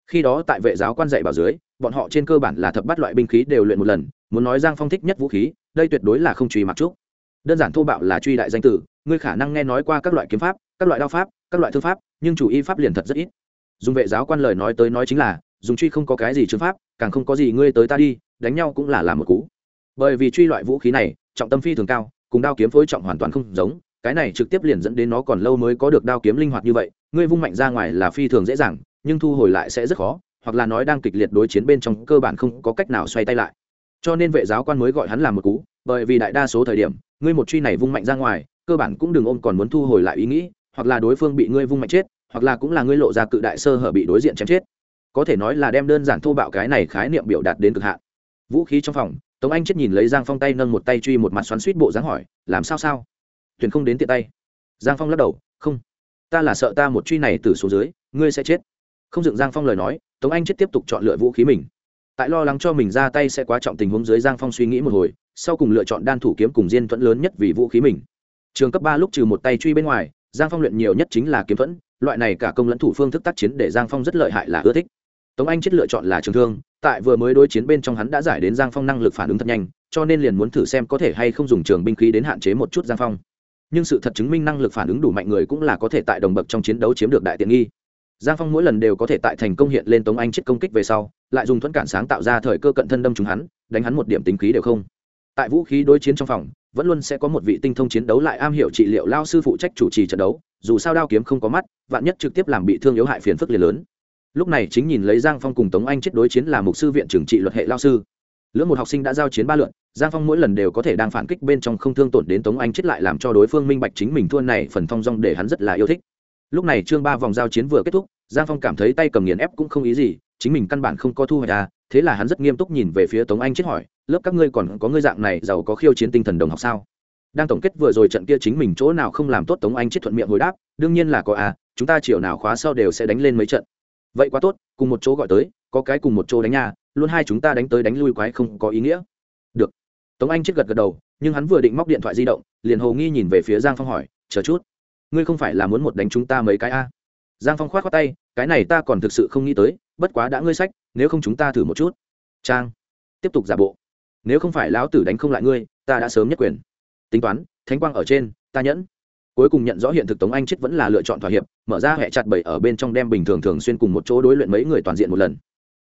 Khi đó tại vệ giáo quan dạy bảo dưới, bọn họ trên cơ bản là thập bắt loại binh khí đều luyện một lần, muốn nói giang phong thích nhất vũ khí, đây tuyệt đối là không truy mặc trúc đơn giản thô bạo là truy đại danh tử, ngươi khả năng nghe nói qua các loại kiếm pháp, các loại đao pháp các loại thư pháp, nhưng chủ y pháp liền thật rất ít. Dùng vệ giáo quan lời nói tới nói chính là, dùng truy không có cái gì chứng pháp, càng không có gì ngươi tới ta đi, đánh nhau cũng là làm một cú. Bởi vì truy loại vũ khí này, trọng tâm phi thường cao, cùng đao kiếm phối trọng hoàn toàn không giống, cái này trực tiếp liền dẫn đến nó còn lâu mới có được đao kiếm linh hoạt như vậy, ngươi vung mạnh ra ngoài là phi thường dễ dàng, nhưng thu hồi lại sẽ rất khó, hoặc là nói đang kịch liệt đối chiến bên trong cơ bản không có cách nào xoay tay lại. Cho nên vệ giáo quan mới gọi hắn làm một cú, bởi vì đại đa số thời điểm, ngươi một truy này vung mạnh ra ngoài, cơ bản cũng đừng ôm còn muốn thu hồi lại ý nghĩ hoặc là đối phương bị ngươi vung mạnh chết, hoặc là cũng là ngươi lộ ra cự đại sơ hở bị đối diện chém chết. Có thể nói là đem đơn giản thô bạo cái này khái niệm biểu đạt đến cực hạn. Vũ khí trong phòng, tống anh chết nhìn lấy giang phong tay nâng một tay truy một mặt xoắn suýt bộ dáng hỏi, làm sao sao? Tuyển không đến tiện tay. Giang phong lắc đầu, không. Ta là sợ ta một truy này từ xuống dưới, ngươi sẽ chết. Không dựng giang phong lời nói, tống anh chết tiếp tục chọn lựa vũ khí mình. Tại lo lắng cho mình ra tay sẽ quá trọng tình huống dưới, giang phong suy nghĩ một hồi, sau cùng lựa chọn đan thủ kiếm cùng diên thuẫn lớn nhất vì vũ khí mình. Trường cấp ba lúc trừ một tay truy bên ngoài giang phong luyện nhiều nhất chính là kiếm thuẫn, loại này cả công lẫn thủ phương thức tác chiến để giang phong rất lợi hại là ưa thích. Tống anh chết lựa chọn là trường thương, tại vừa mới đối chiến bên trong hắn đã giải đến giang phong năng lực phản ứng thật nhanh, cho nên liền muốn thử xem có thể hay không dùng trường binh khí đến hạn chế một chút giang phong. Nhưng sự thật chứng minh năng lực phản ứng đủ mạnh người cũng là có thể tại đồng bậc trong chiến đấu chiếm được đại tiện nghi. Giang phong mỗi lần đều có thể tại thành công hiện lên tống anh chết công kích về sau, lại dùng thuẫn cản sáng tạo ra thời cơ cận thân đâm chúng hắn, đánh hắn một điểm tính khí đều không. Tại vũ khí đối chiến trong phòng vẫn luôn sẽ có một vị tinh thông chiến đấu lại am hiểu trị liệu lao sư phụ trách chủ trì trận đấu, dù sao đao kiếm không có mắt, vạn nhất trực tiếp làm bị thương yếu hại phiền phức liền lớn. Lúc này chính nhìn lấy giang phong cùng tống anh chết đối chiến là mục sư viện trưởng trị luật hệ lao sư. Lưỡng một học sinh đã giao chiến ba lượn giang phong mỗi lần đều có thể đang phản kích bên trong không thương tổn đến tống anh chết lại làm cho đối phương minh bạch chính mình thua này phần thong dong để hắn rất là yêu thích. Lúc này chương ba vòng giao chiến vừa kết thúc, giang phong cảm thấy tay cầm nghiền ép cũng không ý gì, chính mình căn bản không có thu hoạch à thế là hắn rất nghiêm túc nhìn về phía tống anh chết hỏi lớp các ngươi còn có ngươi dạng này giàu có khiêu chiến tinh thần đồng học sao? Đang tổng kết vừa rồi trận kia chính mình chỗ nào không làm tốt tống anh chết thuận miệng hồi đáp, đương nhiên là có à chúng ta chiều nào khóa sau đều sẽ đánh lên mấy trận. Vậy quá tốt, cùng một chỗ gọi tới, có cái cùng một chỗ đánh nhà luôn hai chúng ta đánh tới đánh lui quái không có ý nghĩa. Được. Tống anh chết gật gật đầu, nhưng hắn vừa định móc điện thoại di động, liền hồ nghi nhìn về phía giang phong hỏi, chờ chút, ngươi không phải là muốn một đánh chúng ta mấy cái a? À? giang phong k h o á t khoác tay, cái này ta còn thực sự không nghĩ tới, bất quá đã ngươi sách, nếu không chúng ta thử một chút. Trang. Tiếp tục giả bộ nếu không phải lão tử đánh không lại ngươi, ta đã sớm nhất quyền. Tính toán, thánh quang ở trên, ta nhẫn. Cuối cùng nhận rõ hiện thực tống anh chết vẫn là lựa chọn thỏa hiệp, mở ra hệ chặt bẩy ở bên trong đem bình thường thường xuyên cùng một chỗ đối luyện mấy người toàn diện một lần.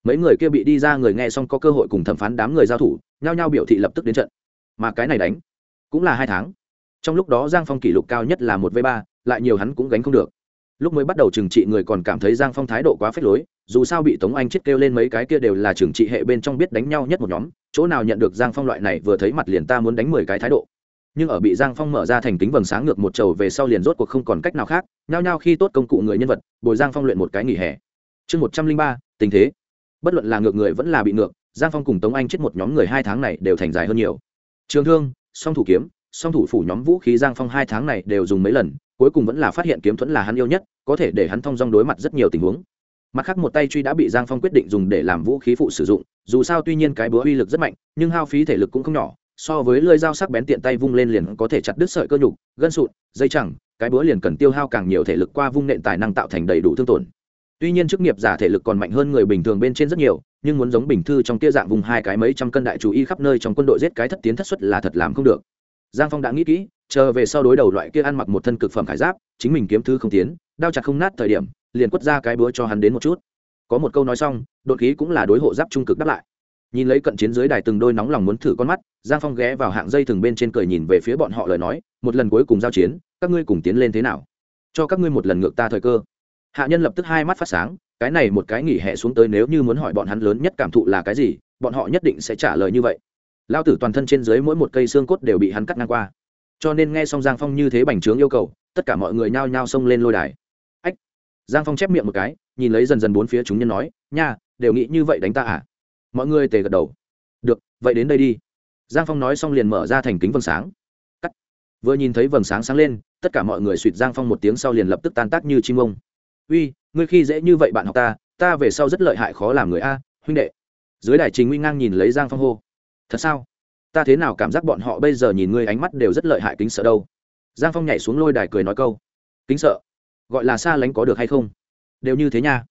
Mấy người kia bị đi ra người nghe xong có cơ hội cùng thẩm phán đám người giao thủ, nhao nhao biểu thị lập tức đến trận. Mà cái này đánh cũng là hai tháng. Trong lúc đó giang phong kỷ lục cao nhất là một v ba, lại nhiều hắn cũng gánh không được lúc mới bắt đầu trừng trị người còn cảm thấy giang phong thái độ quá phết lối, dù sao bị tống anh chết kêu lên mấy cái kia đều là trừng trị hệ bên trong biết đánh nhau nhất một nhóm, chỗ nào nhận được giang phong loại này vừa thấy mặt liền ta muốn đánh mười cái thái độ. Nhưng ở bị giang phong mở ra thành kính vầng sáng ngược một trầu về sau liền rốt cuộc không còn cách nào khác, nhao nhao khi tốt công cụ người nhân vật, bồi giang phong luyện một cái nghỉ hè. Chương một trăm linh ba, tình thế. Bất luận là ngược người vẫn là bị ngược, giang phong cùng tống anh chết một nhóm người hai tháng này đều thành dài hơn nhiều. Trường thương, song thủ kiếm, song thủ phủ nhóm vũ khí giang phong hai tháng này đều dùng mấy lần cuối cùng vẫn là phát hiện kiếm thuẫn là hắn yêu nhất, có thể để hắn thông dong đối mặt rất nhiều tình huống. Mặt khác một tay truy đã bị giang phong quyết định dùng để làm vũ khí phụ sử dụng, dù sao tuy nhiên cái búa uy lực rất mạnh, nhưng hao phí thể lực cũng không nhỏ, so với lưỡi dao sắc bén tiện tay vung lên liền có thể chặt đứt sợi cơ nhục, gân sụn, dây chẳng, cái búa liền cần tiêu hao càng nhiều thể lực qua vung nện tài năng tạo thành đầy đủ thương tổn. Tuy nhiên chức nghiệp giả thể lực còn mạnh hơn người bình thường bên trên rất nhiều, nhưng muốn giống bình thư trong tia dạng vùng hai cái mấy trăm cân đại chú y khắp nơi trong quân đội giết cái thất tiến thất xuất là thật làm không được. Giang phong đã nghĩ kỹ chờ về sau đối đầu loại kia ăn mặc một thân cực phẩm khải giáp, chính mình kiếm thư không tiến, đao chặt không nát thời điểm, liền quất ra cái búa cho hắn đến một chút. Có một câu nói xong, đột khí cũng là đối hộ giáp trung cực đáp lại. Nhìn lấy cận chiến dưới đài từng đôi nóng lòng muốn thử con mắt, giang phong ghé vào hạng dây thừng bên trên cười nhìn về phía bọn họ lời nói, một lần cuối cùng giao chiến, các ngươi cùng tiến lên thế nào? Cho các ngươi một lần ngược ta thời cơ. Hạ nhân lập tức hai mắt phát sáng, cái này một cái nghỉ hè xuống tới nếu như muốn hỏi bọn hắn lớn nhất cảm thụ là cái gì, bọn họ nhất định sẽ trả lời như vậy. Lao tử toàn thân trên dưới mỗi một cây xương cốt đều bị hắn cắt ngang qua cho nên nghe xong giang phong như thế bành trướng yêu cầu, tất cả mọi người nhao nhao xông lên lôi đài. Ách, giang phong chép miệng một cái, nhìn lấy dần dần bốn phía chúng nhân nói, nha, đều nghĩ như vậy đánh ta à? Mọi người tề gật đầu. Được, vậy đến đây đi. Giang phong nói xong liền mở ra thành kính vầng sáng. Cắt. Vừa nhìn thấy vầng sáng sáng lên, tất cả mọi người suỵt giang phong một tiếng sau liền lập tức tan tác như chim ông. Uy, ngươi khi dễ như vậy bạn học ta ta về sau rất lợi hại khó làm người a, huynh đệ. Dưới đài trình nguy ngang nhìn lấy giang phong hô. Thật sao? Ta thế nào cảm giác bọn họ bây giờ nhìn ngươi ánh mắt đều rất lợi hại kính sợ đâu. Giang phong nhảy xuống lôi đài cười nói câu. Kính sợ? Gọi là xa lánh có được hay không? Đều như thế nha.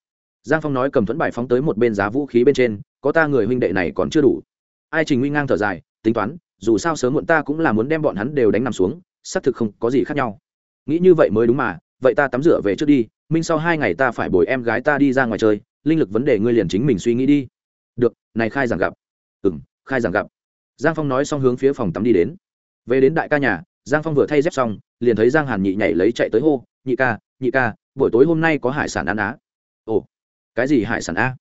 Giang phong nói cầm thuẫn bài phóng tới một bên giá vũ khí bên trên, có ta người huynh đệ này còn chưa đủ. Ai trình nguy ngang thở dài, tính toán, dù sao sớm muộn ta cũng là muốn đem bọn hắn đều đánh nằm xuống, xác thực không có gì khác nhau. Nghĩ như vậy mới đúng mà, vậy ta tắm rửa về trước đi, minh sau hai ngày ta phải bồi em gái ta đi ra ngoài chơi, linh lực vấn đề ngươi liền chính mình suy nghĩ đi. Được, này khai giảng gặp. Ừ m khai giảng gặp giang phong nói xong hướng phía phòng tắm đi đến. Về đến đại ca nhà, giang phong vừa thay dép xong, liền thấy giang hàn nhị nhảy lấy chạy tới hô, nhị ca nhị ca, buổi tối hôm nay có hải sản ăn á. Ồ, cái gì hải sản a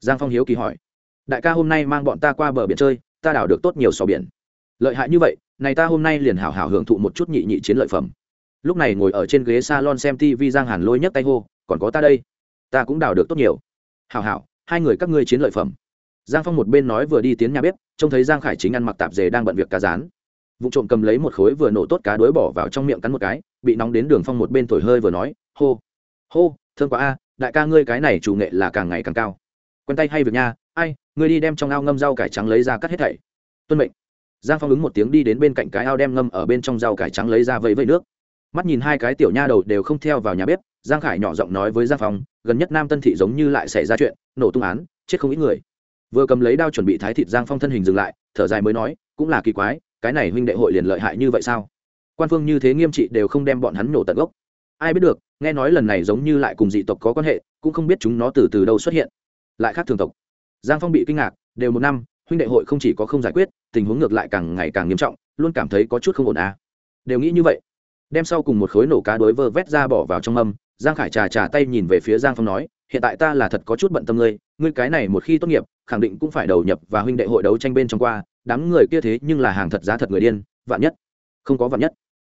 giang phong hiếu kỳ hỏi. Đại ca hôm nay mang bọn ta qua bờ biển chơi, ta đào được tốt nhiều sò biển. Lợi hại như vậy, này ta hôm nay liền hảo hảo hưởng thụ một chút nhị nhị chiến lợi phẩm. Lúc này ngồi ở trên ghế s a lon xem tv giang hàn lôi nhấc tay hô, còn có ta đây, ta cũng đào được tốt nhiều. Hảo hảo, hai người các ngươi chiến lợi phẩm giang phong một bên nói vừa đi tiến nhà bếp, trông thấy giang khải chính ăn mặc tạp dề đang bận việc cá rán. Vụ trộm cầm lấy một khối vừa nổ tốt cá đuối bỏ vào trong miệng cắn một cái, bị nóng đến đường phong một bên thổi hơi vừa nói, hô hô, thương quá a, đại ca ngươi cái này chủ nghệ là càng ngày càng cao. Quen tay hay việc nha, ai, ngươi đi đem trong ao ngâm rau cải trắng lấy ra cắt hết thảy. Tuân mệnh. Giang phong ứng một tiếng đi đến bên cạnh cái ao đem ngâm ở bên trong rau cải trắng lấy ra vẫy vẫy nước. Mắt nhìn hai cái tiểu nha đầu đều không theo vào nhà bếp, giang khải nhỏ giọng nói với giang phong, gần nhất nam tân thị giống như lại xảy ra chuyện, nổ tung án, chết không ít người vừa cầm lấy đao chuẩn bị thái thịt giang phong thân hình dừng lại, thở dài mới nói, cũng là kỳ quái, cái này huynh đệ hội liền lợi hại như vậy sao? Quan phương như thế nghiêm trị đều không đem bọn hắn nổ tận gốc. Ai biết được, nghe nói lần này giống như lại cùng dị tộc có quan hệ, cũng không biết chúng nó từ từ đâu xuất hiện. Lại khác thường tộc. Giang phong bị kinh ngạc, đều một năm, huynh đệ hội không chỉ có không giải quyết, tình huống ngược lại càng ngày càng nghiêm trọng, luôn cảm thấy có chút không ổn à. Đều nghĩ như vậy. Đem sau cùng một khối nổ cá đối vơ vét ra bỏ vào trong âm giang khải trà trà tay nhìn về phía giang phong nói hiện tại ta là thật có chút bận tâm ngươi ngươi cái này một khi tốt nghiệp, khẳng định cũng phải đầu nhập và huynh đệ hội đấu tranh bên trong qua, đám người kia thế nhưng là hàng thật giá thật người điên, vạn nhất, không có vạn nhất.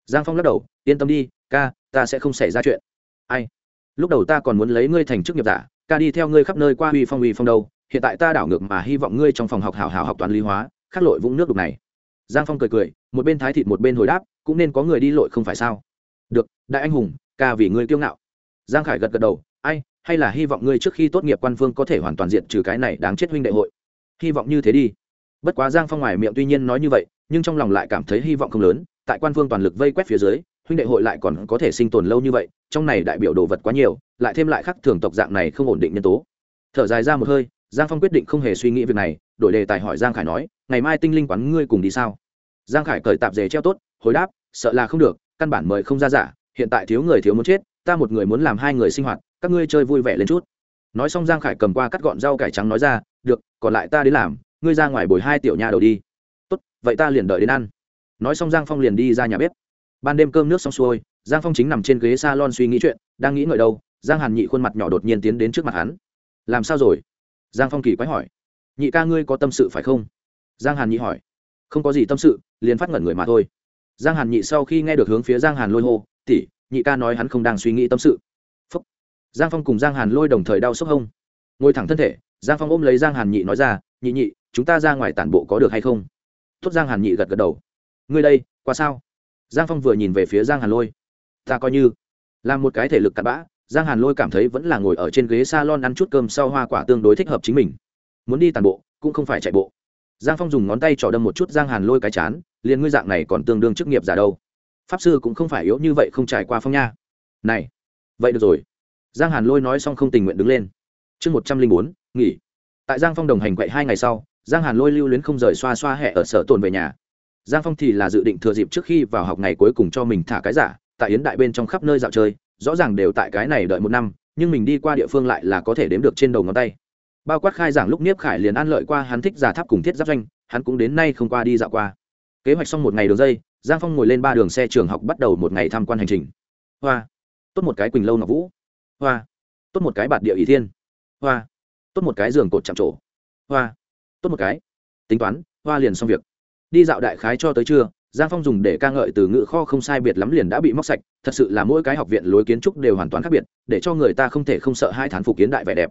Giang phong lắc đầu, yên tâm đi, ca, ta sẽ không xảy ra chuyện. Ai? Lúc đầu ta còn muốn lấy ngươi thành chức nghiệp giả, ca đi theo ngươi khắp nơi qua uy phong uy phong đâu, hiện tại ta đảo ngược mà hy vọng ngươi trong phòng học hảo hảo học toán lý hóa, khắc lội vũng nước đục này. Giang phong cười cười, một bên thái thịt một bên hồi đáp, cũng nên có người đi lội không phải sao? Được, đại anh hùng, ca vì ngươi kiêu ngạo. Giang khải gật gật đầu, ai hay là hy vọng ngươi trước khi tốt nghiệp quan phương có thể hoàn toàn diện trừ cái này đáng chết huynh đệ hội? Hy vọng như thế đi. Bất quá giang phong ngoài miệng tuy nhiên nói như vậy, nhưng trong lòng lại cảm thấy hy vọng không lớn, tại quan phương toàn lực vây quét phía dưới, huynh đệ hội lại còn có thể sinh tồn lâu như vậy, trong này đại biểu đồ vật quá nhiều, lại thêm lại khắc thường tộc dạng này không ổn định nhân tố. Thở dài ra một hơi, giang phong quyết định không hề suy nghĩ việc này, đổi đề tài hỏi giang khải nói, ngày mai tinh linh quán ngươi cùng đi sao? Giang khải cởi tạp dề treo tốt, hồi đáp, sợ là không được, căn bản mời không ra giả, hiện tại thiếu người thiếu muốn chết, ta một người muốn làm hai người sinh hoạt các ngươi chơi vui vẻ lên chút. Nói xong giang khải cầm qua cắt gọn rau cải trắng nói ra, được, còn lại ta đến làm, ngươi ra ngoài bồi hai tiểu nha đầu đi. Tốt, vậy ta liền đợi đến ăn. Nói xong giang phong liền đi ra nhà bếp. Ban đêm cơm nước xong xuôi, giang phong chính nằm trên ghế s a lon suy nghĩ chuyện, đang nghĩ ngợi đâu, giang hàn nhị khuôn mặt nhỏ đột nhiên tiến đến trước mặt hắn. Làm sao rồi? Giang phong kỳ quái hỏi. Nhị ca ngươi có tâm sự phải không? Giang hàn nhị hỏi. Không có gì tâm sự, liền phát ngẩn người mà thôi. Giang hàn nhị sau khi nghe được hướng phía giang hàn lôi hô tỉ nhị ca nói hắn không đang suy nghĩ tâm sự giang phong cùng giang hàn lôi đồng thời đau sốc hông. Ngồi thẳng thân thể, giang phong ôm lấy giang hàn nhị nói ra, nhị nhị, chúng ta ra ngoài tản bộ có được hay không? Tốt giang hàn nhị gật gật đầu. Ngươi đây, qua sao? Giang phong vừa nhìn về phía giang hàn lôi. Ta coi như. Là một cái thể lực cặn bã, giang hàn lôi cảm thấy vẫn là ngồi ở trên ghế s a lon ăn chút cơm sau hoa quả tương đối thích hợp chính mình. Muốn đi tàn bộ, cũng không phải chạy bộ. Giang phong dùng ngón tay trỏ đâm một chút giang hàn lôi cái chán, liền ngươi dạng này còn tương đương chức nghiệp giả đâu. Pháp sư cũng không phải yếu như vậy không trải qua phong nha. Này, vậy được rồi giang hàn lôi nói xong không tình nguyện đứng lên. Chương một trăm linh bốn, nghỉ. Tại giang phong đồng hành quậy hai ngày sau, giang hàn lôi lưu luyến không rời xoa xoa hẹ ở sở tồn về nhà. Giang phong thì là dự định thừa dịp trước khi vào học ngày cuối cùng cho mình thả cái giả, tại yến đại bên trong khắp nơi dạo chơi, rõ ràng đều tại cái này đợi một năm, nhưng mình đi qua địa phương lại là có thể đếm được trên đầu ngón tay. Bao quát khai giảng lúc niếp khải liền ăn lợi qua hắn thích giả tháp cùng thiết giáp doanh, hắn cũng đến nay không qua đi dạo qua. Kế hoạch xong một ngày đường dây, giang phong ngồi lên ba đường xe trường học bắt đầu một ngày tham quan hành trình. Hoa. Tốt một cái quỳnh lâu ngọc vũ hoa. Tốt một cái bạt địa ý thiên. Hoa. Tốt một cái giường cột chạm trổ. Hoa. Tốt một cái. Tính toán, hoa liền xong việc. Đi dạo đại khái cho tới trưa, giang phong dùng để ca ngợi từ ngữ kho không sai biệt lắm liền đã bị móc sạch, thật sự là mỗi cái học viện lối kiến trúc đều hoàn toàn khác biệt, để cho người ta không thể không sợ hai thán phục kiến đại vẻ đẹp.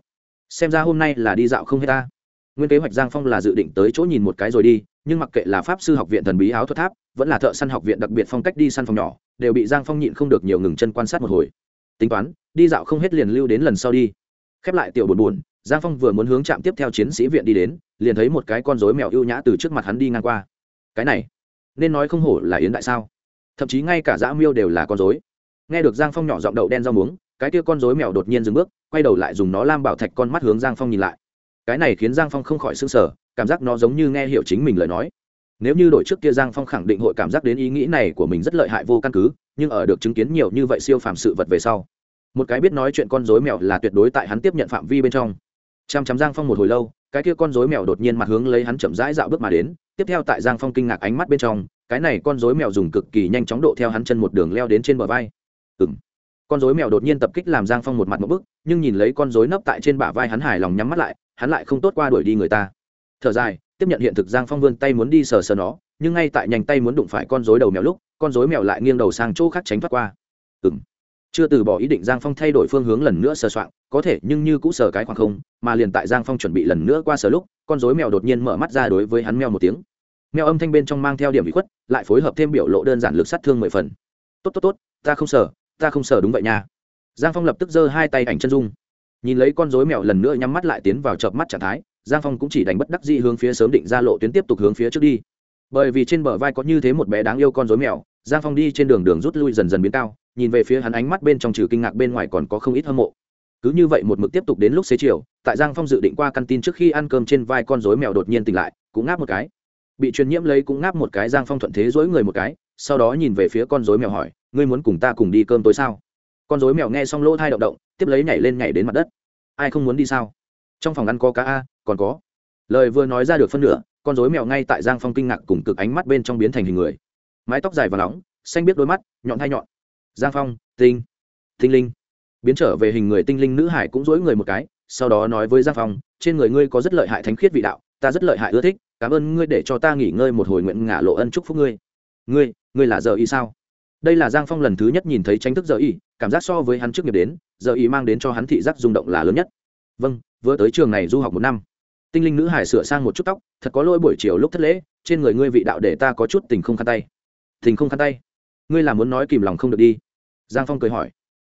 Xem ra hôm nay là đi dạo không hết ta. Nguyên kế hoạch giang phong là dự định tới chỗ nhìn một cái rồi đi, nhưng mặc kệ là pháp sư học viện thần bí áo thuật tháp, vẫn là thợ săn học viện đặc biệt phong cách đi săn phòng nhỏ, đều bị giang phong nhịn không được nhiều ngừng chân quan sát một hồi. Tính toán đi dạo không hết liền lưu đến lần sau đi. Khép lại tiểu buồn buồn, giang phong vừa muốn hướng trạm tiếp theo chiến sĩ viện đi đến, liền thấy một cái con rối mèo ưu nhã từ trước mặt hắn đi ngang qua. Cái này, nên nói không hổ là yến đại sao. Thậm chí ngay cả dã miêu đều là con rối. Nghe được giang phong nhỏ giọng đậu đen rau muống, cái kia con rối mèo đột nhiên dừng bước, quay đầu lại dùng nó lam bảo thạch con mắt hướng giang phong nhìn lại. Cái này khiến giang phong không khỏi s ư n g sở cảm giác nó giống như nghe hiểu chính mình lời nói. Nếu như đổi trước kia giang phong khẳng định hội cảm giác đến ý nghĩ này của mình rất lợi hại vô căn cứ, nhưng ở được chứng kiến nhiều như vậy siêu phàm sự vật về sau một cái biết nói chuyện con dối mèo là tuyệt đối tại hắn tiếp nhận phạm vi bên trong. Chăm chăm giang phong một hồi lâu, cái kia con dối mèo đột nhiên mặt hướng lấy hắn chậm rãi dạo bước mà đến, tiếp theo tại giang phong kinh ngạc ánh mắt bên trong, cái này con dối mèo dùng cực kỳ nhanh chóng độ theo hắn chân một đường leo đến trên bờ vai. Ừng con dối mèo đột nhiên tập kích làm giang phong một mặt một bức, nhưng nhìn lấy con dối nấp tại trên bả vai hắn hài lòng nhắm mắt lại, hắn lại không tốt qua đuổi đi người ta. Thở dài, tiếp nhận hiện thực giang phong vươn tay muốn đi sờ sờ nó, nhưng ngay tại nhành tay muốn đụng phải con dối đầu mèo lúc, con dối mèo lại nghiêng đầu sang chỗ khác tránh thoát qua. Ừng chưa từ bỏ ý định giang phong thay đổi phương hướng lần nữa sờ soạn, có thể nhưng như cũ sờ cái khoảng không mà liền tại giang phong chuẩn bị lần nữa qua sờ lúc con dối mèo đột nhiên mở mắt ra đối với hắn mèo một tiếng. Mèo âm thanh bên trong mang theo điểm bị khuất lại phối hợp thêm biểu lộ đơn giản lực sát thương mười phần. Tốt tốt tốt ta không sờ ta không sờ đúng vậy nha. Giang phong lập tức giơ hai tay ảnh chân dung. Nhìn lấy con dối mèo lần nữa nhắm mắt lại tiến vào chợp mắt trạng thái giang phong cũng chỉ đánh bất đắc dĩ hướng phía sớm định ra lộ tuyến tiếp tục hướng phía trước đi. Bởi vì trên bờ vai có như thế một bé đáng yêu con dối mèo giang phong đi trên đường đường rút lui dần dần biến cao nhìn về phía hắn ánh mắt bên trong trừ kinh ngạc bên ngoài còn có không ít hâm mộ. Cứ như vậy một mực tiếp tục đến lúc xế chiều, tại giang phong dự định qua căn tin trước khi ăn cơm trên vai con dối mèo đột nhiên tỉnh lại, cũng ngáp một cái. Bị truyền nhiễm lấy cũng ngáp một cái giang phong thuận thế dối người một cái, sau đó nhìn về phía con dối mèo hỏi, ngươi muốn cùng ta cùng đi cơm tối sao? Con dối mèo nghe xong lỗ thai động động, tiếp lấy nhảy lên nhảy đến mặt đất. Ai không muốn đi sao? Trong phòng ăn có cá a, còn có. Lời vừa nói ra được phân nửa, con dối mèo ngay tại giang phong kinh ngạc cùng cực ánh mắt bên trong biến thành hình người. Mái tóc dài và nóng, xanh biết đôi mắt, nhọn thay nhọn giang phong, tinh tinh linh. Biến trở về hình người tinh linh nữ hải cũng dối người một cái, sau đó nói với giang phong, trên người ngươi có rất lợi hại thánh khiết vị đạo, ta rất lợi hại ưa thích, cảm ơn ngươi để cho ta nghỉ ngơi một hồi nguyện ngả lộ ân chúc phúc ngươi. Ngươi ngươi là giờ y sao? Đây là giang phong lần thứ nhất nhìn thấy tranh thức giờ y, cảm giác so với hắn trước nghiệp đến, giờ y mang đến cho hắn thị giác rung động là lớn nhất. Vâng vừa tới trường này du học một năm. Tinh linh nữ hải sửa sang một chút tóc, thật có lỗi buổi chiều lúc thất lễ, trên người ngươi vị đạo để ta có chút tình không khăn tay. Tình không khăn tay? Ngươi là muốn nói kìm lòng không được đi. Giang phong cười hỏi.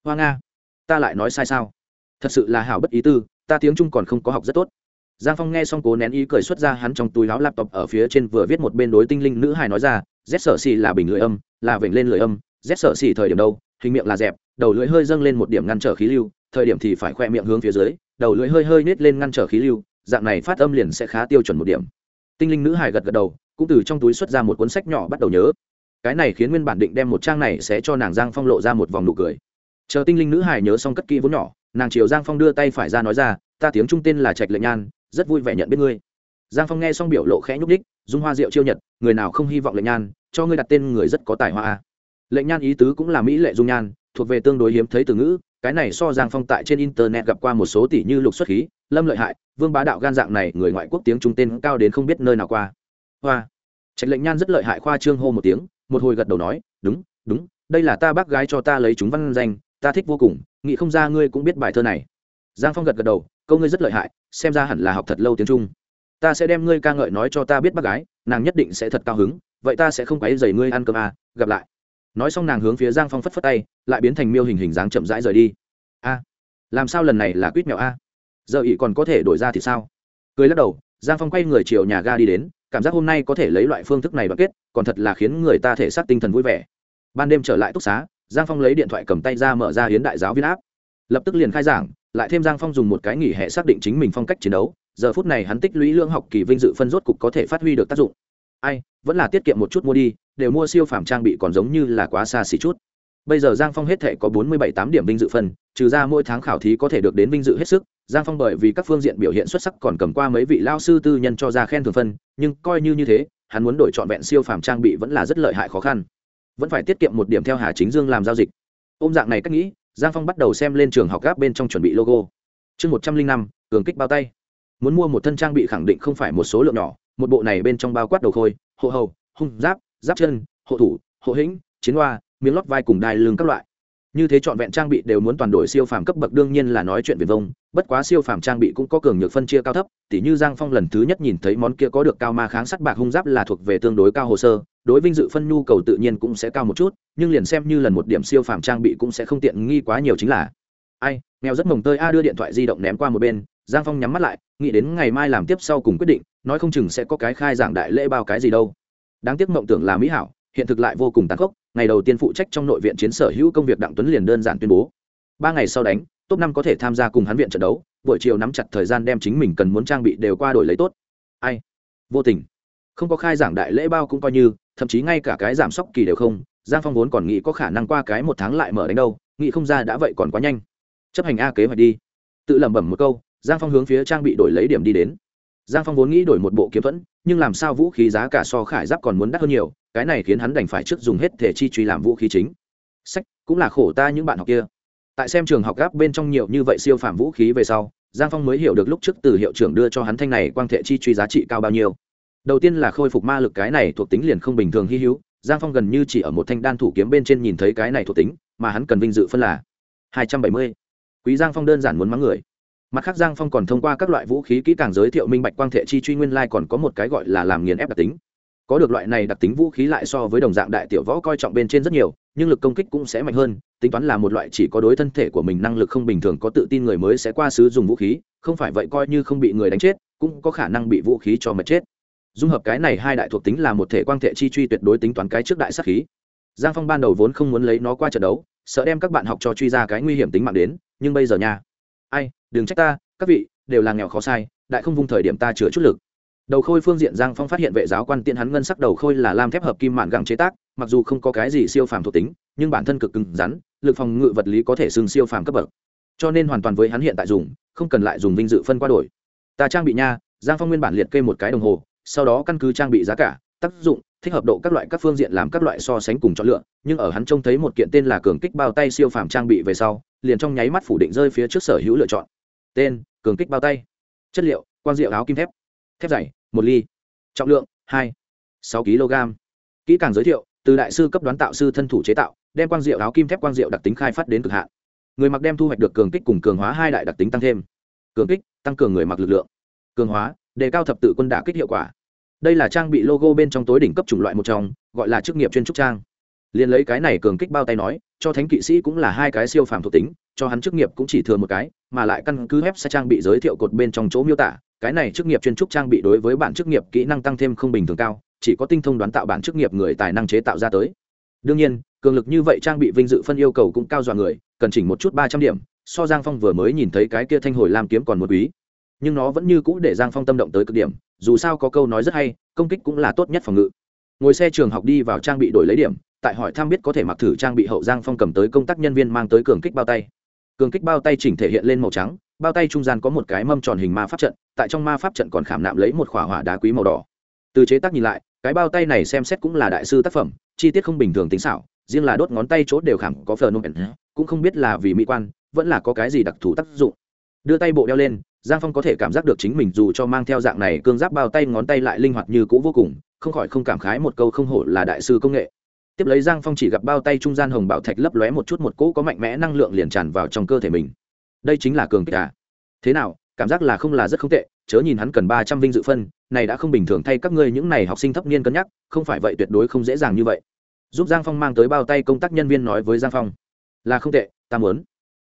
Hoa nga, ta lại nói sai sao? Thật sự là hảo bất ý tư, ta tiếng trung còn không có học rất tốt. Giang phong nghe xong cố nén ý cười xuất ra hắn trong túi láo laptop ở phía trên vừa viết một bên đối tinh linh nữ hài nói ra rét sợ xì là bình lưỡi âm, là vểnh lên lưỡi âm rét sợ xì thời điểm đâu, hình miệng là dẹp, đầu lưỡi hơi dâng lên một điểm ngăn trở khí lưu, thời điểm thì phải khoe miệng hướng phía dưới, đầu lưỡi hơi hơi nết lên ngăn trở khí lưu, dạng này phát âm liền sẽ khá tiêu chuẩn một điểm. Tinh linh nữ hài gật gật đầu, cũng từ trong túi xuất ra một cuốn sách nhỏ bắt đầu nhớ cái này khiến nguyên bản định đem một trang này sẽ cho nàng giang phong lộ ra một vòng nụ cười. Chờ tinh linh nữ hải nhớ xong cất kỹ vốn nhỏ, nàng chiều giang phong đưa tay phải ra nói ra, ta tiếng trung tên là trạch lệnh nhan, rất vui vẻ nhận biết ngươi. Giang phong nghe xong biểu lộ khẽ nhúc đích dung hoa rượu chiêu nhật, người nào không hy vọng lệnh nhan, cho ngươi đặt tên người rất có tài hoa lệnh nhan ý tứ cũng là mỹ lệ dung nhan, thuộc về tương đối hiếm thấy từ ngữ, cái này so giang phong tại trên internet gặp qua một số tỷ như lục xuất khí, lâm lợi hại, vương bá đạo gan dạng này, người ngoại quốc tiếng trung tên cao đến không biết nơi nào qua. Hoa. Trạch lệnh nhan rất lợi hại khoa trương hô một tiếng một hồi gật đầu nói đúng đúng đây là ta bác gái cho ta lấy chúng văn danh ta thích vô cùng nghĩ không ra ngươi cũng biết bài thơ này. Giang phong gật gật đầu câu ngươi rất lợi hại xem ra hẳn là học thật lâu tiếng trung. Ta sẽ đem ngươi ca ngợi nói cho ta biết bác gái nàng nhất định sẽ thật cao hứng vậy ta sẽ không quấy dày ngươi ăn cơm à, gặp lại. Nói xong nàng hướng phía giang phong phất phất tay lại biến thành miêu hình hình dáng chậm rãi rời đi. A làm sao lần này là quýt mèo a? Giờ ỵ còn có thể đổi ra thì sao? Cười lắc đầu giang phong quay người chiều nhà ga đi đến cảm giác hôm nay có thể lấy loại phương thức này đoàn kết, còn thật là khiến người ta thể xác tinh thần vui vẻ. Ban đêm trở lại túc xá, giang phong lấy điện thoại cầm tay ra mở ra hiến đại giáo viên áp lập tức liền khai giảng, lại thêm giang phong dùng một cái nghỉ hè xác định chính mình phong cách chiến đấu, giờ phút này hắn tích lũy lương học kỳ vinh dự phân rốt cục có thể phát huy được tác dụng. Ai, vẫn là tiết kiệm một chút mua đi, đều mua siêu phẩm trang bị còn giống như là quá xa xỉ chút. Bây giờ giang phong hết thể có bốn mươi bảy tám điểm vinh dự phân trừ ra mỗi tháng khảo thí có thể được đến vinh dự hết sức, giang phong bởi vì các phương diện biểu hiện xuất sắc còn cầm qua mấy vị lao sư tư nhân cho ra khen thường phân, nhưng coi như như thế, hắn muốn đổi trọn vẹn siêu phẩm trang bị vẫn là rất lợi hại khó khăn. Vẫn phải tiết kiệm một điểm theo hà chính dương làm giao dịch. Ôm dạng này cách nghĩ, giang phong bắt đầu xem lên trường học gáp bên trong chuẩn bị logo. Chương một trăm linh năm, cường kích bao tay. Muốn mua một thân trang bị khẳng định không phải một số lượng nhỏ, một bộ này bên trong bao quát đầu khôi, hộ hầu, hung giáp giáp chân, hộ thủ, hộ hĩnh, chiến hoa, miếng lót vai cùng đai lưng các loại như thế trọn vẹn trang bị đều muốn toàn đổi siêu phàm cấp bậc, đương nhiên là nói chuyện viền vông. Bất quá siêu phàm trang bị cũng có cường nhược phân chia cao thấp, tỉ như giang phong lần thứ nhất nhìn thấy món kia có được cao ma kháng sắt bạc hung giáp là thuộc về tương đối cao hồ sơ, đối vinh dự phân nhu cầu tự nhiên cũng sẽ cao một chút, nhưng liền xem như lần một điểm siêu phàm trang bị cũng sẽ không tiện nghi quá nhiều chính là, ai nghèo rất mồng tơi a đưa điện thoại di động ném qua một bên, giang phong nhắm mắt lại, nghĩ đến ngày mai làm tiếp sau cùng quyết định, nói không chừng sẽ có cái khai giảng đại lễ bao cái gì đâu. Đáng tiếc mộng tưởng là mỹ hảo hiện thực lại vô cùng tàn khốc, ngày đầu tiên phụ trách trong nội viện chiến sở hữu công việc đặng tuấn liền đơn giản tuyên bố. Ba ngày sau đánh, top năm có thể tham gia cùng hắn viện trận đấu, buổi chiều nắm chặt thời gian đem chính mình cần muốn trang bị đều qua đổi lấy tốt. Ai? Vô tình. Không có khai giảng đại lễ bao cũng coi như, thậm chí ngay cả cái giảm sốc kỳ đều không, giang phong vốn còn nghĩ có khả năng qua cái một tháng lại mở đánh đâu, nghĩ không ra đã vậy còn quá nhanh. Chấp hành a kế hoạch đi. Tự lẩm bẩm một câu, giang phong hướng phía trang bị đổi lấy điểm đi đến giang phong vốn nghĩ đổi một bộ kiếm thuẫn, nhưng làm sao vũ khí giá cả so khải giáp còn muốn đắt hơn nhiều, cái này khiến hắn đành phải trước dùng hết thể chi truy làm vũ khí chính. Sách, cũng là khổ ta những bạn học kia. Tại xem trường học gáp bên trong nhiều như vậy siêu phẩm vũ khí về sau, giang phong mới hiểu được lúc trước từ hiệu trưởng đưa cho hắn thanh này quang thể chi truy giá trị cao bao nhiêu. Đầu tiên là khôi phục ma lực cái này thuộc tính liền không bình thường hy hữu, giang phong gần như chỉ ở một thanh đan thủ kiếm bên trên nhìn thấy cái này thuộc tính, mà hắn cần vinh dự phân là hai trăm bảy mươi. Quý giang phong đơn giản muốn mắng người mặt khác giang phong còn thông qua các loại vũ khí kỹ càng giới thiệu minh bạch quang thệ chi truy nguyên lai còn có một cái gọi là làm nghiền ép đặc tính. Có được loại này đặc tính vũ khí lại so với đồng dạng đại tiểu võ coi trọng bên trên rất nhiều, nhưng lực công kích cũng sẽ mạnh hơn, tính toán là một loại chỉ có đối thân thể của mình năng lực không bình thường có tự tin người mới sẽ qua sứ dùng vũ khí, không phải vậy coi như không bị người đánh chết, cũng có khả năng bị vũ khí cho mật chết. Dung hợp cái này hai đại thuộc tính là một thể quang thể chi truy tuyệt đối tính toán cái trước đại sắc khí. Giang phong ban đầu vốn không muốn lấy nó qua trận đấu, sợ đem các bạn học cho truy ra cái nguy hiểm tính mạng đến, nhưng bây giờ nha. Ai đừng trách ta, các vị, đều là nghèo khó sai, đại không vung thời điểm ta chứa chút lực. Đầu khôi phương diện giang phong phát hiện vệ giáo quan tiện hắn ngân sắc đầu khôi là lam thép hợp kim mạn gẳng chế tác, mặc dù không có cái gì siêu phàm thuộc tính, nhưng bản thân cực cứng rắn, lực phòng ngự vật lý có thể xưng siêu phàm cấp bậc. Cho nên hoàn toàn với hắn hiện tại dùng, không cần lại dùng vinh dự phân qua đổi. Ta trang bị nha, giang phong nguyên bản liệt kê một cái đồng hồ, sau đó căn cứ trang bị giá cả, tác dụng, thích hợp độ các loại các phương diện làm các loại so sánh cùng chọn lựa, nhưng ở hắn trông thấy một kiện tên là cường kích bao tay siêu phàm trang bị về sau, liền trong nháy mắt phủ định rơi phía trước sở hữu lựa chọn tên, cường kích bao tay. Chất liệu, quang diệu áo kim thép. Thép dày, một ly. Trọng lượng, hai, sáu kg. Kỹ càng giới thiệu, từ đại sư cấp đoán tạo sư thân thủ chế tạo, đem quang diệu áo kim thép quang diệu đặc tính khai phát đến cực hạn. Người mặc đem thu hoạch được cường kích cùng cường hóa hai đại đặc tính tăng thêm. Cường kích, tăng cường người mặc lực lượng. Cường hóa, đề cao thập tự quân đả kích hiệu quả. Đây là trang bị logo bên trong tối đỉnh cấp chủng loại một trong, gọi là chức nghiệp chuyên trúc trang liền lấy cái này cường kích bao tay nói, cho thánh kỵ sĩ cũng là hai cái siêu phàm thuộc tính, cho hắn chức nghiệp cũng chỉ thừa một cái, mà lại căn cứ web sẽ trang bị giới thiệu cột bên trong chỗ miêu tả, cái này chức nghiệp chuyên trúc trang bị đối với bản chức nghiệp kỹ năng tăng thêm không bình thường cao, chỉ có tinh thông đoán tạo bản chức nghiệp người tài năng chế tạo ra tới. Đương nhiên, cường lực như vậy trang bị vinh dự phân yêu cầu cũng cao dọa người, cần chỉnh một chút ba trăm điểm, so giang phong vừa mới nhìn thấy cái kia thanh hồi làm kiếm còn một quý. Nhưng nó vẫn như cũ để giang phong tâm động tới cực điểm, dù sao có câu nói rất hay, công kích cũng là tốt nhất phòng ngự ngồi xe trường học đi vào trang bị đổi lấy điểm, tại hỏi thăm biết có thể mặc thử trang bị hậu giang phong cầm tới công tác nhân viên mang tới cường kích bao tay. Cường kích bao tay chỉnh thể hiện lên màu trắng, bao tay trung gian có một cái mâm tròn hình ma pháp trận, tại trong ma pháp trận còn khảm nạm lấy một khỏa hỏa đá quý màu đỏ. Từ chế tác nhìn lại, cái bao tay này xem xét cũng là đại sư tác phẩm, chi tiết không bình thường tính xảo, riêng là đốt ngón tay chốt đều khảm có phờ nôm cũng không biết là vì mỹ quan, vẫn là có cái gì đặc thù tác dụng. Đưa tay bộ đeo lên, giang phong có thể cảm giác được chính mình dù cho mang theo dạng này cương giáp bao tay ngón tay lại linh hoạt như cũ vô cùng không khỏi không cảm khái một câu không hổ là đại sư công nghệ. Tiếp lấy giang phong chỉ gặp bao tay trung gian hồng bảo thạch lấp lóe một chút một cỗ có mạnh mẽ năng lượng liền tràn vào trong cơ thể mình. Đây chính là cường kích à? Thế nào, cảm giác là không là rất không tệ, chớ nhìn hắn cần ba trăm vinh dự phân, này đã không bình thường thay các ngươi những này học sinh thấp niên cân nhắc, không phải vậy tuyệt đối không dễ dàng như vậy. Giúp giang phong mang tới bao tay công tác nhân viên nói với giang phong. Là không tệ, ta muốn.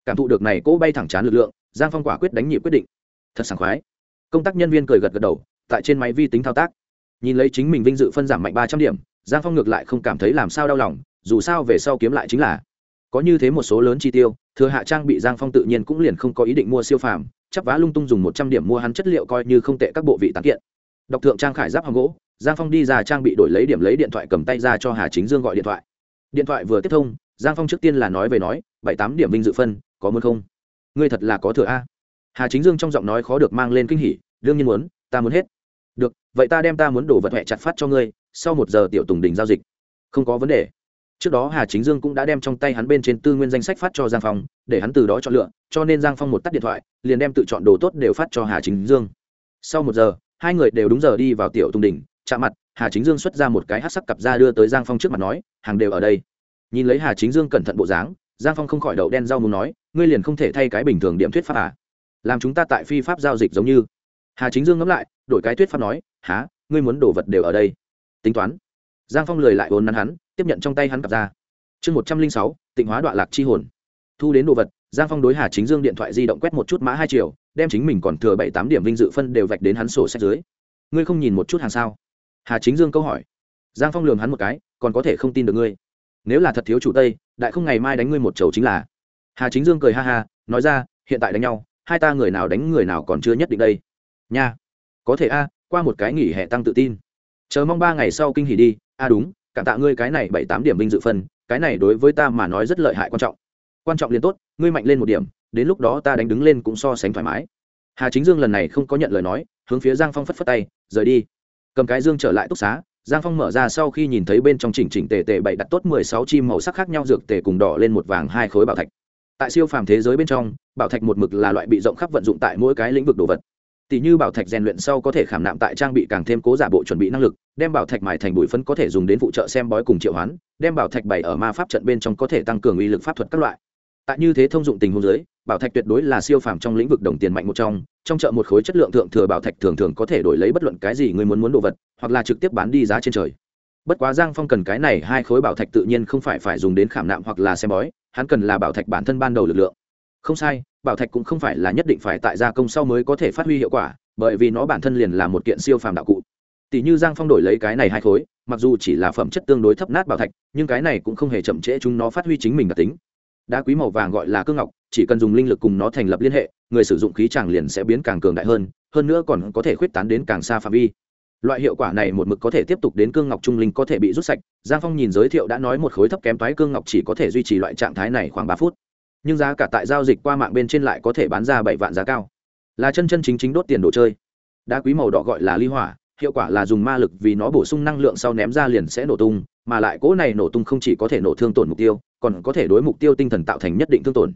Cảm thụ được này cỗ bay thẳng chán lực lượng, giang phong quả quyết đánh nhị quyết định. Thật sảng khoái. Công tác nhân viên cười gật gật đầu, tại trên máy vi tính thao tác nhìn lấy chính mình vinh dự phân giảm mạnh ba trăm điểm, giang phong ngược lại không cảm thấy làm sao đau lòng, dù sao về sau kiếm lại chính là. Có như thế một số lớn chi tiêu, thừa hạ trang bị giang phong tự nhiên cũng liền không có ý định mua siêu phàm, chắp vá lung tung dùng một trăm điểm mua hắn chất liệu coi như không tệ các bộ vị tán kiện. Đọc thượng trang khải giáp hàng gỗ, giang phong đi ra trang bị đổi lấy điểm lấy điện thoại cầm tay ra cho hà chính dương gọi điện thoại. Điện thoại vừa tiếp thông, giang phong trước tiên là nói về nói, bảy tám điểm vinh dự phân, có muốn không? Ngươi thật là có thừa a. Hà chính dương trong giọng nói khó được mang lên kinh hỉ, đương nhiên muốn, ta muốn hết được, vậy ta đem ta muốn đổ vật hẹ chặt phát cho ngươi, sau một giờ tiểu tùng đình giao dịch. Không có vấn đề. Trước đó hà chính dương cũng đã đem trong tay hắn bên trên tư nguyên danh sách phát cho giang phong, để hắn từ đó chọn lựa, cho nên giang phong một tắt điện thoại, liền đem tự chọn đồ tốt đều phát cho hà chính dương. Sau một giờ, hai người đều đúng giờ đi vào tiểu tùng đình, chạm mặt, hà chính dương xuất ra một cái hát sắc cặp ra đưa tới giang phong trước mặt nói, hàng đều ở đây. Nhìn lấy hà chính dương cẩn thận bộ dáng, giang phong không khỏi đậu đen rau muốn nói, ngươi liền không thể thay cái bình thường điểm thuyết pháp à? Làm chúng ta tại phi pháp giao dịch giống như hà chính dương ngẫm lại đổi cái thuyết pháp nói há ngươi muốn đồ vật đều ở đây tính toán giang phong lười lại vốn nắn hắn tiếp nhận trong tay hắn cặp ra chương một trăm linh sáu tịnh hóa đoạn lạc chi hồn thu đến đồ vật giang phong đối hà chính dương điện thoại di động quét một chút mã hai triệu đem chính mình còn thừa bảy tám điểm vinh dự phân đều vạch đến hắn sổ sách dưới ngươi không nhìn một chút hàng sao hà chính dương câu hỏi giang phong lường hắn một cái còn có thể không tin được ngươi nếu là thật thiếu chủ tây đại không ngày mai đánh ngươi một chầu chính là hà chính dương cười ha ha nói ra hiện tại đánh nhau hai ta người nào đánh người nào còn chưa nhất định đây nha. Có thể a, qua một cái nghỉ hè tăng tự tin. Chờ mong ba ngày sau kinh hỉ đi. A, đúng, cảm tạ ngươi cái này bảy tám điểm vinh dự phân cái này đối với ta mà nói rất lợi hại quan trọng. Quan trọng liền tốt, ngươi mạnh lên một điểm, đến lúc đó ta đánh đứng lên cũng so sánh thoải mái. Hà chính dương lần này không có nhận lời nói, hướng phía giang phong phất phất tay, rời đi. Cầm cái dương trở lại túc xá, giang phong mở ra sau khi nhìn thấy bên trong chỉnh chỉnh tề tề bảy đặt tốt mười sáu chim màu sắc khác nhau dược tề cùng đỏ lên một vàng hai khối bảo thạch. Tại siêu phàm thế giới bên trong, bảo thạch một mực là loại bị rộng khắp vận dụng tại mỗi cái lĩnh vực đồ vật tỷ như bảo thạch rèn luyện sau có thể khảm nạm tại trang bị càng thêm cố giả bộ chuẩn bị năng lực, đem bảo thạch mài thành bụi phấn có thể dùng đến phụ trợ xem bói cùng triệu hoán, đem bảo thạch bày ở ma pháp trận bên trong có thể tăng cường uy lực pháp thuật các loại. Tại như thế thông dụng tình huống giới bảo thạch tuyệt đối là siêu phàm trong lĩnh vực đồng tiền mạnh một trong trong chợ một khối chất lượng thượng thừa bảo thạch thường thường có thể đổi lấy bất luận cái gì người muốn muốn đồ vật, hoặc là trực tiếp bán đi giá trên trời. Bất quá giang phong cần cái này hai khối bảo thạch tự nhiên không phải phải dùng đến khảm nạm hoặc là xem bói, hắn cần là bảo thạch bản thân ban đầu lực lượng. Không sai bảo thạch cũng không phải là nhất định phải tại gia công sau mới có thể phát huy hiệu quả, bởi vì nó bản thân liền là một kiện siêu phàm đạo cụ. Tỷ như giang phong đổi lấy cái này hai khối, mặc dù chỉ là phẩm chất tương đối thấp nát bảo thạch, nhưng cái này cũng không hề chậm trễ chúng nó phát huy chính mình đặc tính. Đá quý màu vàng gọi là cương ngọc, chỉ cần dùng linh lực cùng nó thành lập liên hệ, người sử dụng khí tràng liền sẽ biến càng cường đại hơn hơn nữa còn có thể khuyết tán đến càng xa phạm vi. Loại hiệu quả này một mực có thể tiếp tục đến cương ngọc trung linh có thể bị rút sạch, giang phong nhìn giới thiệu đã nói một khối thấp kém toái cương ngọc chỉ có thể duy trì loại trạng thái này khoảng ba phút nhưng giá cả tại giao dịch qua mạng bên trên lại có thể bán ra bảy vạn giá cao. Là chân chân chính chính đốt tiền đồ chơi. Đá quý màu đỏ gọi là ly hỏa, hiệu quả là dùng ma lực vì nó bổ sung năng lượng sau ném ra liền sẽ nổ tung, mà lại cỗ này nổ tung không chỉ có thể nổ thương tổn mục tiêu, còn có thể đối mục tiêu tinh thần tạo thành nhất định thương tổn.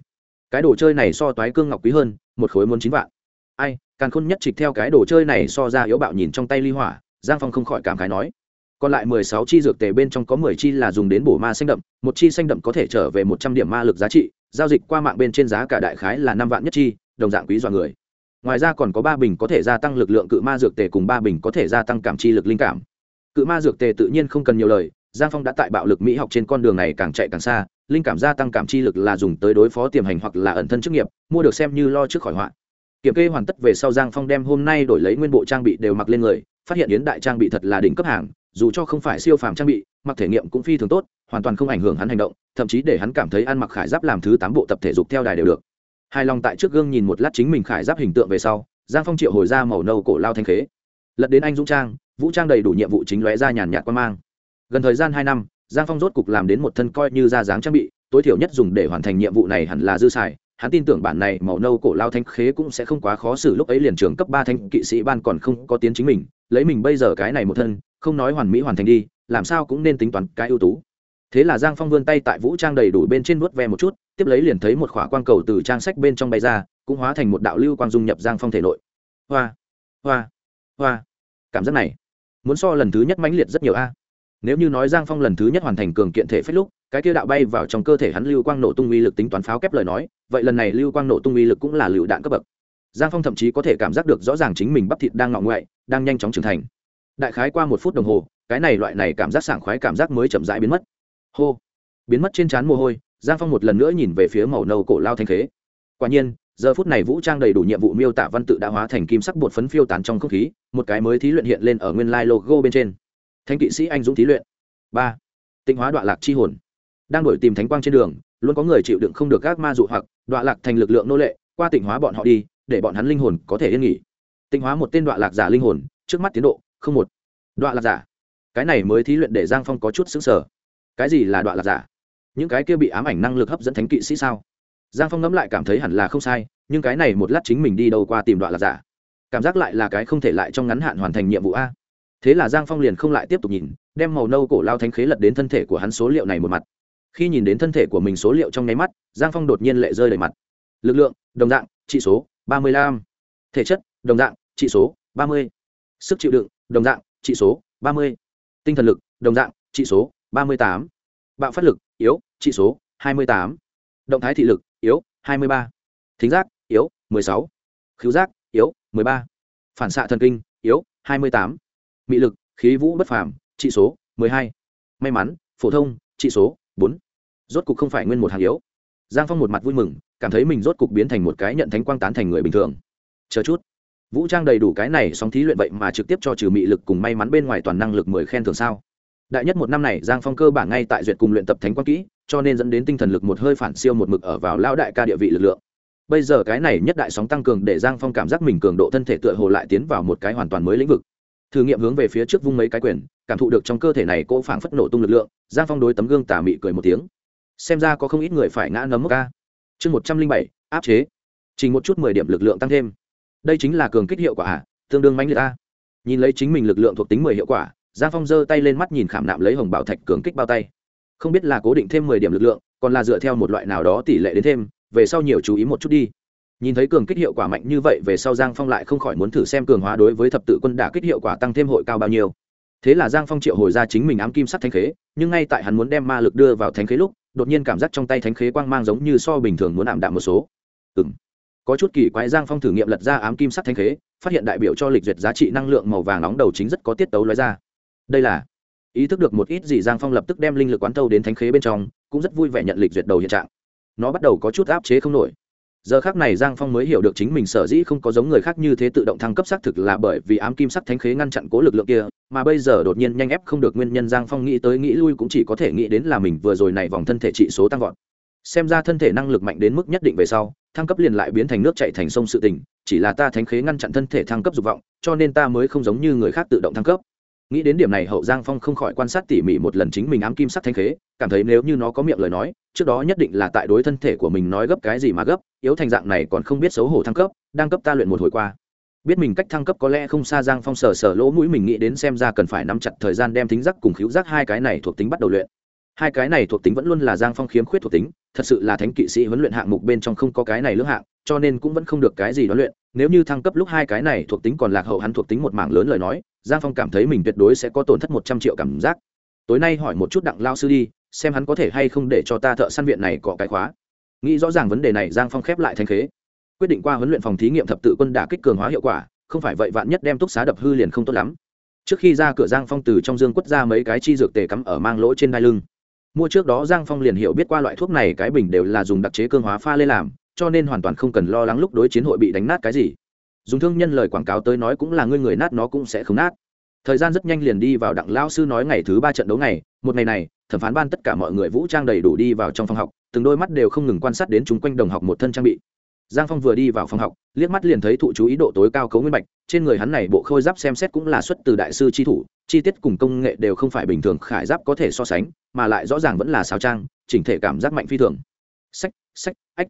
Cái đồ chơi này so toái cương ngọc quý hơn, một khối muốn chín vạn. Ai, càng khôn nhất trịch theo cái đồ chơi này so ra yếu bạo nhìn trong tay ly hỏa, giang phong không khỏi cảm khái nói. Còn lại mười sáu chi dược tề bên trong có mười chi là dùng đến bổ ma xanh đậm, một chi xanh đậm có thể trở về một trăm điểm ma lực giá trị giao dịch qua mạng bên trên giá cả đại khái là năm vạn nhất chi, đồng dạng quý dọa người. Ngoài ra còn có ba bình có thể gia tăng lực lượng cự ma dược tề cùng ba bình có thể gia tăng cảm chi lực linh cảm. Cự ma dược tề tự nhiên không cần nhiều lời, giang phong đã tại bạo lực mỹ học trên con đường này càng chạy càng xa, linh cảm gia tăng cảm chi lực là dùng tới đối phó tiềm hành hoặc là ẩn thân chức nghiệp, mua được xem như lo trước khỏi họa. Kiểm kê hoàn tất về sau giang phong đem hôm nay đổi lấy nguyên bộ trang bị đều mặc lên người, phát hiện yến đại trang bị thật là đỉnh cấp hàng, dù cho không phải siêu phàm trang bị, mặc thể nghiệm cũng phi thường tốt hoàn toàn không ảnh hưởng hắn hành động, thậm chí để hắn cảm thấy ăn mặc khải giáp làm thứ tám bộ tập thể dục theo đài đều được. Hài lòng tại trước gương nhìn một lát chính mình khải giáp hình tượng về sau, giang phong triệu hồi ra màu nâu cổ lao thanh khế. Lật đến anh dũng trang, vũ trang đầy đủ nhiệm vụ chính lóe ra nhàn nhạt quan mang. Gần thời gian hai năm, giang phong rốt cục làm đến một thân coi như ra dáng trang bị, tối thiểu nhất dùng để hoàn thành nhiệm vụ này hẳn là dư xài. Hắn tin tưởng bản này màu nâu cổ lao thanh khế cũng sẽ không quá khó xử, lúc ấy liền trường cấp ba thanh kỵ sĩ ban còn không có tiến chính mình, lấy mình bây giờ cái này một thân, không nói hoàn mỹ hoàn thành đi, làm sao cũng nên tính toán cái ưu tú thế là giang phong vươn tay tại vũ trang đầy đủ bên trên vuốt ve một chút, tiếp lấy liền thấy một khỏa quang cầu từ trang sách bên trong bay ra, cũng hóa thành một đạo lưu quang dung nhập giang phong thể nội. Hoa! Hoa! Hoa! Cảm giác này, muốn so lần thứ nhất mãnh liệt rất nhiều a. Nếu như nói giang phong lần thứ nhất hoàn thành cường kiện thể phép lúc, cái kia đạo bay vào trong cơ thể hắn lưu quang nổ tung uy lực tính toán pháo kép lời nói, vậy lần này lưu quang nổ tung uy lực cũng là lựu đạn cấp bậc. Giang phong thậm chí có thể cảm giác được rõ ràng chính mình bắp thịt đang ngọ ngoại, đang nhanh chóng trưởng thành. Đại khái qua một phút đồng hồ, cái này loại này cảm giác sảng khoái cảm giác mới chậm rãi biến mất hô. Biến mất trên trán mồ hôi, giang phong một lần nữa nhìn về phía màu nâu cổ lao thanh khế. Quả nhiên, giờ phút này vũ trang đầy đủ nhiệm vụ miêu tả văn tự đã hóa thành kim sắc bột phấn phiêu tán trong không khí, một cái mới thí luyện hiện lên ở nguyên lai logo bên trên. Thanh kỵ sĩ anh dũng thí luyện. Ba. Tịnh hóa đoạn lạc chi hồn. Đang đổi tìm thánh quang trên đường, luôn có người chịu đựng không được các ma dụ hoặc đoạn lạc thành lực lượng nô lệ, qua tịnh hóa bọn họ đi, để bọn hắn linh hồn có thể yên nghỉ. Tịnh hóa một tên đoạn lạc giả linh hồn, trước mắt tiến độ, không một. Đoạn lạc giả. Cái này mới thí luyện để giang phong có chút xứng sở cái gì là đoạn lạc giả? Những cái kia bị ám ảnh năng lực hấp dẫn thánh kỵ sĩ sao? Giang phong ngẫm lại cảm thấy hẳn là không sai, nhưng cái này một lát chính mình đi đâu qua tìm đoạn lạc giả? Cảm giác lại là cái không thể lại trong ngắn hạn hoàn thành nhiệm vụ a. Thế là giang phong liền không lại tiếp tục nhìn, đem màu nâu cổ lao thánh khế lật đến thân thể của hắn số liệu này một mặt. Khi nhìn đến thân thể của mình số liệu trong nháy mắt, giang phong đột nhiên lệ rơi đầy mặt. Lực lượng, đồng dạng, trị số, ba mươi lăm. Thể chất, đồng dạng, trị số, ba mươi. Sức chịu đựng, đồng dạng, trị số, ba mươi. Tinh thần lực, đồng dạng, trị số ba mươi tám. Bạo phát lực, yếu, trị số, hai mươi tám. Động thái thị lực, yếu, hai mươi ba. Thính giác, yếu, mười sáu. Khứu giác, yếu, mười ba. Phản xạ thần kinh, yếu, hai mươi tám. Mị lực, khí vũ bất phàm, trị số, mười hai. May mắn, phổ thông, trị số, bốn. Rốt cục không phải nguyên một hàng yếu. Giang phong một mặt vui mừng, cảm thấy mình rốt cục biến thành một cái nhận thánh quang tán thành người bình thường. Chờ chút. Vũ trang đầy đủ cái này song thí luyện vậy mà trực tiếp cho trừ mị lực cùng may mắn bên ngoài toàn năng lực mười khen thường sao? Đại nhất một năm này, giang phong cơ bản ngay tại duyệt cùng luyện tập thánh quang kỹ, cho nên dẫn đến tinh thần lực một hơi phản siêu một mực ở vào lao đại ca địa vị lực lượng. Bây giờ cái này nhất đại sóng tăng cường để giang phong cảm giác mình cường độ thân thể tựa hồ lại tiến vào một cái hoàn toàn mới lĩnh vực. Thử nghiệm hướng về phía trước vung mấy cái quyền, cảm thụ được trong cơ thể này cỗ phảng phất nổ tung lực lượng, giang phong đối tấm gương tà mị cười một tiếng. Xem ra có không ít người phải ngã nấm mốc ca. Chương một trăm linh bảy, áp chế. Chỉ một chút mười điểm lực lượng tăng thêm. Đây chính là cường kích hiệu quả à? tương đương mãnh liệt a. Nhìn lấy chính mình lực lượng thuộc tính mười hiệu quả giang phong giơ tay lên mắt nhìn khảm nạm lấy hồng bảo thạch cường kích bao tay. Không biết là cố định thêm mười điểm lực lượng, còn là dựa theo một loại nào đó tỷ lệ đến thêm, về sau nhiều chú ý một chút đi. Nhìn thấy cường kích hiệu quả mạnh như vậy về sau giang phong lại không khỏi muốn thử xem cường hóa đối với thập tự quân đả kích hiệu quả tăng thêm hội cao bao nhiêu. Thế là giang phong triệu hồi ra chính mình ám kim sắt thanh khế, nhưng ngay tại hắn muốn đem ma lực đưa vào thánh khế lúc, đột nhiên cảm giác trong tay thánh khế quang mang giống như so bình thường muốn ảm đạm một số. Ừ m có chút kỳ quái giang phong thử nghiệm lật ra ám kim sắt thanh khế, phát hiện đại biểu cho lịch duyệt giá trị năng lượng màu vàng nóng đầu chính rất có tiết tấu lóe ra đây là ý thức được một ít gì giang phong lập tức đem linh lực quán tâu đến thánh khế bên trong, cũng rất vui vẻ nhận lịch duyệt đầu hiện trạng. Nó bắt đầu có chút áp chế không nổi. Giờ khác này giang phong mới hiểu được chính mình sở dĩ không có giống người khác như thế tự động thăng cấp xác thực là bởi vì ám kim sắc thánh khế ngăn chặn cố lực lượng kia, mà bây giờ đột nhiên nhanh ép không được nguyên nhân giang phong nghĩ tới nghĩ lui cũng chỉ có thể nghĩ đến là mình vừa rồi này vòng thân thể trị số tăng vọt. Xem ra thân thể năng lực mạnh đến mức nhất định về sau, thăng cấp liền lại biến thành nước chạy thành sông sự tình, chỉ là ta thánh khế ngăn chặn thân thể thăng cấp dục vọng, cho nên ta mới không giống như người khác tự động thăng cấp nghĩ đến điểm này hậu giang phong không khỏi quan sát tỉ mỉ một lần chính mình ám kim sắc thanh khế, cảm thấy nếu như nó có miệng lời nói, trước đó nhất định là tại đối thân thể của mình nói gấp cái gì mà gấp, yếu thành dạng này còn không biết xấu hổ thăng cấp, đang cấp ta luyện một hồi qua. Biết mình cách thăng cấp có lẽ không xa giang phong sờ sờ lỗ mũi mình nghĩ đến xem ra cần phải nắm chặt thời gian đem thính giác cùng khíu giác hai cái này thuộc tính bắt đầu luyện. Hai cái này thuộc tính vẫn luôn là giang phong khiếm khuyết thuộc tính, thật sự là thánh kỵ sĩ huấn luyện hạng mục bên trong không có cái này lưỡng hạng, cho nên cũng vẫn không được cái gì đó luyện nếu như thăng cấp lúc hai cái này thuộc tính còn lạc hậu hắn thuộc tính một mảng lớn lời nói, giang phong cảm thấy mình tuyệt đối sẽ có tổn thất một trăm triệu cảm giác. Tối nay hỏi một chút đặng lao sư đi, xem hắn có thể hay không để cho ta thợ săn viện này có cái khóa. Nghĩ rõ ràng vấn đề này, giang phong khép lại thanh khế. Quyết định qua huấn luyện phòng thí nghiệm thập tự quân đả kích cường hóa hiệu quả, không phải vậy vạn nhất đem túc xá đập hư liền không tốt lắm. Trước khi ra cửa giang phong từ trong dương quất ra mấy cái chi dược tề cắm ở mang lỗ trên đai lưng. Mua trước đó giang phong liền hiểu biết qua loại thuốc này cái bình đều là dùng đặc chế cương hóa pha lên làm cho nên hoàn toàn không cần lo lắng lúc đối chiến hội bị đánh nát cái gì. Dùng thương nhân lời quảng cáo tới nói cũng là ngươi người nát nó cũng sẽ không nát. Thời gian rất nhanh liền đi vào đặng lao sư nói ngày thứ ba trận đấu này một ngày này, thẩm phán ban tất cả mọi người vũ trang đầy đủ đi vào trong phòng học, từng đôi mắt đều không ngừng quan sát đến chúng quanh đồng học một thân trang bị. Giang phong vừa đi vào phòng học, liếc mắt liền thấy thụ chú ý độ tối cao cấu nguyên bạch, trên người hắn này bộ khôi giáp xem xét cũng là xuất từ đại sư tri thủ, chi tiết cùng công nghệ đều không phải bình thường, khải giáp có thể so sánh, mà lại rõ ràng vẫn là sao trang, chỉnh thể cảm giác mạnh phi thường. Sách sách, ách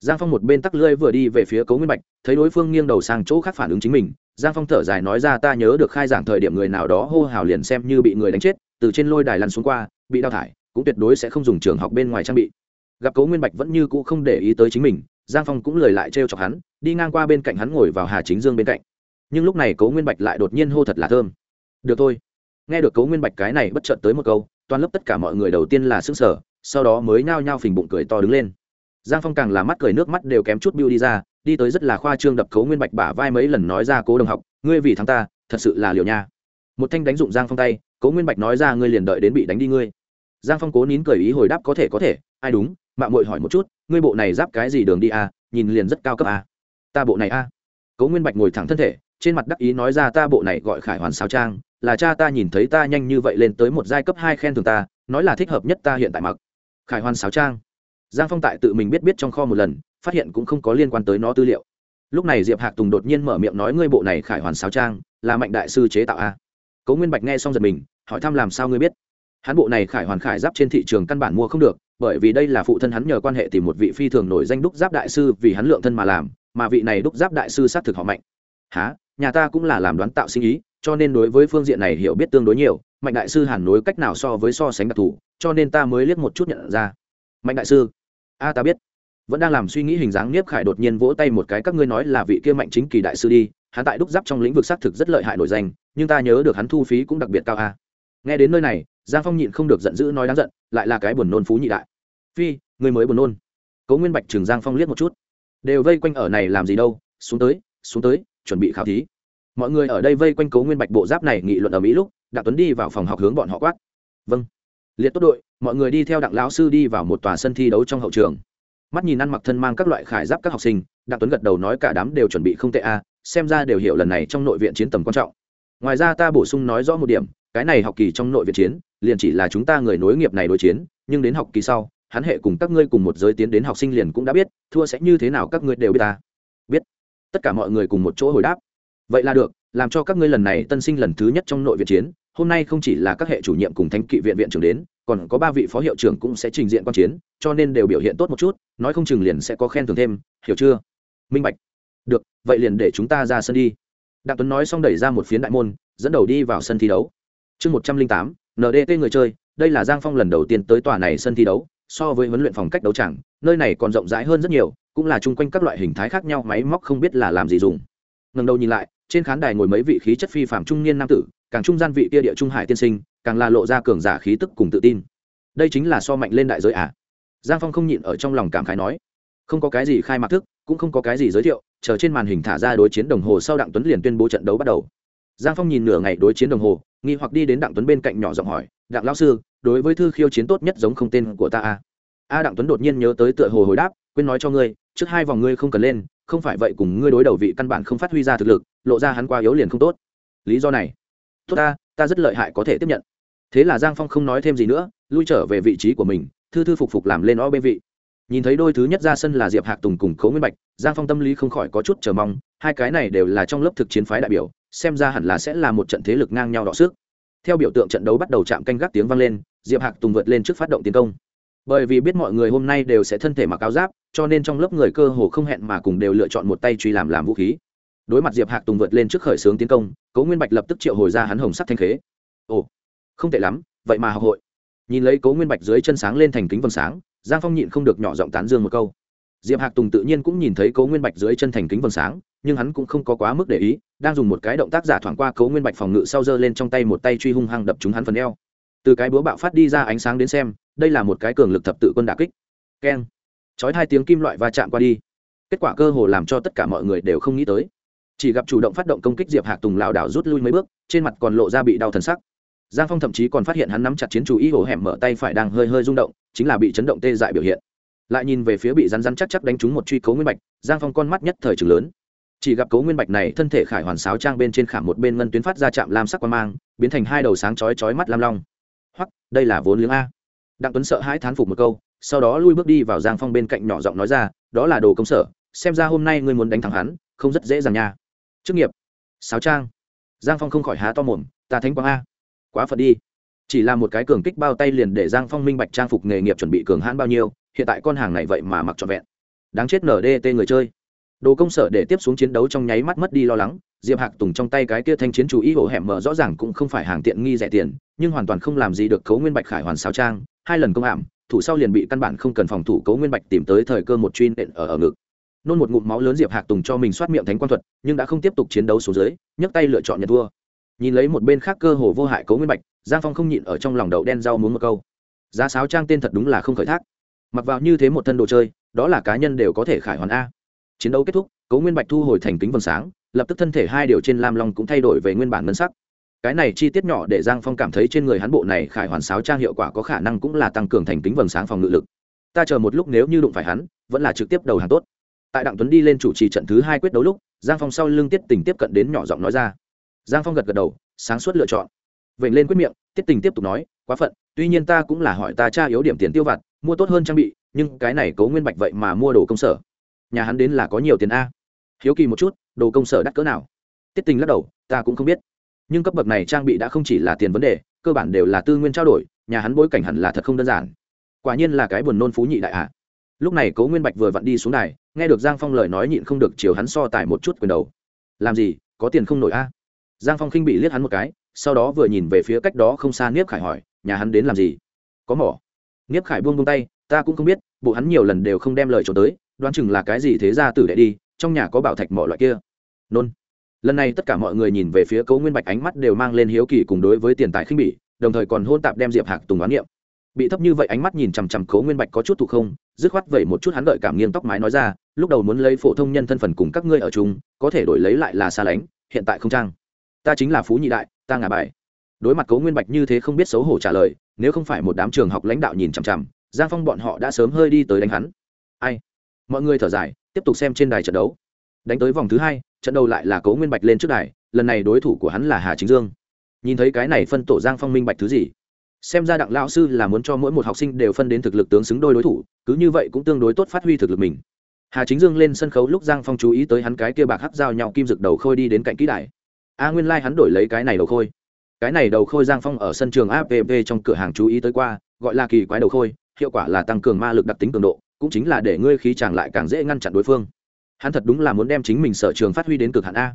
giang phong một bên tắc lưỡi vừa đi về phía cấu nguyên bạch, thấy đối phương nghiêng đầu sang chỗ khác phản ứng chính mình, giang phong thở dài nói ra ta nhớ được khai giảng thời điểm người nào đó hô hào liền xem như bị người đánh chết, từ trên lôi đài lăn xuống qua, bị đào thải, cũng tuyệt đối sẽ không dùng trường học bên ngoài trang bị. Gặp cấu nguyên bạch vẫn như cũ không để ý tới chính mình, giang phong cũng lời lại trêu chọc hắn, đi ngang qua bên cạnh hắn ngồi vào hà chính dương bên cạnh. Nhưng lúc này cấu nguyên bạch lại đột nhiên hô thật là thơm. Được thôi. Nghe được cấu nguyên bạch cái này bất chợt tới một câu, toàn lớp tất cả mọi người đầu tiên là s ư n g sở sau đó mới nhao nhao phình bụng cười to đứng lên giang phong càng là mắt cười, nước mắt đều kém chút biêu đi ra, đi tới rất là khoa trương đập cấu nguyên bạch bả vai mấy lần nói ra cố đồng học, ngươi vì thắng ta, thật sự là liều nha. Một thanh đánh dụng giang phong tay, cố nguyên bạch nói ra, ngươi liền đợi đến bị đánh đi ngươi. Giang phong cố nín cười ý hồi đáp, có thể có thể, ai đúng, mạng mội hỏi một chút, ngươi bộ này giáp cái gì đường đi à nhìn liền rất cao cấp à. Ta bộ này à. Cố nguyên bạch ngồi thẳng thân thể, trên mặt đắc ý nói ra, ta bộ này gọi khải hoàn sáo trang, là cha ta nhìn thấy ta nhanh như vậy lên tới một giai cấp hai khen thường ta, nói là thích hợp nhất ta hiện tại mặc. Khải hoàn sáo trang giang phong tại tự mình biết biết trong kho một lần, phát hiện cũng không có liên quan tới nó tư liệu. Lúc này diệp hạc tùng đột nhiên mở miệng nói, ngươi bộ này khải hoàn sáo trang, là mạnh đại sư chế tạo a? Cố nguyên bạch nghe xong giật mình, hỏi thăm làm sao ngươi biết? Hắn bộ này khải hoàn khải giáp trên thị trường căn bản mua không được, bởi vì đây là phụ thân hắn nhờ quan hệ tìm một vị phi thường nổi danh đúc giáp đại sư, vì hắn lượng thân mà làm, mà vị này đúc giáp đại sư xác thực họ mạnh. Há nhà ta cũng là làm đoán tạo sinh ý, cho nên đối với phương diện này hiểu biết tương đối nhiều, mạnh đại sư hẳn nối cách nào so với so sánh đặc thù, cho nên ta mới liếc một chút nhận ra. Mạnh đại sư a, ta biết. Vẫn đang làm suy nghĩ hình dáng niếp khải đột nhiên vỗ tay một cái, các ngươi nói là vị kia mạnh chính kỳ đại sư đi, hắn tại đúc giáp trong lĩnh vực xác thực rất lợi hại nổi danh, nhưng ta nhớ được hắn thu phí cũng đặc biệt cao a. Nghe đến nơi này, giang phong nhịn không được giận dữ nói đáng giận, lại là cái buồn nôn phú nhị đại. Phi người mới buồn nôn. Cố nguyên bạch trường giang phong liếc một chút. Đều vây quanh ở này làm gì đâu, xuống tới xuống tới, chuẩn bị khảo thí. Mọi người ở đây vây quanh cố nguyên bạch bộ giáp này nghị luận ở mỹ lúc, đặng tuấn đi vào phòng học hướng bọn họ quát. Vâng. Liệt tốt đội mọi người đi theo đặng lão sư đi vào một tòa sân thi đấu trong hậu trường. Mắt nhìn ăn mặc thân mang các loại khải giáp các học sinh, đặng tuấn gật đầu nói cả đám đều chuẩn bị không tệ a xem ra đều hiểu lần này trong nội viện chiến tầm quan trọng. Ngoài ra ta bổ sung nói rõ một điểm, cái này học kỳ trong nội viện chiến, liền chỉ là chúng ta người nối nghiệp này đối chiến, nhưng đến học kỳ sau, hắn hệ cùng các ngươi cùng một giới tiến đến học sinh liền cũng đã biết, thua sẽ như thế nào các ngươi đều biết ta biết. Tất cả mọi người cùng một chỗ hồi đáp. Vậy là được, làm cho các ngươi lần này tân sinh lần thứ nhất trong nội viện chiến, hôm nay không chỉ là các hệ chủ nhiệm cùng thánh kỵ viện viện trưởng đến còn có ba vị phó hiệu trưởng cũng sẽ trình diện quan chiến, cho nên đều biểu hiện tốt một chút, nói không chừng liền sẽ có khen thưởng thêm, hiểu chưa? Minh bạch. Được, vậy liền để chúng ta ra sân đi. Đặng tuấn nói xong đẩy ra một phiến đại môn, dẫn đầu đi vào sân thi đấu. Chương một trăm linh tám ndt người chơi, đây là giang phong lần đầu tiên tới tòa này sân thi đấu, so với huấn luyện phòng cách đấu chẳng, nơi này còn rộng rãi hơn rất nhiều, cũng là chung quanh các loại hình thái khác nhau, máy móc không biết là làm gì dùng. Ngần đầu nhìn lại, trên khán đài ngồi mấy vị khí chất phi phạm trung niên nam tử, càng trung gian vị kia địa trung hải tiên sinh càng là lộ ra cường giả khí tức cùng tự tin. Đây chính là so mạnh lên đại giới à? Giang phong không nhịn ở trong lòng cảm khái nói. Không có cái gì khai mạc thức, cũng không có cái gì giới thiệu, chờ trên màn hình thả ra đối chiến đồng hồ sau đặng tuấn liền tuyên bố trận đấu bắt đầu. Giang phong nhìn nửa ngày đối chiến đồng hồ, nghi hoặc đi đến đặng tuấn bên cạnh nhỏ giọng hỏi, đặng lão sư, đối với thư khiêu chiến tốt nhất giống không tên của ta a a đặng tuấn đột nhiên nhớ tới tựa hồ hồi đáp, quên nói cho ngươi, trước hai vòng ngươi không cần lên, không phải vậy cùng ngươi đối đầu vị căn bản không phát huy ra thực lực, lộ ra hắn qua yếu liền không tốt. Lý do này? Tốt ta ta rất lợi hại có thể tiếp nhận. Thế là giang phong không nói thêm gì nữa, lui trở về vị trí của mình, thư thư phục phục làm lên o bên vị. Nhìn thấy đôi thứ nhất ra sân là diệp hạc tùng cùng khấu nguyên bạch, giang phong tâm lý không khỏi có chút chờ mong, hai cái này đều là trong lớp thực chiến phái đại biểu, xem ra hẳn là sẽ là một trận thế lực ngang nhau đọ sức. Theo biểu tượng trận đấu bắt đầu chạm canh gác tiếng vang lên, diệp hạc tùng vượt lên trước phát động tiến công. Bởi vì biết mọi người hôm nay đều sẽ thân thể mặc áo giáp, cho nên trong lớp người cơ hồ không hẹn mà cùng đều lựa chọn một tay truy làm làm vũ khí đối mặt diệp hạc tùng vượt lên trước khởi xướng tiến công cố nguyên bạch lập tức triệu hồi ra hắn hồng sắc thanh khế ồ không tệ lắm vậy mà học hội nhìn lấy cố nguyên bạch dưới chân sáng lên thành kính vầng sáng giang phong nhịn không được nhỏ giọng tán dương một câu diệp hạc tùng tự nhiên cũng nhìn thấy cố nguyên bạch dưới chân thành kính vầng sáng nhưng hắn cũng không có quá mức để ý đang dùng một cái động tác giả thoảng qua cố nguyên bạch phòng ngự sau giơ lên trong tay một tay truy hung hăng đập trúng hắn phần eo từ cái búa bạo phát đi ra ánh sáng đến xem đây là một cái cường lực thập tự quân đà kích keng chói hai tiếng kim loại va chạm qua đi kết quả cơ hồ làm cho tất cả mọi người đều không nghĩ tới chỉ gặp chủ động phát động công kích diệp hạc tùng lảo đảo rút lui mấy bước, trên mặt còn lộ ra bị đau thần sắc. Giang phong thậm chí còn phát hiện hắn nắm chặt chiến chủ y hổ hẻm mở tay phải đang hơi hơi rung động, chính là bị chấn động tê dại biểu hiện. Lại nhìn về phía bị rắn rắn chắc chắc đánh trúng một truy cấu nguyên bạch, giang phong con mắt nhất thời trường lớn. Chỉ gặp cấu nguyên bạch này thân thể khải hoàn sáo trang bên trên khảm một bên ngân tuyến phát ra chạm lam sắc quan mang, biến thành hai đầu sáng chói chói mắt lam long. Hoặc đây là vốn liếng a. Đặng tuấn sợ hãi thán phục một câu, sau đó lui bước đi vào giang phong bên cạnh nhỏ giọng nói ra, đó là đồ công sở, xem ra hôm nay ngươi muốn đánh thắng hắn, không rất dễ dàng nha chức nghiệp. Sáo trang. Giang phong không khỏi há to mồm, ta thánh quang a. Quá phật đi. Chỉ là một cái cường kích bao tay liền để giang phong minh bạch trang phục nghề nghiệp chuẩn bị cường hãn bao nhiêu, hiện tại con hàng này vậy mà mặc trọn vẹn. Đáng chết ndt người chơi. Đồ công sở để tiếp xuống chiến đấu trong nháy mắt mất đi lo lắng, diệp hạc tùng trong tay cái kia thanh chiến chủ ý hổ hẻm mở rõ ràng cũng không phải hàng tiện nghi rẻ tiền, nhưng hoàn toàn không làm gì được cấu nguyên bạch khải hoàn sao trang, hai lần công ảm thủ sau liền bị căn bản không cần phòng thủ cấu nguyên bạch tìm tới thời cơ một truy nện ở ở ngực nôn một ngụm máu lớn diệp hạc tùng cho mình soát miệng thánh quan thuật, nhưng đã không tiếp tục chiến đấu số dưới, nhấc tay lựa chọn nhận thua. Nhìn lấy một bên khác cơ hồ vô hại cấu nguyên bạch, giang phong không nhịn ở trong lòng đậu đen rau muốn một câu. Giá sáo trang tên thật đúng là không khởi thác. Mặc vào như thế một thân đồ chơi, đó là cá nhân đều có thể khải hoàn a. Chiến đấu kết thúc cấu nguyên bạch thu hồi thành kính vầng sáng, lập tức thân thể hai điều trên lam long cũng thay đổi về nguyên bản ngân sắc. Cái này chi tiết nhỏ để giang phong cảm thấy trên người hắn bộ này khải hoàn sáo trang hiệu quả có khả năng cũng là tăng cường thành kính vầng sáng phòng ngự lực. Ta chờ một lúc nếu như đụng phải hắn, vẫn là trực tiếp đầu hàng tốt tại đặng tuấn đi lên chủ trì trận thứ hai quyết đấu lúc, giang phong sau lưng tiết tình tiếp cận đến nhỏ giọng nói ra. Giang phong gật gật đầu, sáng suốt lựa chọn. Vậy lên quyết miệng, tiết tình tiếp tục nói, quá phận, tuy nhiên ta cũng là hỏi ta tra yếu điểm tiền tiêu vặt, mua tốt hơn trang bị, nhưng cái này cấu nguyên bạch vậy mà mua đồ công sở. Nhà hắn đến là có nhiều tiền a. Hiếu kỳ một chút, đồ công sở đắt cỡ nào? Tiết tình lắc đầu, ta cũng không biết. Nhưng cấp bậc này trang bị đã không chỉ là tiền vấn đề, cơ bản đều là tư nguyên trao đổi, nhà hắn bối cảnh hẳn là thật không đơn giản. Quả nhiên là cái buồn nôn phú nhị đại ạ lúc này cố nguyên bạch vừa vặn đi xuống đài, nghe được giang phong lời nói nhịn không được chiều hắn so tài một chút quyền đầu. Làm gì, có tiền không nổi a? Giang phong khinh bị liếc hắn một cái, sau đó vừa nhìn về phía cách đó không xa niếp khải hỏi, nhà hắn đến làm gì? Có mỏ. Niếp khải buông buông tay, ta cũng không biết, bộ hắn nhiều lần đều không đem lời trốn tới, đoán chừng là cái gì thế ra tử đệ đi, trong nhà có bảo thạch mỏ loại kia. Nôn. Lần này tất cả mọi người nhìn về phía cấu nguyên bạch ánh mắt đều mang lên hiếu kỳ cùng đối với tiền tài khinh bỉ, đồng thời còn hôn tạp đem diệp hạc tùng đoán niệm. Bị thấp như vậy ánh mắt nhìn chằm chằm cấu nguyên bạch có chút thụ không dứt khoát vậy một chút hắn đợi cảm nghiêng tóc mái nói ra, lúc đầu muốn lấy phổ thông nhân thân phần cùng các ngươi ở chung, có thể đổi lấy lại là xa lánh, hiện tại không trang. Ta chính là phú nhị đại, ta ngả bài. Đối mặt cấu nguyên bạch như thế không biết xấu hổ trả lời, nếu không phải một đám trường học lãnh đạo nhìn chằm chằm, giang phong bọn họ đã sớm hơi đi tới đánh hắn. Ai? Mọi người thở dài, tiếp tục xem trên đài trận đấu. Đánh tới vòng thứ hai, trận đấu lại là cố nguyên bạch lên trước đài, lần này đối thủ của hắn là hà chính dương. Nhìn thấy cái này phân tổ giang phong minh bạch thứ gì xem ra đặng lão sư là muốn cho mỗi một học sinh đều phân đến thực lực tướng xứng đôi đối thủ, cứ như vậy cũng tương đối tốt phát huy thực lực mình. Hà chính dương lên sân khấu lúc giang phong chú ý tới hắn cái kia bạc hắc dao nhau kim rực đầu khôi đi đến cạnh kỹ đài. A nguyên lai、like、hắn đổi lấy cái này đầu khôi. Cái này đầu khôi giang phong ở sân trường app trong cửa hàng chú ý tới qua, gọi là kỳ quái đầu khôi, hiệu quả là tăng cường ma lực đặc tính cường độ, cũng chính là để ngươi khí chàng lại càng dễ ngăn chặn đối phương. Hắn thật đúng là muốn đem chính mình sở trường phát huy đến cực hạn a.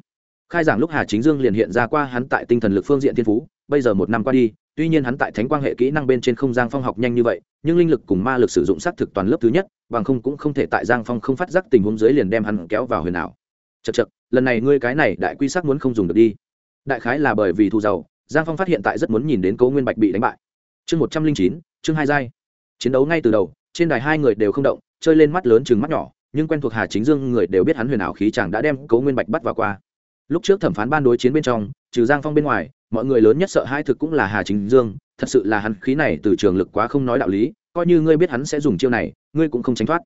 Khai giảng lúc hà chính dương liền hiện ra qua hắn tại tinh thần lực phương diện thiên phú, bây giờ một năm qua đi tuy nhiên hắn tại thánh quang hệ kỹ năng bên trên không giang phong học nhanh như vậy, nhưng linh lực cùng ma lực sử dụng xác thực toàn lớp thứ nhất, bằng không cũng không thể tại giang phong không phát giác tình huống dưới liền đem hắn kéo vào huyền ảo. Chật chật lần này ngươi cái này đại quy sắc muốn không dùng được đi. Đại khái là bởi vì thu giàu, giang phong phát hiện tại rất muốn nhìn đến cố nguyên bạch bị đánh bại. Chương một trăm linh chín, chương hai giai. Chiến đấu ngay từ đầu, trên đài hai người đều không động, chơi lên mắt lớn chừng mắt nhỏ, nhưng quen thuộc hà chính dương người đều biết hắn huyền ảo khí chàng đã đem cố nguyên bạch bắt vào qua. Lúc trước thẩm phán ban đối chiến bên trong, trừ giang phong bên ngoài mọi người lớn nhất sợ hai thực cũng là hà chính dương, thật sự là hắn khí này từ trường lực quá không nói đạo lý, coi như ngươi biết hắn sẽ dùng chiêu này, ngươi cũng không tránh thoát.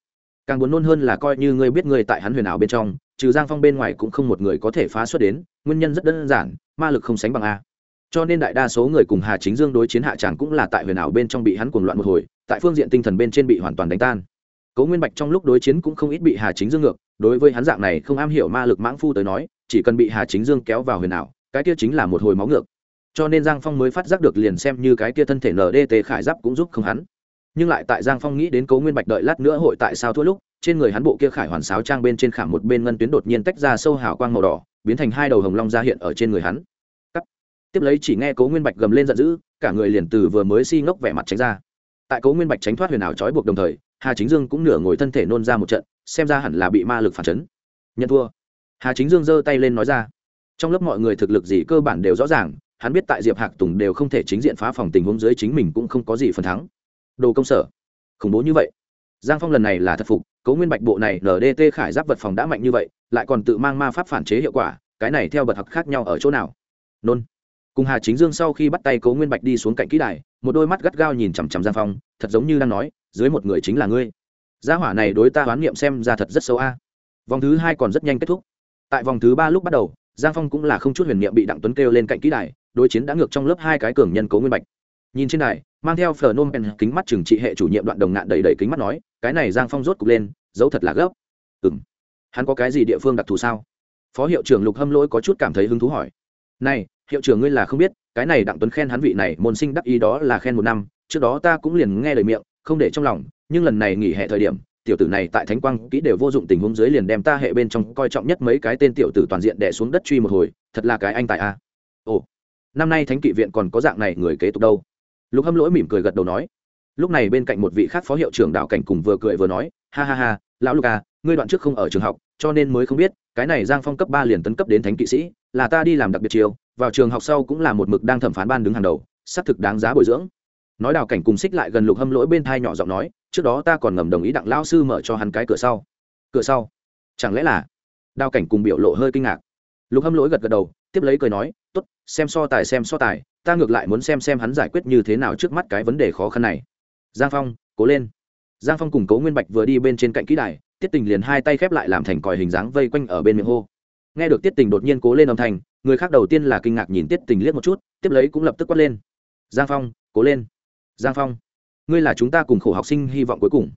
Càng buồn nôn hơn là coi như ngươi biết ngươi tại hắn huyền ảo bên trong, trừ giang phong bên ngoài cũng không một người có thể phá xuất đến, nguyên nhân rất đơn giản, ma lực không sánh bằng a. Cho nên đại đa số người cùng hà chính dương đối chiến hạ tràng cũng là tại huyền ảo bên trong bị hắn cuồng loạn một hồi, tại phương diện tinh thần bên trên bị hoàn toàn đánh tan. Cố nguyên bạch trong lúc đối chiến cũng không ít bị hà chính dương ngược, đối với hắn dạng này không am hiểu ma lực mãng phu tới nói, chỉ cần bị hà chính dương kéo vào huyền ảo, cái kia chính là một hồi máu ngược cho nên giang phong mới phát giác được liền xem như cái kia thân thể ndt khải giáp cũng giúp không hắn. Nhưng lại tại giang phong nghĩ đến cố nguyên bạch đợi lát nữa hội tại sao thua lúc, trên người hắn bộ kia khải hoàn sáo trang bên trên khảm một bên ngân tuyến đột nhiên tách ra sâu hào quang màu đỏ, biến thành hai đầu hồng long ra hiện ở trên người hắn. Cắt. tiếp lấy chỉ nghe cố nguyên bạch gầm lên giận dữ, cả người liền từ vừa mới si ngốc vẻ mặt tránh ra. Tại cố nguyên bạch tránh thoát huyền ảo trói buộc đồng thời, hà chính dương cũng nửa ngồi thân thể nôn ra một trận, xem ra hẳn là bị ma lực phản chấn. Nhận thua. Hà chính dương giơ tay lên nói ra. Trong lớp mọi người thực lực gì cơ bản đều rõ ràng hắn biết tại diệp hạc tùng đều không thể chính diện phá phòng tình huống dưới chính mình cũng không có gì phần thắng. Đồ công sở. Khủng bố như vậy. Giang phong lần này là thật phục cấu nguyên bạch bộ này ndt khải giáp vật phòng đã mạnh như vậy, lại còn tự mang ma pháp phản chế hiệu quả, cái này theo bậc học khác nhau ở chỗ nào? Nôn. Cùng hà chính dương sau khi bắt tay cấu nguyên bạch đi xuống cạnh kỹ đài, một đôi mắt gắt gao nhìn chằm chằm giang phong, thật giống như đang nói, dưới một người chính là ngươi. Gia hỏa này đối ta oán niệm xem ra thật rất xấu a. Vòng thứ hai còn rất nhanh kết thúc. Tại vòng thứ ba lúc bắt đầu, giang phong cũng là không chút huyền niệm bị đặng tuấn kêu lên cạnh kỹ đài đối chiến đã ngược trong lớp hai cái cường nhân cố nguyên bạch. Nhìn trên đài, mang theo phở nôm kính mắt trừng trị hệ chủ nhiệm đoạn đồng nạn đầy đầy kính mắt nói, cái này giang phong rốt cục lên, dấu thật là gấp. Ừ m hắn có cái gì địa phương đặc thù sao? Phó hiệu trưởng lục hâm lỗi có chút cảm thấy hứng thú hỏi. Này, hiệu trưởng ngươi là không biết, cái này đặng tuấn khen hắn vị này môn sinh đắc ý đó là khen một năm, trước đó ta cũng liền nghe lời miệng, không để trong lòng, nhưng lần này nghỉ hè thời điểm, tiểu tử này tại thánh quang kỹ đều vô dụng tình huống dưới liền đem ta hệ bên trong coi trọng nhất mấy cái tên tiểu tử toàn diện đẻ xuống đất truy một hồi, thật là cái anh tại a. Ồ năm nay thánh kỵ viện còn có dạng này người kế tục đâu? Lục hâm lỗi mỉm cười gật đầu nói. Lúc này bên cạnh một vị khác phó hiệu trưởng đạo cảnh cùng vừa cười vừa nói, ha ha ha, lão luca à, ngươi đoạn trước không ở trường học, cho nên mới không biết, cái này giang phong cấp ba liền tấn cấp đến thánh kỵ sĩ, là ta đi làm đặc biệt chiều vào trường học sau cũng là một mực đang thẩm phán ban đứng hàng đầu, xác thực đáng giá bồi dưỡng. Nói đào cảnh cùng xích lại gần lục hâm lỗi bên thai nhỏ giọng nói, trước đó ta còn ngầm đồng ý đặng lao sư mở cho hắn cái cửa sau. Cửa sau? Chẳng lẽ là? Đào cảnh cùng biểu lộ hơi kinh ngạc. Lục hâm lỗi gật gật đầu, tiếp lấy cười nói t ố t xem so tài xem so tài, ta ngược lại muốn xem xem hắn giải quyết như thế nào trước mắt cái vấn đề khó khăn này. Giang phong, cố lên. Giang phong cùng cố nguyên bạch vừa đi bên trên cạnh kỹ đài, tiết tình liền hai tay khép lại làm thành còi hình dáng vây quanh ở bên miệng hô. Nghe được tiết tình đột nhiên cố lên âm thanh, người khác đầu tiên là kinh ngạc nhìn tiết tình liếc một chút, tiếp lấy cũng lập tức quát lên. Giang phong, cố lên. Giang phong, ngươi là chúng ta cùng khổ học sinh hy vọng cuối cùng.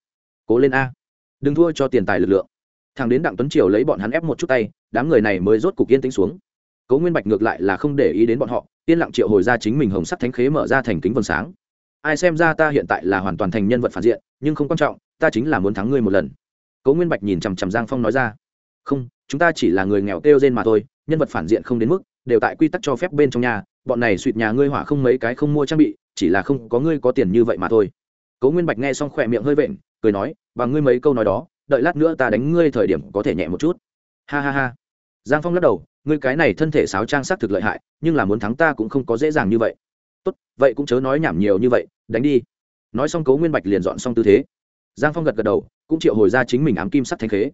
Cố lên a. Đừng thua cho tiền tài lực lượng. Thằng đến đặng tuấn triều lấy bọn hắn ép một chút tay, đám người này mới rốt cục yên tĩnh xuống cố nguyên bạch ngược lại là không để ý đến bọn họ, yên lặng triệu hồi ra chính mình hồng sắc thánh khế mở ra thành kính vầng sáng. Ai xem ra ta hiện tại là hoàn toàn thành nhân vật phản diện, nhưng không quan trọng, ta chính là muốn thắng ngươi một lần. Cố nguyên bạch nhìn chằm chằm giang phong nói ra, không, chúng ta chỉ là người nghèo kêu trên mà thôi, nhân vật phản diện không đến mức, đều tại quy tắc cho phép bên trong nhà, bọn này suỵt nhà ngươi hỏa không mấy cái không mua trang bị, chỉ là không có ngươi có tiền như vậy mà thôi. Cố nguyên bạch nghe xong khỏe miệng hơi vện, cười nói, và ngươi mấy câu nói đó, đợi lát nữa ta đánh ngươi thời điểm có thể nhẹ một chút. Ha ha ha. Giang phong lắc đầu ngươi cái này thân thể sáo trang sắc thực lợi hại, nhưng là muốn thắng ta cũng không có dễ dàng như vậy. Tốt, vậy cũng chớ nói nhảm nhiều như vậy, đánh đi. Nói xong cố nguyên bạch liền dọn xong tư thế. Giang phong gật gật đầu, cũng triệu hồi ra chính mình ám kim sắc thanh khế.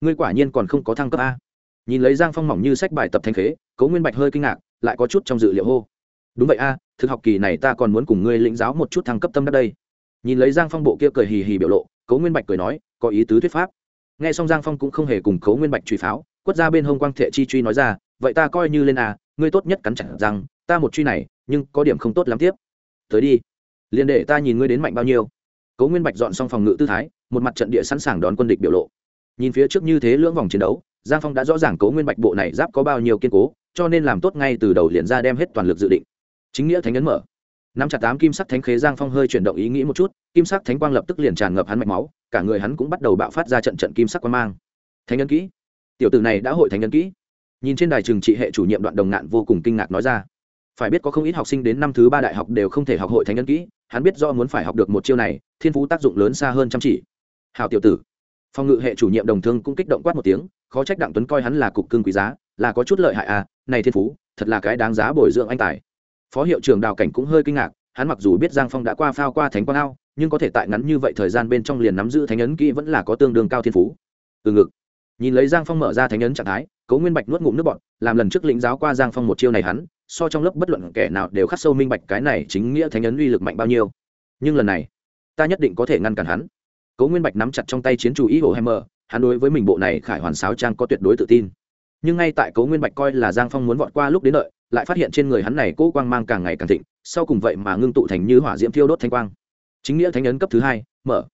Ngươi quả nhiên còn không có thăng cấp a. Nhìn lấy giang phong mỏng như sách bài tập thanh khế, cố nguyên bạch hơi kinh ngạc, lại có chút trong dự liệu hô. Đúng vậy a, thực học kỳ này ta còn muốn cùng ngươi lĩnh giáo một chút thăng cấp tâm đắc đây. Nhìn lấy giang phong bộ kia cười hì hì biểu lộ, cố nguyên bạch cười nói, có ý tứ thuyết pháp. Nghe xong giang phong cũng không hề cùng cố nguyên bạch truy pháo quất ra bên hông quang thệ chi truy nói ra, vậy ta coi như lên à ngươi tốt nhất cắn chặt rằng ta một truy này, nhưng có điểm không tốt lắm tiếp. Tới đi, liền để ta nhìn ngươi đến mạnh bao nhiêu. Cố nguyên bạch dọn xong phòng ngự tư thái, một mặt trận địa sẵn sàng đón quân địch biểu lộ. Nhìn phía trước như thế lưỡng vòng chiến đấu, giang phong đã rõ ràng cố nguyên bạch bộ này giáp có bao nhiêu kiên cố, cho nên làm tốt ngay từ đầu liền ra đem hết toàn lực dự định. Chính nghĩa thánh ấn mở. Nắm chặt tám kim sắc thánh khế, giang phong hơi chuyển động ý nghĩ một chút, kim sắc thánh quang lập tức liền tràn ngập hắn mạch máu, cả người hắn cũng bắt đầu bạo phát ra trận trận kim sắc quang mang. Thánh ấn kỹ tiểu tử này đã hội thánh nhân kỹ. Nhìn trên đài trường trị hệ chủ nhiệm đoạn đồng ngạn vô cùng kinh ngạc nói ra. Phải biết có không ít học sinh đến năm thứ ba đại học đều không thể học hội thánh nhân kỹ, hắn biết do muốn phải học được một chiêu này, thiên phú tác dụng lớn xa hơn chăm chỉ. Hào tiểu tử. Phòng ngự hệ chủ nhiệm đồng thương cũng kích động quát một tiếng, khó trách đặng tuấn coi hắn là cục cưng quý giá, là có chút lợi hại à này thiên phú, thật là cái đáng giá bồi dưỡng anh tài. Phó hiệu trưởng đào cảnh cũng hơi kinh ngạc, hắn mặc dù biết giang phong đã qua phao qua thánh quang ao, nhưng có thể tại ngắn như vậy thời gian bên trong liền nắm giữ thánh ấn kỹ vẫn là có tương đương cao thiên phú. Từ ngực nhìn lấy giang phong mở ra thánh ấn trạng thái cấu nguyên bạch nuốt ngụm nước bọn làm lần trước lĩnh giáo qua giang phong một chiêu này hắn, so trong lớp bất luận kẻ nào đều khắc sâu minh bạch cái này chính nghĩa thánh ấn uy lực mạnh bao nhiêu. Nhưng lần này, ta nhất định có thể ngăn cản hắn. Cấu nguyên bạch nắm chặt trong tay chiến chủ ý hồ hammer, hắn đối với mình bộ này khải hoàn sáo trang có tuyệt đối tự tin. Nhưng ngay tại cấu nguyên bạch coi là giang phong muốn vọt qua lúc đến đợi, lại phát hiện trên người hắn này cỗ quang mang càng ngày càng thịnh, sau cùng vậy mà ngưng tụ thành như hỏa diễm thiêu đốt thanh quang. Chính nghĩa thánh ấn cấp thứ hai, mở.